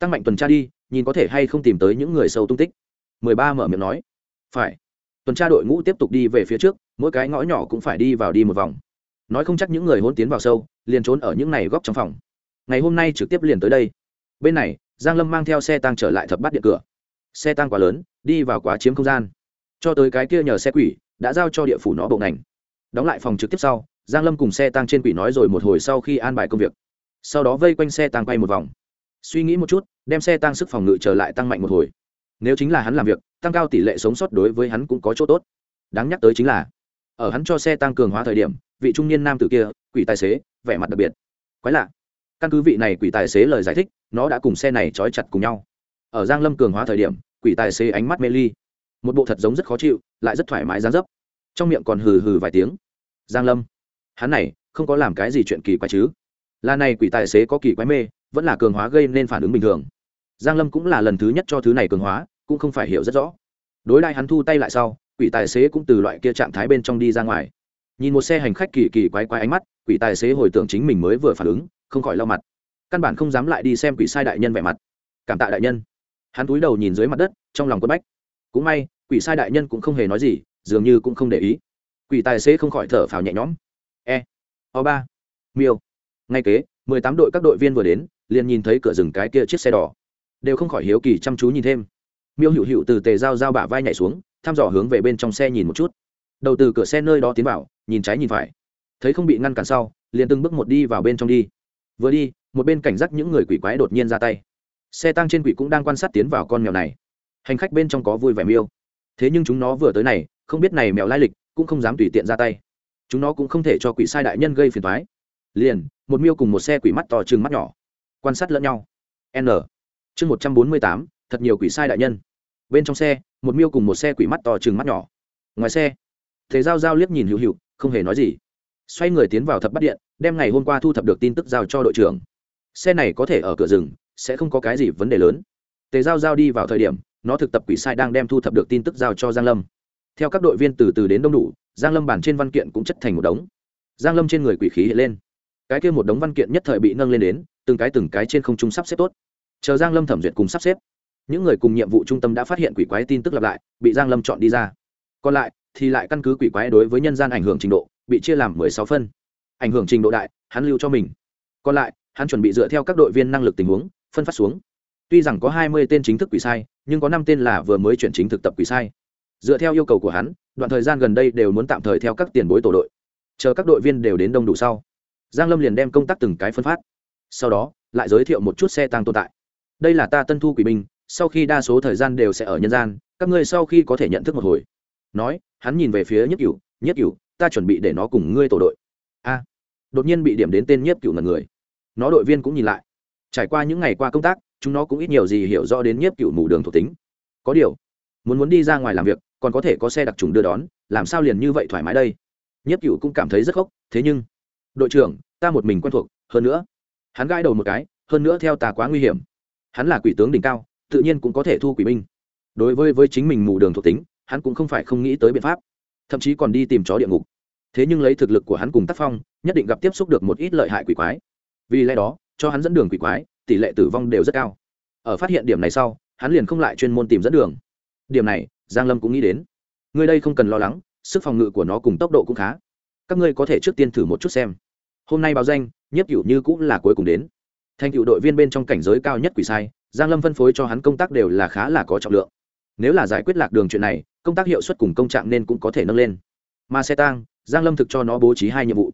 tăng mạnh tuần tra đi, nhìn có thể hay không tìm tới những người sâu tung tích. Mười ba mở miệng nói. Phải. Tuần tra đội ngũ tiếp tục đi về phía trước, mỗi cái ngõ nhỏ cũng phải đi vào đi một vòng. Nói không chắc những người hôn tiến vào sâu, liền trốn ở những này góc trong phòng. Ngày hôm nay trực tiếp liền tới đây. Bên này, giang lâm mang theo xe tăng trở lại thập bát điện cửa. Xe tăng quá lớn, đi vào quá chiếm không gian. Cho tới cái kia nhờ xe quỷ, đã giao cho địa phủ nó bộ ngành. Đóng lại phòng trực tiếp sau, giang lâm cùng xe tăng trên quỷ nói rồi một hồi sau khi an bài công việc. Sau đó vây quanh xe tăng quay một vòng suy nghĩ một chút, đem xe tăng sức phòng ngự trở lại tăng mạnh một hồi. Nếu chính là hắn làm việc, tăng cao tỷ lệ sống sót đối với hắn cũng có chỗ tốt. Đáng nhắc tới chính là, ở hắn cho xe tăng cường hóa thời điểm, vị trung niên nam tử kia, quỷ tài xế, vẻ mặt đặc biệt. Quái lạ. Căn cứ vị này quỷ tài xế lời giải thích, nó đã cùng xe này trói chặt cùng nhau. Ở giang lâm cường hóa thời điểm, quỷ tài xế ánh mắt mê ly. Một bộ thật giống rất khó chịu, lại rất thoải mái dán dấp. Trong miệng còn hừ hừ vài tiếng. Giang lâm, hắn này, không có làm cái gì chuyện kỳ quái chứ. Là này quỷ tài xế có kỳ quái mê vẫn là cường hóa gây nên phản ứng bình thường. Giang lâm cũng là lần thứ nhất cho thứ này cường hóa, cũng không phải hiểu rất rõ. Đối lại hắn thu tay lại sau, quỷ tài xế cũng từ loại kia trạng thái bên trong đi ra ngoài. Nhìn một xe hành khách kỳ kỳ quái quái ánh mắt, quỷ tài xế hồi tưởng chính mình mới vừa phản ứng, không khỏi lau mặt. Căn bản không dám lại đi xem quỷ sai đại nhân vẻ mặt. Cảm tạ đại nhân. Hắn túi đầu nhìn dưới mặt đất, trong lòng quất bách. Cũng may, quỷ sai đại nhân cũng không hề nói gì, dường như cũng không để ý. Quỷ tài xế không khỏi thở phào nhẹ nhõm. E o ba, miêu. Ngay kế, mười tám đội các đội viên vừa đến liền nhìn thấy cửa rừng cái kia chiếc xe đỏ. Đều không khỏi hiếu kỳ chăm chú nhìn thêm. Miêu hữu hữu từ tề dao dao bả vai nhảy xuống, thăm dò hướng về bên trong xe nhìn một chút. Đầu từ cửa xe nơi đó tiến vào, nhìn trái nhìn phải. Thấy không bị ngăn cản sau, liền từng bước một đi vào bên trong đi. Vừa đi, một bên cảnh giác những người quỷ quái đột nhiên ra tay. Xe tăng trên quỷ cũng đang quan sát tiến vào con mèo này. Hành khách bên trong có vui vẻ miêu. Thế nhưng chúng nó vừa tới này, không biết này mèo lai lịch, cũng không dám tùy tiện ra tay. Chúng nó cũng không thể cho quỷ sai đại nhân gây phiền thoái liền, một miêu cùng một xe quỷ mắt to chừng mắt nhỏ quan sát lẫn nhau. N. Chương một trăm bốn mươi tám, thật nhiều quỷ sai đại nhân. Bên trong xe, một miêu cùng một xe quỷ mắt to chừng mắt nhỏ. Ngoài xe, thế giao giao liếc nhìn hữu hữu, không hề nói gì. Xoay người tiến vào thập bắt điện, đem ngày hôm qua thu thập được tin tức giao cho đội trưởng. Xe này có thể ở cửa rừng, sẽ không có cái gì vấn đề lớn. Tề giao giao đi vào thời điểm, nó thực tập quỷ sai đang đem thu thập được tin tức giao cho giang lâm. Theo các đội viên từ từ đến đông đủ, giang lâm bản trên văn kiện cũng chất thành một đống. Giang lâm trên người quỷ khí hiện lên. Cái kia một đống văn kiện nhất thời bị nâng lên đến từng cái từng cái trên không trung sắp xếp tốt. Chờ giang lâm thẩm duyệt cùng sắp xếp, những người cùng nhiệm vụ trung tâm đã phát hiện quỷ quái tin tức lặp lại, bị giang lâm chọn đi ra. Còn lại thì lại căn cứ quỷ quái đối với nhân gian ảnh hưởng trình độ, bị chia làm mười sáu phân. Ảnh hưởng trình độ đại, hắn lưu cho mình. Còn lại, hắn chuẩn bị dựa theo các đội viên năng lực tình huống, phân phát xuống. Tuy rằng có hai mươi tên chính thức quỷ sai, nhưng có năm tên là vừa mới chuyển chính thực tập quỷ sai. Dựa theo yêu cầu của hắn, đoạn thời gian gần đây đều muốn tạm thời theo các tiền bối tổ đội. Chờ các đội viên đều đến đông đủ sau, giang lâm liền đem công tác từng cái phân phát sau đó, lại giới thiệu một chút xe tăng tồn tại. Đây là ta tân thu quỷ binh, sau khi đa số thời gian đều sẽ ở nhân gian, các ngươi sau khi có thể nhận thức một hồi. Nói, hắn nhìn về phía nhất cửu nhất cửu, ta chuẩn bị để nó cùng ngươi tổ đội. A, đột nhiên bị điểm đến tên nhất cửu là người. Nó đội viên cũng nhìn lại. Trải qua những ngày qua công tác, chúng nó cũng ít nhiều gì hiểu rõ đến nhiếp cựu mù đường thuộc tính. Có điều, muốn muốn đi ra ngoài làm việc, còn có thể có xe đặc trùng đưa đón, làm sao liền như vậy thoải mái đây? Nhiếp cựu cũng cảm thấy rất khóc, thế nhưng, đội trưởng, ta một mình quen thuộc, hơn nữa hắn gãi đầu một cái, hơn nữa theo ta quá nguy hiểm. Hắn là quỷ tướng đỉnh cao, tự nhiên cũng có thể thu quỷ binh. Đối với với chính mình mù đường thuộc tính, hắn cũng không phải không nghĩ tới biện pháp. Thậm chí còn đi tìm chó địa ngục. Thế nhưng lấy thực lực của hắn cùng tác phong, nhất định gặp tiếp xúc được một ít lợi hại quỷ quái. Vì lẽ đó, cho hắn dẫn đường quỷ quái, tỷ lệ tử vong đều rất cao. Ở phát hiện điểm này sau, hắn liền không lại chuyên môn tìm dẫn đường. Điểm này, giang lâm cũng nghĩ đến. Người đây không cần lo lắng, sức phòng ngự của nó cùng tốc độ cũng khá. Các ngươi có thể trước tiên thử một chút xem. Hôm nay báo danh nhiếp cựu như cũng là cuối cùng đến. Thành cựu đội viên bên trong cảnh giới cao nhất quỷ sai, giang lâm phân phối cho hắn công tác đều là khá là có trọng lượng. Nếu là giải quyết lạc đường chuyện này, công tác hiệu suất cùng công trạng nên cũng có thể nâng lên. Mà xe tang, giang lâm thực cho nó bố trí hai nhiệm vụ.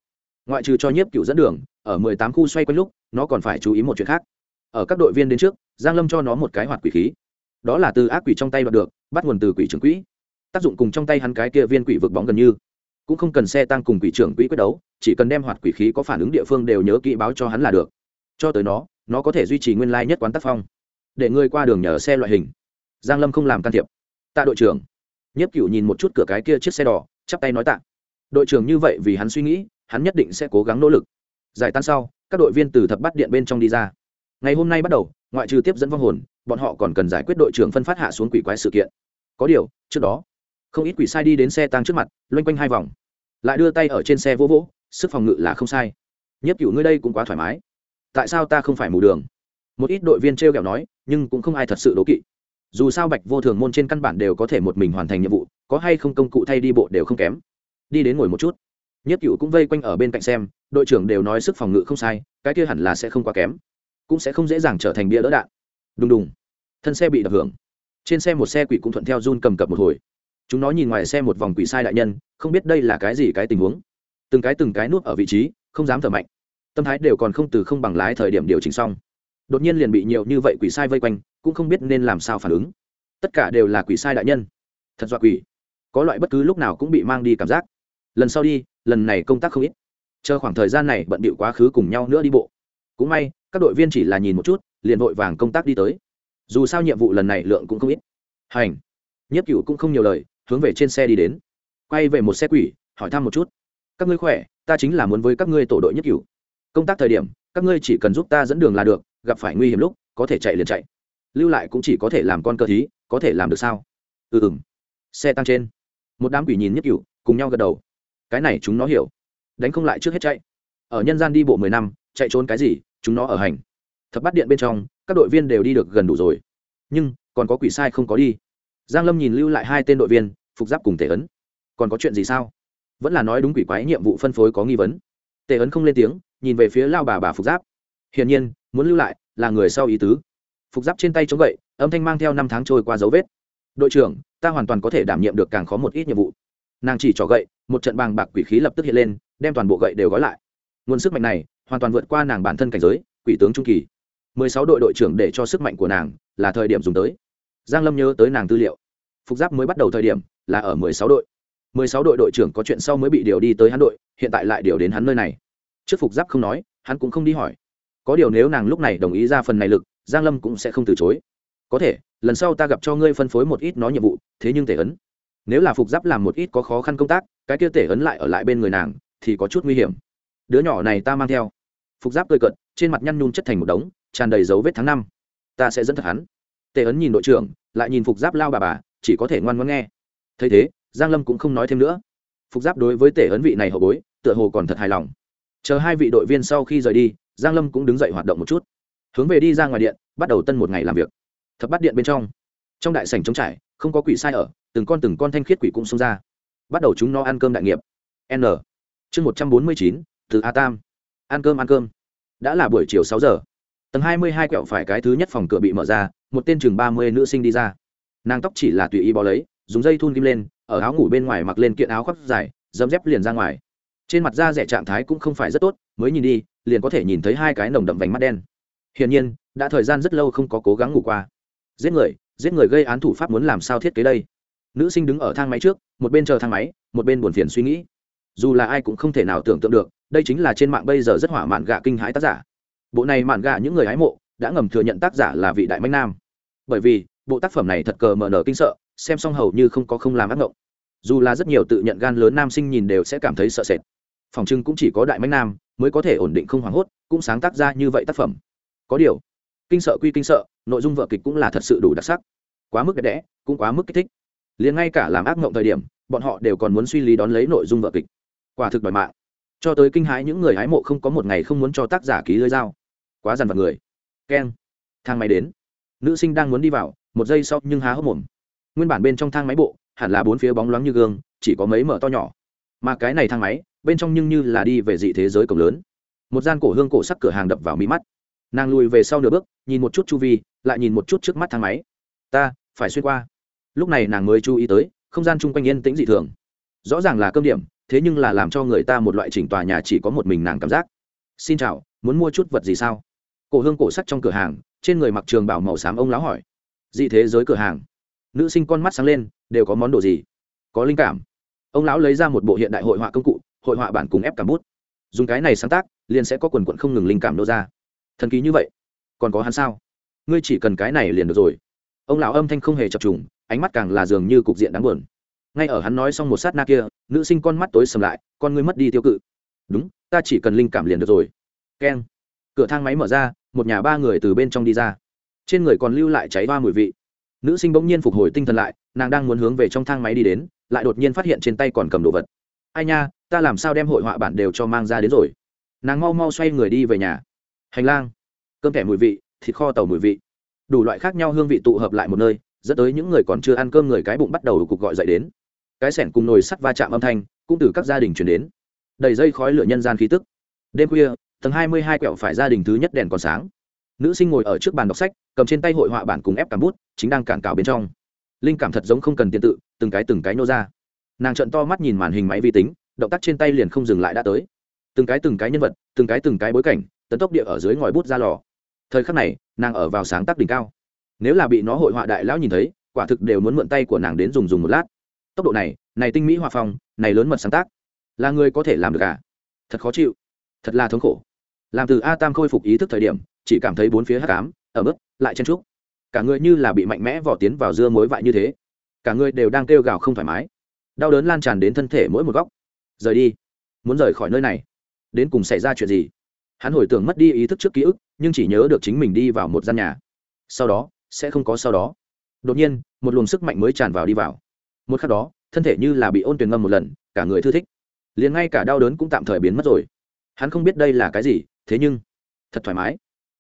Ngoại trừ cho nhiếp cựu dẫn đường, ở mười tám khu xoay quanh lúc, nó còn phải chú ý một chuyện khác. Ở các đội viên đến trước, giang lâm cho nó một cái hoạt quỷ khí. Đó là từ ác quỷ trong tay đoạt được, bắt nguồn từ quỷ trưởng quỹ. Tác dụng cùng trong tay hắn cái kia viên quỷ vực bóng gần như cũng không cần xe tăng cùng quỷ trưởng quỹ quyết đấu, chỉ cần đem hoạt quỷ khí có phản ứng địa phương đều nhớ kỹ báo cho hắn là được. Cho tới nó nó có thể duy trì nguyên lai nhất quán tác phong. Để ngươi qua đường nhờ xe loại hình. Giang lâm không làm can thiệp. Tạ đội trưởng. Nhất cửu nhìn một chút cửa cái kia chiếc xe đỏ, chắp tay nói tạ. Đội trưởng như vậy vì hắn suy nghĩ, hắn nhất định sẽ cố gắng nỗ lực. Giải tan sau, các đội viên từ thập bắt điện bên trong đi ra. Ngày hôm nay bắt đầu, ngoại trừ tiếp dẫn vong hồn, bọn họ còn cần giải quyết đội trưởng phân phát hạ xuống quỷ quái sự kiện. Có điều, trước đó không ít quỷ sai đi đến xe tăng trước mặt, loanh quanh hai vòng. Lại đưa tay ở trên xe vỗ vỗ, sức phòng ngự là không sai. Nhất cửu ngươi đây cũng quá thoải mái. Tại sao ta không phải mù đường? Một ít đội viên t r e o kẹo nói, nhưng cũng không ai thật sự đố kỵ. Dù sao bạch vô thường môn trên căn bản đều có thể một mình hoàn thành nhiệm vụ, có hay không công cụ thay đi bộ đều không kém. Đi đến ngồi một chút. Nhất cựu cũng vây quanh ở bên cạnh xem, đội trưởng đều nói sức phòng ngự không sai, cái kia hẳn là sẽ không quá kém. Cũng sẽ không dễ dàng trở thành bia đỡ đạn. Đùng đùng. Thân xe bị đập hưởng. Trên xe một xe quỷ cũng thuận theo run cầm cập một hồi chúng nó nhìn ngoài xe một vòng quỷ sai đại nhân, không biết đây là cái gì cái tình huống. Từng cái từng cái nuốt ở vị trí, không dám thở mạnh. Tâm thái đều còn không từ không bằng lái thời điểm điều chỉnh xong. Đột nhiên liền bị nhiều như vậy quỷ sai vây quanh, cũng không biết nên làm sao phản ứng. Tất cả đều là quỷ sai đại nhân. Thật dọa quỷ. Có loại bất cứ lúc nào cũng bị mang đi cảm giác. Lần sau đi, lần này công tác không ít. Chờ khoảng thời gian này bận bịu quá khứ cùng nhau nữa đi bộ. Cũng may, các đội viên chỉ là nhìn một chút, liền vội vàng công tác đi tới. Dù sao nhiệm vụ lần này lượng cũng không ít. Hành. Nhất cựu cũng không nhiều lời hướng về trên xe đi đến. Quay về một xe quỷ hỏi thăm một chút. Các ngươi khỏe ta chính là muốn với các ngươi tổ đội nhất cửu. công tác thời điểm các ngươi chỉ cần giúp ta dẫn đường là được gặp phải nguy hiểm lúc có thể chạy liền chạy. Lưu lại cũng chỉ có thể làm con cơ thí có thể làm được sao? Ừ ừ xe tăng trên. Một đám quỷ nhìn nhất cửu, cùng nhau gật đầu. Cái này chúng nó hiểu. Đánh không lại trước hết chạy. Ở nhân gian đi bộ mười năm chạy trốn cái gì chúng nó ở hành. Thập bát điện bên trong các đội viên đều đi được gần đủ rồi. Nhưng còn có quỷ sai không có đi giang lâm nhìn lưu lại hai tên đội viên, phục giáp cùng tề ấn. Còn có chuyện gì sao? Vẫn là nói đúng quỷ quái nhiệm vụ phân phối có nghi vấn. Tề ấn không lên tiếng, nhìn về phía lao bà bà phục giáp. Hiển nhiên, muốn lưu lại là người sau ý tứ. Phục giáp trên tay chống gậy, âm thanh mang theo năm tháng trôi qua dấu vết. Đội trưởng, ta hoàn toàn có thể đảm nhiệm được càng khó một ít nhiệm vụ. Nàng chỉ trỏ gậy, một trận bàng bạc quỷ khí lập tức hiện lên, đem toàn bộ gậy đều gói lại. Nguồn sức mạnh này hoàn toàn vượt qua nàng bản thân cảnh giới, quỷ tướng trung kỳ. Mười sáu đội đội trưởng để cho sức mạnh của nàng là thời điểm dùng tới giang lâm nhớ tới nàng tư liệu. Phục giáp mới bắt đầu thời điểm là ở mười sáu đội. mười sáu đội đội trưởng có chuyện sau mới bị điều đi tới hắn đội, hiện tại lại điều đến hắn nơi này. Trước phục giáp không nói, hắn cũng không đi hỏi. Có điều nếu nàng lúc này đồng ý ra phần này lực, giang lâm cũng sẽ không từ chối. Có thể, lần sau ta gặp cho ngươi phân phối một ít nó nhiệm vụ, thế nhưng tể ấn, nếu là phục giáp làm một ít có khó khăn công tác, cái kia tể ấn lại ở lại bên người nàng, thì có chút nguy hiểm. Đứa nhỏ này ta mang theo. Phục giáp cười cận trên mặt nhăn nhung chất thành một đống, tràn đầy dấu vết tháng năm. Ta sẽ dẫn thật hắn tề ấn nhìn đội trưởng, lại nhìn phục giáp lao bà bà, chỉ có thể ngoan ngoan nghe. Thấy thế, giang lâm cũng không nói thêm nữa. Phục giáp đối với tề ấn vị này hậu bối, tựa hồ còn thật hài lòng. Chờ hai vị đội viên sau khi rời đi, giang lâm cũng đứng dậy hoạt động một chút. Hướng về đi ra ngoài điện, bắt đầu tân một ngày làm việc. Thập bắt điện bên trong. Trong đại sảnh trống trải, không có quỷ sai ở, từng con từng con thanh khiết quỷ cũng xông ra. Bắt đầu chúng nó ăn cơm đại nghiệp. N. Chương một trăm bốn mươi chín, từ a tam. Ăn cơm ăn cơm. Đã là buổi chiều sáu giờ. Tầng hai mươi hai quẹo phải cái thứ nhất phòng cửa bị mở ra một tên chừng ba mươi nữ sinh đi ra. Nàng tóc chỉ là tùy ý bó lấy, dùng dây thun kim lên, ở áo ngủ bên ngoài mặc lên kiện áo khoác dài, dấm dép liền ra ngoài. Trên mặt da rẻ trạng thái cũng không phải rất tốt, mới nhìn đi, liền có thể nhìn thấy hai cái nồng đậm vành mắt đen. Hiển nhiên, đã thời gian rất lâu không có cố gắng ngủ qua. Giết người giết người gây án thủ pháp muốn làm sao thiết kế đây? Nữ sinh đứng ở thang máy trước, một bên chờ thang máy, một bên buồn phiền suy nghĩ. Dù là ai cũng không thể nào tưởng tượng được, đây chính là trên mạng bây giờ rất hỏa mạn gạ kinh hãi tác giả. Bộ này mạn gạ những người hái mộ đã ngầm thừa nhận tác giả là vị đại mạnh nam. Bởi vì, bộ tác phẩm này thật cờ mở nở kinh sợ, xem xong hầu như không có không làm ác ngộng. Dù là rất nhiều tự nhận gan lớn nam sinh nhìn đều sẽ cảm thấy sợ sệt. Phòng trưng cũng chỉ có đại mạnh nam mới có thể ổn định không hoảng hốt, cũng sáng tác ra như vậy tác phẩm. Có điều, kinh sợ quy kinh sợ, nội dung vợ kịch cũng là thật sự đủ đặc sắc. Quá mức đẹp đẽ, cũng quá mức kích thích. Liền ngay cả làm ác mộng thời điểm, bọn họ đều còn muốn suy lý đón lấy nội dung vợ kịch. Quả thực đòi mạng. Cho tới kinh hãi những người hái mộ không có một ngày không muốn cho tác giả ký lưới dao. Quá dằn vặt người keng. Thang máy đến. Nữ sinh đang muốn đi vào, một giây sau nhưng há hốc mồm. Nguyên bản bên trong thang máy bộ, hẳn là bốn phía bóng loáng như gương, chỉ có mấy mở to nhỏ. Mà cái này thang máy, bên trong nhưng như là đi về dị thế giới cổng lớn. Một gian cổ hương cổ sắc cửa hàng đập vào mí mắt. Nàng lùi về sau nửa bước, nhìn một chút chu vi, lại nhìn một chút trước mắt thang máy. Ta, phải xuyên qua. Lúc này nàng mới chú ý tới, không gian chung quanh yên tĩnh dị thường. Rõ ràng là cơm điểm, thế nhưng là làm cho người ta một loại chỉnh tòa nhà chỉ có một mình nàng cảm giác. Xin chào, muốn mua chút vật gì sao? Cổ hương cổ sắt trong cửa hàng, trên người mặc trường bảo màu xám ông lão hỏi. Dị thế giới cửa hàng. Nữ sinh con mắt sáng lên, đều có món đồ gì? Có linh cảm. Ông lão lấy ra một bộ hiện đại hội họa công cụ, hội họa bản cùng ép cảm bút. Dùng cái này sáng tác, liền sẽ có quần quận không ngừng linh cảm đô ra. Thần kỳ như vậy? Còn có hắn sao? Ngươi chỉ cần cái này liền được rồi. Ông lão âm thanh không hề chập trùng, ánh mắt càng là dường như cục diện đáng buồn. Ngay ở hắn nói xong một sát na kia, nữ sinh con mắt tối sầm lại, con ngươi mất đi tiêu cự. Đúng, ta chỉ cần linh cảm liền được rồi. Keng cửa thang máy mở ra, một nhà ba người từ bên trong đi ra. Trên người còn lưu lại cháy ba mùi vị. Nữ sinh bỗng nhiên phục hồi tinh thần lại, nàng đang muốn hướng về trong thang máy đi đến, lại đột nhiên phát hiện trên tay còn cầm đồ vật. Ai nha, ta làm sao đem hội họa bản đều cho mang ra đến rồi? Nàng mau mau xoay người đi về nhà. Hành lang. Cơm thẻ mùi vị, thịt kho tàu mùi vị. Đủ loại khác nhau hương vị tụ hợp lại một nơi, dẫn tới những người còn chưa ăn cơm người cái bụng bắt đầu cục gọi dậy đến. Cái sẻn cùng nồi sắt va chạm âm thanh, cũng từ các gia đình chuyển đến. Đầy dây khói lửa nhân gian khí tức. Đêm khuya tầng hai mươi hai quẹo phải gia đình thứ nhất đèn còn sáng. Nữ sinh ngồi ở trước bàn đọc sách, cầm trên tay hội họa bản cùng ép cảm bút, chính đang cản cào bên trong. Linh cảm thật giống không cần tiền tự, từng cái từng cái nô ra. Nàng trận to mắt nhìn màn hình máy vi tính, động tác trên tay liền không dừng lại đã tới. Từng cái từng cái nhân vật, từng cái từng cái bối cảnh tấn tốc địa ở dưới ngòi bút ra lò. Thời khắc này, nàng ở vào sáng tác đỉnh cao. Nếu là bị nó hội họa đại lão nhìn thấy, quả thực đều muốn mượn tay của nàng đến dùng dùng một lát. Tốc độ này này tinh mỹ hòa phong, này lớn mật sáng tác. Là người có thể làm được à? Thật khó chịu thật là thống khổ. Làm từ a tam khôi phục ý thức thời điểm, chỉ cảm thấy bốn phía hắc ám ở mức lại chen trúc cả người như là bị mạnh mẽ vỏ tiến vào dưa mối vại như thế. Cả người đều đang kêu gào không thoải mái. Đau đớn lan tràn đến thân thể mỗi một góc. Rời đi. Muốn rời khỏi nơi này. Đến cùng xảy ra chuyện gì? Hắn hồi tưởng mất đi ý thức trước ký ức, nhưng chỉ nhớ được chính mình đi vào một gian nhà. Sau đó, sẽ không có sau đó. Đột nhiên, một luồng sức mạnh mới tràn vào đi vào. Một khắc đó, thân thể như là bị ôn tuyền ngâm một lần, cả người thư thích. Liền ngay cả đau đớn cũng tạm thời biến mất rồi hắn không biết đây là cái gì, thế nhưng, thật thoải mái.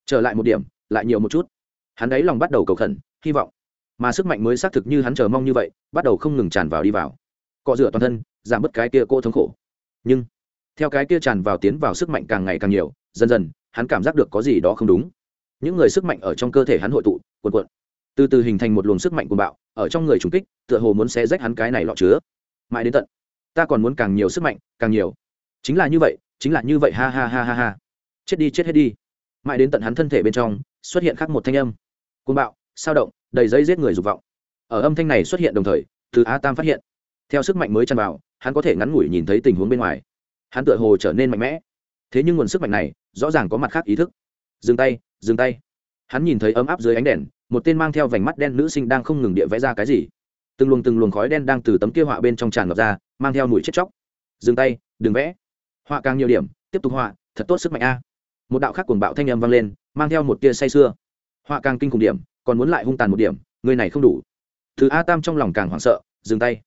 Trở lại một điểm, lại nhiều một chút. Hắn ấy lòng bắt đầu cầu khẩn, hy vọng. Mà sức mạnh mới xác thực như hắn chờ mong như vậy, bắt đầu không ngừng tràn vào đi vào. Cọ rửa toàn thân, giảm bớt cái kia cô thống khổ. Nhưng, theo cái kia tràn vào tiến vào sức mạnh càng ngày càng nhiều, dần dần, hắn cảm giác được có gì đó không đúng. Những người sức mạnh ở trong cơ thể hắn hội tụ, cuộn cuộn. Từ từ hình thành một luồng sức mạnh cuồng bạo, ở trong người trùng kích, tựa hồ muốn xé rách hắn cái này lọ chứa. Mãi đến tận, ta còn muốn càng nhiều sức mạnh, càng nhiều. Chính là như vậy chính là như vậy, ha ha ha ha ha. Chết đi, chết hết đi. Mãi đến tận hắn thân thể bên trong, xuất hiện khác một thanh âm. Cuồng bạo, sao động, đầy dây giết người dục vọng. Ở âm thanh này xuất hiện đồng thời, từ a tam phát hiện. Theo sức mạnh mới chăn vào, hắn có thể ngắn ngủi nhìn thấy tình huống bên ngoài. Hắn tựa hồ trở nên mạnh mẽ. Thế nhưng nguồn sức mạnh này, rõ ràng có mặt khác ý thức. Dừng tay dừng tay. Hắn nhìn thấy ấm áp dưới ánh đèn, một tên mang theo vành mắt đen nữ sinh đang không ngừng địa vẽ ra cái gì. Từng luồng từng luồng khói đen đang từ tấm kia họa bên trong tràn ngập ra, mang theo mùi chết chóc. Dừng tay, đừng vẽ họa càng nhiều điểm, tiếp tục họa, thật tốt sức mạnh a. Một đạo khác cuồng bạo thanh âm vang lên, mang theo một tia say sưa. Họa càng kinh khủng điểm, còn muốn lại hung tàn một điểm, người này không đủ. Thứ a tam trong lòng càng hoảng sợ, dừng tay.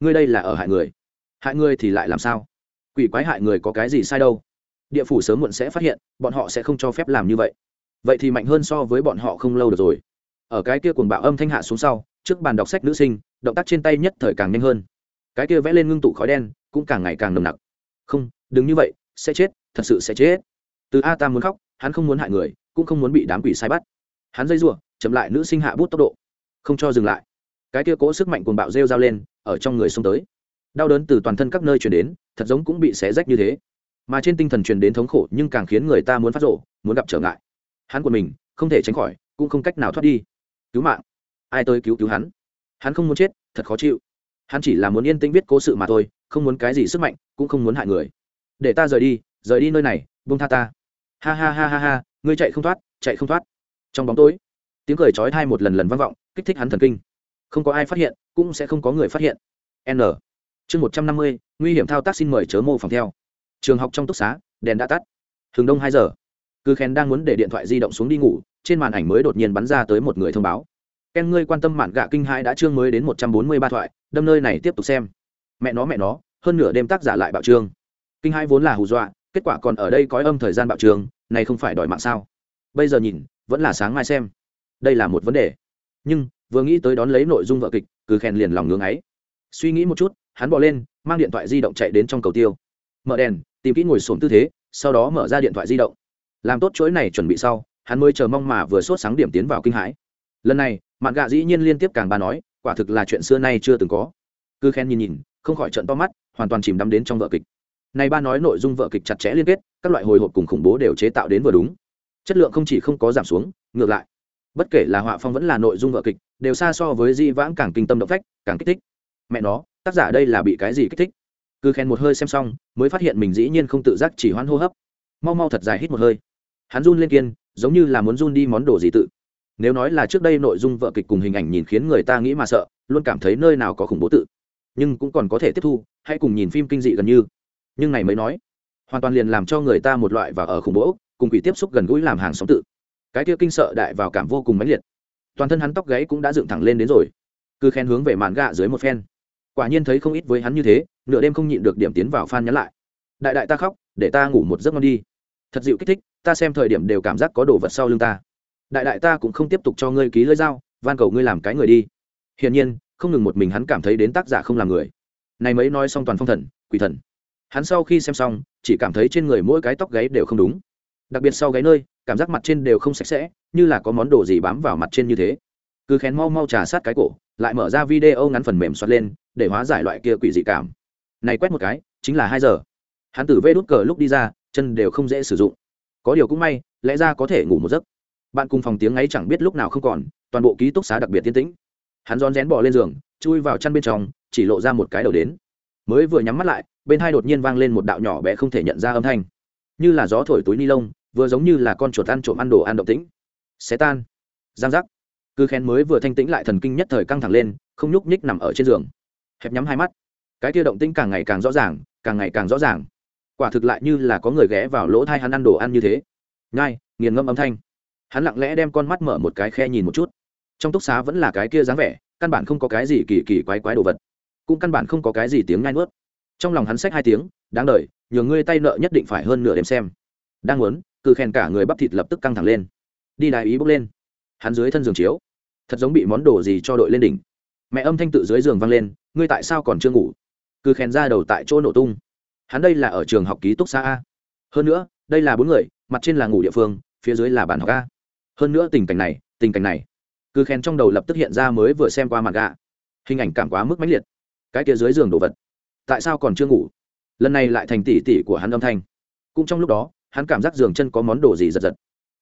Ngươi đây là ở hại người. Hại người thì lại làm sao? Quỷ quái hại người có cái gì sai đâu? Địa phủ sớm muộn sẽ phát hiện, bọn họ sẽ không cho phép làm như vậy. Vậy thì mạnh hơn so với bọn họ không lâu được rồi. Ở cái kia cuồng bạo âm thanh hạ xuống sau, trước bàn đọc sách nữ sinh, động tác trên tay nhất thời càng nhanh hơn. Cái kia vẽ lên ngưng tụ khói đen, cũng càng ngày càng nồng nặc không, đừng như vậy, sẽ chết, thật sự sẽ chết. Từ a tam muốn khóc, hắn không muốn hại người, cũng không muốn bị đám quỷ sai bắt. Hắn dây rủa, chậm lại nữ sinh hạ bút tốc độ. Không cho dừng lại. Cái kia cố sức mạnh cuồng bạo rêu dao lên, ở trong người xông tới. Đau đớn từ toàn thân các nơi truyền đến, thật giống cũng bị xé rách như thế. Mà trên tinh thần truyền đến thống khổ, nhưng càng khiến người ta muốn phát rộ muốn gặp trở ngại. Hắn của mình, không thể tránh khỏi, cũng không cách nào thoát đi. Cứu mạng. Ai tới cứu cứu hắn? Hắn không muốn chết, thật khó chịu. Hắn chỉ là muốn yên tĩnh viết cố sự mà thôi không muốn cái gì sức mạnh, cũng không muốn hại người. Để ta rời đi rời đi nơi này bông tha ta. Ha ha ha ha ha, ngươi chạy không thoát, chạy không thoát. Trong bóng tối, tiếng cười trói thai một lần lần vang vọng, kích thích hắn thần kinh. Không có ai phát hiện, cũng sẽ không có người phát hiện. N. Chương một trăm năm mươi, nguy hiểm thao tác xin mời chớ mô phòng theo. Trường học trong túc xá, đèn đã tắt. Thường đông hai giờ. Cư khen đang muốn để điện thoại di động xuống đi ngủ, trên màn ảnh mới đột nhiên bắn ra tới một người thông báo. Ken, ngươi quan tâm mạn gạ kinh hai đã chương mới đến một trăm bốn mươi ba thoại, đâm nơi này tiếp tục xem mẹ nó mẹ nó, hơn nửa đêm tác giả lại bạo trương. Kinh hai vốn là hù dọa, kết quả còn ở đây có âm thời gian bạo trương, này không phải đòi mạng sao? Bây giờ nhìn, vẫn là sáng mai xem. Đây là một vấn đề. Nhưng, vừa nghĩ tới đón lấy nội dung vợ kịch, cứ khen liền lòng ngưng ấy. Suy nghĩ một chút, hắn bỏ lên, mang điện thoại di động chạy đến trong cầu tiêu. Mở đèn, tìm kỹ ngồi xổm tư thế, sau đó mở ra điện thoại di động. Làm tốt chuỗi này chuẩn bị sau, hắn mới chờ mong mà vừa sốt sáng điểm tiến vào kinh hãi. Lần này, mạn gạ dĩ nhiên liên tiếp càng bà nói, quả thực là chuyện xưa nay chưa từng có. Cứ khen nhìn nhìn không khỏi trận to mắt, hoàn toàn chìm đắm đến trong vợ kịch. Này ba nói nội dung vợ kịch chặt chẽ liên kết, các loại hồi hộp cùng khủng bố đều chế tạo đến vừa đúng. Chất lượng không chỉ không có giảm xuống, ngược lại. Bất kể là họa phong vẫn là nội dung vợ kịch, đều xa so với di vãng càng kinh tâm động phách, càng kích thích. Mẹ nó, tác giả đây là bị cái gì kích thích? Cứ khen một hơi xem xong, mới phát hiện mình dĩ nhiên không tự giác chỉ hoãn hô hấp. Mau mau thật dài hít một hơi. Hắn run lên kiên, giống như là muốn run đi món đồ gì tự. Nếu nói là trước đây nội dung vợ kịch cùng hình ảnh nhìn khiến người ta nghĩ mà sợ, luôn cảm thấy nơi nào có khủng bố tự nhưng cũng còn có thể tiếp thu, hãy cùng nhìn phim kinh dị gần như. Nhưng này mới nói, hoàn toàn liền làm cho người ta một loại và ở khủng bố cùng quỷ tiếp xúc gần gũi làm hàng sống tự. Cái kia kinh sợ đại vào cảm vô cùng mãnh liệt. Toàn thân hắn tóc gáy cũng đã dựng thẳng lên đến rồi. Cứ khen hướng về màn gạ dưới một phen. Quả nhiên thấy không ít với hắn như thế, nửa đêm không nhịn được điểm tiến vào phan nhắn lại. Đại đại ta khóc, để ta ngủ một giấc ngon đi. Thật dịu kích thích, ta xem thời điểm đều cảm giác có đồ vật sau lưng ta. Đại đại ta cũng không tiếp tục cho ngươi ký lưỡi dao, van cầu ngươi làm cái người đi. Hiển nhiên không ngừng một mình hắn cảm thấy đến tác giả không làm người. Này mấy nói xong toàn phong thần, quỷ thần. Hắn sau khi xem xong, chỉ cảm thấy trên người mỗi cái tóc gáy đều không đúng. Đặc biệt sau gáy nơi, cảm giác mặt trên đều không sạch sẽ, như là có món đồ gì bám vào mặt trên như thế. Cứ khén mau mau trà sát cái cổ, lại mở ra video ngắn phần mềm xoát lên, để hóa giải loại kia quỷ dị cảm. Này quét một cái, chính là hai giờ. Hắn tử vê đút cờ lúc đi ra, chân đều không dễ sử dụng. Có điều cũng may, lẽ ra có thể ngủ một giấc. Bạn cùng phòng tiếng ấy chẳng biết lúc nào không còn, toàn bộ ký túc xá đặc biệt tiên tĩnh hắn rón rén bỏ lên giường chui vào chăn bên trong chỉ lộ ra một cái đầu đến. Mới vừa nhắm mắt lại bên hai đột nhiên vang lên một đạo nhỏ bé không thể nhận ra âm thanh. Như là gió thổi túi ni lông vừa giống như là con chuột ăn trộm ăn đồ ăn động tĩnh. Xé tan. Giang giác. Cứ khen mới vừa thanh tĩnh lại thần kinh nhất thời căng thẳng lên không nhúc nhích nằm ở trên giường. Hẹp nhắm hai mắt. Cái kia động tĩnh càng ngày càng rõ ràng càng ngày càng rõ ràng. Quả thực lại như là có người ghé vào lỗ thai hắn ăn đồ ăn như thế. Ngay, nghiền ngâm âm thanh. Hắn lặng lẽ đem con mắt mở một cái khe nhìn một chút trong túc xá vẫn là cái kia dáng vẻ, căn bản không có cái gì kỳ kỳ quái quái đồ vật. Cũng căn bản không có cái gì tiếng ngai nuốt. Trong lòng hắn sách hai tiếng, đáng đ nhường ngươi tay nợ nhất định phải hơn nửa đêm xem. Đang muốn cư khen cả người bắp thịt lập tức căng thẳng lên. Đi đài ý bước lên. Hắn dưới thân giường chiếu. Thật giống bị món đồ gì cho đội lên đỉnh. Mẹ âm thanh tự dưới giường vang lên, ngươi tại sao còn chưa ngủ? Cư khen ra đầu tại chỗ nổ tung. Hắn đây là ở trường học ký túc xa a. Hơn nữa, đây là bốn người, mặt trên là ngủ địa phương, phía dưới là bàn học a. Hơn nữa tình cảnh này, tình cảnh này cư khen trong đầu lập tức hiện ra mới vừa xem qua mặt gạ. Hình ảnh cảm quá mức mãnh liệt. Cái kia dưới giường đồ vật. Tại sao còn chưa ngủ? Lần này lại thành tỉ tỉ của hắn âm thanh. Cũng trong lúc đó, hắn cảm giác giường chân có món đồ gì giật giật.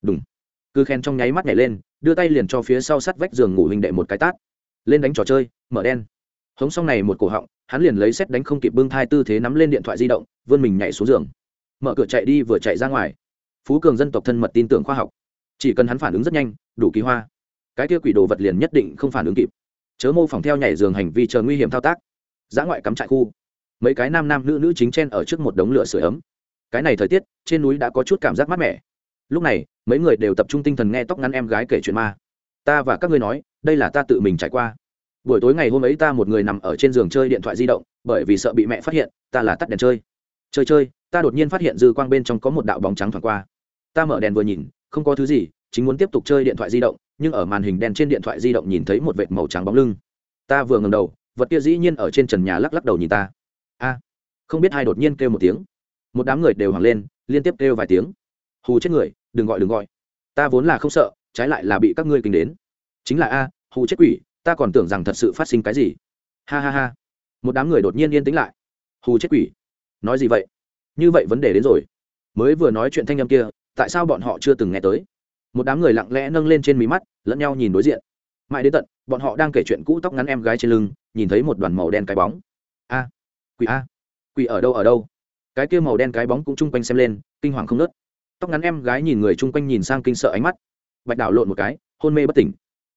Đúng cư khen trong nháy mắt nhảy lên, đưa tay liền cho phía sau sắt vách giường ngủ hình đệ một cái tát. Lên đánh trò chơi, mở đen. Hống xong này một cổ họng, hắn liền lấy xét đánh không kịp bưng thai tư thế nắm lên điện thoại di động, vươn mình nhảy xuống giường. Mở cửa chạy đi vừa chạy ra ngoài. Phú cường dân tộc thân mật tin tưởng khoa học. Chỉ cần hắn phản ứng rất nhanh, đủ kỳ hoa cái kia quỷ đồ vật liền nhất định không phản ứng kịp. Chớ mô phỏng theo nhảy giường hành vi chờ nguy hiểm thao tác. Giã ngoại cắm trại khu. Mấy cái nam nam nữ nữ chính chen ở trước một đống lửa sửa ấm. Cái này thời tiết, trên núi đã có chút cảm giác mát mẻ. Lúc này, mấy người đều tập trung tinh thần nghe tóc ngắn em gái kể chuyện ma. Ta và các ngươi nói, đây là ta tự mình trải qua. Buổi tối ngày hôm ấy ta một người nằm ở trên giường chơi điện thoại di động, bởi vì sợ bị mẹ phát hiện, ta là tắt đèn chơi. Chơi chơi, ta đột nhiên phát hiện dư quang bên trong có một đạo bóng trắng thoảng qua. Ta mở đèn vừa nhìn, không có thứ gì, chính muốn tiếp tục chơi điện thoại di động nhưng ở màn hình đen trên điện thoại di động nhìn thấy một vệt màu trắng bóng lưng. Ta vừa ngầm đầu, vật kia dĩ nhiên ở trên trần nhà lắc lắc đầu nhìn ta. A, không biết ai đột nhiên kêu một tiếng. Một đám người đều hoảng lên, liên tiếp kêu vài tiếng. Hù chết người, đừng gọi đừng gọi. Ta vốn là không sợ, trái lại là bị các ngươi kinh đến. Chính là a, hù chết quỷ, ta còn tưởng rằng thật sự phát sinh cái gì. Ha ha ha. Một đám người đột nhiên yên tĩnh lại. Hù chết quỷ. Nói gì vậy? Như vậy vấn đề đến rồi. Mới vừa nói chuyện thanh âm kia, tại sao bọn họ chưa từng nghe tới? Một đám người lặng lẽ nâng lên trên mí mắt, lẫn nhau nhìn đối diện. Mãi đến tận, bọn họ đang kể chuyện cũ tóc ngắn em gái trên lưng, nhìn thấy một đoàn màu đen cái bóng. A, quỷ a, quỷ ở đâu ở đâu? Cái kia màu đen cái bóng cũng chung quanh xem lên, kinh hoàng không nớt tóc ngắn em gái nhìn người chung quanh nhìn sang kinh sợ ánh mắt. Bạch đảo lộn một cái, hôn mê bất tỉnh.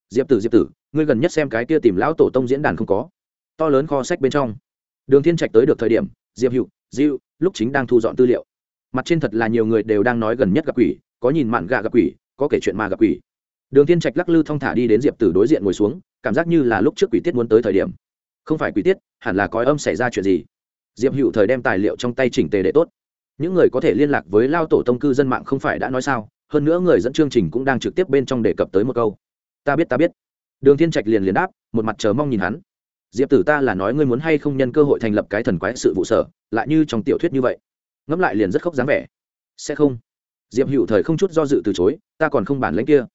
Diệp tử diệp tử, ngươi gần nhất xem cái kia tìm lão tổ tông diễn đàn không có? To lớn kho sách bên trong. Đường thiên trạch tới được thời điểm, diệp hữu diệu lúc chính đang thu dọn tư liệu. Mặt trên thật là nhiều người đều đang nói gần nhất gặp quỷ, có nhìn mạn gạ gặp quỷ có kể chuyện ma gặp quỷ. Đường thiên trạch lắc lư thong thả đi đến diệp tử đối diện ngồi xuống, cảm giác như là lúc trước quỷ tiết muốn tới thời điểm. Không phải quỷ tiết, hẳn là cõi âm xảy ra chuyện gì? Diệp hữu thời đem tài liệu trong tay chỉnh tề để tốt. Những người có thể liên lạc với lao tổ tông cư dân mạng không phải đã nói sao? Hơn nữa người dẫn chương trình cũng đang trực tiếp bên trong đề cập tới một câu. Ta biết ta biết. Đường thiên trạch liền liền đáp, một mặt chờ mong nhìn hắn. Diệp tử ta là nói ngươi muốn hay không nhân cơ hội thành lập cái thần quái sự vụ sở, lại như trong tiểu thuyết như vậy. Ngẫm lại liền rất khóc dáng vẻ. Sẽ không diệp hữu thời không chút do dự từ chối, ta còn không bản lãnh kia.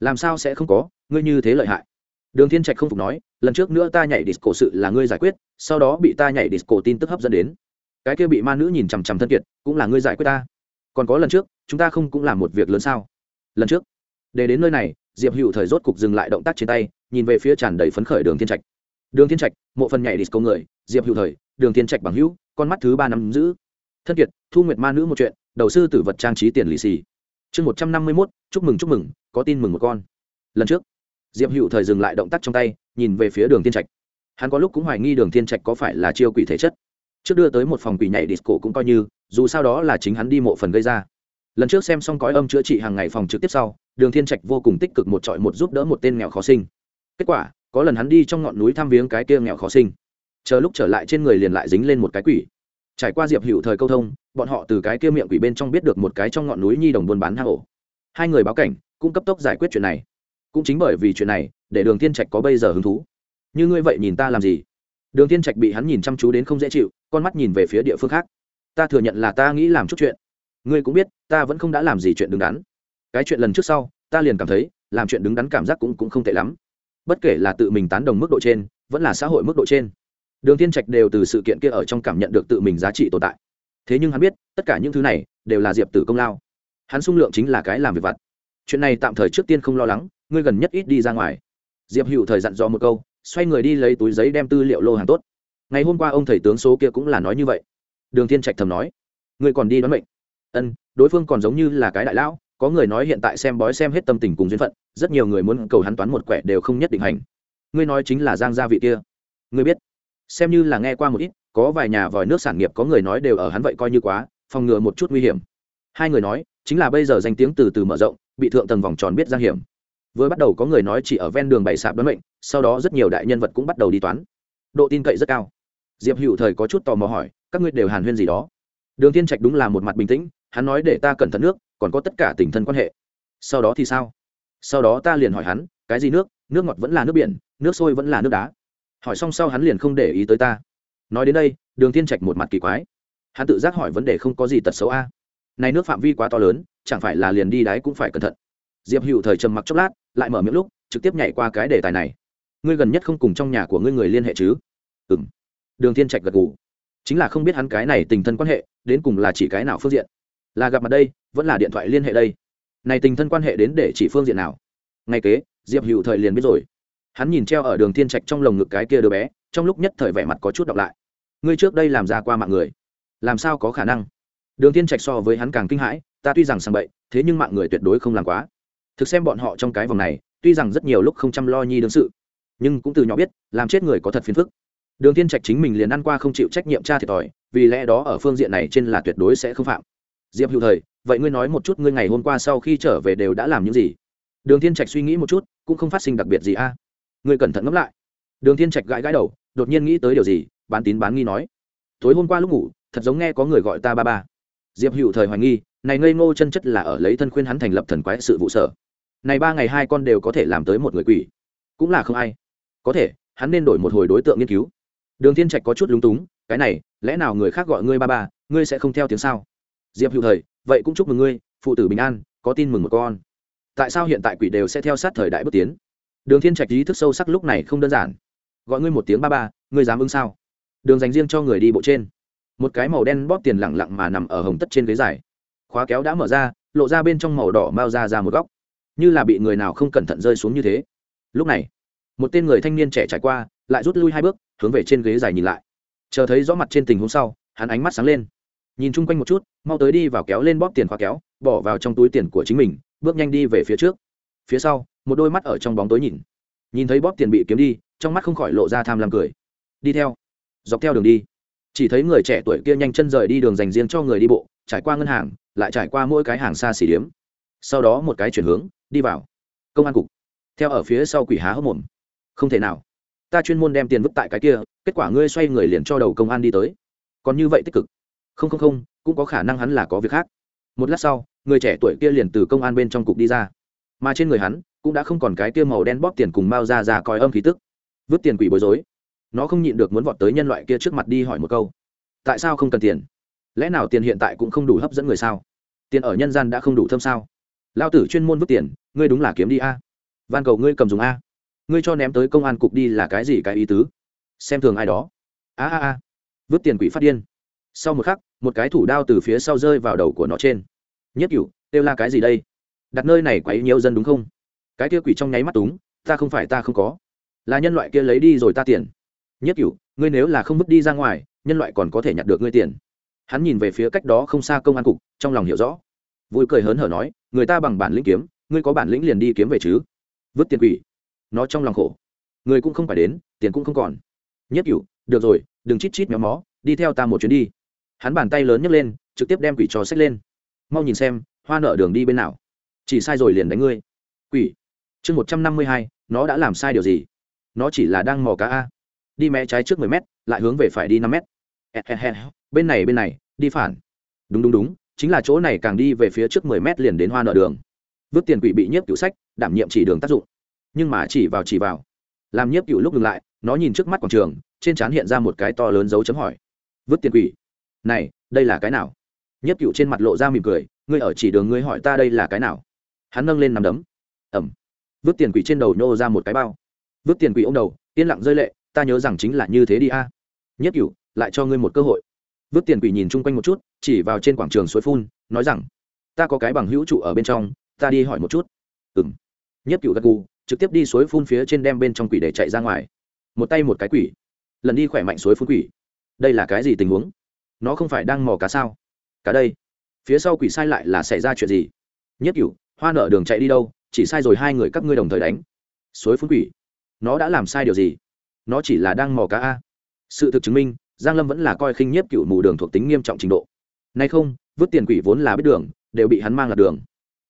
Làm sao sẽ không có? Ngươi như thế lợi hại. Đường thiên trạch không phục nói, lần trước nữa ta nhảy disco sự là ngươi giải quyết, sau đó bị ta nhảy disco tin tức hấp dẫn đến. Cái kia bị ma nữ nhìn chằm chằm thân kiệt, cũng là ngươi giải quyết ta. Còn có lần trước, chúng ta không cũng làm một việc lớn sao? Lần trước. Để đến nơi này, diệp hữu thời rốt cục dừng lại động tác trên tay, nhìn về phía tràn đầy phấn khởi đường thiên trạch. Đường thiên trạch, mộ phần nhảy disco người, diệp hữu thời, đường thiên trạch bằng hữu, con mắt thứ ba năm giữ. Thân kiệt, thu nguyệt ma nữ một chuyện đầu sư tử vật trang trí tiền lì xì. Chương một trăm năm mươi mốt, chúc mừng chúc mừng, có tin mừng một con. Lần trước, diệp hữu thời dừng lại động tác trong tay, nhìn về phía đường thiên trạch. Hắn có lúc cũng hoài nghi đường thiên trạch có phải là chiêu quỷ thể chất. Trước đưa tới một phòng quỷ nhảy disco cũng coi như, dù sao đó là chính hắn đi mộ phần gây ra. Lần trước xem xong cõi âm chữa trị hàng ngày phòng trực tiếp sau, đường thiên trạch vô cùng tích cực một trọi một giúp đỡ một tên nghèo khó sinh. Kết quả, có lần hắn đi trong ngọn núi thăm viếng cái kia nghèo khó sinh. Chờ lúc trở lại trên người liền lại dính lên một cái quỷ. Trải qua diệp hữu thời câu thông bọn họ từ cái kia miệng quỷ bên trong biết được một cái trong ngọn núi nhi đồng buôn bán hang ổ. Hai người báo cảnh cũng cấp tốc giải quyết chuyện này. Cũng chính bởi vì chuyện này, để đường thiên trạch có bây giờ hứng thú. Như ngươi vậy nhìn ta làm gì? Đường thiên trạch bị hắn nhìn chăm chú đến không dễ chịu, con mắt nhìn về phía địa phương khác. Ta thừa nhận là ta nghĩ làm chút chuyện. Ngươi cũng biết, ta vẫn không đã làm gì chuyện đứng đắn. Cái chuyện lần trước sau, ta liền cảm thấy, làm chuyện đứng đắn cảm giác cũng cũng không tệ lắm. Bất kể là tự mình tán đồng mức độ trên, vẫn là xã hội mức độ trên. Đường thiên trạch đều từ sự kiện kia ở trong cảm nhận được tự mình giá trị tồn tại thế nhưng hắn biết, tất cả những thứ này đều là diệp tử công lao. Hắn sung lượng chính là cái làm việc vặt. Chuyện này tạm thời trước tiên không lo lắng, ngươi gần nhất ít đi ra ngoài. Diệp hữu thời dặn dò một câu, xoay người đi lấy túi giấy đem tư liệu lô hàng tốt. Ngày hôm qua ông thầy tướng số kia cũng là nói như vậy. Đường thiên trạch thầm nói, ngươi còn đi đoán mệnh. Ân, đối phương còn giống như là cái đại lão, có người nói hiện tại xem bói xem hết tâm tình cùng duyên phận, rất nhiều người muốn cầu hắn toán một quẻ đều không nhất định hành. Ngươi nói chính là giang gia vị kia. Ngươi biết, xem như là nghe qua một ít có vài nhà vòi nước sản nghiệp có người nói đều ở hắn vậy coi như quá, phòng ngừa một chút nguy hiểm. Hai người nói, chính là bây giờ danh tiếng từ từ mở rộng, bị thượng tầng vòng tròn biết ra hiểm. Vừa bắt đầu có người nói chỉ ở ven đường bày sạp đoán mệnh, sau đó rất nhiều đại nhân vật cũng bắt đầu đi toán. Độ tin cậy rất cao. Diệp hữu thời có chút tò mò hỏi, các ngươi đều hàn huyên gì đó? Đường thiên trạch đúng là một mặt bình tĩnh, hắn nói để ta cẩn thận nước, còn có tất cả tình thân quan hệ. Sau đó thì sao? Sau đó ta liền hỏi hắn, cái gì nước? Nước ngọt vẫn là nước biển, nước sôi vẫn là nước đá. Hỏi xong sau hắn liền không để ý tới ta nói đến đây, đường thiên trạch một mặt kỳ quái. Hắn tự giác hỏi vấn đề không có gì tật xấu a. Này nước phạm vi quá to lớn, chẳng phải là liền đi đáy cũng phải cẩn thận. Diệp hữu thời trầm mặc chốc lát, lại mở miệng lúc, trực tiếp nhảy qua cái đề tài này. Ngươi gần nhất không cùng trong nhà của ngươi người liên hệ chứ? Ừ m đường thiên trạch gật gù. Chính là không biết hắn cái này tình thân quan hệ, đến cùng là chỉ cái nào phương diện. Là gặp mặt đây, vẫn là điện thoại liên hệ đây. Này tình thân quan hệ đến để chỉ phương diện nào? Ngay kế, diệp hữu thời liền biết rồi. Hắn nhìn treo ở đường thiên trạch trong lồng ngực cái kia đứa bé, trong lúc nhất thời vẻ mặt có chút đọc lại ngươi trước đây làm ra qua mạng người, làm sao có khả năng? Đường thiên trạch so với hắn càng kinh hãi, ta tuy rằng sang bậy, thế nhưng mạng người tuyệt đối không làm quá. Thực xem bọn họ trong cái vòng này, tuy rằng rất nhiều lúc không chăm lo nhi đương sự, nhưng cũng từ nhỏ biết, làm chết người có thật phiền phức. Đường thiên trạch chính mình liền ăn qua không chịu trách nhiệm cha thiệt thòi, vì lẽ đó ở phương diện này trên là tuyệt đối sẽ không phạm. Diệp hữu thời, vậy ngươi nói một chút ngươi ngày hôm qua sau khi trở về đều đã làm những gì? Đường thiên trạch suy nghĩ một chút, cũng không phát sinh đặc biệt gì a. Ngươi cẩn thận ngẫm lại. Đường thiên trạch gãi gãi đầu, đột nhiên nghĩ tới điều gì bán tín bán nghi nói, tối hôm qua lúc ngủ, thật giống nghe có người gọi ta ba ba. Diệp hữu thời hoài nghi, này ngây ngô chân chất là ở lấy thân khuyên hắn thành lập thần quái sự vụ sở. Này ba ngày hai con đều có thể làm tới một người quỷ, cũng là không ai. Có thể, hắn nên đổi một hồi đối tượng nghiên cứu. Đường thiên trạch có chút lúng túng, cái này, lẽ nào người khác gọi ngươi ba ba, ngươi sẽ không theo tiếng sao? Diệp hữu thời, vậy cũng chúc mừng ngươi, phụ tử bình an, có tin mừng một con. Tại sao hiện tại quỷ đều sẽ theo sát thời đại bước tiến? Đường thiên trạch ý thức sâu sắc lúc này không đơn giản. Gọi ngươi một tiếng ba ba, ngươi dám ứng sao? Đường dành riêng cho người đi bộ trên. Một cái màu đen bóp tiền lẳng lặng mà nằm ở hồng tất trên ghế dài. Khóa kéo đã mở ra, lộ ra bên trong màu đỏ mao ra ra một góc. Như là bị người nào không cẩn thận rơi xuống như thế. Lúc này, một tên người thanh niên trẻ trải qua, lại rút lui hai bước, hướng về trên ghế dài nhìn lại. Chờ thấy rõ mặt trên tình huống sau, hắn ánh mắt sáng lên. Nhìn chung quanh một chút, mau tới đi vào kéo lên bóp tiền khóa kéo, bỏ vào trong túi tiền của chính mình, bước nhanh đi về phía trước. Phía sau, một đôi mắt ở trong bóng tối nhìn. Nhìn thấy bóp tiền bị kiếm đi, trong mắt không khỏi lộ ra tham lam cười. Đi theo dọc theo đường đi. Chỉ thấy người trẻ tuổi kia nhanh chân rời đi đường dành riêng cho người đi bộ, trải qua ngân hàng, lại trải qua mỗi cái hàng xa xỉ điếm. Sau đó một cái chuyển hướng, đi vào công an cục, theo ở phía sau quỷ há hốc mồm. Không thể nào. Ta chuyên môn đem tiền vứt tại cái kia, kết quả ngươi xoay người liền cho đầu công an đi tới. Còn như vậy tích cực. Không không không, cũng có khả năng hắn là có việc khác. Một lát sau, người trẻ tuổi kia liền từ công an bên trong cục đi ra. Mà trên người hắn, cũng đã không còn cái kia màu đen bóp tiền cùng mao ra ra coi âm khí tức. Vứt tiền quỷ bối rối nó không nhịn được muốn vọt tới nhân loại kia trước mặt đi hỏi một câu. Tại sao không cần tiền? Lẽ nào tiền hiện tại cũng không đủ hấp dẫn người sao? Tiền ở nhân gian đã không đủ thơm sao? Lao tử chuyên môn vứt tiền, ngươi đúng là kiếm đi a. Van cầu ngươi cầm dùng a. Ngươi cho ném tới công an cục đi là cái gì cái ý tứ? Xem thường ai đó. A a a. Vứt tiền quỷ phát điên. Sau một khắc, một cái thủ đao từ phía sau rơi vào đầu của nó trên. Nhất cửu, kêu là cái gì đây? Đặt nơi này quấy nhiều dân đúng không? Cái kia quỷ trong nháy mắt túng, ta không phải ta không có. Là nhân loại kia lấy đi rồi ta tiền nhất cửu, ngươi nếu là không vứt đi ra ngoài, nhân loại còn có thể nhặt được ngươi tiền. Hắn nhìn về phía cách đó không xa công an cục, trong lòng hiểu rõ. Vui cười hớn hở nói, người ta bằng bản lĩnh kiếm, ngươi có bản lĩnh liền đi kiếm về chứ. Vứt tiền quỷ. Nó trong lòng khổ. Người cũng không phải đến, tiền cũng không còn. Nhất cửu, được rồi, đừng chít chít méo mó, đi theo ta một chuyến đi. Hắn bàn tay lớn nhấc lên, trực tiếp đem quỷ trò xách lên. Mau nhìn xem, hoa nợ đường đi bên nào. Chỉ sai rồi liền đánh ngươi. Quỷ. Chương một trăm năm mươi hai, nó đã làm sai điều gì? Nó chỉ là đang mò cá a đi mé trái trước mười mét, lại hướng về phải đi năm mét. Bên này bên này, đi phản. Đúng đúng đúng. Chính là chỗ này càng đi về phía trước mười mét liền đến hoa nợ đường. Vứt tiền quỷ bị nhiếp cựu sách, đảm nhiệm chỉ đường tác dụng. Nhưng mà chỉ vào chỉ vào. Làm nhiếp cựu lúc ngừng lại, nó nhìn trước mắt quảng trường, trên trán hiện ra một cái to lớn dấu chấm hỏi. Vứt tiền quỷ. Này, đây là cái nào? Nhiếp cựu trên mặt lộ ra mỉm cười, ngươi ở chỉ đường ngươi hỏi ta đây là cái nào? Hắn nâng lên nằm đấm. Ẩm. Vứt tiền quỷ trên đầu nhô ra một cái bao. Vứt tiền quỷ ô đầu, yên lặng rơi lệ ta nhớ rằng chính là như thế đi a. À. nhất cựu lại cho ngươi một cơ hội. Vứt tiền quỷ nhìn chung quanh một chút, chỉ vào trên quảng trường suối phun, nói rằng, ta có cái bằng hữu trụ ở bên trong, ta đi hỏi một chút. Ừ m nhất cựu gật gù, trực tiếp đi suối phun phía trên đem bên trong quỷ để chạy ra ngoài. Một tay một cái quỷ. Lần đi khỏe mạnh suối phun quỷ. Đây là cái gì tình huống? Nó không phải đang mò cá sao? Cá đây. Phía sau quỷ sai lại là xảy ra chuyện gì? Nhất cựu hoa nợ đường chạy đi đâu? Chỉ sai rồi hai người các ngươi đồng thời đánh. Suối phun quỷ. Nó đã làm sai điều gì? Nó chỉ là đang mò cá a. Sự thực chứng minh, giang lâm vẫn là coi khinh nhiếp cựu mù đường thuộc tính nghiêm trọng trình độ. Nay không, vứt tiền quỷ vốn là biết đường, đều bị hắn mang lạc đường.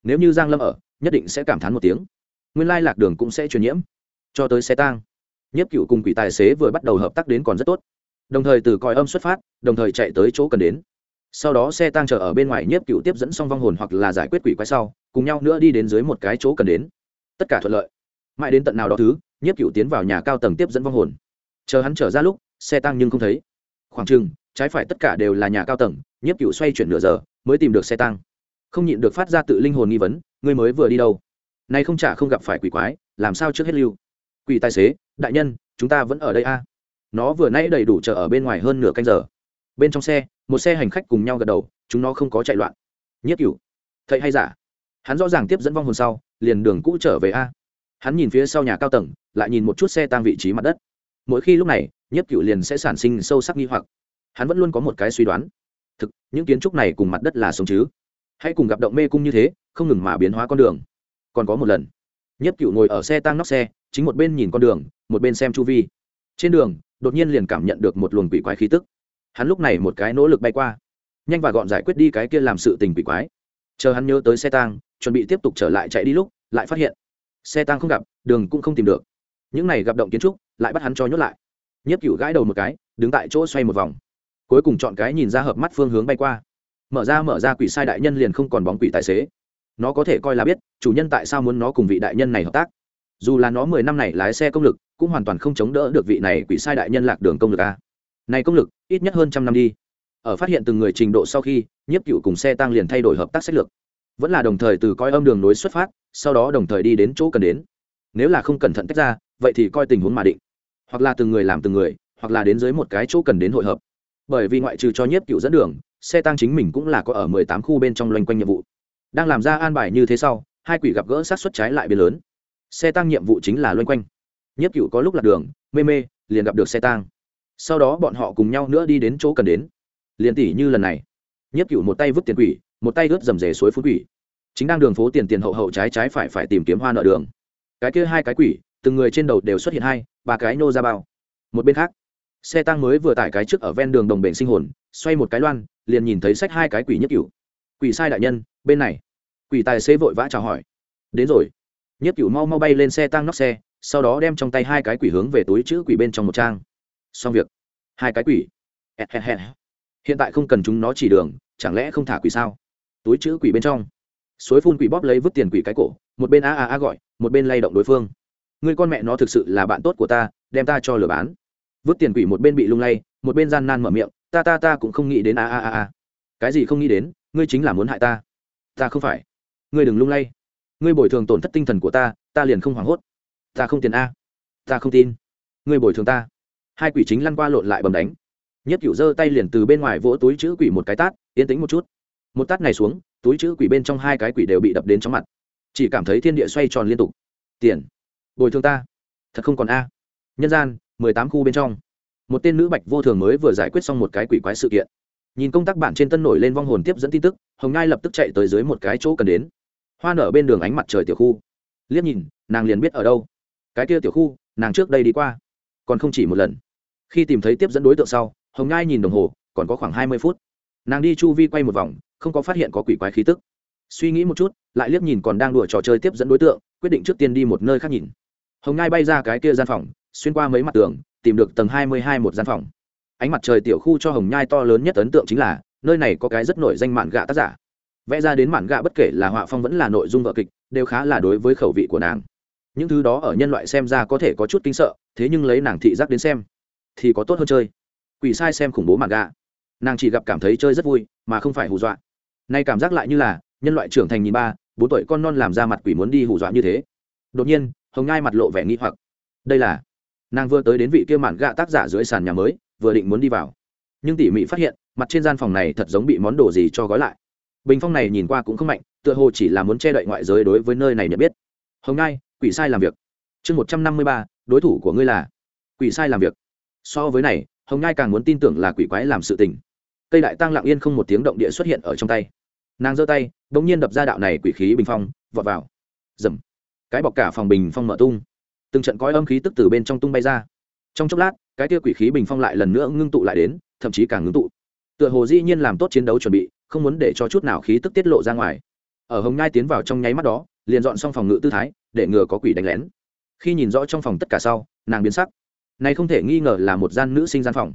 Nếu như giang lâm ở, nhất định sẽ cảm thán một tiếng. Nguyên lai lạc đường cũng sẽ truyền nhiễm. Cho tới xe tang, nhiếp cựu cùng quỷ tài xế vừa bắt đầu hợp tác đến còn rất tốt. Đồng thời từ còi âm xuất phát, đồng thời chạy tới chỗ cần đến. Sau đó xe tang chờ ở bên ngoài nhiếp cựu tiếp dẫn xong vong hồn hoặc là giải quyết quỷ quái sau, cùng nhau nữa đi đến dưới một cái chỗ cần đến. Tất cả thuận lợi mãi đến tận nào đó thứ, nhiếp cựu tiến vào nhà cao tầng tiếp dẫn vong hồn. Chờ hắn trở ra lúc, xe tăng nhưng không thấy. Khoảng chừng, trái phải tất cả đều là nhà cao tầng, nhiếp cựu xoay chuyển nửa giờ, mới tìm được xe tăng. Không nhịn được phát ra tự linh hồn nghi vấn, ngươi mới vừa đi đâu? Nay không trả không gặp phải quỷ quái, làm sao trước hết lưu? Quỷ tài xế, đại nhân, chúng ta vẫn ở đây a. Nó vừa nãy đầy đủ chờ ở bên ngoài hơn nửa canh giờ. Bên trong xe, một xe hành khách cùng nhau gật đầu, chúng nó không có chạy loạn. Nhất cửu, thầy hay giả? Hắn rõ ràng tiếp dẫn vong hồn sau, liền đường cũ trở về a hắn nhìn phía sau nhà cao tầng, lại nhìn một chút xe tăng vị trí mặt đất. Mỗi khi lúc này, nhất cựu liền sẽ sản sinh sâu sắc nghi hoặc. Hắn vẫn luôn có một cái suy đoán. Thực, những kiến trúc này cùng mặt đất là sống chứ? Hãy cùng gặp động mê cung như thế, không ngừng mà biến hóa con đường. Còn có một lần, nhất cựu ngồi ở xe tăng nóc xe, chính một bên nhìn con đường, một bên xem chu vi. Trên đường, đột nhiên liền cảm nhận được một luồng quỷ quái khí tức. Hắn lúc này một cái nỗ lực bay qua, nhanh và gọn giải quyết đi cái kia làm sự tình quỷ quái. Chờ hắn nhớ tới xe tang, chuẩn bị tiếp tục trở lại chạy đi lúc, lại phát hiện xe tăng không gặp, đường cũng không tìm được. Những này gặp động kiến trúc, lại bắt hắn cho nhốt lại. Nhất cựu gãi đầu một cái, đứng tại chỗ xoay một vòng. Cuối cùng chọn cái nhìn ra hợp mắt phương hướng bay qua. Mở ra mở ra quỷ sai đại nhân liền không còn bóng quỷ tài xế. Nó có thể coi là biết, chủ nhân tại sao muốn nó cùng vị đại nhân này hợp tác. Dù là nó mười năm này lái xe công lực, cũng hoàn toàn không chống đỡ được vị này quỷ sai đại nhân lạc đường công lực a. Này công lực, ít nhất hơn trăm năm đi. Ở phát hiện từng người trình độ sau khi, nhiếp cựu cùng xe tăng liền thay đổi hợp tác sách lược vẫn là đồng thời từ coi âm đường nối xuất phát, sau đó đồng thời đi đến chỗ cần đến. Nếu là không cẩn thận tách ra, vậy thì coi tình huống mà định. Hoặc là từng người làm từng người, hoặc là đến dưới một cái chỗ cần đến hội hợp. Bởi vì ngoại trừ cho nhiếp cựu dẫn đường, xe tăng chính mình cũng là có ở mười tám khu bên trong loanh quanh nhiệm vụ. Đang làm ra an bài như thế sau, hai quỷ gặp gỡ sát xuất trái lại biến lớn. Xe tăng nhiệm vụ chính là loanh quanh. Nhất cựu có lúc lạc đường, mê mê, liền gặp được xe tăng. Sau đó bọn họ cùng nhau nữa đi đến chỗ cần đến. Liền tỉ như lần này. Nhất cựu một tay vứt tiền quỷ một tay ướt dầm rề suối phú quỷ. Chính đang đường phố tiền tiền hậu hậu trái trái phải phải tìm kiếm hoa nợ đường. Cái kia hai cái quỷ, từng người trên đầu đều xuất hiện hai, ba cái nô ra bao. Một bên khác, xe tăng mới vừa tải cái trước ở ven đường đồng bệnh sinh hồn, xoay một cái loan, liền nhìn thấy sách hai cái quỷ nhất cửu. Quỷ sai đại nhân, bên này. Quỷ tài xế vội vã chào hỏi. Đến rồi. Nhất cửu mau mau bay lên xe tăng nóc xe, sau đó đem trong tay hai cái quỷ hướng về túi chữ quỷ bên trong một trang. Xong việc. Hai cái quỷ. Hiện tại không cần chúng nó chỉ đường, chẳng lẽ không thả quỷ sao? Túi chữ quỷ bên trong. Suối phun quỷ bóp lấy vứt tiền quỷ cái cổ, một bên a a a gọi, một bên lay động đối phương. Người con mẹ nó thực sự là bạn tốt của ta, đem ta cho lừa bán. Vứt tiền quỷ một bên bị lung lay, một bên gian nan mở miệng, ta ta ta cũng không nghĩ đến a a a a. Cái gì không nghĩ đến, ngươi chính là muốn hại ta. Ta không phải. Ngươi đừng lung lay. Ngươi bồi thường tổn thất tinh thần của ta ta liền không hoảng hốt. Ta không tiền a. Ta không tin. Ngươi bồi thường ta. Hai quỷ chính lăn qua lộn lại bầm đánh. Nhất cựu giơ tay liền từ bên ngoài vỗ túi chữ quỷ một cái tát, yên tĩnh một chút một tát này xuống, túi chữ quỷ bên trong hai cái quỷ đều bị đập đến chóng mặt. Chỉ cảm thấy thiên địa xoay tròn liên tục. Tiền. Bồi thường ta. Thật không còn a. Nhân gian, mười tám khu bên trong. Một tên nữ bạch vô thường mới vừa giải quyết xong một cái quỷ quái sự kiện. Nhìn công tác bản trên tân nổi lên vong hồn tiếp dẫn tin tức, hồng ngai lập tức chạy tới dưới một cái chỗ cần đến. Hoa nở bên đường ánh mặt trời tiểu khu. Liếc nhìn, nàng liền biết ở đâu. Cái kia tiểu khu, nàng trước đây đi qua. Còn không chỉ một lần. Khi tìm thấy tiếp dẫn đối tượng sau, hồng ngai nhìn đồng hồ, còn có khoảng hai mươi phút. Nàng đi chu vi quay một vòng không có phát hiện có quỷ quái khí tức. Suy nghĩ một chút, lại liếc nhìn còn đang đùa trò chơi tiếp dẫn đối tượng, quyết định trước tiên đi một nơi khác nhìn. Hồng ngai bay ra cái kia gian phòng, xuyên qua mấy mặt tường, tìm được tầng hai mươi hai một gian phòng. Ánh mặt trời tiểu khu cho hồng nhai to lớn nhất ấn tượng chính là, nơi này có cái rất nổi danh mạn gạ tác giả. Vẽ ra đến mạn gạ bất kể là họa phong vẫn là nội dung vợ kịch, đều khá là đối với khẩu vị của nàng. Những thứ đó ở nhân loại xem ra có thể có chút kinh sợ, thế nhưng lấy nàng thị giác đến xem, thì có tốt hơn chơi. Quỷ sai xem khủng bố mạn gạ. Nàng chỉ gặp cảm thấy chơi rất vui, mà không phải hù dọa nay cảm giác lại như là, nhân loại trưởng thành nhìn ba, bốn tuổi con non làm ra mặt quỷ muốn đi hù dọa như thế. Đột nhiên, hồng ngai mặt lộ vẻ nghi hoặc. Đây là, nàng vừa tới đến vị kia mạn gạ tác giả dưới sàn nhà mới, vừa định muốn đi vào. Nhưng tỉ mỉ phát hiện, mặt trên gian phòng này thật giống bị món đồ gì cho gói lại. Bình phong này nhìn qua cũng không mạnh, tựa hồ chỉ là muốn che đậy ngoại giới đối với nơi này nhận biết. Hồng ngai quỷ sai làm việc. Chương một trăm năm mươi ba, đối thủ của ngươi là quỷ sai làm việc. So với này, hồng ngai càng muốn tin tưởng là quỷ quái làm sự tình. Cây đại tăng lặng yên không một tiếng động địa xuất hiện ở trong tay nàng giơ tay, đ ỗ n g nhiên đập ra đạo này quỷ khí bình phong, vọt vào. Dầm. Cái bọc cả phòng bình phong mở tung. Từng trận cõi âm khí tức từ bên trong tung bay ra. Trong chốc lát, cái tia quỷ khí bình phong lại lần nữa ngưng tụ lại đến, thậm chí càng ngưng tụ. Tựa hồ dĩ nhiên làm tốt chiến đấu chuẩn bị, không muốn để cho chút nào khí tức tiết lộ ra ngoài. Ở hồng nhai tiến vào trong nháy mắt đó, liền dọn xong phòng ngự tư thái, để ngừa có quỷ đánh lén. Khi nhìn rõ trong phòng tất cả sau, nàng biến sắc. Này không thể nghi ngờ là một gian nữ sinh gian phòng.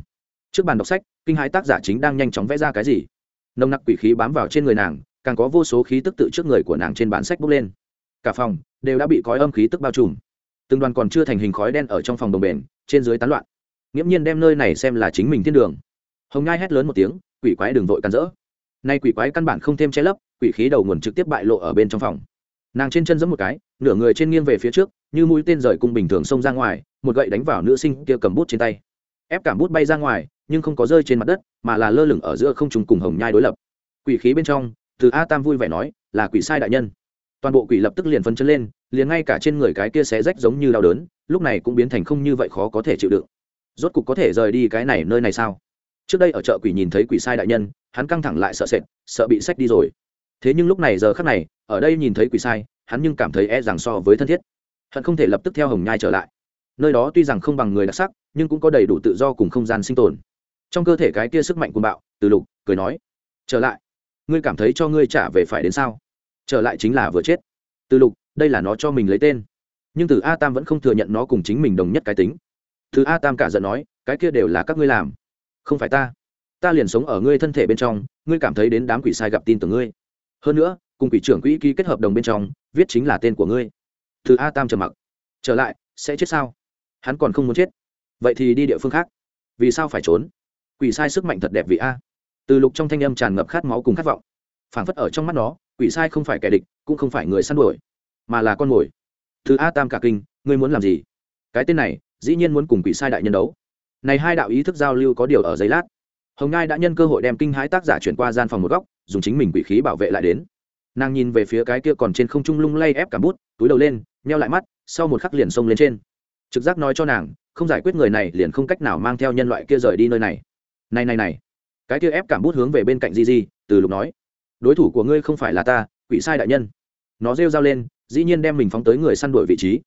Trước bàn đọc sách, kinh hai tác giả chính đang nhanh chóng vẽ ra cái gì nồng nặc quỷ khí bám vào trên người nàng, càng có vô số khí tức tự trước người của nàng trên bản sách bốc lên. Cả phòng đều đã bị khói âm khí tức bao trùm. Từng đoàn còn chưa thành hình khói đen ở trong phòng đồng bền, trên dưới tán loạn. Nghiễm nhiên đem nơi này xem là chính mình thiên đường. Hồng ngai hét lớn một tiếng, quỷ quái đường vội cắn rỡ. Nay quỷ quái căn bản không thêm che lấp, quỷ khí đầu nguồn trực tiếp bại lộ ở bên trong phòng. Nàng trên chân giẫm một cái, nửa người trên nghiêng về phía trước, như mũi tên rời cung bình thường xông ra ngoài, một gậy đánh vào nữ sinh kia cầm bút trên tay. Ép cảm bút bay ra ngoài nhưng không có rơi trên mặt đất, mà là lơ lửng ở giữa không trùng cùng hồng nhai đối lập. Quỷ khí bên trong, từ a tam vui vẻ nói, là quỷ sai đại nhân. Toàn bộ quỷ lập tức liền phấn chân lên, liền ngay cả trên người cái kia xé rách giống như đau đớn, lúc này cũng biến thành không như vậy khó có thể chịu đựng. Rốt cục có thể rời đi cái này nơi này sao? Trước đây ở chợ quỷ nhìn thấy quỷ sai đại nhân, hắn căng thẳng lại sợ sệt, sợ bị sách đi rồi. Thế nhưng lúc này giờ khắc này, ở đây nhìn thấy quỷ sai, hắn nhưng cảm thấy e rằng so với thân thiết. Hận không thể lập tức theo hồng nhai trở lại. Nơi đó tuy rằng không bằng người đặc sắc, nhưng cũng có đầy đủ tự do cùng không gian sinh tồn trong cơ thể cái kia sức mạnh cuồng bạo, từ lục cười nói, trở lại, ngươi cảm thấy cho ngươi trả về phải đến sao? Trở lại chính là vừa chết. Từ lục, đây là nó cho mình lấy tên. Nhưng từ a tam vẫn không thừa nhận nó cùng chính mình đồng nhất cái tính. Từ a tam cả giận nói, cái kia đều là các ngươi làm, không phải ta. Ta liền sống ở ngươi thân thể bên trong, ngươi cảm thấy đến đám quỷ sai gặp tin tưởng ngươi. Hơn nữa, cùng quỷ trưởng quỹ ký kết hợp đồng bên trong, viết chính là tên của ngươi. Từ a tam trầm mặc, trở lại, sẽ chết sao? Hắn còn không muốn chết. Vậy thì đi địa phương khác. Vì sao phải trốn? Quỷ sai sức mạnh thật đẹp vị a. Từ lục trong thanh âm tràn ngập khát máu cùng khát vọng. Phảng phất ở trong mắt nó, quỷ sai không phải kẻ địch, cũng không phải người săn đuổi, mà là con mồi. Thứ a tam cả kinh, ngươi muốn làm gì? Cái tên này, dĩ nhiên muốn cùng quỷ sai đại nhân đấu. Này hai đạo ý thức giao lưu có điều ở giấy lát. Hồng ngai đã nhân cơ hội đem kinh hãi tác giả chuyển qua gian phòng một góc, dùng chính mình quỷ khí bảo vệ lại đến. Nàng nhìn về phía cái kia còn trên không trung lung lay ép cả bút, túi đầu lên meo lại mắt, sau một khắc liền xông lên trên. Trực giác nói cho nàng, không giải quyết người này liền không cách nào mang theo nhân loại kia rời đi nơi này này này này. Cái kia ép cảm bút hướng về bên cạnh di di từ lục nói, đối thủ của ngươi không phải là ta, quỷ sai đại nhân. Nó rêu r lên, dĩ nhiên đem mình phóng tới người săn đuổi vị trí.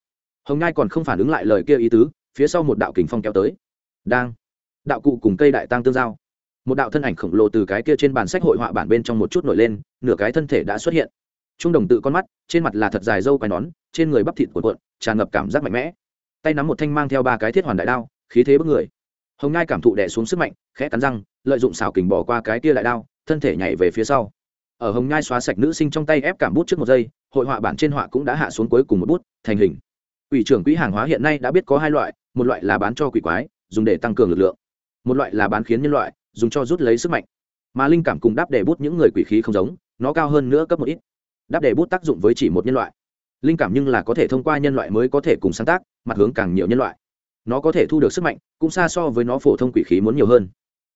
Hồng ngai còn không phản ứng lại lời kia ý tứ, phía sau một đạo kình phong kéo tới. Đang. Đạo cụ cùng cây đại tăng tương giao. Một đạo thân ảnh khổng lồ từ cái kia trên bàn sách hội họa bản bên trong một chút nổi lên, nửa cái thân thể đã xuất hiện. Trung đồng tự con mắt, trên mặt là thật dài dâu quai nón, trên người bắp thịt cuộn cuộn, tràn ngập cảm giác mạnh mẽ. Tay nắm một thanh mang theo ba cái thiết hoàn đại đao, khí thế bức người hồng ngai cảm thụ đẻ xuống sức mạnh, khẽ cắn răng, lợi dụng xào kình bỏ qua cái kia đại đao, thân thể nhảy về phía sau. Ở hồng ngai xóa sạch nữ sinh trong tay ép cảm bút trước một giây, hội họa bản trên họa cũng đã hạ xuống cuối cùng một bút, thành hình. Ủy trưởng quỹ hàng hóa hiện nay đã biết có hai loại, một loại là bán cho quỷ quái, dùng để tăng cường lực lượng. Một loại là bán khiến nhân loại, dùng cho rút lấy sức mạnh. Mà linh cảm cùng đáp để bút những người quỷ khí không giống, nó cao hơn nữa cấp một ít. Đáp để bút tác dụng với chỉ một nhân loại. Linh cảm nhưng là có thể thông qua nhân loại mới có thể cùng sáng tác, mặt hướng càng nhiều nhân loại nó có thể thu được sức mạnh, cũng xa so với nó phổ thông quỷ khí muốn nhiều hơn.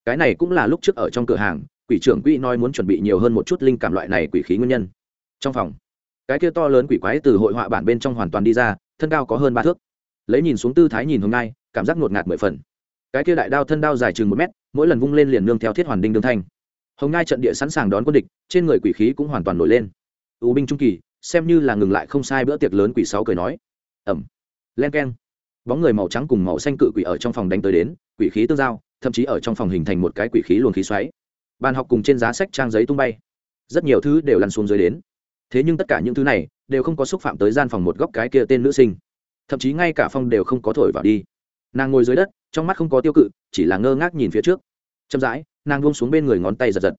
Cái này cũng là lúc trước ở trong cửa hàng, quỷ trưởng quỹ nói muốn chuẩn bị nhiều hơn một chút linh cảm loại này quỷ khí nguyên nhân. Trong phòng, cái kia to lớn quỷ quái từ hội họa bản bên trong hoàn toàn đi ra, thân cao có hơn ba thước. Lấy nhìn xuống tư thái nhìn hôm nay cảm giác ngột ngạt mười phần. Cái kia đại đao thân đao dài chừng một mét, mỗi lần vung lên liền nương theo thiết hoàn đinh đương thanh hồng ngai trận địa sẵn sàng đón quân địch, trên người quỷ khí cũng hoàn toàn nổi lên. Ưu binh trung kỳ, xem như là ngừng lại không sai bữa tiệc lớn quỷ sáu cười nói. Ẩm. Len k e n bóng người màu trắng cùng màu xanh cự quỷ ở trong phòng đánh tới đến, quỷ khí tương giao, thậm chí ở trong phòng hình thành một cái quỷ khí luồng khí xoáy. Bàn học cùng trên giá sách trang giấy tung bay. Rất nhiều thứ đều lăn xuống dưới đến. Thế nhưng tất cả những thứ này đều không có xúc phạm tới gian phòng một góc cái kia tên nữ sinh. Thậm chí ngay cả phong đều không có thổi vào đi. Nàng ngồi dưới đất, trong mắt không có tiêu cự, chỉ là ngơ ngác nhìn phía trước. Chậm rãi, nàng buông xuống bên người ngón tay giật giật.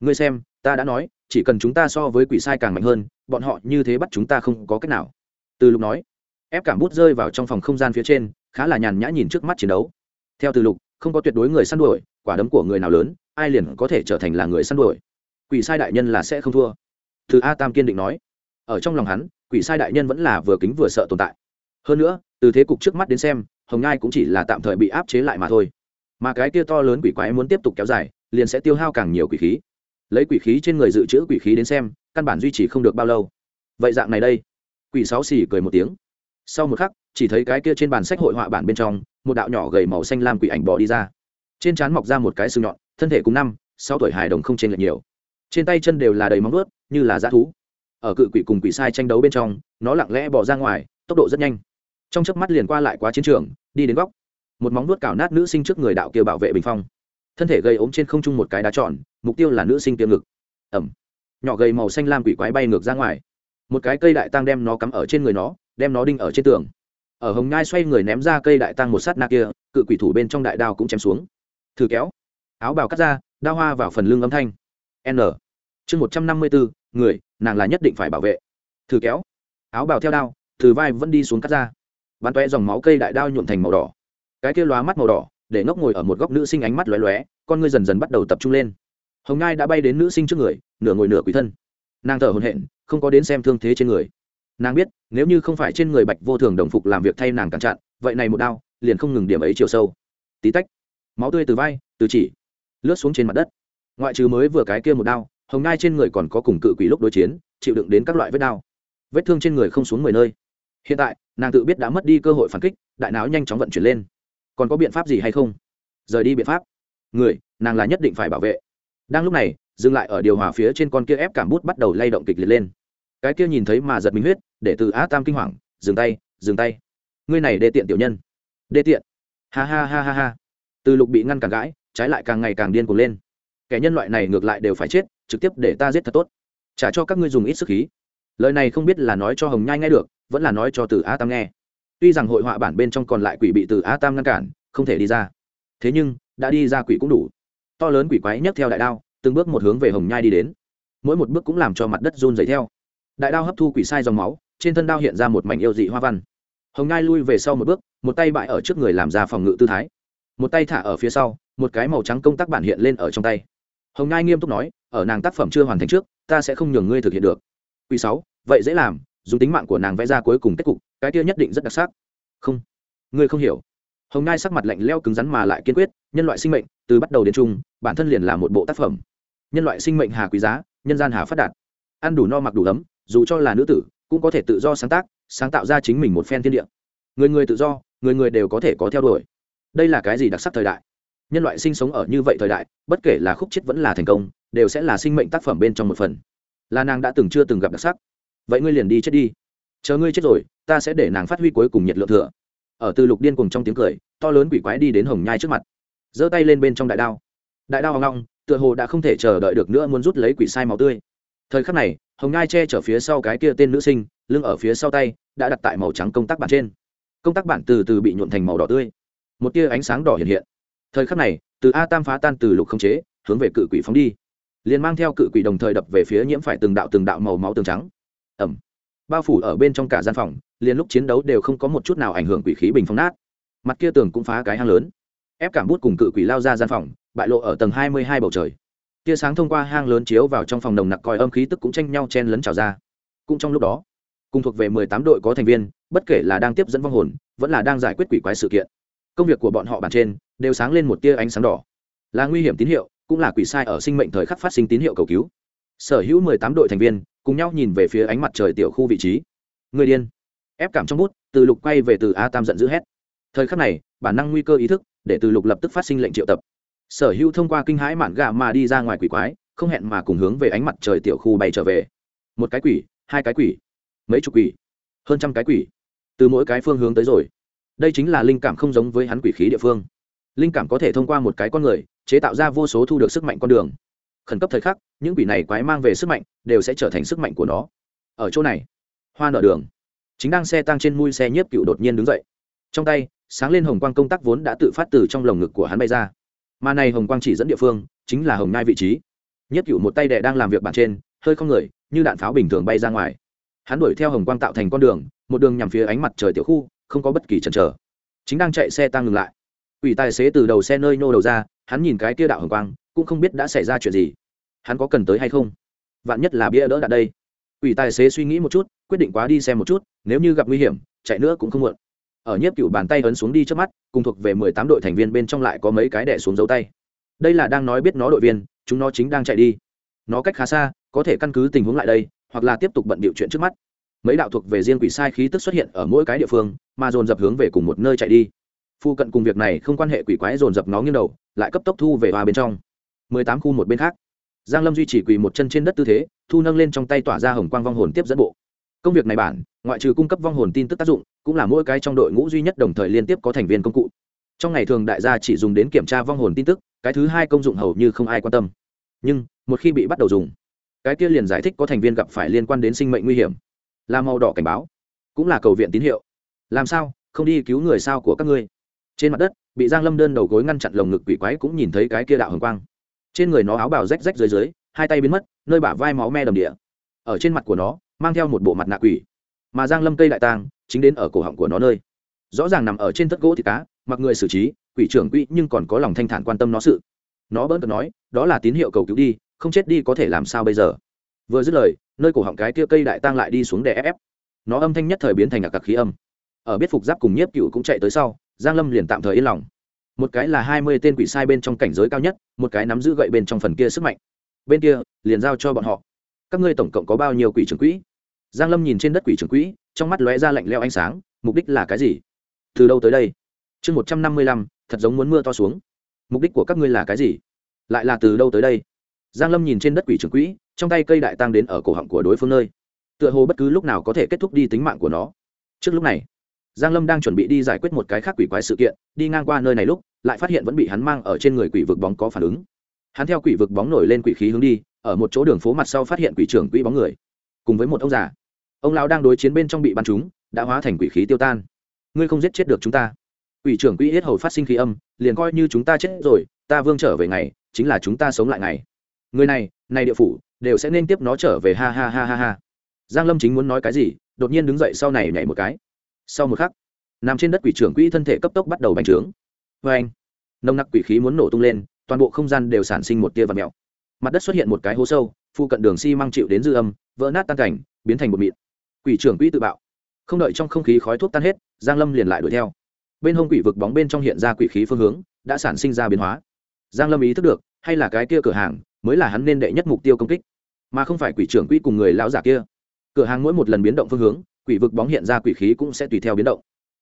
Ngươi xem, ta đã nói, chỉ cần chúng ta so với quỷ sai càng mạnh hơn, bọn họ như thế bắt chúng ta không có cách nào. Từ lúc nói ép cảm bút rơi vào trong phòng không gian phía trên, khá là nhàn nhã nhìn trước mắt chiến đấu. Theo từ lục, không có tuyệt đối người săn đuổi, quả đấm của người nào lớn, ai liền có thể trở thành là người săn đuổi. Quỷ sai đại nhân là sẽ không thua. Từ a tam kiên định nói. Ở trong lòng hắn, quỷ sai đại nhân vẫn là vừa kính vừa sợ tồn tại. Hơn nữa, từ thế cục trước mắt đến xem, hồng ngai cũng chỉ là tạm thời bị áp chế lại mà thôi. Mà cái kia to lớn quỷ quái muốn tiếp tục kéo dài, liền sẽ tiêu hao càng nhiều quỷ khí. Lấy quỷ khí trên người dự trữ quỷ khí đến xem, căn bản duy trì không được bao lâu. Vậy dạng này đây. Quỷ sáu xì cười một tiếng sau một khắc, chỉ thấy cái kia trên bàn sách hội họa bản bên trong, một đạo nhỏ gầy màu xanh lam quỷ ảnh bò đi ra. Trên trán mọc ra một cái xương nhọn, thân thể cùng năm sau tuổi hài đồng không chênh lệch nhiều. Trên tay chân đều là đầy móng ướt như là dã thú. Ở cự quỷ cùng quỷ sai tranh đấu bên trong, nó lặng lẽ bỏ ra ngoài, tốc độ rất nhanh. Trong chớp mắt liền qua lại quá chiến trường, đi đến góc. Một móng nuốt cào nát nữ sinh trước người đạo kia bảo vệ bình phong. Thân thể gây ốm trên không trung một cái đá tròn, mục tiêu là nữ sinh tiêm ngực. Ẩm. Nhỏ gầy màu xanh lam quỷ quái bay ngược ra ngoài. Một cái cây đại tăng đem nó cắm ở trên người nó đem nó đinh ở trên tường. Ở hồng Nhai xoay người ném ra cây đại tăng một sát na kia, cự quỷ thủ bên trong đại đao cũng chém xuống. Thử kéo, áo bào cắt ra, đao hoa vào phần lưng âm thanh. N. Chương một trăm năm mươi bốn người, nàng là nhất định phải bảo vệ. Thử kéo, áo bào theo đao, từ vai vẫn đi xuống cắt ra. Bắn toe dòng máu cây đại đao nhuộm thành màu đỏ. Cái kia lóa mắt màu đỏ, để ngốc ngồi ở một góc nữ sinh ánh mắt lóe lóe, con ngươi dần dần bắt đầu tập trung lên. Hồng ngai đã bay đến nữ sinh trước người, nửa ngồi nửa quỷ thân. Nàng thở hồn hện không có đến xem thương thế trên người nàng biết, nếu như không phải trên người bạch vô thường đồng phục làm việc thay nàng cản chặn, vậy này một đao, liền không ngừng điểm ấy chiều sâu. Tí tách, máu tươi từ vai, từ chỉ, lướt xuống trên mặt đất. Ngoại trừ mới vừa cái kia một đao, hồng ngai trên người còn có cùng cự quỷ lúc đối chiến, chịu đựng đến các loại vết đao. Vết thương trên người không xuống mười nơi. Hiện tại, nàng tự biết đã mất đi cơ hội phản kích, đại não nhanh chóng vận chuyển lên. Còn có biện pháp gì hay không? Rời đi biện pháp. Người, nàng là nhất định phải bảo vệ. Đang lúc này, dừng lại ở điều hòa phía trên con kia ép cảm bút bắt đầu lay động kịch liệt lên cái kia nhìn thấy mà giật mình huyết, để từ á tam kinh hoàng dừng tay dừng tay. Ngươi này đê tiện tiểu nhân. Đê tiện. Ha ha ha ha ha. Từ lục bị ngăn cản gãi, trái lại càng ngày càng điên cuồng lên. Kẻ nhân loại này ngược lại đều phải chết, trực tiếp để ta giết thật tốt. Trả cho các ngươi dùng ít sức khí. Lời này không biết là nói cho hồng nhai nghe được, vẫn là nói cho từ a tam nghe. Tuy rằng hội họa bản bên trong còn lại quỷ bị từ a tam ngăn cản, không thể đi ra. Thế nhưng, đã đi ra quỷ cũng đủ. To lớn quỷ quái nhấc theo đại đao, từng bước một hướng về hồng nhai đi đến. Mỗi một bước cũng làm cho mặt đất run dày theo đại đao hấp thu quỷ sai dòng máu trên thân đao hiện ra một mảnh yêu dị hoa văn hồng nhai lui về sau một bước một tay bại ở trước người làm ra phòng ngự tư thái một tay thả ở phía sau một cái màu trắng công tác bản hiện lên ở trong tay hồng nhai nghiêm túc nói ở nàng tác phẩm chưa hoàn thành trước ta sẽ không nhường ngươi thực hiện được Quỷ sáu, vậy dễ làm, dùng tính mạng của nàng vẽ ra cuối cùng kết cục, cái kia nhất định rất đặc sắc. Không, ngươi không hiểu. Hồng Ngai sắc mặt lạnh lẽo cứng rắn mà lại kiên quyết, nhân loại sinh mệnh, từ bắt đầu đến chung, bản thân liền là một bộ tác phẩm. Nhân loại sinh mệnh hà quý giá, nhân gian hà phát đạt. Ăn đủ no mặc đủ ấm, dù cho là nữ tử, cũng có thể tự do sáng tác, sáng tạo ra chính mình một phen thiên địa. Người người tự do, người người đều có thể có theo đuổi. Đây là cái gì đặc sắc thời đại? Nhân loại sinh sống ở như vậy thời đại, bất kể là khúc chết vẫn là thành công, đều sẽ là sinh mệnh tác phẩm bên trong một phần. Là nàng đã từng chưa từng gặp đặc sắc. Vậy ngươi liền đi chết đi. Chờ ngươi chết rồi ta sẽ để nàng phát huy cuối cùng nhiệt lượng thừa. Ở từ lục điên cùng trong tiếng cười to lớn quỷ quái đi đến hồng nhai trước mặt. Giơ tay lên bên trong đại đao. Đại đao hoang ngong tựa hồ đã không thể chờ đợi được nữa muốn rút lấy quỷ sai máu tươi thời khắc này, hồng ngai che chở phía sau cái kia tên nữ sinh, lưng ở phía sau tay, đã đặt tại màu trắng công tác bản trên. Công tác bản từ từ bị nhuộn thành màu đỏ tươi. Một tia ánh sáng đỏ hiện hiện. Thời khắc này, từ a tam phá tan từ lục không chế, hướng về cự quỷ phóng đi. Liền mang theo cự quỷ đồng thời đập về phía nhiễm phải từng đạo từng đạo màu máu tường trắng. Ẩm bao phủ ở bên trong cả gian phòng, liền lúc chiến đấu đều không có một chút nào ảnh hưởng quỷ khí bình phong nát. Mặt kia tường cũng phá cái hang lớn. Ép cảm bút cùng cự quỷ lao ra gian phòng, bại lộ ở tầng hai mươi hai bầu trời tia sáng thông qua hang lớn chiếu vào trong phòng nồng nặc coi âm khí tức cũng tranh nhau chen lấn trào ra. Cũng trong lúc đó, cùng thuộc về mười tám đội có thành viên, bất kể là đang tiếp dẫn vong hồn, vẫn là đang giải quyết quỷ quái sự kiện, công việc của bọn họ bản trên đều sáng lên một tia ánh sáng đỏ. Là nguy hiểm tín hiệu, cũng là quỷ sai ở sinh mệnh thời khắc phát sinh tín hiệu cầu cứu. Sở hữu mười tám đội thành viên cùng nhau nhìn về phía ánh mặt trời tiểu khu vị trí. Người điên. Ép cảm trong bút, từ lục quay về từ a tam giận dữ hét. Thời khắc này, bản năng nguy cơ ý thức để từ lục lập tức phát sinh lệnh triệu tập sở hữu thông qua kinh hãi mạn gà mà đi ra ngoài quỷ quái, không hẹn mà cùng hướng về ánh mặt trời tiểu khu bay trở về. Một cái quỷ, hai cái quỷ, mấy chục quỷ, hơn trăm cái quỷ, từ mỗi cái phương hướng tới rồi. Đây chính là linh cảm không giống với hắn quỷ khí địa phương. Linh cảm có thể thông qua một cái con người, chế tạo ra vô số thu được sức mạnh con đường. Khẩn cấp thời khắc, những quỷ này quái mang về sức mạnh, đều sẽ trở thành sức mạnh của nó. Ở chỗ này, hoa nở đường. Chính đang xe tăng trên mui xe nhiếp cựu đột nhiên đứng dậy. Trong tay, sáng lên hồng quang công tác vốn đã tự phát từ trong lồng ngực của hắn bay ra mà này hồng quang chỉ dẫn địa phương chính là hồng ngai vị trí. Nhất cựu một tay đệ đang làm việc bản trên, hơi không người, như đạn pháo bình thường bay ra ngoài. Hắn đuổi theo hồng quang tạo thành con đường, một đường nhằm phía ánh mặt trời tiểu khu, không có bất kỳ chần chờ. Chính đang chạy xe tăng ngừng lại. Ủy tài xế từ đầu xe nơi nô đầu ra, hắn nhìn cái kia đạo hồng quang, cũng không biết đã xảy ra chuyện gì. Hắn có cần tới hay không? Vạn nhất là bia đỡ đạn đây. Ủy tài xế suy nghĩ một chút, quyết định quá đi xem một chút, nếu như gặp nguy hiểm, chạy nữa cũng không muộn ở nhiếp cựu bàn tay ấn xuống đi trước mắt, cùng thuộc về mười tám đội thành viên bên trong lại có mấy cái đẻ xuống dấu tay. Đây là đang nói biết nó đội viên, chúng nó chính đang chạy đi. Nó cách khá xa, có thể căn cứ tình huống lại đây, hoặc là tiếp tục bận bịu chuyện trước mắt. Mấy đạo thuộc về riêng quỷ sai khí tức xuất hiện ở mỗi cái địa phương, mà dồn dập hướng về cùng một nơi chạy đi. Phu cận cùng việc này không quan hệ quỷ quái dồn dập nó nghiêng đầu, lại cấp tốc thu về hòa bên trong. Mười tám khu một bên khác. Giang lâm duy trì quỳ một chân trên đất tư thế, thu nâng lên trong tay tỏa ra hồng quang vong hồn tiếp dẫn bộ công việc này bản, ngoại trừ cung cấp vong hồn tin tức tác dụng, cũng là mỗi cái trong đội ngũ duy nhất đồng thời liên tiếp có thành viên công cụ. Trong ngày thường đại gia chỉ dùng đến kiểm tra vong hồn tin tức, cái thứ hai công dụng hầu như không ai quan tâm. Nhưng, một khi bị bắt đầu dùng, cái kia liền giải thích có thành viên gặp phải liên quan đến sinh mệnh nguy hiểm. Là màu đỏ cảnh báo, cũng là cầu viện tín hiệu. Làm sao, không đi cứu người sao của các ngươi? Trên mặt đất, bị giang lâm đơn đầu gối ngăn chặn lồng ngực quỷ quái cũng nhìn thấy cái kia đạo hồng quang. Trên người nó áo bào rách rách dưới dưới, hai tay biến mất, nơi bả vai máu me đầm địa. Ở trên mặt của nó mang theo một bộ mặt nạ quỷ. Mà giang lâm cây đại tang chính đến ở cổ họng của nó nơi. Rõ ràng nằm ở trên tất gỗ thì cá, mặc người xử trí, quỷ trưởng quỷ nhưng còn có lòng thanh thản quan tâm nó sự. Nó bỡn cợt nói, đó là tín hiệu cầu cứu đi, không chết đi có thể làm sao bây giờ? Vừa dứt lời, nơi cổ họng cái kia cây đại tang lại đi xuống để ép ép. Nó âm thanh nhất thời biến thành cả cặc khí âm. Ở biết phục giáp cùng nhiếp cựu cũng chạy tới sau, giang lâm liền tạm thời yên lòng. Một cái là hai mươi tên quỷ sai bên trong cảnh giới cao nhất, một cái nắm giữ gậy bên trong phần kia sức mạnh. Bên kia, liền giao cho bọn họ các ngươi tổng cộng có bao nhiêu quỷ trưởng quỹ? Giang lâm nhìn trên đất quỷ trưởng quỹ, trong mắt lóe ra lạnh leo ánh sáng, mục đích là cái gì? Từ đâu tới đây? Chương một trăm năm mươi lăm, thật giống muốn mưa to xuống. Mục đích của các ngươi là cái gì? Lại là từ đâu tới đây? Giang lâm nhìn trên đất quỷ trưởng quỹ, trong tay cây đại tăng đến ở cổ họng của đối phương nơi. Tựa hồ bất cứ lúc nào có thể kết thúc đi tính mạng của nó. Trước lúc này, giang lâm đang chuẩn bị đi giải quyết một cái khác quỷ quái sự kiện, đi ngang qua nơi này lúc, lại phát hiện vẫn bị hắn mang ở trên người quỷ vực bóng có phản ứng. Hắn theo quỷ vực bóng nổi lên quỷ khí hướng đi ở một chỗ đường phố mặt sau phát hiện quỷ trưởng quỷ bóng người. Cùng với một ông già. Ông lão đang đối chiến bên trong bị bắn trúng, đã hóa thành quỷ khí tiêu tan. Ngươi không giết chết được chúng ta. Quỷ trưởng quỷ hết hầu phát sinh khí âm, liền coi như chúng ta chết rồi, ta vương trở về ngày, chính là chúng ta sống lại ngày. Người này này địa phủ, đều sẽ nên tiếp nó trở về, ha ha ha ha ha. Giang lâm chính muốn nói cái gì, đột nhiên đứng dậy sau này nhảy một cái. Sau một khắc, nằm trên đất quỷ trưởng quỹ thân thể cấp tốc bắt đầu bành trướng. Vê anh nồng nặc quỷ khí muốn nổ tung lên, toàn bộ không gian đều sản sinh một tia vật mèo mặt đất xuất hiện một cái hố sâu, phụ cận đường xi、si、măng chịu đến dư âm, vỡ nát tan cảnh, biến thành một mịn. Quỷ trưởng quỹ tự bạo. Không đợi trong không khí khói thuốc tan hết, giang lâm liền lại đuổi theo. Bên hông quỷ vực bóng bên trong hiện ra quỷ khí phương hướng, đã sản sinh ra biến hóa. Giang lâm ý thức được, hay là cái kia cửa hàng mới là hắn nên đệ nhất mục tiêu công kích, mà không phải quỷ trưởng quỹ cùng người lão giả kia. Cửa hàng mỗi một lần biến động phương hướng, quỷ vực bóng hiện ra quỷ khí cũng sẽ tùy theo biến động.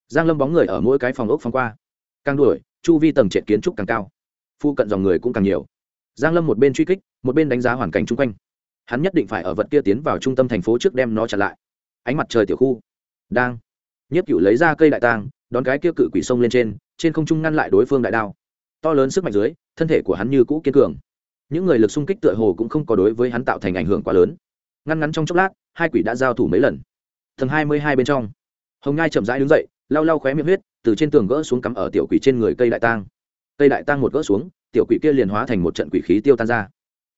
Giang lâm bóng người ở mỗi cái phòng ốc phong qua. Càng đuổi, chu vi tầng trệt kiến trúc càng cao. Phu cận dòng người cũng càng nhiều giang lâm một bên truy kích, một bên đánh giá hoàn cảnh chung quanh. Hắn nhất định phải ở vật kia tiến vào trung tâm thành phố trước đem nó chặn lại. Ánh mặt trời tiểu khu. Đang. Nhất cựu lấy ra cây đại tang đón cái kia cự quỷ sông lên trên trên không trung ngăn lại đối phương đại đao. To lớn sức mạnh dưới, thân thể của hắn như cũ kiên cường. Những người lực xung kích tựa hồ cũng không có đối với hắn tạo thành ảnh hưởng quá lớn. Ngăn ngắn trong chốc lát, hai quỷ đã giao thủ mấy lần. Tầng hai mươi hai bên trong. Hồng ngai chậm rãi đứng dậy, lau lau khóe miệng huyết, từ trên tường gỡ xuống cắm ở tiểu quỷ trên người cây đại tang. Cây đại tang một gỡ xuống tiểu quỷ kia liền hóa thành một trận quỷ khí tiêu tan ra.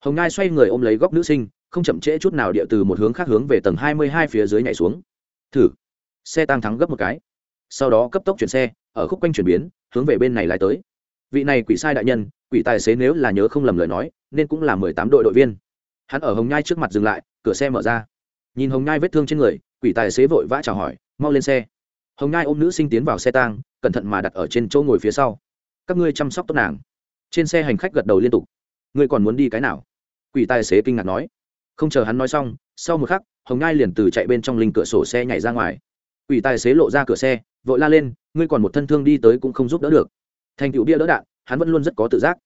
Hồng ngai xoay người ôm lấy góc nữ sinh, không chậm trễ chút nào địa từ một hướng khác hướng về tầng hai mươi hai phía dưới nhảy xuống. Thử. Xe tăng thắng gấp một cái. Sau đó cấp tốc chuyển xe, ở khúc quanh chuyển biến, hướng về bên này lại tới. Vị này quỷ sai đại nhân, quỷ tài xế nếu là nhớ không lầm lời nói, nên cũng là mười tám đội đội viên. Hắn ở hồng nhai trước mặt dừng lại, cửa xe mở ra. Nhìn hồng nhai vết thương trên người, quỷ tài xế vội vã chào hỏi, mau lên xe. Hồng nhai ôm nữ sinh tiến vào xe tang, cẩn thận mà đặt ở trên chỗ ngồi phía sau. Các ngươi chăm sóc tốt nàng trên xe hành khách gật đầu liên tục. Ngươi còn muốn đi cái nào? Quỷ tài xế kinh ngạc nói. Không chờ hắn nói xong, sau một khắc, hồng ngai liền từ chạy bên trong linh cửa sổ xe nhảy ra ngoài. Quỷ tài xế lộ ra cửa xe, vội la lên, ngươi còn một thân thương đi tới cũng không giúp đỡ được. Thành cựu bia đỡ đạn, hắn vẫn luôn rất có tự giác.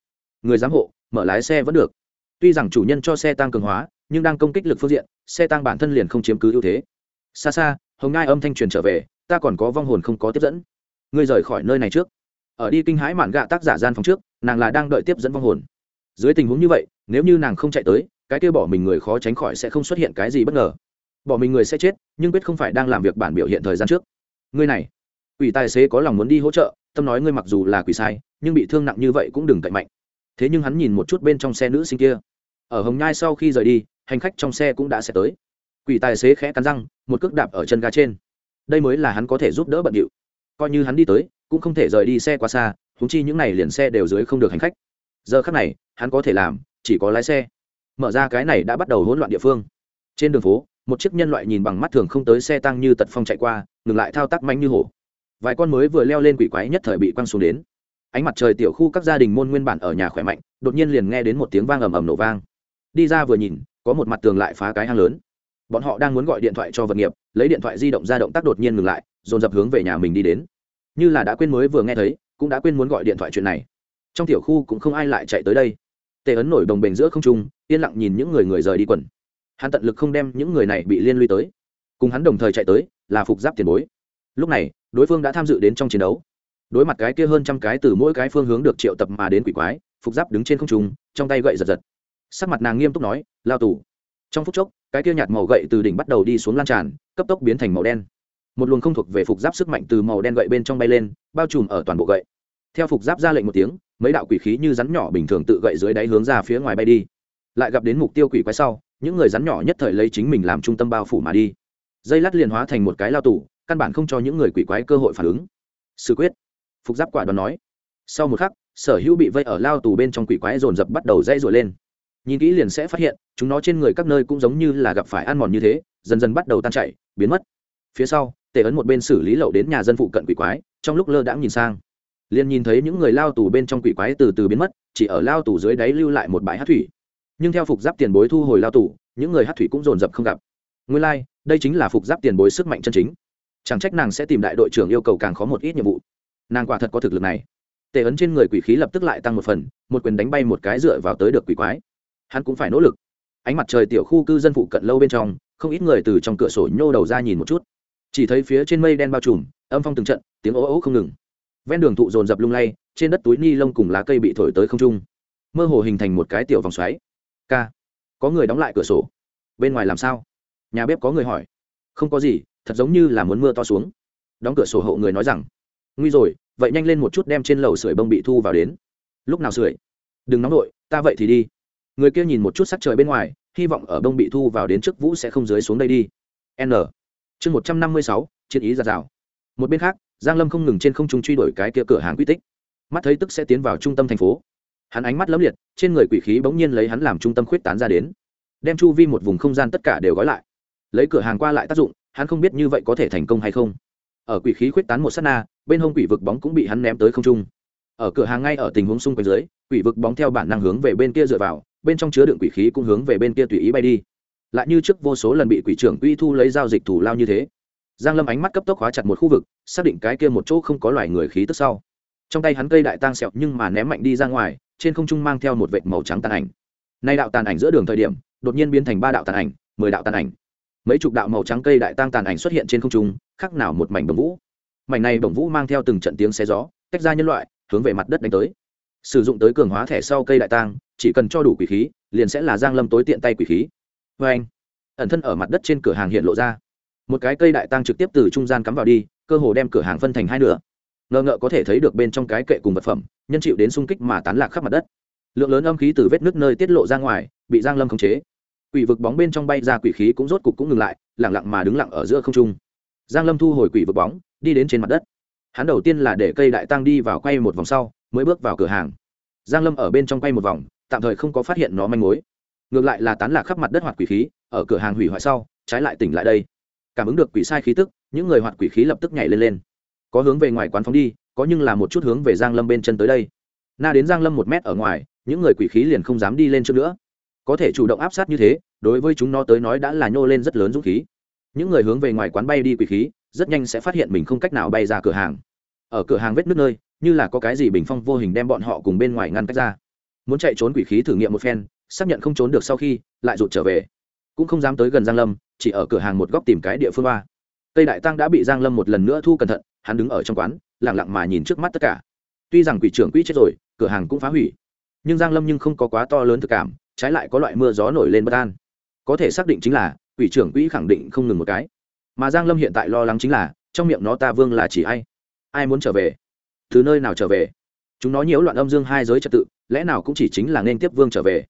Người giám hộ, mở lái xe vẫn được. Tuy rằng chủ nhân cho xe tăng cường hóa, nhưng đang công kích lực phương diện, xe tăng bản thân liền không chiếm cứ ưu thế. Xa xa, hồng ngai âm thanh truyền trở về, ta còn có vong hồn không có tiếp dẫn. Ngươi rời khỏi nơi này trước. Ở đi kinh hãi mạn gạ tác giả gian phòng trước nàng là đang đợi tiếp dẫn vong hồn. Dưới tình huống như vậy, nếu như nàng không chạy tới, cái kia bỏ mình người khó tránh khỏi sẽ không xuất hiện cái gì bất ngờ. Bỏ mình người sẽ chết, nhưng quyết không phải đang làm việc bản biểu hiện thời gian trước. Ngươi này ủy tài xế có lòng muốn đi hỗ trợ, tâm nói ngươi mặc dù là quỷ sai, nhưng bị thương nặng như vậy cũng đừng cậy mạnh. Thế nhưng hắn nhìn một chút bên trong xe nữ sinh kia. Ở hồng nhai sau khi rời đi, hành khách trong xe cũng đã sẽ tới. Quỷ tài xế khẽ cắn răng, một cước đạp ở chân ga trên. Đây mới là hắn có thể giúp đỡ bận điệu. Coi như hắn đi tới, cũng không thể rời đi xe quá xa húng chi những n à y liền xe đều dưới không được hành khách. Giờ khác này, hắn có thể làm, chỉ có lái xe. Mở ra cái này đã bắt đầu hỗn loạn địa phương. Trên đường phố, một chiếc nhân loại nhìn bằng mắt thường không tới xe tăng như tật phong chạy qua, ngừng lại thao tác manh như hổ. Vài con mới vừa leo lên quỷ quái nhất thời bị quăng xuống đến. Ánh mặt trời tiểu khu các gia đình môn nguyên bản ở nhà khỏe mạnh, đột nhiên liền nghe đến một tiếng vang ầm ầm nổ vang. Đi ra vừa nhìn, có một mặt tường lại phá cái hang lớn. Bọn họ đang muốn gọi điện thoại cho vật nghiệp, lấy điện thoại di động ra động tác đột nhiên ngừng lại, dồn dập hướng về nhà mình đi đến. Như là đã quên mới vừa nghe thấy cũng đã quên muốn gọi điện thoại chuyện này. Trong tiểu khu cũng không ai lại chạy tới đây. Tề ấn nổi đồng bền giữa không trung, yên lặng nhìn những người người rời đi quần. Hắn tận lực không đem những người này bị liên lụy tới. Cùng hắn đồng thời chạy tới, là phục giáp tiền bối. Lúc này, đối phương đã tham dự đến trong chiến đấu. Đối mặt cái kia hơn trăm cái từ mỗi cái phương hướng được triệu tập mà đến quỷ quái, phục giáp đứng trên không trung, trong tay gậy giật giật. Sắc mặt nàng nghiêm túc nói, lao tù. Trong phút chốc, cái kia nhạt màu gậy từ đỉnh bắt đầu đi xuống lan tràn, cấp tốc biến thành màu đen. Một luồng không thuộc về phục giáp sức mạnh từ màu đen gậy bên trong bay lên, bao trùm ở toàn bộ gậy theo phục giáp ra lệnh một tiếng, mấy đạo quỷ khí như rắn nhỏ bình thường tự gậy dưới đáy hướng ra phía ngoài bay đi. Lại gặp đến mục tiêu quỷ quái sau, những người rắn nhỏ nhất thời lấy chính mình làm trung tâm bao phủ mà đi. Dây lát liền hóa thành một cái lao tù, căn bản không cho những người quỷ quái cơ hội phản ứng. Sự quyết, phục giáp quả đoán nói. Sau một khắc, sở hữu bị vây ở lao tù bên trong quỷ quái dồn dập bắt đầu dây dội lên. Nhìn kỹ liền sẽ phát hiện, chúng nó trên người các nơi cũng giống như là gặp phải ăn mòn như thế, dần dần bắt đầu tan chảy, biến mất. Phía sau, tề ấn một bên xử lý lậu đến nhà dân phụ cận quỷ quái, trong lúc lơ đãng nhìn sang liền nhìn thấy những người lao tù bên trong quỷ quái từ từ biến mất chỉ ở lao tù dưới đáy lưu lại một bãi hát thủy. Nhưng theo phục giáp tiền bối thu hồi lao tù những người hát thủy cũng dồn dập không gặp. Nguyên lai、like, đây chính là phục giáp tiền bối sức mạnh chân chính. Chẳng trách nàng sẽ tìm đại đội trưởng yêu cầu càng khó một ít nhiệm vụ. Nàng quả thật có thực lực này. Tề ấn trên người quỷ khí lập tức lại tăng một phần một quyền đánh bay một cái dựa vào tới được quỷ quái. Hắn cũng phải nỗ lực. Ánh mặt trời tiểu khu cư dân phụ cận lâu bên trong không ít người từ trong cửa sổ nhô đầu ra nhìn một chút. Chỉ thấy phía trên mây đen bao trùm âm phong từng trận tiếng ố ố không ngừng ven đường thụ dồn dập lung lay, trên đất túi ni lông cùng lá cây bị thổi tới không trung. Mơ hồ hình thành một cái tiểu vòng xoáy. K có người đóng lại cửa sổ. Bên ngoài làm sao? Nhà bếp có người hỏi. Không có gì, thật giống như là muốn mưa to xuống. Đóng cửa sổ hộ người nói rằng, nguy rồi, vậy nhanh lên một chút đem trên lầu sưởi bông bị thu vào đến. Lúc nào sưởi? Đừng nóng nổi ta vậy thì đi. Người kia nhìn một chút sắc trời bên ngoài, hy vọng ở bông bị thu vào đến trước vũ sẽ không dưới xuống đây đi. N. Chương một trăm năm mươi sáu, chiến ý giạt rào. Một bên khác giang lâm không ngừng trên không trung truy đuổi cái kia cửa hàng quy tích. Mắt thấy tức sẽ tiến vào trung tâm thành phố. Hắn ánh mắt lấm liệt, trên người quỷ khí bỗng nhiên lấy hắn làm trung tâm khuyết tán ra đến. Đem chu vi một vùng không gian tất cả đều gói lại. Lấy cửa hàng qua lại tác dụng, hắn không biết như vậy có thể thành công hay không. Ở quỷ khí khuyết tán một s á t na, bên hông quỷ vực bóng cũng bị hắn ném tới không trung. Ở cửa hàng ngay ở tình huống xung quanh dưới, quỷ vực bóng theo bản năng hướng về bên kia dựa vào, bên trong chứa đựng quỷ khí cũng hướng về bên kia tùy ý bay đi. Lại như trước vô số lần bị quỷ trưởng uy thu lấy giao dịch thủ lao như thế giang lâm ánh mắt cấp tốc hóa chặt một khu vực, xác định cái kia một chỗ không có loài người khí tức sau. Trong tay hắn cây đại tang sẹo nhưng mà ném mạnh đi ra ngoài, trên không trung mang theo một vệt màu trắng tàn ảnh. Nay đạo tàn ảnh giữa đường thời điểm, đột nhiên biến thành ba đạo tàn ảnh, mười đạo tàn ảnh. Mấy chục đạo màu trắng cây đại tang tàn ảnh xuất hiện trên không trung khác nào một mảnh đồng vũ. Mảnh này đồng vũ mang theo từng trận tiếng xe gió, tách ra nhân loại, hướng về mặt đất đánh tới. Sử dụng tới cường hóa thẻ sau cây đại tang, chỉ cần cho đủ quỷ khí, liền sẽ là giang lâm tối tiện tay quỷ khí. Vê anh ẩn thân ở mặt đất trên cửa hàng hiện lộ ra một cái cây đại tăng trực tiếp từ trung gian cắm vào đi, cơ hồ đem cửa hàng phân thành hai nửa. Ngờ ngợ có thể thấy được bên trong cái kệ cùng vật phẩm, nhân chịu đến xung kích mà tán lạc khắp mặt đất. Lượng lớn âm khí từ vết nước nơi tiết lộ ra ngoài, bị giang lâm khống chế. Quỷ vực bóng bên trong bay ra quỷ khí cũng rốt cục cũng ngừng lại lẳng lặng mà đứng lặng ở giữa không trung. Giang lâm thu hồi quỷ vực bóng, đi đến trên mặt đất. Hắn đầu tiên là để cây đại tăng đi vào quay một vòng sau, mới bước vào cửa hàng. Giang lâm ở bên trong quay một vòng, tạm thời không có phát hiện nó manh mối. Ngược lại là tán lạc khắp mặt đất hoạt quỷ khí, ở cửa hàng hủy hoại sau, trái lại tỉnh lại đây cảm ứng được quỷ sai khí tức, những người hoạt quỷ khí lập tức nhảy lên lên. Có hướng về ngoài quán phóng đi, có nhưng là một chút hướng về giang lâm bên chân tới đây. Na đến giang lâm một mét ở ngoài, những người quỷ khí liền không dám đi lên trước nữa. Có thể chủ động áp sát như thế, đối với chúng nó tới nói đã là nhô lên rất lớn dũng khí. Những người hướng về ngoài quán bay đi quỷ khí, rất nhanh sẽ phát hiện mình không cách nào bay ra cửa hàng. Ở cửa hàng vết nước nơi, như là có cái gì bình phong vô hình đem bọn họ cùng bên ngoài ngăn cách ra. Muốn chạy trốn quỷ khí thử nghiệm một phen, xác nhận không trốn được sau khi, lại rụt trở về. Cũng không dám tới gần giang lâm chỉ ở cửa hàng một góc tìm cái địa phương ba tây đại tăng đã bị giang lâm một lần nữa thu cẩn thận, hắn đứng ở trong quán, lặng lặng mà nhìn trước mắt tất cả. Tuy rằng quỷ trưởng quỹ chết rồi, cửa hàng cũng phá hủy, nhưng giang lâm nhưng không có quá to lớn thực cảm, trái lại có loại mưa gió nổi lên bất an. Có thể xác định chính là, quỷ trưởng quỹ khẳng định không ngừng một cái. Mà giang lâm hiện tại lo lắng chính là, trong miệng nó ta vương là chỉ ai? Ai muốn trở về? Từ nơi nào trở về? Chúng nó nhiễu loạn âm dương hai giới trật tự, lẽ nào cũng chỉ chính là nên tiếp vương trở về?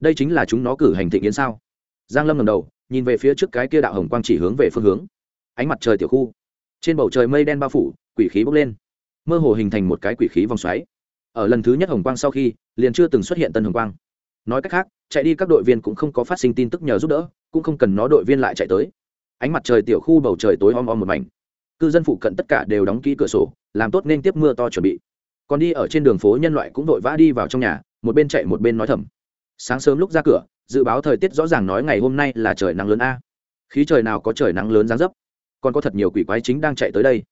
Đây chính là chúng nó cử hành thịnh yến sao? Giang lâm ngầm đầu nhìn về phía trước cái kia đạo hồng quang chỉ hướng về phương hướng. Ánh mặt trời tiểu khu. Trên bầu trời mây đen bao phủ, quỷ khí bốc lên. Mơ hồ hình thành một cái quỷ khí vòng xoáy. Ở lần thứ nhất hồng quang sau khi, liền chưa từng xuất hiện tân hồng quang. Nói cách khác, chạy đi các đội viên cũng không có phát sinh tin tức nhờ giúp đỡ, cũng không cần nó đội viên lại chạy tới. Ánh mặt trời tiểu khu bầu trời tối om om một mảnh. Cư dân phụ cận tất cả đều đóng ký cửa sổ, làm tốt nên tiếp mưa to chuẩn bị. Còn đi ở trên đường phố nhân loại cũng vội vã đi vào trong nhà, một bên chạy một bên nói thầm. Sáng sớm lúc ra cửa dự báo thời tiết rõ ràng nói ngày hôm nay là trời nắng lớn a. Khí trời nào có trời nắng lớn giáng dấp? Còn có thật nhiều quỷ quái chính đang chạy tới đây.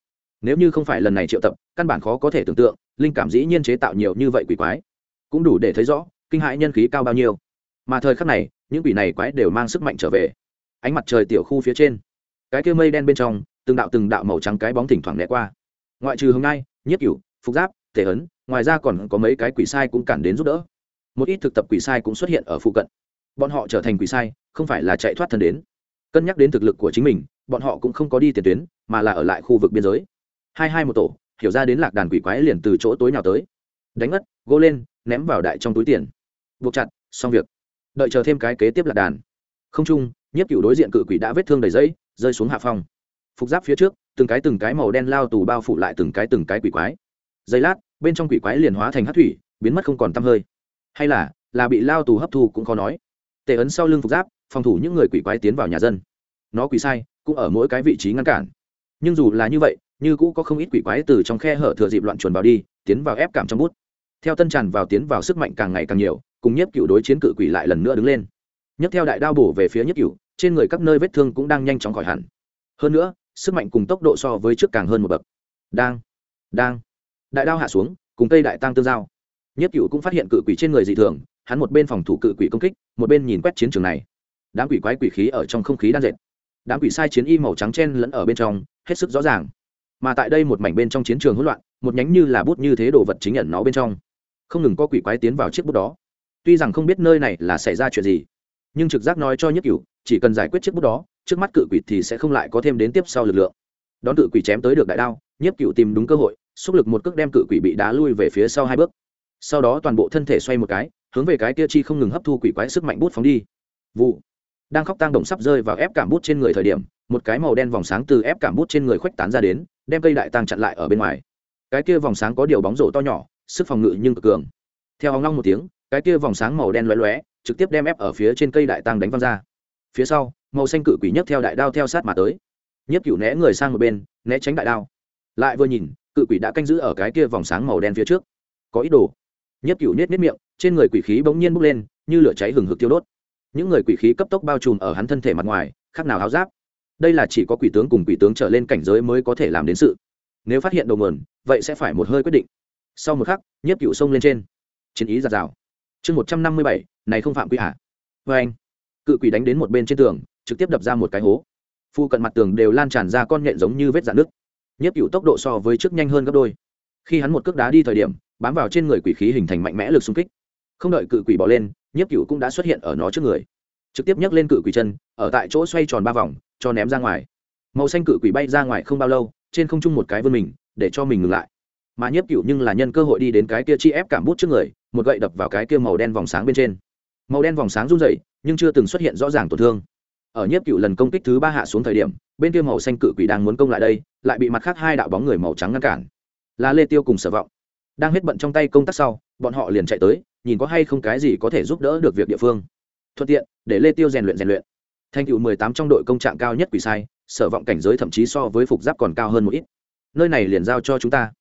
Nếu như không phải lần này triệu tập, căn bản khó có thể tưởng tượng, linh cảm dĩ nhiên chế tạo nhiều như vậy quỷ quái. Cũng đủ để thấy rõ, kinh hãi nhân khí cao bao nhiêu. Mà thời khắc này, những quỷ này quái đều mang sức mạnh trở về. Ánh mặt trời tiểu khu phía trên, cái kia mây đen bên trong, từng đạo từng đạo màu trắng cái bóng thỉnh thoảng né qua. Ngoại trừ hôm nay nhất cửu, phục giáp thể ấn ngoài ra còn có mấy cái quỷ sai cũng cản đến giúp đỡ. Một ít thực tập quỷ sai cũng xuất hiện ở phụ cận bọn họ trở thành quỷ sai, không phải là chạy thoát thân đến. Cân nhắc đến thực lực của chính mình, bọn họ cũng không có đi tiền tuyến, mà là ở lại khu vực biên giới. Hai hai một tổ, hiểu ra đến lạc đàn quỷ quái liền từ chỗ tối nào tới. Đánh mất gỗ lên, ném vào đại trong túi tiền. Buộc chặt, xong việc. Đợi chờ thêm cái kế tiếp lạc đàn. Không chung, nhiếp cựu đối diện cự quỷ đã vết thương đầy dây rơi xuống hạ phong. Phục giáp phía trước, từng cái từng cái màu đen lao tù bao phủ lại từng cái từng cái quỷ quái. Giây lát, bên trong quỷ quái liền hóa thành hát thủy, biến mất không còn t hơi. Hay là là bị lao tù hấp thu cũng khó nói tề ấn sau lưng phục giáp, phòng thủ những người quỷ quái tiến vào nhà dân. Nó quỷ sai, cũng ở mỗi cái vị trí ngăn cản. Nhưng dù là như vậy, như cũ có không ít quỷ quái từ trong khe hở thừa dịp loạn chuồn vào đi, tiến vào ép cảm trong bút. Theo tân tràn vào tiến vào sức mạnh càng ngày càng nhiều, cùng nhiếp cựu đối chiến cự quỷ lại lần nữa đứng lên. Nhấc theo đại đao bổ về phía nhiếp cựu, trên người các nơi vết thương cũng đang nhanh chóng khỏi hẳn. Hơn nữa, sức mạnh cùng tốc độ so với trước càng hơn một bậc. Đang đang. Đại đao hạ xuống, cùng cây đại tăng tương giao. Nhất cựu cũng phát hiện cự quỷ trên người dị thường hắn một bên phòng thủ cự quỷ công kích, một bên nhìn quét chiến trường này. Đám quỷ quái quỷ khí ở trong không khí đang dệt. Đám quỷ sai chiến y màu trắng chen lẫn ở bên trong, hết sức rõ ràng. Mà tại đây một mảnh bên trong chiến trường hỗn loạn, một nhánh như là bút như thế đồ vật chính ẩn nó bên trong. Không ngừng có quỷ quái tiến vào chiếc bút đó. Tuy rằng không biết nơi này là xảy ra chuyện gì, nhưng trực giác nói cho nhất cửu, chỉ cần giải quyết chiếc bút đó, trước mắt cự quỷ thì sẽ không lại có thêm đến tiếp sau lực lượng. Đón cự quỷ chém tới được đại đao, nhất cửu tìm đúng cơ hội, xúc lực một cước đem cự quỷ bị đá lui về phía sau hai bước. Sau đó toàn bộ thân thể xoay một cái hướng về cái kia chi không ngừng hấp thu quỷ quái sức mạnh bút phóng đi. Vụ. Đang khóc tang động sắp rơi vào ép cảm bút trên người thời điểm, một cái màu đen vòng sáng từ ép cảm bút trên người khuếch tán ra đến, đem cây đại tăng chặn lại ở bên ngoài. Cái kia vòng sáng có điều bóng rổ to nhỏ, sức phòng ngự nhưng cực cường. Theo hóng long một tiếng, cái kia vòng sáng màu đen lóe lóe, trực tiếp đem ép ở phía trên cây đại tăng đánh văng ra. Phía sau, màu xanh cự quỷ nhấc theo đại đao theo sát mà tới. Nhiếp cửu né người sang một bên, né tránh đại đao. Lại vừa nhìn, cự quỷ đã canh giữ ở cái kia vòng sáng màu đen phía trước. Có ý đồ nhất cửu nết nết miệng, trên người quỷ khí bỗng nhiên bốc lên, như lửa cháy hừng hực tiêu đốt. Những người quỷ khí cấp tốc bao trùm ở hắn thân thể mặt ngoài, khác nào áo giáp. Đây là chỉ có quỷ tướng cùng quỷ tướng trở lên cảnh giới mới có thể làm đến sự. Nếu phát hiện đầu mườn vậy sẽ phải một hơi quyết định. Sau một khắc nhiếp cựu sông lên trên. Chiến ý giạt rào. Chương một trăm năm mươi bảy, này không phạm quy hạ vê vâng anh. Cự quỷ đánh đến một bên trên tường, trực tiếp đập ra một cái hố. Phu cận mặt tường đều lan tràn ra con nhện giống như vết dạn nước nhiếp cựu tốc độ so với trước nhanh hơn gấp đôi. Khi hắn một cước đá đi thời điểm bám vào trên người quỷ khí hình thành mạnh mẽ lực xung kích. Không đợi cự quỷ bỏ lên, nhiếp cựu cũng đã xuất hiện ở nó trước người. Trực tiếp nhấc lên cự quỷ chân, ở tại chỗ xoay tròn ba vòng, cho ném ra ngoài. Màu xanh cự quỷ bay ra ngoài không bao lâu, trên không trung một cái vươn mình, để cho mình ngừng lại. Mà nhiếp cựu nhưng là nhân cơ hội đi đến cái kia chi ép cảm bút trước người, một gậy đập vào cái kia màu đen vòng sáng bên trên. Màu đen vòng sáng run rẩy, nhưng chưa từng xuất hiện rõ ràng tổn thương. Ở nhiếp cựu lần công kích thứ ba hạ xuống thời điểm, bên kia màu xanh cự quỷ đang muốn công lại đây, lại bị mặt khác hai đạo bóng người màu trắng ngăn cản. Là lê tiêu cùng sở vọng đang hết bận trong tay công tác sau, bọn họ liền chạy tới, nhìn có hay không cái gì có thể giúp đỡ được việc địa phương. Thuận tiện, để lê tiêu rèn luyện rèn luyện. Thành cựu mười tám trong đội công trạng cao nhất quỷ sai, sở vọng cảnh giới thậm chí so với phục giáp còn cao hơn một ít. Nơi này liền giao cho chúng ta.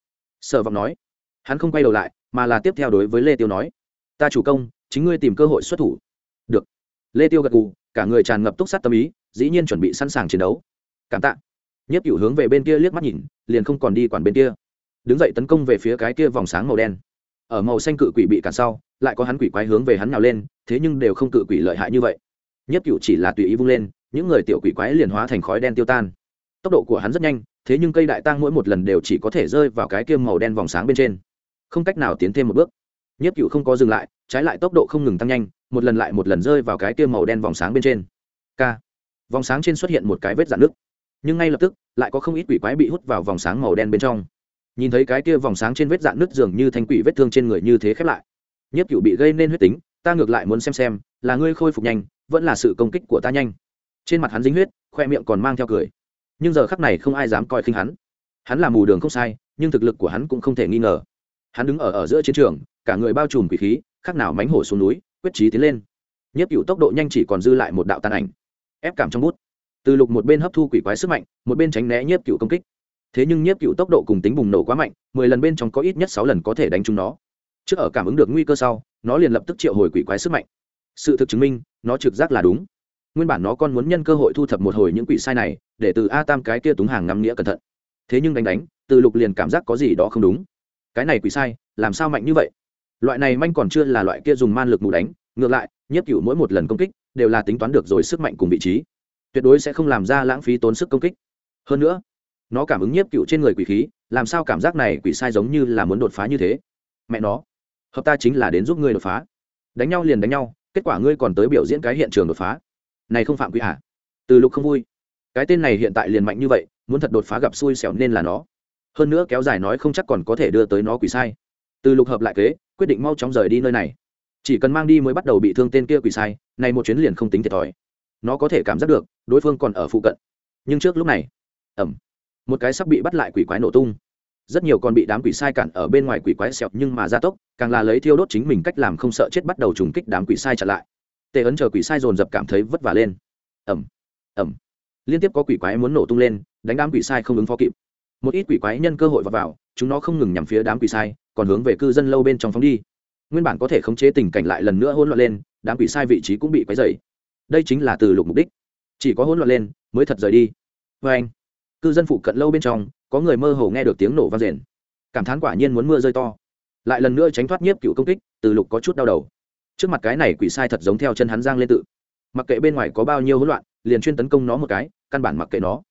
Sở vọng nói. Hắn không quay đầu lại, mà là tiếp theo đối với lê tiêu nói. Ta chủ công, chính ngươi tìm cơ hội xuất thủ. Được. Lê tiêu gật gù, cả người tràn ngập túc sát tâm ý, dĩ nhiên chuẩn bị sẵn sàng chiến đấu. Cảm tạ. Nhất cựu hướng về bên kia liếc mắt nhìn, liền không còn đi quản bên kia đứng dậy tấn công về phía cái kia vòng sáng màu đen. Ở màu xanh cự quỷ bị cản sau, lại có hắn quỷ quái hướng về hắn nào lên, thế nhưng đều không cự quỷ lợi hại như vậy. Nhất cửu chỉ là tùy ý vung lên, những người tiểu quỷ quái liền hóa thành khói đen tiêu tan. Tốc độ của hắn rất nhanh, thế nhưng cây đại tang mỗi một lần đều chỉ có thể rơi vào cái kia màu đen vòng sáng bên trên. Không cách nào tiến thêm một bước. Nhất cửu không có dừng lại, trái lại tốc độ không ngừng tăng nhanh, một lần lại một lần rơi vào cái kia màu đen vòng sáng bên trên. K. Vòng sáng trên xuất hiện một cái vết dạn nước nhưng ngay lập tức, lại có không ít quỷ quái bị hút vào vòng sáng màu đen bên trong nhìn thấy cái kia vòng sáng trên vết dạn nứt dường như thanh quỷ vết thương trên người như thế khép lại. Nhất cựu bị gây nên huyết tính, ta ngược lại muốn xem xem, là ngươi khôi phục nhanh, vẫn là sự công kích của ta nhanh. Trên mặt hắn dính huyết, khoe miệng còn mang theo cười. Nhưng giờ khắc này không ai dám coi khinh hắn. Hắn là mù đường không sai, nhưng thực lực của hắn cũng không thể nghi ngờ. Hắn đứng ở ở giữa chiến trường, cả người bao trùm quỷ khí khác nào mánh hổ xuống núi, quyết trí tiến lên. Nhất cựu tốc độ nhanh chỉ còn dư lại một đạo tàn ảnh, ép cảm trong bút. Từ lục một bên hấp thu quỷ quái sức mạnh, một bên tránh né nhất cựu công kích thế nhưng nhiếp cựu tốc độ cùng tính bùng nổ quá mạnh, mười lần bên trong có ít nhất sáu lần có thể đánh trúng nó. Trước ở cảm ứng được nguy cơ sau, nó liền lập tức triệu hồi quỷ quái sức mạnh. Sự thực chứng minh, nó trực giác là đúng. Nguyên bản nó còn muốn nhân cơ hội thu thập một hồi những quỷ sai này, để từ a tam cái kia túng hàng ngắm nghĩa cẩn thận. Thế nhưng đánh đánh, từ lục liền cảm giác có gì đó không đúng. Cái này quỷ sai, làm sao mạnh như vậy? Loại này manh còn chưa là loại kia dùng man lực mù đánh, ngược lại, nhiếp cựu mỗi một lần công kích, đều là tính toán được rồi sức mạnh cùng vị trí. Tuyệt đối sẽ không làm ra lãng phí tốn sức công kích. Hơn nữa nó cảm ứng nhiếp cựu trên người quỷ khí, làm sao cảm giác này quỷ sai giống như là muốn đột phá như thế? Mẹ nó, hợp ta chính là đến giúp ngươi đột phá. Đánh nhau liền đánh nhau, kết quả ngươi còn tới biểu diễn cái hiện trường đột phá. Này không phạm quy hả từ lục không vui. Cái tên này hiện tại liền mạnh như vậy, muốn thật đột phá gặp xui xẻo nên là nó. Hơn nữa kéo dài nói không chắc còn có thể đưa tới nó quỷ sai. Từ lục hợp lại kế, quyết định mau chóng rời đi nơi này. Chỉ cần mang đi mới bắt đầu bị thương tên kia quỷ sai, này một chuyến liền không tính thiệt thòi. Nó có thể cảm giác được, đối phương còn ở phụ cận. Nhưng trước lúc này ẩm một cái sắp bị bắt lại quỷ quái nổ tung. Rất nhiều còn bị đám quỷ sai cản ở bên ngoài quỷ quái sẹo nhưng mà gia tốc càng là lấy thiêu đốt chính mình cách làm không sợ chết bắt đầu trùng kích đám quỷ sai chặn lại. Tề ấn chờ quỷ sai dồn dập cảm thấy vất vả lên. Ẩm ẩm liên tiếp có quỷ quái muốn nổ tung lên đánh đám quỷ sai không ứng phó kịp. Một ít quỷ quái nhân cơ hội vào, vào chúng nó không ngừng nhằm phía đám quỷ sai còn hướng về cư dân lâu bên trong phóng đi. Nguyên bản có thể khống chế tình cảnh lại lần nữa hỗn loạn lên đám quỷ sai vị trí cũng bị quấy dày đây chính là từ lục mục đích. Chỉ có hỗn loạn lên mới thật rời đi. Vê anh cư dân phụ cận lâu bên trong, có người mơ hồ nghe được tiếng nổ vang rền. Cảm thán quả nhiên muốn mưa rơi to. Lại lần nữa tránh thoát nhiếp cựu công kích, từ lục có chút đau đầu. Trước mặt cái này quỷ sai thật giống theo chân hắn giang lên tự. Mặc kệ bên ngoài có bao nhiêu hỗn loạn, liền chuyên tấn công nó một cái, căn bản mặc kệ nó.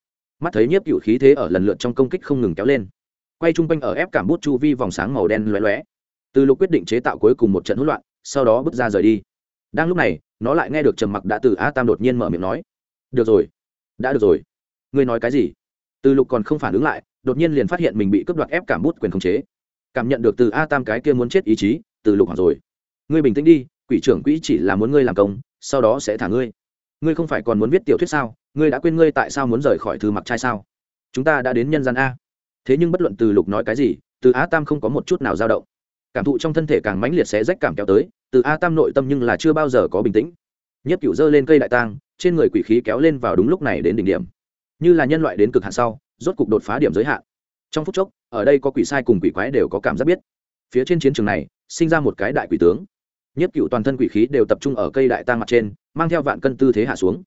Mắt thấy nhiếp cựu khí thế ở lần lượt trong công kích không ngừng kéo lên. Quay chung quanh ở ép cảm bút chu vi vòng sáng màu đen lóe lóe. Từ lục quyết định chế tạo cuối cùng một trận hỗn loạn, sau đó bước ra rời đi. Đang lúc này, nó lại nghe được trầm mặc đã từ a tam đột nhiên mở miệng nói. Được rồi, đã được rồi. Ngươi nói cái gì? Từ lục còn không phản ứng lại, đột nhiên liền phát hiện mình bị cướp đoạt ép cảm bút quyền khống chế. Cảm nhận được từ a tam cái kia muốn chết ý chí, từ lục hỏi rồi. Ngươi bình tĩnh đi, quỷ trưởng quỹ chỉ là muốn ngươi làm công, sau đó sẽ thả ngươi. Ngươi không phải còn muốn viết tiểu thuyết sao? Ngươi đã quên ngươi tại sao muốn rời khỏi thư mặc trai sao? Chúng ta đã đến nhân gian a. Thế nhưng bất luận từ lục nói cái gì, từ a tam không có một chút nào dao động. Cảm thụ trong thân thể càng mãnh liệt sẽ rách cảm kéo tới, từ a tam nội tâm nhưng là chưa bao giờ có bình tĩnh. Nhất cựu dơ lên cây đại tang, trên người quỷ khí kéo lên vào đúng lúc này đến đỉnh điểm như là nhân loại đến cực hạn sau, rốt cục đột phá điểm giới hạn. Trong phút chốc, ở đây có quỷ sai cùng quỷ quái đều có cảm giác biết. Phía trên chiến trường này, sinh ra một cái đại quỷ tướng. Nhất cựu toàn thân quỷ khí đều tập trung ở cây đại tang mặt trên, mang theo vạn cân tư thế hạ xuống.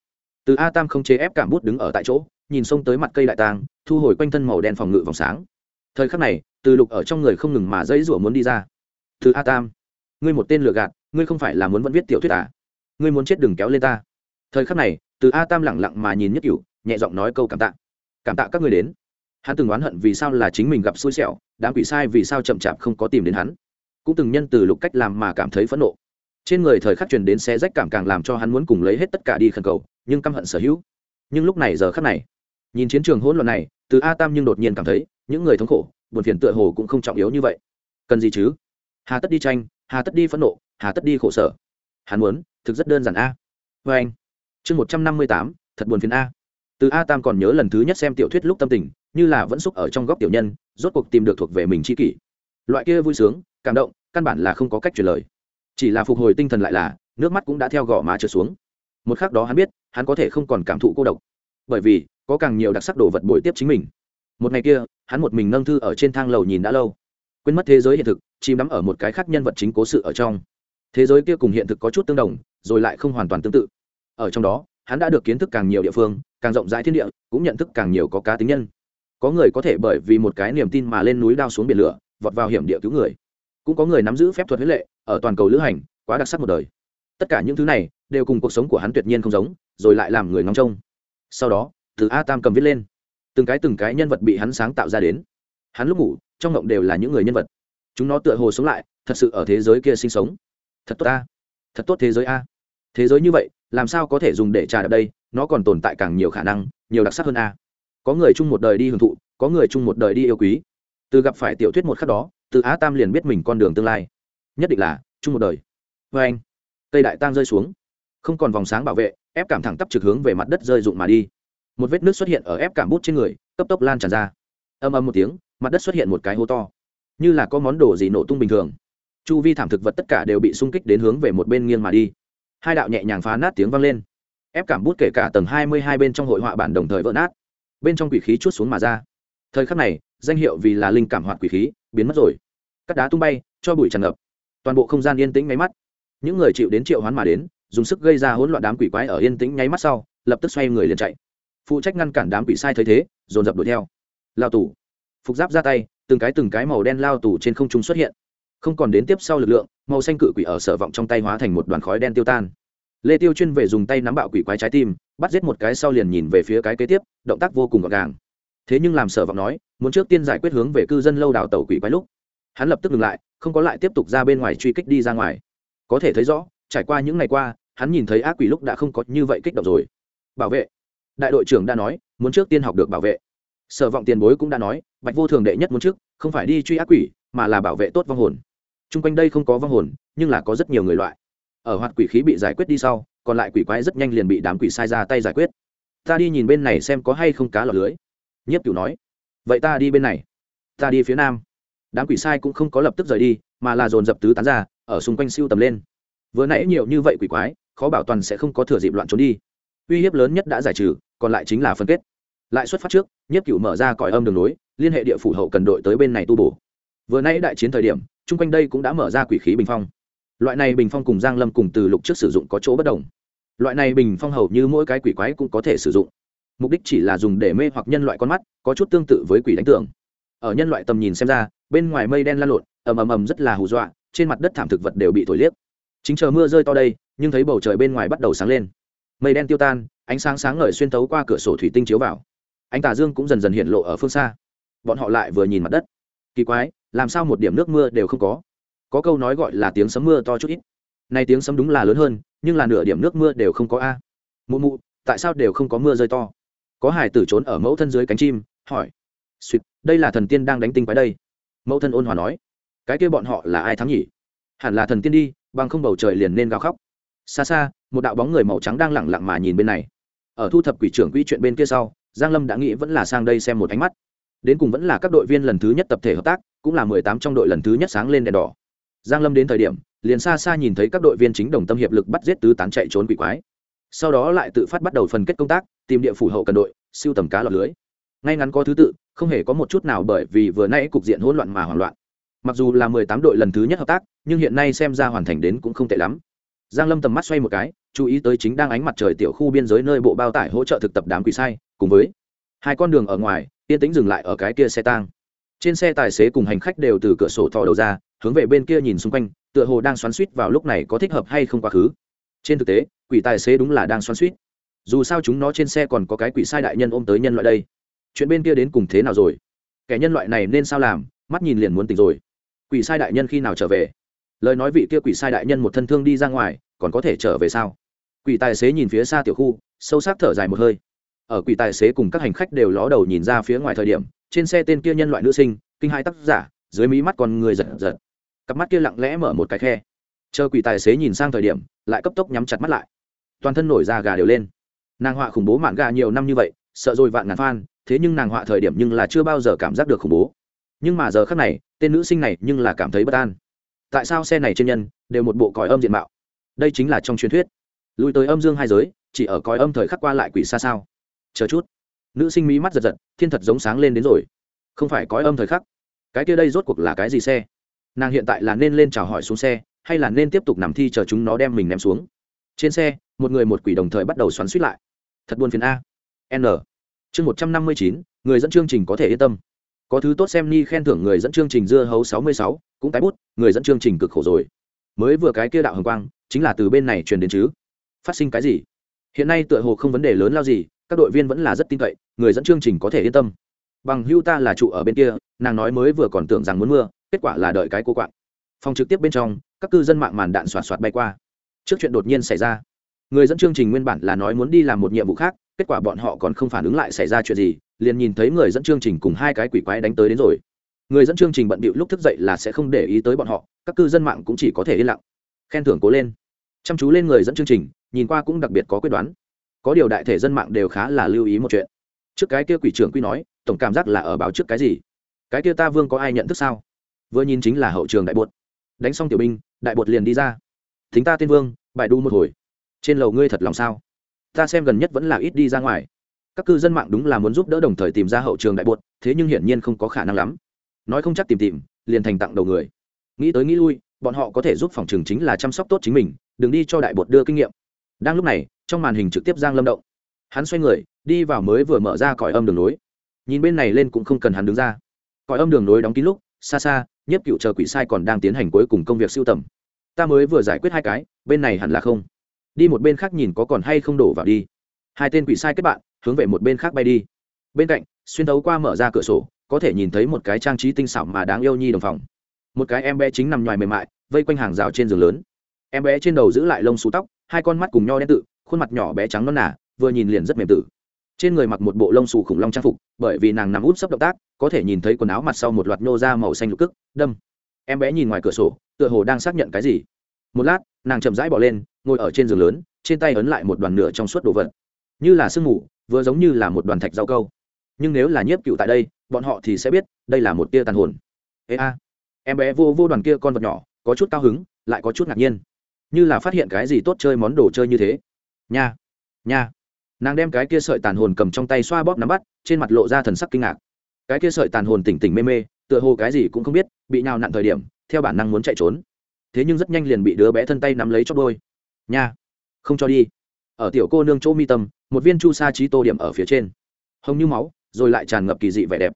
Từ a tam không chế ép cảm bút đứng ở tại chỗ, nhìn xông tới mặt cây đại tang, thu hồi quanh thân màu đen phòng ngự vòng sáng. Thời khắc này, từ lục ở trong người không ngừng mà dãy rủa muốn đi ra. Từ a tam, ngươi một tên lừa gạt, ngươi không phải là muốn vẫn viết tiểu thuyết à? Ngươi muốn chết đừng kéo lên ta. Thời khắc này, từ a tam lẳng lặng mà nhìn nhất cựu nhẹ giọng nói câu cảm tạ. Cảm tạ các người đến. Hắn từng oán hận vì sao là chính mình gặp xui xẻo, đám quỷ sai vì sao chậm chạp không có tìm đến hắn. Cũng từng nhân từ lục cách làm mà cảm thấy phẫn nộ. Trên người thời khắc truyền đến xe rách cảm càng làm cho hắn muốn cùng lấy hết tất cả đi khẩn cầu, nhưng căm hận sở hữu. Nhưng lúc này giờ khắc này, nhìn chiến trường hỗn loạn này, từ a tam nhưng đột nhiên cảm thấy, những người thống khổ, buồn phiền tựa hồ cũng không trọng yếu như vậy. Cần gì chứ? Hà tất đi tranh, hà tất đi phẫn nộ, hà tất đi khổ sở. Hắn muốn, thực rất đơn giản a. Vê anh chương một trăm năm mươi tám, thật buồn phiền a từ a tam còn nhớ lần thứ nhất xem tiểu thuyết lúc tâm tình, như là vẫn xúc ở trong góc tiểu nhân, rốt cuộc tìm được thuộc về mình c h i kỷ. Loại kia vui sướng, cảm động, căn bản là không có cách truyền lời. Chỉ là phục hồi tinh thần lại là, nước mắt cũng đã theo gò má trượt xuống. Một khác đó hắn biết, hắn có thể không còn cảm thụ cô độc. Bởi vì, có càng nhiều đặc sắc đồ vật bồi tiếp chính mình. Một ngày kia, hắn một mình nâng thư ở trên thang lầu nhìn đã lâu. Quên mất thế giới hiện thực, chìm đắm ở một cái khác nhân vật chính cố sự ở trong. Thế giới kia cùng hiện thực có chút tương đồng, rồi lại không hoàn toàn tương tự. Ở trong đó hắn đã được kiến thức càng nhiều địa phương, càng rộng rãi thiên địa, cũng nhận thức càng nhiều có cá tính nhân. Có người có thể bởi vì một cái niềm tin mà lên núi đao xuống biển lửa, vọt vào hiểm địa cứu người. Cũng có người nắm giữ phép thuật huế lệ, ở toàn cầu lữ hành, quá đặc sắc một đời. Tất cả những thứ này đều cùng cuộc sống của hắn tuyệt nhiên không giống, rồi lại làm người ngóng trông. Sau đó, từ a tam cầm viết lên. Từng cái từng cái nhân vật bị hắn sáng tạo ra đến. Hắn lúc ngủ, trong ngộng đều là những người nhân vật. Chúng nó tựa hồ sống lại, thật sự ở thế giới kia sinh sống. Thật tốt a thật tốt thế giới a. Thế giới như vậy làm sao có thể dùng để trà đạp đây, nó còn tồn tại càng nhiều khả năng, nhiều đặc sắc hơn a. Có người chung một đời đi hưởng thụ, có người chung một đời đi yêu quý. Từ gặp phải tiểu thuyết một khắc đó, từ á tam liền biết mình con đường tương lai. Nhất định là, chung một đời. Vê anh, cây đại tang rơi xuống. Không còn vòng sáng bảo vệ, ép cảm thẳng tắp trực hướng về mặt đất rơi rụng mà đi. Một vết nước xuất hiện ở ép cảm bút trên người, cấp tốc lan tràn ra. Âm âm một tiếng, mặt đất xuất hiện một cái hố to. Như là có món đồ gì nổ tung bình thường. Chu vi thảm thực vật tất cả đều bị xung kích đến hướng về một bên nghiêng mà đi hai đạo nhẹ nhàng phá nát tiếng vang lên. Ép cảm bút kể cả tầng hai mươi hai bên trong hội họa bản đồng thời vỡ nát. Bên trong quỷ khí chút xuống mà ra. Thời khắc này, danh hiệu vì là linh cảm hoạt quỷ khí biến mất rồi. Cắt đá tung bay, cho bụi tràn ngập. Toàn bộ không gian yên tĩnh nháy mắt. Những người chịu đến triệu hoán mà đến, dùng sức gây ra hỗn loạn đám quỷ quái ở yên tĩnh nháy mắt sau, lập tức xoay người liền chạy. Phụ trách ngăn cản đám quỷ sai thấy thế, dồn dập đuổi theo. Lao tù. Phục giáp ra tay, từng cái từng cái màu đen lao tù trên không trung xuất hiện không còn đến tiếp sau lực lượng, màu xanh cự quỷ ở sở vọng trong tay hóa thành một đoàn khói đen tiêu tan. Lê tiêu chuyên về dùng tay nắm bạo quỷ quái trái tim, bắt giết một cái sau liền nhìn về phía cái kế tiếp, động tác vô cùng gọn gàng. Thế nhưng làm sở vọng nói, muốn trước tiên giải quyết hướng về cư dân lâu đào tàu quỷ quái lúc, hắn lập tức ngừng lại, không có lại tiếp tục ra bên ngoài truy kích đi ra ngoài. Có thể thấy rõ, trải qua những ngày qua, hắn nhìn thấy ác quỷ lúc đã không có như vậy kích động rồi. Bảo vệ. Đại đội trưởng đã nói, muốn trước tiên học được bảo vệ. Sở vọng tiền bối cũng đã nói, bạch vô thường đệ nhất muốn trước, không phải đi truy ác quỷ, mà là bảo vệ tốt vong hồn t r u n g quanh đây không có vong hồn, nhưng là có rất nhiều người loại. Ở hoạt quỷ khí bị giải quyết đi sau, còn lại quỷ quái rất nhanh liền bị đám quỷ sai ra tay giải quyết. Ta đi nhìn bên này xem có hay không cá lọc lưới. Nhiếp cửu nói. Vậy ta đi bên này. Ta đi phía nam. Đám quỷ sai cũng không có lập tức rời đi, mà là dồn dập tứ tán ra, ở xung quanh siêu tầm lên. Vừa nãy nhiều như vậy quỷ quái, khó bảo toàn sẽ không có thừa dịp loạn trốn đi. Uy hiếp lớn nhất đã giải trừ, còn lại chính là phân kết. Lại xuất phát trước, nhiếp cửu mở ra còi âm đường nối, liên hệ địa phủ hậu cần đội tới bên này tu bổ. Vừa nãy đại chiến thời điểm chung quanh đây cũng đã mở ra quỷ khí bình phong. Loại này bình phong cùng giang lâm cùng từ lục trước sử dụng có chỗ bất đồng. Loại này bình phong hầu như mỗi cái quỷ quái cũng có thể sử dụng. Mục đích chỉ là dùng để mê hoặc nhân loại con mắt, có chút tương tự với quỷ đánh tường. Ở nhân loại tầm nhìn xem ra, bên ngoài mây đen lan lộn, ầm ầm ầm rất là hù dọa, trên mặt đất thảm thực vật đều bị thổi liếc. Chính chờ mưa rơi to đây, nhưng thấy bầu trời bên ngoài bắt đầu sáng lên. Mây đen tiêu tan, ánh sáng sáng ngời xuyên tấu qua cửa sổ thủy tinh chiếu vào. Anh tà dương cũng dần dần hiện lộ ở phương xa. Bọn họ lại vừa nhìn mặt đất. Kỳ quái làm sao một điểm nước mưa đều không có? Có câu nói gọi là tiếng sấm mưa to chút ít. Nay tiếng sấm đúng là lớn hơn, nhưng là nửa điểm nước mưa đều không có a. Mụ mụ, tại sao đều không có mưa rơi to? Có hải tử trốn ở mẫu thân dưới cánh chim, hỏi. Suýt đây là thần tiên đang đánh tinh quái đây. Mẫu thân ôn hòa nói. Cái kia bọn họ là ai thắng nhỉ? Hẳn là thần tiên đi, bằng không bầu trời liền nên gào khóc. Xa xa, một đạo bóng người màu trắng đang lẳng lặng mà nhìn bên này. Ở thu thập quỷ trưởng quỹ chuyện bên kia sau, giang lâm đã nghĩ vẫn là sang đây xem một ánh mắt đến cùng vẫn là các đội viên lần thứ nhất tập thể hợp tác, cũng là mười tám trong đội lần thứ nhất sáng lên đèn đỏ. Giang lâm đến thời điểm, liền xa xa nhìn thấy các đội viên chính đồng tâm hiệp lực bắt giết tứ tán chạy trốn quỷ quái. Sau đó lại tự phát bắt đầu phần kết công tác, tìm địa phủ hậu cần đội, siêu tầm cá lọt lưới. Ngay ngắn có thứ tự, không hề có một chút nào bởi vì vừa nay cục diện hỗn loạn mà hoảng loạn. Mặc dù là mười tám đội lần thứ nhất hợp tác, nhưng hiện nay xem ra hoàn thành đến cũng không tệ lắm. Giang lâm tầm mắt xoay một cái, chú ý tới chính đang ánh mặt trời tiểu khu biên giới nơi bộ bao tải hỗ trợ thực tập đám quỷ sai, cùng với hai con đường ở ngoài yên tĩnh dừng lại ở cái kia xe tang. Trên xe tài xế cùng hành khách đều từ cửa sổ thò đầu ra, hướng về bên kia nhìn xung quanh, tựa hồ đang xoắn suýt vào lúc này có thích hợp hay không quá khứ. Trên thực tế, quỷ tài xế đúng là đang xoắn suýt. Dù sao chúng nó trên xe còn có cái quỷ sai đại nhân ôm tới nhân loại đây. Chuyện bên kia đến cùng thế nào rồi? Kẻ nhân loại này nên sao làm? Mắt nhìn liền muốn tỉnh rồi. Quỷ sai đại nhân khi nào trở về? Lời nói vị kia quỷ sai đại nhân một thân thương đi ra ngoài, còn có thể trở về sao? Quỷ tài xế nhìn phía xa tiểu khu, sâu sắc thở dài một hơi ở quỷ tài xế cùng các hành khách đều ló đầu nhìn ra phía ngoài thời điểm, trên xe tên kia nhân loại nữ sinh, kinh hai tác giả, dưới mí mắt còn người giật giật. Cặp mắt kia lặng lẽ mở một cái khe. Chờ quỷ tài xế nhìn sang thời điểm, lại cấp tốc nhắm chặt mắt lại. Toàn thân nổi da gà đều lên. Nàng họa khủng bố mạn gà nhiều năm như vậy, sợ rồi vạn ngàn phan thế nhưng nàng họa thời điểm nhưng là chưa bao giờ cảm giác được khủng bố. Nhưng mà giờ khác này, tên nữ sinh này nhưng là cảm thấy bất an. Tại sao xe này trên nhân đều một bộ còi âm diện mạo? Đây chính là trong truyền thuyết. Lùi tới âm dương hai giới, chỉ ở còi âm thời khắc qua lại quỷ xa sao? Chờ chút. Nữ sinh mí mắt giật giật, thiên thật giống sáng lên đến rồi. Không phải cõi âm thời khắc. Cái kia đây rốt cuộc là cái gì xe? Nàng hiện tại là nên lên chào hỏi xuống xe, hay là nên tiếp tục nằm thi chờ chúng nó đem mình ném xuống? Trên xe, một người một quỷ đồng thời bắt đầu xoắn suýt lại. Thật buồn phiền a. N. Chương một trăm năm mươi chín, người dẫn chương trình có thể yên tâm. Có thứ tốt xem ni khen thưởng người dẫn chương trình dưa hấu sáu mươi sáu, cũng tái bút, người dẫn chương trình cực khổ rồi. Mới vừa cái kia đạo hồng quang, chính là từ bên này truyền đến chứ. Phát sinh cái gì? Hiện nay tựa hồ không vấn đề lớn lao gì các đội viên vẫn là rất tin cậy, người dẫn chương trình có thể yên tâm. Bằng hưu ta là trụ ở bên kia, nàng nói mới vừa còn tưởng rằng muốn mưa, kết quả là đợi cái cô quạng. Phòng trực tiếp bên trong, các cư dân mạng màn đạn xoạt xoạt bay qua. Trước chuyện đột nhiên xảy ra. Người dẫn chương trình nguyên bản là nói muốn đi làm một nhiệm vụ khác, kết quả bọn họ còn không phản ứng lại xảy ra chuyện gì, liền nhìn thấy người dẫn chương trình cùng hai cái quỷ quái đánh tới đến rồi. Người dẫn chương trình bận bịu lúc thức dậy là sẽ không để ý tới bọn họ, các cư dân mạng cũng chỉ có thể yên lặng. Khen thưởng cố lên. Chăm chú lên người dẫn chương trình, nhìn qua cũng đặc biệt có quyết đoán có điều đại thể dân mạng đều khá là lưu ý một chuyện. Trước cái kia quỷ trưởng quy nói, tổng cảm giác là ở báo trước cái gì? Cái kia ta vương có ai nhận thức sao? Vừa nhìn chính là hậu trường đại bột. Đánh xong tiểu binh, đại bột liền đi ra. Thính ta tên vương bài đu một hồi. Trên lầu ngươi thật lòng sao? Ta xem gần nhất vẫn là ít đi ra ngoài. Các cư dân mạng đúng là muốn giúp đỡ đồng thời tìm ra hậu trường đại bột, thế nhưng hiển nhiên không có khả năng lắm. Nói không chắc tìm tìm, liền thành tặng đầu người. Nghĩ tới nghĩ lui, bọn họ có thể giúp phòng trường chính là chăm sóc tốt chính mình, đừng đi cho đại bột đưa kinh nghiệm đang lúc này, trong màn hình trực tiếp giang lâm động. Hắn xoay người, đi vào mới vừa mở ra còi âm đường nối nhìn bên này lên cũng không cần hắn đứng ra. Còi âm đường nối đóng kín lúc, xa xa nhất cựu chờ quỷ sai còn đang tiến hành cuối cùng công việc siêu tầm. Ta mới vừa giải quyết hai cái, bên này hẳn là không. Đi một bên khác nhìn có còn hay không đổ vào đi. Hai tên quỷ sai kết bạn, hướng về một bên khác bay đi. Bên cạnh, xuyên thấu qua mở ra cửa sổ, có thể nhìn thấy một cái trang trí tinh xảo mà đáng yêu nhi đồng phòng. Một cái em bé chính nằm ngoài mềm mại, vây quanh hàng rào trên giường lớn. Em bé trên đầu giữ lại lông xù tóc hai con mắt cùng nho đen tự, khuôn mặt nhỏ bé trắng non nả vừa nhìn liền rất mềm tử. Trên người mặc một bộ lông xù khủng long trang phục, bởi vì nàng nằm út sấp động tác, có thể nhìn thấy quần áo mặt sau một loạt nhô da màu xanh lục cức, đâm. Em bé nhìn ngoài cửa sổ, tựa hồ đang xác nhận cái gì. Một lát, nàng chậm rãi bỏ lên, ngồi ở trên giường lớn, trên tay ấn lại một đoàn nửa trong suốt đồ vật. Như là sương mù, vừa giống như là một đoàn thạch rau câu. Nhưng nếu là nhiếp cựu tại đây, bọn họ thì sẽ biết, đây là một tia tàn hồn. Ê a. Em bé vô vô đoàn kia con vật nhỏ, có chút cao hứng, lại có chút ngạc nhiên như là phát hiện cái gì tốt chơi món đồ chơi như thế. Nha nha. Nàng đem cái kia sợi tàn hồn cầm trong tay xoa bóp nắm bắt, trên mặt lộ ra thần sắc kinh ngạc. Cái kia sợi tàn hồn tỉnh tỉnh mê mê, tựa hồ cái gì cũng không biết, bị nhào nặn thời điểm, theo bản năng muốn chạy trốn. Thế nhưng rất nhanh liền bị đứa bé thân tay nắm lấy chót đôi. Nha, không cho đi. Ở tiểu cô nương chỗ mi tâm, một viên chu sa trí tô điểm ở phía trên. Hông như máu, rồi lại tràn ngập kỳ dị vẻ đẹp.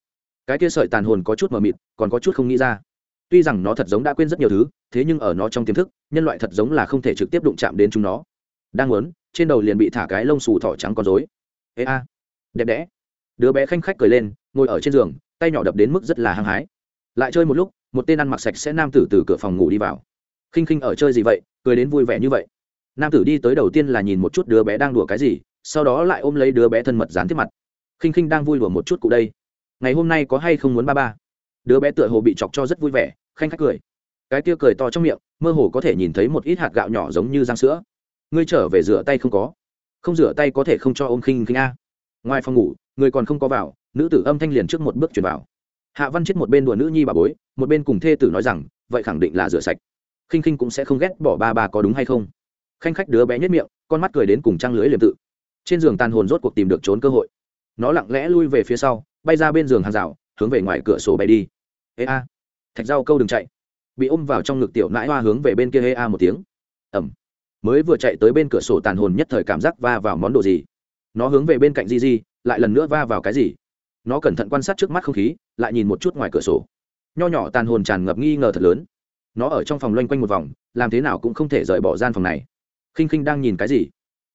Cái kia sợi tàn hồn có chút mờ mịt, còn có chút không nghĩ ra tuy rằng nó thật giống đã quên rất nhiều thứ, thế nhưng ở nó trong tiềm thức, nhân loại thật giống là không thể trực tiếp đụng chạm đến chúng nó. Đang muốn, trên đầu liền bị thả cái lông xù thỏ trắng con dối ê a. Đẹp đẽ. Đứa bé khanh khách cười lên, ngồi ở trên giường, tay nhỏ đập đến mức rất là hăng hái. Lại chơi một lúc, một tên ăn mặc sạch sẽ nam tử từ cửa phòng ngủ đi vào. Khinh khinh ở chơi gì vậy, cười đến vui vẻ như vậy. Nam tử đi tới đầu tiên là nhìn một chút đứa bé đang đùa cái gì, sau đó lại ôm lấy đứa bé thân mật dán tiếp mặt. Khinh khinh đang vui đùa một chút cụ đây. Ngày hôm nay có hay không muốn ba ba? Đứa bé tựa hồ bị chọc cho rất vui vẻ khanh khách cười. Cái tia cười to trong miệng, mơ hồ có thể nhìn thấy một ít hạt gạo nhỏ giống như răng sữa. Ngươi trở về rửa tay không có? Không rửa tay có thể không cho ôm khinh khinh a. Ngoài phòng ngủ, người còn không có vào, nữ tử âm thanh liền trước một bước chuyển vào. Hạ văn chết một bên đùa nữ nhi bà bối, một bên cùng thê tử nói rằng, vậy khẳng định là rửa sạch. Khinh khinh cũng sẽ không ghét bỏ ba ba có đúng hay không? Khanh khách đứa bé nhất miệng, con mắt cười đến cùng trăng lưới liềm tự. Trên giường tàn hồn rốt cuộc tìm được trốn cơ hội. Nó lặng lẽ lui về phía sau, bay ra bên giường hàng rào, hướng về ngoài cửa sổ bay đi. Ê a thạch rau câu đừng chạy. Bị ôm vào trong ngực tiểu nãi hoa hướng về bên kia hê a một tiếng. Ẩm mới vừa chạy tới bên cửa sổ tàn hồn nhất thời cảm giác va vào món đồ gì? Nó hướng về bên cạnh di di lại lần nữa va vào cái gì? Nó cẩn thận quan sát trước mắt không khí, lại nhìn một chút ngoài cửa sổ. Nho nhỏ tàn hồn tràn ngập nghi ngờ thật lớn. Nó ở trong phòng loanh quanh một vòng, làm thế nào cũng không thể rời bỏ gian phòng này. Khinh khinh đang nhìn cái gì?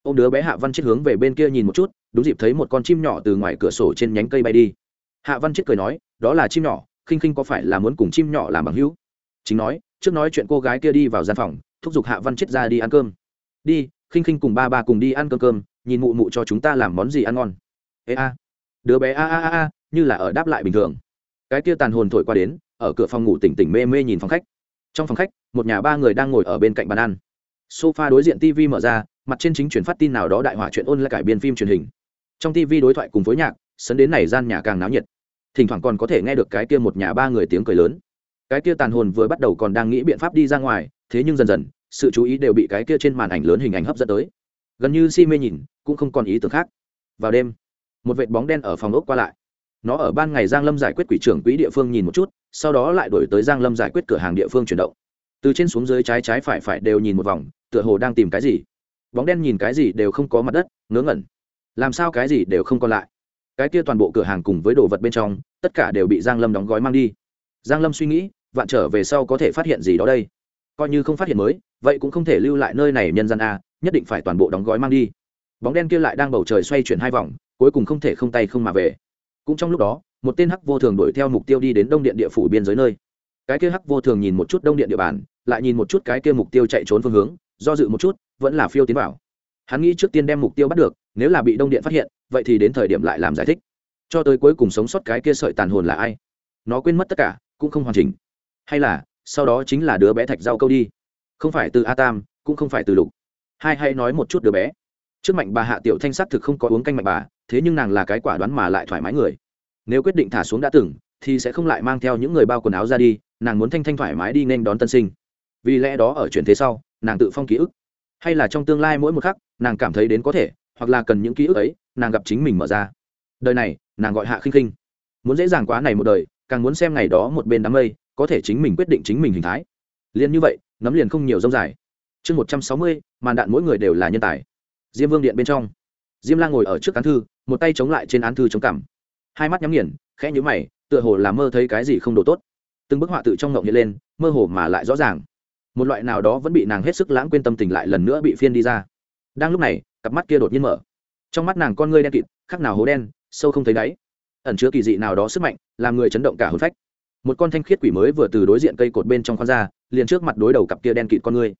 Ô m đứa bé hạ văn chết hướng về bên kia nhìn một chút, đúng dịp thấy một con chim nhỏ từ ngoài cửa sổ trên nhánh cây bay đi. Hạ văn chết cười nói, đó là chim nhỏ khinh khinh có phải là muốn cùng chim nhỏ làm bằng hữu? Chính nói, trước nói chuyện cô gái kia đi vào gian phòng, thúc giục hạ văn chết ra đi ăn cơm. Đi, khinh khinh cùng ba ba cùng đi ăn cơm cơm, nhìn mụ mụ cho chúng ta làm món gì ăn ngon. Ê a, đứa bé a a a a, như là ở đáp lại bình thường. Cái kia tàn hồn thổi qua đến, ở cửa phòng ngủ tỉnh tỉnh mê mê nhìn phòng khách. Trong phòng khách, một nhà ba người đang ngồi ở bên cạnh bàn ăn. Sofa đối diện tv mở ra, mặt trên chính truyền phát tin nào đó đại hỏa chuyện ôn lại cải biên phim truyền hình. Trong tv đối thoại cùng phối nhạc, sấn đến này gian nhà càng náo nhiệt thỉnh thoảng còn có thể nghe được cái kia một nhà ba người tiếng cười lớn. Cái kia tàn hồn vừa bắt đầu còn đang nghĩ biện pháp đi ra ngoài, thế nhưng dần dần, sự chú ý đều bị cái kia trên màn ảnh lớn hình ảnh hấp dẫn tới. Gần như si mê nhìn, cũng không còn ý tưởng khác. Vào đêm, một vệt bóng đen ở phòng ốc qua lại. Nó ở ban ngày giang lâm giải quyết quỷ trưởng quỹ địa phương nhìn một chút, sau đó lại đổi tới giang lâm giải quyết cửa hàng địa phương chuyển động. Từ trên xuống dưới trái trái phải phải đều nhìn một vòng, tựa hồ đang tìm cái gì. Bóng đen nhìn cái gì đều không có mặt đất, ngớ ngẩn. Làm sao cái gì đều không còn lại cái kia toàn bộ cửa hàng cùng với đồ vật bên trong, tất cả đều bị giang lâm đóng gói mang đi. Giang lâm suy nghĩ, vạn trở về sau có thể phát hiện gì đó đây? Coi như không phát hiện mới, vậy cũng không thể lưu lại nơi này nhân gian a, nhất định phải toàn bộ đóng gói mang đi. Bóng đen kia lại đang bầu trời xoay chuyển hai vòng, cuối cùng không thể không tay không mà về. Cũng trong lúc đó, một tên hắc vô thường đuổi theo mục tiêu đi đến đông điện địa phủ biên giới nơi. Cái kia hắc vô thường nhìn một chút đông điện địa bàn, lại nhìn một chút cái kia mục tiêu chạy trốn phương hướng, do dự một chút, vẫn là phiêu tiến vào. Hắn nghĩ trước tiên đem mục tiêu bắt được nếu là bị đông điện phát hiện, vậy thì đến thời điểm lại làm giải thích. Cho tới cuối cùng sống sót cái kia sợi tàn hồn là ai? Nó quên mất tất cả, cũng không hoàn chỉnh. Hay là, sau đó chính là đứa bé thạch rau câu đi. Không phải từ a tam, cũng không phải từ lục. Hai hay nói một chút đứa bé. Trước mạnh bà hạ tiểu thanh sắc thực không có uống canh mạnh bà, thế nhưng nàng là cái quả đoán mà lại thoải mái người. Nếu quyết định thả xuống đã từng, thì sẽ không lại mang theo những người bao quần áo ra đi, nàng muốn thanh thanh thoải mái đi nên đón tân sinh. Vì lẽ đó ở chuyện thế sau, nàng tự phong ký ức. Hay là trong tương lai mỗi một khắc, nàng cảm thấy đến có thể hoặc là cần những ký ức ấy, nàng gặp chính mình mở ra. Đời này, nàng gọi hạ khinh khinh. Muốn dễ dàng quá này một đời, càng muốn xem ngày đó một bên đám mây, có thể chính mình quyết định chính mình hình thái. Liền như vậy, nấm liền không nhiều rông dài. Chương một trăm sáu mươi, màn đạn mỗi người đều là nhân tài. Diêm vương điện bên trong. Diêm la ngồi ở trước án thư, một tay chống lại trên án thư chống cằm. Hai mắt nhắm nghiền, khẽ nhữ mày, tựa hồ là mơ thấy cái gì không đồ tốt. Từng bức họa tự trong ngộng hiện lên, mơ hồ mà lại rõ ràng. Một loại nào đó vẫn bị nàng hết sức lãng quên tâm tình lại lần nữa bị phiên đi ra. Đang lúc này cặp mắt kia đột nhiên mở. Trong mắt nàng con ngươi đen kịt khác nào hố đen, sâu không thấy đáy. Ẩn chứa kỳ dị nào đó sức mạnh, làm người chấn động cả hồn phách. Một con thanh khiết quỷ mới vừa từ đối diện cây cột bên trong khoan ra, liền trước mặt đối đầu cặp kia đen kịt con ngươi.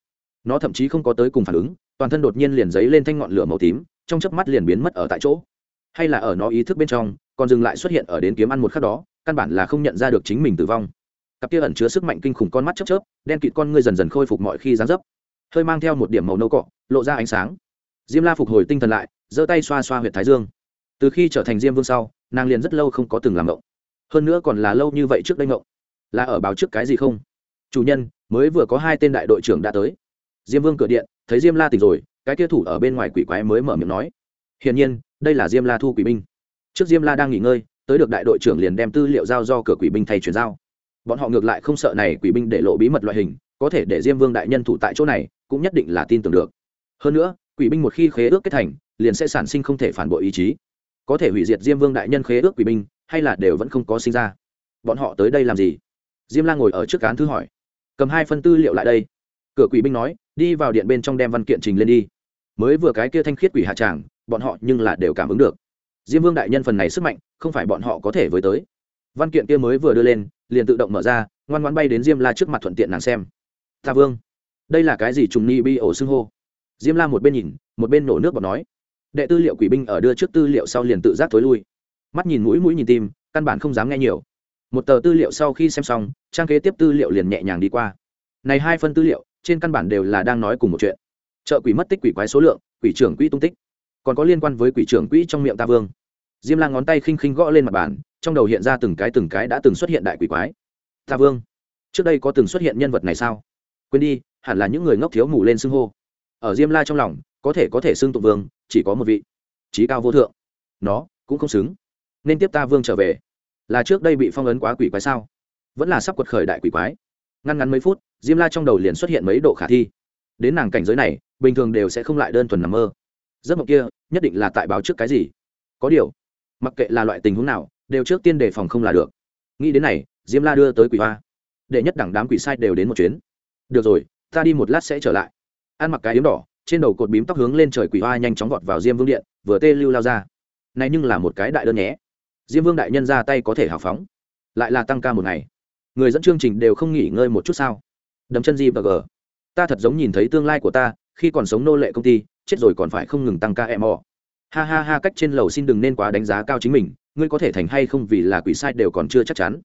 Nó thậm chí không có tới cùng phản ứng, toàn thân đột nhiên liền dấy lên thanh ngọn lửa màu tím, trong chớp mắt liền biến mất ở tại chỗ. Hay là ở nó ý thức bên trong, còn dừng lại xuất hiện ở đến kiếm ăn một khắc đó, căn bản là không nhận ra được chính mình tử vong. Cặp kia ẩn chứa sức mạnh kinh khủng con mắt chớp chớp, đen kịt con ngươi dần dần khôi phục mọi khi dán dấp. Hơi mang theo một điểm màu nâu cọ, lộ ra ánh sáng diêm la phục hồi tinh thần lại, giơ tay xoa xoa huyệt thái dương. Từ khi trở thành diêm vương sau, nàng liền rất lâu không có từng làm ngộng. Hơn nữa còn là lâu như vậy trước đây ngộng. Là ở báo trước cái gì không? Chủ nhân, mới vừa có hai tên đại đội trưởng đã tới. Diêm vương cửa điện, thấy diêm la tỉnh rồi, cái kia thủ ở bên ngoài quỷ quái mới mở miệng nói. Hiển nhiên, đây là diêm la thu quỷ binh. Trước diêm la đang nghỉ ngơi, tới được đại đội trưởng liền đem tư liệu giao do cửa quỷ binh thay chuyển giao. Bọn họ ngược lại không sợ này quỷ binh để lộ bí mật loại hình, có thể để diêm vương đại nhân thủ tại chỗ này, cũng nhất định là tin tưởng được. Hơn nữa quỷ binh một khi khế ước kết thành, liền sẽ sản sinh không thể phản bội ý chí. Có thể hủy diệt diêm vương đại nhân khế ước quỷ binh, hay là đều vẫn không có sinh ra. Bọn họ tới đây làm gì? Diêm la ngồi ở trước cán thư hỏi. Cầm hai phân tư liệu lại đây. Cửa quỷ binh nói, đi vào điện bên trong đem văn kiện trình lên đi. Mới vừa cái kia thanh khiết quỷ hạ tràng, bọn họ nhưng là đều cảm ứng được. Diêm vương đại nhân phần này sức mạnh, không phải bọn họ có thể với tới. Văn kiện kia mới vừa đưa lên, liền tự động mở ra, ngoan ngoan bay đến diêm la trước mặt thuận tiện nàng xem. Ta vương, đây là cái gì trùng ni bi ổ xưng hô? Diêm la một bên nhìn, một bên nổ nước bọt nói. Đệ tư liệu quỷ binh ở đưa trước tư liệu sau liền tự giác thối lui. Mắt nhìn mũi mũi nhìn tim, căn bản không dám nghe nhiều. Một tờ tư liệu sau khi xem xong, trang kế tiếp tư liệu liền nhẹ nhàng đi qua. Này hai phân tư liệu, trên căn bản đều là đang nói cùng một chuyện. Chợ quỷ mất tích quỷ quái số lượng, quỷ trưởng quỹ tung tích. Còn có liên quan với quỷ trưởng quỹ trong miệng ta vương. Diêm la ngón tay khinh khinh gõ lên mặt bàn, trong đầu hiện ra từng cái từng cái đã từng xuất hiện đại quỷ quái. Ta vương, trước đây có từng xuất hiện nhân vật này sao? Quên đi, hẳn là những người ngốc thiếu mù lên xưng hô ở diêm la trong lòng, có thể có thể xưng tụng vương, chỉ có một vị. Trí cao vô thượng. Nó cũng không xứng. Nên tiếp ta vương trở về. Là trước đây bị phong ấn quá quỷ quái sao? Vẫn là sắp quật khởi đại quỷ quái. Ngăn ngắn mấy phút, diêm la trong đầu liền xuất hiện mấy độ khả thi. Đến nàng cảnh giới này, bình thường đều sẽ không lại đơn thuần nằm mơ. Giấc mộng kia, nhất định là tại báo trước cái gì? Có điều, mặc kệ là loại tình huống nào, đều trước tiên đề phòng không là được. Nghĩ đến này, diêm la đưa tới quỷ hoa. Để nhất đẳng đám quỷ sai đều đến một chuyến. Được rồi, ta đi một lát sẽ trở lại ăn mặc cái yếm đỏ, trên đầu cột bím tóc hướng lên trời quỷ hoa nhanh chóng vọt vào diêm vương điện, vừa tê lưu lao ra. Này nhưng là một cái đại đơn nhé. Diêm vương đại nhân ra tay có thể hào phóng, lại là tăng ca một ngày. Người dẫn chương trình đều không nghỉ ngơi một chút sao? Đấm chân di và g. Ta thật giống nhìn thấy tương lai của ta, khi còn sống nô lệ công ty, chết rồi còn phải không ngừng tăng ca em mò ha ha ha, cách trên lầu xin đừng nên quá đánh giá cao chính mình, ngươi có thể thành hay không vì là quỷ sai đều còn chưa chắc chắn.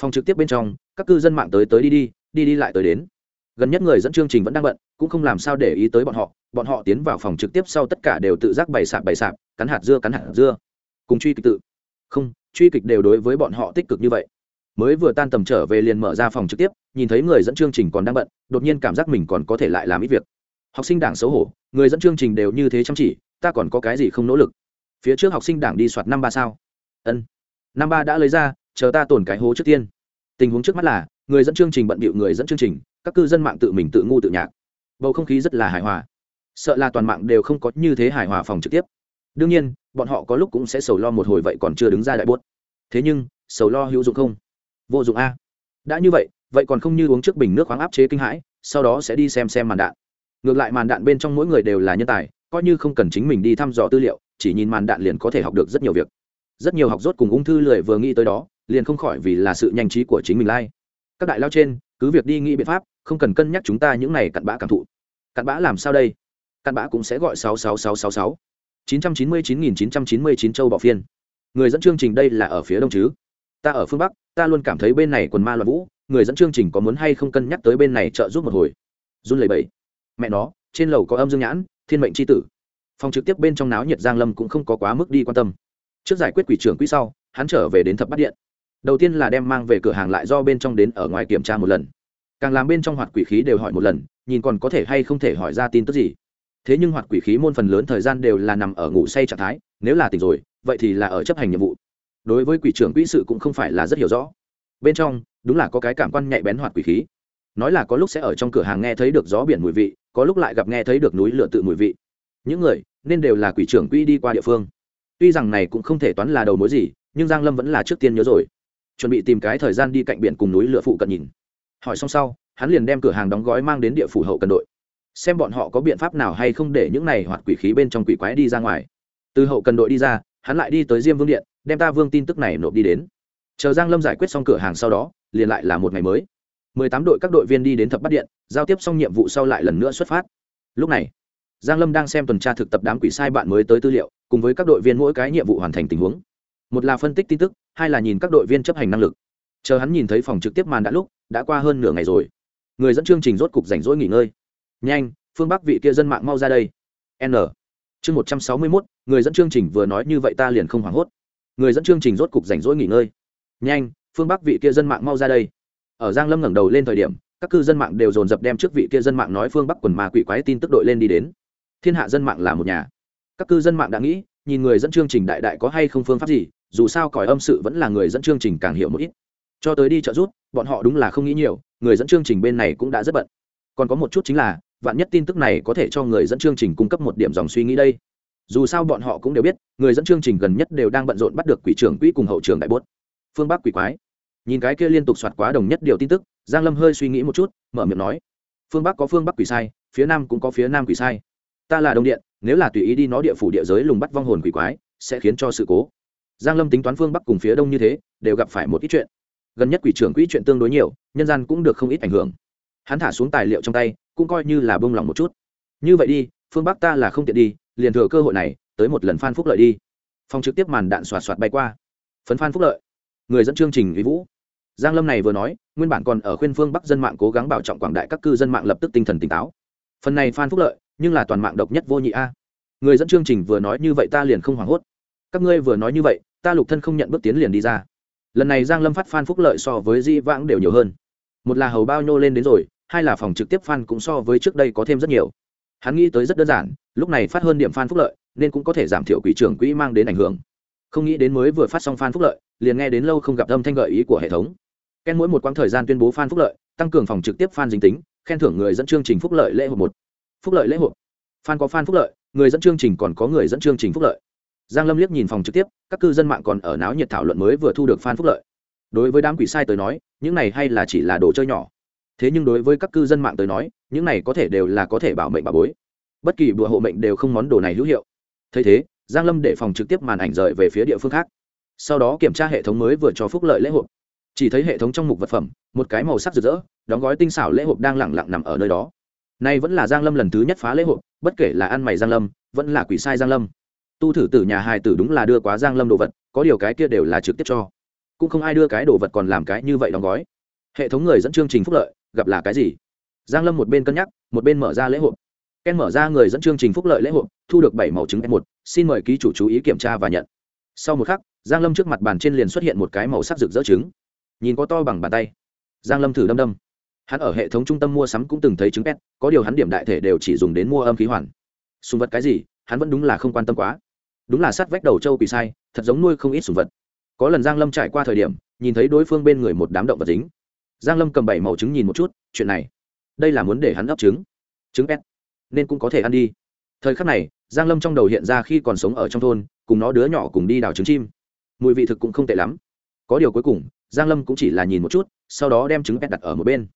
Phòng trực tiếp bên trong, các cư dân mạng tới tới đi đi đi đi lại tới đến gần nhất người dẫn chương trình vẫn đang bận, cũng không làm sao để ý tới bọn họ bọn họ tiến vào phòng trực tiếp sau tất cả đều tự giác bày sạp bày sạp, cắn hạt dưa cắn hạt dưa. Cùng truy kịch tự. Không, truy kịch đều đối với bọn họ tích cực như vậy. Mới vừa tan tầm trở về liền mở ra phòng trực tiếp, nhìn thấy người dẫn chương trình còn đang bận, đột nhiên cảm giác mình còn có thể lại làm ít việc. Học sinh đảng xấu hổ, người dẫn chương trình đều như thế chăm chỉ, ta còn có cái gì không nỗ lực? Phía trước học sinh đảng đi soạt năm ba sao? Ân. Năm ba đã lấy ra, chờ ta tổn cái hố trước tiên. Tình huống trước mắt là, người dẫn chương trình bận bịu người dẫn chương trình các cư dân mạng tự mình tự ngu tự nhạc. Bầu không khí rất là hài hòa. Sợ là toàn mạng đều không có như thế hài hòa phòng trực tiếp. Đương nhiên, bọn họ có lúc cũng sẽ sầu lo một hồi vậy còn chưa đứng ra đại buốt. Thế nhưng, sầu lo hữu dụng không? Vô dụng a. Đã như vậy vậy còn không như uống trước bình nước khoáng áp chế kinh hãi, sau đó sẽ đi xem xem màn đạn. Ngược lại màn đạn bên trong mỗi người đều là nhân tài, coi như không cần chính mình đi thăm dò tư liệu, chỉ nhìn màn đạn liền có thể học được rất nhiều việc. Rất nhiều học rốt cùng ung thư lười vừa nghĩ tới đó, liền không khỏi vì là sự nhanh trí của chính mình lai、like. các đại lao trên, cứ việc đi nghĩ biện pháp không cần cân nhắc chúng ta những này cặn bã cảm thụ. Cặn bã làm sao đây? Cặn bã cũng sẽ gọi sáu sáu sáu sáu sáu. chín trăm chín mươi chín nghìn chín trăm chín mươi chín châu bỏ phiên. Người dẫn chương trình đây là ở phía đông chứ? Ta ở phương bắc, ta luôn cảm thấy bên này quần ma loạn vũ, người dẫn chương trình có muốn hay không cân nhắc tới bên này trợ giúp một hồi? Run lẩy bẩy. Mẹ nó, trên lầu có âm dương nhãn, thiên mệnh c h i tử. Phòng trực tiếp bên trong náo nhiệt giang lâm cũng không có quá mức đi quan tâm. Trước giải quyết quỷ trưởng quỹ sau, hắn trở về đến thập bắt điện. Đầu tiên là đem mang về cửa hàng lại do bên trong đến ở ngoài kiểm tra một lần càng làm bên trong hoạt quỷ khí đều hỏi một lần, nhìn còn có thể hay không thể hỏi ra tin tức gì. Thế nhưng hoạt quỷ khí môn phần lớn thời gian đều là nằm ở ngủ say trạng thái, nếu là tỉnh rồi, vậy thì là ở chấp hành nhiệm vụ. Đối với quỷ trưởng quỹ sự cũng không phải là rất hiểu rõ. Bên trong, đúng là có cái cảm quan nhạy bén hoạt quỷ khí. Nói là có lúc sẽ ở trong cửa hàng nghe thấy được gió biển mùi vị, có lúc lại gặp nghe thấy được núi lửa tự mùi vị. Những người, nên đều là quỷ trưởng quỹ đi qua địa phương. Tuy rằng này cũng không thể toán là đầu mối gì, nhưng giang lâm vẫn là trước tiên nhớ rồi. Chuẩn bị tìm cái thời gian đi cạnh biển cùng núi lửa phụ cận nhìn hỏi xong sau, hắn liền đem cửa hàng đóng gói mang đến địa phủ hậu cần đội. Xem bọn họ có biện pháp nào hay không để những này hoạt quỷ khí bên trong quỷ quái đi ra ngoài. Từ hậu cần đội đi ra, hắn lại đi tới diêm vương điện, đem ta vương tin tức này nộp đi đến. Chờ giang lâm giải quyết xong cửa hàng sau đó, liền lại là một ngày mới. Mười tám đội các đội viên đi đến thập bắt điện, giao tiếp xong nhiệm vụ sau lại lần nữa xuất phát. Lúc này, giang lâm đang xem tuần tra thực tập đám quỷ sai bạn mới tới tư liệu, cùng với các đội viên mỗi cái nhiệm vụ hoàn thành tình huống. Một là phân tích tin tức, hai là nhìn các đội viên chấp hành năng lực chờ hắn nhìn thấy phòng trực tiếp màn đã lúc, đã qua hơn nửa ngày rồi. Người dẫn chương trình rốt cục rảnh rỗi nghỉ ngơi. Nhanh, phương bắc vị kia dân mạng mau ra đây. N. Chương một trăm sáu mươi mốt, người dẫn chương trình vừa nói như vậy ta liền không hoảng hốt. Người dẫn chương trình rốt cục rảnh rỗi nghỉ ngơi. Nhanh, phương bắc vị kia dân mạng mau ra đây. Ở giang lâm ngẩng đầu lên thời điểm, các cư dân mạng đều dồn dập đem trước vị kia dân mạng nói phương bắc quần ma quỷ quái tin tức đội lên đi đến. Thiên hạ dân mạng là một nhà. Các cư dân mạng đã nghĩ, nhìn người dẫn chương trình đại đại có hay không phương pháp gì, dù sao còi âm sự vẫn là người dẫn chương trình càng hiểu một ít cho tới đi trợ rút, bọn họ đúng là không nghĩ nhiều, người dẫn chương trình bên này cũng đã rất bận. Còn có một chút chính là, vạn nhất tin tức này có thể cho người dẫn chương trình cung cấp một điểm dòng suy nghĩ đây. Dù sao bọn họ cũng đều biết, người dẫn chương trình gần nhất đều đang bận rộn bắt được quỷ trưởng quỹ cùng hậu trường đại bốt. Phương bắc quỷ quái. Nhìn cái kia liên tục soạt quá đồng nhất điều tin tức, giang lâm hơi suy nghĩ một chút, mở miệng nói, phương bắc có phương bắc quỷ sai, phía nam cũng có phía nam quỷ sai. Ta là đồng điện, nếu là tùy ý đi nó địa phủ địa giới lùng bắt vong hồn quỷ quái, sẽ khiến cho sự cố. Giang lâm tính toán phương bắc cùng phía đông như thế, đều gặp phải một ít chuyện gần nhất quỷ trưởng quỹ chuyện tương đối nhiều, nhân gian cũng được không ít ảnh hưởng. Hắn thả xuống tài liệu trong tay, cũng coi như là bông lòng một chút. Như vậy đi, phương bắc ta là không tiện đi, liền thừa cơ hội này, tới một lần phan phúc lợi đi. Phong trực tiếp màn đạn xoạt xoạt bay qua. Phấn phan phúc lợi. Người dẫn chương trình vĩ vũ. Giang lâm này vừa nói, nguyên bản còn ở khuyên phương bắc dân mạng cố gắng bảo trọng quảng đại các cư dân mạng lập tức tinh thần tỉnh táo. Phần này phan phúc lợi, nhưng là toàn mạng độc nhất vô nhị a. Người dẫn chương trình vừa nói như vậy ta liền không hoảng hốt. Các ngươi vừa nói như vậy, ta lục thân không nhận bước tiến liền đi ra lần này giang lâm phát phan phúc lợi so với di vãng đều nhiều hơn. Một là hầu bao nhô lên đến rồi, hai là phòng trực tiếp fan cũng so với trước đây có thêm rất nhiều. Hắn nghĩ tới rất đơn giản, lúc này phát hơn điểm fan phúc lợi, nên cũng có thể giảm thiểu quỹ trưởng quỹ mang đến ảnh hưởng. Không nghĩ đến mới vừa phát xong fan phúc lợi, liền nghe đến lâu không gặp âm thanh gợi ý của hệ thống. Ken mỗi một quãng thời gian tuyên bố fan phúc lợi, tăng cường phòng trực tiếp fan dính tính, khen thưởng người dẫn chương trình phúc lợi lễ hội một. Phúc lợi lễ hội. Fan có fan phúc lợi, người dẫn chương trình còn có người dẫn chương trình phúc lợi giang lâm liếc nhìn phòng trực tiếp, các cư dân mạng còn ở náo nhiệt thảo luận mới vừa thu được fan phúc lợi. Đối với đám quỷ sai tới nói, những này hay là chỉ là đồ chơi nhỏ. Thế nhưng đối với các cư dân mạng tới nói, những này có thể đều là có thể bảo mệnh bà bối. Bất kỳ bùa hộ mệnh đều không món đồ này hữu hiệu. Thấy thế, giang lâm để phòng trực tiếp màn ảnh rời về phía địa phương khác. Sau đó kiểm tra hệ thống mới vừa cho phúc lợi lễ hộp chỉ thấy hệ thống trong mục vật phẩm, một cái màu sắc rực rỡ, đóng gói tinh xảo lễ hộp đang lẳng lặng nằm ở nơi đó. Nay vẫn là giang lâm lần thứ nhất phá lễ hộp bất kể là ăn mày giang lâm, vẫn là quỷ sai giang lâm tu thử tử nhà hài tử đúng là đưa quá giang lâm đồ vật, có điều cái kia đều là trực tiếp cho. Cũng không ai đưa cái đồ vật còn làm cái như vậy đóng gói. Hệ thống người dẫn chương trình phúc lợi, gặp là cái gì? Giang lâm một bên cân nhắc, một bên mở ra lễ hội. Ken mở ra người dẫn chương trình phúc lợi lễ hội, thu được bảy màu trứng f một, xin mời ký chủ chú ý kiểm tra và nhận. Sau một khắc, giang lâm trước mặt bàn trên liền xuất hiện một cái màu sắc rực rỡ trứng. Nhìn có to bằng bàn tay. Giang lâm thử đâm đâm. Hắn ở hệ thống trung tâm mua sắm cũng từng thấy trứng pet có điều hắn điểm đại thể đều chỉ dùng đến mua âm khí hoàn. Sùng vật cái gì, hắn vẫn đúng là không quan tâm quá đúng là sát vách đầu châu quỷ sai, thật giống nuôi không ít sùng vật. Có lần giang lâm trải qua thời điểm, nhìn thấy đối phương bên người một đám động vật dính. Giang lâm cầm bảy màu trứng nhìn một chút, chuyện này, đây là muốn để hắn ấp trứng. Trứng pet, nên cũng có thể ăn đi. Thời khắc này, giang lâm trong đầu hiện ra khi còn sống ở trong thôn, cùng nó đứa nhỏ cùng đi đào trứng chim. Mùi vị thực cũng không tệ lắm. Có điều cuối cùng, giang lâm cũng chỉ là nhìn một chút, sau đó đem trứng pet đặt ở một bên.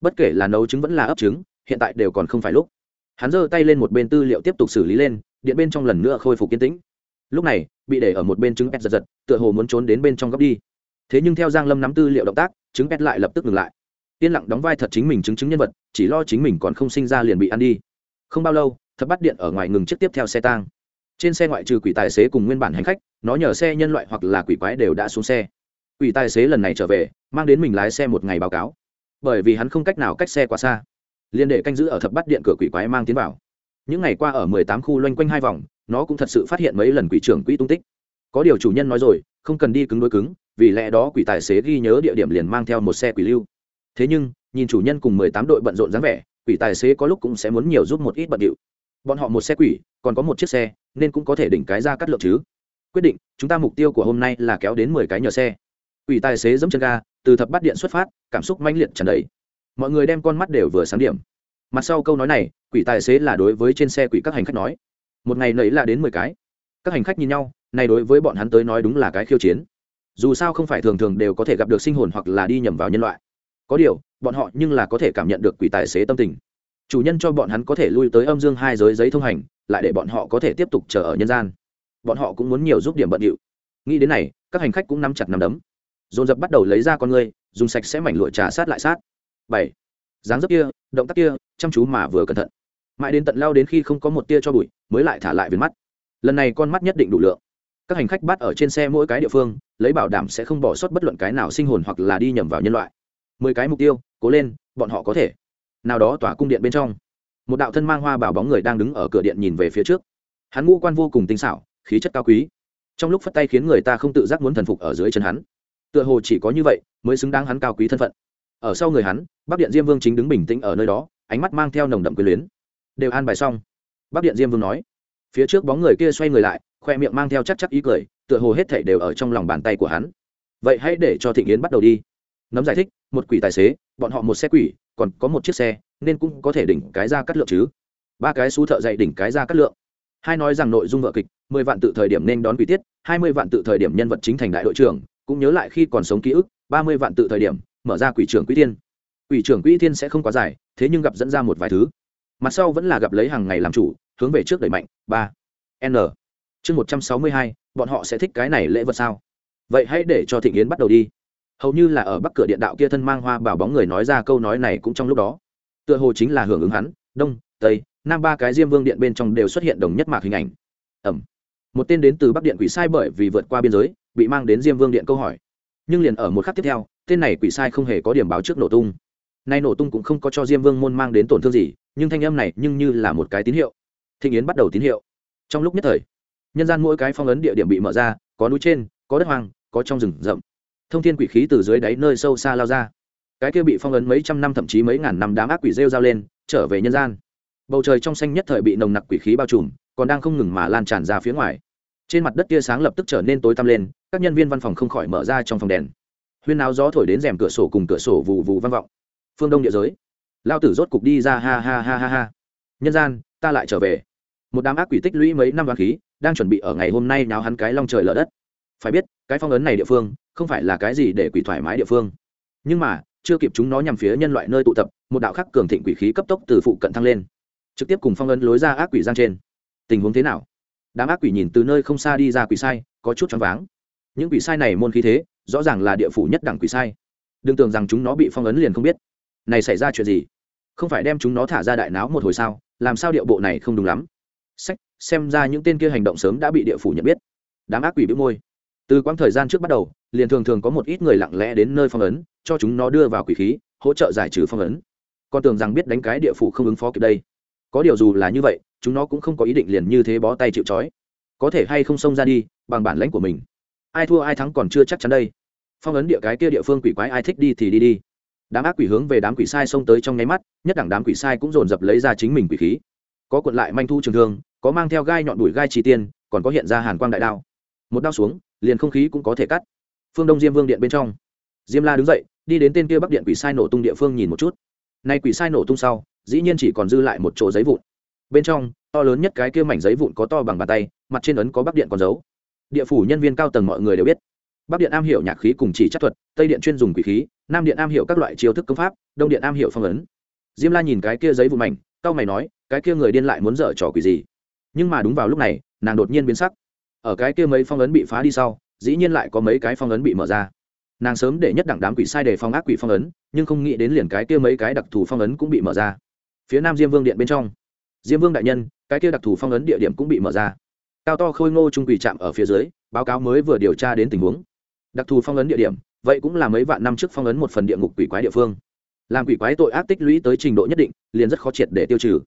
Bất kể là nấu trứng vẫn là ấp trứng, hiện tại đều còn không phải lúc. Hắn giơ tay lên một bên tư liệu tiếp tục xử lý lên, điện bên trong lần nữa khôi phục kiên tĩnh lúc này, bị để ở một bên trứng pet giật giật, tựa hồ muốn trốn đến bên trong góc đi. Thế nhưng theo giang lâm nắm tư liệu động tác, trứng pet lại lập tức ngừng lại. Yên lặng đóng vai thật chính mình chứng chứng nhân vật, chỉ lo chính mình còn không sinh ra liền bị ăn đi. Không bao lâu, thập bắt điện ở ngoài ngừng chiếc tiếp theo xe tang. Trên xe ngoại trừ quỷ tài xế cùng nguyên bản hành khách, nó nhờ xe nhân loại hoặc là quỷ quái đều đã xuống xe. Quỷ tài xế lần này trở về, mang đến mình lái xe một ngày báo cáo. Bởi vì hắn không cách nào cách xe quá xa. Liên đệ canh giữ ở thập bắt điện cửa quỷ quái mang tiến vào. Những ngày qua ở mười tám khu loanh quanh hai vòng nó cũng thật sự phát hiện mấy lần quỷ trưởng quỹ tung tích. Có điều chủ nhân nói rồi, không cần đi cứng đối cứng, vì lẽ đó quỷ tài xế ghi nhớ địa điểm liền mang theo một xe quỷ lưu. Thế nhưng, nhìn chủ nhân cùng mười tám đội bận rộn dáng vẻ, quỷ tài xế có lúc cũng sẽ muốn nhiều giúp một ít bận điệu. Bọn họ một xe quỷ, còn có một chiếc xe, nên cũng có thể đỉnh cái ra cắt lượng chứ. Quyết định, chúng ta mục tiêu của hôm nay là kéo đến mười cái nhờ xe. Quỷ tài xế dẫm chân ga, từ thập bắt điện xuất phát, cảm xúc manh liệt tràn đầy. Mọi người đem con mắt đều vừa sáng điểm. Mặt sau câu nói này, quỷ tài xế là đối với trên xe quỷ các hành khách nói một ngày nấy là đến mười cái. Các hành khách nhìn nhau, này đối với bọn hắn tới nói đúng là cái khiêu chiến. Dù sao không phải thường thường đều có thể gặp được sinh hồn hoặc là đi nhầm vào nhân loại. Có điều, bọn họ nhưng là có thể cảm nhận được quỷ tài xế tâm tình. Chủ nhân cho bọn hắn có thể lui tới âm dương hai giới giấy thông hành, lại để bọn họ có thể tiếp tục chờ ở nhân gian. Bọn họ cũng muốn nhiều giúp điểm bận điệu. Nghĩ đến này, các hành khách cũng nắm chặt nắm đấm. Dồn dập bắt đầu lấy ra con người dùng sạch sẽ mảnh lụa trà sát lại sát. Bảy. Dáng dấp kia, động tác kia, chăm chú mà vừa cẩn thận mãi đến tận lao đến khi không có một tia cho bụi, mới lại thả lại viền mắt. Lần này con mắt nhất định đủ lượng. Các hành khách bắt ở trên xe mỗi cái địa phương, lấy bảo đảm sẽ không bỏ sót bất luận cái nào sinh hồn hoặc là đi nhầm vào nhân loại. Mười cái mục tiêu, cố lên, bọn họ có thể. Nào đó tỏa cung điện bên trong, một đạo thân mang hoa bảo bóng người đang đứng ở cửa điện nhìn về phía trước. Hắn ngũ quan vô cùng tinh xảo, khí chất cao quý. Trong lúc phất tay khiến người ta không tự giác muốn thần phục ở dưới chân hắn. Tựa hồ chỉ có như vậy mới xứng đáng hắn cao quý thân phận. Ở sau người hắn, bắc điện diêm vương chính đứng bình tĩnh ở nơi đó, ánh mắt mang theo nồng đậm quyền luyến đều an bài xong. Bắc điện diêm vương nói. Phía trước bóng người kia xoay người lại, khoe miệng mang theo chắc chắc ý cười, tựa hồ hết thảy đều ở trong lòng bàn tay của hắn. Vậy hãy để cho thịnh yến bắt đầu đi. Nấm giải thích, một quỷ tài xế, bọn họ một xe quỷ, còn có một chiếc xe, nên cũng có thể đỉnh cái ra cắt lượng chứ. Ba cái xú thợ dạy đỉnh cái ra cắt lượng. Hai nói rằng nội dung vợ kịch, mười vạn tự thời điểm nên đón quỷ tiết, hai mươi vạn tự thời điểm nhân vật chính thành đại đội trưởng, cũng nhớ lại khi còn sống ký ức, ba mươi vạn tự thời điểm, mở ra quỷ trưởng quỹ tiên quỷ trưởng quỹ tiên sẽ không quá dài, thế nhưng gặp dẫn ra một vài thứ mặt sau vẫn là gặp lấy hàng ngày làm chủ, hướng về trước đẩy mạnh, ba, n. Chương một trăm sáu mươi hai, bọn họ sẽ thích cái này lễ vật sao? Vậy hãy để cho thịnh yến bắt đầu đi. Hầu như là ở bắc cửa điện đạo kia thân mang hoa bảo bóng người nói ra câu nói này cũng trong lúc đó. Tựa hồ chính là hưởng ứng hắn, đông, tây, nam ba cái diêm vương điện bên trong đều xuất hiện đồng nhất mạc hình ảnh. Ẩm. Một tên đến từ bắc điện quỷ sai bởi vì vượt qua biên giới, bị mang đến diêm vương điện câu hỏi. Nhưng liền ở một khắc tiếp theo, tên này quỷ sai không hề có điểm báo trước nổ tung. Nay nổ tung cũng không có cho diêm vương môn mang đến tổn thương gì nhưng thanh âm này nhưng như là một cái tín hiệu. Thịnh yến bắt đầu tín hiệu. Trong lúc nhất thời, nhân gian mỗi cái phong ấn địa điểm bị mở ra, có núi trên, có đất hoang, có trong rừng rậm. Thông thiên quỷ khí từ dưới đáy nơi sâu xa lao ra. Cái kia bị phong ấn mấy trăm năm thậm chí mấy ngàn năm đám ác quỷ rêu dao lên, trở về nhân gian. Bầu trời trong xanh nhất thời bị nồng nặc quỷ khí bao trùm, còn đang không ngừng mà lan tràn ra phía ngoài. Trên mặt đất tia sáng lập tức trở nên tối tăm lên, các nhân viên văn phòng không khỏi mở ra trong phòng đèn. Huyên náo gió thổi đến rèm cửa sổ cùng cửa sổ vù vù vang vọng. Phương đông địa giới lao tử rốt cục đi ra, ha ha ha ha ha. Nhân gian, ta lại trở về. Một đám ác quỷ tích lũy mấy năm vàng khí, đang chuẩn bị ở ngày hôm nay nháo hắn cái long trời lở đất. Phải biết, cái phong ấn này địa phương, không phải là cái gì để quỷ thoải mái địa phương. Nhưng mà, chưa kịp chúng nó nhằm phía nhân loại nơi tụ tập, một đạo khắc cường thịnh quỷ khí cấp tốc từ phụ cận thăng lên. Trực tiếp cùng phong ấn lối ra ác quỷ giang trên. Tình huống thế nào? Đám ác quỷ nhìn từ nơi không xa đi ra quỷ sai, có chút choáng váng. Những quỷ sai này môn khí thế, rõ ràng là địa phủ nhất đẳng quỷ sai. Đừng tưởng rằng chúng nó bị phong ấn liền không biết. Này xảy ra chuyện gì? Không phải đem chúng nó thả ra đại náo một hồi sao? Làm sao điệu bộ này không đúng lắm? Sách, xem ra những tên kia hành động sớm đã bị địa phủ nhận biết. Đám ác quỷ bĩu môi. Từ quãng thời gian trước bắt đầu, liền thường thường có một ít người lặng lẽ đến nơi phong ấn, cho chúng nó đưa vào quỷ khí, hỗ trợ giải trừ phong ấn. Con tưởng rằng biết đánh cái địa phủ không ứng phó kịp đây. Có điều dù là như vậy, chúng nó cũng không có ý định liền như thế bó tay chịu trói. Có thể hay không xông ra đi, bằng bản lãnh của mình. Ai thua ai thắng còn chưa chắc chắn đây. Phong ấn địa cái kia địa phương quỷ quái ai thích đi thì đi đi đám ác quỷ hướng về đám quỷ sai xông tới trong nháy mắt, nhất đẳng đám quỷ sai cũng dồn dập lấy ra chính mình quỷ khí. Có cuộn lại manh thu trường thương, có mang theo gai nhọn đùi gai chi tiên, còn có hiện ra hàn quang đại đao. Một đao xuống, liền không khí cũng có thể cắt. Phương đông diêm vương điện bên trong. Diêm la đứng dậy, đi đến tên kia bắc điện quỷ sai nổ tung địa phương nhìn một chút. Nay quỷ sai nổ tung sau, dĩ nhiên chỉ còn dư lại một chỗ giấy vụn. Bên trong, to lớn nhất cái kia mảnh giấy vụn có to bằng bàn tay, mặt trên ấn có bắc điện còn dấu. Địa phủ nhân viên cao tầng mọi người đều biết bắc điện am hiểu nhạc khí cùng chỉ chất thuật, tây điện chuyên dùng quỷ khí, nam điện am hiểu các loại chiêu thức công pháp, đông điện am hiểu phong ấn. Diêm la nhìn cái kia giấy vụn mảnh cao mày nói, cái kia người điên lại muốn dở trò quỷ gì? Nhưng mà đúng vào lúc này, nàng đột nhiên biến sắc. Ở cái kia mấy phong ấn bị phá đi sau, dĩ nhiên lại có mấy cái phong ấn bị mở ra. Nàng sớm để nhất đẳng đám quỷ sai để phong ác quỷ phong ấn, nhưng không nghĩ đến liền cái kia mấy cái đặc thù phong ấn cũng bị mở ra. Phía nam diêm vương điện bên trong, diêm vương đại nhân, cái kia đặc thù phong ấn địa điểm cũng bị mở ra. Cao to khôi ngô trung quỷ chạm ở phía dưới, báo cáo mới vừa điều tra đến tình huống đặc thù phong ấn địa điểm, vậy cũng là mấy vạn năm trước phong ấn một phần địa ngục quỷ quái địa phương. Làm quỷ quái tội ác tích lũy tới trình độ nhất định, liền rất khó triệt để tiêu trừ.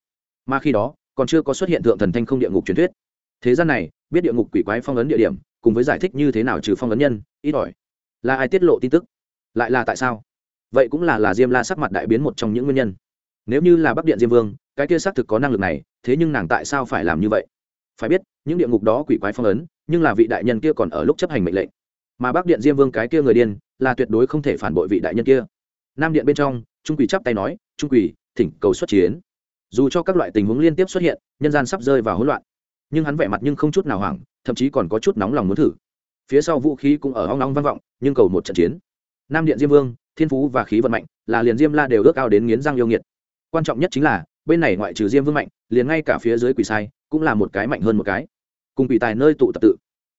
Mà khi đó, còn chưa có xuất hiện thượng thần thanh không địa ngục truyền thuyết. Thế gian này, biết địa ngục quỷ quái phong ấn địa điểm, cùng với giải thích như thế nào trừ phong ấn nhân, ít ỏi. Là ai tiết lộ tin tức? Lại là tại sao? Vậy cũng là là diêm la sắc mặt đại biến một trong những nguyên nhân. Nếu như là bắc điện diêm vương, cái kia xác thực có năng lực này, thế nhưng nàng tại sao phải làm như vậy? Phải biết, những địa ngục đó quỷ quái phong ấn, nhưng là vị đại nhân kia còn ở lúc chấp hành mệnh lệnh mà bắc điện diêm vương cái kia người điên, là tuyệt đối không thể phản bội vị đại nhân kia. Nam điện bên trong, trung quỷ chắp tay nói, trung quỷ thỉnh cầu xuất chiến. Dù cho các loại tình huống liên tiếp xuất hiện, nhân gian sắp rơi vào hỗn loạn. Nhưng hắn vẻ mặt nhưng không chút nào hoảng, thậm chí còn có chút nóng lòng muốn thử. Phía sau vũ khí cũng ở hong nóng vang vọng, nhưng cầu một trận chiến. Nam điện diêm vương, thiên phú và khí vận mạnh, là liền diêm la đều ước ao đến nghiến răng yêu nghiệt. Quan trọng nhất chính là, bên này ngoại trừ diêm vương mạnh, liền ngay cả phía dưới quỷ sai, cũng là một cái mạnh hơn một cái. Cùng quỷ tài nơi tụ tập tự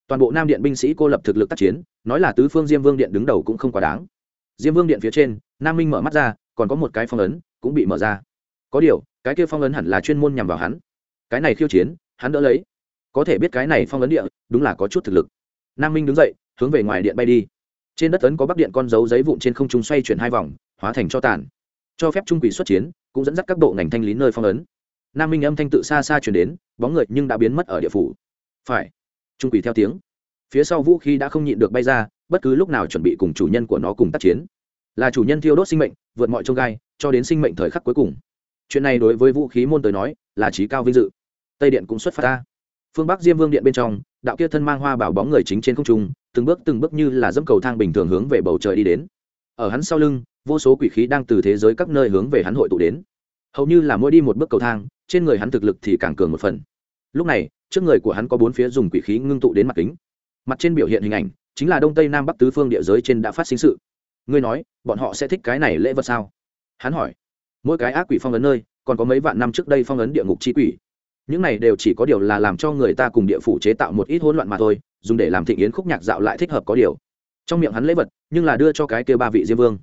toàn bộ nam điện binh sĩ cô lập thực lực tác chiến, nói là tứ phương diêm vương điện đứng đầu cũng không quá đáng. Diêm vương điện phía trên, nam minh mở mắt ra, còn có một cái phong ấn cũng bị mở ra. Có điều, cái kia phong ấn hẳn là chuyên môn nhằm vào hắn. Cái này khiêu chiến, hắn đỡ lấy. Có thể biết cái này phong ấn địa, đúng là có chút thực lực. Nam minh đứng dậy, hướng về ngoài điện bay đi. Trên đất ấn có bắc điện con dấu giấy vụn trên không trung xoay chuyển hai vòng, hóa thành cho tàn. Cho phép trung quỷ xuất chiến, cũng dẫn dắt các bộ ngành thanh lý nơi phong ấn. Nam minh âm thanh tự xa xa chuyển đến, bóng người nhưng đã biến mất ở địa phủ. Phải trung quỷ theo tiếng. Phía sau vũ khí đã không nhịn được bay ra, bất cứ lúc nào chuẩn bị cùng chủ nhân của nó cùng tác chiến. Là chủ nhân thiêu đốt sinh mệnh, vượt mọi trông gai, cho đến sinh mệnh thời khắc cuối cùng. Chuyện này đối với vũ khí môn tới nói, là trí cao vinh dự. Tây điện cũng xuất phát ra. Phương bắc diêm vương điện bên trong, đạo kia thân mang hoa bảo bóng người chính trên không trung, từng bước từng bước như là dẫm cầu thang bình thường hướng về bầu trời đi đến. Ở hắn sau lưng, vô số quỷ khí đang từ thế giới các nơi hướng về hắn hội tụ đến. Hầu như là mỗi đi một bước cầu thang, trên người hắn thực lực thì càng cường một phần. Lúc này trước người của hắn có bốn phía dùng quỷ khí ngưng tụ đến mặt kính. Mặt trên biểu hiện hình ảnh chính là đông tây nam bắc tứ phương địa giới trên đã phát sinh sự. Ngươi nói, bọn họ sẽ thích cái này lễ vật sao? Hắn hỏi. Mỗi cái ác quỷ phong ấn nơi, còn có mấy vạn năm trước đây phong ấn địa ngục chi quỷ. Những này đều chỉ có điều là làm cho người ta cùng địa phủ chế tạo một ít hỗn loạn mà thôi, dùng để làm thịnh yến khúc nhạc dạo lại thích hợp có điều. Trong miệng hắn lễ vật, nhưng là đưa cho cái kia ba vị diêm vương.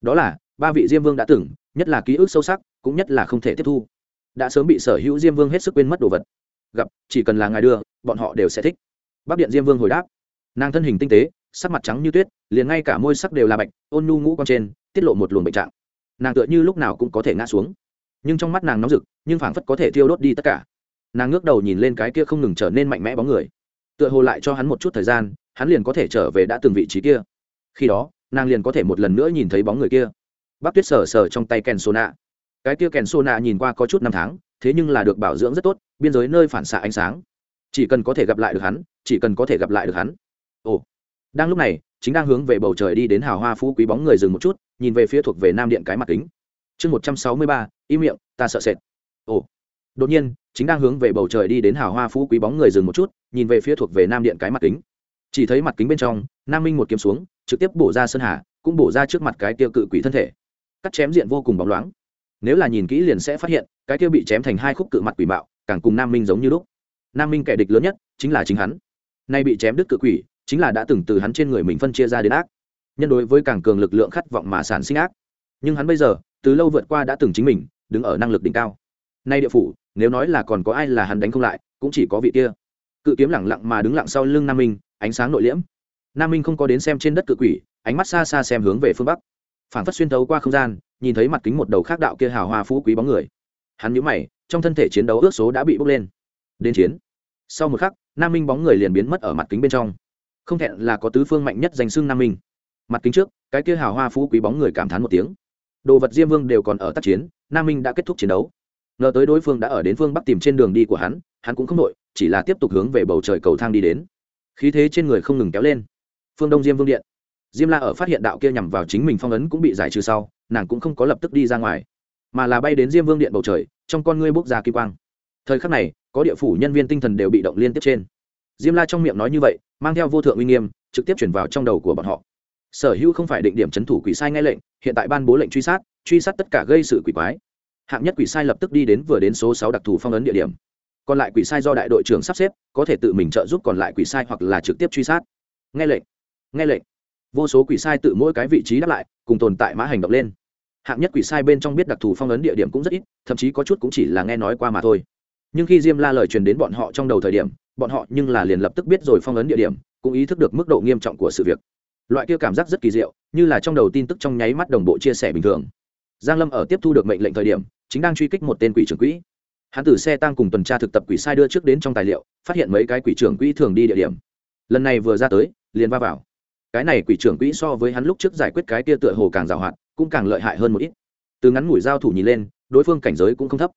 Đó là, ba vị diêm vương đã từng, nhất là ký ức sâu sắc, cũng nhất là không thể tiếp thu. Đã sớm bị sở hữu diêm vương hết sức quên mất đồ vật gặp, chỉ cần là ngài đưa, bọn họ đều sẽ thích. Bắc điện diêm vương hồi đáp. Nàng thân hình tinh tế, sắc mặt trắng như tuyết, liền ngay cả môi sắc đều là bạch, ôn nhu ngũ con trên, tiết lộ một luồng bệnh trạng. Nàng tựa như lúc nào cũng có thể ngã xuống. Nhưng trong mắt nàng nóng rực, nhưng phảng phất có thể thiêu đốt đi tất cả. Nàng ngước đầu nhìn lên cái kia không ngừng trở nên mạnh mẽ bóng người. Tựa hồ lại cho hắn một chút thời gian, hắn liền có thể trở về đã từng vị trí kia. Khi đó, nàng liền có thể một lần nữa nhìn thấy bóng người kia. Bác tuyết sờ sờ trong tay kèn sô nạ cái kia kèn sô nạ nhìn qua có chút năm tháng thế nhưng là được bảo dưỡng rất tốt, biên giới nơi phản xạ ánh sáng. Chỉ cần có thể gặp lại được hắn, chỉ cần có thể gặp lại được hắn. Ồ. Đang lúc này, chính đang hướng về bầu trời đi đến hào hoa phú quý bóng người dừng một chút, nhìn về phía thuộc về nam điện cái mặt kính. Chương một trăm sáu mươi ba, im miệng, ta sợ sệt. Ồ. Đột nhiên, chính đang hướng về bầu trời đi đến hào hoa phú quý bóng người dừng một chút, nhìn về phía thuộc về nam điện cái mặt kính. Chỉ thấy mặt kính bên trong, nam minh một kiếm xuống, trực tiếp bổ ra sơn hà, cũng bổ ra trước mặt cái tiêu cự quỷ thân thể. Cắt chém diện vô cùng bóng loáng nếu là nhìn kỹ liền sẽ phát hiện, cái kia bị chém thành hai khúc cự mặt quỷ mạo, càng cùng nam minh giống như lúc. Nam minh kẻ địch lớn nhất chính là chính hắn. Nay bị chém đứt cự quỷ, chính là đã từng từ hắn trên người mình phân chia ra đến ác. Nhân đối với càng cường lực lượng khát vọng mà sản sinh ác. Nhưng hắn bây giờ, từ lâu vượt qua đã từng chính mình, đứng ở năng lực đỉnh cao. Nay địa phủ, nếu nói là còn có ai là hắn đánh không lại, cũng chỉ có vị kia. Cự kiếm lẳng lặng mà đứng lặng sau lưng nam minh, ánh sáng nội liễm. Nam minh không có đến xem trên đất cự quỷ, ánh mắt xa xa xem hướng về phương bắc. Phản phất xuyên thấu qua không gian nhìn thấy mặt kính một đầu khác đạo kia hào hoa phú quý bóng người. Hắn nhíu mày, trong thân thể chiến đấu ước số đã bị bốc lên. Đến chiến. Sau một khắc, nam minh bóng người liền biến mất ở mặt kính bên trong. Không thẹn là có tứ phương mạnh nhất danh xưng nam minh. Mặt kính trước, cái kia hào hoa phú quý bóng người cảm thán một tiếng. Đồ vật diêm vương đều còn ở tác chiến, nam minh đã kết thúc chiến đấu. Ngờ tới đối phương đã ở đến phương bắc tìm trên đường đi của hắn hắn cũng không đội, chỉ là tiếp tục hướng về bầu trời cầu thang đi đến. Khí thế trên người không ngừng kéo lên. Phương đông diêm vương điện diêm la ở phát hiện đạo kia nhằm vào chính mình phong ấn cũng bị giải trừ sau, nàng cũng không có lập tức đi ra ngoài, mà là bay đến diêm vương điện bầu trời, trong con ngươi bốc ra kỳ quang. Thời khắc này, có địa phủ nhân viên tinh thần đều bị động liên tiếp trên. Diêm la trong miệng nói như vậy, mang theo vô thượng uy nghiêm, trực tiếp chuyển vào trong đầu của bọn họ. Sở hữu không phải định điểm c h ấ n thủ quỷ sai ngay lệnh, hiện tại ban bố lệnh truy sát truy sát tất cả gây sự quỷ quái. Hạng nhất quỷ sai lập tức đi đến vừa đến số sáu đặc thù phong ấn địa điểm. Còn lại quỷ sai do đại đội trưởng sắp xếp, có thể tự mình trợ giúp còn lại quỷ sai hoặc là trực tiếp truy sát. Nghe lệnh nghe lệnh vô số quỷ sai tự mỗi cái vị trí đáp lại, cùng tồn tại mã hành động lên. Hạng nhất quỷ sai bên trong biết đặc thù phong ấn địa điểm cũng rất ít, thậm chí có chút cũng chỉ là nghe nói qua mà thôi. Nhưng khi diêm la lời truyền đến bọn họ trong đầu thời điểm, bọn họ nhưng là liền lập tức biết rồi phong ấn địa điểm, cũng ý thức được mức độ nghiêm trọng của sự việc. Loại kia cảm giác rất kỳ diệu, như là trong đầu tin tức trong nháy mắt đồng bộ chia sẻ bình thường. Giang lâm ở tiếp thu được mệnh lệnh thời điểm, chính đang truy kích một tên quỷ trưởng quỹ. Hắn từ xe tăng cùng tuần tra thực tập quỷ sai đưa trước đến trong tài liệu, phát hiện mấy cái quỷ trưởng quỹ thường đi địa điểm. Lần này vừa ra tới, liền va vào cái này quỷ trưởng quỹ so với hắn lúc trước giải quyết cái kia tựa hồ càng giàu hoạt cũng càng lợi hại hơn một ít. Từ ngắn ngủi giao thủ nhìn lên, đối phương cảnh giới cũng không thấp.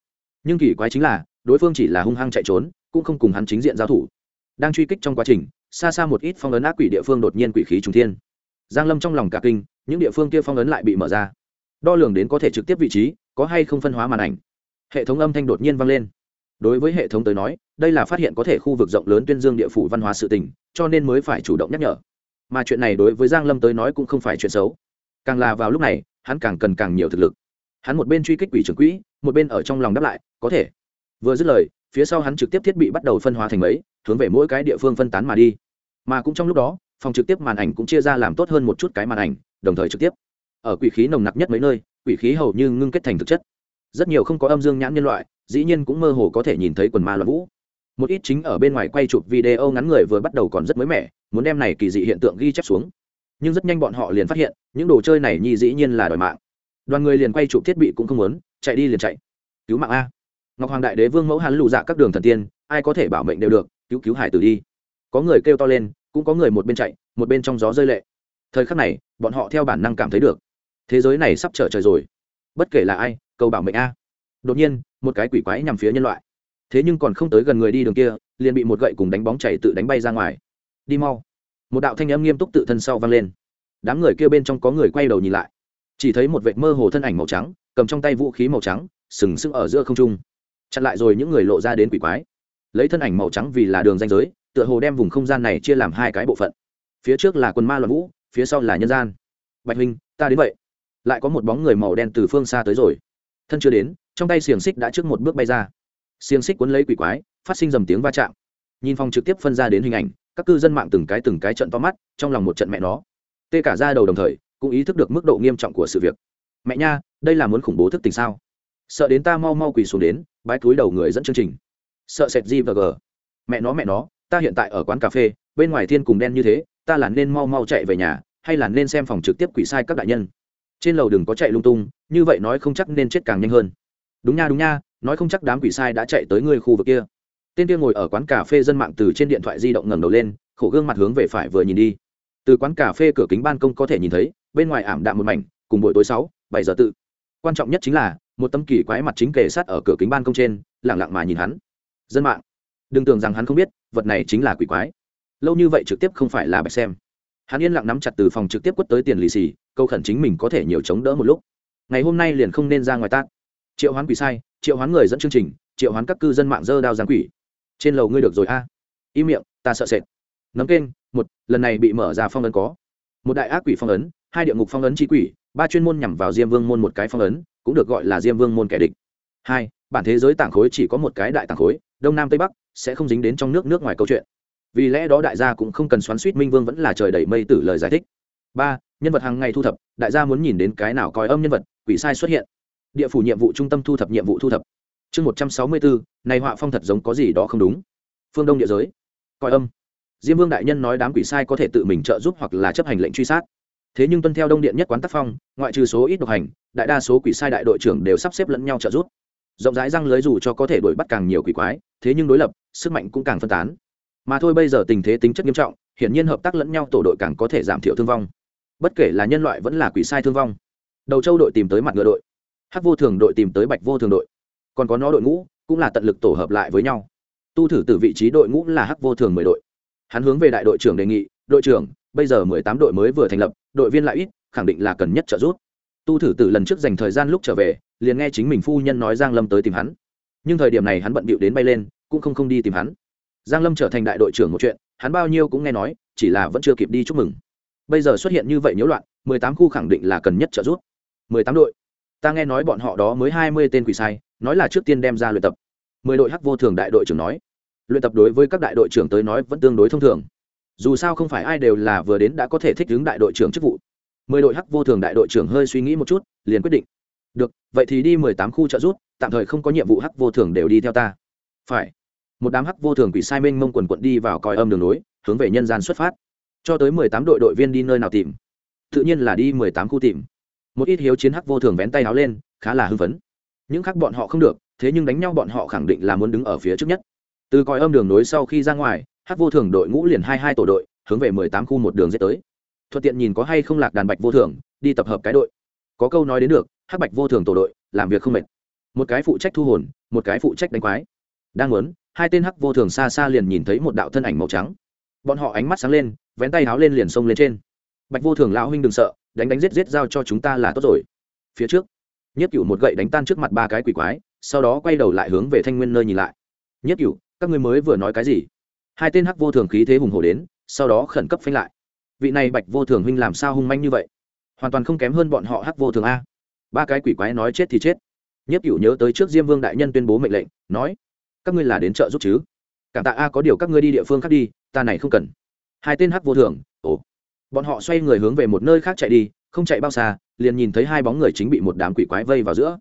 Nhưng kỳ quái chính là, đối phương chỉ là hung hăng chạy trốn, cũng không cùng hắn chính diện giao thủ. Đang truy kích trong quá trình, xa xa một ít phong ấn ác quỷ địa phương đột nhiên quỷ khí trung thiên. Giang lâm trong lòng cả kinh, những địa phương kia phong ấn lại bị mở ra. Đo lường đến có thể trực tiếp vị trí, có hay không phân hóa màn ảnh. Hệ thống âm thanh đột nhiên vang lên. Đối với hệ thống tới nói, đây là phát hiện có thể khu vực rộng lớn tuyên dương địa phủ văn hóa sự tình, cho nên mới phải chủ động nhắc nhở mà chuyện này đối với giang lâm tới nói cũng không phải chuyện xấu. Càng là vào lúc này, hắn càng cần càng nhiều thực lực. Hắn một bên truy kích quỷ trưởng quỹ, một bên ở trong lòng đáp lại, có thể. Vừa dứt lời, phía sau hắn trực tiếp thiết bị bắt đầu phân hóa thành mấy, hướng về mỗi cái địa phương phân tán mà đi. Mà cũng trong lúc đó, phòng trực tiếp màn ảnh cũng chia ra làm tốt hơn một chút cái màn ảnh, đồng thời trực tiếp. Ở quỷ khí nồng nặc nhất mấy nơi, quỷ khí hầu như ngưng kết thành thực chất. Rất nhiều không có âm dương nhãn nhân loại, dĩ nhiên cũng mơ hồ có thể nhìn thấy quần ma loạn vũ một ít chính ở bên ngoài quay chụp video ngắn người vừa bắt đầu còn rất mới mẻ, muốn đem này kỳ dị hiện tượng ghi chép xuống. Nhưng rất nhanh bọn họ liền phát hiện, những đồ chơi này nhi dĩ nhiên là đòi mạng. Đoàn người liền quay chụp thiết bị cũng không muốn, chạy đi liền chạy. Cứu mạng a. Ngọc hoàng đại đế vương mẫu hắn lù dạ các đường thần tiên, ai có thể bảo mệnh đều được, cứu cứu hải tử đi. Có người kêu to lên, cũng có người một bên chạy, một bên trong gió rơi lệ. Thời khắc này, bọn họ theo bản năng cảm thấy được. Thế giới này sắp trở trời rồi. Bất kể là ai, cầu bảo mệnh a. Đột nhiên, một cái quỷ quái nhằm phía nhân loại thế nhưng còn không tới gần người đi đường kia, liền bị một gậy cùng đánh bóng chảy tự đánh bay ra ngoài. Đi mau. Một đạo thanh âm nghiêm túc tự thân sau vang lên. Đám người kia bên trong có người quay đầu nhìn lại. Chỉ thấy một vệt mơ hồ thân ảnh màu trắng, cầm trong tay vũ khí màu trắng, sừng sững ở giữa không trung. Chặn lại rồi những người lộ ra đến quỷ quái. Lấy thân ảnh màu trắng vì là đường danh giới, tựa hồ đem vùng không gian này chia làm hai cái bộ phận. Phía trước là quần ma loạn vũ, phía sau là nhân gian. Bạch huynh, ta đến vậy. Lại có một bóng người màu đen từ phương xa tới rồi. Thân chưa đến, trong tay xiềng xích đã trước một bước bay ra xiềng xích cuốn lấy quỷ quái, phát sinh dầm tiếng va chạm. Nhìn phòng trực tiếp phân ra đến hình ảnh, các cư dân mạng từng cái từng cái trận to mắt, trong lòng một trận mẹ nó. Tê cả ra đầu đồng thời, cũng ý thức được mức độ nghiêm trọng của sự việc. Mẹ nha, đây là muốn khủng bố thức tình sao? Sợ đến ta mau mau quỳ xuống đến, bái túi đầu người dẫn chương trình. Sợ sệt gì và g mẹ nó mẹ nó, ta hiện tại ở quán cà phê, bên ngoài thiên cùng đen như thế, ta là nên mau mau chạy về nhà, hay là nên xem phòng trực tiếp quỷ sai các đại nhân? Trên lầu đừng có chạy lung tung, như vậy nói không chắc nên chết càng nhanh hơn. Đúng nha đúng nha nói không chắc đám quỷ sai đã chạy tới ngươi khu vực kia. Tên kia ngồi ở quán cà phê dân mạng từ trên điện thoại di động ngẩng đầu lên, khổ gương mặt hướng về phải vừa nhìn đi. Từ quán cà phê cửa kính ban công có thể nhìn thấy, bên ngoài ảm đạm một mảnh, cùng buổi tối sáu, bảy giờ tự. Quan trọng nhất chính là, một tấm kỳ quái mặt chính kề sát ở cửa kính ban công trên lẳng lặng mà nhìn hắn. Dân mạng. Đừng tưởng rằng hắn không biết, vật này chính là quỷ quái. Lâu như vậy trực tiếp không phải là bạch xem. Hắn yên lặng nắm chặt từ phòng trực tiếp quất tới tiền lì xì câu khẩn chính mình có thể nhiều chống đỡ một lúc. Ngày hôm nay liền không nên ra ngoài tác triệu hoán quỷ sai, triệu hoán người dẫn chương trình, triệu hoán các cư dân mạng dơ đao giáng quỷ. Trên lầu ngươi được rồi a. À. im miệng, ta sợ sệt. Nấm kênh, một, lần này bị mở ra phong ấn có. Một đại ác quỷ phong ấn, hai địa ngục phong ấn trí quỷ, ba chuyên môn nhằm vào diêm vương môn một cái phong ấn, cũng được gọi là diêm vương môn kẻ địch. Hai, bản thế giới tảng khối chỉ có một cái đại tảng khối, đông nam tây bắc, sẽ không dính đến trong nước nước ngoài câu chuyện. Vì lẽ đó đại gia cũng không cần xoắn suýt, minh vương vẫn là trời đầy mây tử lời giải thích. Ba, nhân vật hàng ngày thu thập, đại gia muốn nhìn đến cái nào coi âm nhân vật, quỷ sai xuất hiện địa phủ nhiệm vụ trung tâm thu thập nhiệm vụ thu thập. Chương một trăm sáu mươi bốn này họa phong thật giống có gì đó không đúng. Phương đông địa giới. Coi âm. Diêm vương đại nhân nói đám quỷ sai có thể tự mình trợ giúp hoặc là chấp hành lệnh truy sát. Thế nhưng tuân theo đông điện nhất quán tác phong, ngoại trừ số ít độc hành, đại đa số quỷ sai đại đội trưởng đều sắp xếp lẫn nhau trợ giúp. Rộng rãi răng lưới dù cho có thể đuổi bắt càng nhiều quỷ quái, thế nhưng đối lập, sức mạnh cũng càng phân tán. Mà thôi bây giờ tình thế tính chất nghiêm trọng, hiển nhiên hợp tác lẫn nhau tổ đội càng có thể giảm thiểu thương vong. Bất kể là nhân loại vẫn là quỷ sai thương vong. Đầu châu đội tìm tới mặt ngựa đội hắc vô thường đội tìm tới bạch vô thường đội. Còn có nó đội ngũ, cũng là tận lực tổ hợp lại với nhau. Tu thử từ vị trí đội ngũ là hắc vô thường mười đội. Hắn hướng về đại đội trưởng đề nghị, đội trưởng, bây giờ mười tám đội mới vừa thành lập, đội viên lại ít, khẳng định là cần nhất trợ giúp. Tu thử từ lần trước dành thời gian lúc trở về, liền nghe chính mình phu nhân nói giang lâm tới tìm hắn. Nhưng thời điểm này hắn bận bịu đến bay lên, cũng không không đi tìm hắn. Giang lâm trở thành đại đội trưởng một chuyện, hắn bao nhiêu cũng nghe nói, chỉ là vẫn chưa kịp đi chúc mừng. Bây giờ xuất hiện như vậy nhiễu loạn, mười tám khu khẳng định là cần nhất trợ giúp. Mười tám đội ta nghe nói bọn họ đó mới hai mươi tên quỷ sai, nói là trước tiên đem ra luyện tập. Mười đội hắc vô thường đại đội trưởng nói, luyện tập đối với các đại đội trưởng tới nói vẫn tương đối thông thường. Dù sao không phải ai đều là vừa đến đã có thể thích ứng đại đội trưởng chức vụ. Mười đội hắc vô thường đại đội trưởng hơi suy nghĩ một chút, liền quyết định, được, vậy thì đi mười tám khu trợ giúp, tạm thời không có nhiệm vụ hắc vô thường đều đi theo ta. Phải. Một đám hắc vô thường quỷ sai mênh mông quần quận đi vào coi âm đường nối hướng về nhân gian xuất phát. Cho tới mười tám đội đội viên đi nơi nào tìm? Tự nhiên là đi mười tám khu tìm một ít hiếu chiến hắc vô thường vén tay áo lên, khá là hưng phấn. Những khác bọn họ không được, thế nhưng đánh nhau bọn họ khẳng định là muốn đứng ở phía trước nhất. Từ còi âm đường nối sau khi ra ngoài, hắc vô thường đội ngũ liền hai hai tổ đội, hướng về mười tám khu một đường dễ tới. Thuận tiện nhìn có hay không lạc đàn bạch vô thường, đi tập hợp cái đội. Có câu nói đến được, hắc bạch vô thường tổ đội, làm việc không mệt. Một cái phụ trách thu hồn, một cái phụ trách đánh quái. Đang muốn, hai tên hắc vô thường xa xa liền nhìn thấy một đạo thân ảnh màu trắng. Bọn họ ánh mắt sáng lên, vén tay háo lên liền xông lên trên. Bạch vô thường lão huynh đừng sợ đánh đánh giết giết giao cho chúng ta là tốt rồi. Phía trước, nhất cựu một gậy đánh tan trước mặt ba cái quỷ quái, sau đó quay đầu lại hướng về thanh nguyên nơi nhìn lại. Nhất cựu các ngươi mới vừa nói cái gì? Hai tên hắc vô thường khí thế hùng hổ đến, sau đó khẩn cấp phanh lại. Vị này bạch vô thường huynh làm sao hung manh như vậy? Hoàn toàn không kém hơn bọn họ hắc vô thường a. Ba cái quỷ quái nói chết thì chết. Nhất cựu nhớ tới trước diêm vương đại nhân tuyên bố mệnh lệnh, nói, các ngươi là đến chợ giúp chứ? Cảm tạ a, có điều các ngươi đi địa phương khác đi, ta này không cần. Hai tên hắc vô thường, ồ bọn họ xoay người hướng về một nơi khác chạy đi, không chạy bao xa, liền nhìn thấy hai bóng người chính bị một đám quỷ quái vây vào giữa.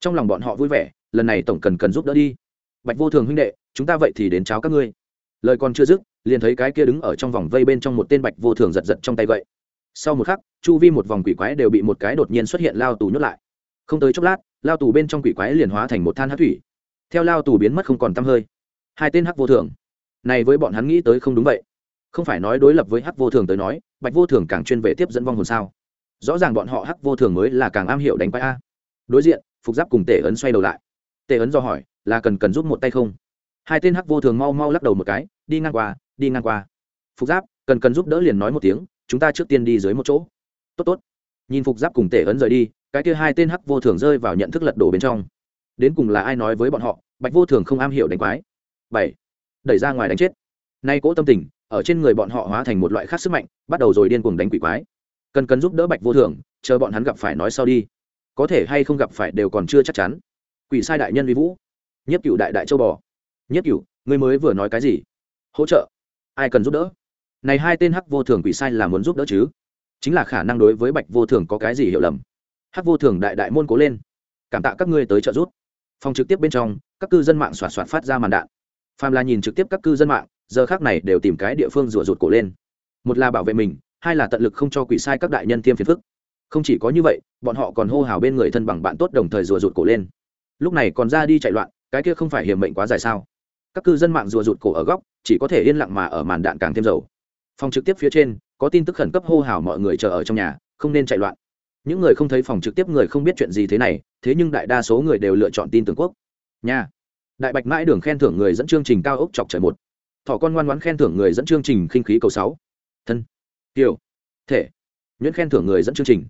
Trong lòng bọn họ vui vẻ, lần này tổng cần cần giúp đỡ đi. Bạch vô thường huynh đệ, chúng ta vậy thì đến cháo các ngươi. Lời còn chưa dứt, liền thấy cái kia đứng ở trong vòng vây bên trong một tên bạch vô thường giật giật trong tay vậy sau một khắc, chu vi một vòng quỷ quái đều bị một cái đột nhiên xuất hiện lao tù nhốt lại. Không tới chốc lát, lao tù bên trong quỷ quái liền hóa thành một than hát thủy. Theo lao tù biến mất không còn t hơi. Hai tên hắc vô thường. Này với bọn hắn nghĩ tới không đúng vậy. Không phải nói đối lập với hắc vô thường tới nói bạch vô thường càng chuyên về tiếp dẫn vong hồn sao? Rõ ràng bọn họ hắc vô thường mới là càng am hiểu đánh quái a. Đối diện, phục giáp cùng tể ấn xoay đầu lại. Tể ấn do hỏi, là cần cần giúp một tay không? Hai tên hắc vô thường mau mau lắc đầu một cái, đi ngang qua, đi ngang qua. Phục giáp, cần cần giúp đỡ liền nói một tiếng, chúng ta trước tiên đi dưới một chỗ. Tốt tốt. Nhìn phục giáp cùng tể ấn rời đi, cái kia hai tên hắc vô thường rơi vào nhận thức lật đổ bên trong. Đến cùng là ai nói với bọn họ, bạch vô thường không am hiểu đánh quái. Bảy, đẩy ra ngoài đánh chết. Nay cỗ tâm tình ở trên người bọn họ hóa thành một loại khác sức mạnh, bắt đầu rồi điên cuồng đánh quỷ quái. Cần cần giúp đỡ bạch vô thường, chờ bọn hắn gặp phải nói sau đi. Có thể hay không gặp phải đều còn chưa chắc chắn. Quỷ sai đại nhân vi vũ. Nhất cựu đại đại châu bò. Nhất cựu người mới vừa nói cái gì? Hỗ trợ. Ai cần giúp đỡ? Này hai tên hắc vô thường quỷ sai là muốn giúp đỡ chứ? Chính là khả năng đối với bạch vô thường có cái gì hiểu lầm. Hắc vô thường đại đại môn cố lên. Cảm tạ các ngươi tới trợ giúp. Phòng trực tiếp bên trong, các cư dân mạng xoạt xoạt phát ra màn đạn. Phàm là nhìn trực tiếp các cư dân mạng giờ khác này đều tìm cái địa phương rủa rụt cổ lên. Một là bảo vệ mình, hai là tận lực không cho quỷ sai các đại nhân tiêm phiền phức. Không chỉ có như vậy, bọn họ còn hô hào bên người thân bằng bạn tốt đồng thời rủa rụt cổ lên. Lúc này còn ra đi chạy loạn, cái kia không phải hiểm mệnh quá dài sao? Các cư dân mạng rùa rụt cổ ở góc, chỉ có thể yên lặng mà ở màn đạn càng thêm dầu. Phòng trực tiếp phía trên, có tin tức khẩn cấp hô hào mọi người chờ ở trong nhà, không nên chạy loạn. Những người không thấy phòng trực tiếp người không biết chuyện gì thế này, thế nhưng đại đa số người đều lựa chọn tin tưởng quốc. Nhà. Đại bạch mãi đường khen thưởng người dẫn chương trình cao ốc chọc trời một thỏ con ngoan ngoãn khen thưởng người dẫn chương trình khinh khí cầu sáu. Thân. Kiểu thể. Nhuyễn khen thưởng người dẫn chương trình.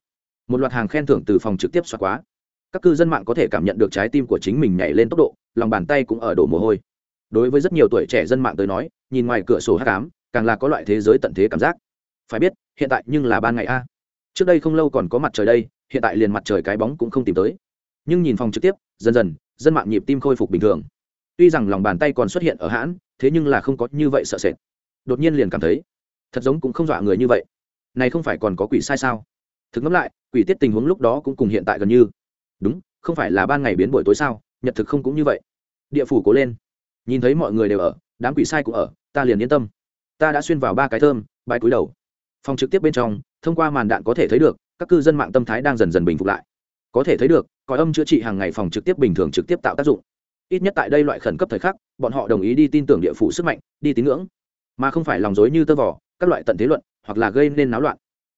Một loạt hàng khen thưởng từ phòng trực tiếp xoát quá. Các cư dân mạng có thể cảm nhận được trái tim của chính mình nhảy lên tốc độ, lòng bàn tay cũng ở đổ mồ hôi. Đối với rất nhiều tuổi trẻ dân mạng tới nói, nhìn ngoài cửa sổ hát cám càng là có loại thế giới tận thế cảm giác. Phải biết, hiện tại nhưng là ban ngày a. Trước đây không lâu còn có mặt trời đây, hiện tại liền mặt trời cái bóng cũng không tìm tới. Nhưng nhìn phòng trực tiếp, dần dần, dân mạng nhịp tim khôi phục bình thường tuy rằng lòng bàn tay còn xuất hiện ở hãn, thế nhưng là không có như vậy sợ sệt. Đột nhiên liền cảm thấy, thật giống cũng không dọa người như vậy. Này không phải còn có quỷ sai sao? Thực ngẫm lại, quỷ tiết tình huống lúc đó cũng cùng hiện tại gần như. Đúng, không phải là ban ngày biến buổi tối sao? Nhật thực không cũng như vậy. Địa phủ cố lên. Nhìn thấy mọi người đều ở, đám quỷ sai cũng ở, ta liền yên tâm. Ta đã xuyên vào ba cái thơm bài cúi đầu. Phòng trực tiếp bên trong, thông qua màn đạn có thể thấy được, các cư dân mạng tâm thái đang dần dần bình phục lại. Có thể thấy được còi âm chữa trị hàng ngày phòng trực tiếp bình thường trực tiếp tạo tác dụng ít nhất tại đây loại khẩn cấp thời khắc, bọn họ đồng ý đi tin tưởng địa phủ sức mạnh, đi tín ngưỡng, mà không phải lòng dối như tơ vỏ các loại tận thế luận, hoặc là gây nên náo loạn.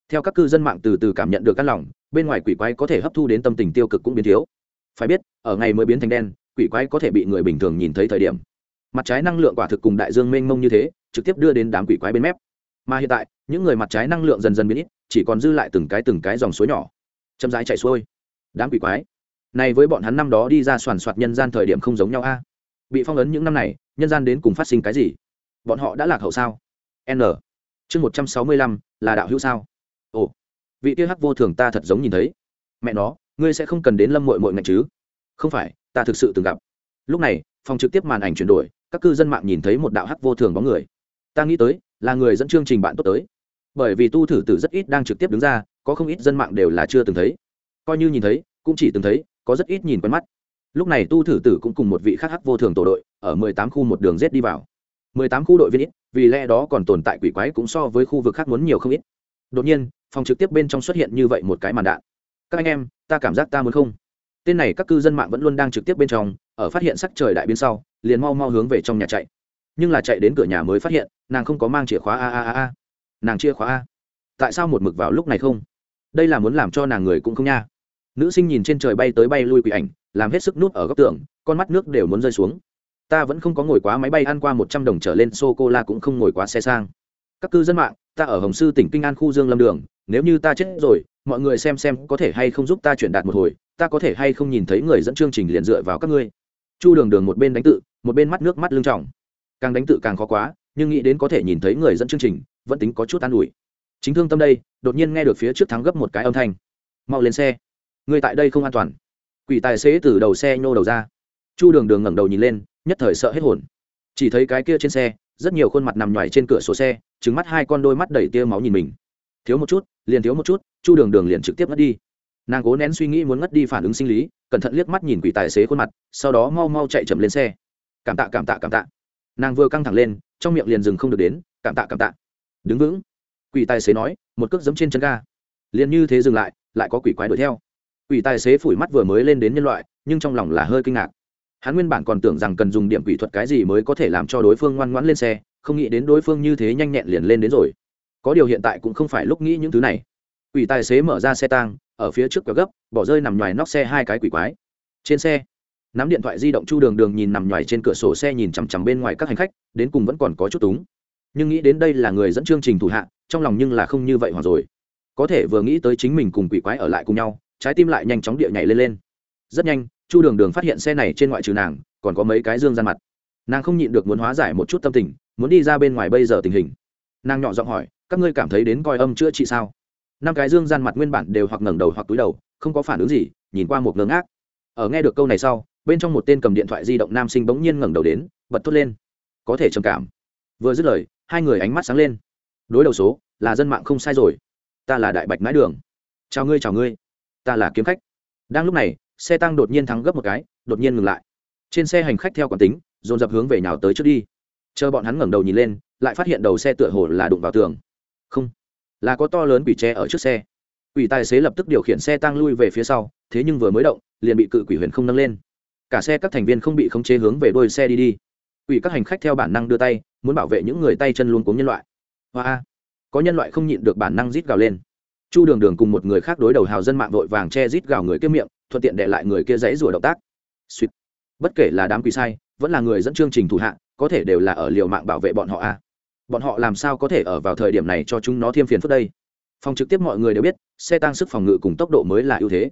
Theo các cư dân mạng từ từ cảm nhận được căn lòng, bên ngoài quỷ quái có thể hấp thu đến tâm tình tiêu cực cũng biến thiếu. Phải biết, ở ngày mới biến thành đen, quỷ quái có thể bị người bình thường nhìn thấy thời điểm. Mặt trái năng lượng quả thực cùng đại dương mênh mông như thế, trực tiếp đưa đến đám quỷ quái bên mép. Mà hiện tại, những người mặt trái năng lượng dần dần biến ít, chỉ còn dư lại từng cái từng cái dòng suối nhỏ. Chậm rãi chạy xuôi. Đám quỷ quái này với bọn hắn năm đó đi ra soàn soạt nhân gian thời điểm không giống nhau a. Bị phong ấn những năm này, nhân gian đến cùng phát sinh cái gì? Bọn họ đã lạc hậu sao? N. Chương một trăm sáu mươi lăm, là đạo hữu sao? Ồ, vị kia hắc vô thường ta thật giống nhìn thấy. Mẹ nó, ngươi sẽ không cần đến lâm mội mội ngạch chứ? Không phải, ta thực sự từng gặp. Lúc này, phòng trực tiếp màn ảnh chuyển đổi, các cư dân mạng nhìn thấy một đạo hắc vô thường bóng người. Ta nghĩ tới, là người dẫn chương trình bạn tốt tới. Bởi vì tu thử tử rất ít đang trực tiếp đứng ra, có không ít dân mạng đều là chưa từng thấy. Coi như nhìn thấy, cũng chỉ từng thấy có rất ít nhìn quen mắt. Lúc này tu thử tử cũng cùng một vị khác hắc vô thường tổ đội, ở mười tám khu một đường rết đi vào. Mười tám khu đội viên ít, vì lẽ đó còn tồn tại quỷ quái cũng so với khu vực khác muốn nhiều không ít. Đột nhiên, phòng trực tiếp bên trong xuất hiện như vậy một cái màn đạn. Các anh em, ta cảm giác ta muốn không? Tên này các cư dân mạng vẫn luôn đang trực tiếp bên trong, ở phát hiện sắc trời đại biến sau, liền mau mau hướng về trong nhà chạy. Nhưng là chạy đến cửa nhà mới phát hiện, nàng không có mang chìa khóa a a a a. Nàng chia khóa a. Tại sao một mực vào lúc này không? Đây là muốn làm cho nàng người cũng không nha nữ sinh nhìn trên trời bay tới bay lui quỷ ảnh, làm hết sức nút ở góc tường, con mắt nước đều muốn rơi xuống. Ta vẫn không có ngồi quá máy bay ăn qua một trăm đồng trở lên sô cô la cũng không ngồi quá xe sang. Các cư dân mạng, ta ở hồng sư tỉnh kinh an khu dương lâm đường, nếu như ta chết rồi, mọi người xem xem có thể hay không giúp ta chuyển đạt một hồi, ta có thể hay không nhìn thấy người dẫn chương trình liền dựa vào các ngươi. Chu đường đường một bên đánh tự, một bên mắt nước mắt lưng trọng càng đánh tự càng khó quá, nhưng nghĩ đến có thể nhìn thấy người dẫn chương trình, vẫn tính có chút an ủi. Chính thương tâm đây, đột nhiên nghe được phía trước thắng gấp một cái âm thanh. Mau lên xe người tại đây không an toàn. Quỷ tài xế từ đầu xe nhô đầu ra. Chu đường đường ngẩng đầu nhìn lên, nhất thời sợ hết hồn. Chỉ thấy cái kia trên xe, rất nhiều khuôn mặt nằm nhoài trên cửa sổ xe trứng mắt hai con đôi mắt đầy tia máu nhìn mình. Thiếu một chút, liền thiếu một chút, chu đường đường liền trực tiếp ngất đi. Nàng cố nén suy nghĩ muốn ngất đi phản ứng sinh lý, cẩn thận liếc mắt nhìn quỷ tài xế khuôn mặt, sau đó mau mau chạy chậm lên xe. Cảm tạ cảm tạ cảm tạ. Nàng vừa căng thẳng lên, trong miệng liền dừng không được đến, cảm tạ cảm tạ. Đứng vững. Quỷ tài xế nói, một cước giấm trên chân ga. Liền như thế dừng lại lại có quỷ quái đuổi theo quỷ tài xế phủi mắt vừa mới lên đến nhân loại, nhưng trong lòng là hơi kinh ngạc. Hắn nguyên bản còn tưởng rằng cần dùng điểm quỷ thuật cái gì mới có thể làm cho đối phương ngoan ngoãn lên xe, không nghĩ đến đối phương như thế nhanh nhẹn liền lên đến rồi. Có điều hiện tại cũng không phải lúc nghĩ những thứ này. Quỷ tài xế mở ra xe tang, ở phía trước quẹo gấp, bỏ rơi nằm ngoài nóc xe hai cái quỷ quái. Trên xe, nắm điện thoại di động chu đường đường nhìn nằm ngoài trên cửa sổ xe nhìn chằm chằm bên ngoài các hành khách, đến cùng vẫn còn có chút túng. Nhưng nghĩ đến đây là người dẫn chương trình thủ hạ, trong lòng nhưng là không như vậy hoặc rồi. Có thể vừa nghĩ tới chính mình cùng quỷ quái ở lại cùng nhau trái tim lại nhanh chóng địa nhảy lên lên. Rất nhanh, chu đường đường phát hiện xe này trên ngoại trừ nàng, còn có mấy cái dương gian mặt. Nàng không nhịn được muốn hóa giải một chút tâm tình, muốn đi ra bên ngoài bây giờ tình hình. Nàng nhỏ giọng hỏi, các ngươi cảm thấy đến coi âm chữa trị sao? Năm cái dương gian mặt nguyên bản đều hoặc ngẩng đầu hoặc túi đầu, không có phản ứng gì, nhìn qua một ngớ ngác. Ở nghe được câu này sau, bên trong một tên cầm điện thoại di động nam sinh bỗng nhiên ngẩng đầu đến, bật thốt lên. Có thể trầm cảm. Vừa dứt lời, hai người ánh mắt sáng lên. Đối đầu số, là dân mạng không sai rồi. Ta là đại bạch mái đường. Chào ngươi chào ngươi ta là kiếm khách. Đang lúc này, xe tăng đột nhiên thắng gấp một cái, đột nhiên ngừng lại. Trên xe hành khách theo quản tính, dồn dập hướng về nhào tới trước đi. Chờ bọn hắn ngẩng đầu nhìn lên, lại phát hiện đầu xe tựa hồ là đụng vào tường. Không, là có to lớn quỷ tre ở trước xe. Quỷ tài xế lập tức điều khiển xe tăng lui về phía sau, thế nhưng vừa mới động, liền bị cự quỷ huyền không nâng lên. Cả xe các thành viên không bị khống chế hướng về đôi xe đi đi. Quỷ các hành khách theo bản năng đưa tay, muốn bảo vệ những người tay chân luôn cuống nhân loại. Hoa, có nhân loại không nhịn được bản năng rít gào lên chu đường đường cùng một người khác đối đầu hào dân mạng vội vàng che rít gào người kia miệng, thuận tiện để lại người kia dãy rủa động tác. Suýt. Bất kể là đám quỷ sai, vẫn là người dẫn chương trình thủ hạ, có thể đều là ở liều mạng bảo vệ bọn họ a bọn họ làm sao có thể ở vào thời điểm này cho chúng nó thêm phiền phức đây? Phòng trực tiếp mọi người đều biết, xe tăng sức phòng ngự cùng tốc độ mới là ưu thế.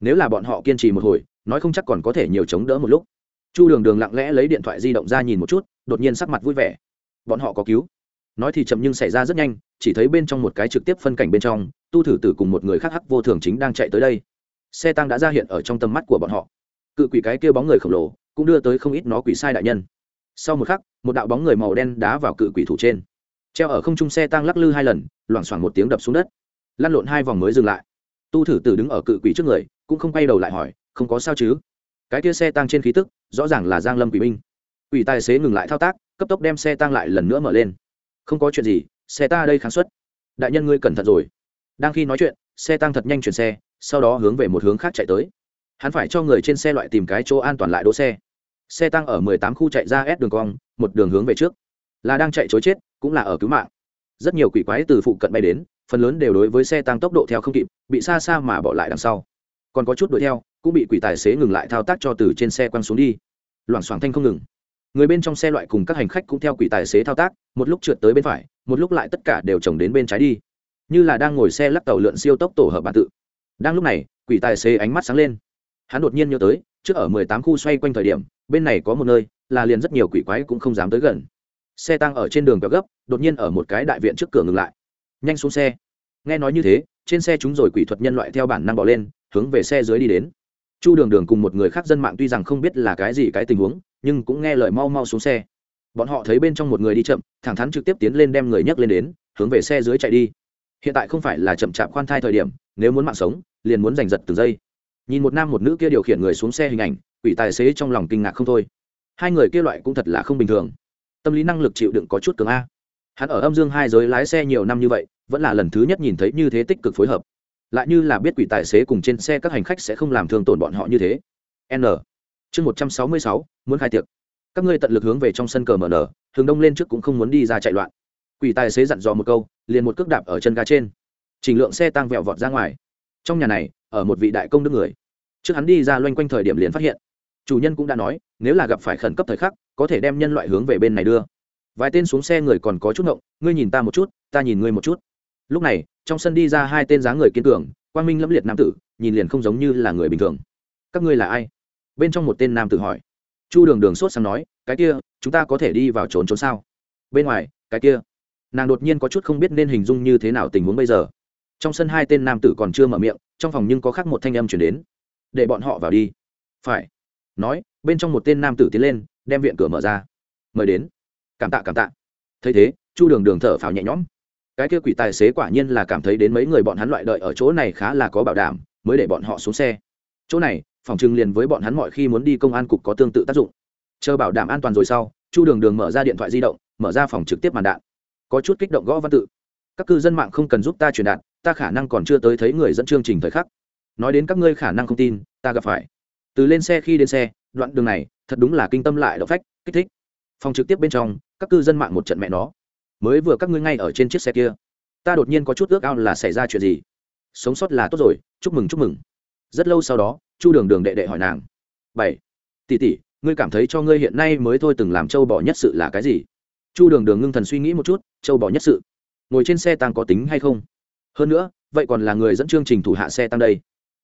Nếu là bọn họ kiên trì một hồi, nói không chắc còn có thể nhiều chống đỡ một lúc. Chu đường đường lặng lẽ lấy điện thoại di động ra nhìn một chút, đột nhiên sắc mặt vui vẻ. Bọn họ có cứu nói thì chậm nhưng xảy ra rất nhanh, chỉ thấy bên trong một cái trực tiếp phân cảnh bên trong, tu thử tử cùng một người khác hắc vô thường chính đang chạy tới đây. Xe tăng đã ra hiện ở trong tầm mắt của bọn họ. Cự quỷ cái kia bóng người khổng lồ cũng đưa tới không ít nó quỷ sai đại nhân. Sau một khắc, một đạo bóng người màu đen đá vào cự quỷ thủ trên. Treo ở không trung xe tăng lắc lư hai lần, loảng xoảng một tiếng đập xuống đất. Lăn lộn hai vòng mới dừng lại. Tu thử tử đứng ở cự quỷ trước người, cũng không quay đầu lại hỏi, không có sao chứ? Cái kia xe tăng trên khí tức, rõ ràng là giang lâm quỷ binh. Quỷ tài xế ngừng lại thao tác, cấp tốc đem xe tăng lại lần nữa mở lên không có chuyện gì, xe ta đây kháng suất đại nhân ngươi cẩn thận rồi. Đang khi nói chuyện, xe tăng thật nhanh chuyển xe, sau đó hướng về một hướng khác chạy tới. Hắn phải cho người trên xe loại tìm cái chỗ an toàn lại đỗ xe. Xe tăng ở 18 khu chạy ra S đường cong, một đường hướng về trước. Là đang chạy chối chết, cũng là ở cứu mạng. Rất nhiều quỷ quái từ phụ cận bay đến, phần lớn đều đối với xe tăng tốc độ theo không kịp, bị xa xa mà bỏ lại đằng sau. Còn có chút đuổi theo, cũng bị quỷ tài xế ngừng lại thao tác cho từ trên xe quăng xuống đi. Loảng xoảng thanh không ngừng người bên trong xe loại cùng các hành khách cũng theo quỷ tài xế thao tác, một lúc trượt tới bên phải, một lúc lại tất cả đều chồng đến bên trái đi. Như là đang ngồi xe lắc tàu lượn siêu tốc tổ hợp bản tự. Đang lúc này, quỷ tài xế ánh mắt sáng lên. Hắn đột nhiên nhớ tới, trước ở mười tám khu xoay quanh thời điểm, bên này có một nơi, là liền rất nhiều quỷ quái cũng không dám tới gần. Xe tăng ở trên đường kéo gấp, đột nhiên ở một cái đại viện trước cửa ngừng lại. Nhanh xuống xe. Nghe nói như thế, trên xe chúng rồi quỷ thuật nhân loại theo bản năng bỏ lên, hướng về xe dưới đi đến. Chu đường đường cùng một người khác dân mạng tuy rằng không biết là cái gì cái tình huống nhưng cũng nghe lời mau mau xuống xe. Bọn họ thấy bên trong một người đi chậm, thẳng thắn trực tiếp tiến lên đem người nhấc lên đến, hướng về xe dưới chạy đi. Hiện tại không phải là chậm chạp khoan thai thời điểm, nếu muốn mạng sống, liền muốn giành giật từng giây. Nhìn một nam một nữ kia điều khiển người xuống xe hình ảnh, quỷ tài xế trong lòng kinh ngạc không thôi. Hai người kia loại cũng thật là không bình thường. Tâm lý năng lực chịu đựng có chút cường a. Hắn ở âm dương hai giới lái xe nhiều năm như vậy, vẫn là lần thứ nhất nhìn thấy như thế tích cực phối hợp. Lại như là biết quỷ tài xế cùng trên xe các hành khách sẽ không làm thương tổn bọn họ như thế. N chương một trăm sáu mươi sáu, muốn khai tiệc. Các ngươi tận lực hướng về trong sân cờ mở nở, hướng đông lên trước cũng không muốn đi ra chạy loạn. Quỷ tài xế dặn dò một câu, liền một cước đạp ở chân ga trên. Trình lượng xe tăng vẹo vọt ra ngoài. Trong nhà này, ở một vị đại công đức người. Trước hắn đi ra loanh quanh thời điểm liền phát hiện. Chủ nhân cũng đã nói, nếu là gặp phải khẩn cấp thời khắc, có thể đem nhân loại hướng về bên này đưa. Vài tên xuống xe người còn có chút ngộng, ngươi nhìn ta một chút, ta nhìn ngươi một chút. Lúc này, trong sân đi ra hai tên dáng người kiên cường, quang minh lâm liệt nam tử, nhìn liền không giống như là người bình thường. Các ngươi là ai? Bên trong một tên nam tử hỏi. Chu đường đường sốt sang nói, cái kia, chúng ta có thể đi vào trốn trốn sao? Bên ngoài, cái kia. Nàng đột nhiên có chút không biết nên hình dung như thế nào tình huống bây giờ. Trong sân hai tên nam tử còn chưa mở miệng, trong phòng nhưng có khác một thanh âm chuyển đến. Để bọn họ vào đi. Phải. Nói, bên trong một tên nam tử tiến lên, đem viện cửa mở ra. Mời đến. Cảm tạ cảm tạ. Thấy thế, chu đường đường thở phào nhẹ nhõm. Cái kia quỷ tài xế quả nhiên là cảm thấy đến mấy người bọn hắn loại đợi ở chỗ này khá là có bảo đảm, mới để bọn họ xuống xe chỗ này, phòng trưng liền với bọn hắn mọi khi muốn đi công an cục có tương tự tác dụng. Chờ bảo đảm an toàn rồi sau, chu đường đường mở ra điện thoại di động, mở ra phòng trực tiếp màn đạn. Có chút kích động gõ văn tự. Các cư dân mạng không cần giúp ta truyền đạt, ta khả năng còn chưa tới thấy người dẫn chương trình thời khắc. Nói đến các ngươi khả năng không tin, ta gặp phải. Từ lên xe khi đến xe, đoạn đường này, thật đúng là kinh tâm lại động phách, kích thích. Phòng trực tiếp bên trong, các cư dân mạng một trận mẹ nó. Mới vừa các ngươi ngay ở trên chiếc xe kia. Ta đột nhiên có chút ước ao là xảy ra chuyện gì. Sống sót là tốt rồi, chúc mừng chúc mừng rất lâu sau đó, chu đường đường đệ đệ hỏi nàng. Bảy, tỷ tỷ, ngươi cảm thấy cho ngươi hiện nay mới thôi từng làm châu bò nhất sự là cái gì? Chu đường đường ngưng thần suy nghĩ một chút châu bò nhất sự? Ngồi trên xe tăng có tính hay không? Hơn nữa, vậy còn là người dẫn chương trình thủ hạ xe tăng đây.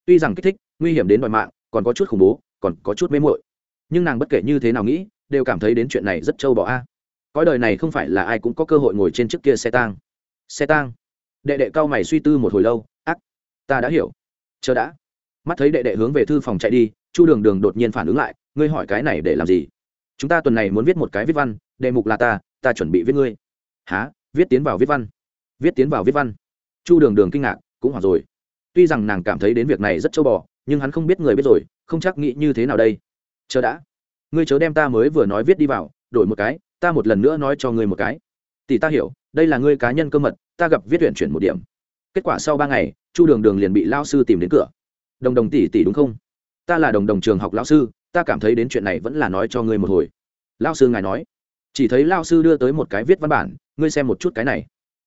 Tuy rằng kích thích, nguy hiểm đến mọi mạng, còn có chút khủng bố, còn có chút mê muội. nhưng nàng bất kể như thế nào nghĩ, đều cảm thấy đến chuyện này rất châu bò a. Cõi đời này không phải là ai cũng có cơ hội ngồi trên chiếc kia xe tang. Xe tang? Đệ đệ cao mày suy tư một hồi lâu, ác, ta đã hiểu. Chờ đã mắt thấy đệ đệ hướng về thư phòng chạy đi, chu đường đường đột nhiên phản ứng lại, ngươi hỏi cái này để làm gì? Chúng ta tuần này muốn viết một cái viết văn, đề mục là ta ta chuẩn bị viết ngươi. Há viết tiến vào viết văn? Viết tiến vào viết văn? Chu đường đường kinh ngạc, cũng hoặc rồi. Tuy rằng nàng cảm thấy đến việc này rất châu bò, nhưng hắn không biết người biết rồi, không chắc nghĩ như thế nào đây. Chờ đã. Ngươi chớ đem ta mới vừa nói viết đi vào, đổi một cái, ta một lần nữa nói cho ngươi một cái. Tỷ ta hiểu, đây là ngươi cá nhân cơ mật, ta gặp viết tuyển chuyển một điểm. Kết quả sau ba ngày, chu đường đường liền bị lao sư tìm đến cửa đồng đồng tỷ tỷ đúng không? Ta là đồng đồng trường học lao sư, ta cảm thấy đến chuyện này vẫn là nói cho ngươi một hồi. Lao sư ngài nói. Chỉ thấy lao sư đưa tới một cái viết văn bản, ngươi xem một chút cái này.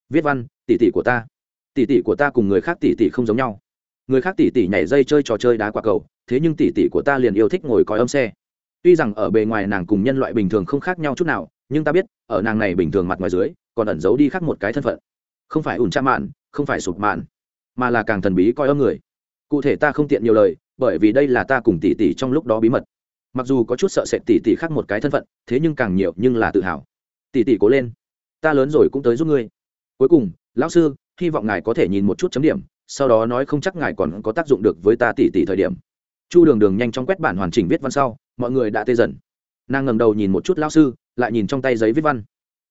Viết văn, tỷ tỷ của ta. Tỷ tỷ của ta cùng người khác tỷ tỷ không giống nhau. Người khác tỷ tỷ nhảy dây chơi trò chơi đá quả cầu, thế nhưng tỷ tỷ của ta liền yêu thích ngồi còi âm xe. Tuy rằng ở bề ngoài nàng cùng nhân loại bình thường không khác nhau chút nào, nhưng ta biết, ở nàng này bình thường mặt ngoài dưới, còn ẩn giấu đi khác một cái thân phận. Không phải ủn tra mạn, không phải sụp mạn, mà là càng thần bí coi âm người cụ thể ta không tiện nhiều lời, bởi vì đây là ta cùng tỷ tỷ trong lúc đó bí mật. Mặc dù có chút sợ sệt tỷ tỷ khác một cái thân phận, thế nhưng càng nhiều nhưng là tự hào. Tỷ tỷ cố lên. Ta lớn rồi cũng tới giúp ngươi. Cuối cùng, lão sư, hy vọng ngài có thể nhìn một chút chấm điểm, sau đó nói không chắc ngài còn có tác dụng được với ta tỷ tỷ thời điểm. Chu đường đường nhanh chóng quét bản hoàn chỉnh viết văn sau, mọi người đã tê dần. Nàng ngầm đầu nhìn một chút lão sư, lại nhìn trong tay giấy viết văn.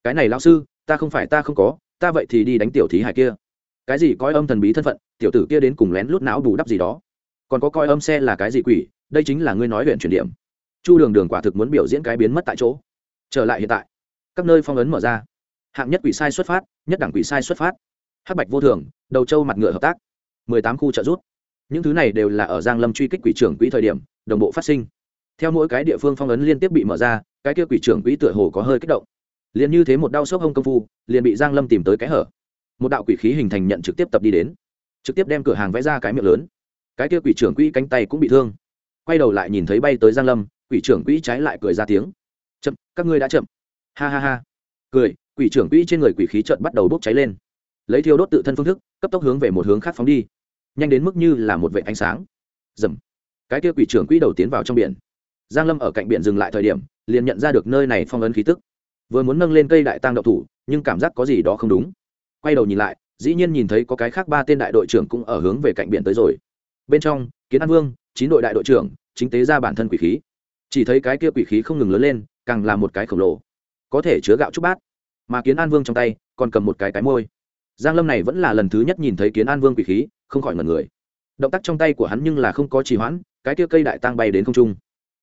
Cái này lão sư, ta không phải ta không có, ta vậy thì đi đánh tiểu thí hải kia cái gì coi âm thần bí thân phận, tiểu tử kia đến cùng lén lút não bù đắp gì đó. Còn có coi âm xe là cái gì quỷ, đây chính là ngươi nói huyện chuyển điểm. Chu đường đường quả thực muốn biểu diễn cái biến mất tại chỗ. Trở lại hiện tại, các nơi phong ấn mở ra. Hạng nhất quỷ sai xuất phát, nhất đẳng quỷ sai xuất phát. Hắc bạch vô thường, đầu châu mặt ngựa hợp tác. Mười tám khu trợ rút những thứ này đều là ở giang lâm truy kích quỷ trưởng quỹ thời điểm, đồng bộ phát sinh. Theo mỗi cái địa phương phong ấn liên tiếp bị mở ra, cái kia quỷ trưởng quỹ tựa hồ có hơi kích động. Liền như thế một đau sốc hông công phu, liền bị giang lâm tìm tới cái hở một đạo quỷ khí hình thành nhận trực tiếp tập đi đến, trực tiếp đem cửa hàng vẽ ra cái miệng lớn. Cái kia quỷ trưởng quỹ cánh tay cũng bị thương. Quay đầu lại nhìn thấy bay tới giang lâm, quỷ trưởng quỹ trái lại cười ra tiếng. Chậm, các ngươi đã chậm. Ha ha ha. Cười, quỷ trưởng quỹ trên người quỷ khí trận bắt đầu bốc cháy lên. Lấy thiêu đốt tự thân phương thức, cấp tốc hướng về một hướng khác phóng đi. Nhanh đến mức như là một vệ ánh sáng. Dầm. Cái kia quỷ trưởng quỹ đầu tiến vào trong biển. Giang lâm ở cạnh biển dừng lại thời điểm, liền nhận ra được nơi này phong ấn khí tức. Vừa muốn nâng lên cây đại tang độc thủ, nhưng cảm giác có gì đó không đúng quay đầu nhìn lại, dĩ nhiên nhìn thấy có cái khác ba tên đại đội trưởng cũng ở hướng về cạnh biển tới rồi. Bên trong, kiến an vương, chín đội đại đội trưởng, chính tế ra bản thân quỷ khí. Chỉ thấy cái kia quỷ khí không ngừng lớn lên, càng là một cái khổng lồ. Có thể chứa gạo trúc bát. Mà kiến an vương trong tay, còn cầm một cái cái môi. Giang lâm này vẫn là lần thứ nhất nhìn thấy kiến an vương quỷ khí, không khỏi ngần người. Động tác trong tay của hắn nhưng là không có trì hoãn, cái kia cây đại tăng bay đến không trung.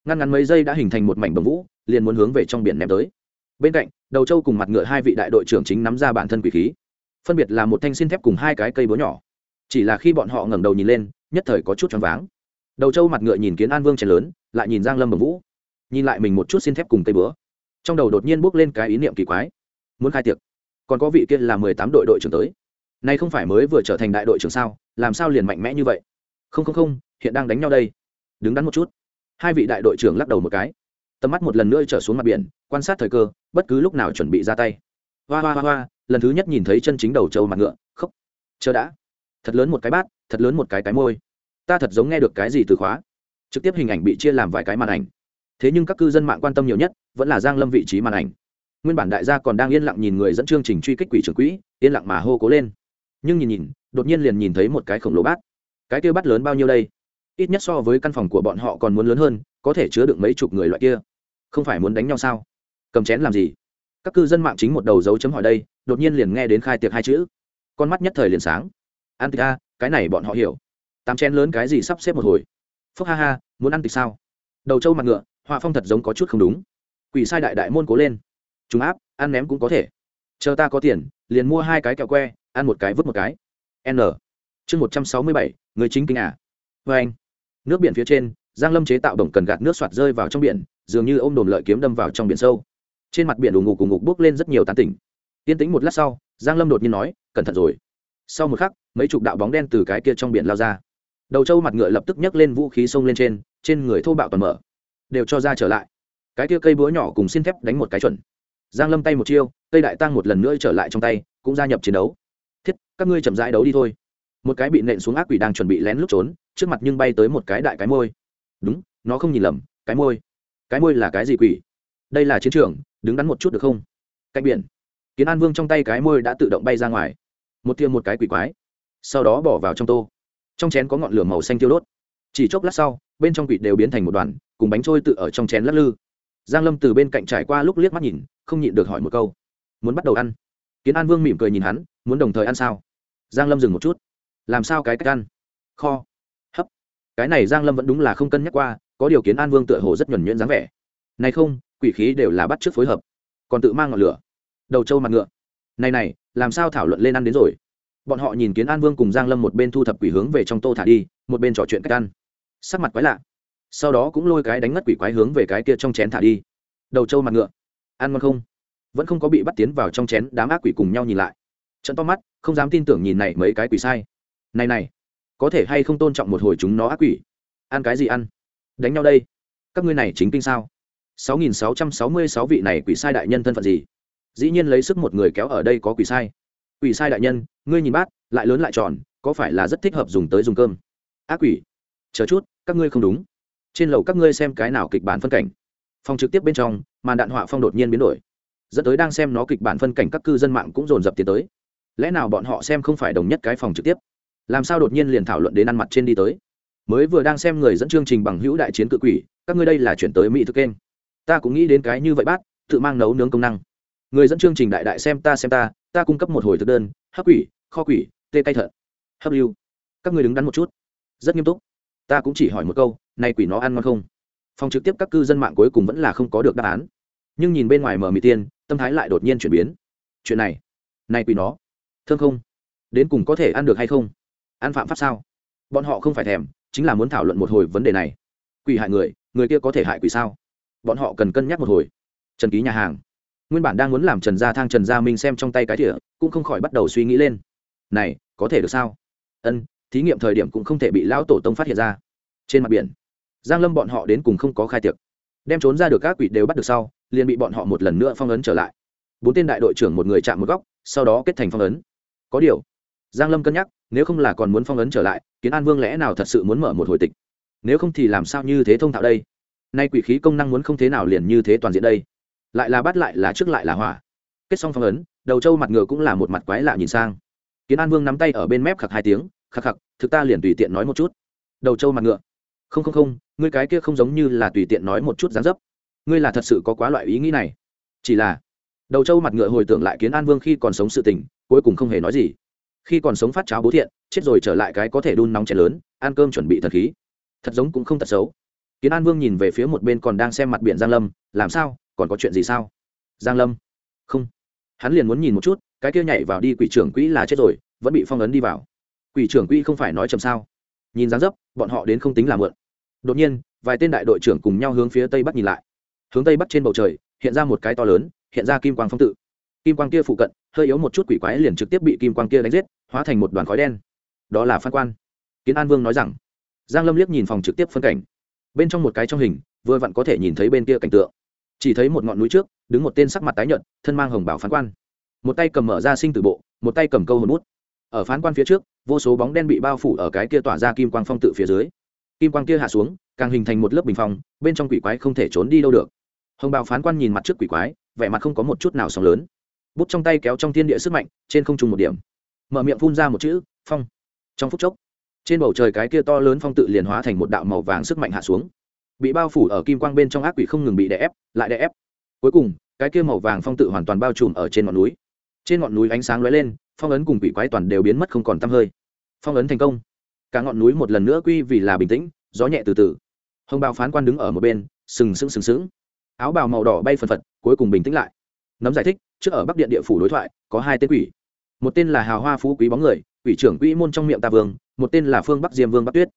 Ngăn ngắn mấy giây đã hình thành một mảnh bầm vũ, liền muốn hướng về trong biển ném tới. Bên cạnh, đầu châu cùng mặt ngựa hai vị đại đội trưởng chính nắm ra bản thân quỷ khí phân biệt là một thanh xin thép cùng hai cái cây búa nhỏ. Chỉ là khi bọn họ ngẩng đầu nhìn lên, nhất thời có chút choáng váng. Đầu trâu mặt ngựa nhìn kiến an vương chén lớn, lại nhìn giang lâm bẩm vũ. Nhìn lại mình một chút xin thép cùng cây búa. Trong đầu đột nhiên bước lên cái ý niệm kỳ quái. Muốn khai tiệc. Còn có vị kia là mười tám đội đội trưởng tới. Nay không phải mới vừa trở thành đại đội trưởng sao? Làm sao liền mạnh mẽ như vậy? Không không không, hiện đang đánh nhau đây. Đứng đắn một chút. Hai vị đại đội trưởng lắc đầu một cái. Tầm mắt một lần nữa trở xuống mặt biển, quan sát thời cơ, bất cứ lúc nào chuẩn bị ra tay hoa hoa hoa hoa, lần thứ nhất nhìn thấy chân chính đầu trâu mặt ngựa, khóc. Chờ đã. Thật lớn một cái bát, thật lớn một cái cái môi. Ta thật giống nghe được cái gì từ khóa. Trực tiếp hình ảnh bị chia làm vài cái màn ảnh. Thế nhưng các cư dân mạng quan tâm nhiều nhất, vẫn là giang lâm vị trí màn ảnh. Nguyên bản đại gia còn đang yên lặng nhìn người dẫn chương trình truy kích quỷ trưởng quỹ, yên lặng mà hô cố lên. Nhưng nhìn nhìn, đột nhiên liền nhìn thấy một cái khổng lồ bát. Cái kia bát lớn bao nhiêu đây? Ít nhất so với căn phòng của bọn họ còn muốn lớn hơn, có thể chứa được mấy chục người loại kia. Không phải muốn đánh nhau sao? Cầm chén làm gì? Các cư dân mạng chính một đầu dấu chấm hỏi đây, đột nhiên liền nghe đến khai tiệc hai chữ. Con mắt nhất thời liền sáng. An tịch a, cái này bọn họ hiểu. Tám chén lớn cái gì sắp xếp một hồi? Phúc ha ha, muốn ăn tịch sao? Đầu trâu mặt ngựa, họa phong thật giống có chút không đúng. Quỷ sai đại đại môn cố lên. Chúng áp, ăn ném cũng có thể. Chờ ta có tiền, liền mua hai cái kẹo que, ăn một cái vứt một cái. N. Chương một trăm sáu mươi bảy, người chính kinh à. Vê anh, nước biển phía trên, giang lâm chế tạo đồng cần gạt nước soạt rơi vào trong biển, dường như ô m đồm lợi kiếm đâm vào trong biển sâu trên mặt biển đù ngục cùng ngục bước lên rất nhiều tán tỉnh. Yên tĩnh một lát sau, giang lâm đột nhiên nói, cẩn thận rồi. Sau một khắc, mấy chục đạo bóng đen từ cái kia trong biển lao ra. Đầu trâu mặt ngựa lập tức nhấc lên vũ khí xông lên trên trên người thô bạo toàn mở. Đều cho ra trở lại. Cái kia cây búa nhỏ cùng xin thép đánh một cái chuẩn. Giang lâm tay một chiêu, cây đại tăng một lần nữa trở lại trong tay, cũng gia nhập chiến đấu. Thiết, các ngươi chậm rãi đấu đi thôi. Một cái bị nện xuống ác quỷ đang chuẩn bị lén lút trốn, trước mặt nhưng bay tới một cái đại cái môi. Đúng, nó không nhìn lầm, cái môi. Cái môi là cái gì quỷ? Đây là chiến trường đứng đắn một chút được không? Cạnh biển. Kiến an vương trong tay cái môi đã tự động bay ra ngoài. Một tiêm một cái quỷ quái. Sau đó bỏ vào trong tô. Trong chén có ngọn lửa màu xanh tiêu đốt. Chỉ chốc lát sau, bên trong quỷ đều biến thành một đoàn, cùng bánh trôi tự ở trong chén lắc lư. Giang lâm từ bên cạnh trải qua lúc liếc mắt nhìn, không nhịn được hỏi một câu. Muốn bắt đầu ăn? Kiến an vương mỉm cười nhìn hắn, muốn đồng thời ăn sao? Giang lâm dừng một chút. Làm sao cái cách ăn? Kho. Hấp. Cái này giang lâm vẫn đúng là không cân nhắc qua, có điều kiến an vương tựa hồ rất nhuẩn nhuyễn dáng vẻ. Này không quỷ khí đều là bắt trước phối hợp. Còn tự mang ngọn lửa. Đầu trâu mặt ngựa. Này này, làm sao thảo luận lên ăn đến rồi? Bọn họ nhìn kiến an vương cùng giang lâm một bên thu thập quỷ hướng về trong tô thả đi, một bên trò chuyện cách ăn. Sắc mặt quái lạ. Sau đó cũng lôi cái đánh ngất quỷ quái hướng về cái kia trong chén thả đi. Đầu trâu mặt ngựa. Ăn ngon không? Vẫn không có bị bắt tiến vào trong chén, đám ác quỷ cùng nhau nhìn lại. Trận to mắt, không dám tin tưởng nhìn này mấy cái quỷ sai. Này này, có thể hay không tôn trọng một hồi chúng nó ác quỷ? Ăn cái gì ăn? Đánh nhau đây. Các ngươi này chính kinh sao? 6.666 vị này quỷ sai đại nhân thân phận gì? Dĩ nhiên lấy sức một người kéo ở đây có quỷ sai. Quỷ sai đại nhân, ngươi nhìn bát lại lớn lại tròn, có phải là rất thích hợp dùng tới dùng cơm? Ác quỷ, chờ chút, các ngươi không đúng. Trên lầu các ngươi xem cái nào kịch bản phân cảnh. Phòng trực tiếp bên trong, màn đạn họa phong đột nhiên biến đổi. Dẫn tới đang xem nó kịch bản phân cảnh các cư dân mạng cũng dồn dập tiến tới. Lẽ nào bọn họ xem không phải đồng nhất cái phòng trực tiếp? Làm sao đột nhiên liền thảo luận đến ăn mặt trên đi tới? Mới vừa đang xem người dẫn chương trình bằng hữu đại chiến cự quỷ, các ngươi đây là chuyển tới mỹ thực kênh ta cũng nghĩ đến cái như vậy bác tự mang nấu nướng công năng. Người dẫn chương trình đại đại xem ta xem ta ta cung cấp một hồi thực đơn, hấp quỷ, kho quỷ, tê tay thận. Hấp lưu. Các ngươi đứng đắn một chút. Rất nghiêm túc. Ta cũng chỉ hỏi một câu nay quỷ nó ăn ngon không? Phòng trực tiếp các cư dân mạng cuối cùng vẫn là không có được đáp án. Nhưng nhìn bên ngoài mở mì tiên, tâm thái lại đột nhiên chuyển biến. Chuyện này này quỷ nó, thương không? Đến cùng có thể ăn được hay không? Ăn phạm pháp sao? Bọn họ không phải thèm, chính là muốn thảo luận một hồi vấn đề này. Quỷ hại người người kia có thể hại quỷ sao? Bọn họ cần cân nhắc một hồi. Trần ký nhà hàng. Nguyên bản đang muốn làm trần gia thang trần gia minh xem trong tay cái thỉa cũng không khỏi bắt đầu suy nghĩ lên. Này, có thể được sao? Ân, thí nghiệm thời điểm cũng không thể bị lão tổ tông phát hiện ra. Trên mặt biển, giang lâm bọn họ đến cùng không có khai tiệc. Đem trốn ra được các quỷ đều bắt được sau, liền bị bọn họ một lần nữa phong ấn trở lại. Bốn tên đại đội trưởng một người chạm một góc, sau đó kết thành phong ấn. Có điều, giang lâm cân nhắc, nếu không là còn muốn phong ấn trở lại, kiến an vương lẽ nào thật sự muốn mở một hồi tịch? Nếu không thì làm sao như thế thông thạo đây? Nay quỷ khí công năng muốn không thế nào liền như thế toàn diện đây. Lại là bắt lại là trước lại là hỏa. Kết xong phong ấn, đầu trâu mặt ngựa cũng là một mặt quái lạ nhìn sang. Kiến an vương nắm tay ở bên mép khặc hai tiếng, khặc khặc, thực ta liền tùy tiện nói một chút. Đầu trâu mặt ngựa, không không không, ngươi cái kia không giống như là tùy tiện nói một chút dán dấp. Ngươi là thật sự có quá loại ý nghĩ này. Chỉ là, đầu trâu mặt ngựa hồi tưởng lại kiến an vương khi còn sống sự tình, cuối cùng không hề nói gì. Khi còn sống phát cháo bố thiện, chết rồi trở lại cái có thể đun nóng chén lớn, ăn cơm chuẩn bị thật khí. Thật giống cũng không thật xấu kiến an vương nhìn về phía một bên còn đang xem mặt biển giang lâm, làm sao? Còn có chuyện gì sao? Giang lâm? Không. Hắn liền muốn nhìn một chút, cái kia nhảy vào đi, quỷ trưởng quỹ là chết rồi, vẫn bị phong ấn đi vào. Quỷ trưởng quỹ không phải nói chầm sao? Nhìn dáng dấp, bọn họ đến không tính là mượn đột nhiên, vài tên đại đội trưởng cùng nhau hướng phía tây bắc nhìn lại. Hướng tây bắc trên bầu trời, hiện ra một cái to lớn, hiện ra kim quang phong tự. Kim quang kia phụ cận, hơi yếu một chút quỷ quái liền trực tiếp bị kim quang kia đánh giết, hóa thành một đoàn khói đen. Đó là phan quan. Kiến an vương nói rằng. Giang lâm liếc nhìn phòng trực tiếp phân cảnh bên trong một cái trong hình, vừa vặn có thể nhìn thấy bên kia cảnh tượng. Chỉ thấy một ngọn núi trước, đứng một tên sắc mặt tái nhợt, thân mang hồng bảo phán quan. Một tay cầm mở ra sinh tử bộ, một tay cầm câu hồn bút. Ở phán quan phía trước, vô số bóng đen bị bao phủ ở cái kia tỏa ra kim quang phong tự phía dưới. Kim quang kia hạ xuống, càng hình thành một lớp bình phong, bên trong quỷ quái không thể trốn đi đâu được. Hồng bào phán quan nhìn mặt trước quỷ quái, vẻ mặt không có một chút nào sóng lớn. Bút trong tay kéo trong thiên địa sức mạnh, trên không trung một điểm. Mở miệng phun ra một chữ, phong. Trong phút chốc trên bầu trời cái kia to lớn phong tự liền hóa thành một đạo màu vàng sức mạnh hạ xuống. Bị bao phủ ở kim quang bên trong ác quỷ không ngừng bị đè ép, lại đè ép. Cuối cùng, cái kia màu vàng phong tự hoàn toàn bao trùm ở trên ngọn núi. Trên ngọn núi ánh sáng lóe lên, phong ấn cùng quỷ quái toàn đều biến mất không còn t hơi. Phong ấn thành công. Cả ngọn núi một lần nữa quy vì là bình tĩnh, gió nhẹ từ từ. Hồng bào phán quan đứng ở một bên, sừng sững sừng sững. Áo bào màu đỏ bay phần phật, cuối cùng bình tĩnh lại. Nấm giải thích, trước ở bắc điện địa phủ đối thoại, có hai tên quỷ. Một tên là hào hoa phú quý bóng người ủy trưởng quỹ môn trong miệng ta vương, một tên là phương bắc diêm vương bắc tuyết.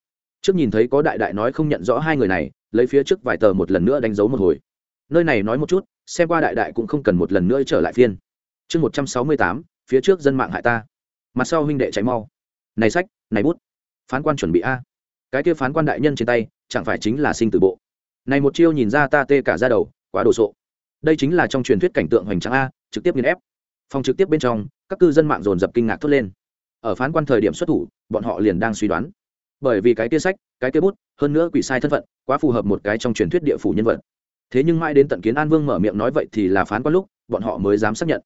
Trước nhìn thấy có đại đại nói không nhận rõ hai người này, lấy phía trước vài tờ một lần nữa đánh dấu một hồi. Nơi này nói một chút, xem qua đại đại cũng không cần một lần nữa trở lại phiên. Chương một trăm sáu mươi tám, phía trước dân mạng hại ta. Mặt sau huynh đệ cháy mau. Này sách, này bút. Phán quan chuẩn bị a. Cái kia phán quan đại nhân trên tay, chẳng phải chính là sinh tử bộ. Này một chiêu nhìn ra ta tê cả ra đầu, quá đồ sộ. Đây chính là trong truyền thuyết cảnh tượng hoành tráng a, trực tiếp nghiền ép. Phòng trực tiếp bên trong, các cư dân mạng dồn dập kinh ngạc thốt lên ở phán quan thời điểm xuất thủ, bọn họ liền đang suy đoán. Bởi vì cái tia sách, cái tia bút, hơn nữa quỷ sai thân phận, quá phù hợp một cái trong truyền thuyết địa phủ nhân vật. Thế nhưng mãi đến tận kiến an vương mở miệng nói vậy thì là phán quan lúc, bọn họ mới dám xác nhận.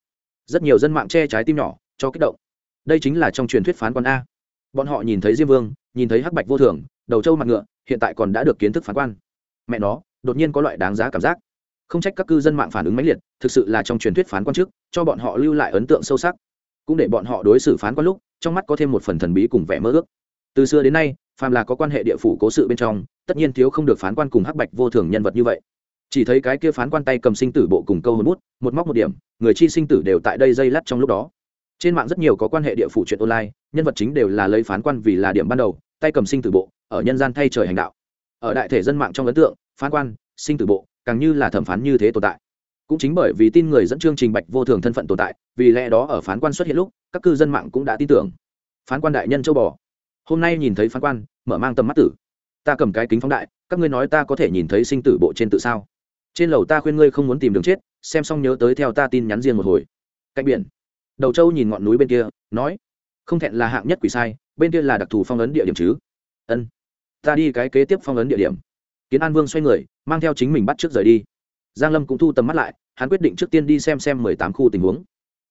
Rất nhiều dân mạng che trái tim nhỏ, cho kích động. Đây chính là trong truyền thuyết phán quan a. Bọn họ nhìn thấy diêm vương, nhìn thấy hắc bạch vô thường, đầu trâu mặt ngựa, hiện tại còn đã được kiến thức phán quan. Mẹ nó, đột nhiên có loại đáng giá cảm giác. Không trách các cư dân mạng phản ứng mãnh liệt, thực sự là trong truyền thuyết phán quan trước, cho bọn họ lưu lại ấn tượng sâu sắc. Cũng để bọn họ đối xử phán quan lúc trong mắt có thêm một phần thần bí cùng vẻ mơ ước. Từ xưa đến nay, phàm là có quan hệ địa phủ cố sự bên trong, tất nhiên thiếu không được phán quan cùng hắc bạch vô thường nhân vật như vậy. Chỉ thấy cái kia phán quan tay cầm sinh tử bộ cùng câu hồn bút, một móc một điểm, người chi sinh tử đều tại đây dây lắt trong lúc đó. Trên mạng rất nhiều có quan hệ địa phủ chuyện online, nhân vật chính đều là lấy phán quan vì là điểm ban đầu, tay cầm sinh tử bộ, ở nhân gian thay trời hành đạo. Ở đại thể dân mạng trong ấn tượng, phán quan, sinh tử bộ, càng như là thẩm phán như thế tồn tại. Cũng chính bởi vì tin người dẫn chương trình bạch vô thường thân phận tồn tại, vì lẽ đó ở phán quan xuất hiện lúc các cư dân mạng cũng đã tin tưởng. Phán quan đại nhân châu bò. Hôm nay nhìn thấy phán quan, mở mang tầm mắt tử. Ta cầm cái kính phóng đại, các ngươi nói ta có thể nhìn thấy sinh tử bộ trên tự sao? Trên lầu ta khuyên ngươi không muốn tìm đường chết, xem xong nhớ tới theo ta tin nhắn riêng một hồi. Cạnh biển. Đầu châu nhìn ngọn núi bên kia, nói, không thẹn là hạng nhất quỷ sai, bên kia là đặc thù phong ấn địa điểm chứ? Ân, ta đi cái kế tiếp phong ấn địa điểm. Kiến an vương xoay người, mang theo chính mình bắt trước rời đi. Giang lâm cũng thu tầm mắt lại, hắn quyết định trước tiên đi xem xem mười tám khu tình huống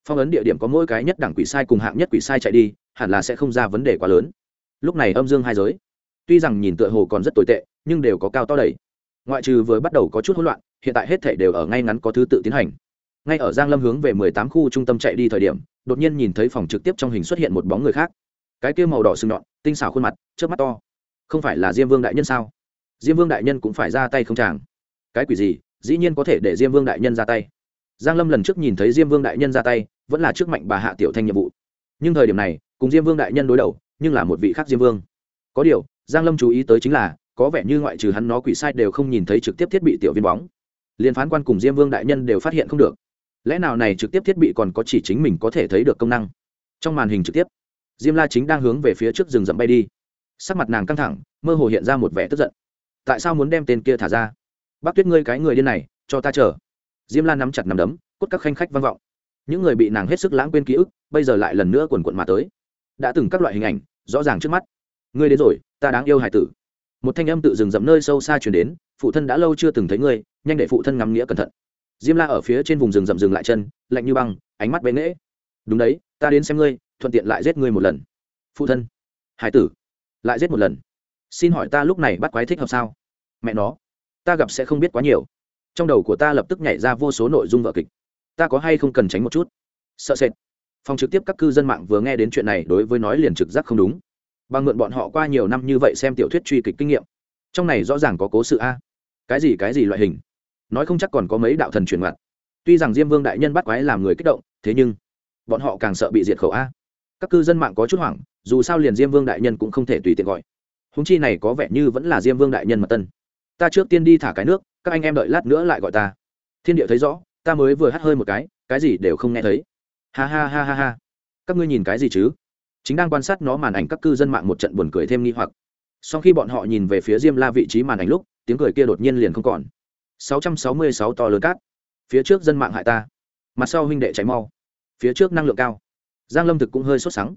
phong ấn địa điểm có mỗi cái nhất đẳng quỷ sai cùng hạng nhất quỷ sai chạy đi, hẳn là sẽ không ra vấn đề quá lớn. Lúc này âm dương hai giới, tuy rằng nhìn tựa hồ còn rất tồi tệ, nhưng đều có cao to đầy. Ngoại trừ vừa bắt đầu có chút hỗn loạn, hiện tại hết thể đều ở ngay ngắn có thứ tự tiến hành. Ngay ở giang lâm hướng về mười tám khu trung tâm chạy đi thời điểm, đột nhiên nhìn thấy phòng trực tiếp trong hình xuất hiện một bóng người khác. Cái kia màu đỏ sừng nhọn, tinh xảo khuôn mặt trước mắt to. Không phải là diêm vương đại nhân sao? Diêm vương đại nhân cũng phải ra tay không chàng. Cái quỷ gì? Dĩ nhiên có thể để diêm vương đại nhân ra tay giang lâm lần trước nhìn thấy diêm vương đại nhân ra tay, vẫn là trước mạnh bà hạ tiểu thanh nhiệm vụ. Nhưng thời điểm này, cùng diêm vương đại nhân đối đầu, nhưng là một vị khác diêm vương. Có điều, giang lâm chú ý tới chính là, có vẻ như ngoại trừ hắn nó quỷ sai đều không nhìn thấy trực tiếp thiết bị tiểu viên bóng. Liên phán quan cùng diêm vương đại nhân đều phát hiện không được. Lẽ nào này trực tiếp thiết bị còn có chỉ chính mình có thể thấy được công năng? Trong màn hình trực tiếp, diêm la chính đang hướng về phía trước rừng rậm bay đi. Sắc mặt nàng căng thẳng, mơ hồ hiện ra một vẻ tức giận. Tại sao muốn đem tên kia thả ra? Bác tuyết, ngươi cái người điên này, cho ta chờ diêm la nắm chặt nằm đấm, cốt các khanh khách vang vọng. Những người bị nàng hết sức lãng quên ký ức, bây giờ lại lần nữa quần quận mà tới. Đã từng các loại hình ảnh, rõ ràng trước mắt. Ngươi đến rồi, ta đáng yêu hải tử. Một thanh âm tự dừng dẫm nơi sâu xa chuyển đến, phụ thân đã lâu chưa từng thấy ngươi, nhanh để phụ thân ngắm nghĩa cẩn thận. Diêm la ở phía trên vùng rừng rậm dừng lại chân, lạnh như băng, ánh mắt bén nễ đúng đấy, ta đến xem ngươi, thuận tiện lại giết ngươi một lần. Phụ thân. Hải tử. Lại giết một lần. Xin hỏi ta lúc này bắt quái thích hợp sao? Mẹ nó. Ta gặp sẽ không biết quá nhiều trong đầu của ta lập tức nhảy ra vô số nội dung vợ kịch. Ta có hay không cần tránh một chút? Sợ sệt. Phòng trực tiếp các cư dân mạng vừa nghe đến chuyện này đối với nói liền trực giác không đúng. Bằng mượn bọn họ qua nhiều năm như vậy xem tiểu thuyết truy kịch kinh nghiệm. Trong này rõ ràng có cố sự a. Cái gì cái gì loại hình? Nói không chắc còn có mấy đạo thần truyền mặt tuy rằng diêm vương đại nhân bắt quái làm người kích động, thế nhưng bọn họ càng sợ bị diệt khẩu a. Các cư dân mạng có chút hoảng, dù sao liền diêm vương đại nhân cũng không thể tùy tiện gọi. Húng chi này có vẻ như vẫn là diêm vương đại nhân mật tân ta trước tiên đi thả cái nước, các anh em đợi lát nữa lại gọi ta. Thiên địa thấy rõ, ta mới vừa hắt hơi một cái cái gì đều không nghe thấy. Ha ha ha ha ha. Các ngươi nhìn cái gì chứ? Chính đang quan sát nó màn ảnh các cư dân mạng một trận buồn cười thêm nghi hoặc. Sau khi bọn họ nhìn về phía diêm la vị trí màn ảnh lúc, tiếng cười kia đột nhiên liền không còn. 666 to lớn cát. Phía trước dân mạng hại ta. Mặt sau huynh đệ cháy mau. Phía trước năng lượng cao. Giang lâm thực cũng hơi sốt sắng.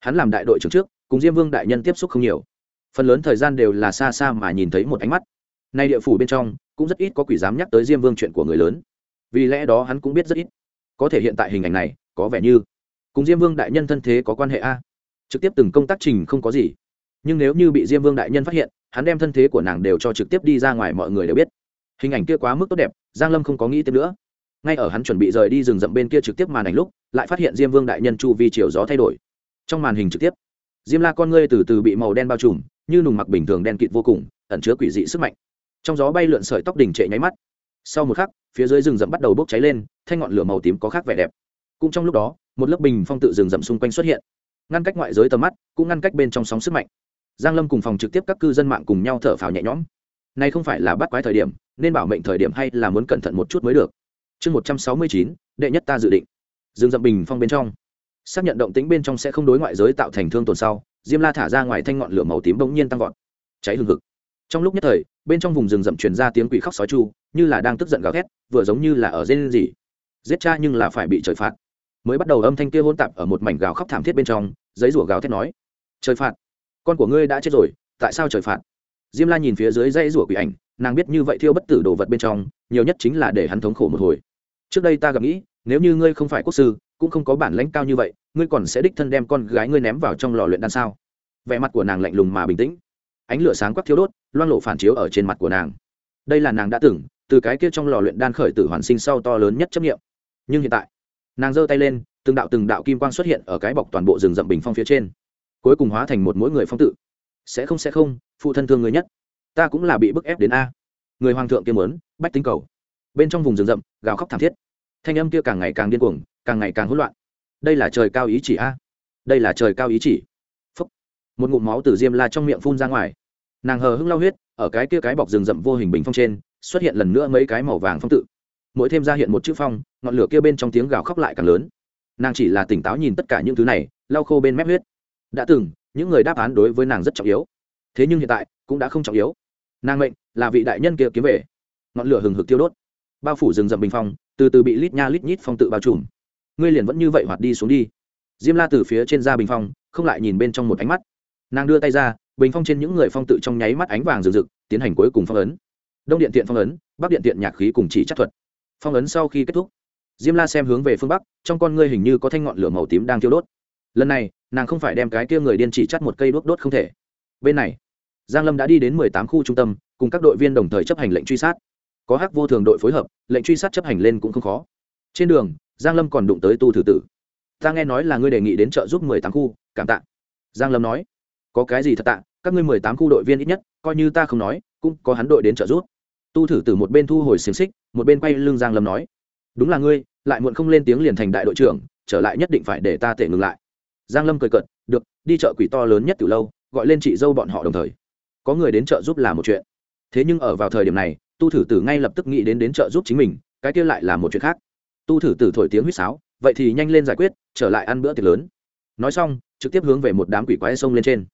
Hắn làm đại đội trưởng trước, cùng diêm vương đại nhân tiếp xúc không nhiều. Phần lớn thời gian đều là xa xa mà nhìn thấy một ánh mắt nay địa phủ bên trong, cũng rất ít có quỷ dám nhắc tới diêm vương chuyện của người lớn. Vì lẽ đó hắn cũng biết rất ít. Có thể hiện tại hình ảnh này, có vẻ như cùng diêm vương đại nhân thân thế có quan hệ a. Trực tiếp từng công tác trình không có gì. Nhưng nếu như bị diêm vương đại nhân phát hiện, hắn đem thân thế của nàng đều cho trực tiếp đi ra ngoài mọi người đều biết. Hình ảnh kia quá mức tốt đẹp, giang lâm không có nghĩ tiếp nữa. Ngay ở hắn chuẩn bị rời đi rừng rậm bên kia trực tiếp màn ảnh lúc, lại phát hiện diêm vương đại nhân chu vi chiều gió thay đổi. Trong màn hình trực tiếp, diêm la con ngươi từ từ bị màu đen bao trùm, như nùng mặc bình thường đen kịt vô cùng, ẩn chứa quỷ dị sức mạnh trong gió bay lượn sợi tóc đỉnh trệ nháy mắt. Sau một khắc, phía dưới rừng rậm bắt đầu bốc cháy lên, thanh ngọn lửa màu tím có khác vẻ đẹp. Cũng trong lúc đó, một lớp bình phong tự rừng rậm xung quanh xuất hiện. Ngăn cách ngoại giới tầm mắt, cũng ngăn cách bên trong sóng sức mạnh. Giang lâm cùng phòng trực tiếp các cư dân mạng cùng nhau thở phào nhẹ nhõm. Này không phải là bắt quái thời điểm, nên bảo mệnh thời điểm hay là muốn cẩn thận một chút mới được. Chương một trăm sáu mươi chín, đệ nhất ta dự định. Rừng rậm bình phong bên trong. Xác nhận động tĩnh bên trong sẽ không đối ngoại giới tạo thành thương tổn sau, diêm la thả ra ngoài thanh ngọn lửa màu tím bỗng nhiên tăng vọt. Cháy hừng hực. Trong lúc nhất thời bên trong vùng rừng rậm truyền ra tiếng quỷ khóc sói chu, như là đang tức giận gào thét, vừa giống như là ở dên gì. Giết cha nhưng là phải bị trời phạt. Mới bắt đầu âm thanh kia hôn tạp ở một mảnh gào khóc thảm thiết bên trong, giấy rủa gào thét nói, trời phạt! Con của ngươi đã chết rồi, tại sao trời phạt? Diêm la nhìn phía dưới dây rủa quỷ ảnh, nàng biết như vậy thiêu bất tử đồ vật bên trong, nhiều nhất chính là để hắn thống khổ một hồi. Trước đây ta gặp nghĩ, nếu như ngươi không phải quốc sư, cũng không có bản lãnh cao như vậy, ngươi còn sẽ đích thân đem con gái ngươi ném vào trong lò luyện đan sao? Vẻ mặt của nàng lạnh lùng mà bình tĩnh ánh lửa sáng quắc thiếu đốt, loang lộ phản chiếu ở trên mặt của nàng. Đây là nàng đã từng, từ cái kia trong lò luyện đan khởi tử hoàn sinh sau to lớn nhất chấp nghiệm nhưng hiện tại, nàng giơ tay lên, từng đạo từng đạo kim quang xuất hiện ở cái bọc toàn bộ rừng rậm bình phong phía trên. Cuối cùng hóa thành một mỗi người phong tự. Sẽ không sẽ không, phụ thân thương người nhất. Ta cũng là bị bức ép đến a. Người hoàng thượng kia mớn bách tính cầu. Bên trong vùng rừng rậm, gào khóc thảm thiết. Thanh âm kia càng ngày càng điên cuồng, càng ngày càng hỗn loạn. Đây là trời cao ý chỉ a. Đây là trời cao ý chỉ một ngụm máu từ diêm la trong miệng phun ra ngoài. Nàng hờ hưng lau huyết, ở cái kia cái bọc rừng rậm vô hình bình phong trên, xuất hiện lần nữa mấy cái màu vàng phong tự. Mỗi thêm ra hiện một chữ phong, ngọn lửa kia bên trong tiếng gào khóc lại càng lớn. Nàng chỉ là tỉnh táo nhìn tất cả những thứ này, lau khô bên mép huyết. Đã từng, những người đáp án đối với nàng rất trọng yếu. Thế nhưng hiện tại, cũng đã không trọng yếu. Nàng mệnh là vị đại nhân kia kiếm về. Ngọn lửa hừng hực tiêu đốt. Bao phủ rừng rậm bình phong, từ từ bị lít nha lít nhít phong tự bao trùm. Ngươi liền vẫn như vậy hoạt đi xuống đi. Diêm la từ phía trên ra bình phong, không lại nhìn bên trong một ánh mắt nàng đưa tay ra, bình phong trên những người phong tự trong nháy mắt ánh vàng rực rực, tiến hành cuối cùng phong ấn. Đông điện tiện phong ấn, bắc điện tiện nhạc khí cùng chỉ chắc thuật. Phong ấn sau khi kết thúc, diêm la xem hướng về phương bắc, trong con ngươi hình như có thanh ngọn lửa màu tím đang thiêu đốt. Lần này, nàng không phải đem cái kia người điên chỉ chắt một cây đốt đốt không thể. Bên này, giang lâm đã đi đến mười tám khu trung tâm, cùng các đội viên đồng thời chấp hành lệnh truy sát. Có hắc vô thường đội phối hợp, lệnh truy sát chấp hành lên cũng không khó. Trên đường, giang lâm còn đụng tới tu thử tử. Ta nghe nói là ngươi đề nghị đến trợ giúp mười tám khu, cảm tạ. Giang lâm nói có cái gì thật tạ các ngươi mười tám khu đội viên ít nhất coi như ta không nói cũng có hắn đội đến trợ giúp. Tu thử tử một bên thu hồi xiềng xích một bên quay lưng giang lâm nói đúng là ngươi lại muộn không lên tiếng liền thành đại đội trưởng trở lại nhất định phải để ta tệ ngừng lại. Giang lâm cười cợt, được đi chợ quỷ to lớn nhất từ lâu gọi lên chị dâu bọn họ đồng thời. Có người đến chợ giúp là một chuyện. Thế nhưng ở vào thời điểm này tu thử tử ngay lập tức nghĩ đến đến chợ giúp chính mình cái kia lại là một chuyện khác. Tu thử tử thổi tiếng huýt sáo vậy thì nhanh lên giải quyết trở lại ăn bữa tiệc lớn. Nói xong trực tiếp hướng về một đám quỷ quái sông lên trên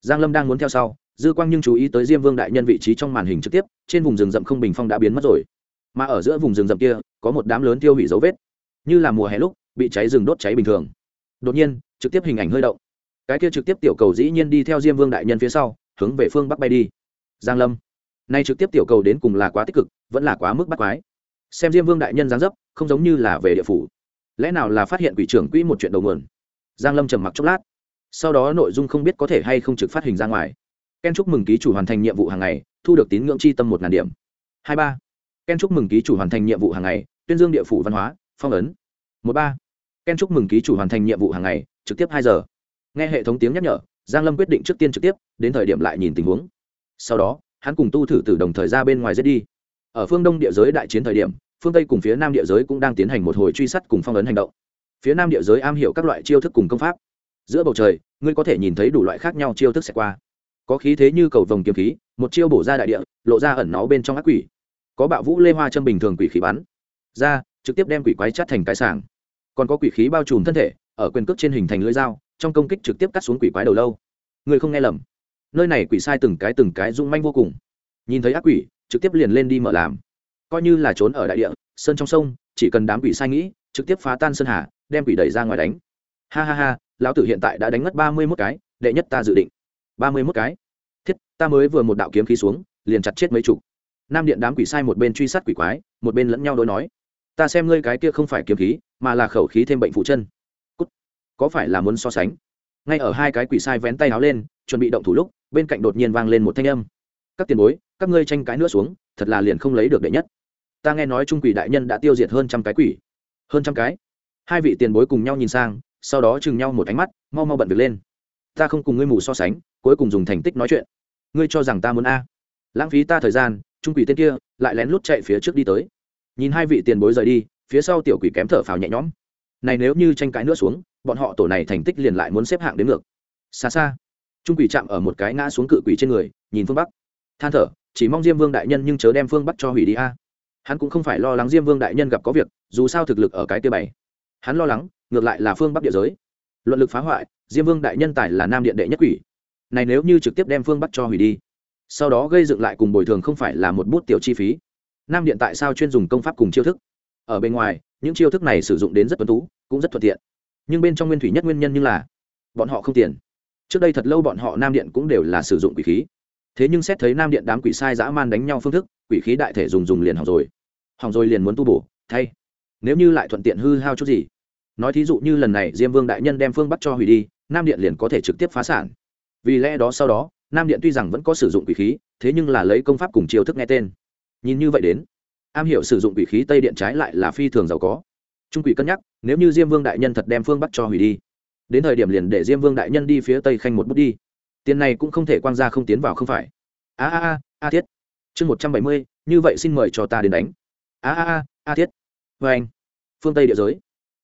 giang lâm đang muốn theo sau, dư quang nhưng chú ý tới diêm vương đại nhân vị trí trong màn hình trực tiếp, trên vùng rừng rậm không bình phong đã biến mất rồi. Mà ở giữa vùng rừng rậm kia, có một đám lớn tiêu hủy dấu vết. Như là mùa hè lúc, bị cháy rừng đốt cháy bình thường. Đột nhiên, trực tiếp hình ảnh hơi động. Cái kia trực tiếp tiểu cầu dĩ nhiên đi theo diêm vương đại nhân phía sau, hướng về phương bắc bay đi. Giang lâm. Nay trực tiếp tiểu cầu đến cùng là quá tích cực, vẫn là quá mức bắt quái. Xem diêm vương đại nhân dáng dấp, không giống như là về địa phủ. Lẽ nào là phát hiện quỷ trưởng quỹ một chuyện đầu nguồn? Giang lâm trầm mặc chốc lát sau đó nội dung không biết có thể hay không trực phát hình ra ngoài. Ken chúc mừng ký chủ hoàn thành nhiệm vụ hàng ngày, thu được tín ngưỡng chi tâm một ngàn điểm. Hai ba. Ken chúc mừng ký chủ hoàn thành nhiệm vụ hàng ngày, tuyên dương địa phủ văn hóa, phong ấn. Một ba. Ken chúc mừng ký chủ hoàn thành nhiệm vụ hàng ngày, trực tiếp hai giờ. Nghe hệ thống tiếng nhắc nhở, giang lâm quyết định trước tiên trực tiếp, đến thời điểm lại nhìn tình huống. Sau đó, hắn cùng tu thử từ đồng thời ra bên ngoài giết đi. Ở phương đông địa giới đại chiến thời điểm, phương tây cùng phía nam địa giới cũng đang tiến hành một hồi truy sát cùng phong ấn hành động. Phía nam địa giới am hiểu các loại chiêu thức cùng công pháp giữa bầu trời, ngươi có thể nhìn thấy đủ loại khác nhau chiêu thức xảy qua. Có khí thế như cầu vồng kiếm khí, một chiêu bổ ra đại địa, lộ ra ẩn náu bên trong ác quỷ. Có bạo vũ lê hoa châm bình thường quỷ khí bắn ra, trực tiếp đem quỷ quái chát thành cái sàng còn có quỷ khí bao trùm thân thể, ở quyền cước trên hình thành lưỡi dao, trong công kích trực tiếp cắt xuống quỷ quái đầu lâu. Người không nghe lầm. Nơi này quỷ sai từng cái từng cái rung manh vô cùng. Nhìn thấy ác quỷ, trực tiếp liền lên đi mở làm. Coi như là trốn ở đại địa, sơn trong sông, chỉ cần đám quỷ sai nghĩ, trực tiếp phá tan sơn hà, đem quỷ đẩy ra ngoài đánh. Ha ha ha lão tử hiện tại đã đánh mất ba mươi mốt cái, đệ nhất ta dự định. ba mươi mốt cái. Thiết, ta mới vừa một đạo kiếm khí xuống, liền chặt chết mấy chục. Nam điện đám quỷ sai một bên truy sát quỷ quái, một bên lẫn nhau đối nói. Ta xem ngươi cái kia không phải kiếm khí, mà là khẩu khí thêm bệnh phụ chân. Cút. có phải là muốn so sánh? Ngay ở hai cái quỷ sai vén tay áo lên, chuẩn bị động thủ lúc, bên cạnh đột nhiên vang lên một thanh âm. Các tiền bối, các ngươi tranh cái nữa xuống, thật là liền không lấy được đệ nhất. Ta nghe nói trung quỷ đại nhân đã tiêu diệt hơn trăm cái quỷ. Hơn trăm cái. Hai vị tiền bối cùng nhau nhìn sang sau đó chừng nhau một ánh mắt, mau mau bận việc lên. Ta không cùng ngươi mù so sánh, cuối cùng dùng thành tích nói chuyện. Ngươi cho rằng ta muốn a. Lãng phí ta thời gian, trung quỷ tên kia, lại lén lút chạy phía trước đi tới. Nhìn hai vị tiền bối rời đi, phía sau tiểu quỷ kém thở phào nhẹ nhõm. Này nếu như tranh cãi nữa xuống, bọn họ tổ này thành tích liền lại muốn xếp hạng đến ngược. Xa xa, trung quỷ chạm ở một cái ngã xuống cự quỷ trên người, nhìn phương bắc. Than thở, chỉ mong diêm vương đại nhân nhưng chớ đem phương bắc cho hủy đi a. Hắn cũng không phải lo lắng diêm vương đại nhân gặp có việc, dù sao thực lực ở cái tia bảy. Hắn lo lắng ngược lại là phương bắc địa giới. Luận lực phá hoại, diêm vương đại nhân tài là nam điện đệ nhất quỷ. Này nếu như trực tiếp đem phương bắc cho hủy đi, sau đó gây dựng lại cùng bồi thường không phải là một bút tiểu chi phí. Nam điện tại sao chuyên dùng công pháp cùng chiêu thức? Ở bên ngoài, những chiêu thức này sử dụng đến rất tuân tú, cũng rất thuận tiện. Nhưng bên trong nguyên thủy nhất nguyên nhân như là bọn họ không tiền. Trước đây thật lâu bọn họ nam điện cũng đều là sử dụng quỷ khí. Thế nhưng xét thấy nam điện đám quỷ sai dã man đánh nhau phương thức, quỷ khí đại thể dùng dùng liền hỏng rồi. Hỏng rồi liền muốn tu bổ, thay. Nếu như lại thuận tiện hư hao chút gì nói thí dụ như lần này diêm vương đại nhân đem phương bắt cho hủy đi, nam điện liền có thể trực tiếp phá sản. Vì lẽ đó sau đó, nam điện tuy rằng vẫn có sử dụng quỷ khí, thế nhưng là lấy công pháp cùng chiêu thức nghe tên. Nhìn như vậy đến, am hiểu sử dụng quỷ khí tây điện trái lại là phi thường giàu có. Trung quỷ cân nhắc, nếu như diêm vương đại nhân thật đem phương bắt cho hủy đi, đến thời điểm liền để diêm vương đại nhân đi phía tây khanh một bước đi. Tiền này cũng không thể quang ra không tiến vào không phải. A a a a thiết. Chương một trăm bảy mươi, như vậy xin mời cho ta đến đánh. A a a a thiết. Vê anh. Phương tây địa giới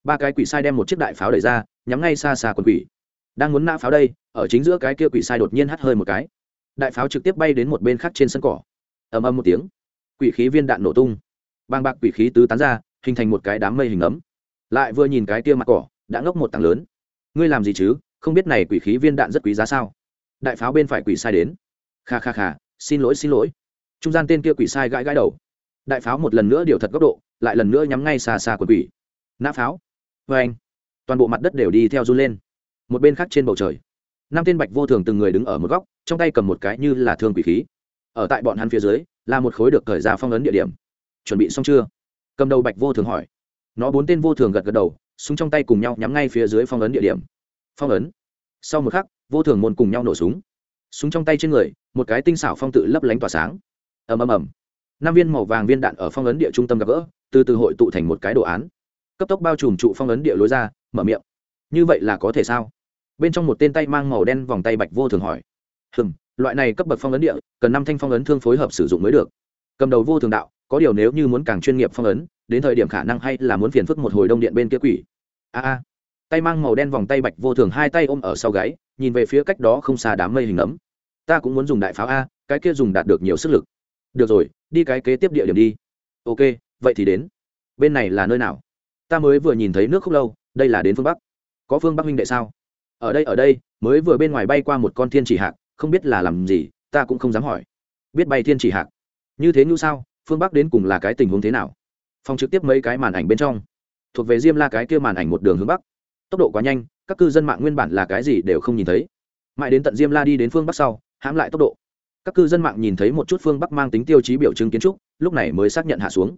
ba cái quỷ sai đem một chiếc đại pháo đẩy ra, nhắm ngay xa xa quần quỷ. Đang muốn nã pháo đây, ở chính giữa cái kia quỷ sai đột nhiên hắt hơi một cái. Đại pháo trực tiếp bay đến một bên khác trên sân cỏ. Ầm ầm một tiếng, quỷ khí viên đạn nổ tung. Bang bạc quỷ khí tứ tán ra, hình thành một cái đám mây hình ấm. Lại vừa nhìn cái kia mặt cỏ, đã ngốc một tảng lớn. Ngươi làm gì chứ? Không biết này quỷ khí viên đạn rất quý giá sao? Đại pháo bên phải quỷ sai đến. Kha kha kha, xin lỗi xin lỗi. Trung gian tên kia quỷ sai gãi gãi đầu. Đại pháo một lần nữa điều thật góc độ, lại lần nữa nhắm ngay xa xa quần quỷ. Nã pháo vê anh. Toàn bộ mặt đất đều đi theo run lên. Một bên khác trên bầu trời, năm tên bạch vô thường từng người đứng ở một góc, trong tay cầm một cái như là thương quỷ khí. Ở tại bọn hắn phía dưới, là một khối được cởi ra phong ấn địa điểm. Chuẩn bị xong chưa? Cầm đầu bạch vô thường hỏi. Nó bốn tên vô thường gật gật đầu, súng trong tay cùng nhau nhắm ngay phía dưới phong ấn địa điểm. Phong ấn. Sau một khắc, vô thường môn cùng nhau nổ súng. Súng trong tay trên người, một cái tinh xảo phong tự lấp lánh tỏa sáng. Ầm ầm ầm. Năm viên màu vàng viên đạn ở phong ấn địa trung tâm gặp gỡ, từ từ hội tụ thành một cái đồ án cấp tốc bao trùm trụ phong ấn địa lối ra, mở miệng. Như vậy là có thể sao? Bên trong một tên tay mang màu đen vòng tay bạch vô thường hỏi. Hừm, loại này cấp bậc phong ấn địa, cần năm thanh phong ấn thương phối hợp sử dụng mới được. Cầm đầu vô thường đạo, có điều nếu như muốn càng chuyên nghiệp phong ấn, đến thời điểm khả năng hay là muốn phiền phức một hồi đông điện bên kia quỷ. A a. Tay mang màu đen vòng tay bạch vô thường hai tay ôm ở sau gáy, nhìn về phía cách đó không xa đám mây hình ấm. Ta cũng muốn dùng đại pháo a, cái kia dùng đạt được nhiều sức lực. Được rồi, đi cái kế tiếp địa điểm đi. Ok, vậy thì đến. Bên này là nơi nào? Ta mới vừa nhìn thấy nước khúc lâu, đây là đến phương bắc. Có phương bắc huynh đệ sao? Ở đây ở đây, mới vừa bên ngoài bay qua một con thiên chỉ hạc, không biết là làm gì, ta cũng không dám hỏi. Biết bay thiên chỉ hạc. Như thế như sao? Phương bắc đến cùng là cái tình huống thế nào? Phòng trực tiếp mấy cái màn ảnh bên trong. Thuộc về diêm la cái kia màn ảnh một đường hướng bắc. Tốc độ quá nhanh, các cư dân mạng nguyên bản là cái gì đều không nhìn thấy. Mãi đến tận diêm la đi đến phương bắc sau, hãm lại tốc độ. Các cư dân mạng nhìn thấy một chút phương bắc mang tính tiêu chí biểu trưng kiến trúc, lúc này mới xác nhận hạ xuống.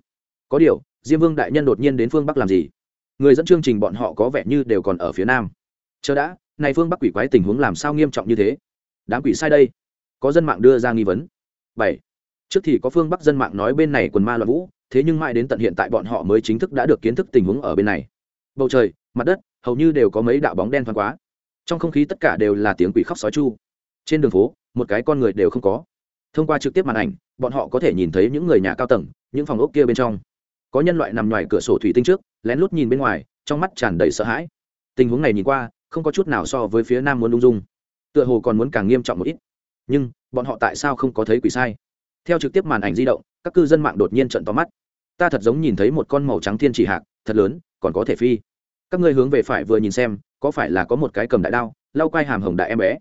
Có điều diêm vương đại nhân đột nhiên đến phương bắc làm gì? Người dẫn chương trình bọn họ có vẻ như đều còn ở phía nam. Chờ đã, này phương bắc quỷ quái tình huống làm sao nghiêm trọng như thế? Đám quỷ sai đây. Có dân mạng đưa ra nghi vấn. Bảy. Trước thì có phương bắc dân mạng nói bên này quần ma loạn vũ, thế nhưng mãi đến tận hiện tại bọn họ mới chính thức đã được kiến thức tình huống ở bên này. Bầu trời, mặt đất, hầu như đều có mấy đạo bóng đen thoáng quá trong không khí tất cả đều là tiếng quỷ khóc sói chu. Trên đường phố, một cái con người đều không có. Thông qua trực tiếp màn ảnh, bọn họ có thể nhìn thấy những người nhà cao tầng, những phòng ốc kia bên trong có nhân loại nằm ngoài cửa sổ thủy tinh trước, lén lút nhìn bên ngoài, trong mắt tràn đầy sợ hãi. Tình huống này nhìn qua, không có chút nào so với phía nam muốn lung dung. Tựa hồ còn muốn càng nghiêm trọng một ít. Nhưng, bọn họ tại sao không có thấy quỷ sai? Theo trực tiếp màn ảnh di động, các cư dân mạng đột nhiên trận to mắt. Ta thật giống nhìn thấy một con màu trắng thiên chỉ hạc, thật lớn, còn có thể phi. Các ngươi hướng về phải vừa nhìn xem, có phải là có một cái cầm đại đao, lau quai hàm hồng đại em bé?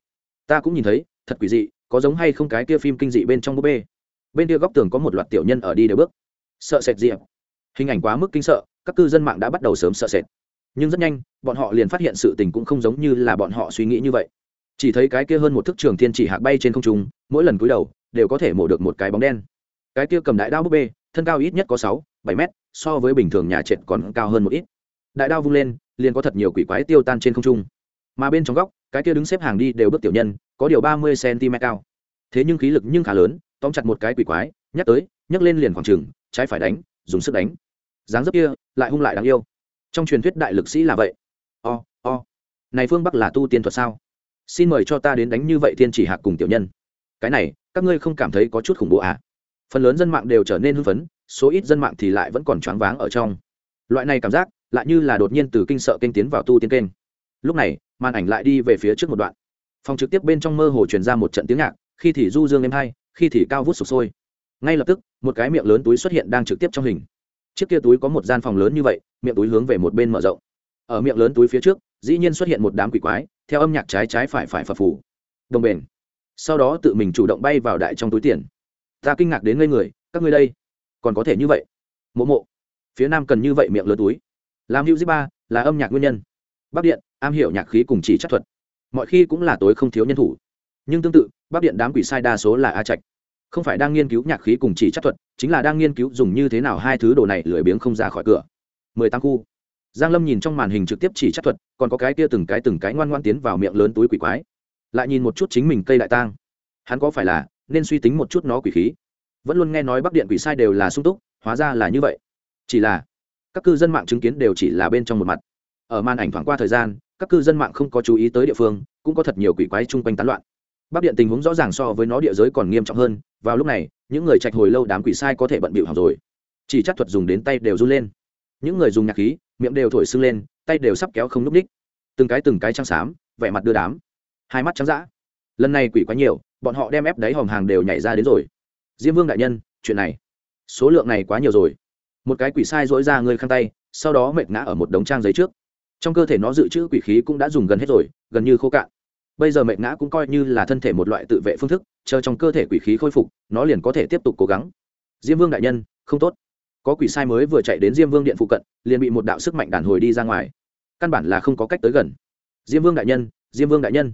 Ta cũng nhìn thấy, thật quỷ dị, có giống hay không cái kia phim kinh dị bên trong búp bê? Bên kia góc tường có một loạt tiểu nhân ở đi đều bước. Sợ sệt gì hình ảnh quá mức kinh sợ, các cư dân mạng đã bắt đầu sớm sợ sệt. Nhưng rất nhanh, bọn họ liền phát hiện sự tình cũng không giống như là bọn họ suy nghĩ như vậy. Chỉ thấy cái kia hơn một thước trường thiên chỉ hạc bay trên không trung, mỗi lần cúi đầu, đều có thể mổ được một cái bóng đen. Cái kia cầm đại đao búp bê, thân cao ít nhất có sáu, bảy mét, so với bình thường nhà trệt còn cao hơn một ít. Đại đao vung lên, liền có thật nhiều quỷ quái tiêu tan trên không trung. Mà bên trong góc, cái kia đứng xếp hàng đi đều bước tiểu nhân, có điều ba mươi cm cao. Thế nhưng khí lực nhưng khá lớn, tóm chặt một cái quỷ quái, nhắc tới nhấc lên liền khoảng trừng trái phải đánh, dùng sức đánh dáng dấp kia lại hung lại đáng yêu. Trong truyền thuyết đại lực sĩ là vậy. Oh, oh, này phương bắc là tu tiên thuật sao? Xin mời cho ta đến đánh như vậy thiên chỉ hạc cùng tiểu nhân. Cái này các ngươi không cảm thấy có chút khủng bố à? Phần lớn dân mạng đều trở nên hưng phấn số ít dân mạng thì lại vẫn còn choáng váng ở trong. Loại này cảm giác lại như là đột nhiên từ kinh sợ kênh tiến vào tu tiên kênh. Lúc này màn ảnh lại đi về phía trước một đoạn. Phòng trực tiếp bên trong mơ hồ truyền ra một trận tiếng nhạc khi thì du dương êm hay khi thì cao vút sụp sôi. Ngay lập tức một cái miệng lớn túi xuất hiện đang trực tiếp trong hình chiếc kia túi có một gian phòng lớn như vậy, miệng túi hướng về một bên mở rộng. Ở miệng lớn túi phía trước, dĩ nhiên xuất hiện một đám quỷ quái, theo âm nhạc trái trái phải phải phập phủ đồng bền. Sau đó tự mình chủ động bay vào đại trong túi tiền. Ta kinh ngạc đến ngây người, các ngươi đây, còn có thể như vậy? Mộ mộ. Phía nam cần như vậy miệng lớn túi. Làm hữu zip ba, là âm nhạc nguyên nhân. Bắc điện, am hiểu nhạc khí cùng chỉ chất thuật. Mọi khi cũng là tối không thiếu nhân thủ. Nhưng tương tự bắc điện đám quỷ sai đa số là a trạch không phải đang nghiên cứu nhạc khí cùng chỉ chất thuật, chính là đang nghiên cứu dùng như thế nào hai thứ đồ này lười biếng không ra khỏi cửa. Mười tám khu. Giang lâm nhìn trong màn hình trực tiếp chỉ chất thuật, còn có cái kia từng cái từng cái ngoan ngoan tiến vào miệng lớn túi quỷ quái. Lại nhìn một chút chính mình cây đại tang. Hắn có phải là nên suy tính một chút nó quỷ khí? Vẫn luôn nghe nói bắc điện quỷ sai đều là sung túc, hóa ra là như vậy. Chỉ là các cư dân mạng chứng kiến đều chỉ là bên trong một mặt. Ở màn ảnh thoáng qua thời gian, các cư dân mạng không có chú ý tới địa phương, cũng có thật nhiều quỷ quái chung quanh tán loạn. Bắc điện tình huống rõ ràng so với nó địa giới còn nghiêm trọng hơn vào lúc này, những người trạch hồi lâu đám quỷ sai có thể bận bịu học rồi. Chỉ chắc thuật dùng đến tay đều run lên. Những người dùng nhạc khí, miệng đều thổi sưng lên, tay đều sắp kéo không n ú c ních. Từng cái từng cái trắng xám, vẻ mặt đưa đám. Hai mắt trắng d ã lần này quỷ quá nhiều, bọn họ đem ép đáy hòm hàng đều nhảy ra đến rồi. Diêm vương đại nhân, chuyện này, số lượng này quá nhiều rồi. Một cái quỷ sai dỗi ra người khăn tay, sau đó mệt ngã ở một đống trang giấy trước. Trong cơ thể nó dự trữ quỷ khí cũng đã dùng gần hết rồi, gần như khô cạn bây giờ mệt ngã cũng coi như là thân thể một loại tự vệ phương thức, chờ trong cơ thể quỷ khí khôi phục, nó liền có thể tiếp tục cố gắng. Diêm vương đại nhân, không tốt. Có quỷ sai mới vừa chạy đến diêm vương điện phụ cận, liền bị một đạo sức mạnh đàn hồi đi ra ngoài. Căn bản là không có cách tới gần. Diêm vương đại nhân, diêm vương đại nhân.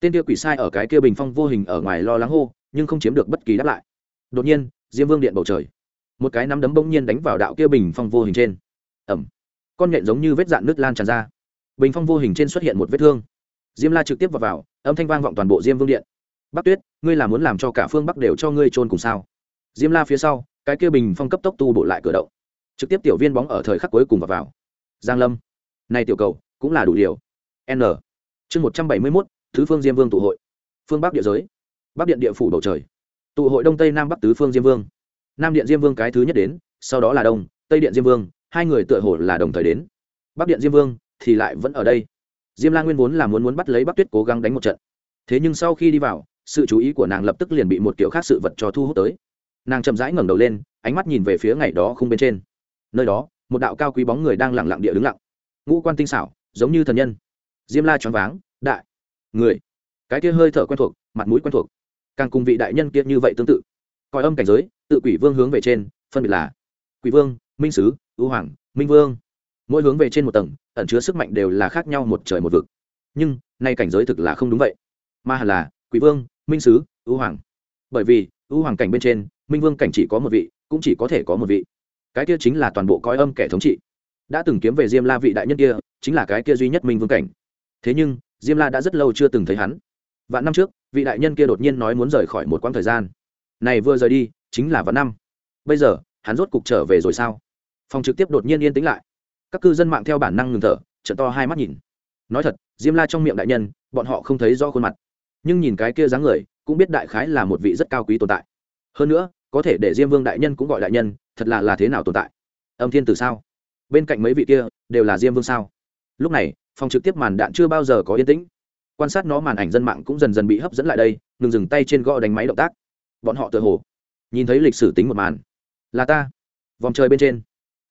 Tên kia quỷ sai ở cái kia bình phong vô hình ở ngoài lo lắng hô, nhưng không chiếm được bất kỳ đáp lại. Đột nhiên, diêm vương điện bầu trời. Một cái nắm đấm bỗng nhiên đánh vào đạo kia bình phong vô hình trên. Ẩm con nhện giống như vết dạn nước lan tràn ra. Bình phong vô hình trên xuất hiện một vết thương diêm la trực tiếp vào, vào âm thanh vang vọng toàn bộ diêm vương điện. Bắc tuyết ngươi là muốn làm cho cả phương bắc đều cho ngươi trôn cùng sao? Diêm la phía sau cái kia bình phong cấp tốc tu bổ lại cửa động. Trực tiếp tiểu viên bóng ở thời khắc cuối cùng vào, vào. giang lâm này tiểu cầu cũng là đủ điều n. Chương một trăm bảy mươi mốt thứ phương diêm vương tụ hội. Phương bắc địa giới. Bắc điện địa phủ bầu trời. Tụ hội đông tây nam bắc tứ phương diêm vương. Nam điện diêm vương cái thứ nhất đến sau đó là đông tây điện diêm vương hai người tựa hồ là đồng thời đến. Bắc điện diêm vương thì lại vẫn ở đây diêm la nguyên vốn là muốn muốn bắt lấy bắc tuyết cố gắng đánh một trận. Thế nhưng sau khi đi vào, sự chú ý của nàng lập tức liền bị một kiểu khác sự vật cho thu hút tới. Nàng chậm rãi ngẩng đầu lên, ánh mắt nhìn về phía ngày đó không bên trên. Nơi đó, một đạo cao quý bóng người đang lẳng lặng địa đứng lặng. Ngũ quan tinh xảo, giống như thần nhân. Diêm la choáng váng, đại người. Cái kia hơi thở quen thuộc, mặt mũi quen thuộc. Càng cùng vị đại nhân kia như vậy tương tự. Coi âm cảnh giới, tự quỷ vương hướng về trên, phân biệt là quỷ vương, minh sứ, ưu hoàng, minh vương mỗi hướng về trên một tầng, ẩn chứa sức mạnh đều là khác nhau một trời một vực. Nhưng, nay cảnh giới thực là không đúng vậy. Mà hẳn là quý vương, minh sứ ưu hoàng. Bởi vì ưu hoàng cảnh bên trên, minh vương cảnh chỉ có một vị, cũng chỉ có thể có một vị. Cái kia chính là toàn bộ coi âm kẻ thống trị. Đã từng kiếm về diêm la vị đại nhân kia, chính là cái kia duy nhất minh vương cảnh. Thế nhưng, diêm la đã rất lâu chưa từng thấy hắn. Vạn năm trước, vị đại nhân kia đột nhiên nói muốn rời khỏi một quãng thời gian. Này vừa rời đi, chính là vạn năm. Bây giờ, hắn rốt cục trở về rồi sao? Phòng trực tiếp đột nhiên yên tĩnh lại các cư dân mạng theo bản năng ngừng thở trận to hai mắt nhìn. Nói thật, diêm la trong miệng đại nhân, bọn họ không thấy do khuôn mặt. Nhưng nhìn cái kia dáng người, cũng biết đại khái là một vị rất cao quý tồn tại. Hơn nữa, có thể để diêm vương đại nhân cũng gọi đại nhân, thật là là thế nào tồn tại? Âm thiên tử sao? Bên cạnh mấy vị kia, đều là diêm vương sao? Lúc này, phòng trực tiếp màn đạn chưa bao giờ có yên tĩnh. Quan sát nó màn ảnh dân mạng cũng dần dần bị hấp dẫn lại đây, ngừng dừng tay trên gõ đánh máy động tác. Bọn họ tự hồ nhìn thấy lịch sử tính một màn. Là ta. Vòng trời bên trên,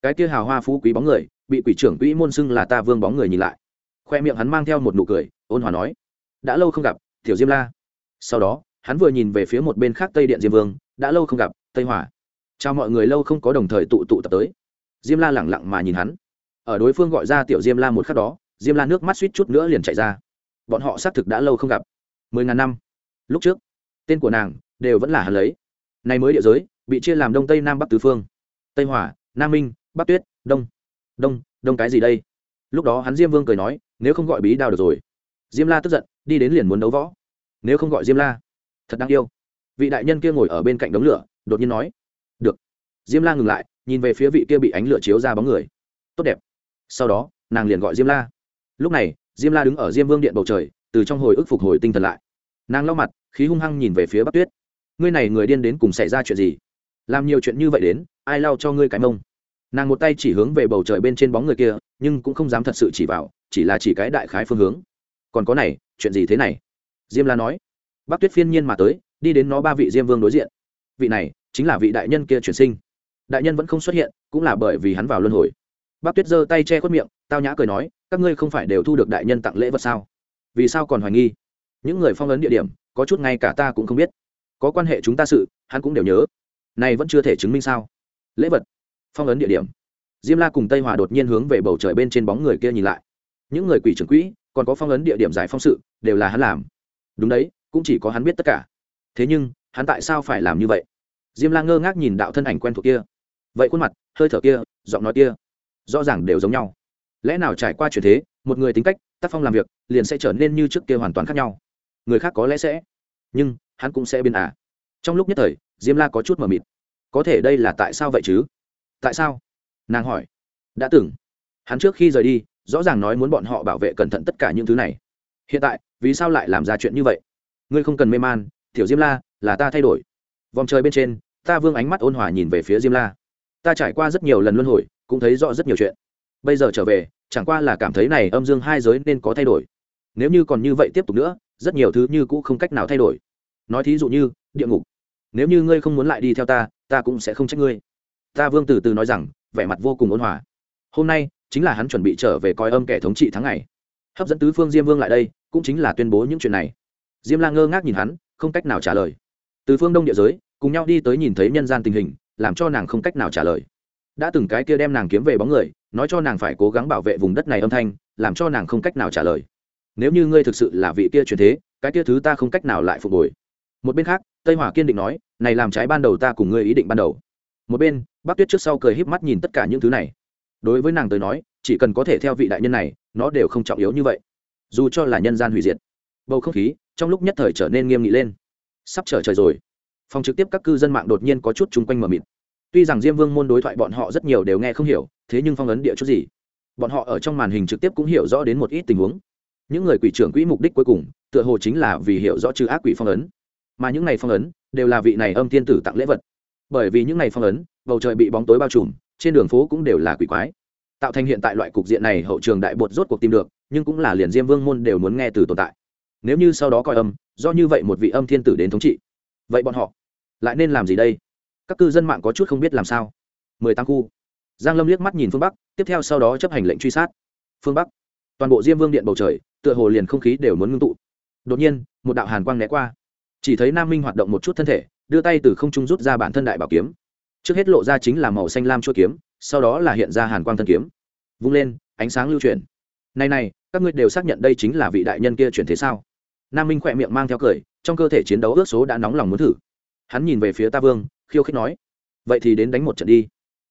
cái kia hào hoa phú quý bóng người bị quỷ trưởng quỹ môn xưng là ta vương bóng người nhìn lại. Khoe miệng hắn mang theo một nụ cười, ôn hòa nói, đã lâu không gặp, tiểu diêm la. Sau đó, hắn vừa nhìn về phía một bên khác tây điện diêm vương, đã lâu không gặp, tây hỏa. Chào mọi người lâu không có đồng thời tụ tụ tập tới. Diêm la lẳng lặng mà nhìn hắn. Ở đối phương gọi ra tiểu diêm la một khắc đó, diêm la nước mắt suýt chút nữa liền chạy ra. Bọn họ xác thực đã lâu không gặp. Mười ngàn năm. Lúc trước, tên của nàng đều vẫn là hắn lấy. Nay mới địa giới, bị chia làm đông tây nam bắc tứ phương. Tây hỏa, nam minh, bắc tuyết, đông đông đông cái gì đây? Lúc đó hắn diêm vương cười nói, nếu không gọi bí đao được rồi. Diêm la tức giận, đi đến liền muốn đấu võ. Nếu không gọi diêm la, thật đáng yêu. Vị đại nhân kia ngồi ở bên cạnh đống lửa, đột nhiên nói, được. Diêm la ngừng lại, nhìn về phía vị kia bị ánh lửa chiếu ra bóng người. Tốt đẹp. Sau đó, nàng liền gọi diêm la. Lúc này, diêm la đứng ở diêm vương điện bầu trời, từ trong hồi ức phục hồi tinh thần lại. Nàng lau mặt, khí hung hăng nhìn về phía bắc tuyết. Ngươi này người điên đến cùng xảy ra chuyện gì? Làm nhiều chuyện như vậy đến, ai lau cho ngươi cái mông? Nàng một tay chỉ hướng về bầu trời bên trên bóng người kia, nhưng cũng không dám thật sự chỉ vào, chỉ là chỉ cái đại khái phương hướng. Còn có này, chuyện gì thế này? Diêm la nói. Bác tuyết phiên nhiên mà tới, đi đến nó ba vị diêm vương đối diện. Vị này, chính là vị đại nhân kia chuyển sinh. Đại nhân vẫn không xuất hiện, cũng là bởi vì hắn vào luân hồi. Bác tuyết giơ tay che khuất miệng, tao nhã cười nói, các ngươi không phải đều thu được đại nhân tặng lễ vật sao? Vì sao còn hoài nghi? Những người phong ấn địa điểm, có chút ngay cả ta cũng không biết. Có quan hệ chúng ta sự, hắn cũng đều nhớ. Này vẫn chưa thể chứng minh sao? Lễ vật phong ấn địa điểm. Diêm la cùng tây hòa đột nhiên hướng về bầu trời bên trên bóng người kia nhìn lại. Những người quỷ trưởng quỹ, còn có phong ấn địa điểm giải phong sự, đều là hắn làm. Đúng đấy, cũng chỉ có hắn biết tất cả. Thế nhưng, hắn tại sao phải làm như vậy? Diêm la ngơ ngác nhìn đạo thân ảnh quen thuộc kia. Vậy khuôn mặt, hơi thở kia, giọng nói kia, rõ ràng đều giống nhau. Lẽ nào trải qua chuyện thế, một người tính cách, tác phong làm việc, liền sẽ trở nên như trước kia hoàn toàn khác nhau? Người khác có lẽ sẽ, nhưng hắn cũng sẽ biến ả à. trong lúc nhất thời, diêm la có chút mờ mịt. Có thể đây là tại sao vậy chứ? Tại sao? Nàng hỏi. Đã từng. Hắn trước khi rời đi, rõ ràng nói muốn bọn họ bảo vệ cẩn thận tất cả những thứ này. Hiện tại, vì sao lại làm ra chuyện như vậy? Ngươi không cần mê man, tiểu diêm la, là ta thay đổi. Vòng trời bên trên, ta vương ánh mắt ôn hòa nhìn về phía diêm la. Ta trải qua rất nhiều lần luân hồi, cũng thấy rõ rất nhiều chuyện. Bây giờ trở về, chẳng qua là cảm thấy này âm dương hai giới nên có thay đổi. Nếu như còn như vậy tiếp tục nữa, rất nhiều thứ như cũ không cách nào thay đổi. Nói thí dụ như, địa ngục. Nếu như ngươi không muốn lại đi theo ta ta cũng sẽ không trách ngươi ta vương từ từ nói rằng, vẻ mặt vô cùng ôn hòa. Hôm nay, chính là hắn chuẩn bị trở về coi âm kẻ thống trị tháng ngày. Hấp dẫn tứ phương diêm vương lại đây, cũng chính là tuyên bố những chuyện này. Diêm la ngơ ngác nhìn hắn, không cách nào trả lời. Từ phương đông địa giới, cùng nhau đi tới nhìn thấy nhân gian tình hình, làm cho nàng không cách nào trả lời. Đã từng cái kia đem nàng kiếm về bóng người, nói cho nàng phải cố gắng bảo vệ vùng đất này âm thanh, làm cho nàng không cách nào trả lời. Nếu như ngươi thực sự là vị kia truyền thế, cái kia thứ ta không cách nào lại phục hồi. Một bên khác, tây hỏa kiên định nói, này làm trái ban đầu ta cùng ngươi ý định ban đầu. Một bên bác tuyết trước sau cười híp mắt nhìn tất cả những thứ này. Đối với nàng tới nói, chỉ cần có thể theo vị đại nhân này, nó đều không trọng yếu như vậy. Dù cho là nhân gian hủy diệt, bầu không khí trong lúc nhất thời trở nên nghiêm nghị lên. Sắp trở trời rồi. Phòng trực tiếp các cư dân mạng đột nhiên có chút chung quanh mờ mịt. Tuy rằng diêm vương môn đối thoại bọn họ rất nhiều đều nghe không hiểu, thế nhưng phong ấn địa chút gì, bọn họ ở trong màn hình trực tiếp cũng hiểu rõ đến một ít tình huống. Những người quỷ trưởng quỹ mục đích cuối cùng, tựa hồ chính là vì hiểu rõ trừ ác quỷ phong ấn. Mà những này phong ấn, đều là vị này âm thiên tử tặng lễ vật bởi vì những ngày phong ấn, bầu trời bị bóng tối bao trùm, trên đường phố cũng đều là quỷ quái. Tạo thành hiện tại loại cục diện này, hậu trường đại bột rốt cuộc tìm được, nhưng cũng là liền diêm vương môn đều muốn nghe từ tồn tại. Nếu như sau đó coi âm, do như vậy một vị âm thiên tử đến thống trị. Vậy bọn họ lại nên làm gì đây? Các cư dân mạng có chút không biết làm sao. Mười tám khu. Giang lâm liếc mắt nhìn phương bắc, tiếp theo sau đó chấp hành lệnh truy sát. Phương bắc. Toàn bộ diêm vương điện bầu trời, tựa hồ liền không khí đều muốn ngưng tụ. Đột nhiên, một đạo hàn quang né qua. Chỉ thấy nam minh hoạt động một chút thân thể đưa tay từ không trung rút ra bản thân đại bảo kiếm. Trước hết lộ ra chính là màu xanh lam chua kiếm, sau đó là hiện ra hàn quang thân kiếm. Vung lên, ánh sáng lưu truyền này này, các ngươi đều xác nhận đây chính là vị đại nhân kia chuyển thế sao? Nam minh khỏe miệng mang theo cười, trong cơ thể chiến đấu ước số đã nóng lòng muốn thử. Hắn nhìn về phía ta vương, khiêu khích nói, vậy thì đến đánh một trận đi.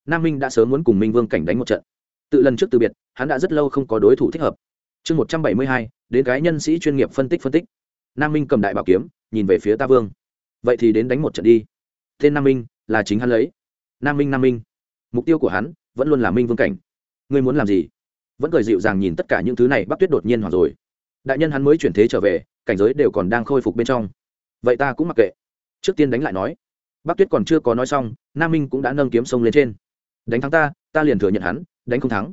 Nam minh đã sớm muốn cùng minh vương cảnh đánh một trận. Tự lần trước từ biệt, hắn đã rất lâu không có đối thủ thích hợp. Chương một trăm bảy mươi hai, đến cái nhân sĩ chuyên nghiệp phân tích phân tích. Nam minh cầm đại bảo kiếm, nhìn về phía ta vương vậy thì đến đánh một trận đi. Tên nam minh là chính hắn lấy. Nam minh nam minh. Mục tiêu của hắn vẫn luôn là minh vương cảnh. Ngươi muốn làm gì? Vẫn cười dịu dàng nhìn tất cả những thứ này, bắc tuyết đột nhiên hoặc rồi. Đại nhân hắn mới chuyển thế trở về, cảnh giới đều còn đang khôi phục bên trong. Vậy ta cũng mặc kệ. Trước tiên đánh lại nói. Bắc tuyết còn chưa có nói xong, nam minh cũng đã nâng kiếm sông lên trên. Đánh thắng ta ta liền thừa nhận hắn, đánh không thắng.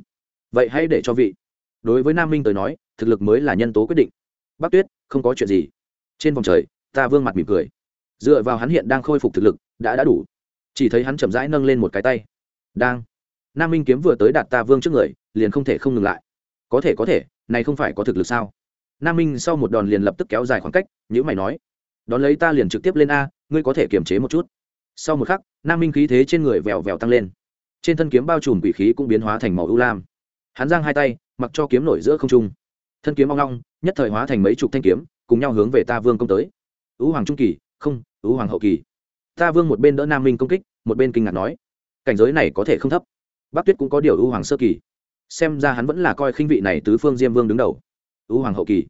Vậy hãy để cho vị. Đối với nam minh tới nói, thực lực mới là nhân tố quyết định. Bắc tuyết, không có chuyện gì. Trên vòng trời, ta vương mặt mỉm cười dựa vào hắn hiện đang khôi phục thực lực, đã đã đủ. Chỉ thấy hắn chậm rãi nâng lên một cái tay. Đang. Nam minh kiếm vừa tới đạt ta vương trước người, liền không thể không ngừng lại. Có thể có thể, này không phải có thực lực sao? Nam minh sau một đòn liền lập tức kéo dài khoảng cách nhữ mày nói. Đón lấy ta liền trực tiếp lên a, ngươi có thể kiềm chế một chút. Sau một khắc, nam minh khí thế trên người vèo vèo tăng lên. Trên thân kiếm bao trùm quỷ khí cũng biến hóa thành màu ưu lam. Hắn giang hai tay, mặc cho kiếm nổi giữa không trung. Thân kiếm ong long nhất thời hóa thành mấy chục thanh kiếm, cùng nhau hướng về ta vương công tới. Ưu hoàng trung kỳ, không ứ hoàng hậu kỳ. Ta vương một bên đỡ nam minh công kích, một bên kinh ngạc nói, cảnh giới này có thể không thấp. Bắc tuyết cũng có điều ứ hoàng sơ kỳ. Xem ra hắn vẫn là coi khinh vị này tứ phương diêm vương đứng đầu. Ứ hoàng hậu kỳ.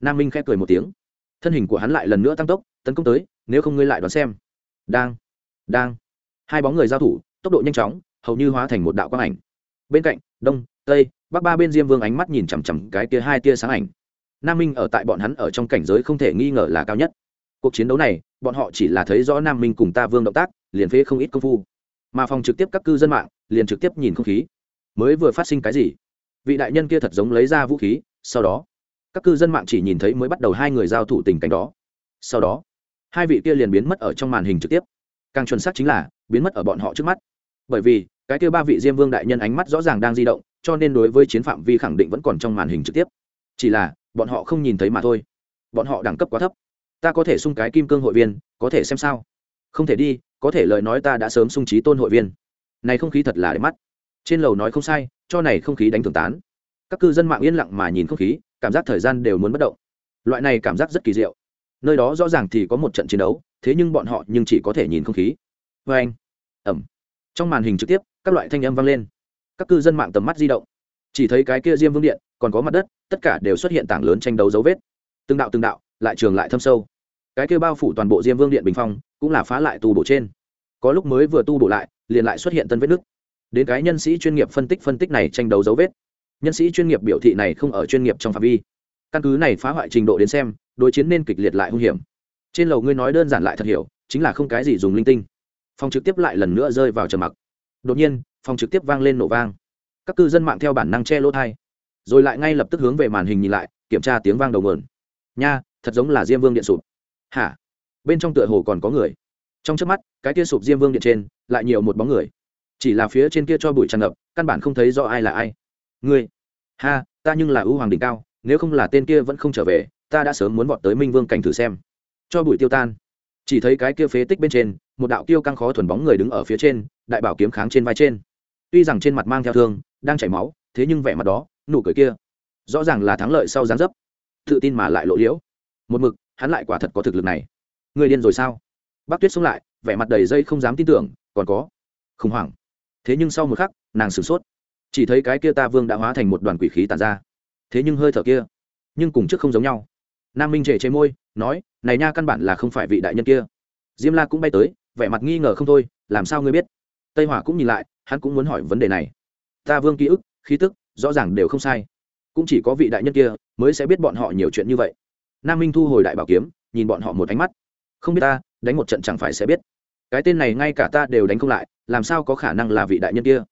Nam minh khẽ cười một tiếng. Thân hình của hắn lại lần nữa tăng tốc, tấn công tới, nếu không ngươi lại đoán xem. Đang đang. Hai bóng người giao thủ, tốc độ nhanh chóng, hầu như hóa thành một đạo quang ảnh. Bên cạnh, đông, tây, bắc ba bên diêm vương ánh mắt nhìn chằm chằm cái tia hai tia sáng ảnh. Nam minh ở tại bọn hắn ở trong cảnh giới không thể nghi ngờ là cao nhất cuộc chiến đấu này, bọn họ chỉ là thấy rõ nam minh cùng ta vương động tác, liền phế không ít công phu. Mà phòng trực tiếp các cư dân mạng, liền trực tiếp nhìn không khí. Mới vừa phát sinh cái gì? Vị đại nhân kia thật giống lấy ra vũ khí, sau đó, các cư dân mạng chỉ nhìn thấy mới bắt đầu hai người giao thủ tình cảnh đó. Sau đó, hai vị kia liền biến mất ở trong màn hình trực tiếp. Càng chuẩn xác chính là, biến mất ở bọn họ trước mắt. Bởi vì, cái kia ba vị diêm vương đại nhân ánh mắt rõ ràng đang di động, cho nên đối với chiến phạm vi khẳng định vẫn còn trong màn hình trực tiếp. Chỉ là, bọn họ không nhìn thấy mà thôi. Bọn họ đẳng cấp quá thấp ta có thể sung cái kim cương hội viên, có thể xem sao? Không thể đi, có thể lời nói ta đã sớm sung trí tôn hội viên. Này không khí thật là đẹp mắt. Trên lầu nói không sai, cho này không khí đánh thường tán. Các cư dân mạng yên lặng mà nhìn không khí, cảm giác thời gian đều muốn bất động. Loại này cảm giác rất kỳ diệu. Nơi đó rõ ràng thì có một trận chiến đấu, thế nhưng bọn họ nhưng chỉ có thể nhìn không khí. Vê anh, ẩm. Trong màn hình trực tiếp, các loại thanh âm vang lên. Các cư dân mạng tầm mắt di động. Chỉ thấy cái kia diêm vương điện, còn có mặt đất, tất cả đều xuất hiện tảng lớn tranh đấu dấu vết. Từng đạo từng đạo, lại trường lại thâm sâu cái kia bao phủ toàn bộ diêm vương điện bình phong, cũng là phá lại tu bổ trên. Có lúc mới vừa tu bổ lại, liền lại xuất hiện tân vết nứt. Đến cái nhân sĩ chuyên nghiệp phân tích phân tích này tranh đấu dấu vết. Nhân sĩ chuyên nghiệp biểu thị này không ở chuyên nghiệp trong phạm vi. Căn cứ này phá hoại trình độ đến xem, đối chiến nên kịch liệt lại hung hiểm. Trên lầu ngươi nói đơn giản lại thật hiểu, chính là không cái gì dùng linh tinh. Phòng trực tiếp lại lần nữa rơi vào trầm mặc. Đột nhiên phòng trực tiếp vang lên nổ vang. Các cư dân mạng theo bản năng che lỗ thai rồi lại ngay lập tức hướng về màn hình nhìn lại, kiểm tra tiếng vang đầu mườn nha, thật giống là diêm vương điện sụp hả? Bên trong tựa hồ còn có người. Trong trước mắt, cái kia sụp diêm vương điện trên, lại nhiều một bóng người. Chỉ là phía trên kia cho bụi tràn ngập, căn bản không thấy rõ ai là ai. Ngươi? Ha, ta nhưng là ưu hoàng đỉnh cao, nếu không là tên kia vẫn không trở về, ta đã sớm muốn vọt tới minh vương cảnh thử xem. Cho bụi tiêu tan. Chỉ thấy cái kia phế tích bên trên, một đạo kiêu căng khó thuần bóng người đứng ở phía trên, đại bảo kiếm kháng trên vai trên. Tuy rằng trên mặt mang theo thương, đang chảy máu, thế nhưng vẻ mặt đó, nụ cười kia, rõ ràng là thắng lợi sau gián dấp. Tự tin mà lại lộ liễu. Một mực hắn lại quả thật có thực lực này. Người điên rồi sao? Bác tuyết xông lại, vẻ mặt đầy dây không dám tin tưởng, còn có. Khủng hoảng. Thế nhưng sau một khắc, nàng sửng sốt. Chỉ thấy cái kia ta vương đã hóa thành một đoàn quỷ khí tàn ra. Thế nhưng hơi thở kia, nhưng cùng trước không giống nhau. Nam minh trề chế môi, nói, này nha, căn bản là không phải vị đại nhân kia. Diêm la cũng bay tới, vẻ mặt nghi ngờ không thôi, làm sao ngươi biết? Tây hỏa cũng nhìn lại, hắn cũng muốn hỏi vấn đề này. Ta vương ký ức, khí tức, rõ ràng đều không sai. Cũng chỉ có vị đại nhân kia mới sẽ biết bọn họ nhiều chuyện như vậy nam minh thu hồi đại bảo kiếm nhìn bọn họ một ánh mắt không biết ta đánh một trận chẳng phải sẽ biết cái tên này ngay cả ta đều đánh không lại làm sao có khả năng là vị đại nhân kia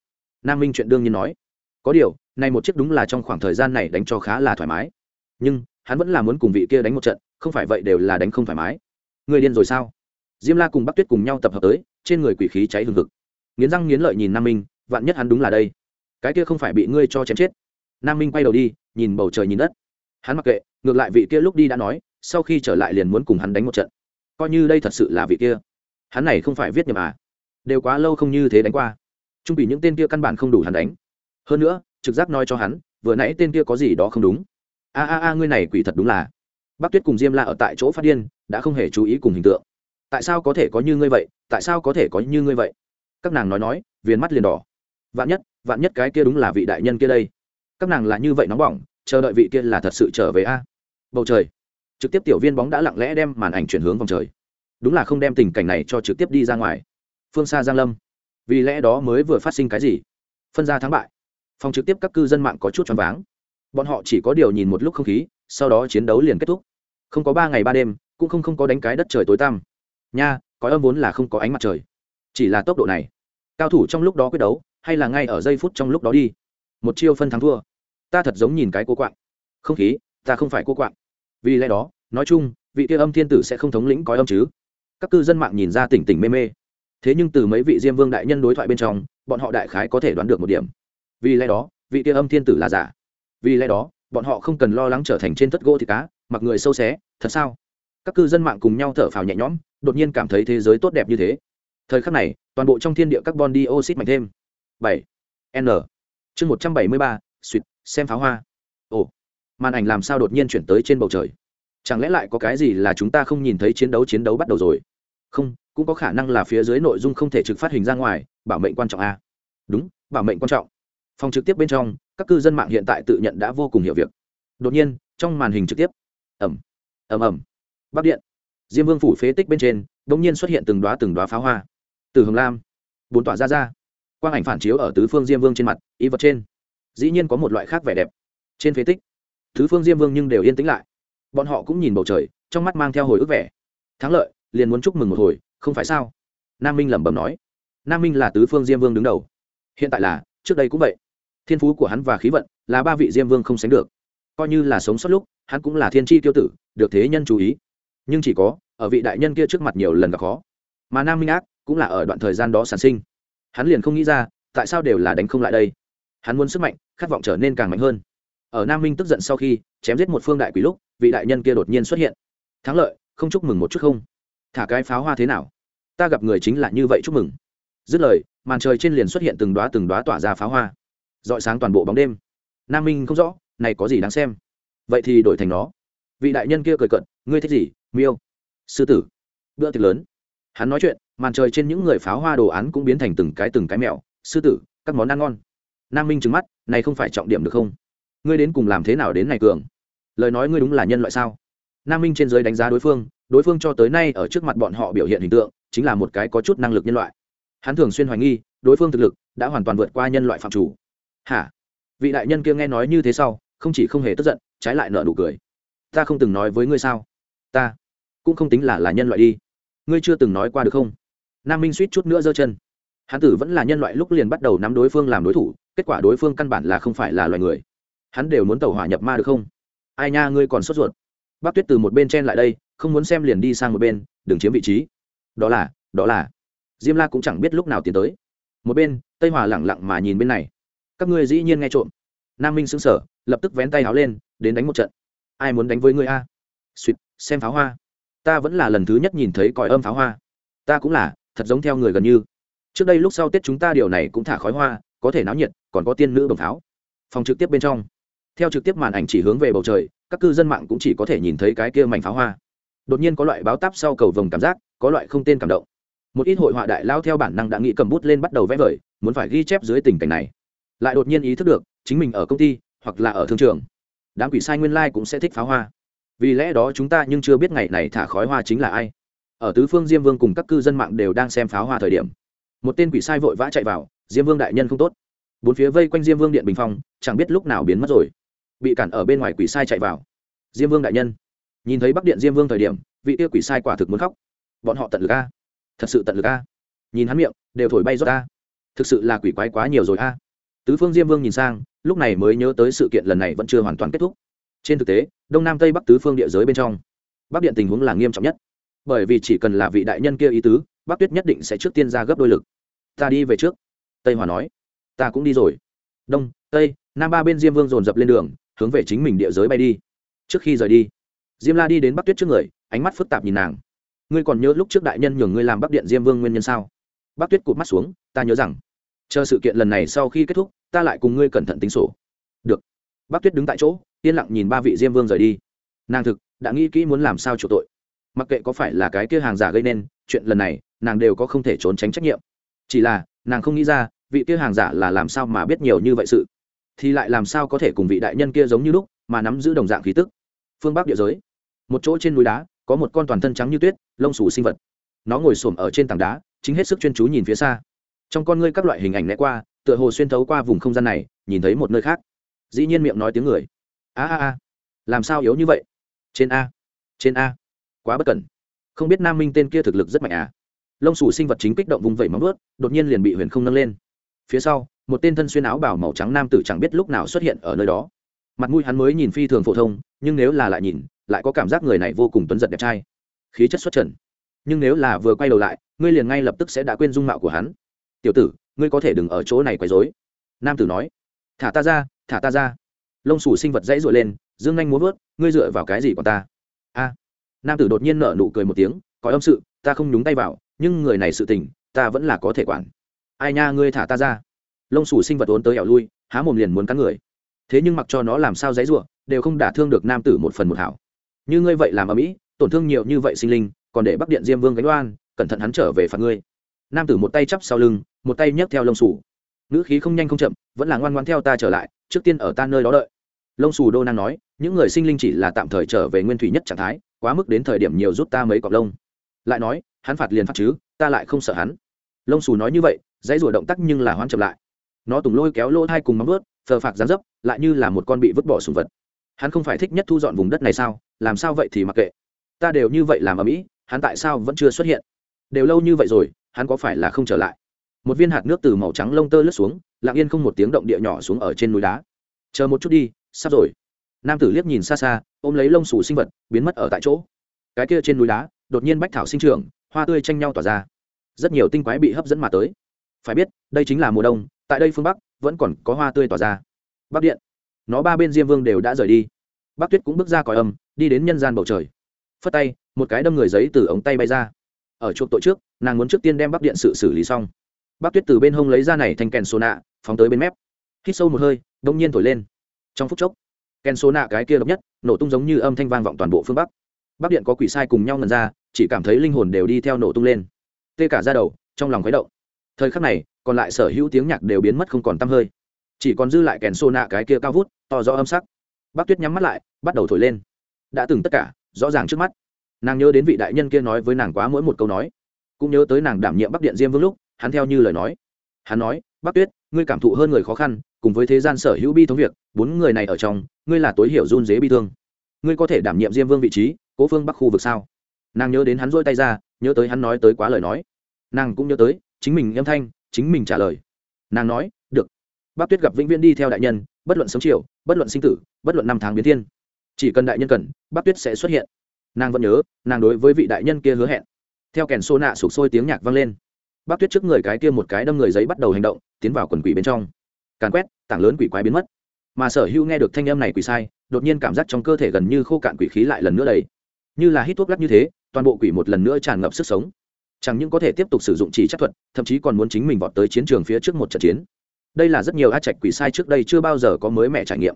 nam minh chuyện đương nhiên nói có điều này một chiếc đúng là trong khoảng thời gian này đánh cho khá là thoải mái nhưng hắn vẫn là muốn cùng vị kia đánh một trận không phải vậy đều là đánh không thoải mái người điên rồi sao diêm la cùng bắc tuyết cùng nhau tập hợp tới trên người quỷ khí cháy hừng hực nghiến răng nghiến lợi nhìn nam minh vạn nhất hắn đúng là đây cái kia không phải bị ngươi cho chém chết nam minh quay đầu đi nhìn bầu trời nhìn đất hắn mặc kệ, ngược lại vị kia lúc đi đã nói, sau khi trở lại liền muốn cùng hắn đánh một trận. Coi như đây thật sự là vị kia. Hắn này không phải viết nhầm à? Đều quá lâu không như thế đánh qua. Trung bị những tên kia căn bản không đủ hắn đánh. Hơn nữa, trực giác nói cho hắn, vừa nãy tên kia có gì đó không đúng. A a a, ngươi này quỷ thật đúng là. Bác tuyết cùng diêm la ở tại chỗ phát điên, đã không hề chú ý cùng hình tượng. Tại sao có thể có như ngươi vậy? Tại sao có thể có như ngươi vậy? Các nàng nói nói, viền mắt liền đỏ. Vạn nhất vạn nhất cái kia đúng là vị đại nhân kia đây. Các nàng là như vậy nóng bỏng chờ đợi vị kia là thật sự trở về a. Bầu trời. Trực tiếp tiểu viên bóng đã lặng lẽ đem màn ảnh chuyển hướng vòng trời. Đúng là không đem tình cảnh này cho trực tiếp đi ra ngoài. Phương xa giang lâm. Vì lẽ đó mới vừa phát sinh cái gì? Phân ra thắng bại. Phòng trực tiếp các cư dân mạng có chút choáng váng. Bọn họ chỉ có điều nhìn một lúc không khí, sau đó chiến đấu liền kết thúc. Không có ba ngày ba đêm, cũng không không có đánh cái đất trời tối tăm. Nha có âm vốn là không có ánh mặt trời. Chỉ là tốc độ này. Cao thủ trong lúc đó quyết đấu, hay là ngay ở giây phút trong lúc đó đi. Một chiêu phân thắng thua ta thật giống nhìn cái cô quạng. Không khí, ta không phải cô quạng. Vì lẽ đó, nói chung, vị kia âm thiên tử sẽ không thống lĩnh cõi âm chứ. Các cư dân mạng nhìn ra tỉnh tỉnh mê mê. Thế nhưng từ mấy vị diêm vương đại nhân đối thoại bên trong, bọn họ đại khái có thể đoán được một điểm. Vì lẽ đó, vị kia âm thiên tử là giả. Vì lẽ đó, bọn họ không cần lo lắng trở thành trên thất gỗ thì cá, mặc người sâu xé, thật sao? Các cư dân mạng cùng nhau thở phào nhẹ nhõm, đột nhiên cảm thấy thế giới tốt đẹp như thế. Thời khắc này, toàn bộ trong thiên địa carbon dioxide mạnh thêm. 7. n. Chương một trăm bảy mươi ba, suýt xem pháo hoa. Ồ, màn ảnh làm sao đột nhiên chuyển tới trên bầu trời? Chẳng lẽ lại có cái gì là chúng ta không nhìn thấy chiến đấu chiến đấu bắt đầu rồi? Không, cũng có khả năng là phía dưới nội dung không thể trực phát hình ra ngoài, bảo mệnh quan trọng a. Đúng, bảo mệnh quan trọng. Phòng trực tiếp bên trong, các cư dân mạng hiện tại tự nhận đã vô cùng hiểu việc. Đột nhiên, trong màn hình trực tiếp. Ẩm ẩm ẩm bắc điện. Diêm vương phủ phế tích bên trên đ ỗ n g nhiên xuất hiện từng đoá từng đoá pháo hoa. Từ hồng lam, bốn tỏa ra ra. Quang ảnh phản chiếu ở tứ phương diêm vương trên mặt ý vật trên dĩ nhiên có một loại khác vẻ đẹp. Trên phế tích tứ phương diêm vương nhưng đều yên tĩnh lại. Bọn họ cũng nhìn bầu trời, trong mắt mang theo hồi ức vẻ. Thắng lợi, liền muốn chúc mừng một hồi, không phải sao? Nam minh lẩm bẩm nói. Nam minh là tứ phương diêm vương đứng đầu. Hiện tại là, trước đây cũng vậy. Thiên phú của hắn và khí vận là ba vị diêm vương không sánh được. Coi như là sống sót lúc, hắn cũng là thiên tri tiêu tử, được thế nhân chú ý. Nhưng chỉ có, ở vị đại nhân kia trước mặt nhiều lần gặp khó. Mà nam minh ác, cũng là ở đoạn thời gian đó sản sinh. Hắn liền không nghĩ ra, tại sao đều là đánh không lại đây hắn muốn sức mạnh, khát vọng trở nên càng mạnh hơn. Ở nam minh tức giận sau khi chém giết một phương đại quỷ lúc, vị đại nhân kia đột nhiên xuất hiện. Thắng lợi, không chúc mừng một chút không? Thả cái pháo hoa thế nào? Ta gặp người chính là như vậy chúc mừng. Dứt lời, màn trời trên liền xuất hiện từng đoá từng đoá tỏa ra pháo hoa. Dọi sáng toàn bộ bóng đêm. Nam minh không rõ, này có gì đáng xem? Vậy thì đổi thành nó. Vị đại nhân kia cười cận ngươi thích gì, miêu? Sư tử. Bữa tiệc lớn. Hắn nói chuyện, màn trời trên những người pháo hoa đồ án cũng biến thành từng cái từng cái mẹo. Sư tử, các món ăn ngon nam minh trứng mắt, này không phải trọng điểm được không? Ngươi đến cùng làm thế nào đến này cường? Lời nói ngươi đúng là nhân loại sao? Nam minh trên giới đánh giá đối phương đối phương cho tới nay ở trước mặt bọn họ biểu hiện hình tượng, chính là một cái có chút năng lực nhân loại. Hắn thường xuyên hoài nghi, đối phương thực lực đã hoàn toàn vượt qua nhân loại phạm chủ. Hả? Vị đại nhân kia nghe nói như thế sau, không chỉ không hề tức giận, trái lại nợ nụ cười. Ta không từng nói với ngươi sao? Ta cũng không tính là là nhân loại đi. Ngươi chưa từng nói qua được không? Nam minh suýt chút nữa giơ chân hắn tử vẫn là nhân loại lúc liền bắt đầu nắm đối phương làm đối thủ, kết quả đối phương căn bản là không phải là loài người. Hắn đều muốn tàu hỏa nhập ma được không? Ai nha, ngươi còn sốt ruột. Bác tuyết từ một bên chen lại đây, không muốn xem liền đi sang một bên, đừng chiếm vị trí. Đó là đó là. Diêm la cũng chẳng biết lúc nào tiến tới. Một bên, tây hòa lẳng lặng mà nhìn bên này. Các ngươi dĩ nhiên nghe trộm. Nam minh xứng sở lập tức vén tay áo lên, đến đánh một trận. Ai muốn đánh với ngươi a? Suýt xem pháo hoa. Ta vẫn là lần thứ nhất nhìn thấy còi âm pháo hoa. Ta cũng là, thật giống theo người gần như trước đây lúc sau tết chúng ta điều này cũng thả khói hoa, có thể náo nhiệt, còn có tiên nữ bồng pháo. Phòng trực tiếp bên trong. Theo trực tiếp màn ảnh chỉ hướng về bầu trời, các cư dân mạng cũng chỉ có thể nhìn thấy cái kia mảnh pháo hoa. Đột nhiên có loại báo táp sau cầu vồng cảm giác, có loại không tên cảm động. Một ít hội họa đại lao theo bản năng đã nghĩ cầm bút lên bắt đầu vẽ vời, muốn phải ghi chép dưới tình cảnh này. Lại đột nhiên ý thức được, chính mình ở công ty, hoặc là ở thương trường. Đám quỷ sai nguyên lai、like、cũng sẽ thích pháo hoa. Vì lẽ đó chúng ta nhưng chưa biết ngày này thả khói hoa chính là ai. Ở tứ phương diêm vương cùng các cư dân mạng đều đang xem pháo hoa thời điểm một tên quỷ sai vội vã chạy vào, diêm vương đại nhân không tốt. Bốn phía vây quanh diêm vương điện bình phong, chẳng biết lúc nào biến mất rồi. Bị cản ở bên ngoài quỷ sai chạy vào. Diêm vương đại nhân, nhìn thấy bắc điện diêm vương thời điểm, vị tiêu quỷ sai quả thực muốn khóc. Bọn họ tận lực a. Thật sự tận lực a. Nhìn hắn miệng, đều thổi bay rót a. Thực sự là quỷ quái quá nhiều rồi a. Tứ phương diêm vương nhìn sang, lúc này mới nhớ tới sự kiện lần này vẫn chưa hoàn toàn kết thúc. Trên thực tế, đông nam tây bắc tứ phương địa giới bên trong, bắc điện tình huống là nghiêm trọng nhất. Bởi vì chỉ cần là vị đại nhân kia ý tứ bắc tuyết nhất định sẽ trước tiên ra gấp đôi lực. Ta đi về trước. Tây hòa nói. Ta cũng đi rồi. Đông, tây, nam ba bên diêm vương dồn dập lên đường, hướng về chính mình địa giới bay đi. Trước khi rời đi, diêm la đi đến bắc tuyết trước người, ánh mắt phức tạp nhìn nàng. Ngươi còn nhớ lúc trước đại nhân nhường ngươi làm bắc điện diêm vương nguyên nhân sao? Bắc tuyết cụt mắt xuống, ta nhớ rằng, chờ sự kiện lần này sau khi kết thúc, ta lại cùng ngươi cẩn thận tính sổ. Được. Bắc tuyết đứng tại chỗ, yên lặng nhìn ba vị diêm vương rời đi. Nàng thực, đã nghĩ kỹ muốn làm sao chủ tội. Mặc kệ có phải là cái kia hàng giả gây nên, chuyện lần này nàng đều có không thể trốn tránh trách nhiệm. Chỉ là, nàng không nghĩ ra, vị kia hàng giả là làm sao mà biết nhiều như vậy sự. Thì lại làm sao có thể cùng vị đại nhân kia giống như lúc, mà nắm giữ đồng dạng khí tức? Phương bắc địa giới. Một chỗ trên núi đá, có một con toàn thân trắng như tuyết, lông xù sinh vật. Nó ngồi xổm ở trên tảng đá, chính hết sức chuyên chú nhìn phía xa. Trong con ngươi các loại hình ảnh né qua, tựa hồ xuyên thấu qua vùng không gian này, nhìn thấy một nơi khác. Dĩ nhiên miệng nói tiếng người. A a a. Làm sao yếu như vậy? Trên a. Trên a. Quá bất cẩn. Không biết nam minh tên kia thực lực rất mạnh à? Lông Sủ sinh vật chính kích động vùng vẩy móng ướt đột nhiên liền bị huyền không nâng lên. Phía sau, một tên thân xuyên áo bảo màu trắng nam tử chẳng biết lúc nào xuất hiện ở nơi đó. Mặt mũi hắn mới nhìn phi thường phổ thông, nhưng nếu là lại nhìn, lại có cảm giác người này vô cùng tuấn giật đẹp trai. Khí chất xuất trần. Nhưng nếu là vừa quay đầu lại, ngươi liền ngay lập tức sẽ đã quên dung mạo của hắn. Tiểu tử, ngươi có thể đừng ở chỗ này quấy rối. Nam tử nói. Thả ta ra, thả ta ra. Lông Sủ sinh vật dãy rội lên, dương nhanh muốn vớt, ngươi dựa vào cái gì của ta? A. Nam tử đột nhiên nở nụ cười một tiếng, có âm sự, ta không nhúng tay vào nhưng người này sự tình, ta vẫn là có thể quản. Ai nha, ngươi thả ta ra. Lông xù sinh vật ốn tới ẻo lui, há mồm liền muốn cắn người. Thế nhưng mặc cho nó làm sao dãy ruộng đều không đả thương được nam tử một phần một hảo. Như ngươi vậy làm ở mỹ, tổn thương nhiều như vậy sinh linh, còn để bắc điện diêm vương gánh đoan cẩn thận hắn trở về phạt ngươi. Nam tử một tay chắp sau lưng, một tay nhấc theo lông xù. Nữ khí không nhanh không chậm, vẫn là ngoan ngoan theo ta trở lại, trước tiên ở ta nơi đó đợi. Lông xù đô năng nói, những người sinh linh chỉ là tạm thời trở về nguyên thủy nhất trạng thái, quá mức đến thời điểm nhiều rút ta mấy cọc lông. Lại nói hắn phạt liền phạt chứ, ta lại không sợ hắn. Lông xù nói như vậy, dãy rủa động tác nhưng là hoan chậm lại. Nó tùng lôi kéo lỗ hai cùng móng vớt phờ phạc gián dấp, lại như là một con bị vứt bỏ sùng vật. Hắn không phải thích nhất thu dọn vùng đất này sao, làm sao vậy thì mặc kệ. Ta đều như vậy làm ở mỹ, hắn tại sao vẫn chưa xuất hiện? Đều lâu như vậy rồi, hắn có phải là không trở lại? Một viên hạt nước từ màu trắng lông tơ lướt xuống, lặng yên không một tiếng động địa nhỏ xuống ở trên núi đá. Chờ một chút đi, sắp rồi. Nam tử liếc nhìn xa xa, ôm lấy lông xù sinh vật, biến mất ở tại chỗ. Cái kia trên núi đá, đột nhiên bách thảo sinh trưởng hoa tươi tranh nhau tỏa ra. Rất nhiều tinh quái bị hấp dẫn mà tới. Phải biết, đây chính là mùa đông, tại đây phương bắc, vẫn còn có hoa tươi tỏa ra. Bắc điện, nó ba bên diêm vương đều đã rời đi. Bắc tuyết cũng bước ra còi âm, đi đến nhân gian bầu trời. Phất tay, một cái đâm người giấy từ ống tay bay ra. Ở chuộc tội trước, nàng muốn trước tiên đem bắc điện sự xử lý xong. Bắc tuyết từ bên hông lấy ra này thành kèn xô nạ, phóng tới bên mép. Hít sâu một hơi, đông nhiên thổi lên. Trong phút chốc, kèn xô nạ cái kia độc nhất, nổ tung giống như âm thanh vang vọng toàn bộ phương bắc. Bắc điện có quỷ sai cùng nhau ngần ra chỉ cảm thấy linh hồn đều đi theo nổ tung lên. Tê cả ra đầu, trong lòng khuấy động. Thời khắc này, còn lại sở hữu tiếng nhạc đều biến mất không còn t hơi. Chỉ còn dư lại kèn xô nạ cái kia cao vút, to rõ âm sắc. Bác tuyết nhắm mắt lại, bắt đầu thổi lên. Đã từng tất cả, rõ ràng trước mắt. Nàng nhớ đến vị đại nhân kia nói với nàng quá mỗi một câu nói. Cũng nhớ tới nàng đảm nhiệm bắc điện diêm vương lúc, hắn theo như lời nói. Hắn nói, bác tuyết, ngươi cảm thụ hơn người khó khăn, cùng với thế gian sở hữu bi thống việc, bốn người này ở trong, ngươi là tối hiểu run dế bi thương. Ngươi có thể đảm nhiệm diêm vương vị trí, cố phương bắc khu vực sao? Nàng nhớ đến hắn rôi tay ra, nhớ tới hắn nói tới quá lời nói. Nàng cũng nhớ tới, chính mình âm thanh, chính mình trả lời. Nàng nói, được. Bác tuyết gặp vĩnh viễn đi theo đại nhân, bất luận sống chiều, bất luận sinh tử, bất luận năm tháng biến thiên, chỉ cần đại nhân cần, bác tuyết sẽ xuất hiện. Nàng vẫn nhớ, nàng đối với vị đại nhân kia hứa hẹn. Theo kèn xô nạ sụp sôi tiếng nhạc vang lên, bác tuyết trước người cái kia một cái đâm người giấy bắt đầu hành động, tiến vào quần quỷ bên trong. Càn quét, tảng lớn quỷ quái biến mất. Mà sở hữu nghe được thanh âm này quỷ sai, đột nhiên cảm giác trong cơ thể gần như khô cạn quỷ khí lại lần nữa đầy. Như là hít thuốc lắc như thế toàn bộ quỷ một lần nữa tràn ngập sức sống. Chẳng những có thể tiếp tục sử dụng chỉ chất thuật, thậm chí còn muốn chính mình vọt tới chiến trường phía trước một trận chiến. Đây là rất nhiều a trạch quỷ sai trước đây chưa bao giờ có mới mẹ trải nghiệm.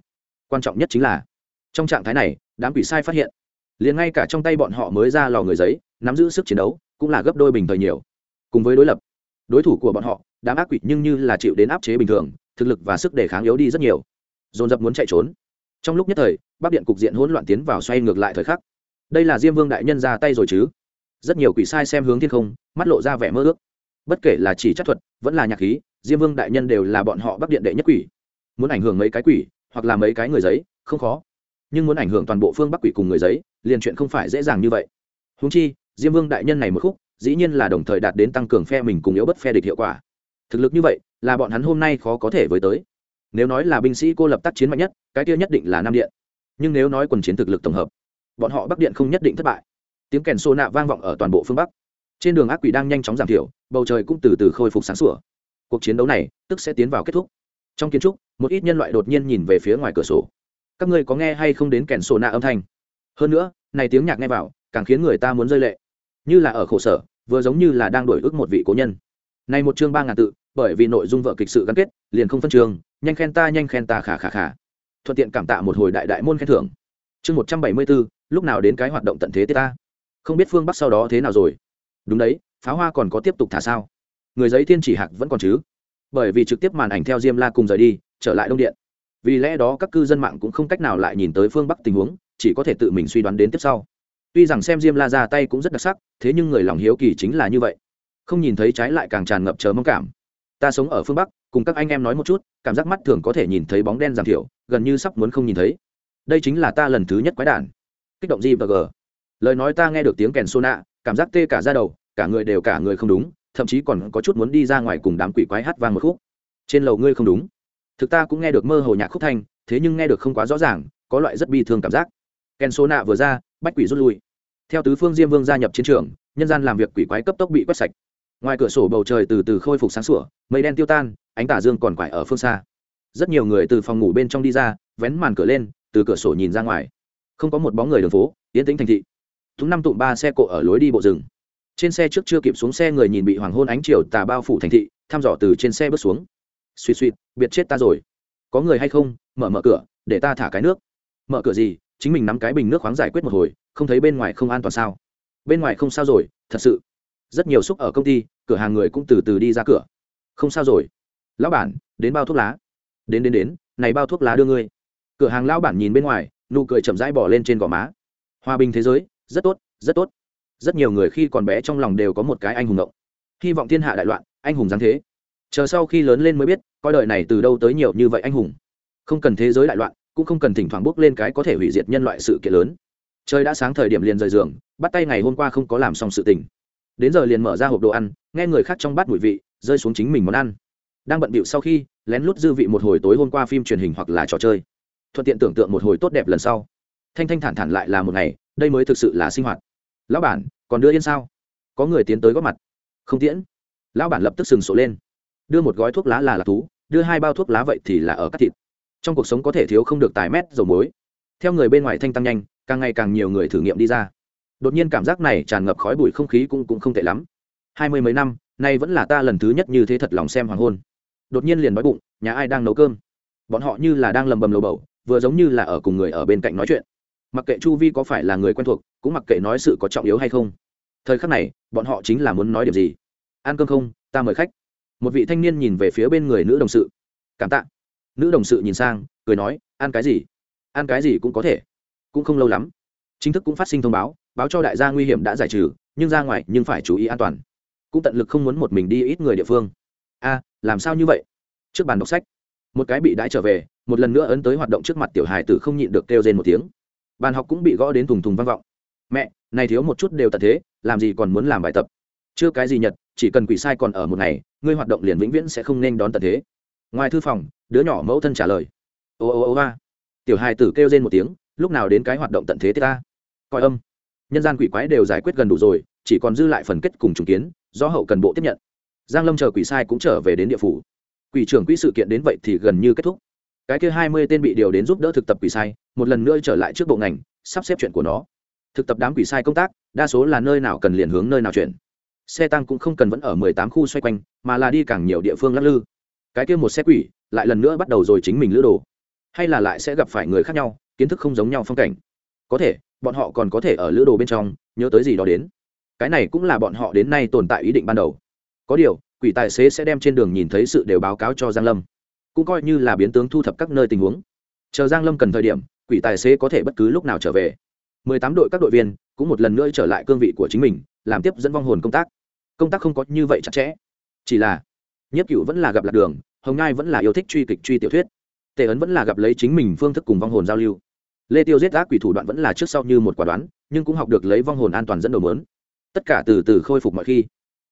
Quan trọng nhất chính là, trong trạng thái này, đám quỷ sai phát hiện, liền ngay cả trong tay bọn họ mới ra lò người giấy, nắm giữ sức chiến đấu, cũng là gấp đôi bình thời nhiều. Cùng với đối lập, đối thủ của bọn họ, đám ác quỷ nhưng như là chịu đến áp chế bình thường, thực lực và sức đề kháng yếu đi rất nhiều. Dồn dập muốn chạy trốn. Trong lúc nhất thời, bắc điện cục diện hỗn loạn tiến vào xoay ngược lại thời khắc đây là diêm vương đại nhân ra tay rồi chứ? Rất nhiều quỷ sai xem hướng thiên không, mắt lộ ra vẻ mơ ước. Bất kể là chỉ chất thuật, vẫn là nhạc khí, diêm vương đại nhân đều là bọn họ bắc điện đệ nhất quỷ. Muốn ảnh hưởng mấy cái quỷ, hoặc là mấy cái người giấy, không khó. Nhưng muốn ảnh hưởng toàn bộ phương bắc quỷ cùng người giấy, liền chuyện không phải dễ dàng như vậy. Húng chi, diêm vương đại nhân này một khúc, dĩ nhiên là đồng thời đạt đến tăng cường phe mình cùng yếu bất phe địch hiệu quả. Thực lực như vậy, là bọn hắn hôm nay khó có thể với tới. Nếu nói là binh sĩ cô lập tác chiến mạnh nhất, cái kia nhất định là nam điện. Nhưng nếu nói quần chiến thực lực tổng hợp bọn họ bắc điện không nhất định thất bại. Tiếng kèn xô nạ vang vọng ở toàn bộ phương bắc. Trên đường ác quỷ đang nhanh chóng giảm thiểu, bầu trời cũng từ từ khôi phục sáng sủa. Cuộc chiến đấu này tức sẽ tiến vào kết thúc. Trong kiến trúc, một ít nhân loại đột nhiên nhìn về phía ngoài cửa sổ. Các ngươi có nghe hay không đến kèn sổ nạ âm thanh? Hơn nữa, này tiếng nhạc nghe vào, càng khiến người ta muốn rơi lệ. Như là ở khổ sở, vừa giống như là đang đổi ước một vị cố nhân. Này một chương ba ngàn tự, bởi vì nội dung vợ kịch sự gắn kết, liền không phân trường, nhanh khen ta, nhanh khen ta khả khả khả thuận tiện cảm tạ một hồi đại đại môn khen thưởng. Chương một trăm bảy mươi bốn lúc nào đến cái hoạt động tận thế tiết ta? Không biết phương bắc sau đó thế nào rồi. Đúng đấy, pháo hoa còn có tiếp tục thả sao? Người giấy thiên chỉ hạc vẫn còn chứ? Bởi vì trực tiếp màn ảnh theo diêm la cùng rời đi, trở lại đông điện. Vì lẽ đó các cư dân mạng cũng không cách nào lại nhìn tới phương bắc tình huống, chỉ có thể tự mình suy đoán đến tiếp sau. Tuy rằng xem diêm la ra tay cũng rất đặc sắc, thế nhưng người lòng hiếu kỳ chính là như vậy. Không nhìn thấy trái lại càng tràn ngập chờ mong cảm. Ta sống ở phương bắc, cùng các anh em nói một chút, cảm giác mắt thường có thể nhìn thấy bóng đen giảm thiểu, gần như sắp muốn không nhìn thấy. Đây chính là ta lần thứ nhất quái đản kích động gì và gờ. lời nói ta nghe được tiếng kèn xô nạ cảm giác tê cả ra đầu, cả người đều cả người không đúng, thậm chí còn có chút muốn đi ra ngoài cùng đám quỷ quái hát vang một khúc. Trên lầu ngươi không đúng. Thực ta cũng nghe được mơ hồ nhạc khúc thanh, thế nhưng nghe được không quá rõ ràng, có loại rất bi thương cảm giác. Kèn xô nạ vừa ra, bách quỷ rút lui. Theo tứ phương diêm vương gia nhập chiến trường, nhân gian làm việc quỷ quái cấp tốc bị quét sạch. Ngoài cửa sổ bầu trời từ từ khôi phục sáng sủa, mây đen tiêu tan, ánh tả dương còn quải ở phương xa. Rất nhiều người từ phòng ngủ bên trong đi ra, vén màn cửa lên, từ cửa sổ nhìn ra ngoài không có một bóng người đường phố yến tĩnh thành thị. Thúng năm tụm ba xe cộ ở lối đi bộ rừng. Trên xe trước chưa kịp xuống xe người nhìn bị hoàng hôn ánh chiều tà bao phủ thành thị, thăm dò từ trên xe bước xuống. Suy suy, biệt chết ta rồi. Có người hay không? Mở mở cửa, để ta thả cái nước. Mở cửa gì? Chính mình nắm cái bình nước khoáng giải quyết một hồi, không thấy bên ngoài không an toàn sao? Bên ngoài không sao rồi, thật sự. Rất nhiều xúc ở công ty, cửa hàng người cũng từ từ đi ra cửa. Không sao rồi. Lão bản, đến bao thuốc lá. Đến đến đến, này bao thuốc lá đưa ngươi. Cửa hàng lão bản nhìn bên ngoài nụ cười chậm rãi bỏ lên trên gò má. Hòa bình thế giới, rất tốt rất tốt. Rất nhiều người khi còn bé trong lòng đều có một cái anh hùng động hy vọng thiên hạ đại loạn, anh hùng giáng thế. Chờ sau khi lớn lên mới biết, coi đời này từ đâu tới nhiều như vậy anh hùng. Không cần thế giới đại loạn, cũng không cần thỉnh thoảng bước lên cái có thể hủy diệt nhân loại sự kiện lớn. Trời đã sáng thời điểm liền rời giường, bắt tay ngày hôm qua không có làm xong sự tình. Đến giờ liền mở ra hộp đồ ăn, nghe người khác trong bát mùi vị, rơi xuống chính mình món ăn. Đang bận bịu sau khi, lén lút dư vị một hồi tối hôm qua phim truyền hình hoặc là trò chơi thuận tiện tưởng tượng một hồi tốt đẹp lần sau. Thanh thanh thản thản lại là một ngày, đây mới thực sự là sinh hoạt. Lão bản, còn đưa yên sao? Có người tiến tới góp mặt. Không tiễn. Lão bản lập tức sừng sổ lên. Đưa một gói thuốc lá là lạc thú, đưa hai bao thuốc lá vậy thì là ở cắt thịt. Trong cuộc sống có thể thiếu không được tài mét dầu muối. Theo người bên ngoài thanh tăng nhanh, càng ngày càng nhiều người thử nghiệm đi ra. Đột nhiên cảm giác này tràn ngập khói bụi không khí cũng cũng không tệ lắm. Hai mươi mấy năm, nay vẫn là ta lần thứ nhất như thế thật lòng xem hoàng hôn. Đột nhiên liền nói bụng, nhà ai đang nấu cơm? Bọn họ như là đang lầm bầm lầu bầu vừa giống như là ở cùng người ở bên cạnh nói chuyện. Mặc kệ chu vi có phải là người quen thuộc, cũng mặc kệ nói sự có trọng yếu hay không. Thời khắc này, bọn họ chính là muốn nói điểm gì? Ăn cơm không, ta mời khách. Một vị thanh niên nhìn về phía bên người nữ đồng sự. Cảm tạ. Nữ đồng sự nhìn sang, cười nói, ăn cái gì? Ăn cái gì cũng có thể. Cũng không lâu lắm. Chính thức cũng phát sinh thông báo báo cho đại gia nguy hiểm đã giải trừ, nhưng ra ngoài nhưng phải chú ý an toàn. Cũng tận lực không muốn một mình đi ít người địa phương. A, làm sao như vậy? Trước bàn đọc sách một cái bị đãi trở về, một lần nữa ấn tới hoạt động trước mặt tiểu hài tử không nhịn được kêu rên một tiếng. Bàn học cũng bị gõ đến thùng thùng vang vọng. Mẹ, này thiếu một chút đều tận thế, làm gì còn muốn làm bài tập? Chưa cái gì nhật, chỉ cần quỷ sai còn ở một ngày, ngươi hoạt động liền vĩnh viễn sẽ không nên đón tận thế. Ngoài thư phòng, đứa nhỏ mẫu thân trả lời. Ô ô ô, ba. Tiểu hài tử kêu rên một tiếng, lúc nào đến cái hoạt động tận thế ta? Coi âm. Nhân gian quỷ quái đều giải quyết gần đủ rồi, chỉ còn dư lại phần kết cùng trùng kiến, do hậu cần bộ tiếp nhận. Giang lâm chờ quỷ sai cũng trở về đến địa phủ quỷ trưởng quỹ sự kiện đến vậy thì gần như kết thúc. Cái kia hai mươi tên bị điều đến giúp đỡ thực tập quỷ sai, một lần nữa trở lại trước bộ ngành, sắp xếp chuyện của nó. Thực tập đám quỷ sai công tác, đa số là nơi nào cần liền hướng nơi nào chuyển. Xe tăng cũng không cần vẫn ở mười tám khu xoay quanh, mà là đi càng nhiều địa phương lắc lư. Cái kia một xe quỷ, lại lần nữa bắt đầu rồi chính mình lữ đồ. Hay là lại sẽ gặp phải người khác nhau, kiến thức không giống nhau phong cảnh. Có thể, bọn họ còn có thể ở lữ đồ bên trong, nhớ tới gì đó đến. Cái này cũng là bọn họ đến nay tồn tại ý định ban đầu. Có điều quỷ tài xế sẽ đem trên đường nhìn thấy sự đều báo cáo cho giang lâm. Cũng coi như là biến tướng thu thập các nơi tình huống. Chờ giang lâm cần thời điểm, quỷ tài xế có thể bất cứ lúc nào trở về. 18 đội các đội viên cũng một lần nữa trở lại cương vị của chính mình, làm tiếp dẫn vong hồn công tác. Công tác không có như vậy chặt chẽ. Chỉ là nhất cựu vẫn là gặp lạc đường, hồng ngai vẫn là yêu thích truy kịch, truy tiểu thuyết. Tề ấn vẫn là gặp lấy chính mình phương thức cùng vong hồn giao lưu. Lê tiêu giết ác quỷ thủ đoạn vẫn là trước sau như một quả đoán, nhưng cũng học được lấy vong hồn an toàn dẫn đầu mớn tất cả từ từ khôi phục mọi khi.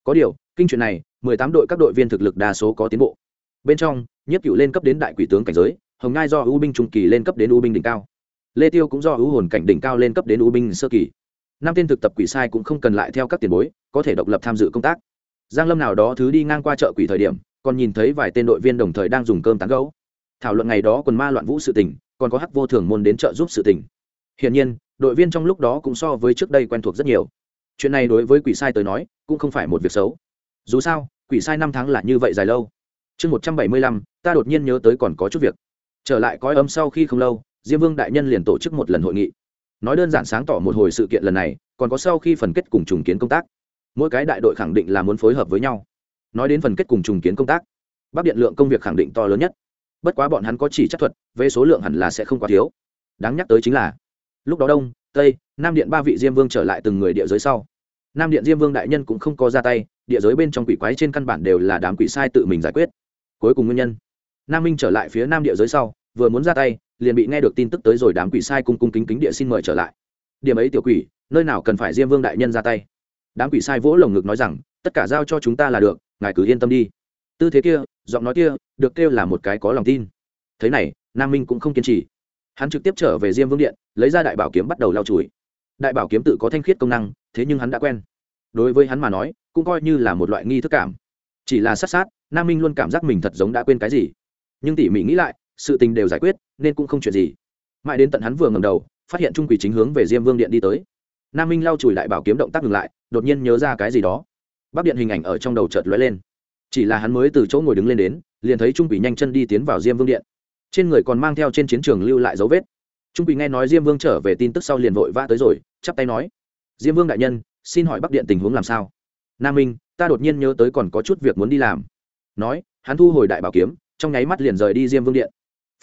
Có điều, kinh chuyện này tám đội các đội viên thực lực đa số có tiến bộ. Bên trong, nhất cựu lên cấp đến đại quỷ tướng cảnh giới, hồng ngai do U binh trung kỳ lên cấp đến U binh đỉnh cao. Lê tiêu cũng do U hồn cảnh đỉnh cao lên cấp đến U binh sơ kỳ. Năm tên thực tập quỷ sai cũng không cần lại theo các tiền bối, có thể độc lập tham dự công tác. Giang lâm nào đó thứ đi ngang qua chợ quỷ thời điểm, còn nhìn thấy vài tên đội viên đồng thời đang dùng cơm tán gấu thảo luận ngày đó quần ma loạn vũ sự tình, còn có hắc vô thường môn đến trợ giúp sự tình. Hiển nhiên, đội viên trong lúc đó cũng so với trước đây quen thuộc rất nhiều. Chuyện này đối với quỷ sai tới nói, cũng không phải một việc xấu dù sao, quỷ sai năm tháng là như vậy dài lâu. Chương một trăm bảy mươi lăm, ta đột nhiên nhớ tới còn có chút việc. Trở lại cõi âm sau khi không lâu, diêm vương đại nhân liền tổ chức một lần hội nghị. Nói đơn giản sáng tỏ một hồi sự kiện lần này, còn có sau khi phần kết cùng trùng kiến công tác. Mỗi cái đại đội khẳng định là muốn phối hợp với nhau. Nói đến phần kết cùng trùng kiến công tác bắc điện lượng công việc khẳng định to lớn nhất. Bất quá bọn hắn có chỉ chắc thuật, về số lượng hẳn là sẽ không quá thiếu. Đáng nhắc tới chính là, lúc đó đông, tây, nam điện ba vị diêm vương trở lại từng người địa giới sau. Nam điện diêm vương đại nhân cũng không có ra tay địa giới bên trong quỷ quái trên căn bản đều là đám quỷ sai tự mình giải quyết. Cuối cùng nguyên nhân, nam minh trở lại phía nam địa giới sau, vừa muốn ra tay, liền bị nghe được tin tức tới rồi đám quỷ sai cung cung kính kính địa xin mời trở lại. Điểm ấy tiểu quỷ, nơi nào cần phải diêm vương đại nhân ra tay? Đám quỷ sai vỗ lồng ngực nói rằng, tất cả giao cho chúng ta là được, ngài cứ yên tâm đi. Tư thế kia, giọng nói kia, được kêu là một cái có lòng tin. Thế này, nam minh cũng không kiên trì. Hắn trực tiếp trở về diêm vương điện, lấy ra đại bảo kiếm bắt đầu lao chùi. Đại bảo kiếm tự có thanh khiết công năng, thế nhưng hắn đã quen. Đối với hắn mà nói cũng coi như là một loại nghi thức cảm. Chỉ là sát sát, nam minh luôn cảm giác mình thật giống đã quên cái gì. Nhưng tỉ mỉ nghĩ lại, sự tình đều giải quyết, nên cũng không chuyện gì. Mãi đến tận hắn vừa ngầm đầu, phát hiện trung quỷ chính hướng về diêm vương điện đi tới. Nam minh lau chùi đại bảo kiếm động tác ngừng lại, đột nhiên nhớ ra cái gì đó. Bắc điện hình ảnh ở trong đầu chợt lóe lên. Chỉ là hắn mới từ chỗ ngồi đứng lên đến, liền thấy trung quỷ nhanh chân đi tiến vào diêm vương điện. Trên người còn mang theo trên chiến trường lưu lại dấu vết. Trung quỷ nghe nói diêm vương trở về tin tức sau liền vội vã tới rồi, chắp tay nói, diêm vương đại nhân, xin hỏi bắc điện tình huống làm sao? Nam minh, ta đột nhiên nhớ tới còn có chút việc muốn đi làm. Nói, hắn thu hồi đại bảo kiếm, trong nháy mắt liền rời đi diêm vương điện.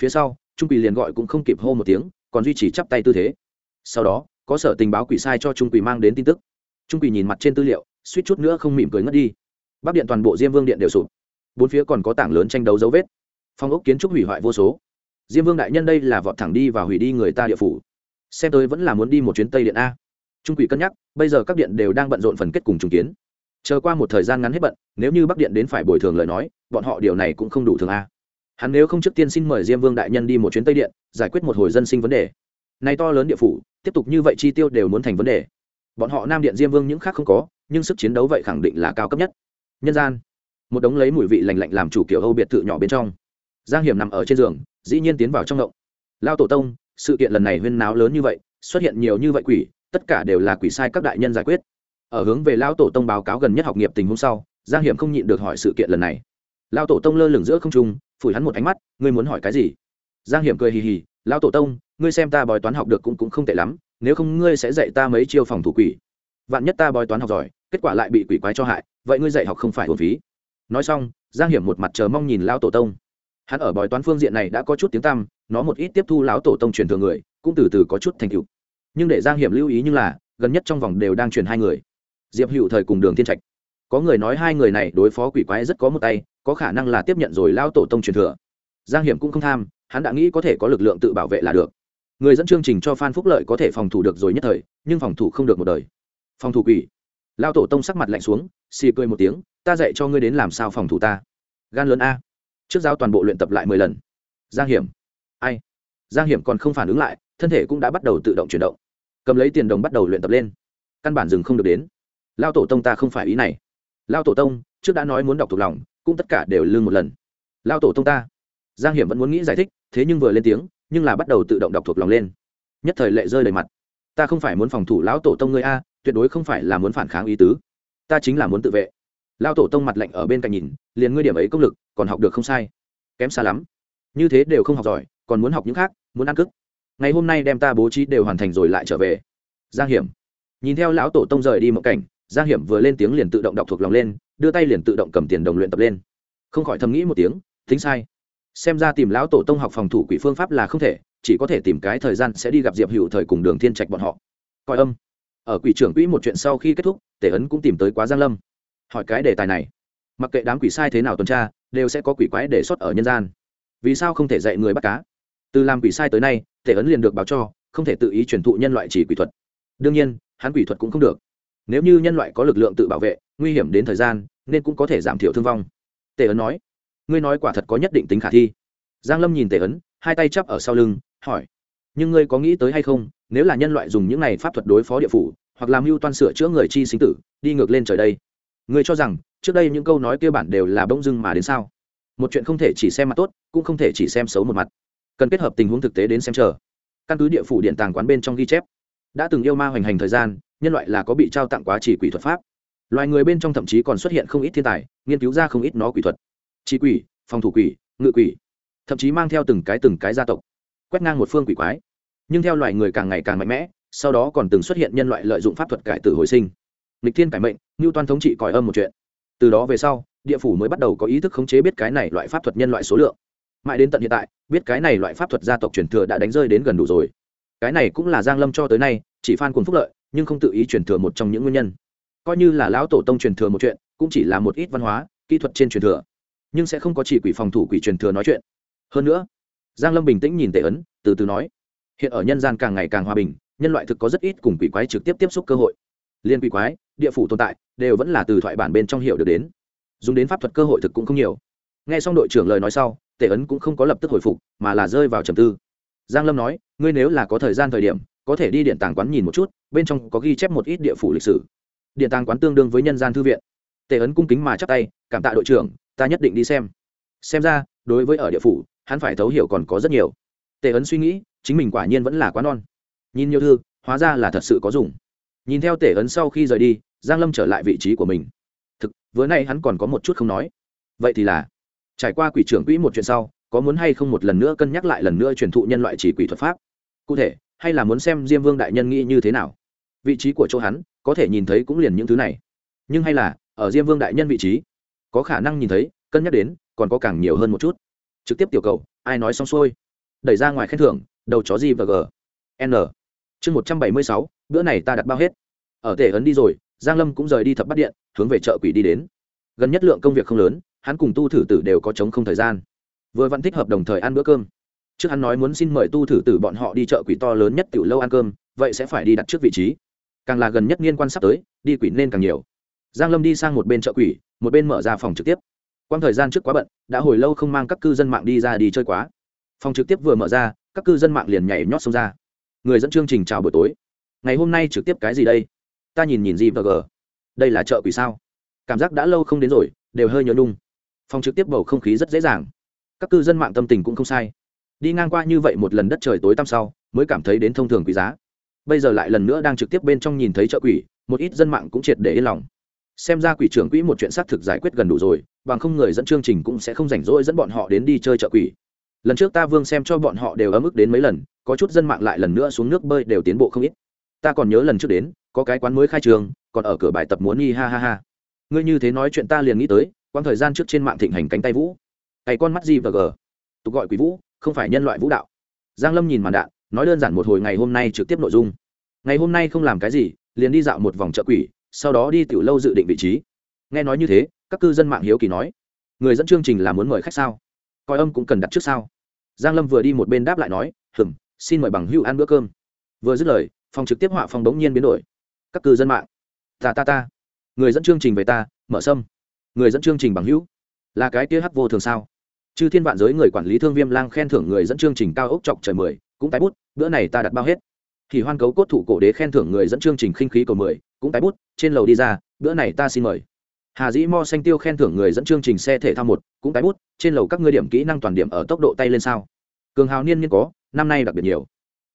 Phía sau, trung quỳ liền gọi cũng không kịp hô một tiếng, còn duy trì chắp tay tư thế. Sau đó, có sở tình báo quỷ sai cho trung quỳ mang đến tin tức. Trung quỳ nhìn mặt trên tư liệu, suýt chút nữa không mỉm cười ngất đi. Bắc điện toàn bộ diêm vương điện đều sụp. Bốn phía còn có tảng lớn tranh đấu dấu vết. Phong ốc kiến trúc hủy hoại vô số. Diêm vương đại nhân đây là vọt thẳng đi và hủy đi người ta địa phủ. Xem tới vẫn là muốn đi một chuyến tây điện a. Trung quỷ cân nhắc, bây giờ các điện đều đang bận rộn phần kết cùng trùng kiến chờ qua một thời gian ngắn hết bận, nếu như bắc điện đến phải bồi thường lời nói, bọn họ điều này cũng không đủ thường a. Hắn nếu không trước tiên xin mời diêm vương đại nhân đi một chuyến tây điện, giải quyết một hồi dân sinh vấn đề. Này to lớn địa phủ, tiếp tục như vậy chi tiêu đều muốn thành vấn đề. Bọn họ nam điện diêm vương những khác không có, nhưng sức chiến đấu vậy khẳng định là cao cấp nhất. Nhân gian, một đống lấy mùi vị lành lạnh làm chủ kiểu âu biệt thự nhỏ bên trong. Giang hiểm nằm ở trên giường, dĩ nhiên tiến vào trong động. Lao tổ tông, sự kiện lần này huyên náo lớn như vậy, xuất hiện nhiều như vậy quỷ, tất cả đều là quỷ sai các đại nhân giải quyết ở hướng về lao tổ tông báo cáo gần nhất học nghiệp tình huống sau, giang hiểm không nhịn được hỏi sự kiện lần này. Lao tổ tông lơ lửng giữa không trung, phủi hắn một ánh mắt, ngươi muốn hỏi cái gì? Giang hiểm cười hì hì lao tổ tông, ngươi xem ta bói toán học được cũng cũng không tệ lắm, nếu không ngươi sẽ dạy ta mấy chiêu phòng thủ quỷ. Vạn nhất ta bói toán học giỏi, kết quả lại bị quỷ quái cho hại, vậy ngươi dạy học không phải hồn phí. Nói xong, giang hiểm một mặt chờ mong nhìn lao tổ tông. Hắn ở bói toán phương diện này đã có chút tiếng tăm, nó một ít tiếp thu lão tổ tông truyền thừa người, cũng từ từ có chút thành tựu. Nhưng để giang hiểm lưu ý như là, gần nhất trong vòng đều đang truyền hai người diệp hữu thời cùng đường thiên trạch. Có người nói hai người này đối phó quỷ quái rất có một tay, có khả năng là tiếp nhận rồi lao tổ tông truyền thừa. Giang hiểm cũng không tham, hắn đã nghĩ có thể có lực lượng tự bảo vệ là được. Người dẫn chương trình cho phan phúc lợi có thể phòng thủ được rồi nhất thời, nhưng phòng thủ không được một đời. Phòng thủ quỷ. Lao tổ tông sắc mặt lạnh xuống, xì cười một tiếng, ta dạy cho ngươi đến làm sao phòng thủ ta. Gan lớn a. Trước giao toàn bộ luyện tập lại mười lần. Giang hiểm. Ai? Giang hiểm còn không phản ứng lại, thân thể cũng đã bắt đầu tự động chuyển động. Cầm lấy tiền đồng bắt đầu luyện tập lên. Căn bản dừng không được đến lao tổ tông ta không phải ý này. Lao tổ tông, trước đã nói muốn đọc thuộc lòng, cũng tất cả đều lương một lần. Lao tổ tông ta. Giang hiểm vẫn muốn nghĩ giải thích, thế nhưng vừa lên tiếng, nhưng là bắt đầu tự động đọc thuộc lòng lên. Nhất thời lệ rơi đầy mặt. Ta không phải muốn phòng thủ lão tổ tông ngươi a, tuyệt đối không phải là muốn phản kháng ý tứ. Ta chính là muốn tự vệ. Lao tổ tông mặt lạnh ở bên cạnh nhìn, liền ngươi điểm ấy công lực, còn học được không sai. Kém xa lắm. Như thế đều không học giỏi, còn muốn học những khác, muốn ăn cức. Ngày hôm nay đem ta bố trí đều hoàn thành rồi lại trở về. Giang hiểm. Nhìn theo lão tổ tông rời đi một cảnh giang hiểm vừa lên tiếng liền tự động đọc thuộc lòng lên, đưa tay liền tự động cầm tiền đồng luyện tập lên. Không khỏi thầm nghĩ một tiếng, tính sai. Xem ra tìm lão tổ tông học phòng thủ quỷ phương pháp là không thể, chỉ có thể tìm cái thời gian sẽ đi gặp diệp hữu thời cùng đường thiên trạch bọn họ. Coi âm. Ở quỷ trưởng quỹ một chuyện sau khi kết thúc tể ấn cũng tìm tới quá giang lâm. Hỏi cái đề tài này. Mặc kệ đám quỷ sai thế nào tuần tra, đều sẽ có quỷ quái để xuất ở nhân gian. Vì sao không thể dạy người bắt cá? Từ làm quỷ sai tới nay tể ấn liền được báo cho, không thể tự ý truyền thụ nhân loại chỉ quỷ thuật. Đương nhiên, hắn quỷ thuật cũng không được nếu như nhân loại có lực lượng tự bảo vệ, nguy hiểm đến thời gian, nên cũng có thể giảm thiểu thương vong. Tề ấn nói, ngươi nói quả thật có nhất định tính khả thi. Giang lâm nhìn tề ấn, hai tay chắp ở sau lưng, hỏi, nhưng ngươi có nghĩ tới hay không, nếu là nhân loại dùng những này pháp thuật đối phó địa phủ, hoặc làm mưu toan sửa chữa người chi sinh tử, đi ngược lên trời đây? Ngươi cho rằng, trước đây những câu nói kia bản đều là bỗng dưng mà đến sao? Một chuyện không thể chỉ xem mặt tốt, cũng không thể chỉ xem xấu một mặt. Cần kết hợp tình huống thực tế đến xem chờ. Căn cứ địa phủ điện tàng quán bên trong ghi chép, đã từng yêu ma hoành hành thời gian nhân loại là có bị trao tặng quá chỉ quỷ thuật pháp. Loài người bên trong thậm chí còn xuất hiện không ít thiên tài, nghiên cứu ra không ít nó quỷ thuật. Chỉ quỷ, phòng thủ quỷ, ngự quỷ, thậm chí mang theo từng cái từng cái gia tộc, quét ngang một phương quỷ quái. Nhưng theo loài người càng ngày càng mạnh mẽ, sau đó còn từng xuất hiện nhân loại lợi dụng pháp thuật cải tử hồi sinh. Lịch thiên cải mệnh như Toàn thống trị còi âm một chuyện. Từ đó về sau, địa phủ mới bắt đầu có ý thức khống chế biết cái này loại pháp thuật nhân loại số lượng. Mãi đến tận hiện tại, biết cái này loại pháp thuật gia tộc truyền thừa đã đánh rơi đến gần đủ rồi. Cái này cũng là giang lâm cho tới nay chỉ phan cùng phúc lợi nhưng không tự ý truyền thừa một trong những nguyên nhân. Coi như là lão tổ tông truyền thừa một chuyện, cũng chỉ là một ít văn hóa, kỹ thuật trên truyền thừa, nhưng sẽ không có chỉ quỷ phòng thủ quỷ truyền thừa nói chuyện. Hơn nữa, giang lâm bình tĩnh nhìn tệ ấn, từ từ nói, hiện ở nhân gian càng ngày càng hòa bình, nhân loại thực có rất ít cùng quỷ quái trực tiếp tiếp xúc cơ hội. Liên quỷ quái, địa phủ tồn tại, đều vẫn là từ thoại bản bên trong hiểu được đến. Dùng đến pháp thuật cơ hội thực cũng không nhiều. Nghe xong đội trưởng lời nói sau, tề ấn cũng không có lập tức hồi phục, mà là rơi vào trầm tư. Giang lâm nói, ngươi nếu là có thời gian thời điểm có thể đi điện tàng quán nhìn một chút, bên trong có ghi chép một ít địa phủ lịch sử. Điện tàng quán tương đương với nhân gian thư viện. Tề ấn cung kính mà chắp tay, cảm tạ đội trưởng, ta nhất định đi xem. Xem ra, đối với ở địa phủ, hắn phải thấu hiểu còn có rất nhiều. Tề ấn suy nghĩ, chính mình quả nhiên vẫn là quá non. Nhìn nhiều thư, hóa ra là thật sự có dùng. Nhìn theo tề ấn sau khi rời đi, giang lâm trở lại vị trí của mình. Thực, vừa nay hắn còn có một chút không nói. Vậy thì là, trải qua quỷ trưởng quỹ một chuyện sau, có muốn hay không một lần nữa cân nhắc lại lần nữa truyền thụ nhân loại chỉ quỷ thuật pháp? Cụ thể hay là muốn xem diêm vương đại nhân nghĩ như thế nào? Vị trí của chỗ hắn, có thể nhìn thấy cũng liền những thứ này. Nhưng hay là, ở diêm vương đại nhân vị trí, có khả năng nhìn thấy, cân nhắc đến, còn có càng nhiều hơn một chút. Trực tiếp tiểu cầu, ai nói xong xuôi? Đẩy ra ngoài khen thưởng, đầu chó gì và g. N. Chương một trăm bảy mươi sáu, bữa này ta đặt bao hết. Ở tể ấn đi rồi, giang lâm cũng rời đi thập bắt điện, hướng về chợ quỷ đi đến. Gần nhất lượng công việc không lớn, hắn cùng tu thử tử đều có chống không thời gian. Vừa vẫn thích hợp đồng thời ăn bữa cơm trước hắn nói muốn xin mời tu thử tử bọn họ đi chợ quỷ to lớn nhất tiểu lâu ăn cơm, vậy sẽ phải đi đặt trước vị trí. Càng là gần nhất niên quan sắp tới, đi quỷ nên càng nhiều. Giang lâm đi sang một bên chợ quỷ, một bên mở ra phòng trực tiếp. Quang thời gian trước quá bận, đã hồi lâu không mang các cư dân mạng đi ra đi chơi quá. Phòng trực tiếp vừa mở ra, các cư dân mạng liền nhảy nhót xông ra. Người dẫn chương trình chào buổi tối. Ngày hôm nay trực tiếp cái gì đây? Ta nhìn nhìn gì và gờ đây là chợ quỷ sao? Cảm giác đã lâu không đến rồi, đều hơi nhớ nung phòng trực tiếp bầu không khí rất dễ dàng. Các cư dân mạng tâm tình cũng không sai đi ngang qua như vậy một lần đất trời tối tăm sau, mới cảm thấy đến thông thường quý giá. Bây giờ lại lần nữa đang trực tiếp bên trong nhìn thấy chợ quỷ, một ít dân mạng cũng triệt để yên lòng. Xem ra quỷ trưởng quỹ một chuyện xác thực giải quyết gần đủ rồi, bằng không người dẫn chương trình cũng sẽ không rảnh rỗi dẫn bọn họ đến đi chơi chợ quỷ. Lần trước ta vương xem cho bọn họ đều ấm ức đến mấy lần, có chút dân mạng lại lần nữa xuống nước bơi đều tiến bộ không ít. Ta còn nhớ lần trước đến, có cái quán mới khai trường, còn ở cửa bài tập muốn nghi ha ha ha. Ngươi như thế nói chuyện ta liền nghĩ tới, quãng thời gian trước trên mạng thịnh hành cánh tay vũ. Cày con mắt gì và gờ tục gọi quỷ vũ không phải nhân loại vũ đạo. Giang lâm nhìn màn đạn nói đơn giản một hồi ngày hôm nay trực tiếp nội dung. Ngày hôm nay không làm cái gì liền đi dạo một vòng chợ quỷ sau đó đi tiểu lâu dự định vị trí. Nghe nói như thế các cư dân mạng hiếu kỳ nói người dẫn chương trình là muốn mời khách sao? Coi âm cũng cần đặt trước sao? Giang lâm vừa đi một bên đáp lại nói hừm, xin mời bằng hữu ăn bữa cơm. Vừa dứt lời phòng trực tiếp họa phòng đống nhiên biến đổi. Các cư dân mạng ta ta ta người dẫn chương trình về ta mở sâm. Người dẫn chương trình bằng hữu là cái kia hắc vô thường sao? Chư thiên vạn giới người quản lý thương viêm lang khen thưởng người dẫn chương trình cao ốc chọc trời mười, cũng tái bút, bữa này ta đặt bao hết. Thì hoan cấu cốt thủ cổ đế khen thưởng người dẫn chương trình khinh khí cầu mười, cũng tái bút, trên lầu đi ra, bữa này ta xin mời. Hà dĩ mo xanh tiêu khen thưởng người dẫn chương trình xe thể thao một, cũng tái bút, trên lầu các ngươi điểm kỹ năng toàn điểm ở tốc độ tay lên sao. Cường hào niên nhiên có, năm nay đặc biệt nhiều.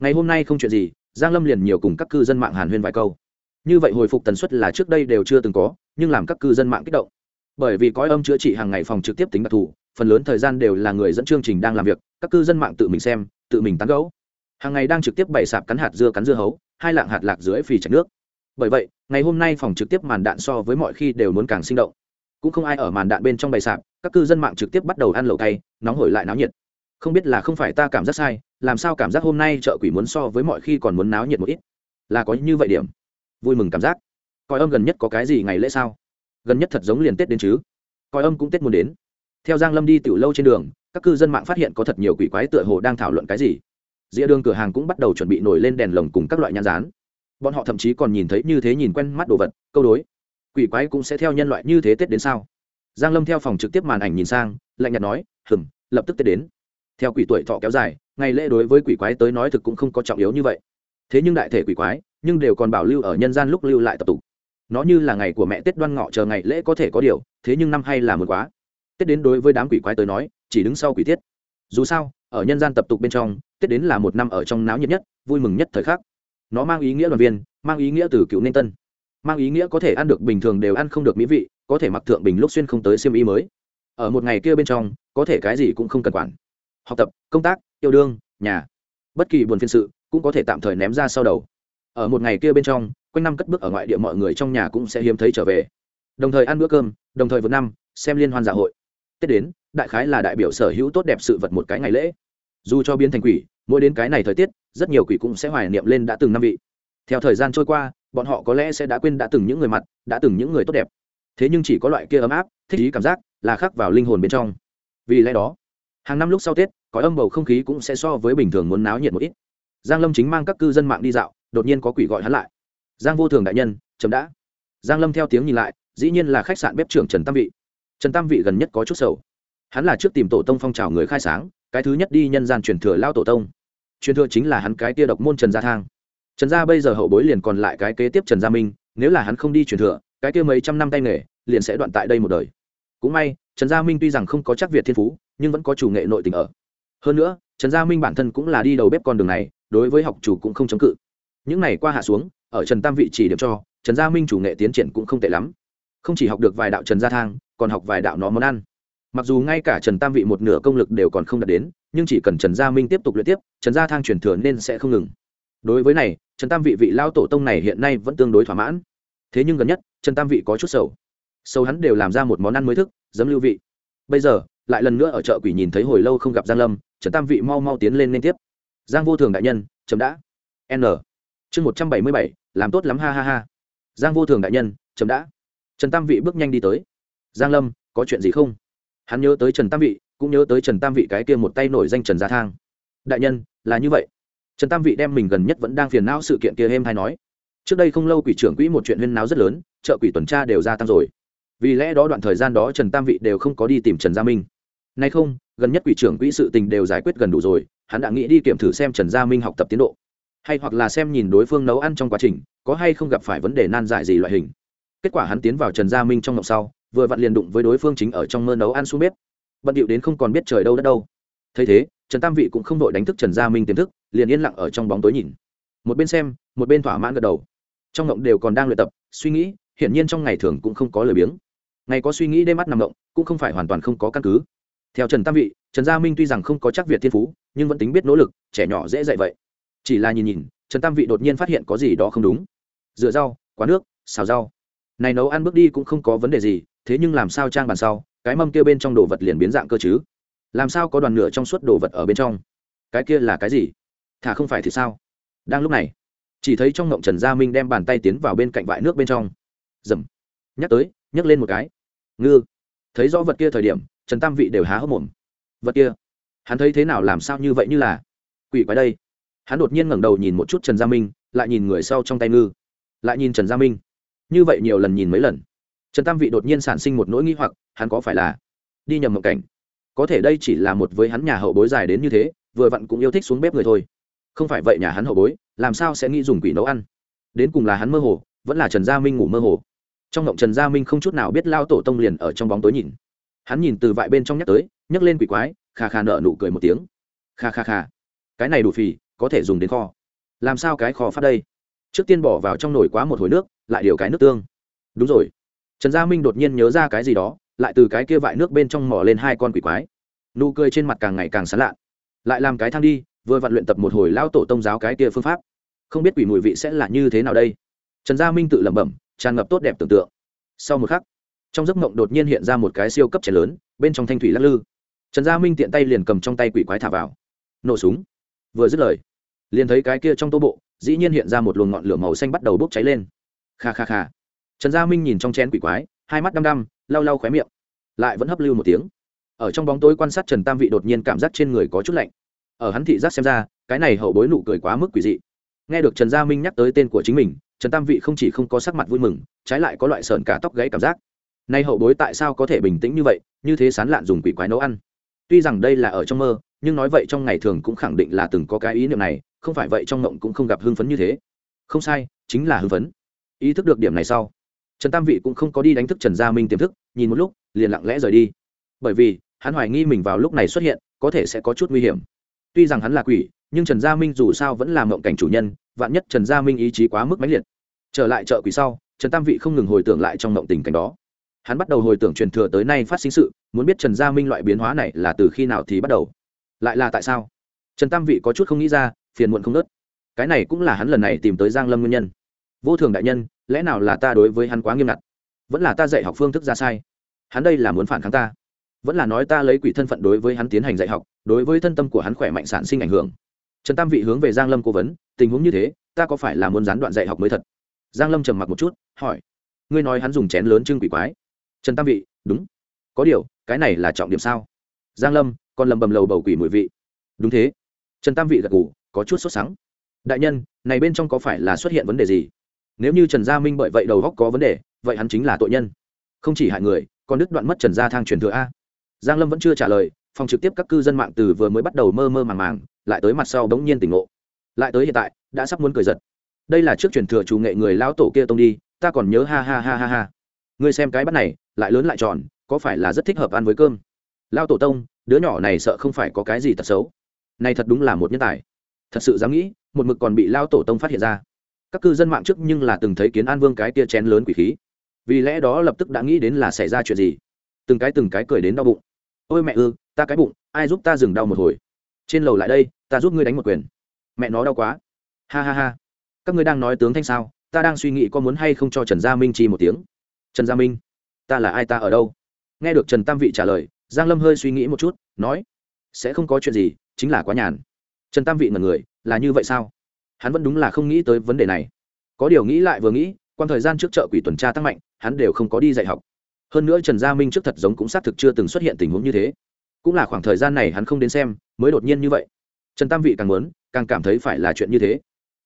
Ngày hôm nay không chuyện gì, giang lâm liền nhiều cùng các cư dân mạng hàn huyên vài câu. Như vậy hồi phục tần suất là trước đây đều chưa từng có, nhưng làm các cư dân mạng kích động. Bởi vì cõi âm chữa trị hàng ngày phòng trực tiếp tính đặc thù phần lớn thời gian đều là người dẫn chương trình đang làm việc, các cư dân mạng tự mình xem, tự mình tán gấu hàng ngày đang trực tiếp bày sạp cắn hạt dưa cắn dưa hấu, hai lạng hạt lạc dưới phì chảy nước. Bởi vậy, ngày hôm nay phòng trực tiếp màn đạn so với mọi khi đều muốn càng sinh động. Cũng không ai ở màn đạn bên trong bày sạp, các cư dân mạng trực tiếp bắt đầu ăn lẩu cay, nóng hổi lại náo nhiệt. Không biết là không phải ta cảm giác sai, làm sao cảm giác hôm nay chợ quỷ muốn so với mọi khi còn muốn náo nhiệt một ít. Là có như vậy điểm. Vui mừng cảm giác. Coi âm gần nhất có cái gì ngày lễ sao? Gần nhất thật giống liền tết đến chứ. Coi âm cũng tết muốn đến theo giang lâm đi tiểu lâu trên đường, các cư dân mạng phát hiện có thật nhiều quỷ quái tựa hồ đang thảo luận cái gì. Dĩa đường cửa hàng cũng bắt đầu chuẩn bị nổi lên đèn lồng cùng các loại nhãn rán. Bọn họ thậm chí còn nhìn thấy như thế nhìn quen mắt đồ vật, câu đối. Quỷ quái cũng sẽ theo nhân loại như thế tết đến sao? Giang lâm theo phòng trực tiếp màn ảnh nhìn sang, lạnh nhạt nói, hừm, lập tức tết đến. Theo quỷ tuổi thọ kéo dài, ngày lễ đối với quỷ quái tới nói thực cũng không có trọng yếu như vậy. Thế nhưng đại thể quỷ quái, nhưng đều còn bảo lưu ở nhân gian lúc lưu lại tập tục. Nó như là ngày của mẹ tết đoan ngọ chờ ngày lễ có thể có điều, thế nhưng năm hay là một quá tết đến đối với đám quỷ quái tới nói, chỉ đứng sau quỷ tiết. Dù sao, ở nhân gian tập tục bên trong, tết đến là một năm ở trong náo nhiệt nhất, vui mừng nhất thời khắc. Nó mang ý nghĩa đoàn viên, mang ý nghĩa từ cựu nên tân. Mang ý nghĩa có thể ăn được bình thường đều ăn không được mỹ vị, có thể mặc thượng bình lúc xuyên không tới xiêm y mới. Ở một ngày kia bên trong, có thể cái gì cũng không cần quản. Học tập, công tác, yêu đương, nhà. Bất kỳ buồn phiên sự, cũng có thể tạm thời ném ra sau đầu. Ở một ngày kia bên trong, quanh năm cất bước ở ngoại địa mọi người trong nhà cũng sẽ hiếm thấy trở về. Đồng thời ăn bữa cơm, đồng thời vượt năm, xem liên hoan dạ hội tết đến, đại khái là đại biểu sở hữu tốt đẹp sự vật một cái ngày lễ. Dù cho biến thành quỷ, mỗi đến cái này thời tiết, rất nhiều quỷ cũng sẽ hoài niệm lên đã từng năm vị. Theo thời gian trôi qua, bọn họ có lẽ sẽ đã quên đã từng những người mặt, đã từng những người tốt đẹp. Thế nhưng chỉ có loại kia ấm áp, thích ý cảm giác là khắc vào linh hồn bên trong. Vì lẽ đó, hàng năm lúc sau tết có âm bầu không khí cũng sẽ so với bình thường muốn náo nhiệt một ít. Giang lâm chính mang các cư dân mạng đi dạo, đột nhiên có quỷ gọi hắn lại. Giang vô thường đại nhân chấm đã. Giang lâm theo tiếng nhìn lại, dĩ nhiên là khách sạn bếp trưởng trần tam vị trần tam vị gần nhất có chút sầu. Hắn là trước tìm tổ tông phong trào người khai sáng, cái thứ nhất đi nhân gian truyền thừa lao tổ tông. Truyền thừa chính là hắn cái tia độc môn trần gia thang. Trần gia bây giờ hậu bối liền còn lại cái kế tiếp trần gia minh, nếu là hắn không đi truyền thừa, cái kia mấy trăm năm tay nghề, liền sẽ đoạn tại đây một đời. Cũng may, trần gia minh tuy rằng không có chắc việt thiên phú, nhưng vẫn có chủ nghệ nội tình ở. Hơn nữa, trần gia minh bản thân cũng là đi đầu bếp con đường này, đối với học chủ cũng không chống cự. Những này qua hạ xuống, ở trần tam vị chỉ điểm cho, trần gia minh chủ nghệ tiến triển cũng không tệ lắm. Không chỉ học được vài đạo trần gia thang còn học vài đạo nó món ăn. Mặc dù ngay cả trần tam vị một nửa công lực đều còn không đạt đến, nhưng chỉ cần trần gia minh tiếp tục luyện tiếp, trần gia thang truyền thừa nên sẽ không ngừng. Đối với này, trần tam vị vị lao tổ tông này hiện nay vẫn tương đối thỏa mãn. Thế nhưng gần nhất, trần tam vị có chút sầu. Sầu hắn đều làm ra một món ăn mới thức, giấm lưu vị. Bây giờ, lại lần nữa ở chợ quỷ nhìn thấy hồi lâu không gặp giang lâm, trần tam vị mau mau tiến lên liên tiếp. Giang vô thường đại nhân, chấm đã. N. Chương một trăm bảy mươi bảy, làm tốt lắm, ha ha ha. Giang vô thường đại nhân, chấm đã. Trần tam vị bước nhanh đi tới giang lâm, có chuyện gì không? Hắn nhớ tới trần tam vị, cũng nhớ tới trần tam vị cái kia một tay nổi danh trần gia thang. Đại nhân, là như vậy. Trần tam vị đem mình gần nhất vẫn đang phiền não sự kiện kia êm hay nói. Trước đây không lâu quỷ trưởng quỹ một chuyện huyên náo rất lớn chợ quỷ tuần tra đều gia tăng rồi. Vì lẽ đó đoạn thời gian đó trần tam vị đều không có đi tìm trần gia minh. Nay không, gần nhất quỷ trưởng quỹ sự tình đều giải quyết gần đủ rồi, hắn đã nghĩ đi kiểm thử xem trần gia minh học tập tiến độ. Hay hoặc là xem nhìn đối phương nấu ăn trong quá trình, có hay không gặp phải vấn đề nan giải gì loại hình. Kết quả hắn tiến vào trần gia minh trong ngọc sau vừa vặn liền đụng với đối phương chính ở trong mơ nấu ăn xuống bếp. Bận điệu đến không còn biết trời đâu đất đâu. Thấy thế, trần tam vị cũng không đội đánh thức trần gia minh tiềm thức, liền yên lặng ở trong bóng tối nhìn. Một bên xem, một bên thỏa mãn gật đầu. Trong ngộng đều còn đang luyện tập, suy nghĩ, hiển nhiên trong ngày thường cũng không có lời biếng. Ngày có suy nghĩ đêm mắt nằm ngộng, cũng không phải hoàn toàn không có căn cứ. Theo trần tam vị, trần gia minh tuy rằng không có chắc việt thiên phú, nhưng vẫn tính biết nỗ lực, trẻ nhỏ dễ dạy vậy. Chỉ là nhìn nhìn, trần tam vị đột nhiên phát hiện có gì đó không đúng. Rửa rau quá nước, xào rau. Này nấu ăn bước đi cũng không có vấn đề gì thế nhưng làm sao trang bàn sau, cái mâm kia bên trong đồ vật liền biến dạng cơ chứ? Làm sao có đoàn nửa trong suốt đồ vật ở bên trong? Cái kia là cái gì? Thả không phải thì sao? Đang lúc này, chỉ thấy trong ngộng trần gia minh đem bàn tay tiến vào bên cạnh vại nước bên trong. Dầm. Nhắc tới, nhấc lên một cái. Ngư. Thấy rõ vật kia thời điểm, trần tam vị đều há hốc mồm. Vật kia? Hắn thấy thế nào làm sao như vậy như là? Quỷ quái đây. Hắn đột nhiên ngẩng đầu nhìn một chút trần gia minh, lại nhìn người sau trong tay ngư. Lại nhìn trần gia minh. Như vậy nhiều lần nhìn mấy lần trần tam vị đột nhiên sản sinh một nỗi nghi hoặc, hắn có phải là đi nhầm một cảnh? Có thể đây chỉ là một với hắn nhà hậu bối dài đến như thế, vừa vặn cũng yêu thích xuống bếp người thôi. Không phải vậy nhà hắn hậu bối, làm sao sẽ nghĩ dùng quỷ nấu ăn? Đến cùng là hắn mơ hồ, vẫn là trần gia minh ngủ mơ hồ. Trong ngộng trần gia minh không chút nào biết lao tổ tông liền ở trong bóng tối nhìn. Hắn nhìn từ vại bên trong nhắc tới, nhấc lên quỷ quái khà khà nợ nụ cười một tiếng. Kha kha kha. Cái này đủ phì, có thể dùng đến kho. Làm sao cái kho phát đây? Trước tiên bỏ vào trong nồi quá một hồi nước, lại điều cái nước tương. Đúng rồi trần gia minh đột nhiên nhớ ra cái gì đó, lại từ cái kia vại nước bên trong mỏ lên hai con quỷ quái. Nụ cười trên mặt càng ngày càng sán lạ lại làm cái thang đi, vừa vặn luyện tập một hồi lao tổ tông giáo cái kia phương pháp. Không biết quỷ mùi vị sẽ là như thế nào đây. Trần gia minh tự lẩm bẩm, tràn ngập tốt đẹp tưởng tượng. Sau một khắc, trong giấc mộng đột nhiên hiện ra một cái siêu cấp chén lớn, bên trong thanh thủy lắc lư. Trần gia minh tiện tay liền cầm trong tay quỷ quái thả vào. Nổ súng. Vừa dứt lời, liền thấy cái kia trong tô bộ, dĩ nhiên hiện ra một luồng ngọn lửa màu xanh bắt đầu bốc cháy lên. Kha kha kha trần gia minh nhìn trong chén quỷ quái, hai mắt đăm đăm, lau lau khóe miệng. Lại vẫn hấp lưu một tiếng. Ở trong bóng tối quan sát trần tam vị đột nhiên cảm giác trên người có chút lạnh. Ở hắn thị giác xem ra, cái này hậu bối nụ cười quá mức quỷ dị. Nghe được trần gia minh nhắc tới tên của chính mình, trần tam vị không chỉ không có sắc mặt vui mừng, trái lại có loại sợn cả tóc gãy cảm giác. Nay hậu bối tại sao có thể bình tĩnh như vậy, như thế sán lạn dùng quỷ quái nấu ăn? Tuy rằng đây là ở trong mơ, nhưng nói vậy trong ngày thường cũng khẳng định là từng có cái ý niệm này, không phải vậy trong mộng cũng không gặp hưng phấn như thế. Không sai, chính là hưng phấn. Ý thức được điểm này sau trần tam vị cũng không có đi đánh thức trần gia minh tiềm thức, nhìn một lúc, liền lặng lẽ rời đi. Bởi vì, hắn hoài nghi mình vào lúc này xuất hiện, có thể sẽ có chút nguy hiểm. Tuy rằng hắn là quỷ, nhưng trần gia minh dù sao vẫn là mộng cảnh chủ nhân, vạn nhất trần gia minh ý chí quá mức mãnh liệt. Trở lại chợ quỷ sau, trần tam vị không ngừng hồi tưởng lại trong mộng tình cảnh đó. Hắn bắt đầu hồi tưởng truyền thừa tới nay phát sinh sự, muốn biết trần gia minh loại biến hóa này là từ khi nào thì bắt đầu. Lại là tại sao? Trần tam vị có chút không nghĩ ra, phiền muộn không nớt cái này cũng là hắn lần này tìm tới giang lâm nguyên nhân. Vô thường đại nhân lẽ nào là ta đối với hắn quá nghiêm ngặt? Vẫn là ta dạy học phương thức ra sai? Hắn đây là muốn phản kháng ta. Vẫn là nói ta lấy quỷ thân phận đối với hắn tiến hành dạy học, đối với thân tâm của hắn khỏe mạnh sản sinh ảnh hưởng. Trần tam vị hướng về giang lâm cố vấn, tình huống như thế, ta có phải là muốn gián đoạn dạy học mới thật? Giang lâm trầm mặc một chút, hỏi. Ngươi nói hắn dùng chén lớn trưng quỷ quái. Trần tam vị, đúng. Có điều, cái này là trọng điểm sao? Giang lâm, còn lầm bầm lầu bầu quỷ mùi vị. Đúng thế. Trần tam vị gật gù, có chút sốt sắng. Đại nhân, này bên trong có phải là xuất hiện vấn đề gì? Nếu như trần gia minh bởi vậy đầu góc có vấn đề, vậy hắn chính là tội nhân. Không chỉ hại người, còn đứt đoạn mất trần gia thang truyền thừa a. Giang lâm vẫn chưa trả lời, phòng trực tiếp các cư dân mạng từ vừa mới bắt đầu mơ mơ màng màng, lại tới mặt sau bỗng nhiên tỉnh ngộ. Lại tới hiện tại, đã sắp muốn cười giật. Đây là trước truyền thừa chủ nghệ người lão tổ kia tông đi, ta còn nhớ ha ha ha ha ha. Ngươi xem cái bắt này, lại lớn lại tròn, có phải là rất thích hợp ăn với cơm? Lao tổ tông, đứa nhỏ này sợ không phải có cái gì tật xấu. Này thật đúng là một nhân tài. Thật sự dám nghĩ, một mực còn bị lao tổ tông phát hiện ra các cư dân mạng trước nhưng là từng thấy kiến an vương cái tia chén lớn quỷ khí. Vì lẽ đó lập tức đã nghĩ đến là xảy ra chuyện gì. Từng cái từng cái cười đến đau bụng. Ôi mẹ ư, ta cái bụng, ai giúp ta dừng đau một hồi? Trên lầu lại đây, ta giúp ngươi đánh một quyền. Mẹ nó đau quá. Ha ha ha. Các ngươi đang nói tướng thanh sao? Ta đang suy nghĩ có muốn hay không cho trần gia minh chi một tiếng. Trần gia minh? Ta là ai ta ở đâu? Nghe được trần tam vị trả lời, giang lâm hơi suy nghĩ một chút, nói, sẽ không có chuyện gì, chính là quá nhàn. Trần tam vị ngần người, là như vậy sao? Hắn vẫn đúng là không nghĩ tới vấn đề này. Có điều nghĩ lại vừa nghĩ quan thời gian trước chợ quỷ tuần tra tăng mạnh, hắn đều không có đi dạy học. Hơn nữa trần gia minh trước thật giống cũng xác thực chưa từng xuất hiện tình huống như thế. Cũng là khoảng thời gian này hắn không đến xem, mới đột nhiên như vậy. Trần tam vị càng muốn, càng cảm thấy phải là chuyện như thế.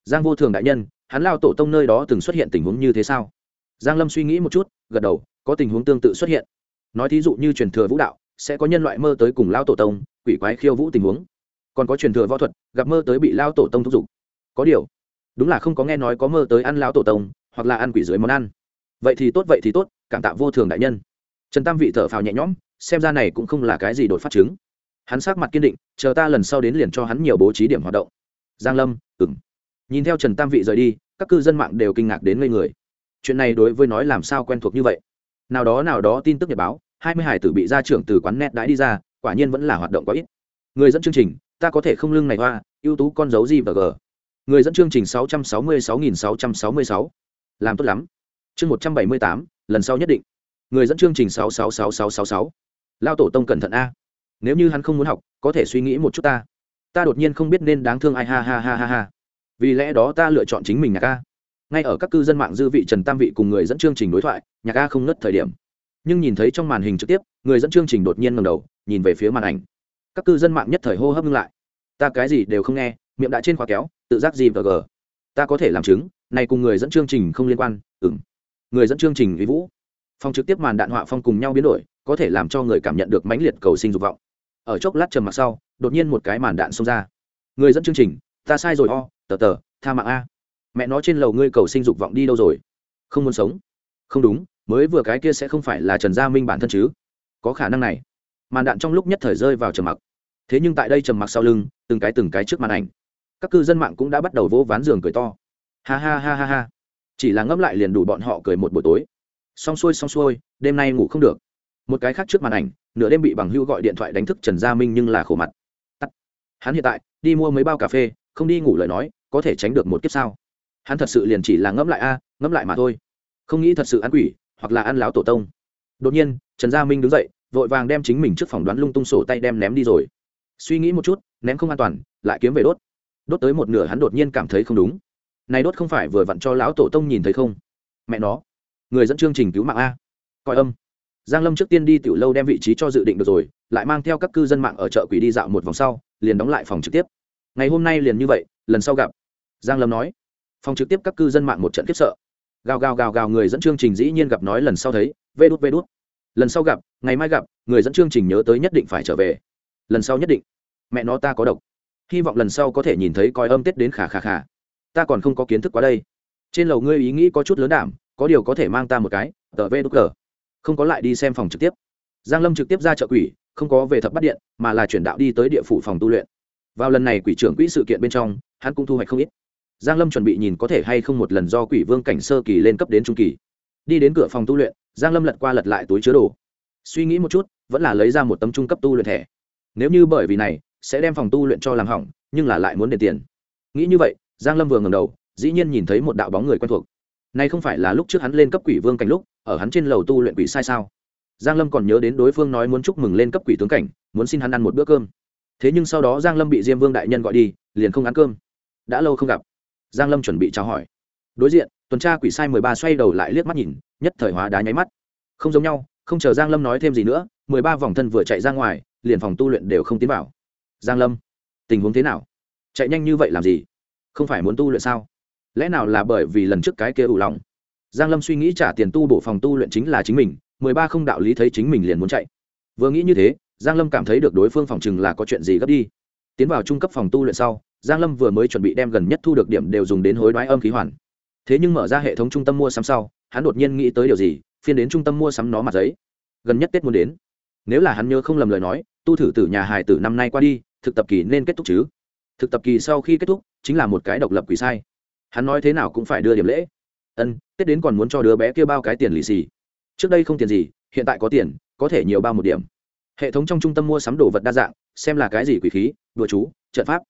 Giang vô thường đại nhân, hắn lao tổ tông nơi đó từng xuất hiện tình huống như thế sao? Giang lâm suy nghĩ một chút, gật đầu, có tình huống tương tự xuất hiện. Nói thí dụ như truyền thừa vũ đạo, sẽ có nhân loại mơ tới cùng lao tổ tông, quỷ quái khiêu vũ tình huống. Còn có truyền thừa võ thuật, gặp mơ tới bị lao tổ tông thúc giục có điều. Đúng là không có nghe nói có mơ tới ăn lão tổ tông, hoặc là ăn quỷ dưới món ăn. Vậy thì tốt, vậy thì tốt, cảm tạ vô thường đại nhân. Trần tam vị thở phào nhẹ nhõm, xem ra này cũng không là cái gì đột phát chứng. Hắn sát mặt kiên định, chờ ta lần sau đến liền cho hắn nhiều bố trí điểm hoạt động. Giang lâm ừng nhìn theo trần tam vị rời đi, các cư dân mạng đều kinh ngạc đến ngây người. Chuyện này đối với nói làm sao quen thuộc như vậy? Nào đó nào đó tin tức nhật báo, hai mươi hải tử bị gia trưởng từ quán net đãi đi ra, quả nhiên vẫn là hoạt động quá ít. Người dẫn chương trình, ta có thể không lưng này hoa, ưu tú con dấu gì và g người dẫn chương trình sáu trăm sáu mươi sáu nghìn sáu trăm sáu. Mươi sáu làm tốt lắm. Chương một trăm bảy mươi tám, lần sau nhất định. Người dẫn chương trình sáu sáu sáu sáu sáu. Sáu lao tổ tông cẩn thận a. Nếu như hắn không muốn học, có thể suy nghĩ một chút ta. Ta đột nhiên không biết nên đáng thương ai, ha ha ha ha ha. Vì lẽ đó ta lựa chọn chính mình nhạc ca ngay ở các cư dân mạng dư vị trần tam vị cùng người dẫn chương trình đối thoại, nhạc ca không ngất thời điểm. Nhưng nhìn thấy trong màn hình trực tiếp, người dẫn chương trình đột nhiên ngầm đầu, nhìn về phía màn ảnh. Các cư dân mạng nhất thời hô hấp ngưng lại. Ta cái gì đều không nghe miệng đã trên khóa kéo, tự giác gì và g ta có thể làm chứng, này cùng người dẫn chương trình không liên quan ừng người dẫn chương trình uy vũ. Phong trực tiếp màn đạn họa phong cùng nhau biến đổi, có thể làm cho người cảm nhận được mãnh liệt cầu sinh dục vọng. Ở chốc lát trầm mặc sau, đột nhiên một cái màn đạn xông ra. Người dẫn chương trình, ta sai rồi, o, tờ tờ, tha mạng a. Mẹ nó trên lầu ngươi cầu sinh dục vọng đi đâu rồi? Không muốn sống. Không đúng, mới vừa cái kia sẽ không phải là trần gia minh bản thân chứ. Có khả năng này. Màn đạn trong lúc nhất thời rơi vào trầm mặc. Thế nhưng tại đây trầm mặc sau lưng, từng cái từng cái trước màn ảnh các cư dân mạng cũng đã bắt đầu vỗ ván giường cười to. Ha ha ha ha ha. Chỉ là ngẫm lại liền đủ bọn họ cười một buổi tối. Xong xuôi xong xuôi, đêm nay ngủ không được. Một cái khác trước màn ảnh, nửa đêm bị bằng hưu gọi điện thoại đánh thức trần gia minh nhưng là khổ mặt. Tắt. hắn hiện tại, đi mua mấy bao cà phê, không đi ngủ lời nói, có thể tránh được một kiếp sao hắn thật sự liền chỉ là ngẫm lại a, ngẫm lại mà thôi. Không nghĩ thật sự ăn quỷ, hoặc là ăn láo tổ tông. Đột nhiên, trần gia minh đứng dậy, vội vàng đem chính mình trước phòng đoán lung tung sổ tay đem ném đi rồi. Suy nghĩ một chút, ném không an toàn, lại kiếm về đốt đốt tới một nửa hắn đột nhiên cảm thấy không đúng. Này đốt không phải vừa vặn cho lão tổ tông nhìn thấy không? Mẹ nó, người dẫn chương trình cứu mạng a. Coi âm. Giang lâm trước tiên đi tiểu lâu đem vị trí cho dự định được rồi, lại mang theo các cư dân mạng ở chợ quỷ đi dạo một vòng sau, liền đóng lại phòng trực tiếp. Ngày hôm nay liền như vậy, lần sau gặp. Giang lâm nói. Phòng trực tiếp các cư dân mạng một trận kiếp sợ. Gào gào gào gào người dẫn chương trình dĩ nhiên gặp nói lần sau thấy, vê đút vê đút. Lần sau gặp, ngày mai gặp, người dẫn chương trình nhớ tới nhất định phải trở về. Lần sau nhất định. Mẹ nó ta có độc hy vọng lần sau có thể nhìn thấy coi âm tết đến khả khả khả ta còn không có kiến thức quá đây. Trên lầu ngươi ý nghĩ có chút lớn đảm, có điều có thể mang ta một cái, tờ vê đúc cờ. Không có lại đi xem phòng trực tiếp. Giang lâm trực tiếp ra chợ quỷ, không có về thập bắt điện, mà là chuyển đạo đi tới địa phủ phòng tu luyện. Vào lần này quỷ trưởng quỹ sự kiện bên trong, hắn cũng thu hoạch không ít. Giang lâm chuẩn bị nhìn có thể hay không một lần do quỷ vương cảnh sơ kỳ lên cấp đến trung kỳ. Đi đến cửa phòng tu luyện, giang lâm lật qua lật lại túi chứa đồ. Suy nghĩ một chút, vẫn là lấy ra một tấm trung cấp tu luyện thẻ. Nếu như bởi vì này sẽ đem phòng tu luyện cho làm hỏng, nhưng là lại muốn đền tiền. Nghĩ như vậy, giang lâm vừa ngẩng đầu, dĩ nhiên nhìn thấy một đạo bóng người quen thuộc. Này không phải là lúc trước hắn lên cấp quỷ vương cảnh lúc, ở hắn trên lầu tu luyện quỷ sai sao? Giang lâm còn nhớ đến đối phương nói muốn chúc mừng lên cấp quỷ tướng cảnh, muốn xin hắn ăn một bữa cơm. Thế nhưng sau đó giang lâm bị diêm vương đại nhân gọi đi, liền không ăn cơm. Đã lâu không gặp. Giang lâm chuẩn bị chào hỏi. Đối diện, tuần tra quỷ sai mười ba xoay đầu lại liếc mắt nhìn, nhất thời hóa đá nháy mắt. Không giống nhau, không chờ giang lâm nói thêm gì nữa, mười ba vòng thân vừa chạy ra ngoài, liền phòng tu luyện đều không tiến vào giang lâm, tình huống thế nào? Chạy nhanh như vậy làm gì? Không phải muốn tu luyện sao? Lẽ nào là bởi vì lần trước cái kia ủ lòng? Giang lâm suy nghĩ trả tiền tu bổ phòng tu luyện chính là chính mình, mười ba không đạo lý thấy chính mình liền muốn chạy. Vừa nghĩ như thế, giang lâm cảm thấy được đối phương phòng chừng là có chuyện gì gấp đi. Tiến vào trung cấp phòng tu luyện sau, giang lâm vừa mới chuẩn bị đem gần nhất thu được điểm đều dùng đến hối đoái âm khí hoàn. Thế nhưng mở ra hệ thống trung tâm mua sắm sau, hắn đột nhiên nghĩ tới điều gì, phiên đến trung tâm mua sắm nó mặt giấy. Gần nhất tết muốn đến. Nếu là hắn nhớ không lầm lời nói, tu thử từ nhà hài tử năm nay qua đi thực tập kỳ nên kết thúc chứ? Thực tập kỳ sau khi kết thúc, chính là một cái độc lập quỷ sai. Hắn nói thế nào cũng phải đưa điểm lễ. Ân, tết đến còn muốn cho đứa bé kia bao cái tiền lì xì. Trước đây không tiền gì, hiện tại có tiền, có thể nhiều bao một điểm. Hệ thống trong trung tâm mua sắm đồ vật đa dạng, xem là cái gì quỷ khí, đùa chú, trận pháp.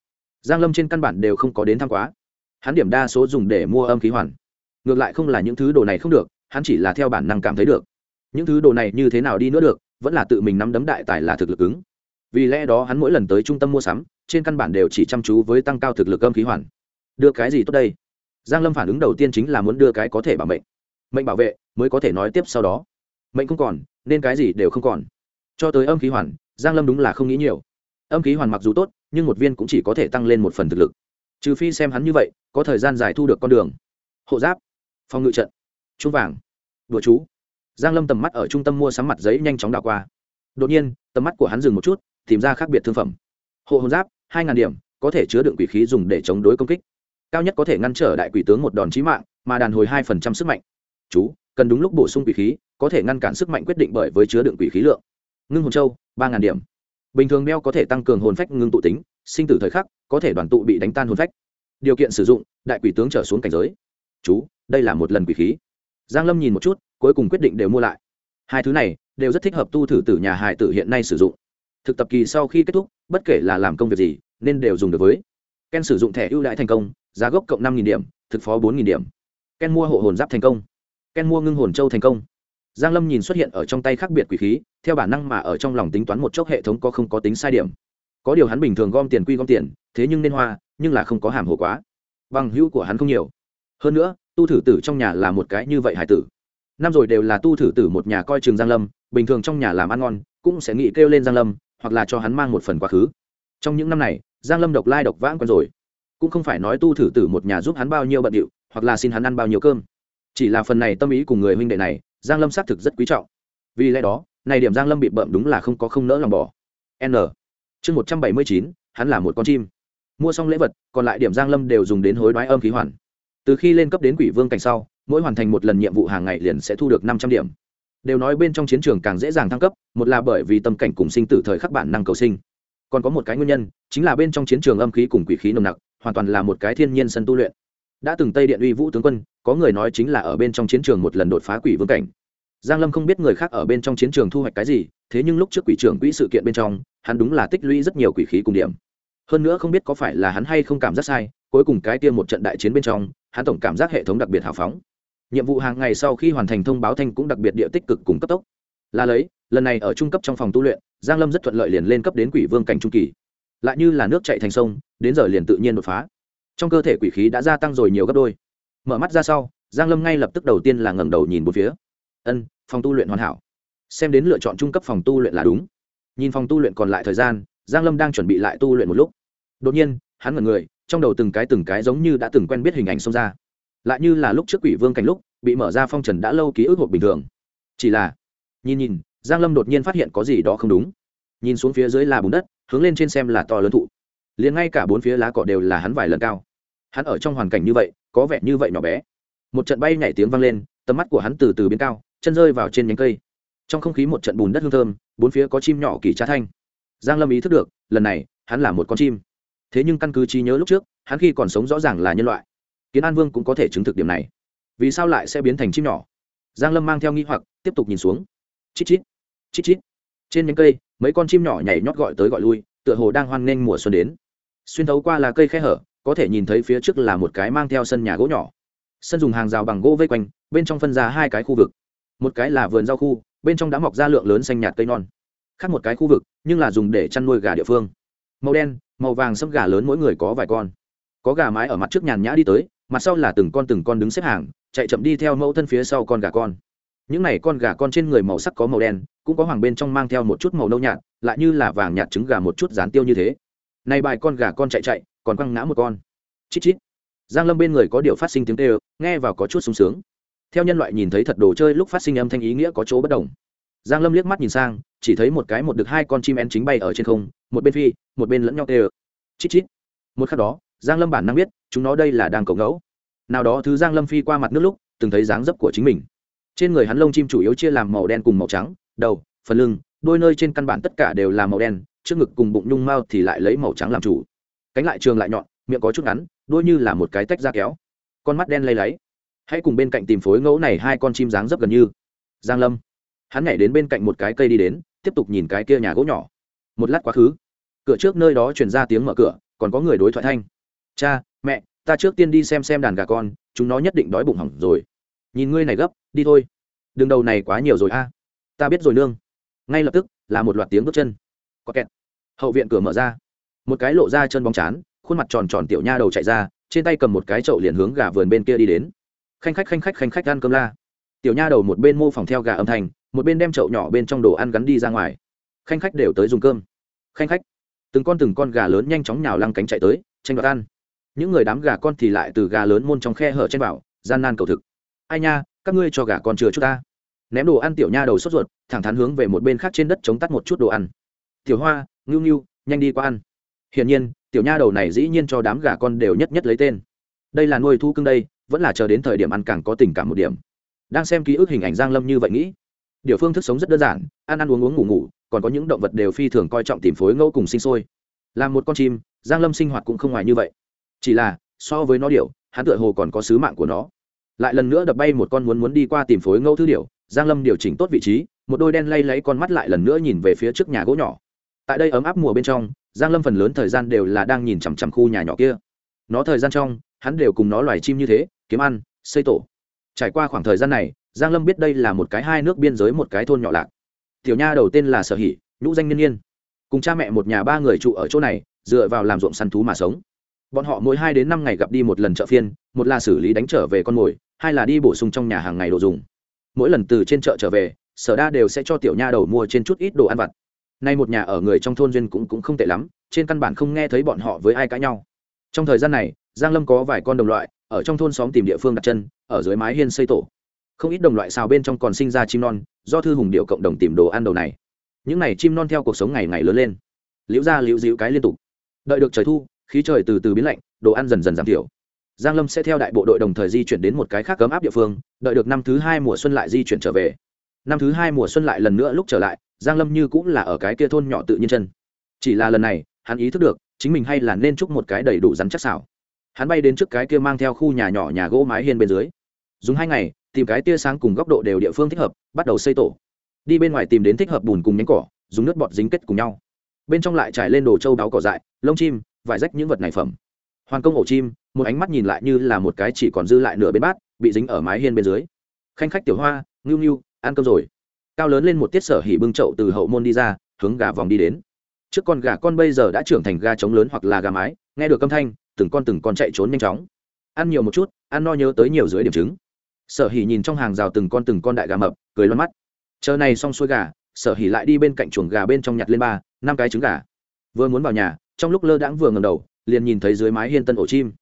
Giang lâm trên căn bản đều không có đến thăm quá. Hắn điểm đa số dùng để mua âm khí hoàn. Ngược lại không là những thứ đồ này không được, hắn chỉ là theo bản năng cảm thấy được. Những thứ đồ này như thế nào đi nữa được, vẫn là tự mình nắm đấm đại tài là thực lực ứng vì lẽ đó hắn mỗi lần tới trung tâm mua sắm, trên căn bản đều chỉ chăm chú với tăng cao thực lực âm khí hoàn. Đưa cái gì tốt đây? Giang lâm phản ứng đầu tiên chính là muốn đưa cái có thể bảo mệnh. Mệnh bảo vệ, mới có thể nói tiếp sau đó. Mệnh không còn, nên cái gì đều không còn. Cho tới âm khí hoàn, giang lâm đúng là không nghĩ nhiều. Âm khí hoàn mặc dù tốt, nhưng một viên cũng chỉ có thể tăng lên một phần thực lực. Trừ phi xem hắn như vậy, có thời gian giải thu được con đường. Hộ giáp, phòng ngự trận trung vàng, đùa chú. Giang lâm tầm mắt ở trung tâm mua sắm mặt giấy nhanh chóng đảo qua. Đột nhiên, tầm mắt của hắn dừng một chút tìm ra khác biệt thương phẩm. Hộ hồn giáp, hai ngàn điểm, có thể chứa đựng quỷ khí dùng để chống đối công kích. Cao nhất có thể ngăn trở đại quỷ tướng một đòn chí mạng, mà đàn hồi hai phần trăm sức mạnh. Chú, cần đúng lúc bổ sung quỷ khí, có thể ngăn cản sức mạnh quyết định bởi với chứa đựng quỷ khí lượng. Ngưng hồn châu, ba ngàn điểm. Bình thường đeo có thể tăng cường hồn phách ngưng tụ tính, sinh tử thời khắc, có thể đoàn tụ bị đánh tan hồn phách. Điều kiện sử dụng, đại quỷ tướng trở xuống cảnh giới. Chú, đây là một lần quỷ khí. Giang lâm nhìn một chút, cuối cùng quyết định đều mua lại. Hai thứ này, đều rất thích hợp tu thử tử nhà hải tử hiện nay sử dụng thực tập kỳ sau khi kết thúc, bất kể là làm công việc gì, nên đều dùng được với. Ken sử dụng thẻ ưu đãi thành công, giá gốc cộng năm điểm, thực phó bốn điểm. Ken mua hộ hồn giáp thành công. Ken mua ngưng hồn châu thành công. Giang lâm nhìn xuất hiện ở trong tay khác biệt quỷ khí, theo bản năng mà ở trong lòng tính toán một chốc hệ thống có không có tính sai điểm. Có điều hắn bình thường gom tiền quy gom tiền, thế nhưng nên hoa, nhưng là không có hàm hồ quá. Bằng hữu của hắn không nhiều. Hơn nữa, tu thử tử trong nhà là một cái như vậy hải tử. Năm rồi đều là tu thử tử một nhà coi trường giang lâm, bình thường trong nhà làm ăn ngon, cũng sẽ nghĩ kêu lên giang lâm hoặc là cho hắn mang một phần quá khứ. Trong những năm này, giang lâm độc lai độc vãng quen rồi. Cũng không phải nói tu thử tử một nhà giúp hắn bao nhiêu bận điệu, hoặc là xin hắn ăn bao nhiêu cơm. Chỉ là phần này tâm ý cùng người huynh đệ này, giang lâm xác thực rất quý trọng. Vì lẽ đó, này điểm giang lâm bị bậm đúng là không có không nỡ lòng bỏ. N. Chương một trăm bảy mươi chín, hắn là một con chim. Mua xong lễ vật, còn lại điểm giang lâm đều dùng đến hối đoái âm khí hoàn. Từ khi lên cấp đến quỷ vương cảnh sau, mỗi hoàn thành một lần nhiệm vụ hàng ngày liền sẽ thu được năm trăm điểm đều nói bên trong chiến trường càng dễ dàng thăng cấp, một là bởi vì tâm cảnh cùng sinh tử thời khắc bản năng cầu sinh. Còn có một cái nguyên nhân, chính là bên trong chiến trường âm khí cùng quỷ khí nồng nặc, hoàn toàn là một cái thiên nhiên sân tu luyện. Đã từng tây điện uy vũ tướng quân, có người nói chính là ở bên trong chiến trường một lần đột phá quỷ vương cảnh. Giang lâm không biết người khác ở bên trong chiến trường thu hoạch cái gì, thế nhưng lúc trước quỷ trưởng quỹ sự kiện bên trong, hắn đúng là tích lũy rất nhiều quỷ khí cùng điểm. Hơn nữa không biết có phải là hắn hay không cảm giác sai, cuối cùng cái tiêm một trận đại chiến bên trong, hắn tổng cảm giác hệ thống đặc biệt hào phóng nhiệm vụ hàng ngày sau khi hoàn thành thông báo thanh cũng đặc biệt địa tích cực cùng cấp tốc. Là lấy, lần này ở trung cấp trong phòng tu luyện, giang lâm rất thuận lợi liền lên cấp đến quỷ vương cảnh trung kỳ. Lại như là nước chạy thành sông, đến giờ liền tự nhiên đột phá. Trong cơ thể quỷ khí đã gia tăng rồi nhiều gấp đôi. Mở mắt ra sau, giang lâm ngay lập tức đầu tiên là ngẩng đầu nhìn một phía. Ân, phòng tu luyện hoàn hảo. Xem đến lựa chọn trung cấp phòng tu luyện là đúng. Nhìn phòng tu luyện còn lại thời gian, giang lâm đang chuẩn bị lại tu luyện một lúc. Đột nhiên, hắn ngẩn người, trong đầu từng cái từng cái giống như đã từng quen biết hình ảnh xông ra lại như là lúc trước quỷ vương cảnh lúc, bị mở ra phong trần đã lâu ký ức hộp bình thường. Chỉ là, nhìn nhìn, giang lâm đột nhiên phát hiện có gì đó không đúng. Nhìn xuống phía dưới là bùn đất, hướng lên trên xem là to lớn thụ. Liền ngay cả bốn phía lá cỏ đều là hắn vài lần cao. Hắn ở trong hoàn cảnh như vậy, có vẻ như vậy nhỏ bé. Một trận bay nhảy tiếng vang lên, tầm mắt của hắn từ từ biến cao, chân rơi vào trên nhánh cây. Trong không khí một trận bùn đất hương thơm, bốn phía có chim nhỏ kỳ trá thanh. Giang lâm ý thức được, lần này, hắn là một con chim. Thế nhưng căn cứ trí nhớ lúc trước, hắn khi còn sống rõ ràng là nhân loại kiến an vương cũng có thể chứng thực điểm này. Vì sao lại sẽ biến thành chim nhỏ? Giang lâm mang theo nghi hoặc, tiếp tục nhìn xuống. Chít chít chít chít. Trên những cây, mấy con chim nhỏ nhảy nhót gọi tới gọi lui, tựa hồ đang hoan nghênh mùa xuân đến. Xuyên thấu qua là cây khe hở, có thể nhìn thấy phía trước là một cái mang theo sân nhà gỗ nhỏ. Sân dùng hàng rào bằng gỗ vây quanh, bên trong phân ra hai cái khu vực. Một cái là vườn rau khu, bên trong đã mọc ra lượng lớn xanh nhạt cây non. Khác một cái khu vực, nhưng là dùng để chăn nuôi gà địa phương. Màu đen, màu vàng sâm gà lớn mỗi người có vài con. Có gà mái ở mặt trước nhàn nhã đi tới mặt sau là từng con từng con đứng xếp hàng, chạy chậm đi theo mẫu thân phía sau con gà con. Những này con gà con trên người màu sắc có màu đen, cũng có hoàng bên trong mang theo một chút màu nâu nhạt, lại như là vàng nhạt trứng gà một chút dán tiêu như thế. Nay bài con gà con chạy chạy, còn quăng ngã một con. Chít chít. Giang lâm bên người có điều phát sinh tiếng tê nghe vào có chút sung sướng. Theo nhân loại nhìn thấy thật đồ chơi lúc phát sinh âm thanh ý nghĩa có chỗ bất đồng. Giang lâm liếc mắt nhìn sang, chỉ thấy một cái một được hai con chim én chính bay ở trên không, một bên phi, một bên lẫn nhau tê ơ chít chít. Một khắc đó, giang lâm bản năng biết chúng nó đây là đang cầu ngẫu. Nào đó thứ giang lâm phi qua mặt nước lúc, từng thấy dáng dấp của chính mình. Trên người hắn lông chim chủ yếu chia làm màu đen cùng màu trắng, đầu, phần lưng, đôi nơi trên căn bản tất cả đều là màu đen, trước ngực cùng bụng nhung mao thì lại lấy màu trắng làm chủ. Cánh lại trường lại nhọn, miệng có chút ngắn, đôi như là một cái tách da kéo. Con mắt đen lay láy. Hãy cùng bên cạnh tìm phối ngẫu này hai con chim dáng dấp gần như. Giang lâm. Hắn nhảy đến bên cạnh một cái cây đi đến, tiếp tục nhìn cái kia nhà gỗ nhỏ. Một lát quá khứ. Cửa trước nơi đó truyền ra tiếng mở cửa, còn có người đối thoại thanh. Cha mẹ, ta trước tiên đi xem xem đàn gà con, chúng nó nhất định đói bụng hỏng rồi. Nhìn ngươi này gấp, đi thôi. Đường đầu này quá nhiều rồi a. Ta biết rồi nương. Ngay lập tức, là một loạt tiếng bước chân. Có kẹt. Hậu viện cửa mở ra. Một cái lộ ra chân bóng chán, khuôn mặt tròn tròn tiểu nha đầu chạy ra, trên tay cầm một cái chậu liền hướng gà vườn bên kia đi đến. Khanh khách khanh khách khanh khách ăn cơm la. Tiểu nha đầu một bên mô phòng theo gà âm thanh, một bên đem chậu nhỏ bên trong đồ ăn gắn đi ra ngoài. Khanh khách đều tới dùng cơm. Khanh khách. Từng con từng con gà lớn nhanh chóng nhào lăng cánh chạy tới, tranh đoạt ăn những người đám gà con thì lại từ gà lớn môn trong khe hở trên bảo, gian nan cầu thực. Ai nha, các ngươi cho gà con chừa chút ta. Ném đồ ăn tiểu nha đầu sốt ruột, thẳng thắn hướng về một bên khác trên đất chống tắt một chút đồ ăn. Tiểu hoa, ngưu ngưu, nhanh đi qua ăn. Hiển nhiên, tiểu nha đầu này dĩ nhiên cho đám gà con đều nhất nhất lấy tên. Đây là nuôi thu cưng đây, vẫn là chờ đến thời điểm ăn càng có tình cảm một điểm. Đang xem ký ức hình ảnh giang lâm như vậy nghĩ, điều phương thức sống rất đơn giản, ăn ăn uống uống ngủ ngủ, còn có những động vật đều phi thường coi trọng tìm phối ngẫu cùng sinh sôi. Làm một con chim, giang lâm sinh hoạt cũng không ngoài như vậy chỉ là, so với nó điều hắn tựa hồ còn có sứ mạng của nó. Lại lần nữa đập bay một con muốn muốn đi qua tìm phối ngẫu thư điều giang lâm điều chỉnh tốt vị trí, một đôi đen lay lấy con mắt lại lần nữa nhìn về phía trước nhà gỗ nhỏ. Tại đây ấm áp mùa bên trong, giang lâm phần lớn thời gian đều là đang nhìn chằm chằm khu nhà nhỏ kia. Nó thời gian trong, hắn đều cùng nó loài chim như thế, kiếm ăn, xây tổ. Trải qua khoảng thời gian này, giang lâm biết đây là một cái hai nước biên giới một cái thôn nhỏ lạc. Tiểu nha đầu tên là sở hỷ nhũ danh niên niên. Cùng cha mẹ một nhà ba người trụ ở chỗ này, dựa vào làm ruộng săn thú mà sống bọn họ mỗi hai đến năm ngày gặp đi một lần chợ phiên, một là xử lý đánh trở về con mồi, hai là đi bổ sung trong nhà hàng ngày đồ dùng. Mỗi lần từ trên chợ trở về, sở đa đều sẽ cho tiểu nha đầu mua trên chút ít đồ ăn vặt. Nay một nhà ở người trong thôn duyên cũng cũng không tệ lắm, trên căn bản không nghe thấy bọn họ với ai cãi nhau. Trong thời gian này, giang lâm có vài con đồng loại, ở trong thôn xóm tìm địa phương đặt chân, ở dưới mái hiên xây tổ. Không ít đồng loại xào bên trong còn sinh ra chim non, do thư hùng điệu cộng đồng tìm đồ ăn đầu này. Những này chim non theo cuộc sống ngày ngày lớn lên. Liễu ra liễu dịu cái liên tục. Đợi được trời thu khí trời từ từ biến lạnh, đồ ăn dần dần giảm thiểu. Giang lâm sẽ theo đại bộ đội đồng thời di chuyển đến một cái khác cấm áp địa phương, đợi được năm thứ hai mùa xuân lại di chuyển trở về. Năm thứ hai mùa xuân lại lần nữa lúc trở lại, giang lâm như cũng là ở cái kia thôn nhỏ tự nhiên chân. Chỉ là lần này, hắn ý thức được, chính mình hay là nên chúc một cái đầy đủ rắn chắc xảo. Hắn bay đến trước cái kia mang theo khu nhà nhỏ nhà gỗ mái hiên bên dưới. Dùng hai ngày, tìm cái tia sáng cùng góc độ đều địa phương thích hợp, bắt đầu xây tổ. Đi bên ngoài tìm đến thích hợp bùn cùng nhánh cỏ, dùng nước bọt dính kết cùng nhau. Bên trong lại trải lên đồ trâu đáo cỏ dại, lông chim vải rách những vật này phẩm. Hoàn công ổ chim, một ánh mắt nhìn lại như là một cái chỉ còn dư lại nửa bên bát, bị dính ở mái hiên bên dưới. Khanh khách tiểu hoa, ngưu ngưu, ăn cơm rồi. Cao lớn lên một tiết sở hỉ bưng chậu từ hậu môn đi ra, hướng gà vòng đi đến. Trước con gà con bây giờ đã trưởng thành gà trống lớn hoặc là gà mái, nghe được âm thanh, từng con từng con chạy trốn nhanh chóng. Ăn nhiều một chút, ăn no nhớ tới nhiều dưới điểm trứng. Sở hỉ nhìn trong hàng rào từng con từng con đại gà mập, cười loăn mắt. Chờ này xong xuôi gà, sở hỉ lại đi bên cạnh chuồng gà bên trong nhặt lên ba, năm cái trứng gà. Vừa muốn vào nhà trong lúc lơ đãng vừa ngầm đầu, liền nhìn thấy dưới mái hiên tân ổ chim.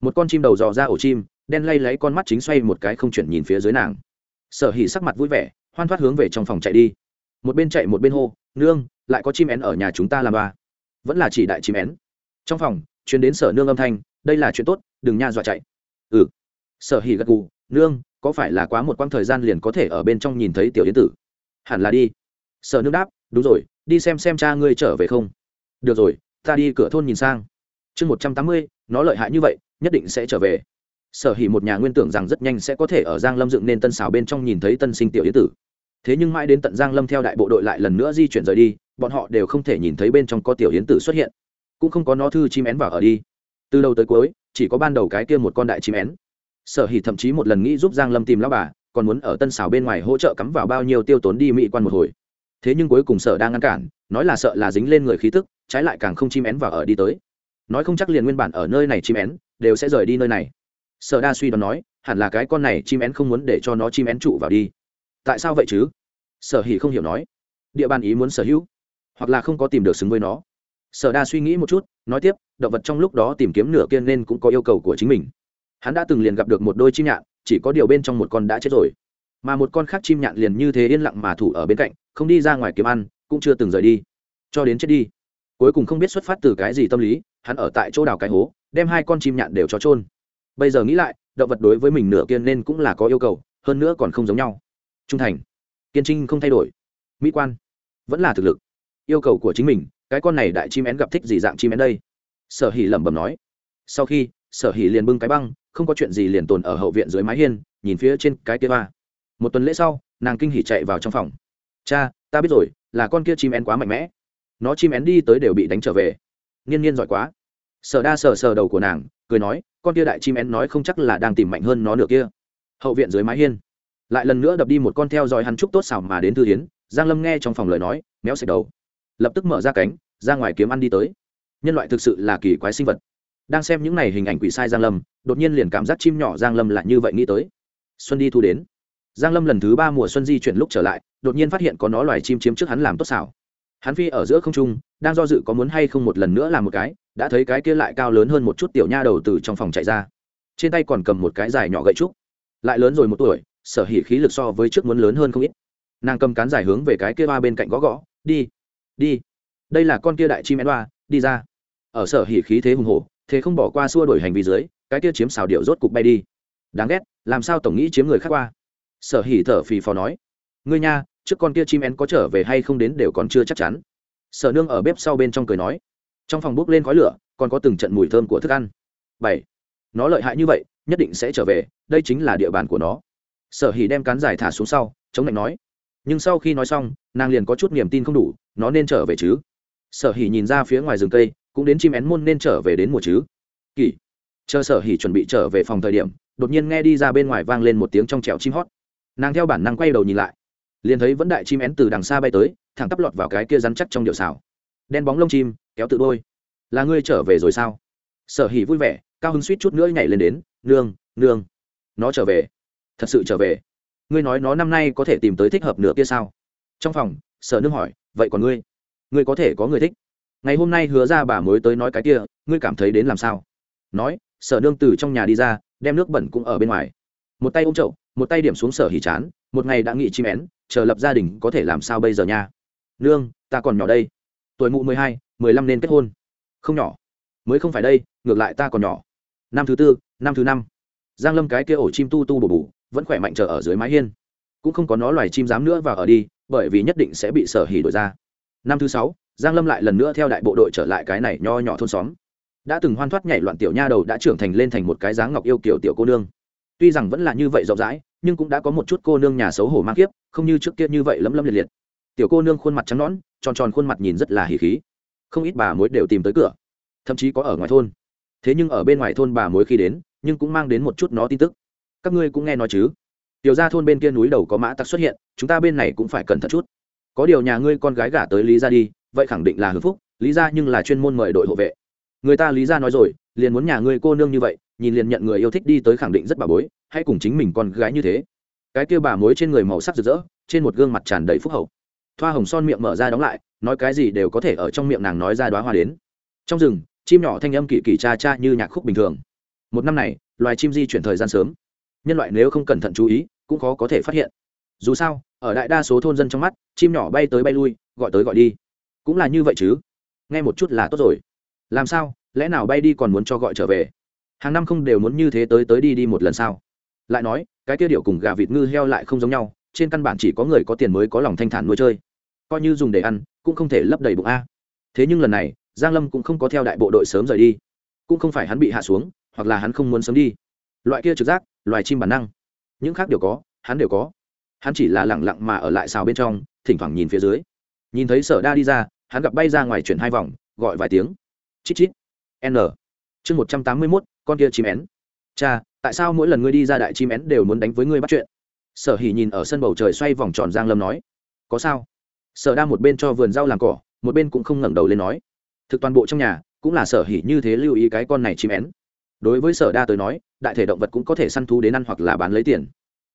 Một con chim đầu dò ra ổ chim, đen lay lấy con mắt chính xoay một cái không chuyển nhìn phía dưới nàng. Sở hỉ sắc mặt vui vẻ, hoan thoát hướng về trong phòng chạy đi. Một bên chạy một bên hô, nương, lại có chim én ở nhà chúng ta làm ba vẫn là chỉ đại chim én. Trong phòng chuyến đến sở nương âm thanh, đây là chuyện tốt, đừng nha dọa chạy. Ừ. Sở hỉ gật gù, nương, có phải là quá một quãng thời gian liền có thể ở bên trong nhìn thấy tiểu yến tử? Hẳn là đi. Sở nương đáp, đúng rồi, đi xem xem cha ngươi trở về không. Được rồi ta đi cửa thôn nhìn sang. Chương một trăm tám mươi, nó lợi hại như vậy, nhất định sẽ trở về. Sở hỉ một nhà nguyên tưởng rằng rất nhanh sẽ có thể ở giang lâm dựng nên tân xào bên trong nhìn thấy tân sinh tiểu yến tử. Thế nhưng mãi đến tận giang lâm theo đại bộ đội lại lần nữa di chuyển rời đi, bọn họ đều không thể nhìn thấy bên trong có tiểu yến tử xuất hiện. Cũng không có nó thư chim én vào ở đi. Từ đầu tới cuối, chỉ có ban đầu cái kia một con đại chim én. Sở hỉ thậm chí một lần nghĩ giúp giang lâm tìm lão bà, còn muốn ở tân xào bên ngoài hỗ trợ cắm vào bao nhiêu tiêu tốn đi mỹ quan một hồi. Thế nhưng cuối cùng sở đang ngăn cản nói là sợ là dính lên người khí tức, trái lại càng không chim én vào ở đi tới. Nói không chắc liền nguyên bản ở nơi này chim én, đều sẽ rời đi nơi này. Sở đa suy đoán nói, hẳn là cái con này chim én không muốn để cho nó chim én trụ vào đi. Tại sao vậy chứ? Sở hỉ không hiểu nói. Địa bàn ý muốn sở hữu, hoặc là không có tìm được xứng với nó. Sở đa suy nghĩ một chút, nói tiếp, động vật trong lúc đó tìm kiếm nửa kiên nên cũng có yêu cầu của chính mình. Hắn đã từng liền gặp được một đôi chim nhạn, chỉ có điều bên trong một con đã chết rồi. Mà một con khác chim nhạn liền như thế yên lặng mà thủ ở bên cạnh, không đi ra ngoài kiếm ăn cũng chưa từng rời đi. Cho đến chết đi, cuối cùng không biết xuất phát từ cái gì tâm lý, hắn ở tại chỗ đào cái hố, đem hai con chim nhạn đều cho trôn bây giờ nghĩ lại, động vật đối với mình nửa kiên nên cũng là có yêu cầu, hơn nữa còn không giống nhau. Trung thành, kiên trinh không thay đổi. Mỹ quan, vẫn là thực lực. Yêu cầu của chính mình, cái con này đại chim én gặp thích gì dạng chim én đây? Sở hỉ lẩm bẩm nói. Sau khi, sở hỉ liền bưng cái băng, không có chuyện gì liền tồn ở hậu viện dưới mái hiên, nhìn phía trên cái kia ba một tuần lễ sau, nàng kinh hỉ chạy vào trong phòng. Cha, ta biết rồi là con kia chim én quá mạnh mẽ. Nó chim én đi tới đều bị đánh trở về. Nghiên nhiên giỏi quá. Sở đa sờ sờ đầu của nàng, cười nói, con kia đại chim én nói không chắc là đang tìm mạnh hơn nó nữa kia. Hậu viện dưới mái hiên. Lại lần nữa đập đi một con theo dõi hắn trúc tốt xảo mà đến thư hiến giang lâm nghe trong phòng lời nói, méo xẹt đầu. Lập tức mở ra cánh, ra ngoài kiếm ăn đi tới. Nhân loại thực sự là kỳ quái sinh vật. Đang xem những này hình ảnh quỷ sai giang lâm, đột nhiên liền cảm giác chim nhỏ giang lâm lại như vậy nghĩ tới. Xuân đi thu đến giang lâm lần thứ ba mùa xuân di chuyển lúc trở lại, đột nhiên phát hiện có nó loài chim chiếm trước hắn làm tốt xảo. Hắn phi ở giữa không trung, đang do dự có muốn hay không một lần nữa làm một cái, đã thấy cái kia lại cao lớn hơn một chút tiểu nha đầu từ trong phòng chạy ra. Trên tay còn cầm một cái dài nhỏ gậy trúc. Lại lớn rồi một tuổi, sở hỉ khí lực so với trước muốn lớn hơn không ít. Nàng cầm cán dài hướng về cái kia ba bên cạnh gõ gõ, đi đi. Đây là con kia đại chim én ba đi ra. Ở sở hỉ khí thế hùng hổ, thế không bỏ qua xua đổi hành vi dưới, cái kia chiếm xào điệu rốt cục bay đi. Đáng ghét, làm sao tổng nghĩ chiếm người khác qua? Sở hỉ thở phì phò nói, ngươi nha, trước con kia chim én có trở về hay không đến đều còn chưa chắc chắn. Sở nương ở bếp sau bên trong cười nói, trong phòng bốc lên khói lửa, còn có từng trận mùi thơm của thức ăn. Bảy, nó lợi hại như vậy, nhất định sẽ trở về, đây chính là địa bàn của nó. Sở hỉ đem cán giải thả xuống sau, chống lạnh nói, nhưng sau khi nói xong, nàng liền có chút niềm tin không đủ, nó nên trở về chứ? Sở hỉ nhìn ra phía ngoài rừng cây, cũng đến chim én môn nên trở về đến mùa chứ? Kỳ, chờ sở hỉ chuẩn bị trở về phòng thời điểm, đột nhiên nghe đi ra bên ngoài vang lên một tiếng trong trèo chim hót nàng theo bản năng quay đầu nhìn lại, liền thấy vẫn đại chim én từ đằng xa bay tới, thẳng tắp lọt vào cái kia rắn chắc trong điệu xào. Đen bóng lông chim, kéo tự đôi. Là ngươi trở về rồi sao? Sở hỉ vui vẻ, cao hứng suýt chút nữa nhảy lên đến, nương nương, nó trở về, thật sự trở về. Ngươi nói nó năm nay có thể tìm tới thích hợp nửa kia sao? Trong phòng, sở nương hỏi, vậy còn ngươi? Ngươi có thể có người thích? Ngày hôm nay hứa ra bà mới tới nói cái kia, ngươi cảm thấy đến làm sao? Nói, sở nương từ trong nhà đi ra, đem nước bẩn cũng ở bên ngoài. Một tay ôm chậu một tay điểm xuống sở hỉ chán, một ngày đã nghị chim én, chờ lập gia đình có thể làm sao bây giờ nha? Nương, ta còn nhỏ đây. Tuổi mụ mười hai, mười lăm nên kết hôn. Không nhỏ. Mới không phải đây, ngược lại ta còn nhỏ. Năm thứ tư, năm thứ năm. Giang lâm cái kia ổ chim tu tu bổ bù vẫn khỏe mạnh chờ ở dưới mái hiên. Cũng không có nó loài chim dám nữa vào ở đi, bởi vì nhất định sẽ bị sở hỉ đổi ra. Năm thứ sáu, giang lâm lại lần nữa theo đại bộ đội trở lại cái này nho nhỏ thôn xóm. Đã từng hoan thoát nhảy loạn tiểu nha đầu đã trưởng thành lên thành một cái dáng ngọc yêu kiểu tiểu cô nương tuy rằng vẫn là như vậy rộng rãi, nhưng cũng đã có một chút cô nương nhà xấu hổ mang kiếp, không như trước kia như vậy lấm lấm liệt liệt. Tiểu cô nương khuôn mặt trắng nõn, tròn tròn khuôn mặt nhìn rất là hỉ khí. Không ít bà mối đều tìm tới cửa, thậm chí có ở ngoài thôn. Thế nhưng ở bên ngoài thôn bà mối khi đến, nhưng cũng mang đến một chút nó tin tức. Các ngươi cũng nghe nói chứ? Tiểu ra thôn bên kia núi đầu có mã tặc xuất hiện, chúng ta bên này cũng phải cẩn thận chút. Có điều nhà ngươi con gái gả tới lý ra đi, vậy khẳng định là hưng phúc, lý ra nhưng là chuyên môn mời đội hộ vệ. Người ta lý ra nói rồi, liền muốn nhà ngươi cô nương như vậy nhìn liền nhận người yêu thích đi tới khẳng định rất bà bối, hãy cùng chính mình con gái như thế. Cái kia bà mối trên người màu sắc rực rỡ, trên một gương mặt tràn đầy phúc hậu. Thoa hồng son miệng mở ra đóng lại, nói cái gì đều có thể ở trong miệng nàng nói ra đoá hoa đến. Trong rừng, chim nhỏ thanh âm kỳ kỳ cha cha như nhạc khúc bình thường. Một năm này, loài chim di chuyển thời gian sớm. Nhân loại nếu không cẩn thận chú ý, cũng khó có thể phát hiện. Dù sao, ở đại đa số thôn dân trong mắt, chim nhỏ bay tới bay lui, gọi tới gọi đi. Cũng là như vậy chứ. Nghe một chút là tốt rồi. Làm sao? Lẽ nào bay đi còn muốn cho gọi trở về? Hàng năm không đều muốn như thế tới tới đi đi một lần sao? Lại nói, cái kia điệu cùng gà vịt ngư heo lại không giống nhau, trên căn bản chỉ có người có tiền mới có lòng thanh thản nuôi chơi. Coi như dùng để ăn, cũng không thể lấp đầy bụng a. Thế nhưng lần này, giang lâm cũng không có theo đại bộ đội sớm rời đi. Cũng không phải hắn bị hạ xuống, hoặc là hắn không muốn sớm đi. Loại kia trực giác, loài chim bản năng. Những khác đều có, hắn đều có. Hắn chỉ là lẳng lặng mà ở lại xào bên trong, thỉnh thoảng nhìn phía dưới. Nhìn thấy sở đa đi ra, hắn gặp bay ra ngoài chuyển hai vòng, gọi vài tiếng. Chít chít. N chương một trăm tám mươi mốt, con kia chim én. Cha, tại sao mỗi lần ngươi đi ra đại chim én đều muốn đánh với ngươi bắt chuyện? Sở hỉ nhìn ở sân bầu trời xoay vòng tròn giang lâm nói. Có sao? Sở đa một bên cho vườn rau làm cỏ, một bên cũng không ngẩng đầu lên nói. Thực toàn bộ trong nhà, cũng là sở hỉ như thế lưu ý cái con này chim én. Đối với sở đa tới nói, đại thể động vật cũng có thể săn thú đến ăn hoặc là bán lấy tiền.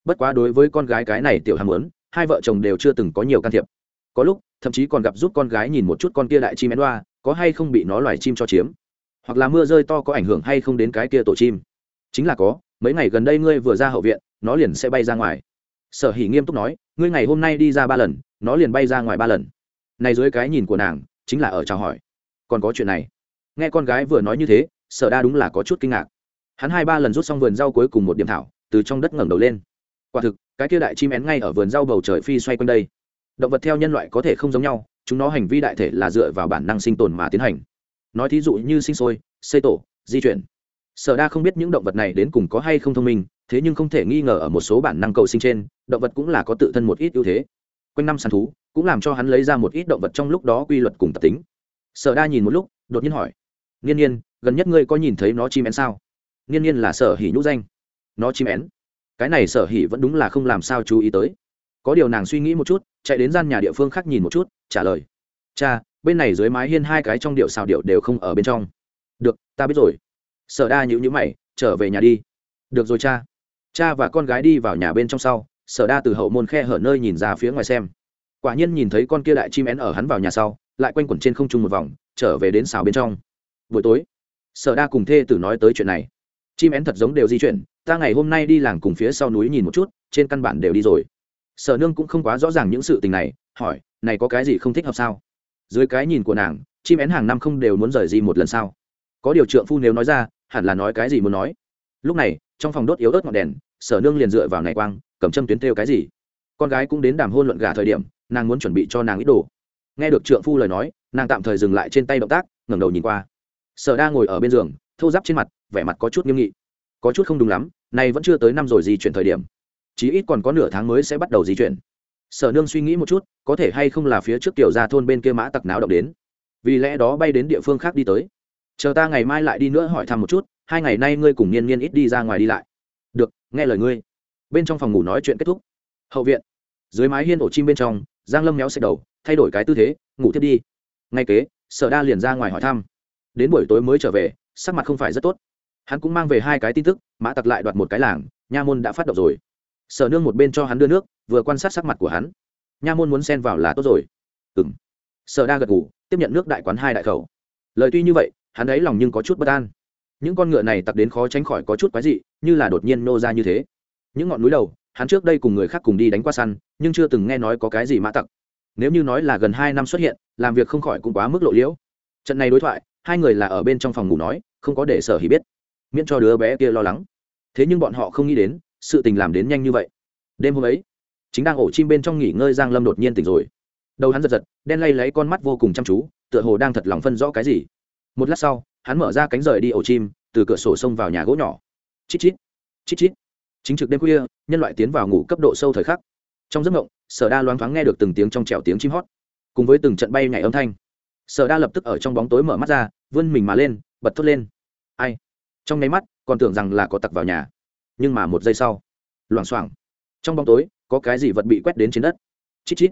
Bất quá đối với con gái cái này tiểu hàm lớn hai vợ chồng đều chưa từng có nhiều can thiệp. Có lúc, thậm chí còn gặp giúp con gái nhìn một chút con kia đại chim én đoa có hay không bị nó loài chim cho chiếm hoặc là mưa rơi to có ảnh hưởng hay không đến cái kia tổ chim. Chính là có, mấy ngày gần đây ngươi vừa ra hậu viện, nó liền sẽ bay ra ngoài. Sở hỉ nghiêm túc nói, ngươi ngày hôm nay đi ra ba lần, nó liền bay ra ngoài ba lần. Này dưới cái nhìn của nàng, chính là ở chào hỏi. Còn có chuyện này. Nghe con gái vừa nói như thế, sở đa đúng là có chút kinh ngạc. Hắn hai ba lần rút xong vườn rau cuối cùng một điểm thảo, từ trong đất ngẩng đầu lên. Quả thực, cái kia đại chim én ngay ở vườn rau bầu trời phi xoay quanh đây. Động vật theo nhân loại có thể không giống nhau, chúng nó hành vi đại thể là dựa vào bản năng sinh tồn mà tiến hành nói thí dụ như sinh sôi, xây tổ, di chuyển. Sở đa không biết những động vật này đến cùng có hay không thông minh, thế nhưng không thể nghi ngờ ở một số bản năng cầu sinh trên, động vật cũng là có tự thân một ít ưu thế. Quanh năm săn thú, cũng làm cho hắn lấy ra một ít động vật trong lúc đó quy luật cùng tập tính. Sở đa nhìn một lúc, đột nhiên hỏi, nghiên nhiên gần nhất ngươi có nhìn thấy nó chim én sao? Nghiên nhiên là sở hỉ nhũ danh. Nó chim én? Cái này sở hỉ vẫn đúng là không làm sao chú ý tới. Có điều nàng suy nghĩ một chút, chạy đến gian nhà địa phương khác nhìn một chút, trả lời, cha bên này dưới mái hiên hai cái trong điệu xào điệu đều không ở bên trong. Được, ta biết rồi. Sở đa nhữ nhữ mày, trở về nhà đi. Được rồi cha. Cha và con gái đi vào nhà bên trong sau, sở đa từ hậu môn khe hở nơi nhìn ra phía ngoài xem. Quả nhiên nhìn thấy con kia đại chim én ở hắn vào nhà sau, lại quanh quẩn trên không trung một vòng, trở về đến xào bên trong. Buổi tối, sở đa cùng thê tử nói tới chuyện này. Chim én thật giống đều di chuyển, ta ngày hôm nay đi làng cùng phía sau núi nhìn một chút, trên căn bản đều đi rồi. Sở nương cũng không quá rõ ràng những sự tình này, hỏi, này có cái gì không thích hợp sao? Dưới cái nhìn của nàng, chim én hàng năm không đều muốn rời di một lần sao? Có điều trượng phu nếu nói ra, hẳn là nói cái gì muốn nói. Lúc này, trong phòng đốt yếu ớt ngọn đèn, sở nương liền dựa vào này quang, cầm châm tuyến theo cái gì. Con gái cũng đến đàm hôn luận gà thời điểm, nàng muốn chuẩn bị cho nàng ít đồ. Nghe được trượng phu lời nói, nàng tạm thời dừng lại trên tay động tác, ngẩng đầu nhìn qua. Sở đa ngồi ở bên giường, thô giáp trên mặt, vẻ mặt có chút nghiêm nghị. Có chút không đúng lắm, nay vẫn chưa tới năm rồi di chuyển thời điểm. Chí ít còn có nửa tháng mới sẽ bắt đầu di chuyển sở nương suy nghĩ một chút, có thể hay không là phía trước tiểu ra thôn bên kia mã tặc náo động đến. Vì lẽ đó bay đến địa phương khác đi tới. Chờ ta ngày mai lại đi nữa hỏi thăm một chút, hai ngày nay ngươi cùng niên niên ít đi ra ngoài đi lại. Được, nghe lời ngươi. Bên trong phòng ngủ nói chuyện kết thúc. Hậu viện. Dưới mái hiên ổ chim bên trong, giang lâm méo xẹt đầu, thay đổi cái tư thế, ngủ tiếp đi. Ngay kế, sở đa liền ra ngoài hỏi thăm. Đến buổi tối mới trở về, sắc mặt không phải rất tốt. Hắn cũng mang về hai cái tin tức, mã tặc lại đoạt một cái làng, nha môn đã phát động rồi sở nương một bên cho hắn đưa nước, vừa quan sát sắc mặt của hắn. Nha môn muốn xen vào là tốt rồi. Ừ m sở đa gật ngủ tiếp nhận nước đại quán hai đại khẩu. Lời tuy như vậy, hắn ấy lòng nhưng có chút bất an. Những con ngựa này tặc đến khó tránh khỏi có chút quái dị, như là đột nhiên nô ra như thế. Những ngọn núi đầu, hắn trước đây cùng người khác cùng đi đánh qua săn, nhưng chưa từng nghe nói có cái gì mã tặc. Nếu như nói là gần hai năm xuất hiện, làm việc không khỏi cũng quá mức lộ liễu. Trận này đối thoại, hai người là ở bên trong phòng ngủ nói, không có để sở hỉ biết. Miễn cho đứa bé kia lo lắng. Thế nhưng bọn họ không nghĩ đến sự tình làm đến nhanh như vậy. Đêm hôm ấy, chính đang ổ chim bên trong nghỉ ngơi giang lâm đột nhiên tỉnh rồi. Đầu hắn giật giật, đen lay lấy con mắt vô cùng chăm chú, tựa hồ đang thật lòng phân rõ cái gì. Một lát sau, hắn mở ra cánh rời đi ổ chim, từ cửa sổ xông vào nhà gỗ nhỏ. Chít chít chít chít. Chính trực đêm khuya, nhân loại tiến vào ngủ cấp độ sâu thời khắc. Trong giấc mộng, sở đa loáng thoáng nghe được từng tiếng trong trẻo tiếng chim hót, cùng với từng trận bay nhảy âm thanh. Sở đa lập tức ở trong bóng tối mở mắt ra, vươn mình mà lên, bật thốt lên. Ai? Trong nháy mắt, còn tưởng rằng là có tặc vào nhà nhưng mà một giây sau, loảng xoảng, trong bóng tối, có cái gì vật bị quét đến trên đất? Chít chít.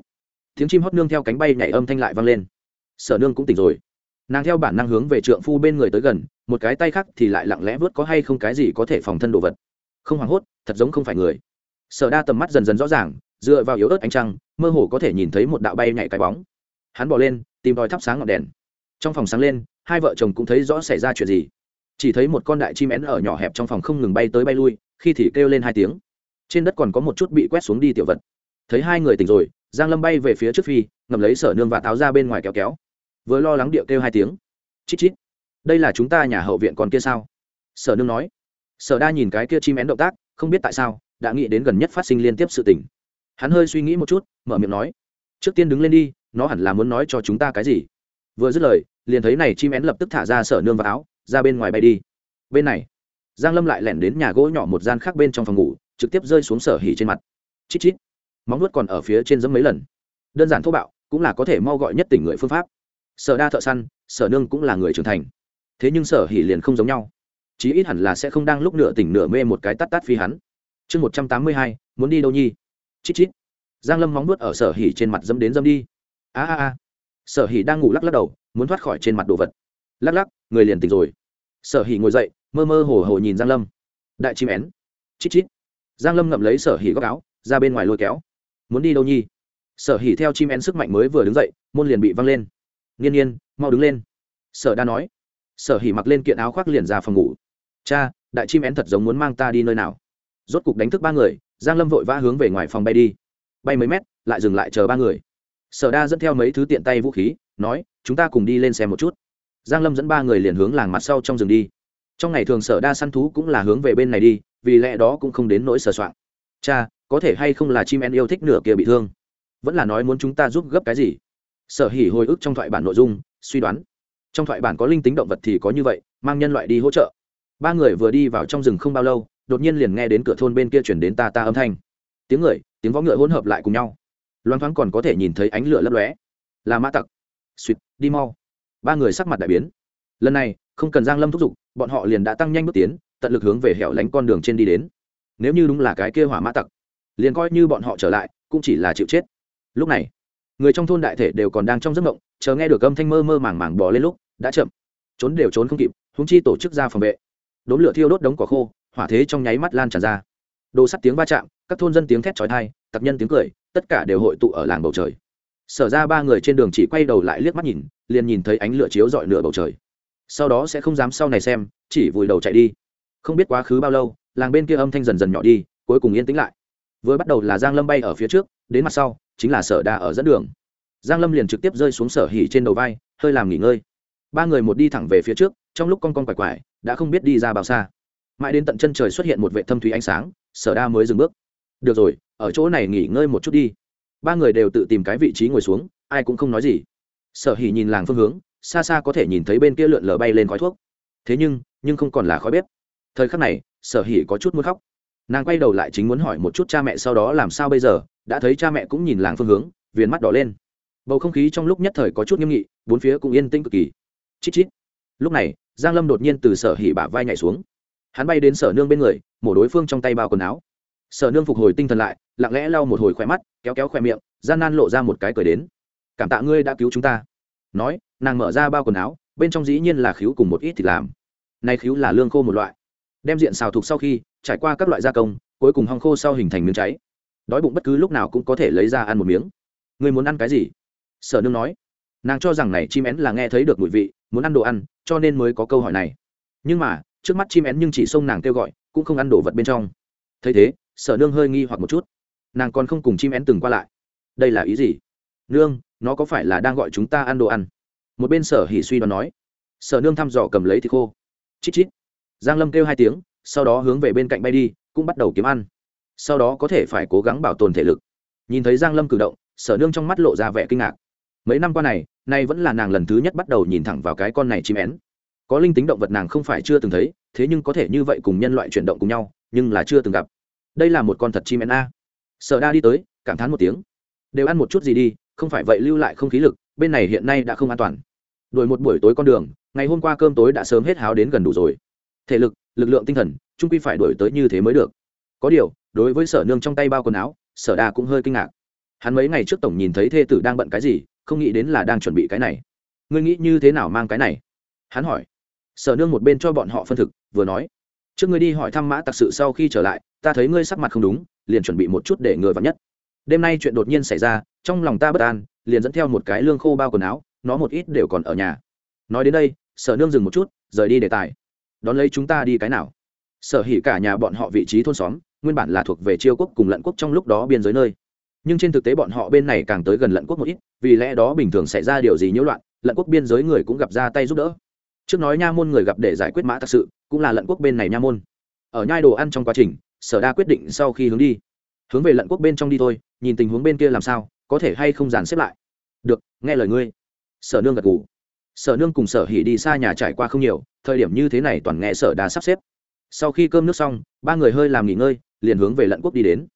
Tiếng chim hót nương theo cánh bay nhảy âm thanh lại vang lên. Sở nương cũng tỉnh rồi. Nàng theo bản năng hướng về trượng phu bên người tới gần, một cái tay khác thì lại lặng lẽ vớt có hay không cái gì có thể phòng thân đồ vật. Không hoảng hốt, thật giống không phải người. Sở đa tầm mắt dần dần rõ ràng, dựa vào yếu ớt ánh trăng, mơ hồ có thể nhìn thấy một đạo bay nhảy cái bóng. Hắn bỏ lên, tìm đòi thắp sáng ngọn đèn. Trong phòng sáng lên, hai vợ chồng cũng thấy rõ xảy ra chuyện gì chỉ thấy một con đại chim én ở nhỏ hẹp trong phòng không ngừng bay tới bay lui, khi thì kêu lên hai tiếng. Trên đất còn có một chút bị quét xuống đi tiểu vật. Thấy hai người tỉnh rồi, giang lâm bay về phía trước phi ngầm lấy sở nương và táo ra bên ngoài kéo kéo. Vừa lo lắng điệu kêu hai tiếng. Chít chít, đây là chúng ta nhà hậu viện còn kia sao? Sở nương nói. Sở đa nhìn cái kia chim én động tác, không biết tại sao, đã nghĩ đến gần nhất phát sinh liên tiếp sự tình. Hắn hơi suy nghĩ một chút, mở miệng nói. Trước tiên đứng lên đi, nó hẳn là muốn nói cho chúng ta cái gì? Vừa dứt lời, liền thấy này chim én lập tức thả ra sở nương vào áo ra bên ngoài bay đi. Bên này, giang lâm lại lẻn đến nhà gỗ nhỏ một gian khác bên trong phòng ngủ, trực tiếp rơi xuống sở hỉ trên mặt. Chít chít, móng nuốt còn ở phía trên dẫm mấy lần. Đơn giản thô bạo, cũng là có thể mau gọi nhất tỉnh người phương pháp. Sở đa thợ săn, sở nương cũng là người trưởng thành. Thế nhưng sở hỉ liền không giống nhau. Chí ít hẳn là sẽ không đang lúc nửa tỉnh nửa mê một cái tắt tắt phi hắn. Chương một trăm tám mươi hai, muốn đi đâu nhi? Chít chít. Giang lâm móng nuốt ở sở hỉ trên mặt dẫm đến dẫm đi. A a a. Sở hỉ đang ngủ lắc lắc đầu, muốn thoát khỏi trên mặt đồ vật. Lắc lắc, người liền tỉnh rồi sở hỉ ngồi dậy, mơ mơ hồ hồ nhìn giang lâm. Đại chim én. Chít chít. Giang lâm ngậm lấy sở hỉ góc áo, ra bên ngoài lôi kéo. Muốn đi đâu nhi sở hỉ theo chim én sức mạnh mới vừa đứng dậy, môn liền bị văng lên. Nghiên nhiên mau đứng lên. Sở đa nói. Sở hỉ mặc lên kiện áo khoác liền ra phòng ngủ. Cha, đại chim én thật giống muốn mang ta đi nơi nào? Rốt cục đánh thức ba người, giang lâm vội vã hướng về ngoài phòng bay đi. Bay mấy mét, lại dừng lại chờ ba người. Sở đa dẫn theo mấy thứ tiện tay vũ khí, nói, chúng ta cùng đi lên xem một chút giang lâm dẫn ba người liền hướng làng mặt sau trong rừng đi. Trong ngày thường sở đa săn thú cũng là hướng về bên này đi, vì lẽ đó cũng không đến nỗi sờ soạn cha, có thể hay không là chim en yêu thích nửa kia bị thương? Vẫn là nói muốn chúng ta giúp gấp cái gì? Sở hỉ hồi ức trong thoại bản nội dung, suy đoán. Trong thoại bản có linh tính động vật thì có như vậy, mang nhân loại đi hỗ trợ. Ba người vừa đi vào trong rừng không bao lâu, đột nhiên liền nghe đến cửa thôn bên kia chuyển đến ta ta âm thanh. Tiếng người, tiếng võ ngựa hỗn hợp lại cùng nhau. Loan thoáng còn có thể nhìn thấy ánh lửa lấp lóe. Là mã tặc. Suýt, đi mau ba người sắc mặt đại biến. Lần này, không cần giang lâm thúc giục, bọn họ liền đã tăng nhanh bước tiến, tận lực hướng về hẻo lánh con đường trên đi đến. Nếu như đúng là cái kia hỏa mã tặc, liền coi như bọn họ trở lại, cũng chỉ là chịu chết. Lúc này, người trong thôn đại thể đều còn đang trong giấc mộng, chờ nghe được âm thanh mơ mơ màng màng bò lên lúc, đã chậm. Trốn đều trốn không kịp húng chi tổ chức ra phòng vệ. Đốm lửa thiêu đốt đống cỏ khô, hỏa thế trong nháy mắt lan tràn ra. Đồ sắt tiếng va chạm, các thôn dân tiếng thét trói thai tặc nhân tiếng cười, tất cả đều hội tụ ở làng bầu trời. Sở ra ba người trên đường chỉ quay đầu lại liếc mắt nhìn liền nhìn thấy ánh lửa chiếu rọi nửa bầu trời. Sau đó sẽ không dám sau này xem, chỉ vùi đầu chạy đi. Không biết quá khứ bao lâu, làng bên kia âm thanh dần dần nhỏ đi, cuối cùng yên tĩnh lại. Vừa bắt đầu là giang lâm bay ở phía trước, đến mặt sau, chính là sở đa ở dẫn đường. Giang lâm liền trực tiếp rơi xuống sở hỉ trên đầu vai, hơi làm nghỉ ngơi. Ba người một đi thẳng về phía trước, trong lúc con con quải quải, đã không biết đi ra bao xa. Mãi đến tận chân trời xuất hiện một vệ thâm thúy ánh sáng, sở đa mới dừng bước. Được rồi, ở chỗ này nghỉ ngơi một chút đi. Ba người đều tự tìm cái vị trí ngồi xuống, ai cũng không nói gì sở hỉ nhìn làng phương hướng, xa xa có thể nhìn thấy bên kia lượn lờ bay lên khói thuốc. Thế nhưng nhưng không còn là khói bếp. Thời khắc này, sở hỉ có chút muốn khóc. Nàng quay đầu lại chính muốn hỏi một chút cha mẹ sau đó làm sao bây giờ, đã thấy cha mẹ cũng nhìn làng phương hướng, viền mắt đỏ lên. Bầu không khí trong lúc nhất thời có chút nghiêm nghị, bốn phía cũng yên tĩnh cực kỳ. Chít chít. Lúc này, giang lâm đột nhiên từ sở hỉ bả vai nhảy xuống. Hắn bay đến sở nương bên người, mổ đối phương trong tay bao quần áo. Sở nương phục hồi tinh thần lại, lặng lẽ lau một hồi khỏe mắt, kéo kéo khỏe miệng, gian nan lộ ra một cái cười đến cảm tạ ngươi đã cứu chúng ta. Nói, nàng mở ra bao quần áo, bên trong dĩ nhiên là khíu cùng một ít thịt làm. Nay khíu là lương khô một loại. Đem diện xào thục sau khi, trải qua các loại gia công, cuối cùng hong khô sau hình thành miếng cháy. Đói bụng bất cứ lúc nào cũng có thể lấy ra ăn một miếng. Ngươi muốn ăn cái gì? Sở nương nói. Nàng cho rằng này chim én là nghe thấy được mùi vị, muốn ăn đồ ăn, cho nên mới có câu hỏi này. Nhưng mà, trước mắt chim én nhưng chỉ xông nàng kêu gọi, cũng không ăn đồ vật bên trong. Thấy thế, sở nương hơi nghi hoặc một chút. Nàng còn không cùng chim én từng qua lại. Đây là ý gì? Nương nó có phải là đang gọi chúng ta ăn đồ ăn? Một bên sở hỉ suy đoán nói. Sở nương thăm dò cầm lấy thì khô. Chít chít. Giang lâm kêu hai tiếng, sau đó hướng về bên cạnh bay đi, cũng bắt đầu kiếm ăn. Sau đó có thể phải cố gắng bảo tồn thể lực. Nhìn thấy giang lâm cử động, sở nương trong mắt lộ ra vẻ kinh ngạc. Mấy năm qua này, nay vẫn là nàng lần thứ nhất bắt đầu nhìn thẳng vào cái con này chim én. Có linh tính động vật nàng không phải chưa từng thấy, thế nhưng có thể như vậy cùng nhân loại chuyển động cùng nhau, nhưng là chưa từng gặp. Đây là một con thật chim én a. Sở đa đi tới, cảm thán một tiếng. Đều ăn một chút gì đi không phải vậy lưu lại không khí lực, bên này hiện nay đã không an toàn. Đổi một buổi tối con đường, ngày hôm qua cơm tối đã sớm hết háo đến gần đủ rồi. Thể lực lực lượng tinh thần trung quy phải đổi tới như thế mới được. Có điều, đối với sở nương trong tay bao quần áo, sở đa cũng hơi kinh ngạc. Hắn mấy ngày trước tổng nhìn thấy thê tử đang bận cái gì, không nghĩ đến là đang chuẩn bị cái này. Ngươi nghĩ như thế nào mang cái này? Hắn hỏi. Sở nương một bên cho bọn họ phân thực, vừa nói. Trước ngươi đi hỏi thăm mã tặc sự sau khi trở lại, ta thấy ngươi sắc mặt không đúng, liền chuẩn bị một chút để ngừa vào nhất đêm nay chuyện đột nhiên xảy ra, trong lòng ta bất an, liền dẫn theo một cái lương khô bao quần áo, nó một ít đều còn ở nhà. Nói đến đây, sở nương dừng một chút, rời đi đề tài. Đón lấy chúng ta đi cái nào? Sở hỉ cả nhà bọn họ vị trí thôn xóm, nguyên bản là thuộc về chiêu quốc cùng lận quốc trong lúc đó biên giới nơi. Nhưng trên thực tế bọn họ bên này càng tới gần lận quốc một ít, vì lẽ đó bình thường xảy ra điều gì nhiễu loạn, lận quốc biên giới người cũng gặp ra tay giúp đỡ. Trước nói nha môn người gặp để giải quyết mã thật sự, cũng là lận quốc bên này nha môn. Ở nhai đồ ăn trong quá trình, sở đa quyết định sau khi hướng đi. Hướng về lận quốc bên trong đi thôi nhìn tình huống bên kia làm sao, có thể hay không dàn xếp lại? Được, nghe lời ngươi. Sở nương gật ngủ sở nương cùng sở hỉ đi xa nhà trải qua không nhiều, thời điểm như thế này toàn nghe sở đã sắp xếp. Sau khi cơm nước xong, ba người hơi làm nghỉ ngơi, liền hướng về lận quốc đi đến.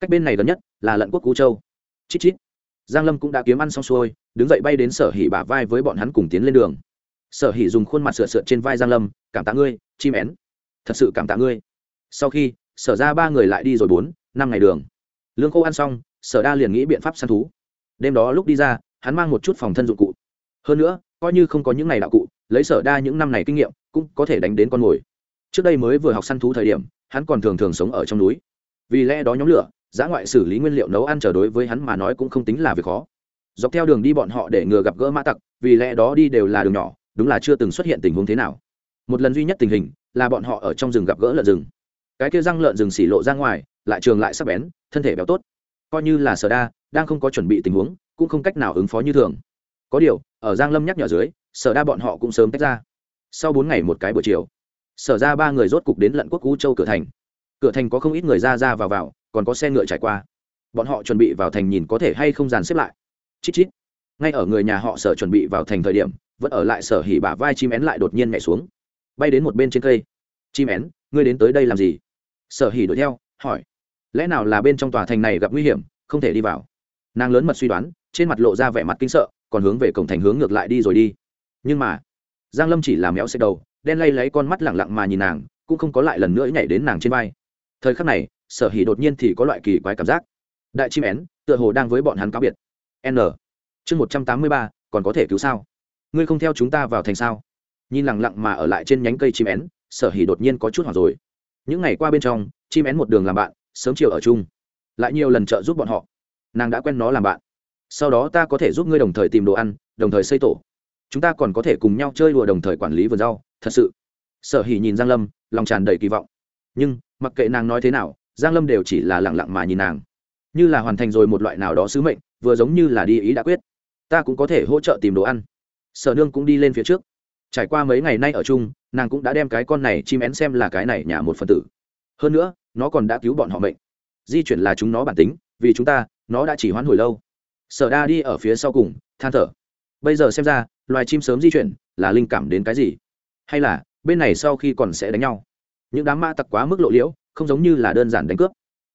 Cách bên này gần nhất là lận quốc cú châu. Chít chít. Giang lâm cũng đã kiếm ăn xong xuôi, đứng dậy bay đến sở hỉ bả vai với bọn hắn cùng tiến lên đường. Sở hỉ dùng khuôn mặt sửa sượt trên vai giang lâm, cảm tạ ngươi, chim én. Thật sự cảm tạ ngươi. Sau khi, sở ra ba người lại đi rồi bốn, năm ngày đường. Lương khô ăn xong sở đa liền nghĩ biện pháp săn thú. Đêm đó lúc đi ra, hắn mang một chút phòng thân dụng cụ. Hơn nữa, coi như không có những ngày đạo cụ, lấy sở đa những năm này kinh nghiệm, cũng có thể đánh đến con mồi. Trước đây mới vừa học săn thú thời điểm, hắn còn thường thường sống ở trong núi. Vì lẽ đó nhóm lửa, giã ngoại xử lý nguyên liệu nấu ăn trở đối với hắn mà nói cũng không tính là việc khó. Dọc theo đường đi bọn họ để ngừa gặp gỡ mã tặc, vì lẽ đó đi đều là đường nhỏ, đúng là chưa từng xuất hiện tình huống thế nào. Một lần duy nhất tình hình, là bọn họ ở trong rừng gặp gỡ lợn rừng. Cái kia răng lợn rừng xỉ lộ ra ngoài, lại trường lại sắp bén, thân thể béo tốt coi như là sở đa, đang không có chuẩn bị tình huống, cũng không cách nào ứng phó như thường. Có điều, ở giang lâm nhắc nhở dưới, sở đa bọn họ cũng sớm tách ra. Sau bốn ngày một cái buổi chiều, sở ra ba người rốt cục đến lận quốc cú châu cửa thành. Cửa thành có không ít người ra ra vào vào, còn có xe ngựa trải qua. Bọn họ chuẩn bị vào thành nhìn có thể hay không dàn xếp lại. Chít chít. Ngay ở người nhà họ sở chuẩn bị vào thành thời điểm, vẫn ở lại sở hỉ bả vai chim én lại đột nhiên nhảy xuống. Bay đến một bên trên cây. Chim én, ngươi đến tới đây làm gì? Sở hỉ đuổi theo, hỏi lẽ nào là bên trong tòa thành này gặp nguy hiểm, không thể đi vào? Nàng lớn mật suy đoán, trên mặt lộ ra vẻ mặt kinh sợ, còn hướng về cổng thành hướng ngược lại đi rồi đi. Nhưng mà, giang lâm chỉ làm méo xe đầu, đen lay lấy con mắt lẳng lặng mà nhìn nàng, cũng không có lại lần nữa nhảy đến nàng trên vai. Thời khắc này, sở hỉ đột nhiên thì có loại kỳ quái cảm giác. Đại chim én, tựa hồ đang với bọn hắn cáo biệt. N. Chương một trăm tám mươi ba, còn có thể cứu sao? Ngươi không theo chúng ta vào thành sao? Nhìn lẳng lặng mà ở lại trên nhánh cây chim én, sở hỉ đột nhiên có chút hoảng rồi. Những ngày qua bên trong, chim én một đường làm bạn sớm chiều ở chung. Lại nhiều lần trợ giúp bọn họ. Nàng đã quen nó làm bạn. Sau đó ta có thể giúp ngươi đồng thời tìm đồ ăn, đồng thời xây tổ. Chúng ta còn có thể cùng nhau chơi đùa đồng thời quản lý vườn rau, thật sự. Sở hỉ nhìn giang lâm, lòng tràn đầy kỳ vọng. Nhưng, mặc kệ nàng nói thế nào, giang lâm đều chỉ là lặng lặng mà nhìn nàng. Như là hoàn thành rồi một loại nào đó sứ mệnh, vừa giống như là đi ý đã quyết. Ta cũng có thể hỗ trợ tìm đồ ăn. Sở nương cũng đi lên phía trước. Trải qua mấy ngày nay ở chung, nàng cũng đã đem cái con này chim én xem là cái này nhà một phần tử. Hơn nữa nó còn đã cứu bọn họ mệnh. Di chuyển là chúng nó bản tính, vì chúng ta, nó đã chỉ hoãn hồi lâu. Sở đa đi ở phía sau cùng, than thở. Bây giờ xem ra, loài chim sớm di chuyển là linh cảm đến cái gì? Hay là, bên này sau khi còn sẽ đánh nhau? Những đám ma tặc quá mức lộ liễu, không giống như là đơn giản đánh cướp.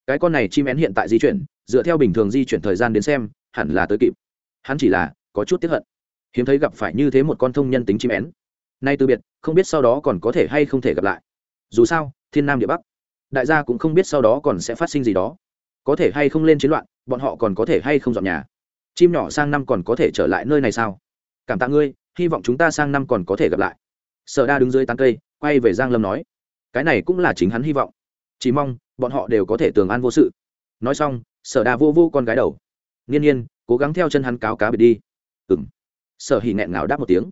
Cái con này chim én hiện tại di chuyển, dựa theo bình thường di chuyển thời gian đến xem, hẳn là tới kịp. Hắn chỉ là, có chút tiếp hận. Hiếm thấy gặp phải như thế một con thông nhân tính chim én. Nay từ biệt, không biết sau đó còn có thể hay không thể gặp lại. Dù sao, thiên nam địa bắc đại gia cũng không biết sau đó còn sẽ phát sinh gì đó. Có thể hay không lên chiến loạn, bọn họ còn có thể hay không dọn nhà? Chim nhỏ sang năm còn có thể trở lại nơi này sao? Cảm tạ ngươi, hy vọng chúng ta sang năm còn có thể gặp lại. Sở đa đứng dưới tán cây, quay về giang lâm nói. Cái này cũng là chính hắn hy vọng. Chỉ mong, bọn họ đều có thể tường an vô sự. Nói xong, sở đa vô vô con gái đầu. Nghiên nhiên cố gắng theo chân hắn cáo cá biệt đi. Ừng sở hỉ nghẹn ngào đáp một tiếng.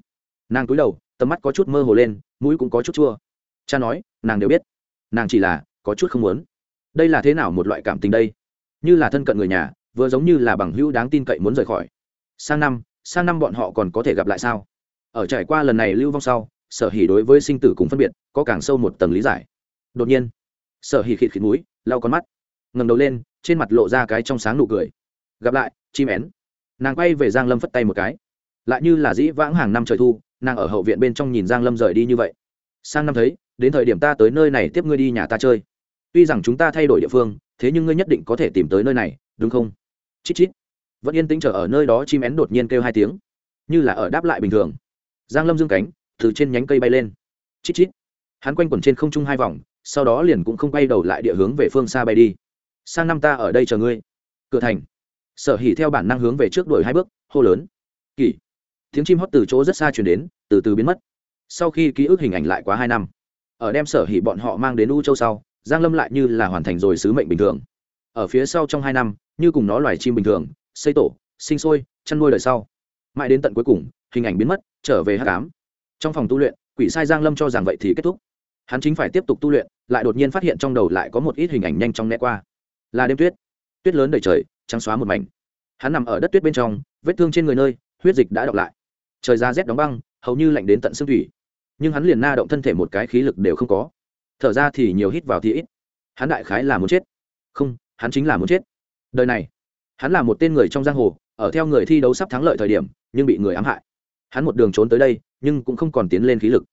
Nàng cúi đầu, tầm mắt có chút mơ hồ lên, mũi cũng có chút chua. Cha nói, nàng đều biết. Nàng chỉ là có chút không muốn. Đây là thế nào một loại cảm tình đây? Như là thân cận người nhà, vừa giống như là bằng hữu đáng tin cậy muốn rời khỏi. Sang năm sang năm bọn họ còn có thể gặp lại sao? Ở trải qua lần này lưu vong sau, sở hỉ đối với sinh tử cùng phân biệt có càng sâu một tầng lý giải. Đột nhiên, sở hỉ khịt khịt mũi, lau con mắt ngầm đầu lên, trên mặt lộ ra cái trong sáng nụ cười. Gặp lại, chim én. Nàng quay về giang lâm phất tay một cái. Lại như là dĩ vãng hàng năm trời thu, nàng ở hậu viện bên trong nhìn giang lâm rời đi như vậy. Sang năm thấy, đến thời điểm ta tới nơi này tiếp ngươi đi nhà ta chơi tuy rằng chúng ta thay đổi địa phương, thế nhưng ngươi nhất định có thể tìm tới nơi này, đúng không? Chít chít. Vẫn yên tĩnh chờ ở nơi đó chim én đột nhiên kêu hai tiếng. Như là ở đáp lại bình thường. Giang lâm dương cánh, từ trên nhánh cây bay lên. Chít chít. Hắn quanh quẩn trên không trung hai vòng, sau đó liền cũng không bay đầu lại địa hướng về phương xa bay đi. Sang năm ta ở đây chờ ngươi. Cửa thành. Sở hỉ theo bản năng hướng về trước đuổi hai bước, hô lớn. Kỳ tiếng chim hót từ chỗ rất xa chuyển đến, từ từ biến mất. Sau khi ký ức hình ảnh lại quá hai năm, ở đem sở hỉ bọn họ mang đến u châu sau giang lâm lại như là hoàn thành rồi sứ mệnh bình thường. Ở phía sau trong hai năm, như cùng nó loài chim bình thường, xây tổ, sinh sôi, chăn nuôi đời sau. Mãi đến tận cuối cùng, hình ảnh biến mất, trở về hát cám trong phòng tu luyện, quỷ sai giang lâm cho rằng vậy thì kết thúc. Hắn chính phải tiếp tục tu luyện, lại đột nhiên phát hiện trong đầu lại có một ít hình ảnh nhanh chóng né qua. Là đêm tuyết. Tuyết lớn đầy trời, trắng xóa một mảnh. Hắn nằm ở đất tuyết bên trong, vết thương trên người nơi, huyết dịch đã đọc lại. Trời ra rét đóng băng, hầu như lạnh đến tận xương thủy. Nhưng hắn liền na động thân thể một cái khí lực đều không có thở ra thì nhiều hít vào thì ít. Hắn đại khái là muốn chết. Không, hắn chính là muốn chết. Đời này, hắn là một tên người trong giang hồ, ở theo người thi đấu sắp thắng lợi thời điểm, nhưng bị người ám hại. Hắn một đường trốn tới đây, nhưng cũng không còn tiến lên khí lực.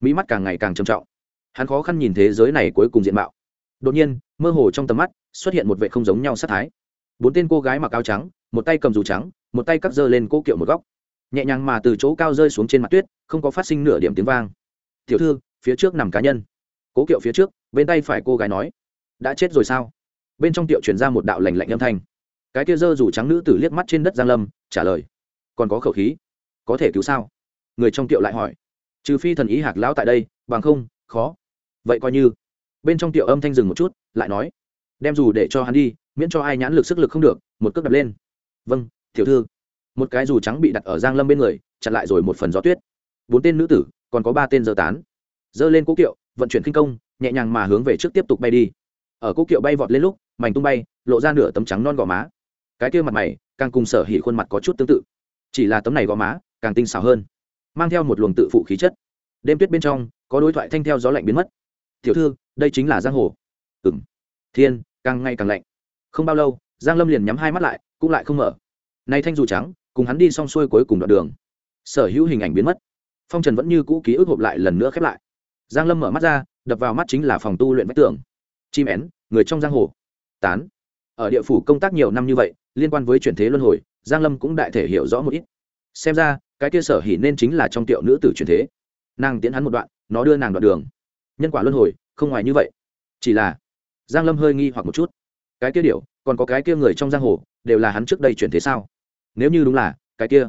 Mỹ mắt càng ngày càng trầm trọng. Hắn khó khăn nhìn thế giới này cuối cùng diện mạo. Đột nhiên, mơ hồ trong tầm mắt, xuất hiện một vệ không giống nhau sát thái. Bốn tên cô gái mặc áo trắng, một tay cầm dù trắng, một tay cắt dơ lên cô kiệu một góc. Nhẹ nhàng mà từ chỗ cao rơi xuống trên mặt tuyết, không có phát sinh nửa điểm tiếng vang. Tiểu thư, phía trước nằm cá nhân cố kiệu phía trước, bên tay phải cô gái nói, đã chết rồi sao? Bên trong tiệu chuyển ra một đạo lành lạnh âm thanh. Cái kia dơ rủ trắng nữ tử liếc mắt trên đất giang lâm, trả lời, còn có khẩu khí, có thể cứu sao? Người trong tiệu lại hỏi, trừ phi thần ý hạc lão tại đây, bằng không, khó. Vậy coi như. Bên trong tiệu âm thanh dừng một chút, lại nói, đem dù để cho hắn đi, miễn cho ai nhãn lực sức lực không được, một cước đập lên. Vâng tiểu thư. Một cái dù trắng bị đặt ở giang lâm bên người, chặn lại rồi một phần gió tuyết. Bốn tên nữ tử, còn có ba tên dơ tán dơ lên cố kiệu, vận chuyển kinh công, nhẹ nhàng mà hướng về trước tiếp tục bay đi. Ở cố kiệu bay vọt lên lúc, mảnh tung bay, lộ ra nửa tấm trắng non gò má. Cái kia mặt mày, càng cùng sở hỉ khuôn mặt có chút tương tự. Chỉ là tấm này gò má, càng tinh xảo hơn, mang theo một luồng tự phụ khí chất. Đêm tuyết bên trong, có đối thoại thanh theo gió lạnh biến mất. Tiểu thư, đây chính là giang hồ. Ừng thiên, càng ngày càng lạnh. Không bao lâu, giang lâm liền nhắm hai mắt lại, cũng lại không mở. Nay thanh dù trắng, cùng hắn đi xong xuôi cuối cùng đoạn đường. Sở hữu hình ảnh biến mất. Phong trần vẫn như cũ ký ức hộp lại lần nữa khép lại giang lâm mở mắt ra đập vào mắt chính là phòng tu luyện vách tường. Chim én người trong giang hồ. Tán. Ở địa phủ công tác nhiều năm như vậy liên quan với chuyển thế luân hồi giang lâm cũng đại thể hiểu rõ một ít. Xem ra cái kia sở hỉ nên chính là trong tiểu nữ tử chuyển thế. Nàng tiến hắn một đoạn nó đưa nàng đoạn đường. Nhân quả luân hồi không ngoài như vậy. Chỉ là giang lâm hơi nghi hoặc một chút. Cái kia điều, còn có cái kia người trong giang hồ đều là hắn trước đây chuyển thế sao? Nếu như đúng là cái kia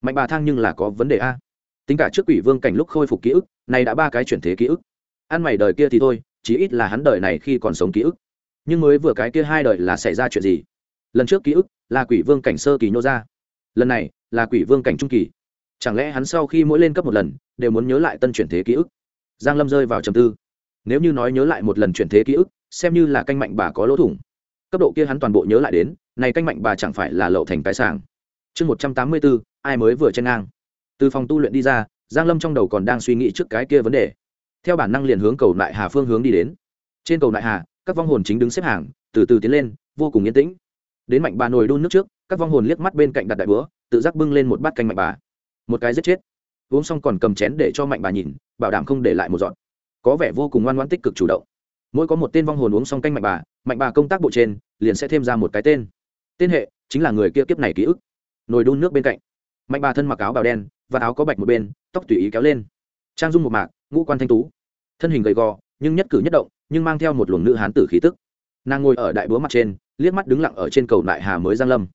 mạnh bà thang nhưng là có vấn đề a tính cả trước quỷ vương cảnh lúc khôi phục ký ức này đã ba cái chuyển thế ký ức. Ăn mày đời kia thì thôi, chí ít là hắn đời này khi còn sống ký ức. Nhưng mới vừa cái kia hai đời là xảy ra chuyện gì? Lần trước ký ức là quỷ vương cảnh sơ kỳ nhô ra. Lần này là quỷ vương cảnh trung kỳ. Chẳng lẽ hắn sau khi mỗi lên cấp một lần, đều muốn nhớ lại tân chuyển thế ký ức? Giang lâm rơi vào trầm tư. Nếu như nói nhớ lại một lần chuyển thế ký ức, xem như là canh mạnh bà có lỗ thủng. Cấp độ kia hắn toàn bộ nhớ lại đến, này canh mạnh bà chẳng phải là lậu thành tài sản. Chương một trăm tám mươi bốn ai mới vừa chen ngang? Từ phòng tu luyện đi ra, giang lâm trong đầu còn đang suy nghĩ trước cái kia vấn đề. Theo bản năng liền hướng cầu nại hà phương hướng đi đến. Trên cầu nại hà, các vong hồn chính đứng xếp hàng, từ từ tiến lên, vô cùng yên tĩnh. Đến mạnh bà nồi đun nước trước, các vong hồn liếc mắt bên cạnh đặt đại búa tự giác bưng lên một bát canh mạnh bà. Một cái giết chết. Uống xong còn cầm chén để cho mạnh bà nhìn, bảo đảm không để lại một giọt. có vẻ vô cùng ngoan ngoãn tích cực chủ động. Mỗi có một tên vong hồn uống xong canh mạnh bà mạnh bà công tác bộ trên, liền sẽ thêm ra một cái tên. Tên hệ chính là người kia kiếp này ký ức. Nồi đun nước bên cạnh. Mạnh bà thân mặc áo bào đen và áo có bạch một bên, tóc tùy ý kéo lên. Trang dung một mạc, ngũ quan thanh tú. Thân hình gầy gò, nhưng nhất cử nhất động, nhưng mang theo một luồng nữ hán tử khí tức. Nàng ngồi ở đại búa mặt trên, liếc mắt đứng lặng ở trên cầu đại hà mới giang lâm.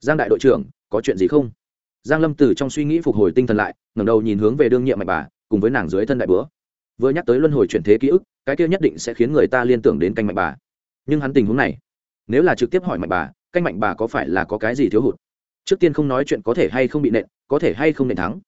Giang đại đội trưởng, có chuyện gì không? Giang lâm từ trong suy nghĩ phục hồi tinh thần lại, ngẩng đầu nhìn hướng về đương nhiệm mạnh bà, cùng với nàng dưới thân đại búa. Vừa nhắc tới luân hồi chuyển thế ký ức, cái kia nhất định sẽ khiến người ta liên tưởng đến canh mạnh bà. Nhưng hắn tình huống này, nếu là trực tiếp hỏi mạnh bà, canh mạnh bà có phải là có cái gì thiếu hụt? Trước tiên không nói chuyện có thể hay không bị nện, có thể hay không nện thắng.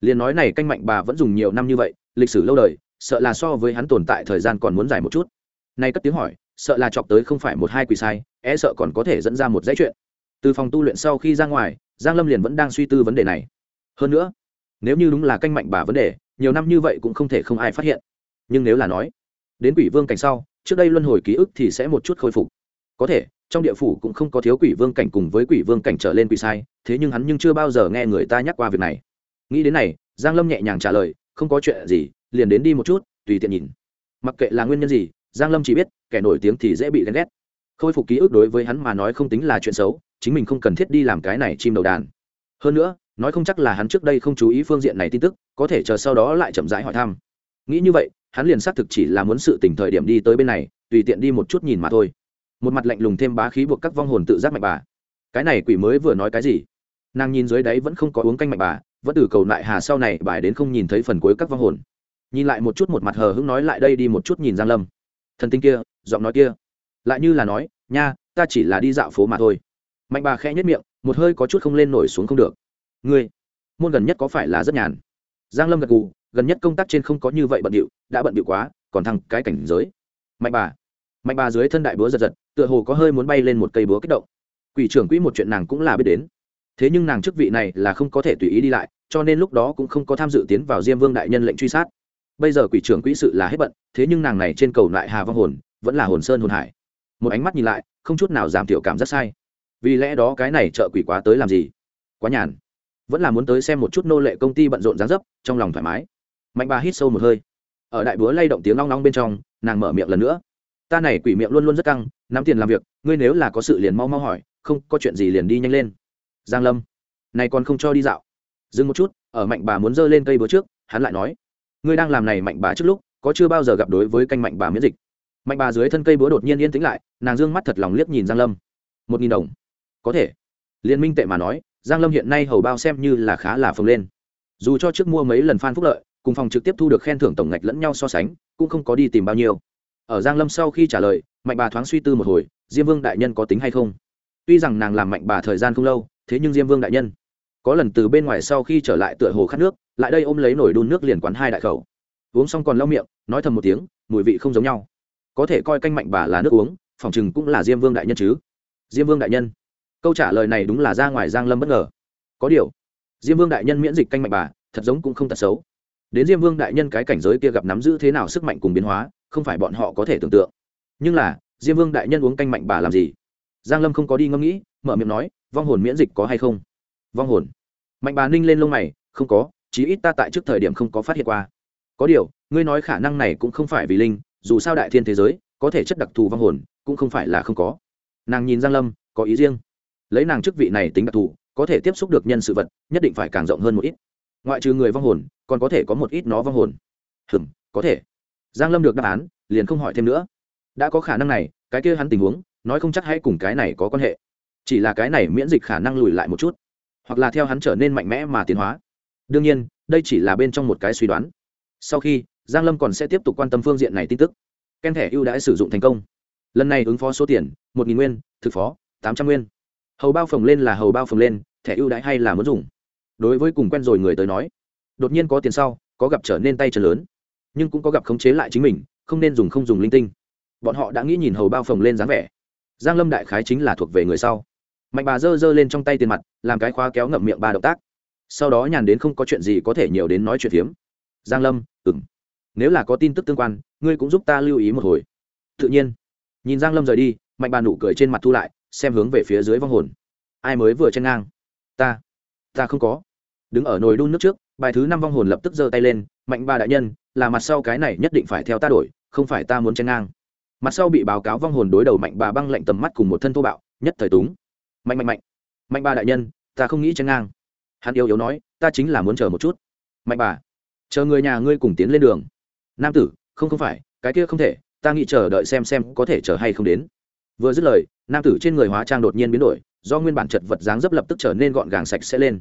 Liền nói này canh mạnh bà vẫn dùng nhiều năm như vậy, lịch sử lâu đời, sợ là so với hắn tồn tại thời gian còn muốn dài một chút. Nay cất tiếng hỏi, sợ là chọc tới không phải một hai quỷ sai e sợ còn có thể dẫn ra một dãy chuyện. Từ phòng tu luyện sau khi ra ngoài, giang lâm liền vẫn đang suy tư vấn đề này. Hơn nữa, nếu như đúng là canh mạnh bà vấn đề, nhiều năm như vậy cũng không thể không ai phát hiện. Nhưng nếu là nói, đến quỷ vương cảnh sau, trước đây luân hồi ký ức thì sẽ một chút khôi phục. Có thể trong địa phủ cũng không có thiếu quỷ vương cảnh cùng với quỷ vương cảnh trở lên quỷ sai, thế nhưng hắn nhưng chưa bao giờ nghe người ta nhắc qua việc này. Nghĩ đến này, giang lâm nhẹ nhàng trả lời, không có chuyện gì, liền đến đi một chút, tùy tiện nhìn. Mặc kệ là nguyên nhân gì, giang lâm chỉ biết, kẻ nổi tiếng thì dễ bị ghen ghét. Khôi phục ký ức đối với hắn mà nói không tính là chuyện xấu, chính mình không cần thiết đi làm cái này chim đầu đàn. Hơn nữa, nói không chắc là hắn trước đây không chú ý phương diện này tin tức, có thể chờ sau đó lại chậm rãi hỏi thăm. Nghĩ như vậy, hắn liền xác thực chỉ là muốn sự tỉnh thời điểm đi tới bên này, tùy tiện đi một chút nhìn mà thôi một mặt lạnh lùng thêm bá khí buộc các vong hồn tự giác mạnh bà. Cái này quỷ mới vừa nói cái gì? Nàng nhìn dưới đáy vẫn không có uống canh mạnh bà, vẫn từ cầu lại hà sau này bài đến không nhìn thấy phần cuối các vong hồn. Nhìn lại một chút một mặt hờ hững nói lại đây đi một chút nhìn giang lâm. Thần tinh kia, giọng nói kia. Lại như là nói, nha, ta chỉ là đi dạo phố mà thôi. Mạnh bà khẽ nhất miệng, một hơi có chút không lên nổi xuống không được. Ngươi, môn gần nhất có phải là rất nhàn? Giang lâm gật gù, gần nhất công tác trên không có như vậy bận điệu, đã bận điệu quá, còn thằng cái cảnh giới. Mạnh bà mạnh bà dưới thân đại búa giật giật, tựa hồ có hơi muốn bay lên một cây búa kích động. Quỷ trưởng quỹ một chuyện nàng cũng là biết đến. Thế nhưng nàng chức vị này là không có thể tùy ý đi lại, cho nên lúc đó cũng không có tham dự tiến vào diêm vương đại nhân lệnh truy sát. Bây giờ quỷ trưởng quỹ sự là hết bận, thế nhưng nàng này trên cầu lại hà vong hồn, vẫn là hồn sơn hồn hải. Một ánh mắt nhìn lại, không chút nào giảm thiểu cảm giác sai. Vì lẽ đó cái này trợ quỷ quá tới làm gì? Quá nhàn. Vẫn là muốn tới xem một chút nô lệ công ty bận rộn dáng dấp, trong lòng thoải mái. Mạnh bà hít sâu một hơi. Ở đại búa lay động tiếng long long bên trong, nàng mở miệng lần nữa ta này quỷ miệng luôn luôn rất căng, nắm tiền làm việc, ngươi nếu là có sự liền mau mau hỏi, không, có chuyện gì liền đi nhanh lên. Giang lâm, này còn không cho đi dạo. Dừng một chút, ở mạnh bà muốn dơ lên cây búa trước, hắn lại nói, ngươi đang làm này mạnh bà trước lúc, có chưa bao giờ gặp đối với canh mạnh bà miễn dịch? Mạnh bà dưới thân cây búa đột nhiên yên tĩnh lại, nàng dương mắt thật lòng liếc nhìn giang lâm. Một nghìn đồng. Có thể. Liên minh tệ mà nói, giang lâm hiện nay hầu bao xem như là khá là phồng lên. Dù cho trước mua mấy lần phan phúc lợi, cùng phòng trực tiếp thu được khen thưởng tổng ngạch lẫn nhau so sánh, cũng không có đi tìm bao nhiêu ở giang lâm sau khi trả lời, mạnh bà thoáng suy tư một hồi, diêm vương đại nhân có tính hay không? Tuy rằng nàng làm mạnh bà thời gian không lâu, thế nhưng diêm vương đại nhân, có lần từ bên ngoài sau khi trở lại tựa hồ khát nước, lại đây ôm lấy nổi đun nước liền quán hai đại khẩu. Uống xong còn lau miệng, nói thầm một tiếng, mùi vị không giống nhau. Có thể coi canh mạnh bà là nước uống, phòng chừng cũng là diêm vương đại nhân chứ. Diêm vương đại nhân, câu trả lời này đúng là ra ngoài giang lâm bất ngờ. Có điều, diêm vương đại nhân miễn dịch canh mạnh bà, thật giống cũng không tật xấu. Đến diêm vương đại nhân cái cảnh giới kia gặp nắm giữ thế nào sức mạnh cùng biến hóa không phải bọn họ có thể tưởng tượng. Nhưng là, diêm vương đại nhân uống canh mạnh bà làm gì? Giang lâm không có đi ngẫm nghĩ, mở miệng nói, vong hồn miễn dịch có hay không? Vong hồn. Mạnh bà ninh lên lông mày, không có, chí ít ta tại trước thời điểm không có phát hiện qua. Có điều, ngươi nói khả năng này cũng không phải vì linh, dù sao đại thiên thế giới, có thể chất đặc thù vong hồn, cũng không phải là không có. Nàng nhìn giang lâm, có ý riêng. Lấy nàng chức vị này tính đặc thù, có thể tiếp xúc được nhân sự vật, nhất định phải càng rộng hơn một ít. Ngoại trừ người vong hồn, còn có thể có một ít nó vong hồn. Hừm, có thể giang lâm được đáp án, liền không hỏi thêm nữa. Đã có khả năng này, cái kia hắn tình huống, nói không chắc hay cùng cái này có quan hệ. Chỉ là cái này miễn dịch khả năng lùi lại một chút. Hoặc là theo hắn trở nên mạnh mẽ mà tiến hóa. Đương nhiên, đây chỉ là bên trong một cái suy đoán. Sau khi, giang lâm còn sẽ tiếp tục quan tâm phương diện này tin tức. Ken thẻ ưu đãi sử dụng thành công. Lần này ứng phó số tiền, một nghìn nguyên, thực phó, tám trăm nguyên. Hầu bao phồng lên là hầu bao phồng lên, thẻ ưu đãi hay là muốn dùng? Đối với cùng quen rồi người tới nói, đột nhiên có tiền sau, có gặp trở nên tay chân lớn nhưng cũng có gặp khống chế lại chính mình, không nên dùng không dùng linh tinh. Bọn họ đã nghĩ nhìn hầu bao phồng lên dáng vẻ. Giang lâm đại khái chính là thuộc về người sau. Mạnh bà giơ giơ lên trong tay tiền mặt, làm cái khóa kéo ngậm miệng ba động tác. Sau đó nhàn đến không có chuyện gì có thể nhiều đến nói chuyện phiếm. Giang lâm ừng nếu là có tin tức tương quan, ngươi cũng giúp ta lưu ý một hồi. Tự nhiên. Nhìn giang lâm rời đi, mạnh bà nụ cười trên mặt thu lại, xem hướng về phía dưới vong hồn. Ai mới vừa chen ngang? Ta ta không có. Đứng ở nồi đun nước trước, bài thứ năm vong hồn lập tức giơ tay lên mạnh bà đại nhân, là mặt sau cái này nhất định phải theo ta đổi, không phải ta muốn chen ngang. Mặt sau bị báo cáo vong hồn đối đầu mạnh bà băng lạnh tầm mắt cùng một thân thô bạo, nhất thời túng. Mạnh mạnh mạnh. Mạnh bà đại nhân, ta không nghĩ chen ngang. Hắn yếu yếu nói, ta chính là muốn chờ một chút. Mạnh bà chờ người nhà ngươi cùng tiến lên đường. Nam tử, không không phải, cái kia không thể, ta nghĩ chờ đợi xem xem có thể chờ hay không đến. Vừa dứt lời, nam tử trên người hóa trang đột nhiên biến đổi, do nguyên bản chật vật dáng dấp lập tức trở nên gọn gàng sạch sẽ lên.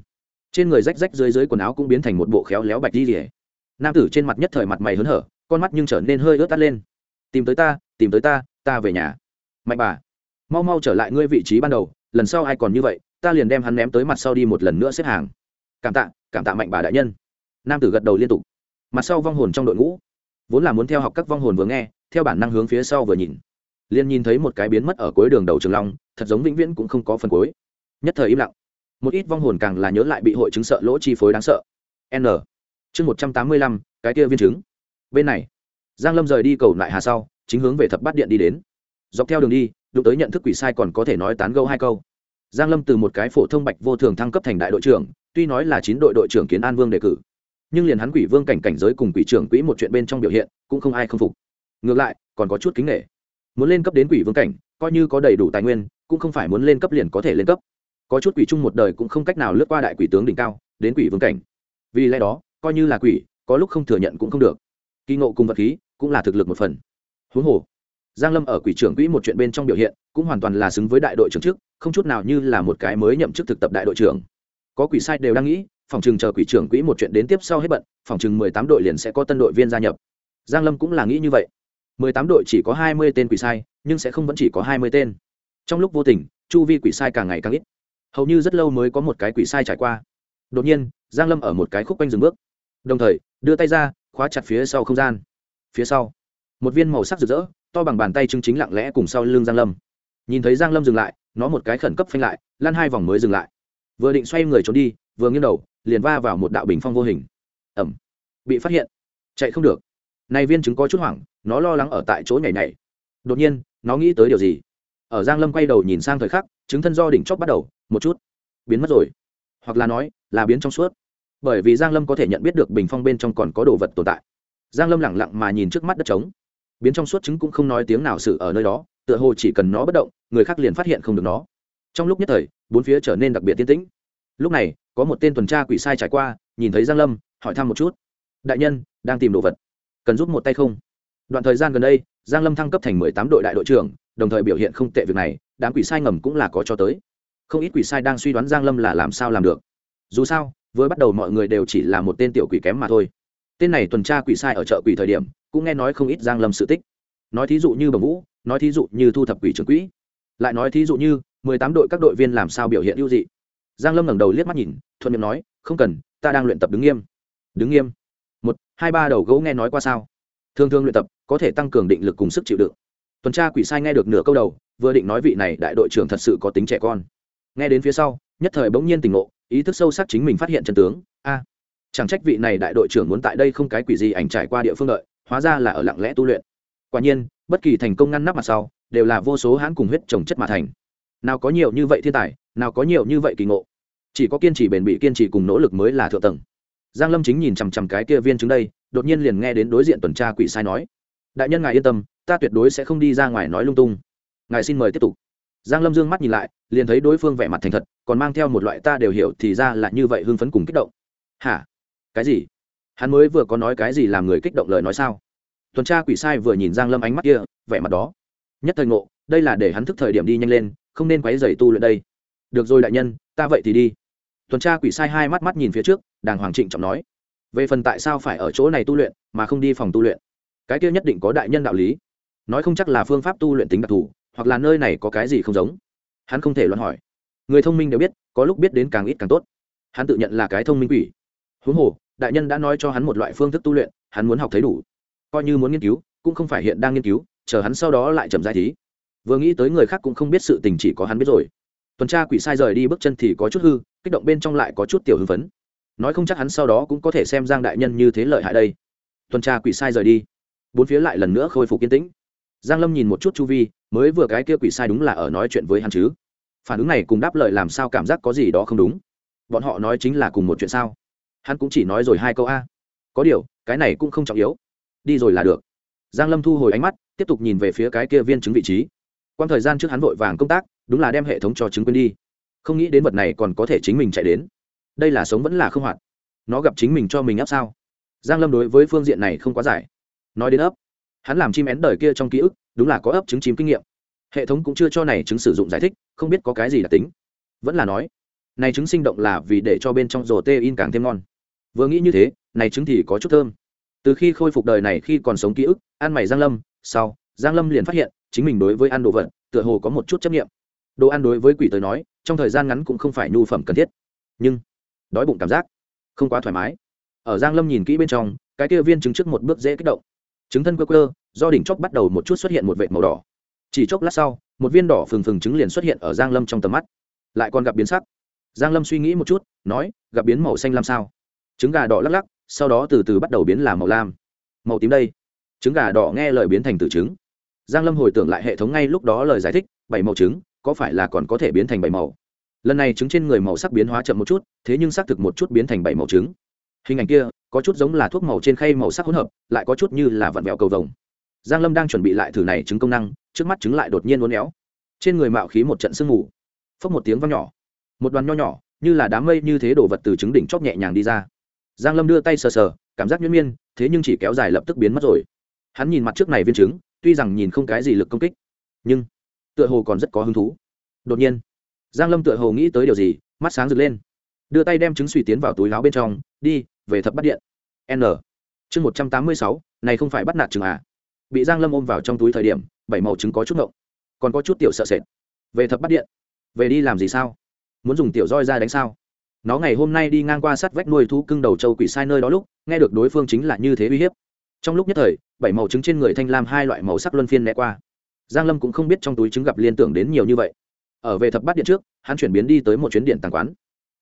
Trên người rách rách dưới dưới quần áo cũng biến thành một bộ khéo léo bạch đi rỉa nam tử trên mặt nhất thời mặt mày hớn hở, con mắt nhưng trở nên hơi ướt tắt lên. Tìm tới ta, tìm tới ta ta về nhà. Mạnh bà, mau mau trở lại ngươi vị trí ban đầu, lần sau ai còn như vậy, ta liền đem hắn ném tới mặt sau đi một lần nữa xếp hàng. Cảm tạ cảm tạ mạnh bà đại nhân. Nam tử gật đầu liên tục. Mặt sau vong hồn trong đội ngũ. Vốn là muốn theo học các vong hồn vừa nghe, theo bản năng hướng phía sau vừa nhìn. Liền nhìn thấy một cái biến mất ở cuối đường đầu trường long, thật giống vĩnh viễn cũng không có phần cuối. Nhất thời im lặng. Một ít vong hồn càng là nhớ lại bị hội chứng sợ lỗ chi phối đáng sợ. N chương một trăm tám mươi lăm, cái kia viên chứng bên này, giang lâm rời đi cầu lại hà sau, chính hướng về thập bát điện đi đến. Dọc theo đường đi đụng tới nhận thức quỷ sai còn có thể nói tán gẫu hai câu. Giang lâm từ một cái phổ thông bạch vô thường thăng cấp thành đại đội trưởng, tuy nói là chín đội đội trưởng kiến an vương đề cử, nhưng liền hắn quỷ vương cảnh cảnh giới cùng quỷ trưởng quỹ một chuyện bên trong biểu hiện, cũng không ai không phục. Ngược lại, còn có chút kính nghệ muốn lên cấp đến quỷ vương cảnh, coi như có đầy đủ tài nguyên, cũng không phải muốn lên cấp liền có thể lên cấp. Có chút quỷ chung một đời cũng không cách nào lướt qua đại quỷ tướng đỉnh cao, đến quỷ vương cảnh. Vì lẽ đó coi như là quỷ, có lúc không thừa nhận cũng không được. Kỳ ngộ cùng vật khí cũng là thực lực một phần. Huống hồ, giang lâm ở quỷ trưởng quỹ một chuyện bên trong biểu hiện cũng hoàn toàn là xứng với đại đội trưởng trước, không chút nào như là một cái mới nhậm chức thực tập đại đội trưởng. Có quỷ sai đều đang nghĩ, phòng trường chờ quỷ trưởng quỹ một chuyện đến tiếp sau hết bận, phòng trường mười tám đội liền sẽ có tân đội viên gia nhập. Giang lâm cũng là nghĩ như vậy. Mười tám đội chỉ có hai mươi tên quỷ sai, nhưng sẽ không vẫn chỉ có hai mươi tên. Trong lúc vô tình, chu vi quỷ sai càng ngày càng ít. Hầu như rất lâu mới có một cái quỷ sai trải qua. Đột nhiên, giang lâm ở một cái khúc quanh dừng bước đồng thời, đưa tay ra, khóa chặt phía sau không gian. Phía sau, một viên màu sắc rực rỡ, to bằng bàn tay chứng chính lặng lẽ cùng sau lưng giang lâm. Nhìn thấy giang lâm dừng lại, nó một cái khẩn cấp phanh lại, lăn hai vòng mới dừng lại. Vừa định xoay người trốn đi, vừa nghiêng đầu, liền va vào một đạo bình phong vô hình. Ẩm bị phát hiện. Chạy không được. Này viên chứng có chút hoảng, nó lo lắng ở tại chỗ nhảy nhảy. Đột nhiên, nó nghĩ tới điều gì? Ở giang lâm quay đầu nhìn sang thời khắc chứng thân do đỉnh chóp bắt đầu, một chút biến mất rồi. Hoặc là nói, là biến trong suốt bởi vì giang lâm có thể nhận biết được bình phong bên trong còn có đồ vật tồn tại. Giang lâm lẳng lặng mà nhìn trước mắt đất trống. Biến trong suốt trứng cũng không nói tiếng nào sự ở nơi đó, tựa hồ chỉ cần nó bất động, người khác liền phát hiện không được nó. Trong lúc nhất thời, bốn phía trở nên đặc biệt tiên tĩnh. Lúc này, có một tên tuần tra quỷ sai trải qua, nhìn thấy giang lâm, hỏi thăm một chút. Đại nhân, đang tìm đồ vật. Cần giúp một tay không? Đoạn thời gian gần đây, giang lâm thăng cấp thành mười tám đội đại đội trưởng, đồng thời biểu hiện không tệ việc này, đám quỷ sai ngầm cũng là có cho tới. Không ít quỷ sai đang suy đoán giang lâm là làm sao làm được. Dù sao Vừa bắt đầu mọi người đều chỉ là một tên tiểu quỷ kém mà thôi. Tên này tuần tra quỷ sai ở chợ quỷ thời điểm, cũng nghe nói không ít giang lâm sự tích. Nói thí dụ như bẩm vũ, nói thí dụ như thu thập quỷ trưởng quỹ, lại nói thí dụ như mười tám đội các đội viên làm sao biểu hiện ưu dị. Giang lâm ngẩng đầu liếc mắt nhìn, thuận miệng nói, không cần, ta đang luyện tập đứng nghiêm. Đứng nghiêm? Một, hai, ba đầu gấu nghe nói qua sao? Thường thường luyện tập, có thể tăng cường định lực cùng sức chịu đựng. Tuần tra quỷ sai nghe được nửa câu đầu, vừa định nói vị này đại đội trưởng thật sự có tính trẻ con. Nghe đến phía sau, nhất thời bỗng nhiên tỉnh ngộ ý thức sâu sắc chính mình phát hiện chân tướng. A, chẳng trách vị này đại đội trưởng muốn tại đây không cái quỷ gì ảnh trải qua địa phương đợi, hóa ra là ở lặng lẽ tu luyện. Quả nhiên, bất kỳ thành công ngăn nắp mặt sau, đều là vô số hãn cùng huyết trồng chất mà thành. Nào có nhiều như vậy thiên tài, nào có nhiều như vậy kỳ ngộ. Chỉ có kiên trì bền bỉ, kiên trì cùng nỗ lực mới là thượng tầng. Giang lâm chính nhìn chằm chằm cái kia viên chứng đây, đột nhiên liền nghe đến đối diện tuần tra quỷ sai nói. Đại nhân ngài yên tâm, ta tuyệt đối sẽ không đi ra ngoài nói lung tung. Ngài xin mời tiếp tục. Giang lâm dương mắt nhìn lại, liền thấy đối phương vẻ mặt thành thật còn mang theo một loại ta đều hiểu thì ra là như vậy hưng phấn cùng kích động. Hả? Cái gì? Hắn mới vừa có nói cái gì làm người kích động lời nói sao? Tuần tra quỷ sai vừa nhìn giang lâm ánh mắt kia, vẻ mặt đó. Nhất thời ngộ, đây là để hắn thức thời điểm đi nhanh lên, không nên quấy rầy tu luyện đây. Được rồi đại nhân, ta vậy thì đi. Tuần tra quỷ sai hai mắt mắt nhìn phía trước, đàng hoàng trịnh trọng nói. Về phần tại sao phải ở chỗ này tu luyện, mà không đi phòng tu luyện? Cái kia nhất định có đại nhân đạo lý. Nói không chắc là phương pháp tu luyện tính đặc thù, hoặc là nơi này có cái gì không giống. Hắn không thể luận hỏi người thông minh đều biết, có lúc biết đến càng ít càng tốt. Hắn tự nhận là cái thông minh quỷ. Huống hồ, đại nhân đã nói cho hắn một loại phương thức tu luyện, hắn muốn học thấy đủ. Coi như muốn nghiên cứu, cũng không phải hiện đang nghiên cứu, chờ hắn sau đó lại chậm giải thí. Vừa nghĩ tới người khác cũng không biết sự tình chỉ có hắn biết rồi. Tuần tra quỷ sai rời đi bước chân thì có chút hư, kích động bên trong lại có chút tiểu hưng phấn. Nói không chắc hắn sau đó cũng có thể xem giang đại nhân như thế lợi hại đây. Tuần tra quỷ sai rời đi. Bốn phía lại lần nữa khôi phục yên tĩnh. Giang lâm nhìn một chút chu vi, mới vừa cái kia quỷ sai đúng là ở nói chuyện với hắn chứ phản ứng này cùng đáp lời làm sao cảm giác có gì đó không đúng? Bọn họ nói chính là cùng một chuyện sao? Hắn cũng chỉ nói rồi hai câu a. Có điều, cái này cũng không trọng yếu. Đi rồi là được. Giang lâm thu hồi ánh mắt, tiếp tục nhìn về phía cái kia viên chứng vị trí. Quan thời gian trước hắn vội vàng công tác, đúng là đem hệ thống cho chứng quên đi. Không nghĩ đến vật này còn có thể chính mình chạy đến. Đây là sống vẫn là không hoạt. Nó gặp chính mình cho mình áp sao? Giang lâm đối với phương diện này không quá giải. Nói đến ấp, hắn làm chim én đời kia trong ký ức, đúng là có ấp trứng chim kinh nghiệm hệ thống cũng chưa cho này chứng sử dụng giải thích, không biết có cái gì đặc tính. Vẫn là nói, này trứng sinh động là vì để cho bên trong rổ tê in càng thêm ngon. Vừa nghĩ như thế, này trứng thì có chút thơm. Từ khi khôi phục đời này khi còn sống ký ức, ăn mày giang lâm, sau, giang lâm liền phát hiện, chính mình đối với ăn đồ vật, tựa hồ có một chút chấp nghiệm đồ ăn đối với quỷ tới nói, trong thời gian ngắn cũng không phải nhu phẩm cần thiết. Nhưng, đói bụng cảm giác, không quá thoải mái. Ở giang lâm nhìn kỹ bên trong, cái kia viên trứng trước một bước dễ kích động. Trứng thân quơ quơ, do đỉnh chóp bắt đầu một chút xuất hiện một vệt màu đỏ chỉ chốc lát sau, một viên đỏ phừng phừng trứng liền xuất hiện ở giang lâm trong tầm mắt. Lại còn gặp biến sắc. Giang lâm suy nghĩ một chút, nói, gặp biến màu xanh lam sao? Trứng gà đỏ lắc lắc, sau đó từ từ bắt đầu biến làm màu lam. Màu tím đây. Trứng gà đỏ nghe lời biến thành từ trứng. Giang lâm hồi tưởng lại hệ thống ngay lúc đó lời giải thích, bảy màu trứng, có phải là còn có thể biến thành bảy màu? Lần này trứng trên người màu sắc biến hóa chậm một chút, thế nhưng xác thực một chút biến thành bảy màu trứng. Hình ảnh kia, có chút giống là thuốc màu trên khay màu sắc hỗn hợp, lại có chút như là vặn vẹo cầu vồng. Giang lâm đang chuẩn bị lại thử này trứng công năng trước mắt trứng lại đột nhiên uốn éo. Trên người mạo khí một trận sương mù. Phốc một tiếng vang nhỏ. Một đoàn nho nhỏ, như là đám mây như thế đổ vật từ trứng đỉnh chóp nhẹ nhàng đi ra. Giang lâm đưa tay sờ sờ, cảm giác nhuyễn miên, thế nhưng chỉ kéo dài lập tức biến mất rồi. Hắn nhìn mặt trước này viên trứng, tuy rằng nhìn không cái gì lực công kích, nhưng tựa hồ còn rất có hứng thú. Đột nhiên, giang lâm tựa hồ nghĩ tới điều gì, mắt sáng rực lên. Đưa tay đem trứng suy tiến vào túi láo bên trong, đi, về thập bắt điện. N. Chương một trăm tám mươi sáu, này không phải bắt nạt trứng à? Bị giang lâm ôm vào trong túi thời điểm, bảy màu trứng có chút ngộng. Còn có chút tiểu sợ sệt. Về thập bắt điện. Về đi làm gì sao? Muốn dùng tiểu roi ra đánh sao? Nó ngày hôm nay đi ngang qua sát vách nuôi thú cưng đầu châu quỷ sai nơi đó lúc, nghe được đối phương chính là như thế uy hiếp. Trong lúc nhất thời, bảy màu trứng trên người thanh lam hai loại màu sắc luân phiên né qua. Giang lâm cũng không biết trong túi trứng gặp liên tưởng đến nhiều như vậy. Ở về thập bát điện trước, hắn chuyển biến đi tới một chuyến điện tàng quán.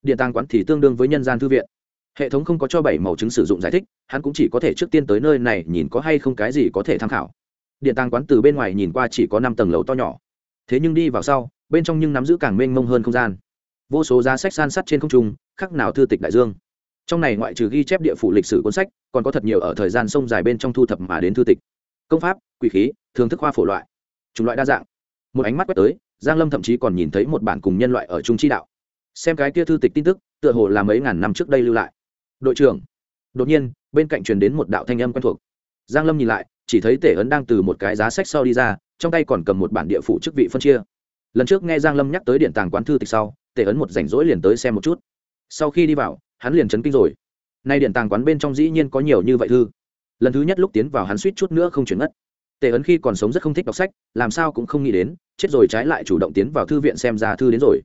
Điện tàng quán thì tương đương với nhân gian thư viện hệ thống không có cho bảy màu trứng sử dụng giải thích, hắn cũng chỉ có thể trước tiên tới nơi này nhìn có hay không cái gì có thể tham khảo. Điện tàng quán từ bên ngoài nhìn qua chỉ có năm tầng lầu to nhỏ. Thế nhưng đi vào sau, bên trong nhưng nắm giữ càng mênh mông hơn không gian. Vô số giá sách san sắt trên không trung, khắc nào thư tịch đại dương. Trong này ngoại trừ ghi chép địa phủ lịch sử cuốn sách, còn có thật nhiều ở thời gian sông dài bên trong thu thập mà đến thư tịch. Công pháp, quỷ khí thường thức khoa phổ loại. Chủng loại đa dạng. Một ánh mắt quét tới, giang lâm thậm chí còn nhìn thấy một bản cùng nhân loại ở trung chi đạo. Xem cái kia thư tịch tin tức, tựa hồ là mấy ngàn năm trước đây lưu lại đội trưởng. Đột nhiên, bên cạnh truyền đến một đạo thanh âm quen thuộc. Giang lâm nhìn lại, chỉ thấy tể ấn đang từ một cái giá sách sau đi ra, trong tay còn cầm một bản địa phủ chức vị phân chia. Lần trước nghe giang lâm nhắc tới điện tàng quán thư tịch sau, tể ấn một rảnh rỗi liền tới xem một chút. Sau khi đi vào, hắn liền chấn kinh rồi. Nay điện tàng quán bên trong dĩ nhiên có nhiều như vậy thư. Lần thứ nhất lúc tiến vào hắn suýt chút nữa không chuyển ngất. Tề ấn khi còn sống rất không thích đọc sách, làm sao cũng không nghĩ đến, chết rồi trái lại chủ động tiến vào thư viện xem ra thư đến rồi.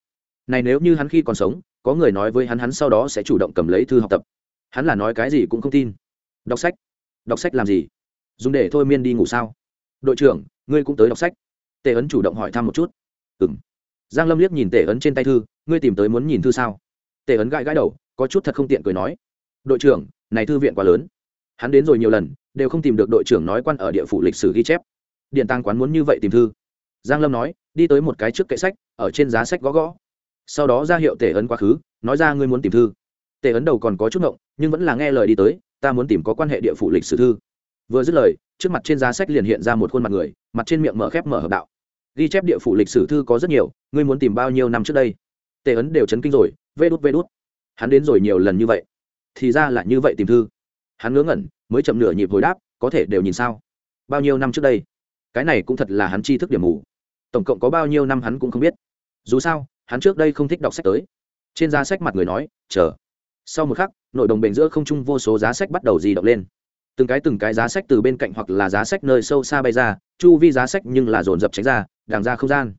Này nếu như hắn khi còn sống, có người nói với hắn hắn sau đó sẽ chủ động cầm lấy thư học tập hắn là nói cái gì cũng không tin. Đọc sách. Đọc sách làm gì? Dùng để thôi miên đi ngủ sao? Đội trưởng, ngươi cũng tới đọc sách. Tề ấn chủ động hỏi thăm một chút. Ừ m giang lâm liếc nhìn tề ấn trên tay thư, ngươi tìm tới muốn nhìn thư sao? Tề ấn gãi gãi đầu, có chút thật không tiện cười nói. Đội trưởng, này thư viện quá lớn. Hắn đến rồi nhiều lần, đều không tìm được đội trưởng nói quan ở địa phủ lịch sử ghi chép. Điện tăng quán muốn như vậy tìm thư. Giang lâm nói, đi tới một cái trước kệ sách, ở trên giá sách gõ gõ. Sau đó ra hiệu tề ấn quá khứ, nói ra ngươi muốn tìm thư tề ấn đầu còn có chút ngộng, nhưng vẫn là nghe lời đi tới, ta muốn tìm có quan hệ địa phủ lịch sử thư. Vừa dứt lời, trước mặt trên giá sách liền hiện ra một khuôn mặt người, mặt trên miệng mở khép mở hợp đạo. Ghi chép địa phủ lịch sử thư có rất nhiều, ngươi muốn tìm bao nhiêu năm trước đây? Tề ấn đều chấn kinh rồi, vê đút vê đút. Hắn đến rồi nhiều lần như vậy, thì ra là như vậy tìm thư. Hắn ngớ ngẩn, mới chậm nửa nhịp hồi đáp, có thể đều nhìn sao? Bao nhiêu năm trước đây? Cái này cũng thật là hắn tri thức điểm mù. Tổng cộng có bao nhiêu năm hắn cũng không biết. Dù sao, hắn trước đây không thích đọc sách tới. Trên giá sách mặt người nói, chờ sau một khắc, nội đồng bền giữa không trung vô số giá sách bắt đầu di động lên. Từng cái từng cái giá sách từ bên cạnh hoặc là giá sách nơi sâu xa bay ra, chu vi giá sách nhưng là dồn dập tránh ra đàng ra không gian.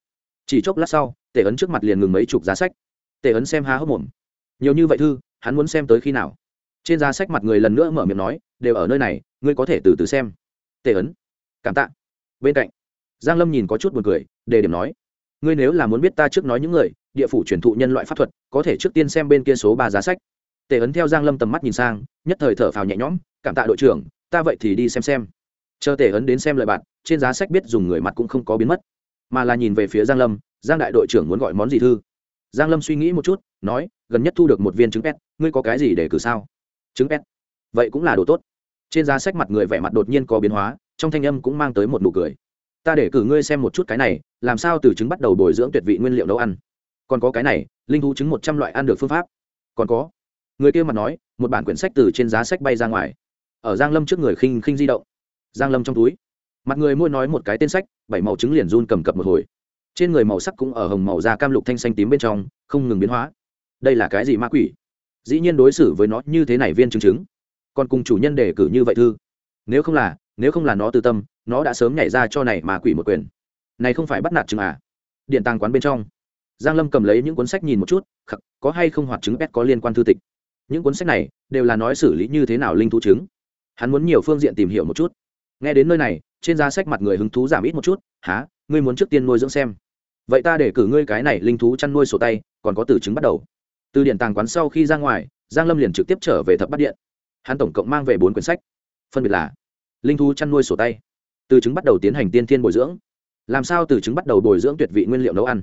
Chỉ chốc lát sau tể ấn trước mặt liền ngừng mấy chục giá sách. Tể ấn xem há hốc mồm. Nhiều như vậy thư, hắn muốn xem tới khi nào? Trên giá sách mặt người lần nữa mở miệng nói, đều ở nơi này, ngươi có thể từ từ xem. Tể ấn. Cảm tạ. Bên cạnh, giang lâm nhìn có chút buồn cười, đề điểm nói, ngươi nếu là muốn biết ta trước nói những người, địa phủ truyền thụ nhân loại pháp thuật, có thể trước tiên xem bên kia số ba giá sách tề ấn theo giang lâm tầm mắt nhìn sang, nhất thời thở phào nhẹ nhõm, cảm tạ đội trưởng, ta vậy thì đi xem xem. Chờ tề ấn đến xem lời bạn, trên giá sách biết dùng người mặt cũng không có biến mất, mà là nhìn về phía giang lâm, giang đại đội trưởng muốn gọi món gì thư? Giang lâm suy nghĩ một chút, nói, gần nhất thu được một viên trứng pet ngươi có cái gì để cử sao? Trứng pet vậy cũng là đồ tốt. Trên giá sách mặt người vẻ mặt đột nhiên có biến hóa, trong thanh âm cũng mang tới một nụ cười. Ta để cử ngươi xem một chút cái này, làm sao từ trứng bắt đầu bồi dưỡng tuyệt vị nguyên liệu nấu ăn? Còn có cái này, linh thú trứng một trăm loại ăn được phương pháp. Còn có? Người kia mặt nói một bản quyển sách từ trên giá sách bay ra ngoài. Ở giang lâm trước người khinh khinh di động. Giang lâm trong túi. Mặt người mua nói một cái tên sách bảy màu trứng liền run cầm cập một hồi. Trên người màu sắc cũng ở hồng màu da cam lục thanh xanh tím bên trong không ngừng biến hóa. Đây là cái gì ma quỷ? Dĩ nhiên đối xử với nó như thế này viên chứng chứng còn cùng chủ nhân đề cử như vậy thư. Nếu không là nếu không là nó từ tâm nó đã sớm nhảy ra cho này mà quỷ một quyền. Này không phải bắt nạt chứng à? Điện tàng quán bên trong. Giang lâm cầm lấy những cuốn sách nhìn một chút khắc, có hay không hoạt chứng pet có liên quan thư tịch? Những cuốn sách này đều là nói xử lý như thế nào linh thú trứng. Hắn muốn nhiều phương diện tìm hiểu một chút. Nghe đến nơi này, trên giá sách mặt người hứng thú giảm ít một chút há ngươi muốn trước tiên nuôi dưỡng xem. Vậy ta để cử ngươi cái này linh thú chăn nuôi sổ tay, còn có từ trứng bắt đầu. Từ điện tàng quán sau khi ra ngoài, giang lâm liền trực tiếp trở về thập bắt điện. Hắn tổng cộng mang về bốn quyển sách. Phân biệt là linh thú chăn nuôi sổ tay từ trứng bắt đầu tiến hành tiên thiên bồi dưỡng. Làm sao từ trứng bắt đầu bồi dưỡng tuyệt vị nguyên liệu nấu ăn?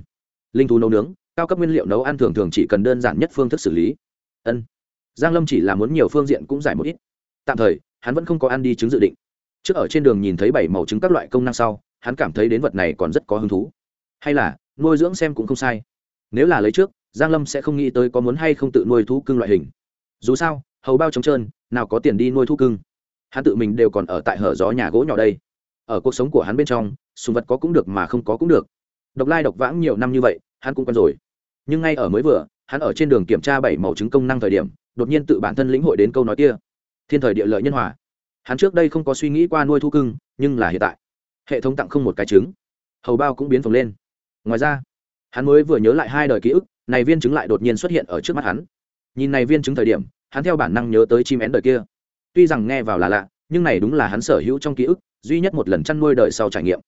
Linh thú nấu nướng, cao cấp nguyên liệu nấu ăn thường thường chỉ cần đơn giản nhất phương thức xử lý. Ân giang lâm chỉ là muốn nhiều phương diện cũng giải một ít. Tạm thời, hắn vẫn không có ăn đi trứng dự định. Trước ở trên đường nhìn thấy bảy màu trứng các loại công năng sau, hắn cảm thấy đến vật này còn rất có hứng thú. Hay là, nuôi dưỡng xem cũng không sai. Nếu là lấy trước, giang lâm sẽ không nghĩ tới có muốn hay không tự nuôi thú cưng loại hình. Dù sao, hầu bao trống trơn, nào có tiền đi nuôi thú cưng. Hắn tự mình đều còn ở tại hở gió nhà gỗ nhỏ đây. Ở cuộc sống của hắn bên trong, sùng vật có cũng được mà không có cũng được. Độc lai độc vãng nhiều năm như vậy, hắn cũng quen rồi. Nhưng ngay ở mới vừa, hắn ở trên đường kiểm tra bảy màu trứng công năng thời điểm đột nhiên tự bản thân lĩnh hội đến câu nói kia. Thiên thời địa lợi nhân hòa. Hắn trước đây không có suy nghĩ qua nuôi thu cưng, nhưng là hiện tại, hệ thống tặng không một cái trứng. Hầu bao cũng biến phồng lên. Ngoài ra, hắn mới vừa nhớ lại hai đời ký ức, này viên trứng lại đột nhiên xuất hiện ở trước mắt hắn. Nhìn này viên trứng thời điểm, hắn theo bản năng nhớ tới chim én đời kia. Tuy rằng nghe vào là lạ, nhưng này đúng là hắn sở hữu trong ký ức, duy nhất một lần chăn nuôi đời sau trải nghiệm.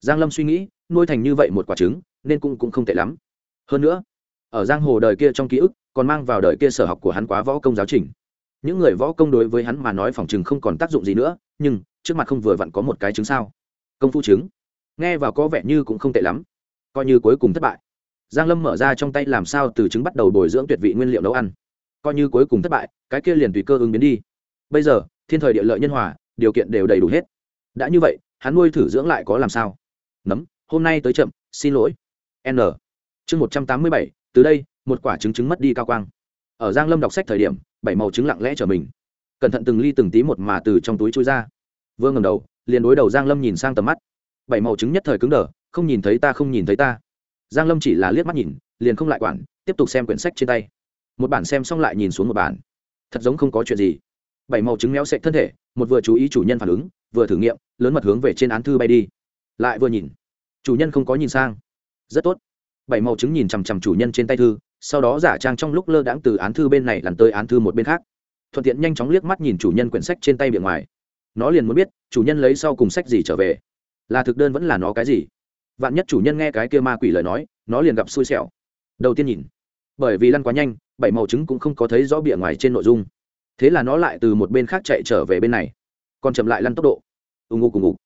Giang lâm suy nghĩ, nuôi thành như vậy một quả trứng, nên cũng cũng không tệ lắm. Hơn nữa ở giang hồ đời kia trong ký ức, còn mang vào đời kia sở học của hắn quá võ công giáo trình. Những người võ công đối với hắn mà nói phòng chừng không còn tác dụng gì nữa, nhưng trước mặt không vừa vặn có một cái trứng sao. Công phu trứng nghe vào có vẻ như cũng không tệ lắm. Coi như cuối cùng thất bại. Giang lâm mở ra trong tay làm sao từ trứng bắt đầu bồi dưỡng tuyệt vị nguyên liệu nấu ăn. Coi như cuối cùng thất bại, cái kia liền tùy cơ ứng biến đi. Bây giờ, thiên thời địa lợi nhân hòa, điều kiện đều đầy đủ hết. Đã như vậy, hắn nuôi thử dưỡng lại có làm sao? Nấm, hôm nay tới chậm, xin lỗi. N. Chương một trăm tám mươi bảy từ đây, một quả trứng trứng mất đi cao quang. Ở giang lâm đọc sách thời điểm, bảy màu trứng lặng lẽ trở mình. Cẩn thận từng ly từng tí một mà từ trong túi chui ra. Vương ngầm đầu, liền đối đầu giang lâm nhìn sang tầm mắt. Bảy màu trứng nhất thời cứng đờ, không nhìn thấy ta, không nhìn thấy ta. Giang lâm chỉ là liếc mắt nhìn, liền không lại quản, tiếp tục xem quyển sách trên tay. Một bản xem xong lại nhìn xuống một bản. Thật giống không có chuyện gì. Bảy màu trứng méo sệ thân thể, một vừa chú ý chủ nhân phản ứng, vừa thử nghiệm, lớn mật hướng về trên án thư bay đi. Lại vừa nhìn. Chủ nhân không có nhìn sang. Rất tốt bảy màu trứng nhìn chằm chằm chủ nhân trên tay thư, sau đó giả trang trong lúc lơ đãng từ án thư bên này lằn tới án thư một bên khác. Thuận tiện nhanh chóng liếc mắt nhìn chủ nhân quyển sách trên tay bề ngoài. Nó liền muốn biết, chủ nhân lấy sau cùng sách gì trở về. Là thực đơn vẫn là nó cái gì? Vạn nhất chủ nhân nghe cái kia ma quỷ lời nói, nó liền gặp xui xẻo. Đầu tiên nhìn. Bởi vì lăn quá nhanh, bảy màu trứng cũng không có thấy rõ bìa ngoài trên nội dung. Thế là nó lại từ một bên khác chạy trở về bên này. Còn chậm lại lăn tốc độ. Ù ngụ cùng ngụ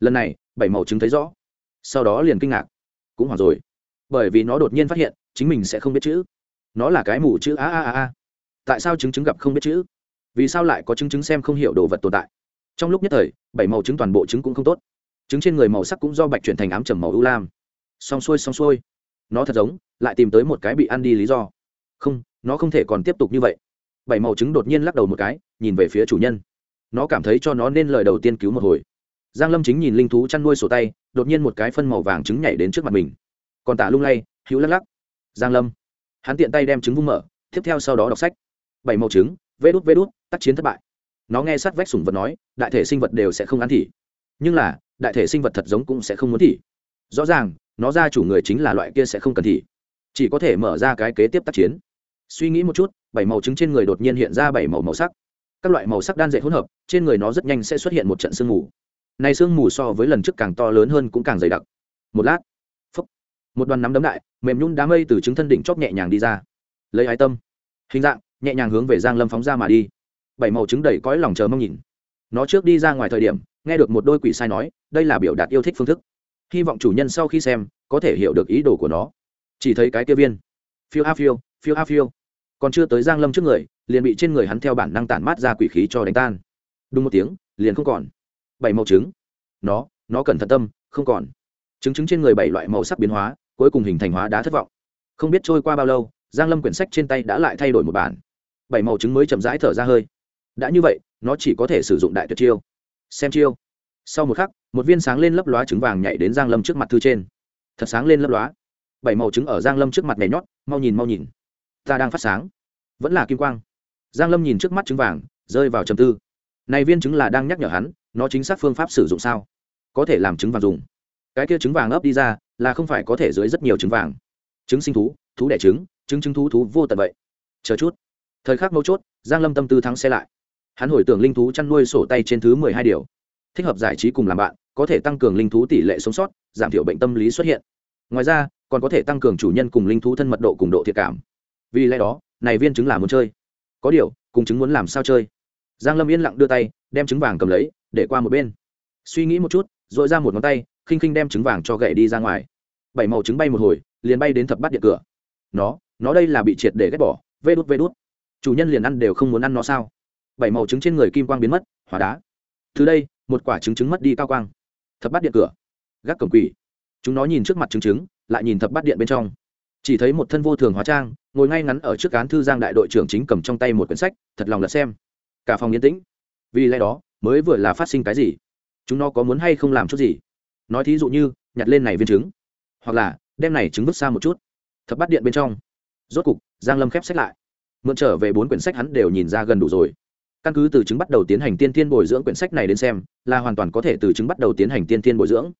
lần này, bảy màu trứng thấy rõ. Sau đó liền kinh ngạc. Cũng hoảng rồi bởi vì nó đột nhiên phát hiện, chính mình sẽ không biết chữ. Nó là cái mù chữ a a a a. Tại sao chứng chứng gặp không biết chữ? Vì sao lại có chứng chứng xem không hiểu đồ vật tồn tại? Trong lúc nhất thời, bảy màu trứng toàn bộ trứng cũng không tốt. Trứng trên người màu sắc cũng do bạch chuyển thành ám trầm màu ưu lam. Xong xuôi xong xuôi. Nó thật giống, lại tìm tới một cái bị ăn đi lý do. Không, nó không thể còn tiếp tục như vậy. Bảy màu trứng đột nhiên lắc đầu một cái, nhìn về phía chủ nhân. Nó cảm thấy cho nó nên lời đầu tiên cứu một hồi. Giang lâm chính nhìn linh thú chăn nuôi sổ tay, đột nhiên một cái phân màu vàng trứng nhảy đến trước mặt mình còn tả lung lay, hữu lắc lắc. Giang lâm. Hắn tiện tay đem trứng vung mở, tiếp theo sau đó đọc sách. Bảy màu trứng, vê đút vê đút, tác chiến thất bại. Nó nghe sát vách sủng vật nói, đại thể sinh vật đều sẽ không ăn thỉ nhưng là, đại thể sinh vật thật giống cũng sẽ không muốn thỉ rõ ràng, nó ra chủ người chính là loại kia sẽ không cần thỉ chỉ có thể mở ra cái kế tiếp tác chiến. Suy nghĩ một chút, bảy màu trứng trên người đột nhiên hiện ra bảy màu màu sắc. Các loại màu sắc đan dệt hỗn hợp, trên người nó rất nhanh sẽ xuất hiện một trận sương mù. Này sương mù so với lần trước càng to lớn hơn cũng càng dày đặc. Một lát một đoàn nắm đấm đại, mềm nhún đám mây từ trứng thân đỉnh chóp nhẹ nhàng đi ra. Lấy ái tâm. Hình dạng, nhẹ nhàng hướng về giang lâm phóng ra mà đi. Bảy màu trứng đầy cõi lòng chờ mong nhìn. Nó trước đi ra ngoài thời điểm, nghe được một đôi quỷ sai nói, đây là biểu đạt yêu thích phương thức. Hy vọng chủ nhân sau khi xem, có thể hiểu được ý đồ của nó. Chỉ thấy cái kia viên. Phiêu a phiêu phiêu a phiêu. Còn chưa tới giang lâm trước người, liền bị trên người hắn theo bản năng tản mát ra quỷ khí cho đánh tan. Đúng một tiếng, liền không còn. Bảy màu trứng. Nó nó cần thận tâm, không còn. Trứng trứng trên người bảy loại màu sắc biến hóa cuối cùng hình thành hóa đá thất vọng. Không biết trôi qua bao lâu, giang lâm quyển sách trên tay đã lại thay đổi một bản. Bảy màu trứng mới chậm rãi thở ra hơi. Đã như vậy, nó chỉ có thể sử dụng đại tuyệt chiêu. Xem chiêu. Sau một khắc, một viên sáng lên lấp lóa trứng vàng nhảy đến giang lâm trước mặt thư trên. Thật sáng lên lấp lóa. Bảy màu trứng ở giang lâm trước mặt nhảy nhót, mau nhìn mau nhìn. Ta đang phát sáng. Vẫn là kim quang. Giang lâm nhìn trước mắt trứng vàng, rơi vào trầm tư. Này viên trứng là đang nhắc nhở hắn, nó chính xác phương pháp sử dụng sao? Có thể làm trứng vàng dùng. Cái kia trứng vàng ấp đi ra là không phải có thể dưới rất nhiều trứng vàng. Trứng sinh thú thú đẻ trứng trứng trứng thú thú vô tận vậy. Chờ chút. Thời khắc mấu chốt, giang lâm tâm tư thắng xe lại. Hắn hồi tưởng linh thú chăn nuôi sổ tay trên thứ mười hai điều. Thích hợp giải trí cùng làm bạn, có thể tăng cường linh thú tỷ lệ sống sót, giảm thiểu bệnh tâm lý xuất hiện. Ngoài ra, còn có thể tăng cường chủ nhân cùng linh thú thân mật độ cùng độ thiệt cảm. Vì lẽ đó, này viên trứng là muốn chơi. Có điều, cùng trứng muốn làm sao chơi? Giang lâm yên lặng đưa tay, đem trứng vàng cầm lấy, để qua một bên. Suy nghĩ một chút dội ra một ngón tay khinh khinh đem trứng vàng cho gậy đi ra ngoài. Bảy màu trứng bay một hồi, liền bay đến thập bát điện cửa. Nó nó đây là bị triệt để ghét bỏ, vê đút vê đút. Chủ nhân liền ăn đều không muốn ăn nó sao? Bảy màu trứng trên người kim quang biến mất, hóa đá. Từ đây, một quả trứng trứng mất đi cao quang. Thập bát điện cửa. Gác cổng quỷ. Chúng nó nhìn trước mặt trứng trứng, lại nhìn thập bát điện bên trong. Chỉ thấy một thân vô thường hóa trang, ngồi ngay ngắn ở trước cán thư giang đại đội trưởng chính cầm trong tay một quyển sách, thật lòng lật xem. Cả phòng yên tĩnh. Vì lẽ đó, mới vừa là phát sinh cái gì? Chúng nó có muốn hay không làm chút gì? Nói thí dụ như, nhặt lên này viên trứng. Hoặc là, đem này trứng vứt xa một chút. Thập bắt điện bên trong. Rốt cục, giang lâm khép sách lại. Mượn trở về bốn quyển sách hắn đều nhìn ra gần đủ rồi. Căn cứ từ chứng bắt đầu tiến hành tiên tiên bồi dưỡng quyển sách này đến xem, là hoàn toàn có thể từ chứng bắt đầu tiến hành tiên tiên bồi dưỡng.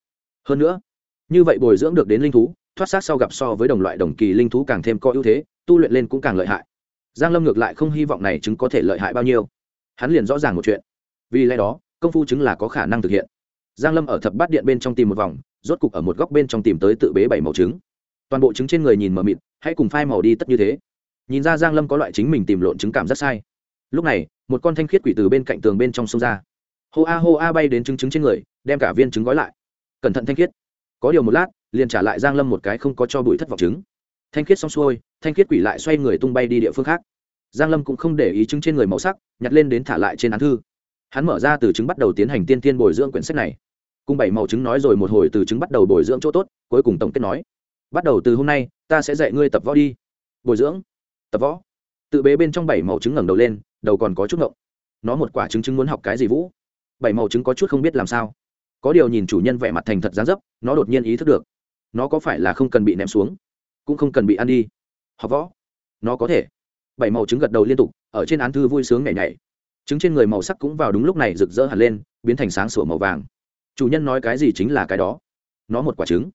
Hơn nữa, như vậy bồi dưỡng được đến linh thú, thoát xác sau gặp so với đồng loại đồng kỳ linh thú càng thêm có ưu thế, tu luyện lên cũng càng lợi hại. Giang lâm ngược lại không hy vọng này chứng có thể lợi hại bao nhiêu. Hắn liền rõ ràng một chuyện. Vì lẽ đó, công phu chứng là có khả năng thực hiện giang lâm ở thập bát điện bên trong tìm một vòng, rốt cục ở một góc bên trong tìm tới tự bế bảy màu trứng. Toàn bộ trứng trên người nhìn mờ mịt, hãy cùng phai màu đi tất như thế. Nhìn ra giang lâm có loại chính mình tìm lộn trứng cảm rất sai. Lúc này, một con thanh khiết quỷ từ bên cạnh tường bên trong sông ra. Hô a hô a bay đến trứng trứng trên người, đem cả viên trứng gói lại. Cẩn thận thanh khiết. Có điều một lát, liền trả lại giang lâm một cái không có cho bụi thất vọng trứng. Thanh khiết xong xuôi, thanh khiết quỷ lại xoay người tung bay đi địa phương khác. Giang lâm cũng không để ý trứng trên người màu sắc, nhặt lên đến thả lại trên án thư hắn mở ra từ trứng bắt đầu tiến hành tiên tiên bồi dưỡng quyển sách này. Cùng bảy màu trứng nói rồi một hồi từ trứng bắt đầu bồi dưỡng chỗ tốt, cuối cùng tổng kết nói. Bắt đầu từ hôm nay, ta sẽ dạy ngươi tập võ đi. Bồi dưỡng, tập võ. Tự bế bên trong bảy màu trứng ngẩng đầu lên, đầu còn có chút ngộng. Nó một quả trứng trứng muốn học cái gì vũ? Bảy màu trứng có chút không biết làm sao. Có điều nhìn chủ nhân vẻ mặt thành thật dáng dấp, nó đột nhiên ý thức được. Nó có phải là không cần bị ném xuống, cũng không cần bị ăn đi. Học võ. Nó có thể. Bảy màu trứng gật đầu liên tục, ở trên án thư vui sướng nhảy nhảy trứng trên người màu sắc cũng vào đúng lúc này rực rỡ hẳn lên biến thành sáng sủa màu vàng. Chủ nhân nói cái gì chính là cái đó. Nó một quả trứng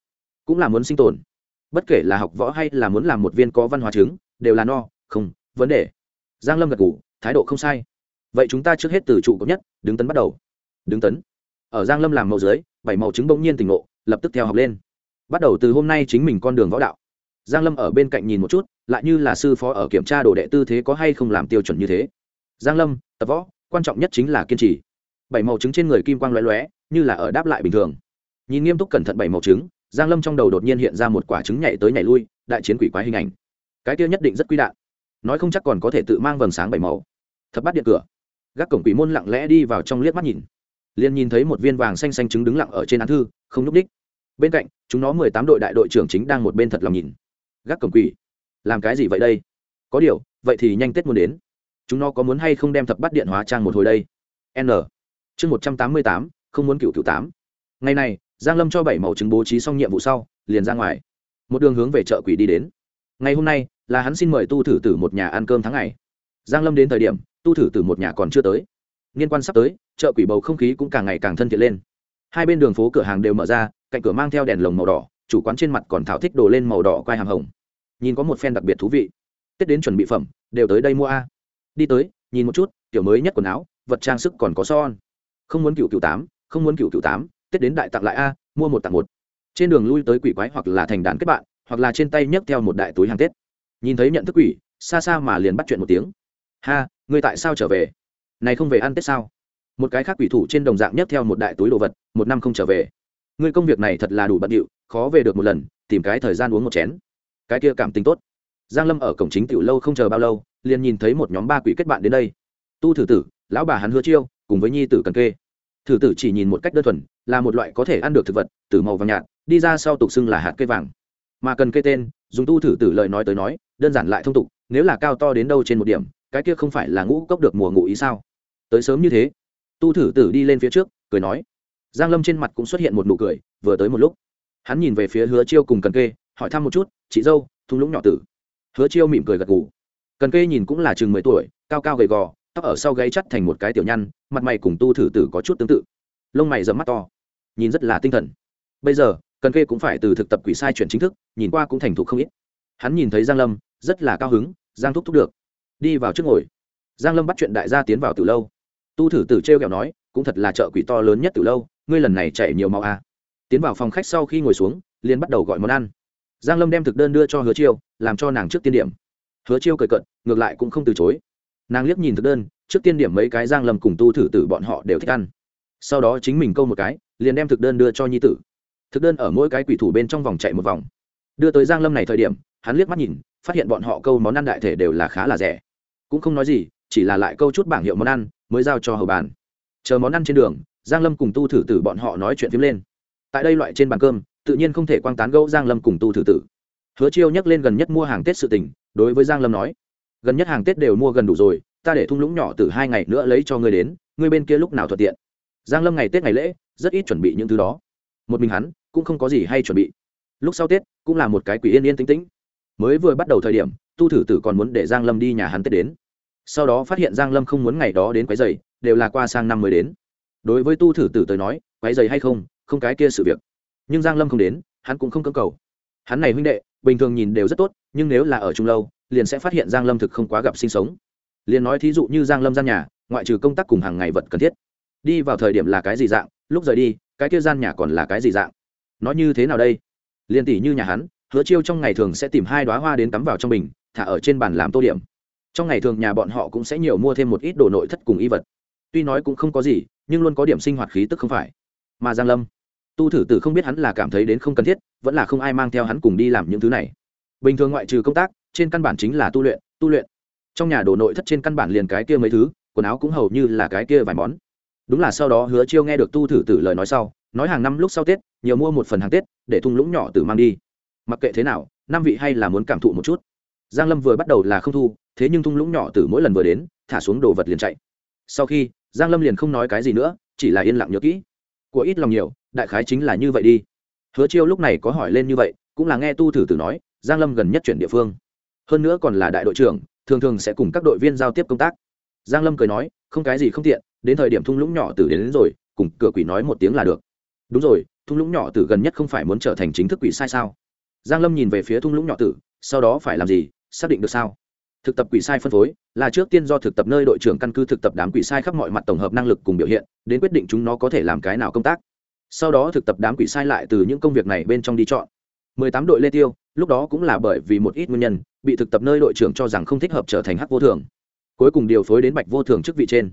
cũng là muốn sinh tồn. Bất kể là học võ hay là muốn làm một viên có văn hóa trứng đều là no không vấn đề. Giang lâm gật gù, thái độ không sai. Vậy chúng ta trước hết từ trụ cấp nhất đứng tấn bắt đầu. Đứng tấn. Ở giang lâm làm màu dưới bảy màu trứng bỗng nhiên tỉnh ngộ lập tức theo học lên. Bắt đầu từ hôm nay chính mình con đường võ đạo. Giang lâm ở bên cạnh nhìn một chút lại như là sư phó ở kiểm tra đồ đệ tư thế có hay không làm tiêu chuẩn như thế giang lâm, tập võ, quan trọng nhất chính là kiên trì. Bảy màu trứng trên người kim quang lóe lóe, như là ở đáp lại bình thường. Nhìn nghiêm túc cẩn thận bảy màu trứng, giang lâm trong đầu đột nhiên hiện ra một quả trứng nhảy tới nhảy lui, đại chiến quỷ quái hình ảnh. Cái kia nhất định rất quy đạn. Nói không chắc còn có thể tự mang vầng sáng bảy màu. Thập bắt điện cửa. Gác cổng quỷ môn lặng lẽ đi vào trong liếc mắt nhìn. Liền nhìn thấy một viên vàng xanh xanh trứng đứng lặng ở trên án thư, không nhúc đích bên cạnh, chúng nó mười tám đội đại đội trưởng chính đang một bên thật lòng nhìn. Gác cổng quỷ. Làm cái gì vậy đây? Có điều, vậy thì nhanh tết muốn đến chúng nó có muốn hay không đem thập bát điện hóa trang một hồi đây? N. Chương một trăm tám mươi tám, không muốn cựu cựu tám. Ngày này, giang lâm cho bảy màu trứng bố trí xong nhiệm vụ sau, liền ra ngoài. Một đường hướng về chợ quỷ đi đến. Ngày hôm nay, là hắn xin mời tu thử tử một nhà ăn cơm tháng ngày. Giang lâm đến thời điểm, tu thử tử một nhà còn chưa tới. Liên quan sắp tới, chợ quỷ bầu không khí cũng càng ngày càng thân thiện lên. Hai bên đường phố cửa hàng đều mở ra, cạnh cửa mang theo đèn lồng màu đỏ, chủ quán trên mặt còn thảo thích đồ lên màu đỏ quai hàm hồng. Nhìn có một phen đặc biệt thú vị. Tết đến chuẩn bị phẩm, đều tới đây mua a đi tới, nhìn một chút, kiểu mới nhất quần áo, vật trang sức còn có son. Không muốn cựu cựu tám, không muốn cựu cựu tám, tết đến đại tặng lại a, mua một tặng một. Trên đường lui tới quỷ quái hoặc là thành đàn kết bạn, hoặc là trên tay nhấc theo một đại túi hàng tết. Nhìn thấy nhận thức quỷ, xa xa mà liền bắt chuyện một tiếng. Ha, ngươi tại sao trở về? Này không về ăn tết sao? Một cái khác quỷ thủ trên đồng dạng nhấc theo một đại túi đồ vật, một năm không trở về. Ngươi công việc này thật là đủ bận điệu, khó về được một lần, tìm cái thời gian uống một chén. Cái kia cảm tình tốt giang lâm ở cổng chính tiểu lâu không chờ bao lâu, liền nhìn thấy một nhóm ba quỷ kết bạn đến đây. Tu thử tử, lão bà hắn hứa chiêu, cùng với nhi tử cần kê. Thử tử chỉ nhìn một cách đơn thuần, là một loại có thể ăn được thực vật, từ màu vàng nhạt, đi ra sau tục xưng là hạt cây vàng. Mà cần kê tên, dùng tu thử tử lời nói tới nói, đơn giản lại thông tục, nếu là cao to đến đâu trên một điểm, cái kia không phải là ngũ cốc được mùa ngụ ý sao? Tới sớm như thế, tu thử tử đi lên phía trước, cười nói. Giang lâm trên mặt cũng xuất hiện một nụ cười, vừa tới một lúc. Hắn nhìn về phía hứa chiêu cùng cần kê, hỏi thăm một chút, chị dâu, thung lũng nhỏ tử hứa chiêu mỉm cười gật gù. Cần kê nhìn cũng là chừng mười tuổi, cao cao gầy gò, tóc ở sau gáy chắt thành một cái tiểu nhăn, mặt mày cùng tu thử tử có chút tương tự. Lông mày dẫm mắt to, nhìn rất là tinh thần. Bây giờ, cần kê cũng phải từ thực tập quỷ sai chuyển chính thức, nhìn qua cũng thành thục không ít. Hắn nhìn thấy giang lâm, rất là cao hứng, giang thúc thúc được. Đi vào trước ngồi. Giang lâm bắt chuyện đại gia tiến vào từ lâu. Tu thử tử trêu kẹo nói, cũng thật là chợ quỷ to lớn nhất từ lâu, ngươi lần này chạy nhiều máu a à. tiến vào phòng khách sau khi ngồi xuống, liền bắt đầu gọi món ăn giang lâm đem thực đơn đưa cho hứa chiêu, làm cho nàng trước tiên điểm. Hứa chiêu cười cận ngược lại cũng không từ chối. Nàng liếc nhìn thực đơn, trước tiên điểm mấy cái giang lâm cùng tu thử tử bọn họ đều thích ăn. Sau đó chính mình câu một cái, liền đem thực đơn đưa cho nhi tử. Thực đơn ở mỗi cái quỷ thủ bên trong vòng chạy một vòng. Đưa tới giang lâm này thời điểm, hắn liếc mắt nhìn, phát hiện bọn họ câu món ăn đại thể đều là khá là rẻ. Cũng không nói gì, chỉ là lại câu chút bảng hiệu món ăn, mới giao cho hầu bàn. Chờ món ăn trên đường, giang lâm cùng tu thử tử bọn họ nói chuyện phím lên. Tại đây loại trên bàn cơm tự nhiên không thể quang tán gẫu giang lâm cùng tu thử tử. Hứa chiêu nhắc lên gần nhất mua hàng tết sự tình đối với giang lâm nói gần nhất hàng tết đều mua gần đủ rồi ta để thung lũng nhỏ từ hai ngày nữa lấy cho ngươi đến ngươi bên kia lúc nào thuận tiện. Giang lâm ngày tết ngày lễ rất ít chuẩn bị những thứ đó. Một mình hắn cũng không có gì hay chuẩn bị. Lúc sau tết cũng là một cái quỷ yên yên tĩnh tĩnh. Mới vừa bắt đầu thời điểm tu thử tử còn muốn để giang lâm đi nhà hắn tết đến. Sau đó phát hiện giang lâm không muốn ngày đó đến quấy rầy, đều là qua sang năm mới đến. Đối với tu thử tử tới nói quấy rầy hay không không cái kia sự việc nhưng giang lâm không đến, hắn cũng không cơ cầu. Hắn này huynh đệ, bình thường nhìn đều rất tốt, nhưng nếu là ở chung lâu, liền sẽ phát hiện giang lâm thực không quá gặp sinh sống. Liền nói thí dụ như giang lâm gian nhà, ngoại trừ công tác cùng hàng ngày vật cần thiết. Đi vào thời điểm là cái gì dạng, lúc rời đi, cái kia gian nhà còn là cái gì dạng? Nói như thế nào đây? Liền tỷ như nhà hắn, hứa chiêu trong ngày thường sẽ tìm hai đóa hoa đến cắm vào trong bình, thả ở trên bàn làm tô điểm. Trong ngày thường nhà bọn họ cũng sẽ nhiều mua thêm một ít đồ nội thất cùng y vật. Tuy nói cũng không có gì, nhưng luôn có điểm sinh hoạt khí tức không phải. Mà giang lâm tu thử tử không biết hắn là cảm thấy đến không cần thiết, vẫn là không ai mang theo hắn cùng đi làm những thứ này. Bình thường ngoại trừ công tác, trên căn bản chính là tu luyện tu luyện. Trong nhà đồ nội thất trên căn bản liền cái kia mấy thứ, quần áo cũng hầu như là cái kia vài món. Đúng là sau đó hứa chiêu nghe được tu thử tử lời nói sau, nói hàng năm lúc sau tết, nhiều mua một phần hàng tết, để thung lũng nhỏ tử mang đi. Mặc kệ thế nào, năm vị hay là muốn cảm thụ một chút. Giang lâm vừa bắt đầu là không thu, thế nhưng thung lũng nhỏ tử mỗi lần vừa đến, thả xuống đồ vật liền chạy. Sau khi, giang lâm liền không nói cái gì nữa, chỉ là yên lặng nhớ kỹ của ít lòng nhiều đại khái chính là như vậy đi. Hứa chiêu lúc này có hỏi lên như vậy cũng là nghe tu thử tử nói giang lâm gần nhất chuyển địa phương. Hơn nữa còn là đại đội trưởng thường thường sẽ cùng các đội viên giao tiếp công tác. Giang lâm cười nói không cái gì không tiện đến thời điểm thung lũng nhỏ tử đến, đến rồi cùng cửa quỷ nói một tiếng là được. Đúng rồi thung lũng nhỏ tử gần nhất không phải muốn trở thành chính thức quỷ sai sao? Giang lâm nhìn về phía thung lũng nhỏ tử sau đó phải làm gì xác định được sao? Thực tập quỷ sai phân phối, là trước tiên do thực tập nơi đội trưởng căn cứ thực tập đám quỷ sai khắp mọi mặt tổng hợp năng lực cùng biểu hiện, đến quyết định chúng nó có thể làm cái nào công tác. Sau đó thực tập đám quỷ sai lại từ những công việc này bên trong đi chọn. 18 đội lê tiêu, lúc đó cũng là bởi vì một ít nguyên nhân, bị thực tập nơi đội trưởng cho rằng không thích hợp trở thành hắc vô thường. Cuối cùng điều phối đến bạch vô thường chức vị trên.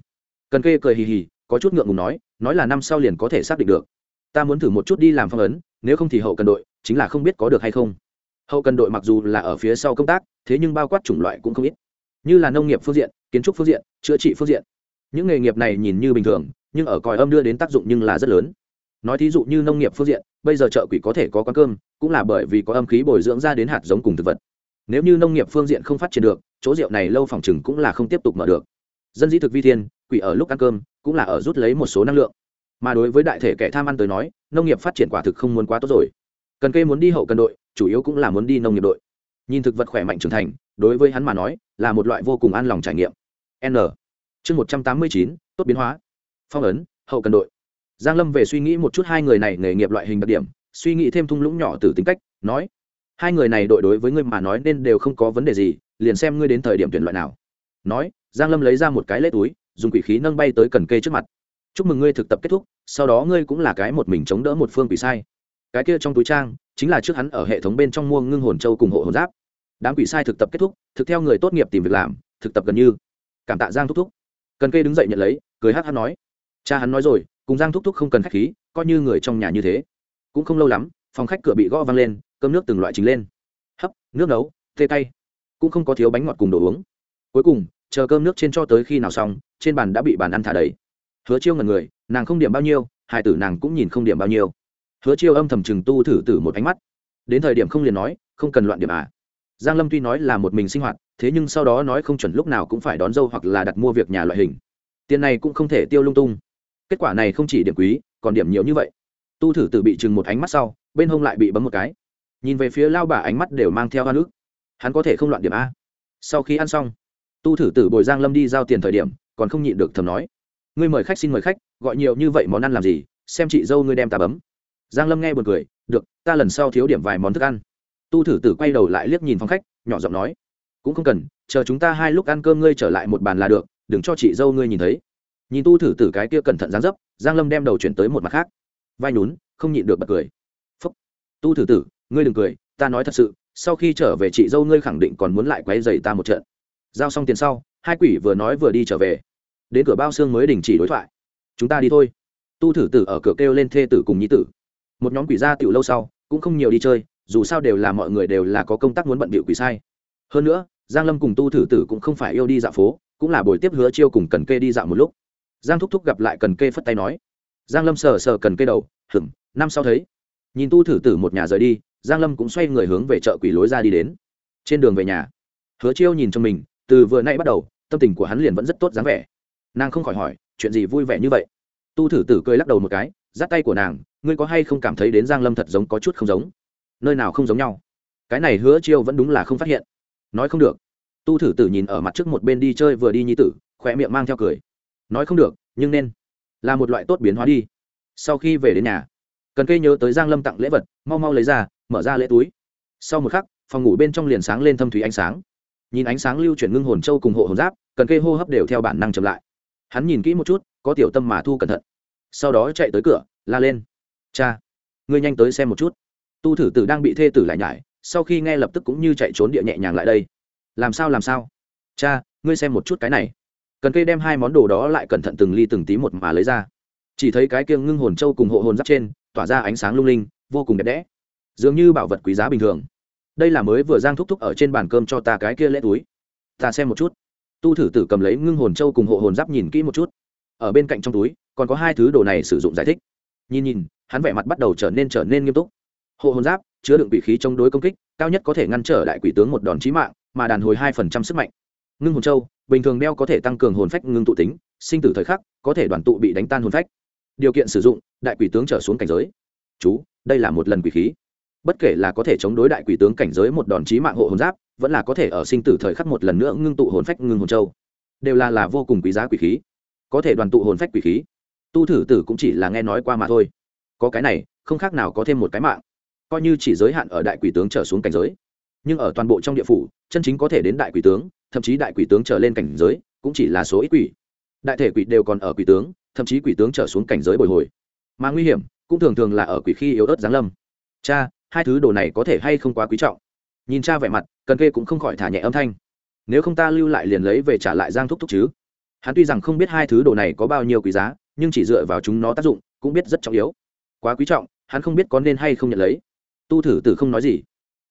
Cần kê cười hì hì, có chút ngượng ngùng nói nói là năm sau liền có thể xác định được. Ta muốn thử một chút đi làm phong ấn, nếu không thì hậu cần đội, chính là không biết có được hay không hậu cần đội mặc dù là ở phía sau công tác, thế nhưng bao quát chủng loại cũng không ít. Như là nông nghiệp phương diện, kiến trúc phương diện, chữa trị phương diện. Những nghề nghiệp này nhìn như bình thường, nhưng ở còi âm đưa đến tác dụng nhưng là rất lớn. Nói thí dụ như nông nghiệp phương diện, bây giờ chợ quỷ có thể có quán cơm, cũng là bởi vì có âm khí bồi dưỡng ra đến hạt giống cùng thực vật. Nếu như nông nghiệp phương diện không phát triển được, chỗ rượu này lâu phòng chừng cũng là không tiếp tục mở được. Dân dĩ thực vi thiên, quỷ ở lúc ăn cơm, cũng là ở rút lấy một số năng lượng. Mà đối với đại thể kẻ tham ăn tới nói, nông nghiệp phát triển quả thực không muốn quá tốt rồi. Cần cây muốn đi hậu cần đội chủ yếu cũng là muốn đi nông nghiệp đội. Nhìn thực vật khỏe mạnh trưởng thành, đối với hắn mà nói, là một loại vô cùng an lòng trải nghiệm. N. Chương một trăm tám mươi chín, tốt biến hóa. Phong ấn, hậu cần đội. Giang lâm về suy nghĩ một chút hai người này nghề nghiệp loại hình đặc điểm, suy nghĩ thêm thung lũng nhỏ từ tính cách, nói, hai người này đội đối với ngươi mà nói nên đều không có vấn đề gì, liền xem ngươi đến thời điểm tuyển loại nào. Nói, giang lâm lấy ra một cái lết túi, dùng quỷ khí nâng bay tới cần kê trước mặt. Chúc mừng ngươi thực tập kết thúc, sau đó ngươi cũng là cái một mình chống đỡ một phương quỷ sai cái kia trong túi trang chính là trước hắn ở hệ thống bên trong mua ngưng hồn châu cùng hộ hồn giáp. Đám quỷ sai thực tập kết thúc, thực theo người tốt nghiệp tìm việc làm, thực tập gần như. Cảm tạ giang thúc thúc. Cần kê đứng dậy nhận lấy, cười hát hát nói. Cha hắn nói rồi, cùng giang thúc thúc không cần khách khí, coi như người trong nhà như thế. Cũng không lâu lắm, phòng khách cửa bị gõ văng lên, cơm nước từng loại chính lên. Hấp, nước nấu tê tay. Cũng không có thiếu bánh ngọt cùng đồ uống. Cuối cùng, chờ cơm nước trên cho tới khi nào xong, trên bàn đã bị bàn ăn thả đầy. Hứa chiêu ngần người, nàng không điểm bao nhiêu hai tử nàng cũng nhìn không điểm bao nhiêu hứa chiêu âm thầm chừng tu thử tử một ánh mắt. Đến thời điểm không liền nói, không cần loạn điểm à. Giang lâm tuy nói là một mình sinh hoạt, thế nhưng sau đó nói không chuẩn lúc nào cũng phải đón dâu hoặc là đặt mua việc nhà loại hình. Tiền này cũng không thể tiêu lung tung. Kết quả này không chỉ điểm quý, còn điểm nhiều như vậy. Tu thử tử bị chừng một ánh mắt sau, bên hông lại bị bấm một cái. Nhìn về phía lao bà ánh mắt đều mang theo hoa nước hắn có thể không loạn điểm a sau khi ăn xong, tu thử tử bồi giang lâm đi giao tiền thời điểm, còn không nhịn được thầm nói. Ngươi mời khách xin mời khách, gọi nhiều như vậy món ăn làm gì, xem chị dâu ngươi đem ta bấm giang lâm nghe buồn cười, được, ta lần sau thiếu điểm vài món thức ăn. Tu thử tử quay đầu lại liếc nhìn phòng khách, nhỏ giọng nói, cũng không cần, chờ chúng ta hai lúc ăn cơm ngươi trở lại một bàn là được, đừng cho chị dâu ngươi nhìn thấy. Nhìn tu thử tử cái kia cẩn thận dáng dấp, giang lâm đem đầu chuyển tới một mặt khác. Vai nhún, không nhịn được bật cười. Phúc, tu thử tử, ngươi đừng cười, ta nói thật sự, sau khi trở về chị dâu ngươi khẳng định còn muốn lại quấy dày ta một trận. Giao xong tiền sau, hai quỷ vừa nói vừa đi trở về. Đến cửa bao xương mới đình chỉ đối thoại. Chúng ta đi thôi. Tu thử tử ở cửa kêu lên thê tử cùng nhi tử một nhóm quỷ gia tiểu lâu sau, cũng không nhiều đi chơi, dù sao đều là mọi người đều là có công tác muốn bận bịu quỷ sai. Hơn nữa, giang lâm cùng tu thử tử cũng không phải yêu đi dạo phố, cũng là buổi tiếp hứa chiêu cùng cần kê đi dạo một lúc. Giang thúc thúc gặp lại cần kê phất tay nói. Giang lâm sờ sờ cần kê đầu hửng năm sau thấy. Nhìn tu thử tử một nhà rời đi, giang lâm cũng xoay người hướng về chợ quỷ lối ra đi đến. Trên đường về nhà, hứa chiêu nhìn cho mình, từ vừa nay bắt đầu, tâm tình của hắn liền vẫn rất tốt dáng vẻ. Nàng không khỏi hỏi, chuyện gì vui vẻ như vậy? Tu thử tử cười lắc đầu một cái giắt tay của nàng ngươi có hay không cảm thấy đến giang lâm thật giống có chút không giống? Nơi nào không giống nhau? Cái này hứa chiêu vẫn đúng là không phát hiện. Nói không được. Tu thử tử nhìn ở mặt trước một bên đi chơi vừa đi nhi tử khỏe miệng mang theo cười. Nói không được, nhưng nên. Là một loại tốt biến hóa đi. Sau khi về đến nhà, cần cây nhớ tới giang lâm tặng lễ vật, mau mau lấy ra, mở ra lễ túi. Sau một khắc, phòng ngủ bên trong liền sáng lên thâm thủy ánh sáng. Nhìn ánh sáng lưu chuyển ngưng hồn châu cùng hộ hồn giáp, cần cây hô hấp đều theo bản năng chậm lại. Hắn nhìn kỹ một chút, có tiểu tâm mà thu cẩn thận. Sau đó chạy tới cửa, la lên cha, ngươi nhanh tới xem một chút. Tu thử tử đang bị thê tử lại nhải, sau khi nghe lập tức cũng như chạy trốn địa nhẹ nhàng lại đây. Làm sao làm sao? Cha, ngươi xem một chút cái này. Cần cây đem hai món đồ đó lại cẩn thận từng ly từng tí một mà lấy ra. Chỉ thấy cái kiêng ngưng hồn châu cùng hộ hồn giáp trên, tỏa ra ánh sáng lung linh, vô cùng đẹp đẽ. Dường như bảo vật quý giá bình thường. Đây là mới vừa giang thúc thúc ở trên bàn cơm cho ta cái kia lễ túi. Ta xem một chút. Tu thử tử cầm lấy ngưng hồn châu cùng hộ hồn giáp nhìn kỹ một chút. Ở bên cạnh trong túi, còn có hai thứ đồ này sử dụng giải thích. Nhìn nhìn hắn vẻ mặt bắt đầu trở nên trở nên nghiêm túc. Hộ hồn giáp, chứa đựng vị khí chống đối công kích, cao nhất có thể ngăn trở đại quỷ tướng một đòn chí mạng, mà đàn hồi hai phần trăm sức mạnh. Ngưng hồn châu, bình thường đeo có thể tăng cường hồn phách ngưng tụ tính, sinh tử thời khắc, có thể đoàn tụ bị đánh tan hồn phách. Điều kiện sử dụng, đại quỷ tướng trở xuống cảnh giới. Chú, đây là một lần quỷ khí. Bất kể là có thể chống đối đại quỷ tướng cảnh giới một đòn chí mạng hộ hồn giáp, vẫn là có thể ở sinh tử thời khắc một lần nữa ngưng tụ hồn phách ngưng hồn châu. Đều là là vô cùng quý giá quỷ khí. Có thể đoàn tụ hồn phách quỷ khí. Tu thử tử cũng chỉ là nghe nói qua mà thôi có cái này, không khác nào có thêm một cái mạng. Coi như chỉ giới hạn ở đại quỷ tướng trở xuống cảnh giới. Nhưng ở toàn bộ trong địa phủ, chân chính có thể đến đại quỷ tướng, thậm chí đại quỷ tướng trở lên cảnh giới, cũng chỉ là số ít quỷ. Đại thể quỷ đều còn ở quỷ tướng, thậm chí quỷ tướng trở xuống cảnh giới bồi hồi. Mà nguy hiểm, cũng thường thường là ở quỷ khi yếu ớt giáng lâm. Cha, hai thứ đồ này có thể hay không quá quý trọng? Nhìn cha vẻ mặt, cần kê cũng không khỏi thả nhẹ âm thanh. Nếu không ta lưu lại liền lấy về trả lại giang thúc thúc chứ. Hắn tuy rằng không biết hai thứ đồ này có bao nhiêu quý giá, nhưng chỉ dựa vào chúng nó tác dụng, cũng biết rất trọng yếu quá quý trọng, hắn không biết có nên hay không nhận lấy. Tu thử tử không nói gì.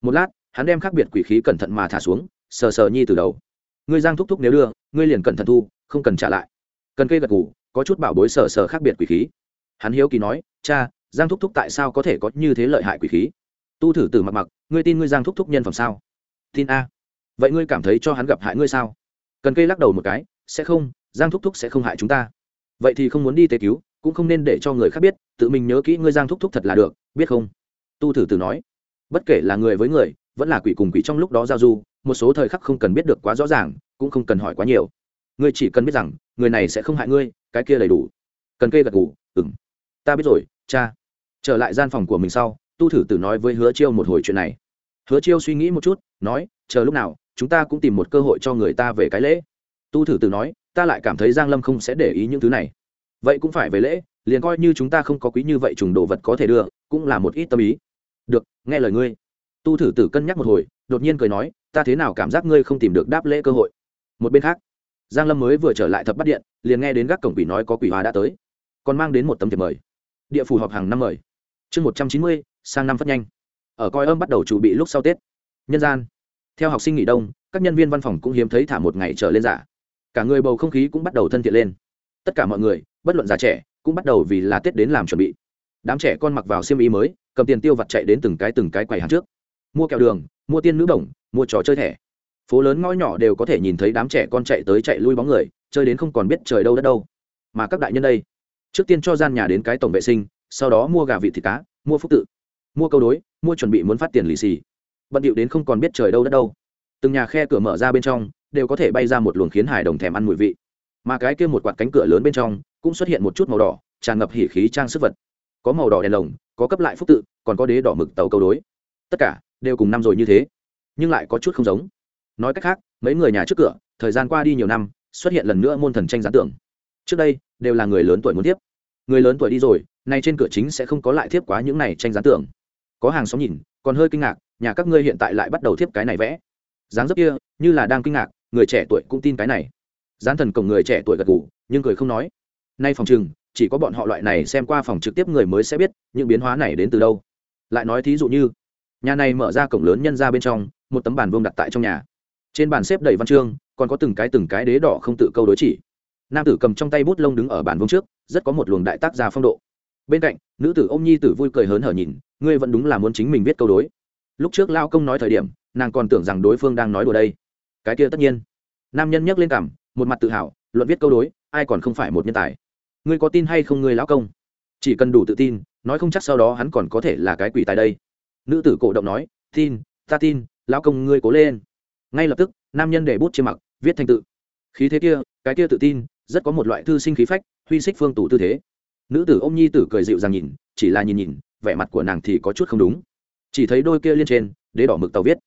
Một lát, hắn đem khác biệt quỷ khí cẩn thận mà thả xuống, sờ sờ nhi từ đầu. Ngươi giang thúc thúc nếu đưa, ngươi liền cẩn thận thu, không cần trả lại. Cần cây gật ngủ có chút bảo bối sờ sờ khác biệt quỷ khí. Hắn hiếu kỳ nói, cha, giang thúc thúc tại sao có thể có như thế lợi hại quỷ khí? Tu thử tử mặc mặc, ngươi tin ngươi giang thúc thúc nhân phẩm sao? Tin a. Vậy ngươi cảm thấy cho hắn gặp hại ngươi sao? Cần cây lắc đầu một cái, sẽ không, giang thúc thúc sẽ không hại chúng ta. Vậy thì không muốn đi tế cứu cũng không nên để cho người khác biết, tự mình nhớ kỹ ngươi giang thúc thúc thật là được, biết không? Tu thử tử nói. Bất kể là người với người, vẫn là quỷ cùng quỷ trong lúc đó giao du, một số thời khắc không cần biết được quá rõ ràng, cũng không cần hỏi quá nhiều. Ngươi chỉ cần biết rằng, người này sẽ không hại ngươi, cái kia đầy đủ. Cần kê gật ngủ ừng ta biết rồi, cha. Trở lại gian phòng của mình sau, tu thử tử nói với hứa chiêu một hồi chuyện này. Hứa chiêu suy nghĩ một chút, nói, chờ lúc nào, chúng ta cũng tìm một cơ hội cho người ta về cái lễ. Tu thử tử nói, ta lại cảm thấy giang lâm không sẽ để ý những thứ này vậy cũng phải về lễ, liền coi như chúng ta không có quý như vậy trùng đồ vật có thể đưa, cũng là một ít tâm ý. Được, nghe lời ngươi. Tu thử tử cân nhắc một hồi, đột nhiên cười nói, ta thế nào cảm giác ngươi không tìm được đáp lễ cơ hội? Một bên khác, giang lâm mới vừa trở lại thập bắt điện, liền nghe đến gác cổng quỷ nói có quỷ hóa đã tới. Còn mang đến một tấm thiệp mời. Địa phủ họp hàng năm mời. Chương một trăm chín mươi, sang năm phát nhanh. Ở coi âm bắt đầu chuẩn bị lúc sau tết. Nhân gian. Theo học sinh nghỉ đông, các nhân viên văn phòng cũng hiếm thấy thả một ngày trở lên giả. Cả người bầu không khí cũng bắt đầu thân thiện lên. Tất cả mọi người bất luận già trẻ cũng bắt đầu vì là tết đến làm chuẩn bị. Đám trẻ con mặc vào xiêm y mới, cầm tiền tiêu vặt chạy đến từng cái từng cái quầy hàng trước. Mua kẹo đường, mua tiên nữ đồng, mua trò chơi thẻ. Phố lớn ngõ nhỏ đều có thể nhìn thấy đám trẻ con chạy tới chạy lui bóng người, chơi đến không còn biết trời đâu đất đâu. Mà các đại nhân đây, trước tiên cho gian nhà đến cái tổng vệ sinh, sau đó mua gà vịt thịt cá, mua phúc tự, mua câu đối, mua chuẩn bị muốn phát tiền lì xì. Bận điệu đến không còn biết trời đâu đất đâu. Từng nhà khe cửa mở ra bên trong, đều có thể bay ra một luồng khiến hài đồng thèm ăn mùi vị. Mà cái kia một quạt cánh cửa lớn bên trong cũng xuất hiện một chút màu đỏ, tràn ngập hỉ khí trang sức vật. Có màu đỏ đèn lồng, có cấp lại phúc tự, còn có đế đỏ mực tàu câu đối. Tất cả đều cùng năm rồi như thế, nhưng lại có chút không giống. Nói cách khác, mấy người nhà trước cửa, thời gian qua đi nhiều năm, xuất hiện lần nữa môn thần tranh gián tưởng. Trước đây, đều là người lớn tuổi muốn tiếp. Người lớn tuổi đi rồi, nay trên cửa chính sẽ không có lại thiếp quá những này tranh gián tưởng. Có hàng xóm nhìn, còn hơi kinh ngạc, nhà các ngươi hiện tại lại bắt đầu thiếp cái này vẽ. Dáng dấp kia, như là đang kinh ngạc, người trẻ tuổi cũng tin cái này. Gián thần cổng người trẻ tuổi gật gù, nhưng cười không nói nay phòng trừng, chỉ có bọn họ loại này xem qua phòng trực tiếp người mới sẽ biết những biến hóa này đến từ đâu. Lại nói thí dụ như, nhà này mở ra cổng lớn nhân ra bên trong, một tấm bàn vuông đặt tại trong nhà. Trên bàn xếp đầy văn chương, còn có từng cái từng cái đế đỏ không tự câu đối chỉ. Nam tử cầm trong tay bút lông đứng ở bàn vuông trước, rất có một luồng đại tác gia phong độ. Bên cạnh, nữ tử ôm nhi tử vui cười hớn hở nhìn, ngươi vẫn đúng là muốn chính mình viết câu đối. Lúc trước lao công nói thời điểm, nàng còn tưởng rằng đối phương đang nói đùa đây. Cái kia tất nhiên. Nam nhân nhấc lên cảm một mặt tự hào, luận viết câu đối, ai còn không phải một nhân tài ngươi có tin hay không ngươi lão công? Chỉ cần đủ tự tin, nói không chắc sau đó hắn còn có thể là cái quỷ tại đây. Nữ tử cổ động nói, tin, ta tin, lão công ngươi cố lên. Ngay lập tức, nam nhân để bút trên mặc viết thành tự. Khí thế kia, cái kia tự tin, rất có một loại thư sinh khí phách, huy xích phương tủ tư thế. Nữ tử ôm nhi tử cười dịu dàng nhìn, chỉ là nhìn nhìn, vẻ mặt của nàng thì có chút không đúng. Chỉ thấy đôi kia liên trên, đế đỏ mực tàu viết.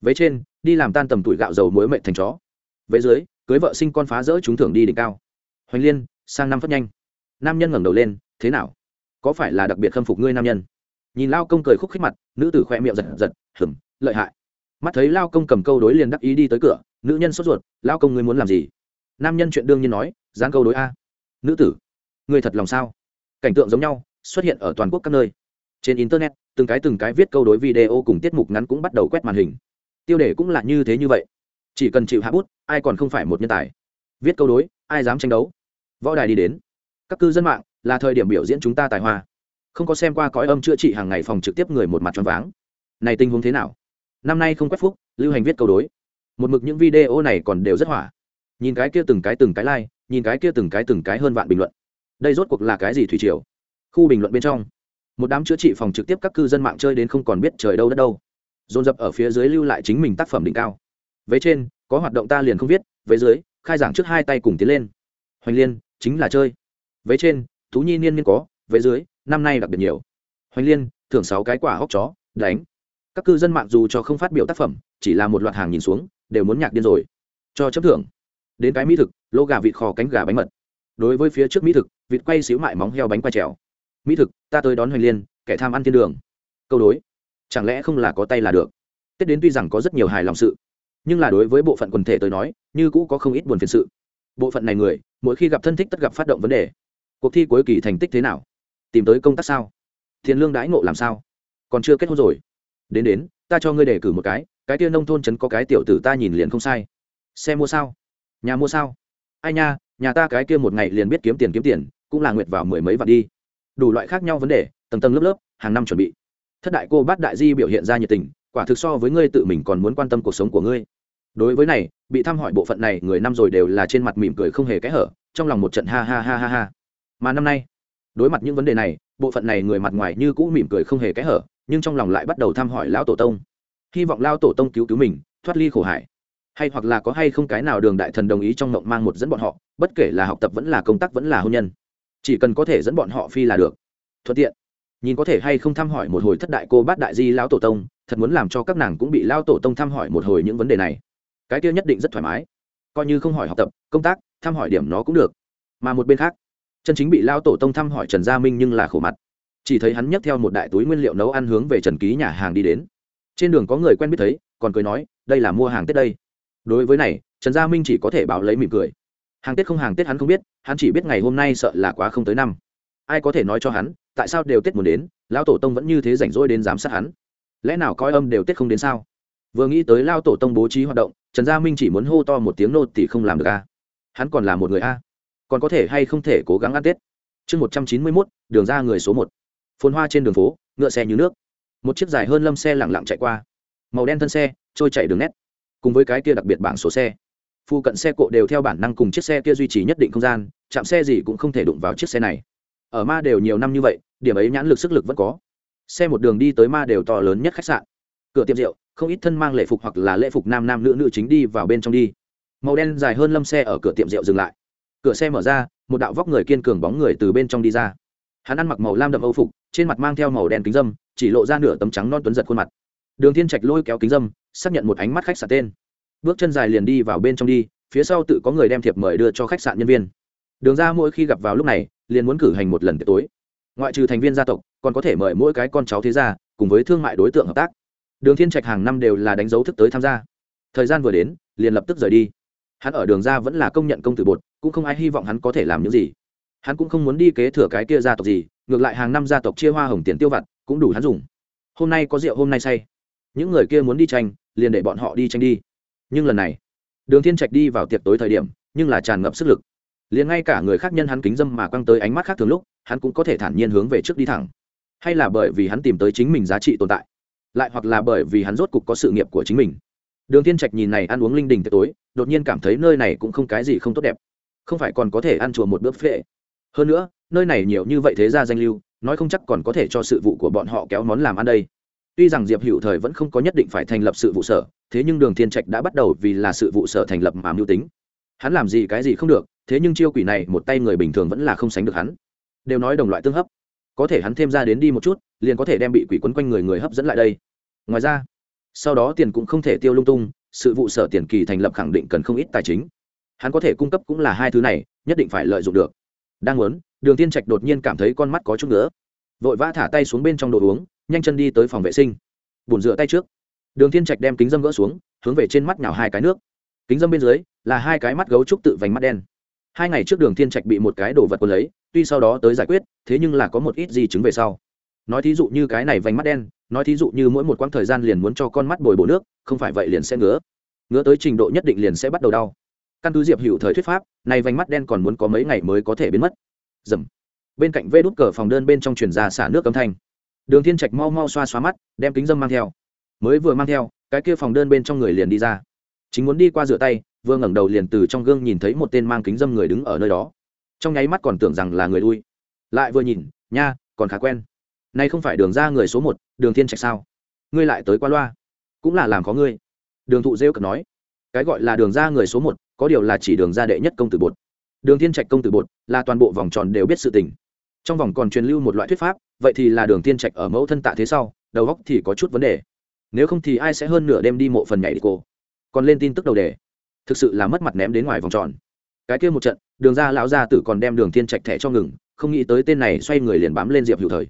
Vế trên, đi làm tan tầm tuổi gạo dầu muối mệnh thành chó. Vế dưới, cưới vợ sinh con phá rỡ chúng thưởng đi đỉnh cao. Hoành liên, sang năm phất nhanh nam nhân ngẩng đầu lên, thế nào? Có phải là đặc biệt khâm phục ngươi nam nhân? Nhìn lao công cười khúc khích mặt, nữ tử khoe miệng giật giật hửm lợi hại. Mắt thấy lao công cầm câu đối liền đắc ý đi tới cửa, nữ nhân sốt ruột, lao công ngươi muốn làm gì? Nam nhân chuyện đương nhiên nói, dán câu đối a. Nữ tử, ngươi thật lòng sao? Cảnh tượng giống nhau, xuất hiện ở toàn quốc các nơi. Trên internet, từng cái từng cái viết câu đối video cùng tiết mục ngắn cũng bắt đầu quét màn hình. Tiêu đề cũng là như thế như vậy. Chỉ cần chịu hạ bút, ai còn không phải một nhân tài. Viết câu đối, ai dám tranh đấu? Võ đài đi đến các cư dân mạng, là thời điểm biểu diễn chúng ta tài hoa. Không có xem qua cõi âm chữa trị hàng ngày phòng trực tiếp người một mặt choáng váng. Này tình huống thế nào? Năm nay không quét phúc, lưu hành viết câu đối. Một mực những video này còn đều rất hỏa. Nhìn cái kia từng cái từng cái like, nhìn cái kia từng cái từng cái hơn vạn bình luận. Đây rốt cuộc là cái gì thủy triều? Khu bình luận bên trong, một đám chữa trị phòng trực tiếp các cư dân mạng chơi đến không còn biết trời đâu đất đâu. Dồn dập ở phía dưới lưu lại chính mình tác phẩm đỉnh cao. Vế trên, có hoạt động ta liền không viết vế dưới, khai giảng trước hai tay cùng tiến lên. Hoành liên, chính là chơi vế trên, thú nhi niên niên có, vế dưới, năm nay đặc biệt nhiều. Hoành liên, thưởng sáu cái quả hóc chó, đánh. Các cư dân mạng dù cho không phát biểu tác phẩm, chỉ là một loạt hàng nhìn xuống, đều muốn nhạc điên rồi. Cho chấp thưởng. Đến cái mỹ thực, lô gà vịt kho cánh gà bánh mật. Đối với phía trước mỹ thực, vịt quay xíu mại móng heo bánh quay trèo. Mỹ thực, ta tới đón hoành liên, kẻ tham ăn thiên đường. Câu đối. Chẳng lẽ không là có tay là được? Tết đến tuy rằng có rất nhiều hài lòng sự, nhưng là đối với bộ phận quần thể tới nói, như cũ có không ít buồn phiền sự. Bộ phận này người, mỗi khi gặp thân thích tất gặp phát động vấn đề cuộc thi cuối kỳ thành tích thế nào? Tìm tới công tác sao? Tiền lương đãi ngộ làm sao? Còn chưa kết hôn rồi. Đến đến, ta cho ngươi đề cử một cái cái kia nông thôn trấn có cái tiểu tử ta nhìn liền không sai. Xe mua sao? Nhà mua sao? Ai nha, nhà ta cái kia một ngày liền biết kiếm tiền kiếm tiền, cũng là nguyệt vào mười mấy vạn đi. Đủ loại khác nhau vấn đề, tầng tầng lớp lớp, hàng năm chuẩn bị. Thất đại cô bát đại di biểu hiện ra nhiệt tình, quả thực so với ngươi tự mình còn muốn quan tâm cuộc sống của ngươi. Đối với này, bị thăm hỏi bộ phận này người năm rồi đều là trên mặt mỉm cười không hề kẽ hở, trong lòng một trận ha ha ha ha ha mà năm nay, đối mặt những vấn đề này, bộ phận này người mặt ngoài như cũ mỉm cười không hề kẽ hở, nhưng trong lòng lại bắt đầu thăm hỏi lão tổ tông. Hy vọng lao tổ tông cứu cứu mình, thoát ly khổ hải hay hoặc là có hay không cái nào đường đại thần đồng ý trong mộng mang một dẫn bọn họ, bất kể là học tập vẫn là công tác vẫn là hôn nhân. Chỉ cần có thể dẫn bọn họ phi là được. Thuận tiện. Nhìn có thể hay không thăm hỏi một hồi thất đại cô bát đại di lão tổ tông, thật muốn làm cho các nàng cũng bị lao tổ tông thăm hỏi một hồi những vấn đề này. Cái kia nhất định rất thoải mái. Coi như không hỏi học tập, công tác, thăm hỏi điểm nó cũng được. Mà một bên khác chân chính bị lao tổ tông thăm hỏi trần gia minh nhưng là khổ mặt. Chỉ thấy hắn nhấc theo một đại túi nguyên liệu nấu ăn hướng về trần ký nhà hàng đi đến. Trên đường có người quen biết thấy, còn cười nói, đây là mua hàng tết đây. Đối với này, trần gia minh chỉ có thể báo lấy mỉm cười. Hàng tết không hàng tết hắn không biết, hắn chỉ biết ngày hôm nay sợ là quá không tới năm. Ai có thể nói cho hắn, tại sao đều tết muốn đến, lão tổ tông vẫn như thế rảnh rỗi đến giám sát hắn. Lẽ nào coi âm đều tết không đến sao? Vừa nghĩ tới lao tổ tông bố trí hoạt động, trần gia minh chỉ muốn hô to một tiếng nô thì không làm được a. Hắn còn là một người a còn có thể hay không thể cố gắng ăn tết chương một trăm chín mươi mốt đường ra người số một phồn hoa trên đường phố ngựa xe như nước một chiếc dài hơn lâm xe lẳng lặng chạy qua màu đen thân xe trôi chạy đường nét cùng với cái kia đặc biệt bảng số xe phụ cận xe cộ đều theo bản năng cùng chiếc xe kia duy trì nhất định không gian chạm xe gì cũng không thể đụng vào chiếc xe này ở ma đều nhiều năm như vậy điểm ấy nhãn lực sức lực vẫn có xe một đường đi tới ma đều to lớn nhất khách sạn cửa tiệm rượu không ít thân mang lễ phục hoặc là lễ phục nam nam nữ nữ chính đi vào bên trong đi màu đen dài hơn lâm xe ở cửa tiệm rượu dừng lại cửa xe mở ra, một đạo vóc người kiên cường bóng người từ bên trong đi ra. Hắn ăn mặc màu lam đậm âu phục, trên mặt mang theo màu đen kính dâm, chỉ lộ ra nửa tấm trắng non tuấn giật khuôn mặt. Đường thiên trạch lôi kéo kính dâm, xác nhận một ánh mắt khách sạn tên. Bước chân dài liền đi vào bên trong đi, phía sau tự có người đem thiệp mời đưa cho khách sạn nhân viên. Đường ra mỗi khi gặp vào lúc này, liền muốn cử hành một lần tiệc tối. Ngoại trừ thành viên gia tộc, còn có thể mời mỗi cái con cháu thế gia, cùng với thương mại đối tượng hợp tác. Đường thiên trạch hàng năm đều là đánh dấu thức tới tham gia. Thời gian vừa đến, liền lập tức rời đi hắn ở đường ra vẫn là công nhận công tử bột, cũng không ai hy vọng hắn có thể làm những gì. Hắn cũng không muốn đi kế thừa cái kia gia tộc gì, ngược lại hàng năm gia tộc chia hoa hồng tiền tiêu vặt, cũng đủ hắn dùng. Hôm nay có rượu hôm nay say. Những người kia muốn đi tranh, liền để bọn họ đi tranh đi. Nhưng lần này, đường thiên trạch đi vào tiệc tối thời điểm, nhưng là tràn ngập sức lực. Liền ngay cả người khác nhân hắn kính dâm mà quăng tới ánh mắt khác thường lúc, hắn cũng có thể thản nhiên hướng về trước đi thẳng. Hay là bởi vì hắn tìm tới chính mình giá trị tồn tại, lại hoặc là bởi vì hắn rốt cục có sự nghiệp của chính mình đường thiên trạch nhìn này ăn uống linh đình tối, đột nhiên cảm thấy nơi này cũng không cái gì không tốt đẹp. Không phải còn có thể ăn chùa một bữa phệ. Hơn nữa, nơi này nhiều như vậy thế ra danh lưu, nói không chắc còn có thể cho sự vụ của bọn họ kéo món làm ăn đây. Tuy rằng diệp hữu thời vẫn không có nhất định phải thành lập sự vụ sở, thế nhưng đường thiên trạch đã bắt đầu vì là sự vụ sở thành lập mà mưu tính. Hắn làm gì cái gì không được, thế nhưng chiêu quỷ này một tay người bình thường vẫn là không sánh được hắn. Đều nói đồng loại tương hấp. Có thể hắn thêm ra đến đi một chút, liền có thể đem bị quỷ quấn quanh người người hấp dẫn lại đây. Ngoài ra sau đó tiền cũng không thể tiêu lung tung, sự vụ sở tiền kỳ thành lập khẳng định cần không ít tài chính. Hắn có thể cung cấp cũng là hai thứ này, nhất định phải lợi dụng được. Đang muốn, đường tiên trạch đột nhiên cảm thấy con mắt có chút nữa vội vã thả tay xuống bên trong đồ uống, nhanh chân đi tới phòng vệ sinh. Bùn rửa tay trước. Đường thiên trạch đem kính dâm gỡ xuống, hướng về trên mắt nhào hai cái nước. Kính dâm bên dưới là hai cái mắt gấu trúc tự vành mắt đen. Hai ngày trước đường thiên trạch bị một cái đồ vật quân lấy, tuy sau đó tới giải quyết, thế nhưng là có một ít gì chứng về sau. Nói thí dụ như cái này vành mắt đen nói thí dụ như mỗi một quãng thời gian liền muốn cho con mắt bồi bổ nước, không phải vậy liền sẽ ngứa. Ngứa tới trình độ nhất định liền sẽ bắt đầu đau. Căn cứ diệp hữu thời thuyết pháp, này vành mắt đen còn muốn có mấy ngày mới có thể biến mất. Dầm. Bên cạnh vê đút cờ phòng đơn bên trong truyền ra xả nước âm thanh. Đường thiên trạch mau mau xoa xoa mắt, đem kính dâm mang theo. Mới vừa mang theo, cái kia phòng đơn bên trong người liền đi ra. Chính muốn đi qua rửa tay, vừa ngẩng đầu liền từ trong gương nhìn thấy một tên mang kính dâm người đứng ở nơi đó. Trong nháy mắt còn tưởng rằng là người lui lại vừa nhìn, nha, còn khá quen nay không phải đường ra người số một, đường thiên trạch sao? Ngươi lại tới qua loa. Cũng là làm có ngươi. Đường thụ rêu cực nói. Cái gọi là đường ra người số một, có điều là chỉ đường ra đệ nhất công tử bột. Đường thiên trạch công tử bột, là toàn bộ vòng tròn đều biết sự tình. Trong vòng còn truyền lưu một loại thuyết pháp, vậy thì là đường thiên trạch ở mẫu thân tạ thế sau, đầu góc thì có chút vấn đề. Nếu không thì ai sẽ hơn nửa đêm đi mộ phần nhảy đi cô? Còn lên tin tức đầu đề. Thực sự là mất mặt ném đến ngoài vòng tròn. Cái kia một trận, đường ra lão gia tử còn đem đường thiên trạch thẻ cho ngừng, không nghĩ tới tên này xoay người liền bám lên diệp hữu thời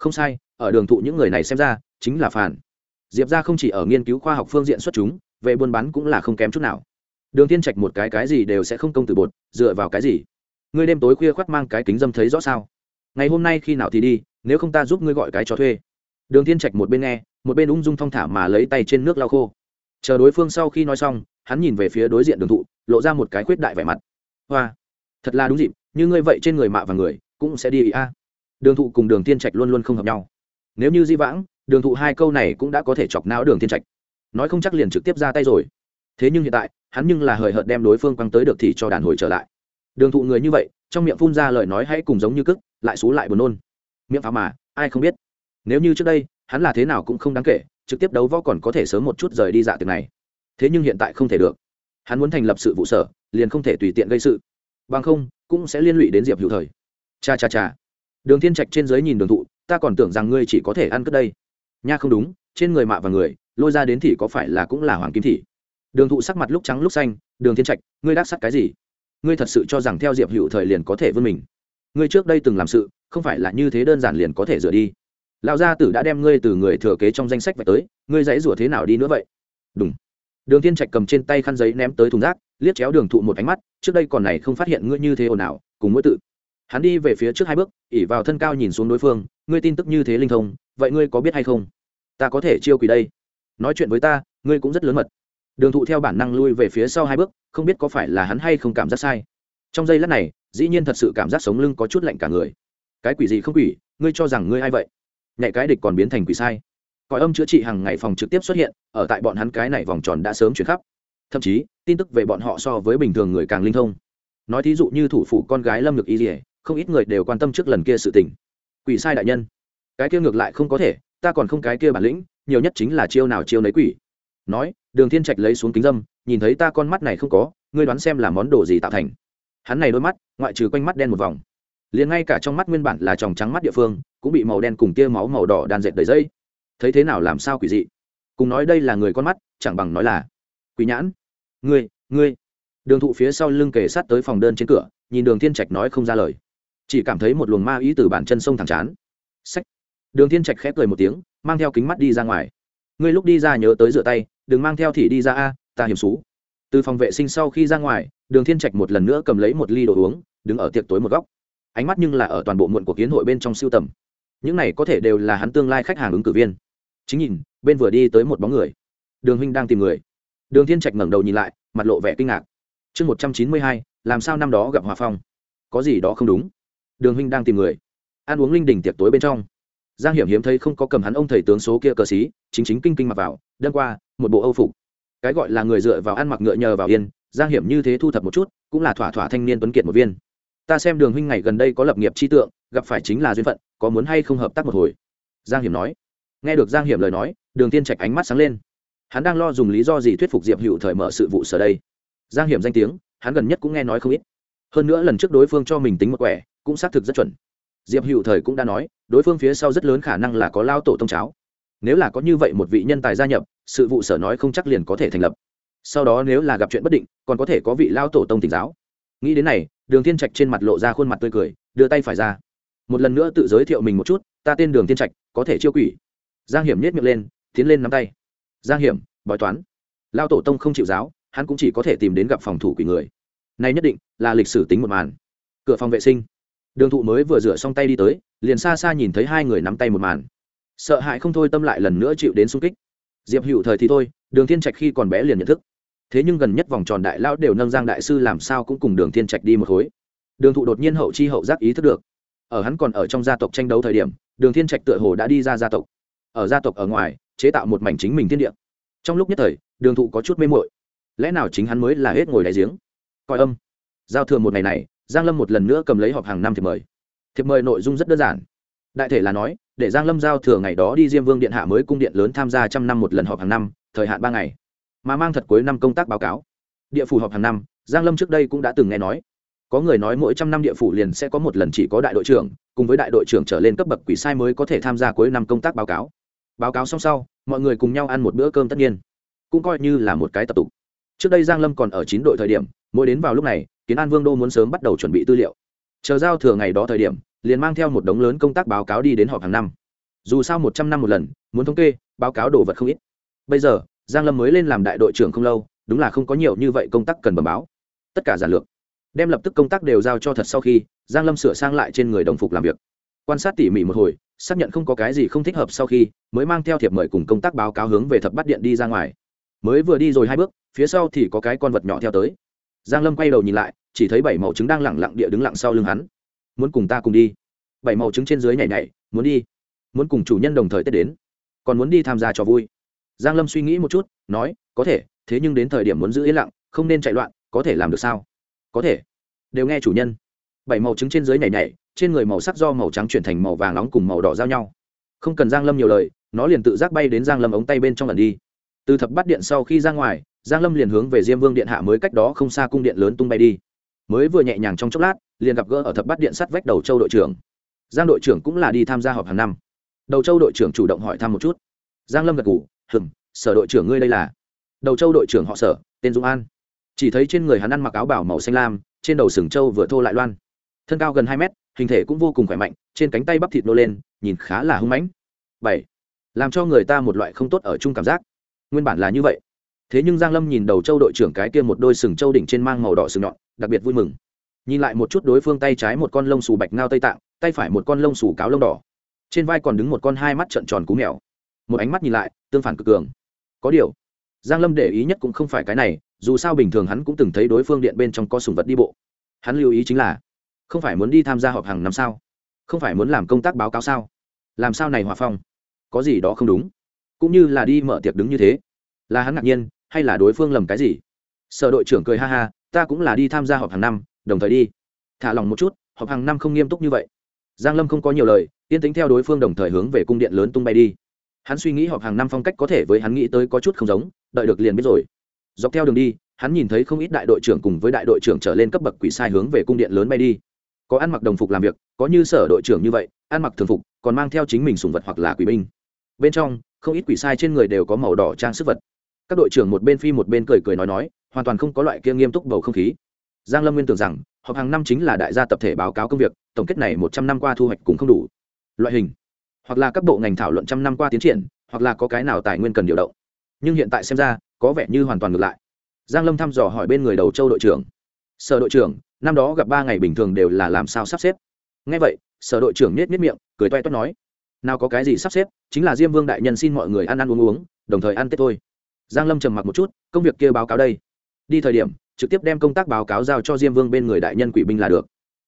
không sai, ở đường thụ những người này xem ra, chính là phản diệp ra không chỉ ở nghiên cứu khoa học phương diện xuất chúng, về buôn bán cũng là không kém chút nào. Đường Thiên trạch một cái cái gì đều sẽ không công từ bột, dựa vào cái gì? Ngươi đêm tối khuya khoác mang cái kính dâm thấy rõ sao? Ngày hôm nay khi nào thì đi, nếu không ta giúp ngươi gọi cái cho thuê. Đường Thiên trạch một bên nghe, một bên ung dung thong thả mà lấy tay trên nước lau khô. Chờ đối phương sau khi nói xong, hắn nhìn về phía đối diện đường thụ, lộ ra một cái khuyết đại vẻ mặt. Hoa, thật là đúng dịp, như ngươi vậy trên người mạ và người, cũng sẽ đi ý a đường thụ cùng đường tiên trạch luôn luôn không hợp nhau. Nếu như di vãng, đường thụ hai câu này cũng đã có thể chọc não đường tiên trạch. Nói không chắc liền trực tiếp ra tay rồi. Thế nhưng hiện tại, hắn nhưng là hời hợt đem đối phương quăng tới được thì cho đàn hồi trở lại. Đường thụ người như vậy, trong miệng phun ra lời nói hãy cùng giống như cức, lại xú lại buồn nôn. Miệng pháo mà, ai không biết. Nếu như trước đây, hắn là thế nào cũng không đáng kể, trực tiếp đấu võ còn có thể sớm một chút rời đi dạ tiệc này. Thế nhưng hiện tại không thể được. Hắn muốn thành lập sự vụ sở, liền không thể tùy tiện gây sự. Bằng không, cũng sẽ liên lụy đến diệp hữu thời. Cha cha cha đường thiên trạch trên dưới nhìn đường thụ, ta còn tưởng rằng ngươi chỉ có thể ăn cất đây. Nha không đúng, trên người mạ và người, lôi ra đến thì có phải là cũng là hoàng kim thị? Đường thụ sắc mặt lúc trắng lúc xanh, đường thiên trạch, ngươi đắc sắt cái gì? Ngươi thật sự cho rằng theo diệp hữu thời liền có thể vươn mình? Ngươi trước đây từng làm sự, không phải là như thế đơn giản liền có thể rửa đi. Lão gia tử đã đem ngươi từ người thừa kế trong danh sách vạch tới, ngươi dãy rủa thế nào đi nữa vậy? Đúng đường thiên trạch cầm trên tay khăn giấy ném tới thùng rác, liếc chéo đường thụ một ánh mắt, trước đây còn này không phát hiện ngươi như thế ồn ào, cùng mỗi tự hắn đi về phía trước hai bước, ỉ vào thân cao nhìn xuống đối phương, ngươi tin tức như thế linh thông, vậy ngươi có biết hay không? Ta có thể chiêu quỷ đây. Nói chuyện với ta, ngươi cũng rất lớn mật. Đường thụ theo bản năng lui về phía sau hai bước, không biết có phải là hắn hay không cảm giác sai. Trong giây lát này, dĩ nhiên thật sự cảm giác sống lưng có chút lạnh cả người. Cái quỷ gì không quỷ, ngươi cho rằng ngươi ai vậy? Nhạy cái địch còn biến thành quỷ sai. Cõi âm chữa trị hàng ngày phòng trực tiếp xuất hiện, ở tại bọn hắn cái này vòng tròn đã sớm chuyển khắp. Thậm chí, tin tức về bọn họ so với bình thường người càng linh thông. Nói thí dụ như thủ phủ con gái lâm ngực y dỉa không ít người đều quan tâm trước lần kia sự tình. Quỷ sai đại nhân. Cái kia ngược lại không có thể, ta còn không cái kia bản lĩnh, nhiều nhất chính là chiêu nào chiêu nấy quỷ. Nói, đường thiên trạch lấy xuống kính dâm, nhìn thấy ta con mắt này không có, ngươi đoán xem là món đồ gì tạo thành. Hắn này đôi mắt, ngoại trừ quanh mắt đen một vòng. Liền ngay cả trong mắt nguyên bản là tròng trắng mắt địa phương, cũng bị màu đen cùng tia máu màu đỏ đan dệt đầy dây. Thấy thế nào làm sao quỷ dị? Cùng nói đây là người con mắt, chẳng bằng nói là quỷ nhãn. Ngươi ngươi. Đường thụ phía sau lưng kề sát tới phòng đơn trên cửa, nhìn đường thiên trạch nói không ra lời chỉ cảm thấy một luồng ma ý từ bản chân sông thẳng chán. Sách đường thiên trạch khép cười một tiếng, mang theo kính mắt đi ra ngoài. Ngươi lúc đi ra nhớ tới rửa tay, đừng mang theo thì đi ra a, ta hiểm xú. Từ phòng vệ sinh sau khi ra ngoài, đường thiên trạch một lần nữa cầm lấy một ly đồ uống, đứng ở tiệc tối một góc. Ánh mắt nhưng là ở toàn bộ muộn của kiến hội bên trong siêu tầm. Những này có thể đều là hắn tương lai khách hàng ứng cử viên. Chính nhìn, bên vừa đi tới một bóng người. Đường huynh đang tìm người. Đường thiên trạch ngẩng đầu nhìn lại, mặt lộ vẻ kinh ngạc. Chương một trăm chín mươi hai, làm sao năm đó gặp hòa phong? Có gì đó không đúng? Đường huynh đang tìm người. Ăn uống linh đình tiệc tối bên trong. Giang hiểm hiếm thấy không có cầm hắn ông thầy tướng số kia cờ xí, chính chính kinh kinh mặc vào, đâm qua, một bộ âu phục. Cái gọi là người dựa vào ăn mặc ngựa nhờ vào yên, giang hiểm như thế thu thập một chút, cũng là thỏa thỏa thanh niên tuấn kiệt một viên. Ta xem đường huynh ngày gần đây có lập nghiệp chi tượng, gặp phải chính là duyên phận, có muốn hay không hợp tác một hồi? Giang hiểm nói. Nghe được giang hiểm lời nói, đường tiên trạch ánh mắt sáng lên. Hắn đang lo dùng lý do gì thuyết phục diệp hữu thời mở sự vụ sở đây? Giang hiểm danh tiếng, hắn gần nhất cũng nghe nói không ít. Hơn nữa lần trước đối phương cho mình tính một quẻ cũng xác thực rất chuẩn. Diệp hữu thời cũng đã nói, đối phương phía sau rất lớn khả năng là có lao tổ tông cháo. Nếu là có như vậy một vị nhân tài gia nhập, sự vụ sở nói không chắc liền có thể thành lập. Sau đó nếu là gặp chuyện bất định, còn có thể có vị lao tổ tông tỉnh giáo. Nghĩ đến này, đường thiên trạch trên mặt lộ ra khuôn mặt tươi cười, đưa tay phải ra. Một lần nữa tự giới thiệu mình một chút, ta tên đường thiên trạch, có thể chiêu quỷ. Giang hiểm nhét miệng lên, tiến lên nắm tay. Giang hiểm, bói toán. Lao tổ tông không chịu giáo, hắn cũng chỉ có thể tìm đến gặp phòng thủ quỷ người. Này nhất định là lịch sử tính một màn. Cửa phòng vệ sinh đường thụ mới vừa rửa xong tay đi tới liền xa xa nhìn thấy hai người nắm tay một màn. Sợ hãi không thôi tâm lại lần nữa chịu đến sung kích. Diệp hữu thời thì thôi đường thiên trạch khi còn bé liền nhận thức. Thế nhưng gần nhất vòng tròn đại lão đều nâng giang đại sư làm sao cũng cùng đường thiên trạch đi một khối. Đường thụ đột nhiên hậu chi hậu giác ý thức được. Ở hắn còn ở trong gia tộc tranh đấu thời điểm đường thiên trạch tựa hồ đã đi ra gia tộc. Ở gia tộc ở ngoài chế tạo một mảnh chính mình thiên địa. Trong lúc nhất thời đường thụ có chút mê muội, lẽ nào chính hắn mới là hết ngồi đáy giếng? Coi âm. Giao thừa một ngày này giang lâm một lần nữa cầm lấy họp hàng năm thiệp mời. Thiệp mời nội dung rất đơn giản. Đại thể là nói, để giang lâm giao thừa ngày đó đi diêm vương điện hạ mới cung điện lớn tham gia trăm năm một lần họp hàng năm, thời hạn ba ngày. Mà mang thật cuối năm công tác báo cáo. Địa phủ họp hàng năm, giang lâm trước đây cũng đã từng nghe nói. Có người nói mỗi trăm năm địa phủ liền sẽ có một lần chỉ có đại đội trưởng, cùng với đại đội trưởng trở lên cấp bậc quỷ sai mới có thể tham gia cuối năm công tác báo cáo. Báo cáo xong sau, mọi người cùng nhau ăn một bữa cơm tất nhiên. Cũng coi như là một cái tập tục. Trước đây giang lâm còn ở chín đội thời điểm, mỗi đến vào lúc này kiến an vương đô muốn sớm bắt đầu chuẩn bị tư liệu. Chờ giao thừa ngày đó thời điểm, liền mang theo một đống lớn công tác báo cáo đi đến họp hàng năm. Dù sao một trăm năm một lần, muốn thống kê, báo cáo đồ vật không ít. Bây giờ, giang lâm mới lên làm đại đội trưởng không lâu, đúng là không có nhiều như vậy công tác cần bẩm báo. Tất cả giản lược, đem lập tức công tác đều giao cho thật sau khi giang lâm sửa sang lại trên người đồng phục làm việc. Quan sát tỉ mỉ một hồi, xác nhận không có cái gì không thích hợp sau khi, mới mang theo thiệp mời cùng công tác báo cáo hướng về thập bắt điện đi ra ngoài. Mới vừa đi rồi hai bước, phía sau thì có cái con vật nhỏ theo tới giang lâm quay đầu nhìn lại, chỉ thấy bảy màu trứng đang lẳng lặng địa đứng lặng sau lưng hắn. Muốn cùng ta cùng đi? Bảy màu trứng trên dưới nhảy nhảy, muốn đi. Muốn cùng chủ nhân đồng thời tết đến. Còn muốn đi tham gia trò vui. Giang lâm suy nghĩ một chút, nói, có thể, thế nhưng đến thời điểm muốn giữ yên lặng, không nên chạy loạn, có thể làm được sao? Có thể. Đều nghe chủ nhân. Bảy màu trứng trên dưới nhảy nhảy, trên người màu sắc do màu trắng chuyển thành màu vàng nóng cùng màu đỏ giao nhau. Không cần giang lâm nhiều lời, nó liền tự giác bay đến giang lâm ống tay bên trong lần đi từ thập bát điện sau khi ra ngoài giang lâm liền hướng về diêm vương điện hạ mới cách đó không xa cung điện lớn tung bay đi. Mới vừa nhẹ nhàng trong chốc lát liền gặp gỡ ở thập bát điện sắt vách đầu châu đội trưởng. Giang đội trưởng cũng là đi tham gia họp hàng năm. Đầu châu đội trưởng chủ động hỏi thăm một chút. Giang lâm gật gù, hừng sở đội trưởng ngươi đây là? Đầu châu đội trưởng họ sở tên dũng an. Chỉ thấy trên người hắn ăn mặc áo bảo màu xanh lam trên đầu sừng châu vừa thô lại loan. Thân cao gần hai mét hình thể cũng vô cùng khỏe mạnh trên cánh tay bắp thịt nô lên nhìn khá là hung mãnh. Bảy làm cho người ta một loại không tốt ở chung cảm giác nguyên bản là như vậy. Thế nhưng giang lâm nhìn đầu châu đội trưởng cái kia một đôi sừng châu đỉnh trên mang màu đỏ sừng nhọn, đặc biệt vui mừng. Nhìn lại một chút đối phương tay trái một con lông xù bạch ngao tây tạng, tay phải một con lông xù cáo lông đỏ. Trên vai còn đứng một con hai mắt trợn tròn cú mèo. Một ánh mắt nhìn lại, tương phản cực cường. Có điều, giang lâm để ý nhất cũng không phải cái này, dù sao bình thường hắn cũng từng thấy đối phương điện bên trong có sùng vật đi bộ. Hắn lưu ý chính là, không phải muốn đi tham gia họp hàng năm sao? Không phải muốn làm công tác báo cáo sao? Làm sao này hòa phong? Có gì đó không đúng? Cũng như là đi mở tiệc đứng như thế. Là hắn ngạc nhiên, hay là đối phương lầm cái gì? Sở đội trưởng cười ha ha, ta cũng là đi tham gia họp hàng năm, đồng thời đi. Thả lòng một chút, họp hàng năm không nghiêm túc như vậy. Giang lâm không có nhiều lời, yên tính theo đối phương đồng thời hướng về cung điện lớn tung bay đi. Hắn suy nghĩ họp hàng năm phong cách có thể với hắn nghĩ tới có chút không giống, đợi được liền biết rồi. Dọc theo đường đi, hắn nhìn thấy không ít đại đội trưởng cùng với đại đội trưởng trở lên cấp bậc quỷ sai hướng về cung điện lớn bay đi. Có ăn mặc đồng phục làm việc, có như sở đội trưởng như vậy, ăn mặc thường phục, còn mang theo chính mình sùng vật hoặc là quỷ binh. Bên trong không ít quỷ sai trên người đều có màu đỏ trang sức vật. Các đội trưởng một bên phi một bên cười cười nói nói, hoàn toàn không có loại kia nghiêm túc bầu không khí. Giang lâm nguyên tưởng rằng, họp hàng năm chính là đại gia tập thể báo cáo công việc, tổng kết này một trăm năm qua thu hoạch cũng không đủ. Loại hình, hoặc là các bộ ngành thảo luận trăm năm qua tiến triển, hoặc là có cái nào tài nguyên cần điều động. Nhưng hiện tại xem ra, có vẻ như hoàn toàn ngược lại. Giang lâm thăm dò hỏi bên người đầu châu đội trưởng. Sở đội trưởng, năm đó gặp ba ngày bình thường đều là làm sao sắp xếp? Ngay vậy, sở đội trưởng nết nết miệng, cười toét toét nói nào có cái gì sắp xếp, chính là diêm vương đại nhân xin mọi người ăn ăn uống uống, đồng thời ăn tết thôi. Giang lâm trầm mặc một chút, công việc kia báo cáo đây. Đi thời điểm, trực tiếp đem công tác báo cáo giao cho diêm vương bên người đại nhân quỷ binh là được.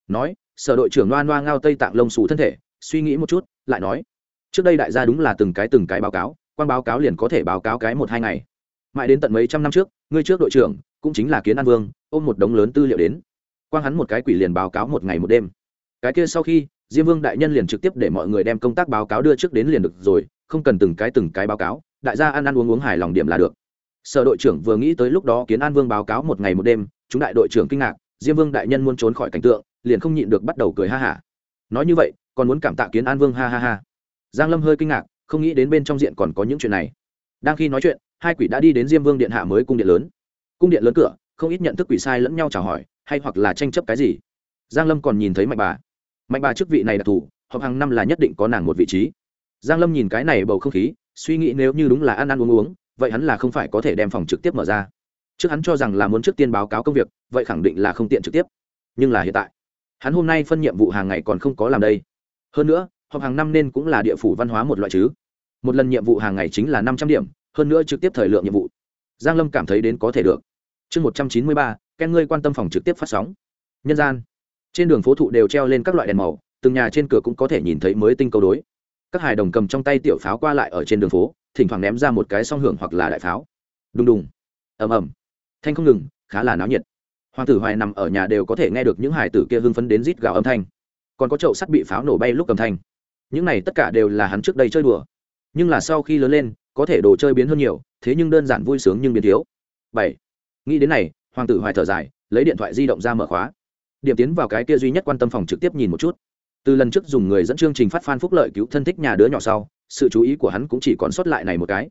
Nói, sở đội trưởng loan loa ngao tây tạng lông xù thân thể, suy nghĩ một chút, lại nói, trước đây đại gia đúng là từng cái từng cái báo cáo, quan báo cáo liền có thể báo cáo cái một hai ngày. Mãi đến tận mấy trăm năm trước, ngươi trước đội trưởng, cũng chính là kiến an vương, ôm một đống lớn tư liệu đến. Quang hắn một cái quỷ liền báo cáo một ngày một đêm. Cái kia sau khi diêm vương đại nhân liền trực tiếp để mọi người đem công tác báo cáo đưa trước đến liền được rồi, không cần từng cái từng cái báo cáo, đại gia ăn ăn uống uống hài lòng điểm là được. Sở đội trưởng vừa nghĩ tới lúc đó kiến an vương báo cáo một ngày một đêm, chúng đại đội trưởng kinh ngạc, diêm vương đại nhân muốn trốn khỏi cảnh tượng, liền không nhịn được bắt đầu cười ha hả. Nói như vậy, còn muốn cảm tạ kiến an vương ha ha ha. Giang lâm hơi kinh ngạc, không nghĩ đến bên trong diện còn có những chuyện này. Đang khi nói chuyện, hai quỷ đã đi đến diêm vương điện hạ mới cung điện lớn. Cung điện lớn cửa, không ít nhận thức quỷ sai lẫn nhau chào hỏi, hay hoặc là tranh chấp cái gì. Giang lâm còn nhìn thấy mạnh bà mạnh bà chức vị này đặc thù họp hàng năm là nhất định có nàng một vị trí. Giang lâm nhìn cái này bầu không khí, suy nghĩ nếu như đúng là ăn ăn uống uống, vậy hắn là không phải có thể đem phòng trực tiếp mở ra. Trước hắn cho rằng là muốn trước tiên báo cáo công việc, vậy khẳng định là không tiện trực tiếp. Nhưng là hiện tại, hắn hôm nay phân nhiệm vụ hàng ngày còn không có làm đây. Hơn nữa họp hàng năm nên cũng là địa phủ văn hóa một loại chứ. Một lần nhiệm vụ hàng ngày chính là năm trăm điểm, hơn nữa trực tiếp thời lượng nhiệm vụ. Giang lâm cảm thấy đến có thể được. Chương một trăm chín mươi ba, ken ngươi quan tâm phòng trực tiếp phát sóng. Nhân gian trên đường phố thụ đều treo lên các loại đèn màu, từng nhà trên cửa cũng có thể nhìn thấy mới tinh câu đối. Các hài đồng cầm trong tay tiểu pháo qua lại ở trên đường phố, thỉnh thoảng ném ra một cái song hưởng hoặc là đại pháo. Đùng đùng. Ầm ầm. Thanh không ngừng, khá là náo nhiệt. Hoàng tử hoài nằm ở nhà đều có thể nghe được những hài tử kia hưng phấn đến rít gào âm thanh. Còn có chậu sắt bị pháo nổ bay lúc cầm thanh. Những này tất cả đều là hắn trước đây chơi đùa. Nhưng là sau khi lớn lên, có thể đồ chơi biến hơn nhiều, thế nhưng đơn giản vui sướng nhưng biến thiếu. Bảy. Nghĩ đến này, hoàng tử hoài thở dài, lấy điện thoại di động ra mở khóa điểm tiến vào cái kia duy nhất quan tâm phòng trực tiếp nhìn một chút. Từ lần trước dùng người dẫn chương trình phát phan phúc lợi cứu thân thích nhà đứa nhỏ sau, sự chú ý của hắn cũng chỉ còn sót lại này một cái.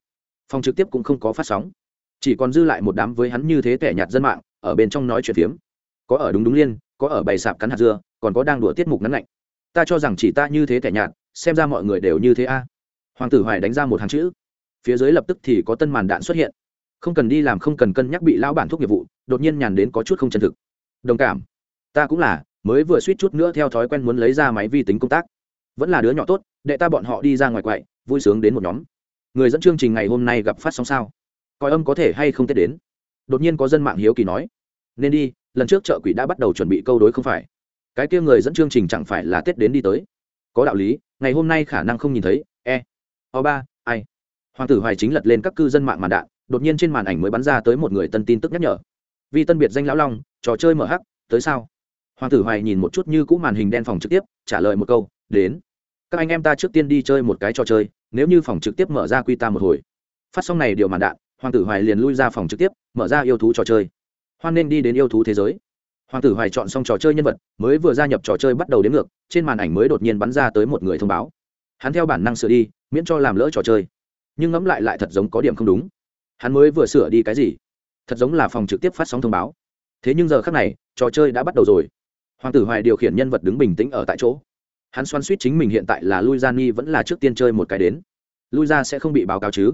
Phòng trực tiếp cũng không có phát sóng. Chỉ còn dư lại một đám với hắn như thế kẻ nhạt dân mạng, ở bên trong nói chuyện phiếm. Có ở đúng đúng liên, có ở bày sạp cắn hạt dưa, còn có đang đùa tiết mục ngắn lạnh ta cho rằng chỉ ta như thế kẻ nhạt, xem ra mọi người đều như thế a. Hoàng tử hoài đánh ra một hàng chữ. Phía dưới lập tức thì có tân màn đạn xuất hiện. Không cần đi làm không cần cân nhắc bị lão bản thuốc nghiệp vụ, đột nhiên nhàn đến có chút không chân thực. Đồng cảm ta cũng là, mới vừa suýt chút nữa theo thói quen muốn lấy ra máy vi tính công tác. Vẫn là đứa nhỏ tốt, đệ ta bọn họ đi ra ngoài quậy, vui sướng đến một nhóm. Người dẫn chương trình ngày hôm nay gặp phát sóng sao? Coi âm có thể hay không tết đến? Đột nhiên có dân mạng hiếu kỳ nói. Nên đi, lần trước chợ quỷ đã bắt đầu chuẩn bị câu đối không phải. Cái kia người dẫn chương trình chẳng phải là tết đến đi tới. Có đạo lý, ngày hôm nay khả năng không nhìn thấy e o ba, ai. Hoàng tử hoài chính lật lên các cư dân mạng màn đạn, đột nhiên trên màn ảnh mới bắn ra tới một người tân tin tức nhắc nhở. Vì tân biệt danh lão long, trò chơi mở hắc, tới sao? Hoàng tử hoài nhìn một chút như cũ màn hình đen phòng trực tiếp, trả lời một câu, đến. Các anh em ta trước tiên đi chơi một cái trò chơi, nếu như phòng trực tiếp mở ra quy ta một hồi. Phát xong này điều màn đạn, hoàng tử hoài liền lui ra phòng trực tiếp, mở ra yêu thú trò chơi. Hoan nên đi đến yêu thú thế giới. Hoàng tử hoài chọn xong trò chơi nhân vật, mới vừa gia nhập trò chơi bắt đầu đến ngược, trên màn ảnh mới đột nhiên bắn ra tới một người thông báo. Hắn theo bản năng sửa đi, miễn cho làm lỡ trò chơi. Nhưng ngẫm lại lại thật giống có điểm không đúng. Hắn mới vừa sửa đi cái gì? Thật giống là phòng trực tiếp phát sóng thông báo. Thế nhưng giờ khác này, trò chơi đã bắt đầu rồi hoàng tử hoài điều khiển nhân vật đứng bình tĩnh ở tại chỗ. Hắn xoan suýt chính mình hiện tại là lui ra ni vẫn là trước tiên chơi một cái đến. Lui ra sẽ không bị báo cáo chứ?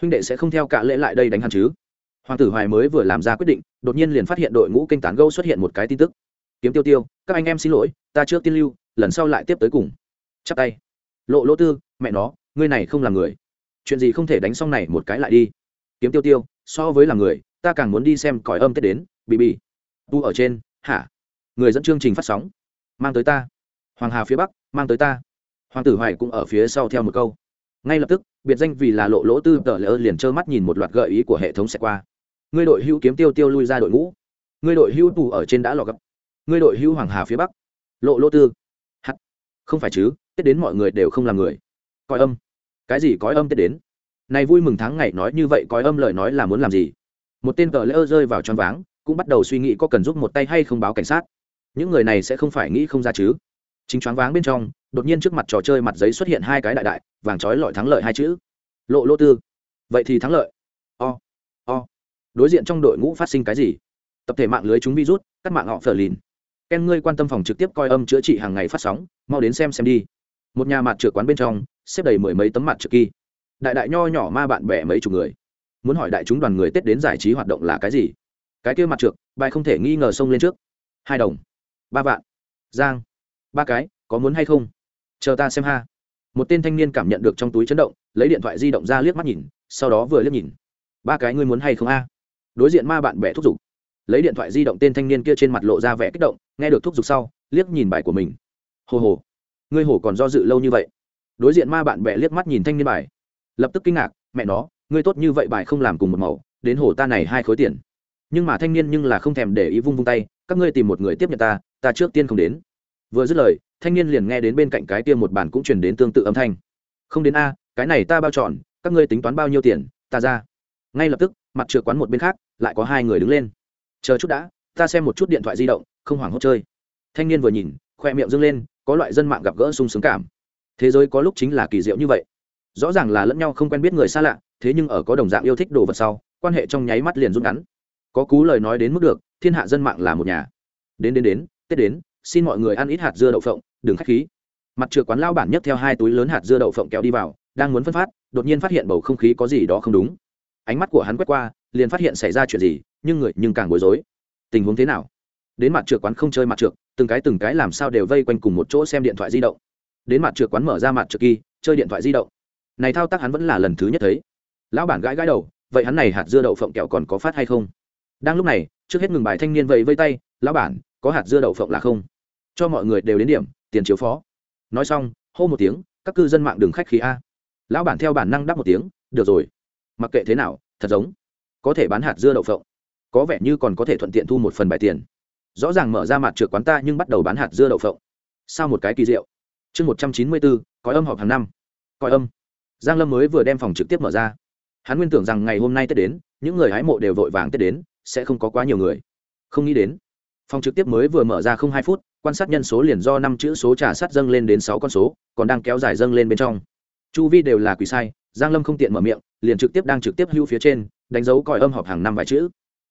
Huynh đệ sẽ không theo cả lễ lại đây đánh hắn chứ? Hoàng tử hoài mới vừa làm ra quyết định, đột nhiên liền phát hiện đội ngũ kênh tán gâu xuất hiện một cái tin tức. Kiếm tiêu tiêu, các anh em xin lỗi, ta trước tiên lưu, lần sau lại tiếp tới cùng. Chắp tay. Lộ, lỗ tư, mẹ nó, ngươi này không làm người. Chuyện gì không thể đánh xong này một cái lại đi. Kiếm tiêu tiêu, so với làm người, ta càng muốn đi xem còi âm tết đến bị bị tu ở trên, hả? Người dẫn chương trình phát sóng. Mang tới ta. Hoàng hà phía bắc, mang tới ta. Hoàng tử hoài cũng ở phía sau theo một câu. Ngay lập tức, biệt danh vì là lộ lỗ tư tờ lỡ liền trơ mắt nhìn một loạt gợi ý của hệ thống sẽ qua. Ngươi đội hữu kiếm tiêu tiêu lui ra đội ngũ. Ngươi đội hữu tù ở trên đã lò gấp ngươi đội hữu hoàng hà phía bắc. Lộ lỗ tư. Hắt. Không phải chứ, tết đến mọi người đều không làm người. Coi âm. Cái gì coi âm tết đến? Này vui mừng tháng ngày nói như vậy coi âm lời nói là muốn làm gì? Một tên tờ lỡ rơi vào tròn váng, cũng bắt đầu suy nghĩ có cần giúp một tay hay không báo cảnh sát những người này sẽ không phải nghĩ không ra chứ. Chính choáng váng bên trong, đột nhiên trước mặt trò chơi mặt giấy xuất hiện hai cái đại đại, vàng trói lọi thắng lợi hai chữ. Lộ lô tư. Vậy thì thắng lợi. O o. Đối diện trong đội ngũ phát sinh cái gì? Tập thể mạng lưới chúng virus, cắt mạng họ phờ lìn. Ken, ngươi quan tâm phòng trực tiếp coi âm chữa trị hàng ngày phát sóng, mau đến xem xem đi. Một nhà mặt trượt quán bên trong, xếp đầy mười mấy tấm mặt trượt kỳ. Đại đại nho nhỏ ma bạn bè mấy chục người. Muốn hỏi đại chúng đoàn người tết đến giải trí hoạt động là cái gì? Cái kia mặt trượt bài không thể nghi ngờ xông lên trước. Hai đồng ba vạn. Giang, ba cái, có muốn hay không? Chờ ta xem ha. Một tên thanh niên cảm nhận được trong túi chấn động, lấy điện thoại di động ra liếc mắt nhìn, sau đó vừa liếc nhìn. Ba cái ngươi muốn hay không a? Đối diện ma bạn bè thúc giục. Lấy điện thoại di động tên thanh niên kia trên mặt lộ ra vẻ kích động, nghe được thúc giục sau, liếc nhìn bài của mình. Hồ hồ ngươi hồ còn do dự lâu như vậy. Đối diện ma bạn bè liếc mắt nhìn thanh niên bài. Lập tức kinh ngạc, mẹ nó, ngươi tốt như vậy bài không làm cùng một màu đến hồ ta này hai khối tiền. Nhưng mà thanh niên nhưng là không thèm để ý vung vung tay, các ngươi tìm một người tiếp nhận ta ta trước tiên không đến. Vừa dứt lời thanh niên liền nghe đến bên cạnh cái tiêm một bản cũng truyền đến tương tự âm thanh. Không đến a cái này ta bao chọn, các ngươi tính toán bao nhiêu tiền ta ra. Ngay lập tức mặt trượt quán một bên khác lại có hai người đứng lên. Chờ chút đã ta xem một chút điện thoại di động không hoảng hốt chơi. Thanh niên vừa nhìn khoe miệng dâng lên có loại dân mạng gặp gỡ sung sướng cảm. Thế giới có lúc chính là kỳ diệu như vậy. Rõ ràng là lẫn nhau không quen biết người xa lạ thế nhưng ở có đồng dạng yêu thích đồ vật sau quan hệ trong nháy mắt liền rút ngắn. Có cú lời nói đến mức được thiên hạ dân mạng là một nhà. Đến đến đến tết đến, xin mọi người ăn ít hạt dưa đậu phộng, đừng khách khí. Mặt trượt quán lao bản nhất theo hai túi lớn hạt dưa đậu phộng kéo đi vào, đang muốn phân phát, đột nhiên phát hiện bầu không khí có gì đó không đúng. Ánh mắt của hắn quét qua, liền phát hiện xảy ra chuyện gì, nhưng người nhưng càng bối rối. Tình huống thế nào? Đến mặt trượt quán không chơi mặt trượt từng cái từng cái làm sao đều vây quanh cùng một chỗ xem điện thoại di động. Đến mặt trượt quán mở ra mặt trượt kỳ chơi điện thoại di động. Này thao tác hắn vẫn là lần thứ nhất thấy. Lão bản gãi gãi đầu, vậy hắn này hạt dưa đậu phộng kẹo còn có phát hay không? Đang lúc này, trước hết ngừng bài thanh niên vẫy vây tay, lão bản có hạt dưa đậu phộng là không. Cho mọi người đều đến điểm, tiền chiếu phó. Nói xong, hô một tiếng, các cư dân mạng đừng khách khí a. Lão bản theo bản năng đáp một tiếng, được rồi. Mặc kệ thế nào, thật giống. Có thể bán hạt dưa đậu phộng. Có vẻ như còn có thể thuận tiện thu một phần bài tiền. Rõ ràng mở ra mặt trượt quán ta nhưng bắt đầu bán hạt dưa đậu phộng. Sao một cái kỳ diệu. Chương một trăm chín mươi bốn, coi âm họp hàng năm. Coi âm. Giang lâm mới vừa đem phòng trực tiếp mở ra. Hắn nguyên tưởng rằng ngày hôm nay tết đến, những người hái mộ đều vội vàng tết đến, sẽ không có quá nhiều người. Không nghĩ đến phòng trực tiếp mới vừa mở ra không hai phút, quan sát nhân số liền do năm chữ số trả sát dâng lên đến sáu con số, còn đang kéo dài dâng lên bên trong. Chu vi đều là quỷ sai, giang lâm không tiện mở miệng, liền trực tiếp đang trực tiếp hưu phía trên, đánh dấu còi âm họp hàng năm vài chữ.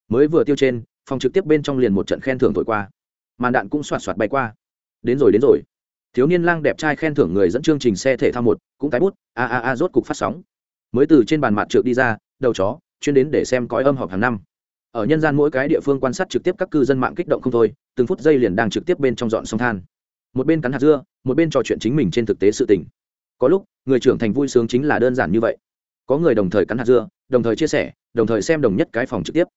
Mới vừa tiêu trên, phòng trực tiếp bên trong liền một trận khen thưởng thổi qua. Màn đạn cũng xoạt xoạt bay qua. Đến rồi đến rồi. Thiếu niên lang đẹp trai khen thưởng người dẫn chương trình xe thể thao một, cũng tái bút, a a a, rốt cục phát sóng. Mới từ trên bàn mặt trượt đi ra, đầu chó, chuyên đến để xem cõi âm họp hàng năm ở nhân gian mỗi cái địa phương quan sát trực tiếp các cư dân mạng kích động không thôi, từng phút giây liền đang trực tiếp bên trong dọn sông than. Một bên cắn hạt dưa, một bên trò chuyện chính mình trên thực tế sự tình. Có lúc, người trưởng thành vui sướng chính là đơn giản như vậy. Có người đồng thời cắn hạt dưa, đồng thời chia sẻ, đồng thời xem đồng nhất cái phòng trực tiếp.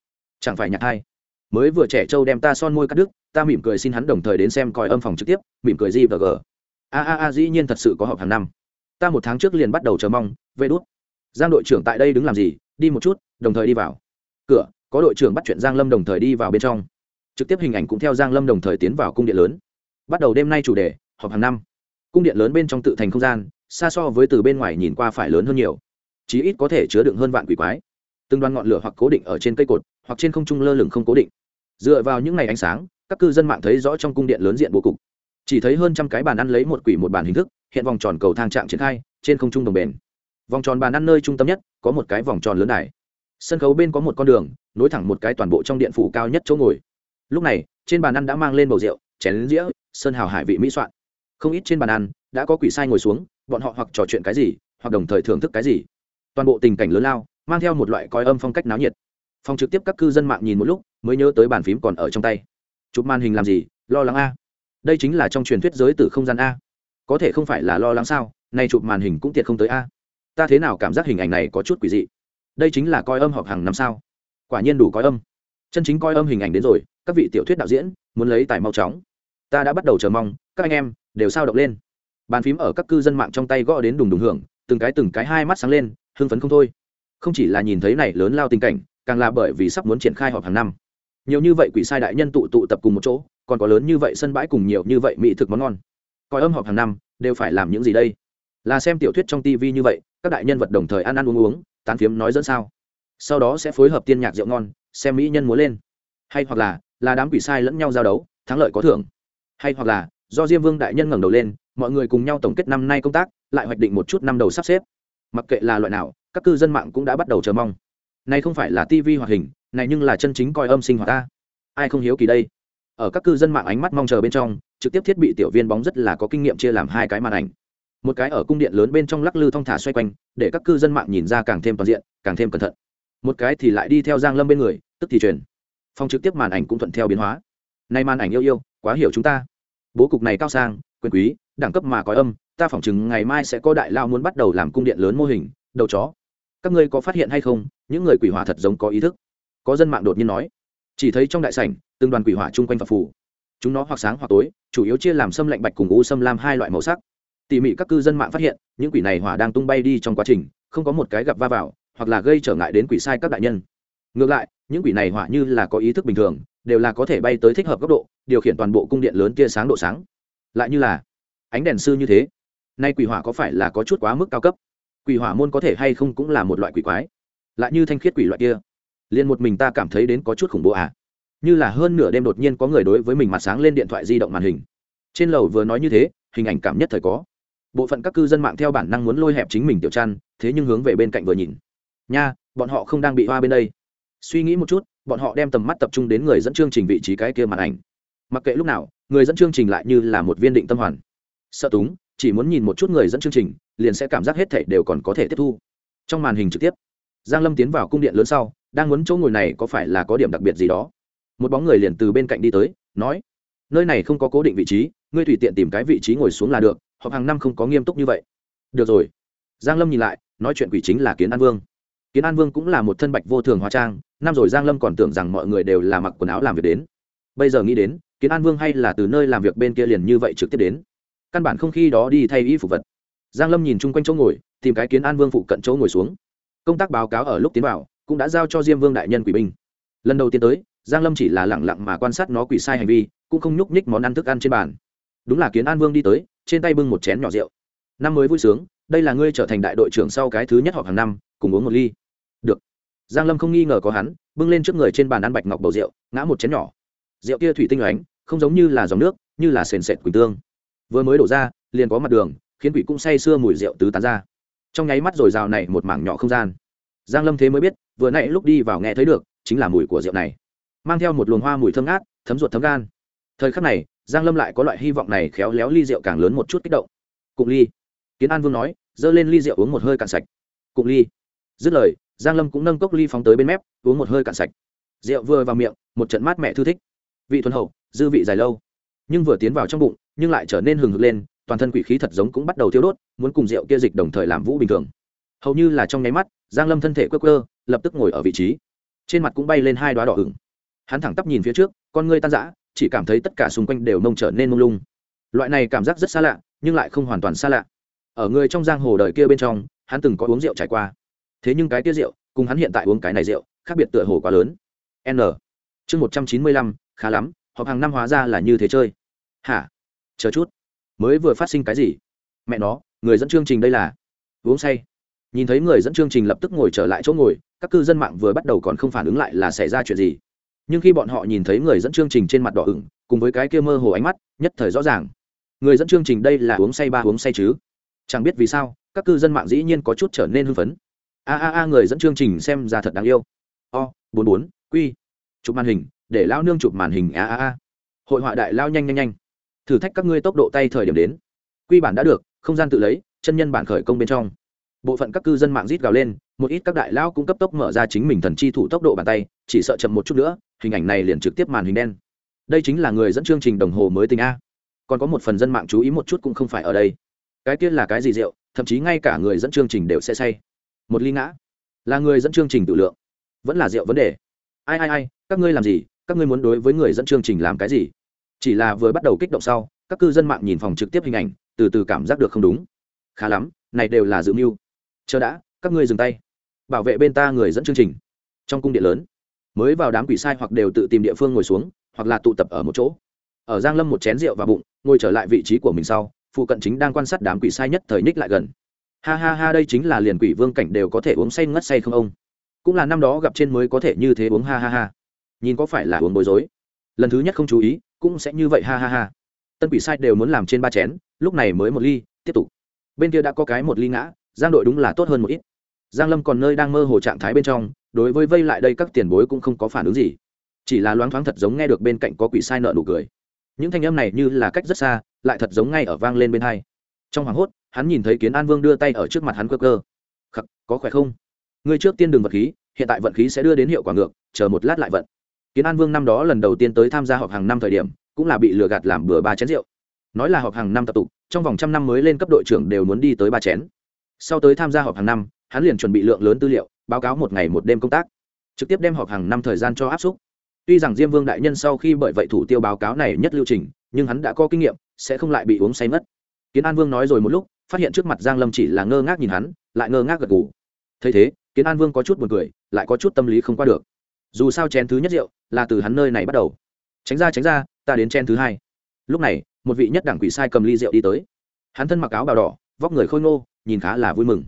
Chẳng phải nhạc hai. Mới vừa trẻ trâu đem ta son môi cắt đứt, ta mỉm cười xin hắn đồng thời đến xem coi âm phòng trực tiếp, mỉm cười gì và g. A a a, dĩ nhiên thật sự có họp hàng năm. Ta một tháng trước liền bắt đầu chờ mong vê đốt giang đội trưởng tại đây đứng làm gì, đi một chút, đồng thời đi vào. Cửa có đội trưởng bắt chuyện giang lâm đồng thời đi vào bên trong. Trực tiếp hình ảnh cũng theo giang lâm đồng thời tiến vào cung điện lớn. Bắt đầu đêm nay chủ đề, họp hàng năm. Cung điện lớn bên trong tự thành không gian, xa so với từ bên ngoài nhìn qua phải lớn hơn nhiều. Chí ít có thể chứa đựng hơn vạn quỷ quái. Từng đoàn ngọn lửa hoặc cố định ở trên cây cột, hoặc trên không trung lơ lửng không cố định. Dựa vào những ngày ánh sáng, các cư dân mạng thấy rõ trong cung điện lớn diện bố cục. Chỉ thấy hơn trăm cái bàn ăn lấy một quỷ một bàn hình thức, hiện vòng tròn cầu thang trạng triển khai, trên không trung đồng bền. Vòng tròn bàn ăn nơi trung tâm nhất, có một cái vòng tròn lớn này sân khấu bên có một con đường, nối thẳng một cái toàn bộ trong điện phủ cao nhất chỗ ngồi. Lúc này, trên bàn ăn đã mang lên bầu rượu, chén dĩa, sơn hào hải vị mỹ soạn. Không ít trên bàn ăn đã có quỷ sai ngồi xuống, bọn họ hoặc trò chuyện cái gì, hoặc đồng thời thưởng thức cái gì. Toàn bộ tình cảnh lớn lao, mang theo một loại coi âm phong cách náo nhiệt. Phòng trực tiếp các cư dân mạng nhìn một lúc, mới nhớ tới bàn phím còn ở trong tay. Chụp màn hình làm gì, lo lắng a. Đây chính là trong truyền thuyết giới từ không gian a. Có thể không phải là lo lắng sao, nay chụp màn hình cũng tiệt không tới a. Ta thế nào cảm giác hình ảnh này có chút quỷ dị đây chính là coi âm họp hàng năm sao? Quả nhiên đủ coi âm. Chân chính coi âm hình ảnh đến rồi, các vị tiểu thuyết đạo diễn, muốn lấy tài mau chóng. Ta đã bắt đầu chờ mong, các anh em, đều sao động lên. Bàn phím ở các cư dân mạng trong tay gõ đến đùng đùng hưởng, từng cái từng cái hai mắt sáng lên, hưng phấn không thôi. Không chỉ là nhìn thấy này lớn lao tình cảnh, càng là bởi vì sắp muốn triển khai họp hàng năm. Nhiều như vậy quỷ sai đại nhân tụ tụ tập cùng một chỗ, còn có lớn như vậy sân bãi cùng nhiều như vậy mỹ thực món ngon. Coi âm họp hàng năm, đều phải làm những gì đây? Là xem tiểu thuyết trong tv như vậy, các đại nhân vật đồng thời ăn ăn uống uống tán phiếm nói dẫn sao? Sau đó sẽ phối hợp tiên nhạc rượu ngon, xem mỹ nhân múa lên. Hay hoặc là là đám quỷ sai lẫn nhau giao đấu, thắng lợi có thưởng. Hay hoặc là, do diêm vương đại nhân ngẩng đầu lên, mọi người cùng nhau tổng kết năm nay công tác, lại hoạch định một chút năm đầu sắp xếp. Mặc kệ là loại nào, các cư dân mạng cũng đã bắt đầu chờ mong. Này không phải là tv hoạt hình, này nhưng là chân chính coi âm sinh hoạt ta. Ai không hiếu kỳ đây? Ở các cư dân mạng ánh mắt mong chờ bên trong, trực tiếp thiết bị tiểu viên bóng rất là có kinh nghiệm chia làm hai cái màn ảnh một cái ở cung điện lớn bên trong lắc lư thong thả xoay quanh, để các cư dân mạng nhìn ra càng thêm toàn diện, càng thêm cẩn thận. Một cái thì lại đi theo giang lâm bên người, tức thì truyền. Phong trực tiếp màn ảnh cũng thuận theo biến hóa. Nay màn ảnh yêu yêu, quá hiểu chúng ta. Bố cục này cao sang, quyền quý, đẳng cấp mà có âm, ta phỏng chừng ngày mai sẽ có đại lao muốn bắt đầu làm cung điện lớn mô hình, đầu chó. Các ngươi có phát hiện hay không, những người quỷ hỏa thật giống có ý thức. Có dân mạng đột nhiên nói. Chỉ thấy trong đại sảnh, từng đoàn quỷ hỏa chung quanh phật phủ chúng nó hoặc sáng hoặc tối, chủ yếu chia làm sâm lạnh bạch cùng u sâm lam hai loại màu sắc tỉ mỉ các cư dân mạng phát hiện, những quỷ này hỏa đang tung bay đi trong quá trình, không có một cái gặp va vào, hoặc là gây trở ngại đến quỷ sai các đại nhân. Ngược lại, những quỷ này hỏa như là có ý thức bình thường, đều là có thể bay tới thích hợp góc độ, điều khiển toàn bộ cung điện lớn tia sáng độ sáng. Lại như là, ánh đèn sư như thế, nay quỷ hỏa có phải là có chút quá mức cao cấp? Quỷ hỏa môn có thể hay không cũng là một loại quỷ quái? Lại như thanh khiết quỷ loại kia, liền một mình ta cảm thấy đến có chút khủng bố à? Như là hơn nửa đêm đột nhiên có người đối với mình mặt sáng lên điện thoại di động màn hình. Trên lầu vừa nói như thế, hình ảnh cảm nhất thời có bộ phận các cư dân mạng theo bản năng muốn lôi hẹp chính mình tiểu chăn, thế nhưng hướng về bên cạnh vừa nhìn. Nha, bọn họ không đang bị hoa bên đây. Suy nghĩ một chút, bọn họ đem tầm mắt tập trung đến người dẫn chương trình vị trí cái kia màn ảnh. Mặc kệ lúc nào, người dẫn chương trình lại như là một viên định tâm hoàn. Sợ túng, chỉ muốn nhìn một chút người dẫn chương trình, liền sẽ cảm giác hết thể đều còn có thể tiếp thu. Trong màn hình trực tiếp, giang lâm tiến vào cung điện lớn sau, đang muốn chỗ ngồi này có phải là có điểm đặc biệt gì đó. Một bóng người liền từ bên cạnh đi tới, nói, nơi này không có cố định vị trí, ngươi tùy tiện tìm cái vị trí ngồi xuống là được họp hàng năm không có nghiêm túc như vậy. Được rồi. Giang lâm nhìn lại, nói chuyện quỷ chính là kiến an vương. Kiến an vương cũng là một thân bạch vô thường hóa trang, năm rồi giang lâm còn tưởng rằng mọi người đều là mặc quần áo làm việc đến. Bây giờ nghĩ đến, kiến an vương hay là từ nơi làm việc bên kia liền như vậy trực tiếp đến. Căn bản không khi đó đi thay y phục vật. Giang lâm nhìn chung quanh chỗ ngồi, tìm cái kiến an vương phụ cận chỗ ngồi xuống. Công tác báo cáo ở lúc tiến vào, cũng đã giao cho diêm vương đại nhân quỷ binh. Lần đầu tiên tới, giang lâm chỉ là lẳng lặng mà quan sát nó quỷ sai hành vi, cũng không nhúc nhích món ăn thức ăn trên bàn. Đúng là kiến an vương đi tới trên tay bưng một chén nhỏ rượu. Năm mới vui sướng, đây là ngươi trở thành đại đội trưởng sau cái thứ nhất họp hàng năm, cùng uống một ly. Được. Giang lâm không nghi ngờ có hắn, bưng lên trước người trên bàn ăn bạch ngọc bầu rượu, ngã một chén nhỏ. Rượu kia thủy tinh ánh không giống như là dòng nước, như là sền sệt quỳnh tương. Vừa mới đổ ra, liền có mặt đường, khiến quỷ cũng say sưa mùi rượu tứ tán ra. Trong nháy mắt rồi rào này một mảng nhỏ không gian. Giang lâm thế mới biết, vừa nãy lúc đi vào nghe thấy được, chính là mùi của rượu này. Mang theo một luồng hoa mùi thơm ngát, thấm ruột thấm gan. Thời khắc này giang lâm lại có loại hy vọng này khéo léo ly rượu càng lớn một chút kích động. Cụng ly. Kiến an vương nói giơ lên ly rượu uống một hơi cạn sạch. Cụng ly. Dứt lời, giang lâm cũng nâng cốc ly phóng tới bên mép, uống một hơi cạn sạch. Rượu vừa vào miệng, một trận mát mẹ thư thích. Vị thuần hậu, dư vị dài lâu. Nhưng vừa tiến vào trong bụng, nhưng lại trở nên hừng hực lên, toàn thân quỷ khí thật giống cũng bắt đầu thiêu đốt, muốn cùng rượu kia dịch đồng thời làm vũ bình thường. Hầu như là trong nháy mắt, giang lâm thân thể quơ quơ, lập tức ngồi ở vị trí. Trên mặt cũng bay lên hai đoá đỏ hửng. hắn thẳng tắp nhìn phía trước, con ngươi tan rã chỉ cảm thấy tất cả xung quanh đều nông trở nên mông lung. Loại này cảm giác rất xa lạ, nhưng lại không hoàn toàn xa lạ. Ở người trong giang hồ đời kia bên trong, hắn từng có uống rượu trải qua. Thế nhưng cái kia rượu, cùng hắn hiện tại uống cái này rượu, khác biệt tựa hồ quá lớn. N. Chương một trăm chín mươi lăm, khá lắm, họp hàng năm hóa ra là như thế chơi. Hả? Chờ chút. Mới vừa phát sinh cái gì? Mẹ nó, người dẫn chương trình đây là. Uống say. Nhìn thấy người dẫn chương trình lập tức ngồi trở lại chỗ ngồi, các cư dân mạng vừa bắt đầu còn không phản ứng lại là xảy ra chuyện gì nhưng khi bọn họ nhìn thấy người dẫn chương trình trên mặt đỏ ửng, cùng với cái kia mơ hồ ánh mắt, nhất thời rõ ràng. Người dẫn chương trình đây là uống say ba uống say chứ? Chẳng biết vì sao, các cư dân mạng dĩ nhiên có chút trở nên hưng phấn. A a a, người dẫn chương trình xem ra thật đáng yêu. O, bốn bốn, quy. Chụp màn hình, để lao nương chụp màn hình, a a a. Hội họa đại lao nhanh nhanh nhanh. Thử thách các ngươi tốc độ tay thời điểm đến. Quy bản đã được, không gian tự lấy, chân nhân bản khởi công bên trong. Bộ phận các cư dân mạng rít gào lên, một ít các đại lao cũng cấp tốc mở ra chính mình thần chi thủ tốc độ bàn tay, chỉ sợ chậm một chút nữa hình ảnh này liền trực tiếp màn hình đen. Đây chính là người dẫn chương trình đồng hồ mới tình a. Còn có một phần dân mạng chú ý một chút cũng không phải ở đây. Cái kia là cái gì rượu, thậm chí ngay cả người dẫn chương trình đều sẽ say. Một ly ngã. Là người dẫn chương trình tự lượng. Vẫn là rượu vấn đề. Ai ai ai, các ngươi làm gì? Các ngươi muốn đối với người dẫn chương trình làm cái gì? Chỉ là vừa bắt đầu kích động sau, các cư dân mạng nhìn phòng trực tiếp hình ảnh, từ từ cảm giác được không đúng. Khá lắm, này đều là dự mưu. Chờ đã, các ngươi dừng tay. Bảo vệ bên ta người dẫn chương trình. Trong cung điện lớn mới vào đám quỷ sai hoặc đều tự tìm địa phương ngồi xuống, hoặc là tụ tập ở một chỗ. Ở giang lâm một chén rượu và bụng, ngồi trở lại vị trí của mình sau, phụ cận chính đang quan sát đám quỷ sai nhất thời ních lại gần. Ha ha ha, đây chính là liền quỷ vương cảnh đều có thể uống say ngất say không ông. Cũng là năm đó gặp trên mới có thể như thế uống ha ha ha. Nhìn có phải là uống bối rối? Lần thứ nhất không chú ý, cũng sẽ như vậy ha ha ha. Tân quỷ sai đều muốn làm trên ba chén, lúc này mới một ly, tiếp tục. Bên kia đã có cái một ly ngã, giang đội đúng là tốt hơn một ít giang lâm còn nơi đang mơ hồ trạng thái bên trong, đối với vây lại đây các tiền bối cũng không có phản ứng gì. Chỉ là loáng thoáng thật giống nghe được bên cạnh có quỷ sai nợ nụ cười. Những thanh âm này như là cách rất xa, lại thật giống ngay ở vang lên bên hai. Trong hoảng hốt, hắn nhìn thấy kiến an vương đưa tay ở trước mặt hắn cơ cơ khắc, có khỏe không? Ngươi trước tiên đường vật khí, hiện tại vận khí sẽ đưa đến hiệu quả ngược, chờ một lát lại vận. Kiến an vương năm đó lần đầu tiên tới tham gia họp hàng năm thời điểm, cũng là bị lừa gạt làm bừa ba chén rượu. Nói là họp hàng năm tập tục, trong vòng trăm năm mới lên cấp đội trưởng đều muốn đi tới ba chén. Sau tới tham gia họp hàng năm hắn liền chuẩn bị lượng lớn tư liệu, báo cáo một ngày một đêm công tác, trực tiếp đem họp hàng năm thời gian cho áp xúc. Tuy rằng diêm vương đại nhân sau khi bởi vậy thủ tiêu báo cáo này nhất lưu trình, nhưng hắn đã có kinh nghiệm, sẽ không lại bị uống say mất. Kiến an vương nói rồi một lúc, phát hiện trước mặt giang lâm chỉ là ngơ ngác nhìn hắn, lại ngơ ngác gật gù. Thấy thế, kiến an vương có chút buồn cười, lại có chút tâm lý không qua được. Dù sao chén thứ nhất rượu là từ hắn nơi này bắt đầu. Tránh ra tránh ra, ta đến chén thứ hai. Lúc này, một vị nhất đảng quỷ sai cầm ly rượu đi tới. Hắn thân mặc áo bào đỏ, vóc người khôi ngô, nhìn khá là vui mừng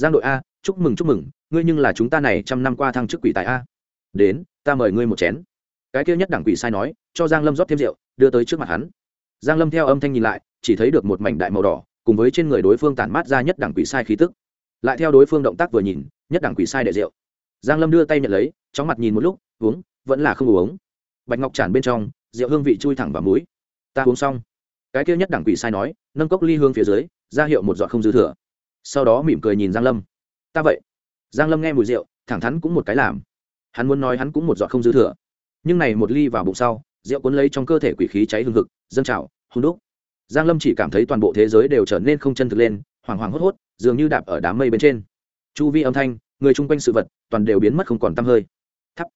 giang đội a, chúc mừng chúc mừng, ngươi nhưng là chúng ta này trăm năm qua thăng chức quỷ tài a. Đến, ta mời ngươi một chén. Cái kia nhất đảng quỷ sai nói, cho giang lâm rót thêm rượu, đưa tới trước mặt hắn. Giang lâm theo âm thanh nhìn lại, chỉ thấy được một mảnh đại màu đỏ, cùng với trên người đối phương tản mát ra nhất đảng quỷ sai khí tức. Lại theo đối phương động tác vừa nhìn, nhất đảng quỷ sai đệ rượu. Giang lâm đưa tay nhận lấy, chóng mặt nhìn một lúc, uống, vẫn là không uống. Bạch ngọc tràn bên trong, rượu hương vị chui thẳng vào mũi. Ta uống xong. Cái kia nhất đảng quỷ sai nói, nâng cốc ly hương phía dưới, ra hiệu một giọt không dư thừa sau đó mỉm cười nhìn giang lâm. Ta vậy. Giang lâm nghe mùi rượu, thẳng thắn cũng một cái làm. Hắn muốn nói hắn cũng một giọt không dư thừa. Nhưng này một ly vào bụng sau, rượu cuốn lấy trong cơ thể quỷ khí cháy hương hực, dâng trào, hung đúc. Giang lâm chỉ cảm thấy toàn bộ thế giới đều trở nên không chân thực lên, hoảng hoảng hốt hốt, dường như đạp ở đám mây bên trên. Chu vi âm thanh, người chung quanh sự vật, toàn đều biến mất không còn tăm hơi. Thắp.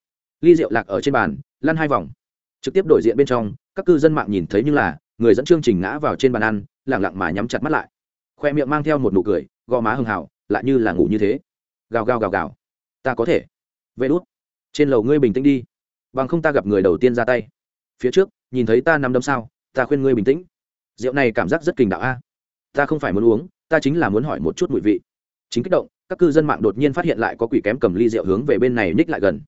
Ly rượu lạc ở trên bàn, lăn hai vòng. Trực tiếp đổi diện bên trong, các cư dân mạng nhìn thấy như là, người dẫn chương trình ngã vào trên bàn ăn lẳng lặng mà nhắm chặt mắt lại. Khoe miệng mang theo một nụ cười gò má hưng hào, lại như là ngủ như thế. Gào gào gào gào. Ta có thể. Vê đốt trên lầu ngươi bình tĩnh đi. Bằng không ta gặp người đầu tiên ra tay. Phía trước, nhìn thấy ta nằm đấm sao, ta khuyên ngươi bình tĩnh. Rượu này cảm giác rất kình đạo a. Ta không phải muốn uống, ta chính là muốn hỏi một chút mùi vị. Chính kích động, các cư dân mạng đột nhiên phát hiện lại có quỷ kém cầm ly rượu hướng về bên này ních lại gần.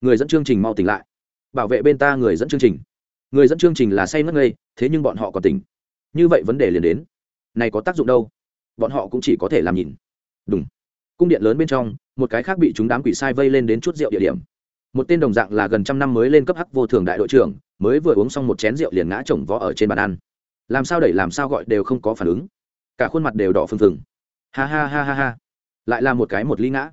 Người dẫn chương trình mau tỉnh lại. Bảo vệ bên ta người dẫn chương trình. Người dẫn chương trình là say mất ngây, thế nhưng bọn họ còn tỉnh. Như vậy vấn đề liền đến. Này có tác dụng đâu? Bọn họ cũng chỉ có thể làm nhìn. Đúng. Cung điện lớn bên trong, một cái khác bị chúng đám quỷ sai vây lên đến chút rượu địa điểm. Một tên đồng dạng là gần trăm năm mới lên cấp hắc vô thường đại đội trưởng, mới vừa uống xong một chén rượu liền ngã chồng vó ở trên bàn ăn. Làm sao đẩy làm sao gọi đều không có phản ứng. Cả khuôn mặt đều đỏ phừng phừng. Ha ha ha ha ha. Lại là một cái một ly ngã.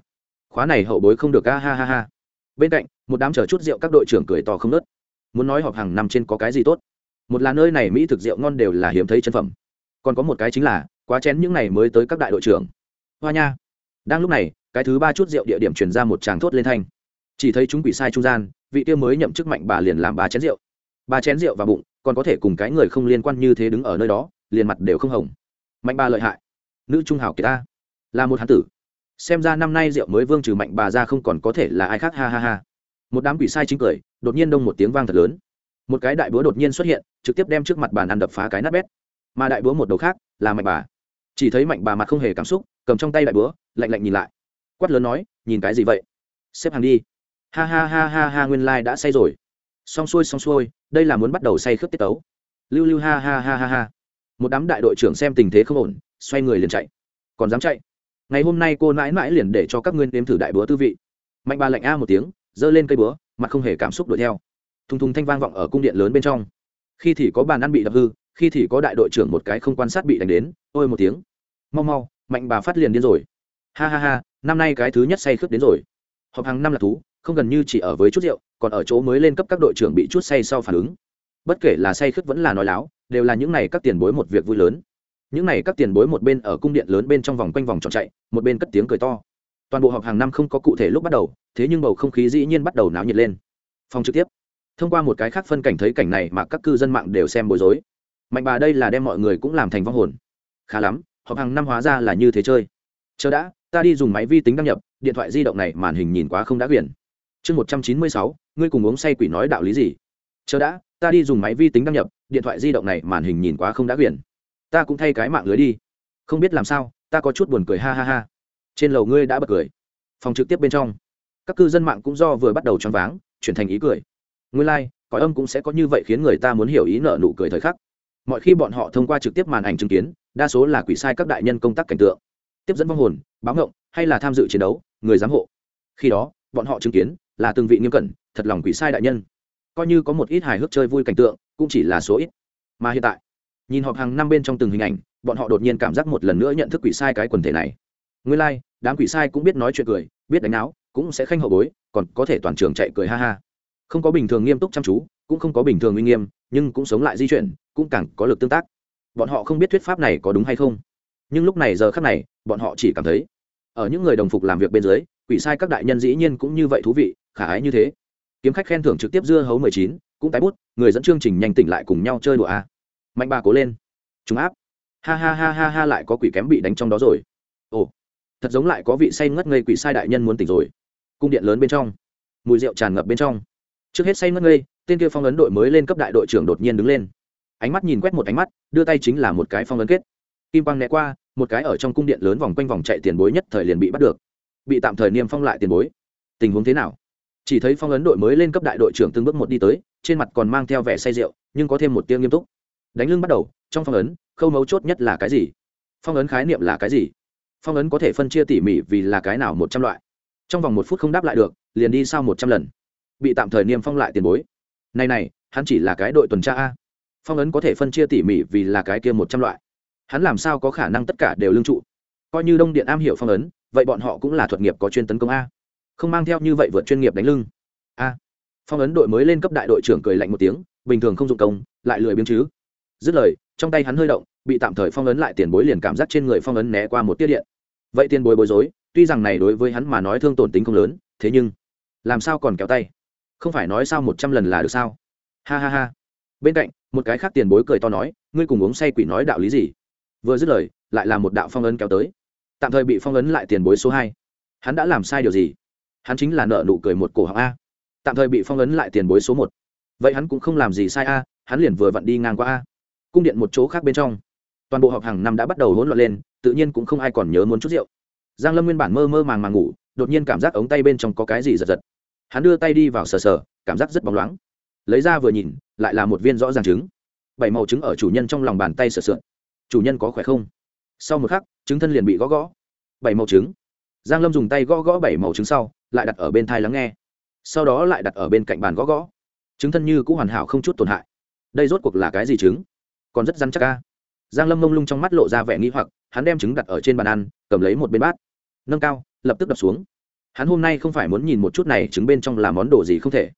Khóa này hậu bối không được, ha ha ha ha. Bên cạnh, một đám chờ chút rượu các đội trưởng cười to không nớt muốn nói họp hàng năm trên có cái gì tốt. Một là nơi này mỹ thực rượu ngon đều là hiếm thấy chân phẩm. Còn có một cái chính là quá chén những này mới tới các đại đội trưởng. Hoa nha. Đang lúc này, cái thứ ba chút rượu địa điểm chuyển ra một tràng thốt lên thanh. Chỉ thấy chúng quỷ sai trung gian, vị tiêu mới nhậm chức mạnh bà liền làm ba chén rượu. Ba chén rượu vào bụng, còn có thể cùng cái người không liên quan như thế đứng ở nơi đó, liền mặt đều không hồng. Mạnh bà lợi hại. Nữ trung hảo kỳ ta. Là một hán tử. Xem ra năm nay rượu mới vương trừ mạnh bà ra không còn có thể là ai khác, ha ha ha. Một đám quỷ sai chính cười, đột nhiên đông một tiếng vang thật lớn. Một cái đại búa đột nhiên xuất hiện, trực tiếp đem trước mặt bàn ăn đập phá cái nát bét. Mà đại búa một đầu khác, là mạnh bà chỉ thấy mạnh bà mặt không hề cảm xúc, cầm trong tay đại búa, lạnh lạnh nhìn lại. Quát lớn nói, nhìn cái gì vậy? Xếp hàng đi. Ha ha ha ha ha, nguyên lai、like、đã say rồi. Xong xuôi xong xuôi, đây là muốn bắt đầu say khướp tiết tấu. Lưu lưu ha ha ha ha ha. Một đám đại đội trưởng xem tình thế không ổn, xoay người liền chạy. Còn dám chạy? Ngày hôm nay cô mãi mãi liền để cho các nguyên đếm thử đại búa tư vị. Mạnh bà lạnh a một tiếng, giơ lên cây búa, mặt không hề cảm xúc đuổi theo. Thùng thùng thanh vang vọng ở cung điện lớn bên trong. Khi thì có bàn ăn bị đập hư khi thì có đại đội trưởng một cái không quan sát bị đánh đến, ôi một tiếng. Mau mau, mạnh bà phát liền điên rồi. Ha ha ha, năm nay cái thứ nhất say khướp đến rồi. Họp hàng năm là thú, không gần như chỉ ở với chút rượu, còn ở chỗ mới lên cấp các đội trưởng bị chút say sau phản ứng. Bất kể là say khướp vẫn là nói láo, đều là những này các tiền bối một việc vui lớn. Những này các tiền bối một bên ở cung điện lớn bên trong vòng quanh vòng tròn chạy, một bên cất tiếng cười to. Toàn bộ họp hàng năm không có cụ thể lúc bắt đầu, thế nhưng bầu không khí dĩ nhiên bắt đầu náo nhiệt lên. Phòng trực tiếp. Thông qua một cái khác phân cảnh thấy cảnh này mà các cư dân mạng đều xem bối rối mạnh bà đây là đem mọi người cũng làm thành vong hồn. Khá lắm họp hàng năm hóa ra là như thế chơi. Chờ đã ta đi dùng máy vi tính đăng nhập điện thoại di động này màn hình nhìn quá không đã quyển. Chương một trăm chín mươi sáu ngươi cùng uống say quỷ nói đạo lý gì? Chờ đã ta đi dùng máy vi tính đăng nhập điện thoại di động này màn hình nhìn quá không đã quyển. Ta cũng thay cái mạng lưới đi. Không biết làm sao ta có chút buồn cười ha ha ha. Trên lầu ngươi đã bật cười. Phòng trực tiếp bên trong. Các cư dân mạng cũng do vừa bắt đầu choáng váng chuyển thành ý cười. Ngươi lai、like, cõi âm cũng sẽ có như vậy khiến người ta muốn hiểu ý nợ nụ cười thời khắc mọi khi bọn họ thông qua trực tiếp màn ảnh chứng kiến đa số là quỷ sai các đại nhân công tác cảnh tượng. Tiếp dẫn vong hồn báo ngộng hay là tham dự chiến đấu người giám hộ. Khi đó bọn họ chứng kiến là từng vị nghiêm cẩn thật lòng quỷ sai đại nhân. Coi như có một ít hài hước chơi vui cảnh tượng cũng chỉ là số ít. Mà hiện tại nhìn họp hàng năm bên trong từng hình ảnh bọn họ đột nhiên cảm giác một lần nữa nhận thức quỷ sai cái quần thể này. Nguyên lai、like, đám quỷ sai cũng biết nói chuyện cười biết đánh áo cũng sẽ khanh hậu bối còn có thể toàn trường chạy cười ha ha. Không có bình thường nghiêm túc chăm chú cũng không có bình thường uy nghiêm nhưng cũng sống lại di chuyển cũng càng có lực tương tác. Bọn họ không biết thuyết pháp này có đúng hay không. Nhưng lúc này giờ khác này, bọn họ chỉ cảm thấy, ở những người đồng phục làm việc bên dưới, quỷ sai các đại nhân dĩ nhiên cũng như vậy thú vị, khả ái như thế. Kiếm khách khen thưởng trực tiếp dưa hấu mười chín, cũng tái bút, người dẫn chương trình nhanh tỉnh lại cùng nhau chơi đùa a. Mạnh ba cố lên. Chúng áp. Ha ha ha ha ha lại có quỷ kém bị đánh trong đó rồi. Ồ, thật giống lại có vị say ngất ngây quỷ sai đại nhân muốn tỉnh rồi. Cung điện lớn bên trong. Mùi rượu tràn ngập bên trong. Trước hết say ngất ngây, tên kia phong ấn đội mới lên cấp đại đội trưởng đột nhiên đứng lên ánh mắt nhìn quét một ánh mắt, đưa tay chính là một cái phong ấn kết. Kim quang né qua, một cái ở trong cung điện lớn vòng quanh vòng chạy tiền bối nhất thời liền bị bắt được. Bị tạm thời niêm phong lại tiền bối. Tình huống thế nào? Chỉ thấy phong ấn đội mới lên cấp đại đội trưởng từng bước một đi tới, trên mặt còn mang theo vẻ say rượu, nhưng có thêm một tiêu nghiêm túc. Đánh lưng bắt đầu, trong phong ấn, khâu mấu chốt nhất là cái gì? Phong ấn khái niệm là cái gì? Phong ấn có thể phân chia tỉ mỉ vì là cái nào một trăm loại. Trong vòng một phút không đáp lại được, liền đi sau một trăm lần. Bị tạm thời niêm phong lại tiền bối. Này này, hắn chỉ là cái đội tuần tra a phong ấn có thể phân chia tỉ mỉ vì là cái kia một trăm loại. Hắn làm sao có khả năng tất cả đều lương trụ? Coi như đông điện am hiểu phong ấn, vậy bọn họ cũng là thuật nghiệp có chuyên tấn công a. Không mang theo như vậy vượt chuyên nghiệp đánh lưng. A. Phong ấn đội mới lên cấp đại đội trưởng cười lạnh một tiếng, bình thường không dụng công, lại lười biếng chứ. Dứt lời, trong tay hắn hơi động, bị tạm thời phong ấn lại tiền bối liền cảm giác trên người phong ấn né qua một tiết điện. Vậy tiền bối bối rối, tuy rằng này đối với hắn mà nói thương tổn tính không lớn, thế nhưng, làm sao còn kéo tay? Không phải nói sao một trăm lần là được sao? Ha ha ha bên cạnh, một cái khác tiền bối cười to nói, ngươi cùng uống say quỷ nói đạo lý gì? Vừa dứt lời, lại là một đạo phong ấn kéo tới. Tạm thời bị phong ấn lại tiền bối số hai. Hắn đã làm sai điều gì? Hắn chính là nợ nụ cười một cổ học a. Tạm thời bị phong ấn lại tiền bối số một. Vậy hắn cũng không làm gì sai a, hắn liền vừa vặn đi ngang qua a. Cung điện một chỗ khác bên trong. Toàn bộ học hàng năm đã bắt đầu hỗn loạn lên, tự nhiên cũng không ai còn nhớ muốn chút rượu. Giang lâm nguyên bản mơ mơ màng màng ngủ, đột nhiên cảm giác ống tay bên trong có cái gì giật giật. Hắn đưa tay đi vào sờ sờ, cảm giác rất bóng loáng lấy ra vừa nhìn, lại là một viên rõ ràng trứng. Bảy màu trứng ở chủ nhân trong lòng bàn tay sờ sượn. Chủ nhân có khỏe không? Sau một khắc, trứng thân liền bị gõ gõ. Bảy màu trứng. Giang lâm dùng tay gõ gõ bảy màu trứng sau, lại đặt ở bên thai lắng nghe. Sau đó lại đặt ở bên cạnh bàn gõ gõ. Trứng thân như cũng hoàn hảo không chút tổn hại. Đây rốt cuộc là cái gì trứng? Còn rất rắn chắc ca giang lâm mông lung trong mắt lộ ra vẻ nghi hoặc, hắn đem trứng đặt ở trên bàn ăn, cầm lấy một bên bát. Nâng cao, lập tức đập xuống. Hắn hôm nay không phải muốn nhìn một chút này trứng bên trong là món đồ gì không thể.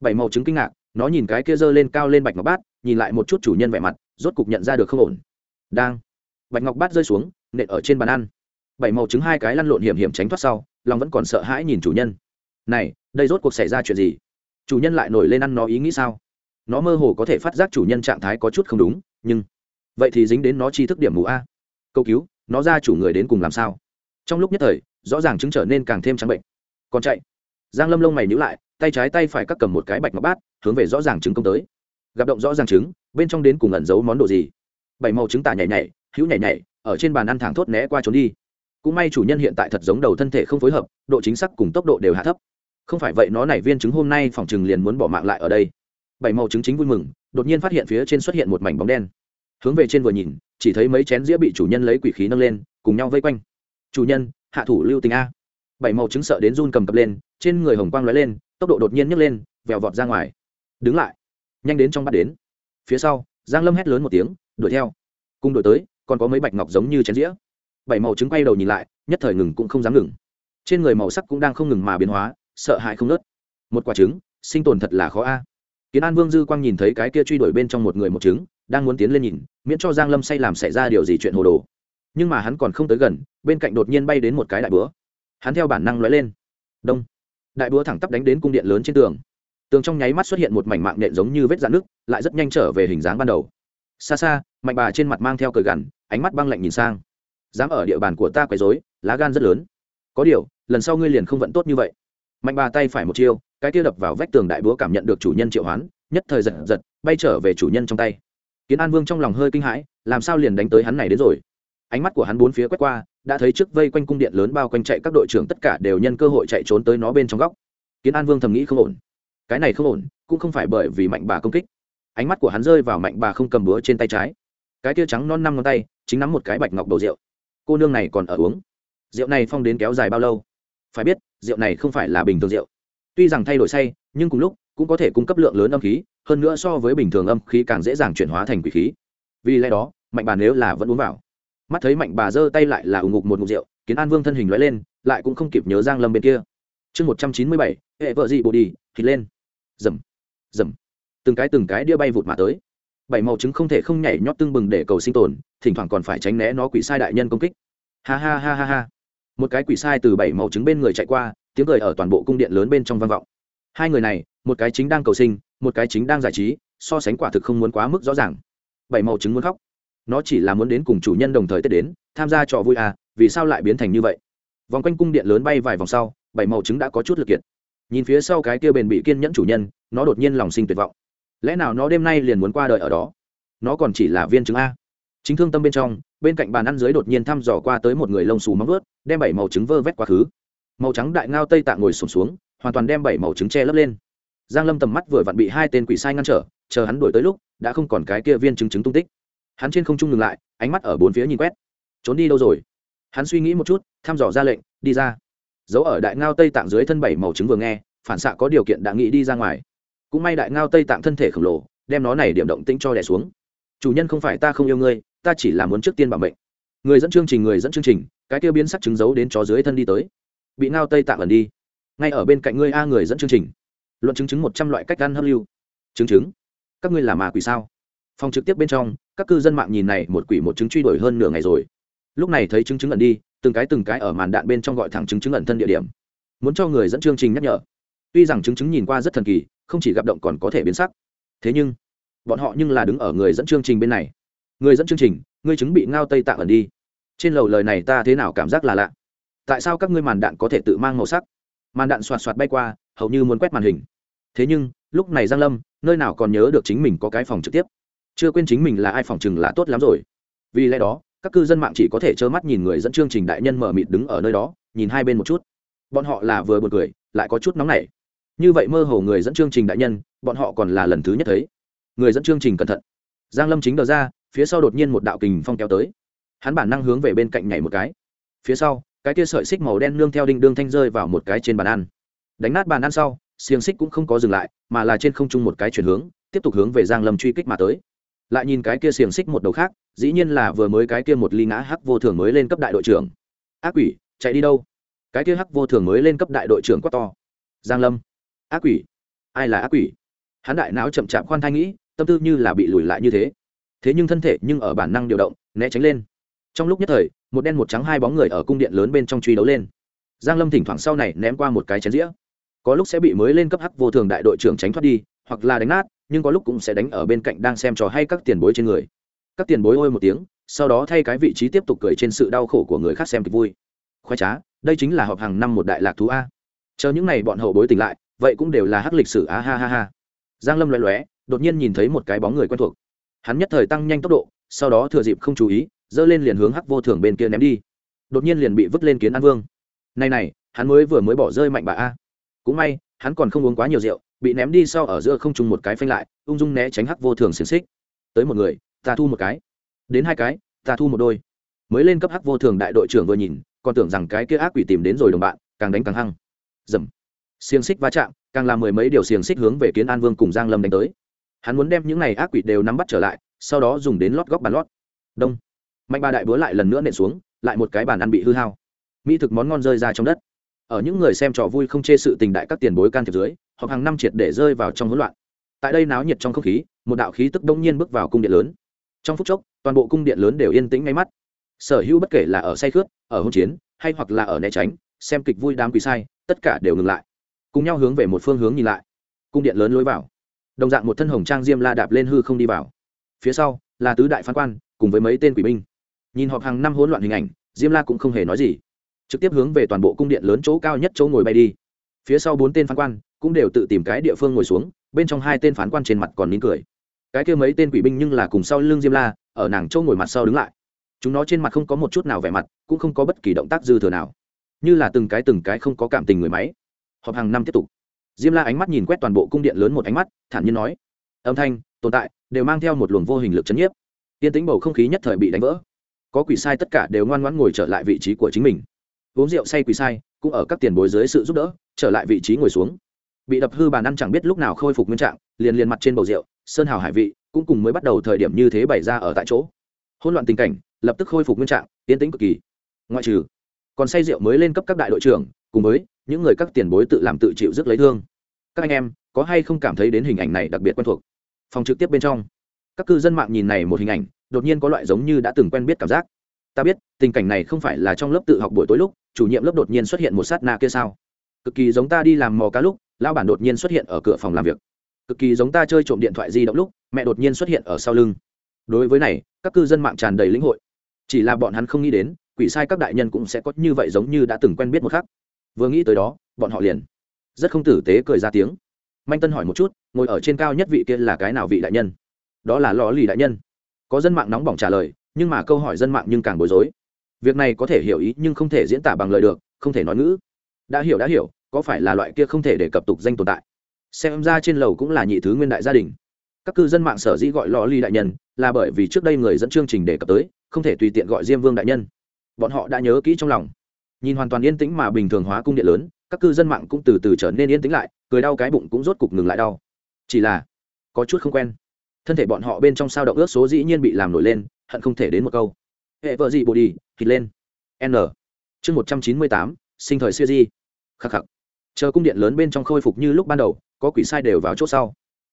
Bảy màu trứng kinh ngạc nó nhìn cái kia giơ lên cao lên bạch ngọc bát, nhìn lại một chút chủ nhân vẻ mặt, rốt cục nhận ra được không ổn. Đang. Bạch ngọc bát rơi xuống, nện ở trên bàn ăn. Bảy màu trứng hai cái lăn lộn hiểm hiểm tránh thoát sau, lòng vẫn còn sợ hãi nhìn chủ nhân. Này, đây rốt cuộc xảy ra chuyện gì? Chủ nhân lại nổi lên ăn nó ý nghĩ sao? Nó mơ hồ có thể phát giác chủ nhân trạng thái có chút không đúng, nhưng vậy thì dính đến nó chi thức điểm mù a. Câu cứu, nó ra chủ người đến cùng làm sao? Trong lúc nhất thời, rõ ràng chứng trở nên càng thêm trắng bệnh. Còn chạy. Giang lâm lông mày nhữ lại tay trái tay phải các cầm một cái bạch ngọc bát, hướng về rõ ràng trứng công tới. Gặp động rõ ràng trứng, bên trong đến cùng ẩn giấu món đồ gì? Bảy màu trứng tả nhảy nhảy, hữu nhảy nhảy, ở trên bàn ăn thẳng thốt né qua trốn đi. Cũng may chủ nhân hiện tại thật giống đầu thân thể không phối hợp, độ chính xác cùng tốc độ đều hạ thấp. Không phải vậy nó này viên trứng hôm nay phòng trừng liền muốn bỏ mạng lại ở đây. Bảy màu trứng chính vui mừng, đột nhiên phát hiện phía trên xuất hiện một mảnh bóng đen. Hướng về trên vừa nhìn, chỉ thấy mấy chén dĩa bị chủ nhân lấy quỷ khí nâng lên, cùng nhau vây quanh. Chủ nhân, hạ thủ lưu tình a. Bảy màu trứng sợ đến run cầm cập lên, trên người hồng quang lóe lên tốc độ đột nhiên nhấc lên, vèo vọt ra ngoài. Đứng lại. Nhanh đến trong bắt đến. Phía sau, giang lâm hét lớn một tiếng, đuổi theo. Cùng đuổi tới, còn có mấy bạch ngọc giống như chén dĩa. Bảy màu trứng quay đầu nhìn lại, nhất thời ngừng cũng không dám ngừng. Trên người màu sắc cũng đang không ngừng mà biến hóa, sợ hãi không nớt một quả trứng, sinh tồn thật là khó a. Kiến an vương dư quang nhìn thấy cái kia truy đuổi bên trong một người một trứng, đang muốn tiến lên nhìn, miễn cho giang lâm say làm xảy ra điều gì chuyện hồ đồ. Nhưng mà hắn còn không tới gần, bên cạnh đột nhiên bay đến một cái đại búa. Hắn theo bản năng lóe lên. Đông đại búa thẳng tắp đánh đến cung điện lớn trên tường. Tường trong nháy mắt xuất hiện một mảnh mạng nện giống như vết dạn nước lại rất nhanh trở về hình dáng ban đầu. Xa xa, mạnh bà trên mặt mang theo cờ gằn, ánh mắt băng lạnh nhìn sang. Dám ở địa bàn của ta quấy rối, lá gan rất lớn. Có điều, lần sau ngươi liền không vận tốt như vậy. Mạnh bà tay phải một chiêu, cái kia đập vào vách tường đại búa cảm nhận được chủ nhân triệu hoán, nhất thời giật giật, bay trở về chủ nhân trong tay. Kiến an vương trong lòng hơi kinh hãi, làm sao liền đánh tới hắn này đến rồi? Ánh mắt của hắn bốn phía quét qua đã thấy trước vây quanh cung điện lớn bao quanh chạy các đội trưởng tất cả đều nhân cơ hội chạy trốn tới nó bên trong góc. Kiến an vương thầm nghĩ không ổn. Cái này không ổn, cũng không phải bởi vì mạnh bà công kích. Ánh mắt của hắn rơi vào mạnh bà không cầm búa trên tay trái. Cái tia trắng non năm ngón tay, chính nắm một cái bạch ngọc đầu rượu. Cô nương này còn ở uống. Rượu này phong đến kéo dài bao lâu? Phải biết, rượu này không phải là bình thường rượu. Tuy rằng thay đổi say, nhưng cùng lúc, cũng có thể cung cấp lượng lớn âm khí, hơn nữa so với bình thường âm khí càng dễ dàng chuyển hóa thành quỷ khí. Vì lẽ đó, mạnh bà nếu là vẫn uống vào mắt thấy mạnh bà giơ tay lại là ủng ngục một ngục rượu, kiến an vương thân hình lóe lên, lại cũng không kịp nhớ giang lâm bên kia. Chương một trăm chín mươi bảy, hệ vợ gì bồ đi, thịt lên. Dầm dầm. Từng cái từng cái đĩa bay vụt mà tới. Bảy màu trứng không thể không nhảy nhót tương bừng để cầu sinh tồn, thỉnh thoảng còn phải tránh né nó quỷ sai đại nhân công kích. Ha ha ha ha ha. Một cái quỷ sai từ bảy màu trứng bên người chạy qua, tiếng cười ở toàn bộ cung điện lớn bên trong vang vọng. Hai người này, một cái chính đang cầu sinh, một cái chính đang giải trí, so sánh quả thực không muốn quá mức rõ ràng. Bảy màu trứng muốn khóc nó chỉ là muốn đến cùng chủ nhân đồng thời tết đến tham gia trò vui à vì sao lại biến thành như vậy? Vòng quanh cung điện lớn bay vài vòng sau bảy màu trứng đã có chút lực kiệt. Nhìn phía sau cái kia bền bị kiên nhẫn chủ nhân nó đột nhiên lòng sinh tuyệt vọng. Lẽ nào nó đêm nay liền muốn qua đời ở đó? Nó còn chỉ là viên trứng a. Chính thương tâm bên trong bên cạnh bàn ăn dưới đột nhiên thăm dò qua tới một người lông xù móng vớt đem bảy màu trứng vơ vét quá khứ. Màu trắng đại ngao tây tạ ngồi sụp xuống, xuống hoàn toàn đem bảy màu trứng che lấp lên. Giang lâm tầm mắt vừa vặn bị hai tên quỷ sai ngăn trở chờ hắn đuổi tới lúc đã không còn cái kia viên trứng trứng tung tích hắn trên không trung ngừng lại, ánh mắt ở bốn phía nhìn quét. Trốn đi đâu rồi? Hắn suy nghĩ một chút, thăm dò ra lệnh, đi ra. Giấu ở đại ngao tây tạng dưới thân bảy màu trứng vừa nghe, phản xạ có điều kiện đã nghĩ đi ra ngoài. Cũng may đại ngao tây tạng thân thể khổng lồ, đem nó này điểm động tĩnh cho đẻ xuống. Chủ nhân không phải ta không yêu ngươi, ta chỉ là muốn trước tiên bảo mệnh. Người dẫn chương trình, người dẫn chương trình, cái tiêu biến sắc trứng giấu đến chó dưới thân đi tới. Bị ngao tây tạng ẩn đi. Ngay ở bên cạnh ngươi a, người dẫn chương trình. Luận chứng chứng một trăm loại cách ăn hấp lưu. Chứng chứng. Các ngươi là mà quỷ sao? Phòng trực tiếp bên trong, các cư dân mạng nhìn này một quỷ một chứng truy đuổi hơn nửa ngày rồi. Lúc này thấy chứng chứng ẩn đi, từng cái từng cái ở màn đạn bên trong gọi thẳng chứng chứng ẩn thân địa điểm. Muốn cho người dẫn chương trình nhắc nhở. Tuy rằng chứng chứng nhìn qua rất thần kỳ, không chỉ gặp động còn có thể biến sắc. Thế nhưng, bọn họ nhưng là đứng ở người dẫn chương trình bên này. Người dẫn chương trình, ngươi chứng bị ngao tây tạng ẩn đi. Trên lầu lời này ta thế nào cảm giác là lạ. Tại sao các ngươi màn đạn có thể tự mang màu sắc? Màn đạn xoạt xoạt bay qua, hầu như muốn quét màn hình. Thế nhưng, lúc này giang lâm, nơi nào còn nhớ được chính mình có cái phòng trực tiếp? Chưa quên chính mình là ai phòng chừng là tốt lắm rồi. Vì lẽ đó, các cư dân mạng chỉ có thể trơ mắt nhìn người dẫn chương trình đại nhân mở mịt đứng ở nơi đó, nhìn hai bên một chút. Bọn họ là vừa buồn cười, lại có chút nóng nảy. Như vậy mơ hồ người dẫn chương trình đại nhân, bọn họ còn là lần thứ nhất thấy. Người dẫn chương trình cẩn thận. Giang lâm chính đờ ra, phía sau đột nhiên một đạo kình phong kéo tới. Hắn bản năng hướng về bên cạnh nhảy một cái. Phía sau, cái kia sợi xích màu đen nương theo đinh đương thanh rơi vào một cái trên bàn ăn. Đánh nát bàn ăn sau, xiềng xích cũng không có dừng lại, mà là trên không trung một cái chuyển hướng, tiếp tục hướng về giang lâm truy kích mà tới lại nhìn cái kia xiềng xích một đầu khác, dĩ nhiên là vừa mới cái kia một ly ngã hắc vô thường mới lên cấp đại đội trưởng. Ác quỷ, chạy đi đâu? Cái kia hắc vô thường mới lên cấp đại đội trưởng quá to. Giang lâm. Ác quỷ? Ai là ác quỷ? Hắn đại não chậm chạp khoan thai nghĩ, tâm tư như là bị lùi lại như thế. Thế nhưng thân thể nhưng ở bản năng điều động, né tránh lên. Trong lúc nhất thời, một đen một trắng hai bóng người ở cung điện lớn bên trong truy đấu lên. Giang lâm thỉnh thoảng sau này ném qua một cái chén dĩa. Có lúc sẽ bị mới lên cấp hắc vô thường đại đội trưởng tránh thoát đi, hoặc là đánh nát nhưng có lúc cũng sẽ đánh ở bên cạnh đang xem trò hay các tiền bối trên người. Các tiền bối ôi một tiếng, sau đó thay cái vị trí tiếp tục cười trên sự đau khổ của người khác xem kịch vui. Khoái trá, đây chính là họp hàng năm một đại lạc thú a. Chờ những ngày bọn hậu bối tỉnh lại, vậy cũng đều là hắc lịch sử a, ha ha ha. Giang lâm loé loé, đột nhiên nhìn thấy một cái bóng người quen thuộc. Hắn nhất thời tăng nhanh tốc độ, sau đó thừa dịp không chú ý dơ lên liền hướng hắc vô thường bên kia ném đi. Đột nhiên liền bị vứt lên kiến an vương. Này này, hắn mới vừa mới bỏ rơi mạnh bà a. Cũng may, hắn còn không uống quá nhiều rượu bị ném đi sau ở giữa không trùng một cái phanh lại, ung dung né tránh hắc vô thường xiềng xích. Tới một người, ta thu một cái. Đến hai cái, ta thu một đôi. Mới lên cấp hắc vô thường đại đội trưởng vừa nhìn, còn tưởng rằng cái kia ác quỷ tìm đến rồi đồng bạn, càng đánh càng hăng. Dầm. Xiềng xích va chạm, càng làm mười mấy điều xiềng xích hướng về kiến an vương cùng giang lâm đánh tới. Hắn muốn đem những này ác quỷ đều nắm bắt trở lại, sau đó dùng đến lót góc bàn lót. Đông. Mạnh ba đại búa lại lần nữa nện xuống, lại một cái bàn ăn bị hư hao. Mỹ thực món ngon rơi ra trong đất ở những người xem trò vui không chê sự tình đại các tiền bối can thiệp dưới hoặc hàng năm triệt để rơi vào trong hỗn loạn. Tại đây náo nhiệt trong không khí, một đạo khí tức đông nhiên bước vào cung điện lớn. Trong phút chốc, toàn bộ cung điện lớn đều yên tĩnh ngay mắt. Sở hữu bất kể là ở say khướt, ở hôn chiến, hay hoặc là ở né tránh, xem kịch vui đám quý sai, tất cả đều ngừng lại. Cùng nhau hướng về một phương hướng nhìn lại. Cung điện lớn lối vào. Đồng dạng một thân hồng trang diêm la đạp lên hư không đi vào. Phía sau, là tứ đại phán quan, cùng với mấy tên quỷ binh. Nhìn họp hàng năm hỗn loạn hình ảnh, diêm la cũng không hề nói gì trực tiếp hướng về toàn bộ cung điện lớn chỗ cao nhất chỗ ngồi bay đi. Phía sau bốn tên phán quan cũng đều tự tìm cái địa phương ngồi xuống, bên trong hai tên phán quan trên mặt còn nín cười. Cái kia mấy tên quỷ binh nhưng là cùng sau lưng diêm la, ở nàng chỗ ngồi mặt sau đứng lại. Chúng nó trên mặt không có một chút nào vẻ mặt, cũng không có bất kỳ động tác dư thừa nào. Như là từng cái từng cái không có cảm tình người máy. Họp hàng năm tiếp tục. Diêm la ánh mắt nhìn quét toàn bộ cung điện lớn một ánh mắt, thản nhiên nói, âm thanh, tồn tại, đều mang theo một luồng vô hình lực chấn nhiếp. Tiên tính bầu không khí nhất thời bị đánh vỡ. Có quỷ sai tất cả đều ngoan ngoãn ngồi trở lại vị trí của chính mình uống rượu say quỷ sai, cũng ở các tiền bối dưới sự giúp đỡ, trở lại vị trí ngồi xuống. Bị đập hư bàn ăn chẳng biết lúc nào khôi phục nguyên trạng, liền liền mặt trên bầu rượu, sơn hào hải vị, cũng cùng mới bắt đầu thời điểm như thế bày ra ở tại chỗ. Hỗn loạn tình cảnh, lập tức khôi phục nguyên trạng, tiến tĩnh cực kỳ. Ngoại trừ, còn say rượu mới lên cấp các đại đội trưởng, cùng với những người các tiền bối tự làm tự chịu rất lấy thương. Các anh em, có hay không cảm thấy đến hình ảnh này đặc biệt quen thuộc? Phòng trực tiếp bên trong, các cư dân mạng nhìn này một hình ảnh, đột nhiên có loại giống như đã từng quen biết cảm giác. Ta biết, tình cảnh này không phải là trong lớp tự học buổi tối lúc chủ nhiệm lớp đột nhiên xuất hiện một sát na kia sao? Cực kỳ giống ta đi làm mò cá lúc, lão bản đột nhiên xuất hiện ở cửa phòng làm việc. Cực kỳ giống ta chơi trộm điện thoại di động lúc, mẹ đột nhiên xuất hiện ở sau lưng. Đối với này, các cư dân mạng tràn đầy lĩnh hội. Chỉ là bọn hắn không nghĩ đến, quỷ sai các đại nhân cũng sẽ có như vậy giống như đã từng quen biết một khắc. Vừa nghĩ tới đó, bọn họ liền rất không tử tế cười ra tiếng. Manh tân hỏi một chút, ngồi ở trên cao nhất vị kia là cái nào vị đại nhân? Đó là lò lì đại nhân. Có dân mạng nóng bỏng trả lời, nhưng mà câu hỏi dân mạng nhưng càng bối rối việc này có thể hiểu ý nhưng không thể diễn tả bằng lời được, không thể nói ngữ. Đã hiểu đã hiểu, có phải là loại kia không thể để cập tục danh tồn tại? Xem ra trên lầu cũng là nhị thứ nguyên đại gia đình. Các cư dân mạng sở dĩ gọi lò ly đại nhân là bởi vì trước đây người dẫn chương trình đề cập tới, không thể tùy tiện gọi diêm vương đại nhân. Bọn họ đã nhớ kỹ trong lòng. Nhìn hoàn toàn yên tĩnh mà bình thường hóa cung điện lớn, các cư dân mạng cũng từ từ trở nên yên tĩnh lại, cười đau cái bụng cũng rốt cục ngừng lại đau. Chỉ là, có chút không quen. Thân thể bọn họ bên trong sao động ước số dĩ nhiên bị làm nổi lên, hận không thể đến một câu hệ vợ gì bồ đi thịt lên. N. Chương một trăm chín mươi tám, sinh thời siêu di. Khắc khắc. Chờ cung điện lớn bên trong khôi phục như lúc ban đầu, có quỷ sai đều vào chỗ sau.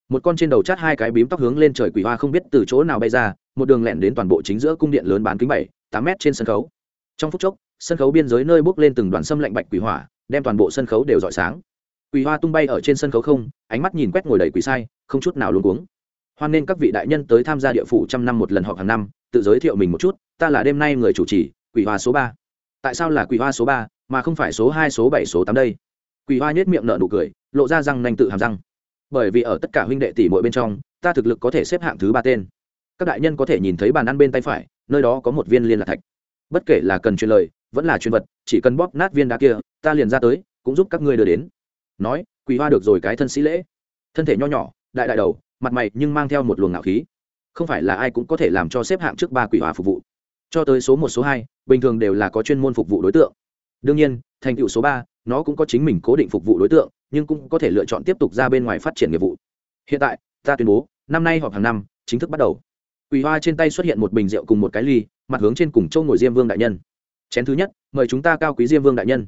Một con trên đầu chát hai cái bím tóc hướng lên trời quỷ hoa không biết từ chỗ nào bay ra, một đường lẹn đến toàn bộ chính giữa cung điện lớn bán kính bảy, tám mét trên sân khấu. Trong phút chốc, sân khấu biên giới nơi bước lên từng đoàn xâm lạnh bạch quỷ hỏa, đem toàn bộ sân khấu đều rọi sáng. Quỷ hoa tung bay ở trên sân khấu không, ánh mắt nhìn quét ngồi đầy quỷ sai, không chút nào luôn cuống hoan nên các vị đại nhân tới tham gia địa phủ trăm năm một lần họp hàng năm, tự giới thiệu mình một chút, ta là đêm nay người chủ trì, quỷ hoa số ba. Tại sao là quỷ hoa số ba, mà không phải số hai, số bảy, số tám đây? Quỷ hoa nhếch miệng nở nụ cười, lộ ra răng nanh tự hàm răng. Bởi vì ở tất cả huynh đệ tỷ muội bên trong, ta thực lực có thể xếp hạng thứ ba tên. Các đại nhân có thể nhìn thấy bàn ăn bên tay phải, nơi đó có một viên liên lạc thạch. Bất kể là cần truyền lời, vẫn là truyền vật, chỉ cần bóp nát viên đá kia, ta liền ra tới, cũng giúp các ngươi đưa đến. Nói, quỷ hoa được rồi cái thân sĩ lễ. Thân thể nho nhỏ, đại đại đầu mặt mày nhưng mang theo một luồng ngạo khí. Không phải là ai cũng có thể làm cho xếp hạng trước ba quỷ hoa phục vụ. Cho tới số một, số hai, bình thường đều là có chuyên môn phục vụ đối tượng. Đương nhiên, thành tựu số ba, nó cũng có chính mình cố định phục vụ đối tượng, nhưng cũng có thể lựa chọn tiếp tục ra bên ngoài phát triển nghiệp vụ. Hiện tại, ta tuyên bố, năm nay họp hàng năm, chính thức bắt đầu. Quỷ hoa trên tay xuất hiện một bình rượu cùng một cái ly, mặt hướng trên cùng châu ngồi diêm vương đại nhân. Chén thứ nhất, mời chúng ta cao quý diêm vương đại nhân.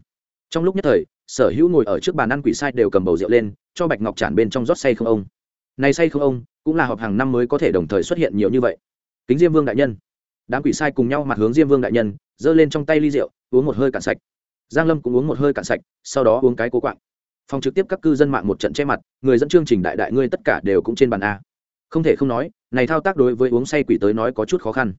Trong lúc nhất thời, sở hữu ngồi ở trước bàn ăn quỷ sai đều cầm bầu rượu lên, cho bạch ngọc tràn bên trong rót say không ông này say không ông, cũng là họp hàng năm mới có thể đồng thời xuất hiện nhiều như vậy. Kính diêm vương đại nhân. Đám quỷ sai cùng nhau mặt hướng diêm vương đại nhân, giơ lên trong tay ly rượu, uống một hơi cạn sạch. Giang lâm cũng uống một hơi cạn sạch, sau đó uống cái cố quạng. Phòng trực tiếp các cư dân mạng một trận che mặt, người dẫn chương trình đại đại ngươi tất cả đều cũng trên bàn a. Không thể không nói, này thao tác đối với uống say quỷ tới nói có chút khó khăn.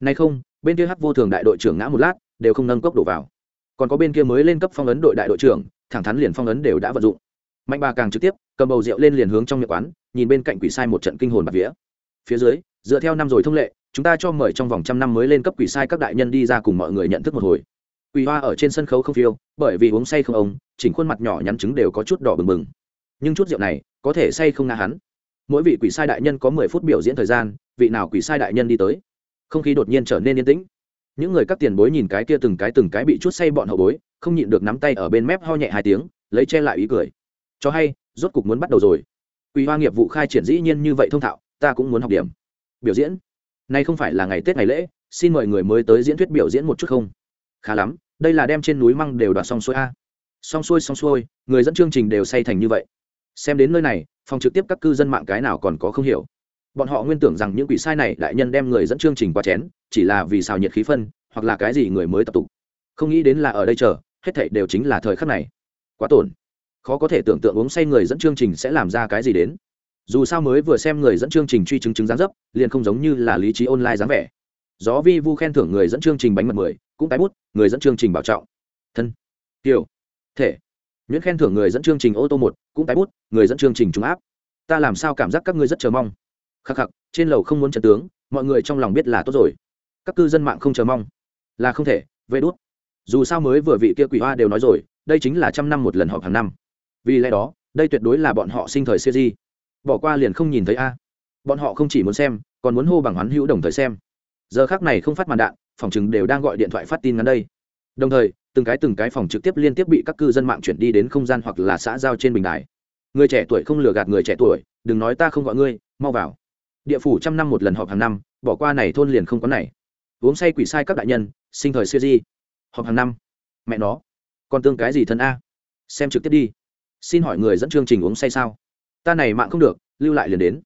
Nay không, bên kia hắc vô thường đại đội trưởng ngã một lát, đều không nâng cốc đổ vào. Còn có bên kia mới lên cấp phong ấn đội đại đội trưởng, thẳng thắn liền phong ấn đều đã vận dụng mạnh bà càng trực tiếp, cầm bầu rượu lên liền hướng trong miệng quán, nhìn bên cạnh quỷ sai một trận kinh hồn bạc vía. Phía dưới, dựa theo năm rồi thông lệ, chúng ta cho mời trong vòng trăm năm mới lên cấp quỷ sai các đại nhân đi ra cùng mọi người nhận thức một hồi. Quỷ hoa ở trên sân khấu không phiêu, bởi vì uống say không ông, chỉnh khuôn mặt nhỏ nhắn trứng đều có chút đỏ bừng bừng. Nhưng chút rượu này, có thể say không ngã hắn. Mỗi vị quỷ sai đại nhân có mười phút biểu diễn thời gian, vị nào quỷ sai đại nhân đi tới. Không khí đột nhiên trở nên yên tĩnh. Những người các tiền bối nhìn cái kia từng cái từng cái bị chút say bọn hậu bối, không nhịn được nắm tay ở bên mép ho nhẹ hai tiếng, lấy che lại ý cười cho hay, rốt cục muốn bắt đầu rồi. Quỷ hoa nghiệp vụ khai triển dĩ nhiên như vậy thông thạo, ta cũng muốn học điểm. Biểu diễn? Nay không phải là ngày tết ngày lễ, xin mời người mới tới diễn thuyết biểu diễn một chút không? Khá lắm, đây là đem trên núi măng đều đoạt xong xuôi a. Xong xuôi xong xuôi, người dẫn chương trình đều say thành như vậy. Xem đến nơi này, phòng trực tiếp các cư dân mạng cái nào còn có không hiểu. Bọn họ nguyên tưởng rằng những quỷ sai này đại nhân đem người dẫn chương trình qua chén, chỉ là vì xào nhiệt khí phân, hoặc là cái gì người mới tập tục không nghĩ đến là ở đây chờ, hết thảy đều chính là thời khắc này. Quá tổn khó có thể tưởng tượng uống say người dẫn chương trình sẽ làm ra cái gì đến. Dù sao mới vừa xem người dẫn chương trình truy chứng chứng gián dấp, liền không giống như là lý trí online dáng vẻ. Gió vi vu khen thưởng người dẫn chương trình bánh mật mười, cũng tái bút, người dẫn chương trình bảo trọng. Thân. Kiều thể. Nhuyễn khen thưởng người dẫn chương trình ô tô một, cũng tái bút, người dẫn chương trình trung áp. Ta làm sao cảm giác các ngươi rất chờ mong. Khắc khắc, trên lầu không muốn trận tướng, mọi người trong lòng biết là tốt rồi. Các cư dân mạng không chờ mong. Là không thể vê đốt dù sao mới vừa vị kia quỷ hoa đều nói rồi, đây chính là trăm năm một lần họp hàng năm vì lẽ đó, đây tuyệt đối là bọn họ sinh thời siêu di. Bỏ qua liền không nhìn thấy a. Bọn họ không chỉ muốn xem, còn muốn hô bằng hoán hữu đồng thời xem. Giờ khác này không phát màn đạn, phòng chừng đều đang gọi điện thoại phát tin ngắn đây. Đồng thời, từng cái từng cái phòng trực tiếp liên tiếp bị các cư dân mạng chuyển đi đến không gian hoặc là xã giao trên bình đài. Người trẻ tuổi không lừa gạt người trẻ tuổi, đừng nói ta không gọi ngươi, mau vào. Địa phủ trăm năm một lần họp hàng năm, bỏ qua này thôn liền không có này. Uống say quỷ sai các đại nhân, sinh thời siêu di. Họp hàng năm. Mẹ nó. Còn tương cái gì thân a? Xem trực tiếp đi xin hỏi người dẫn chương trình uống say sao? Ta này mạng không được, lưu lại liền đến.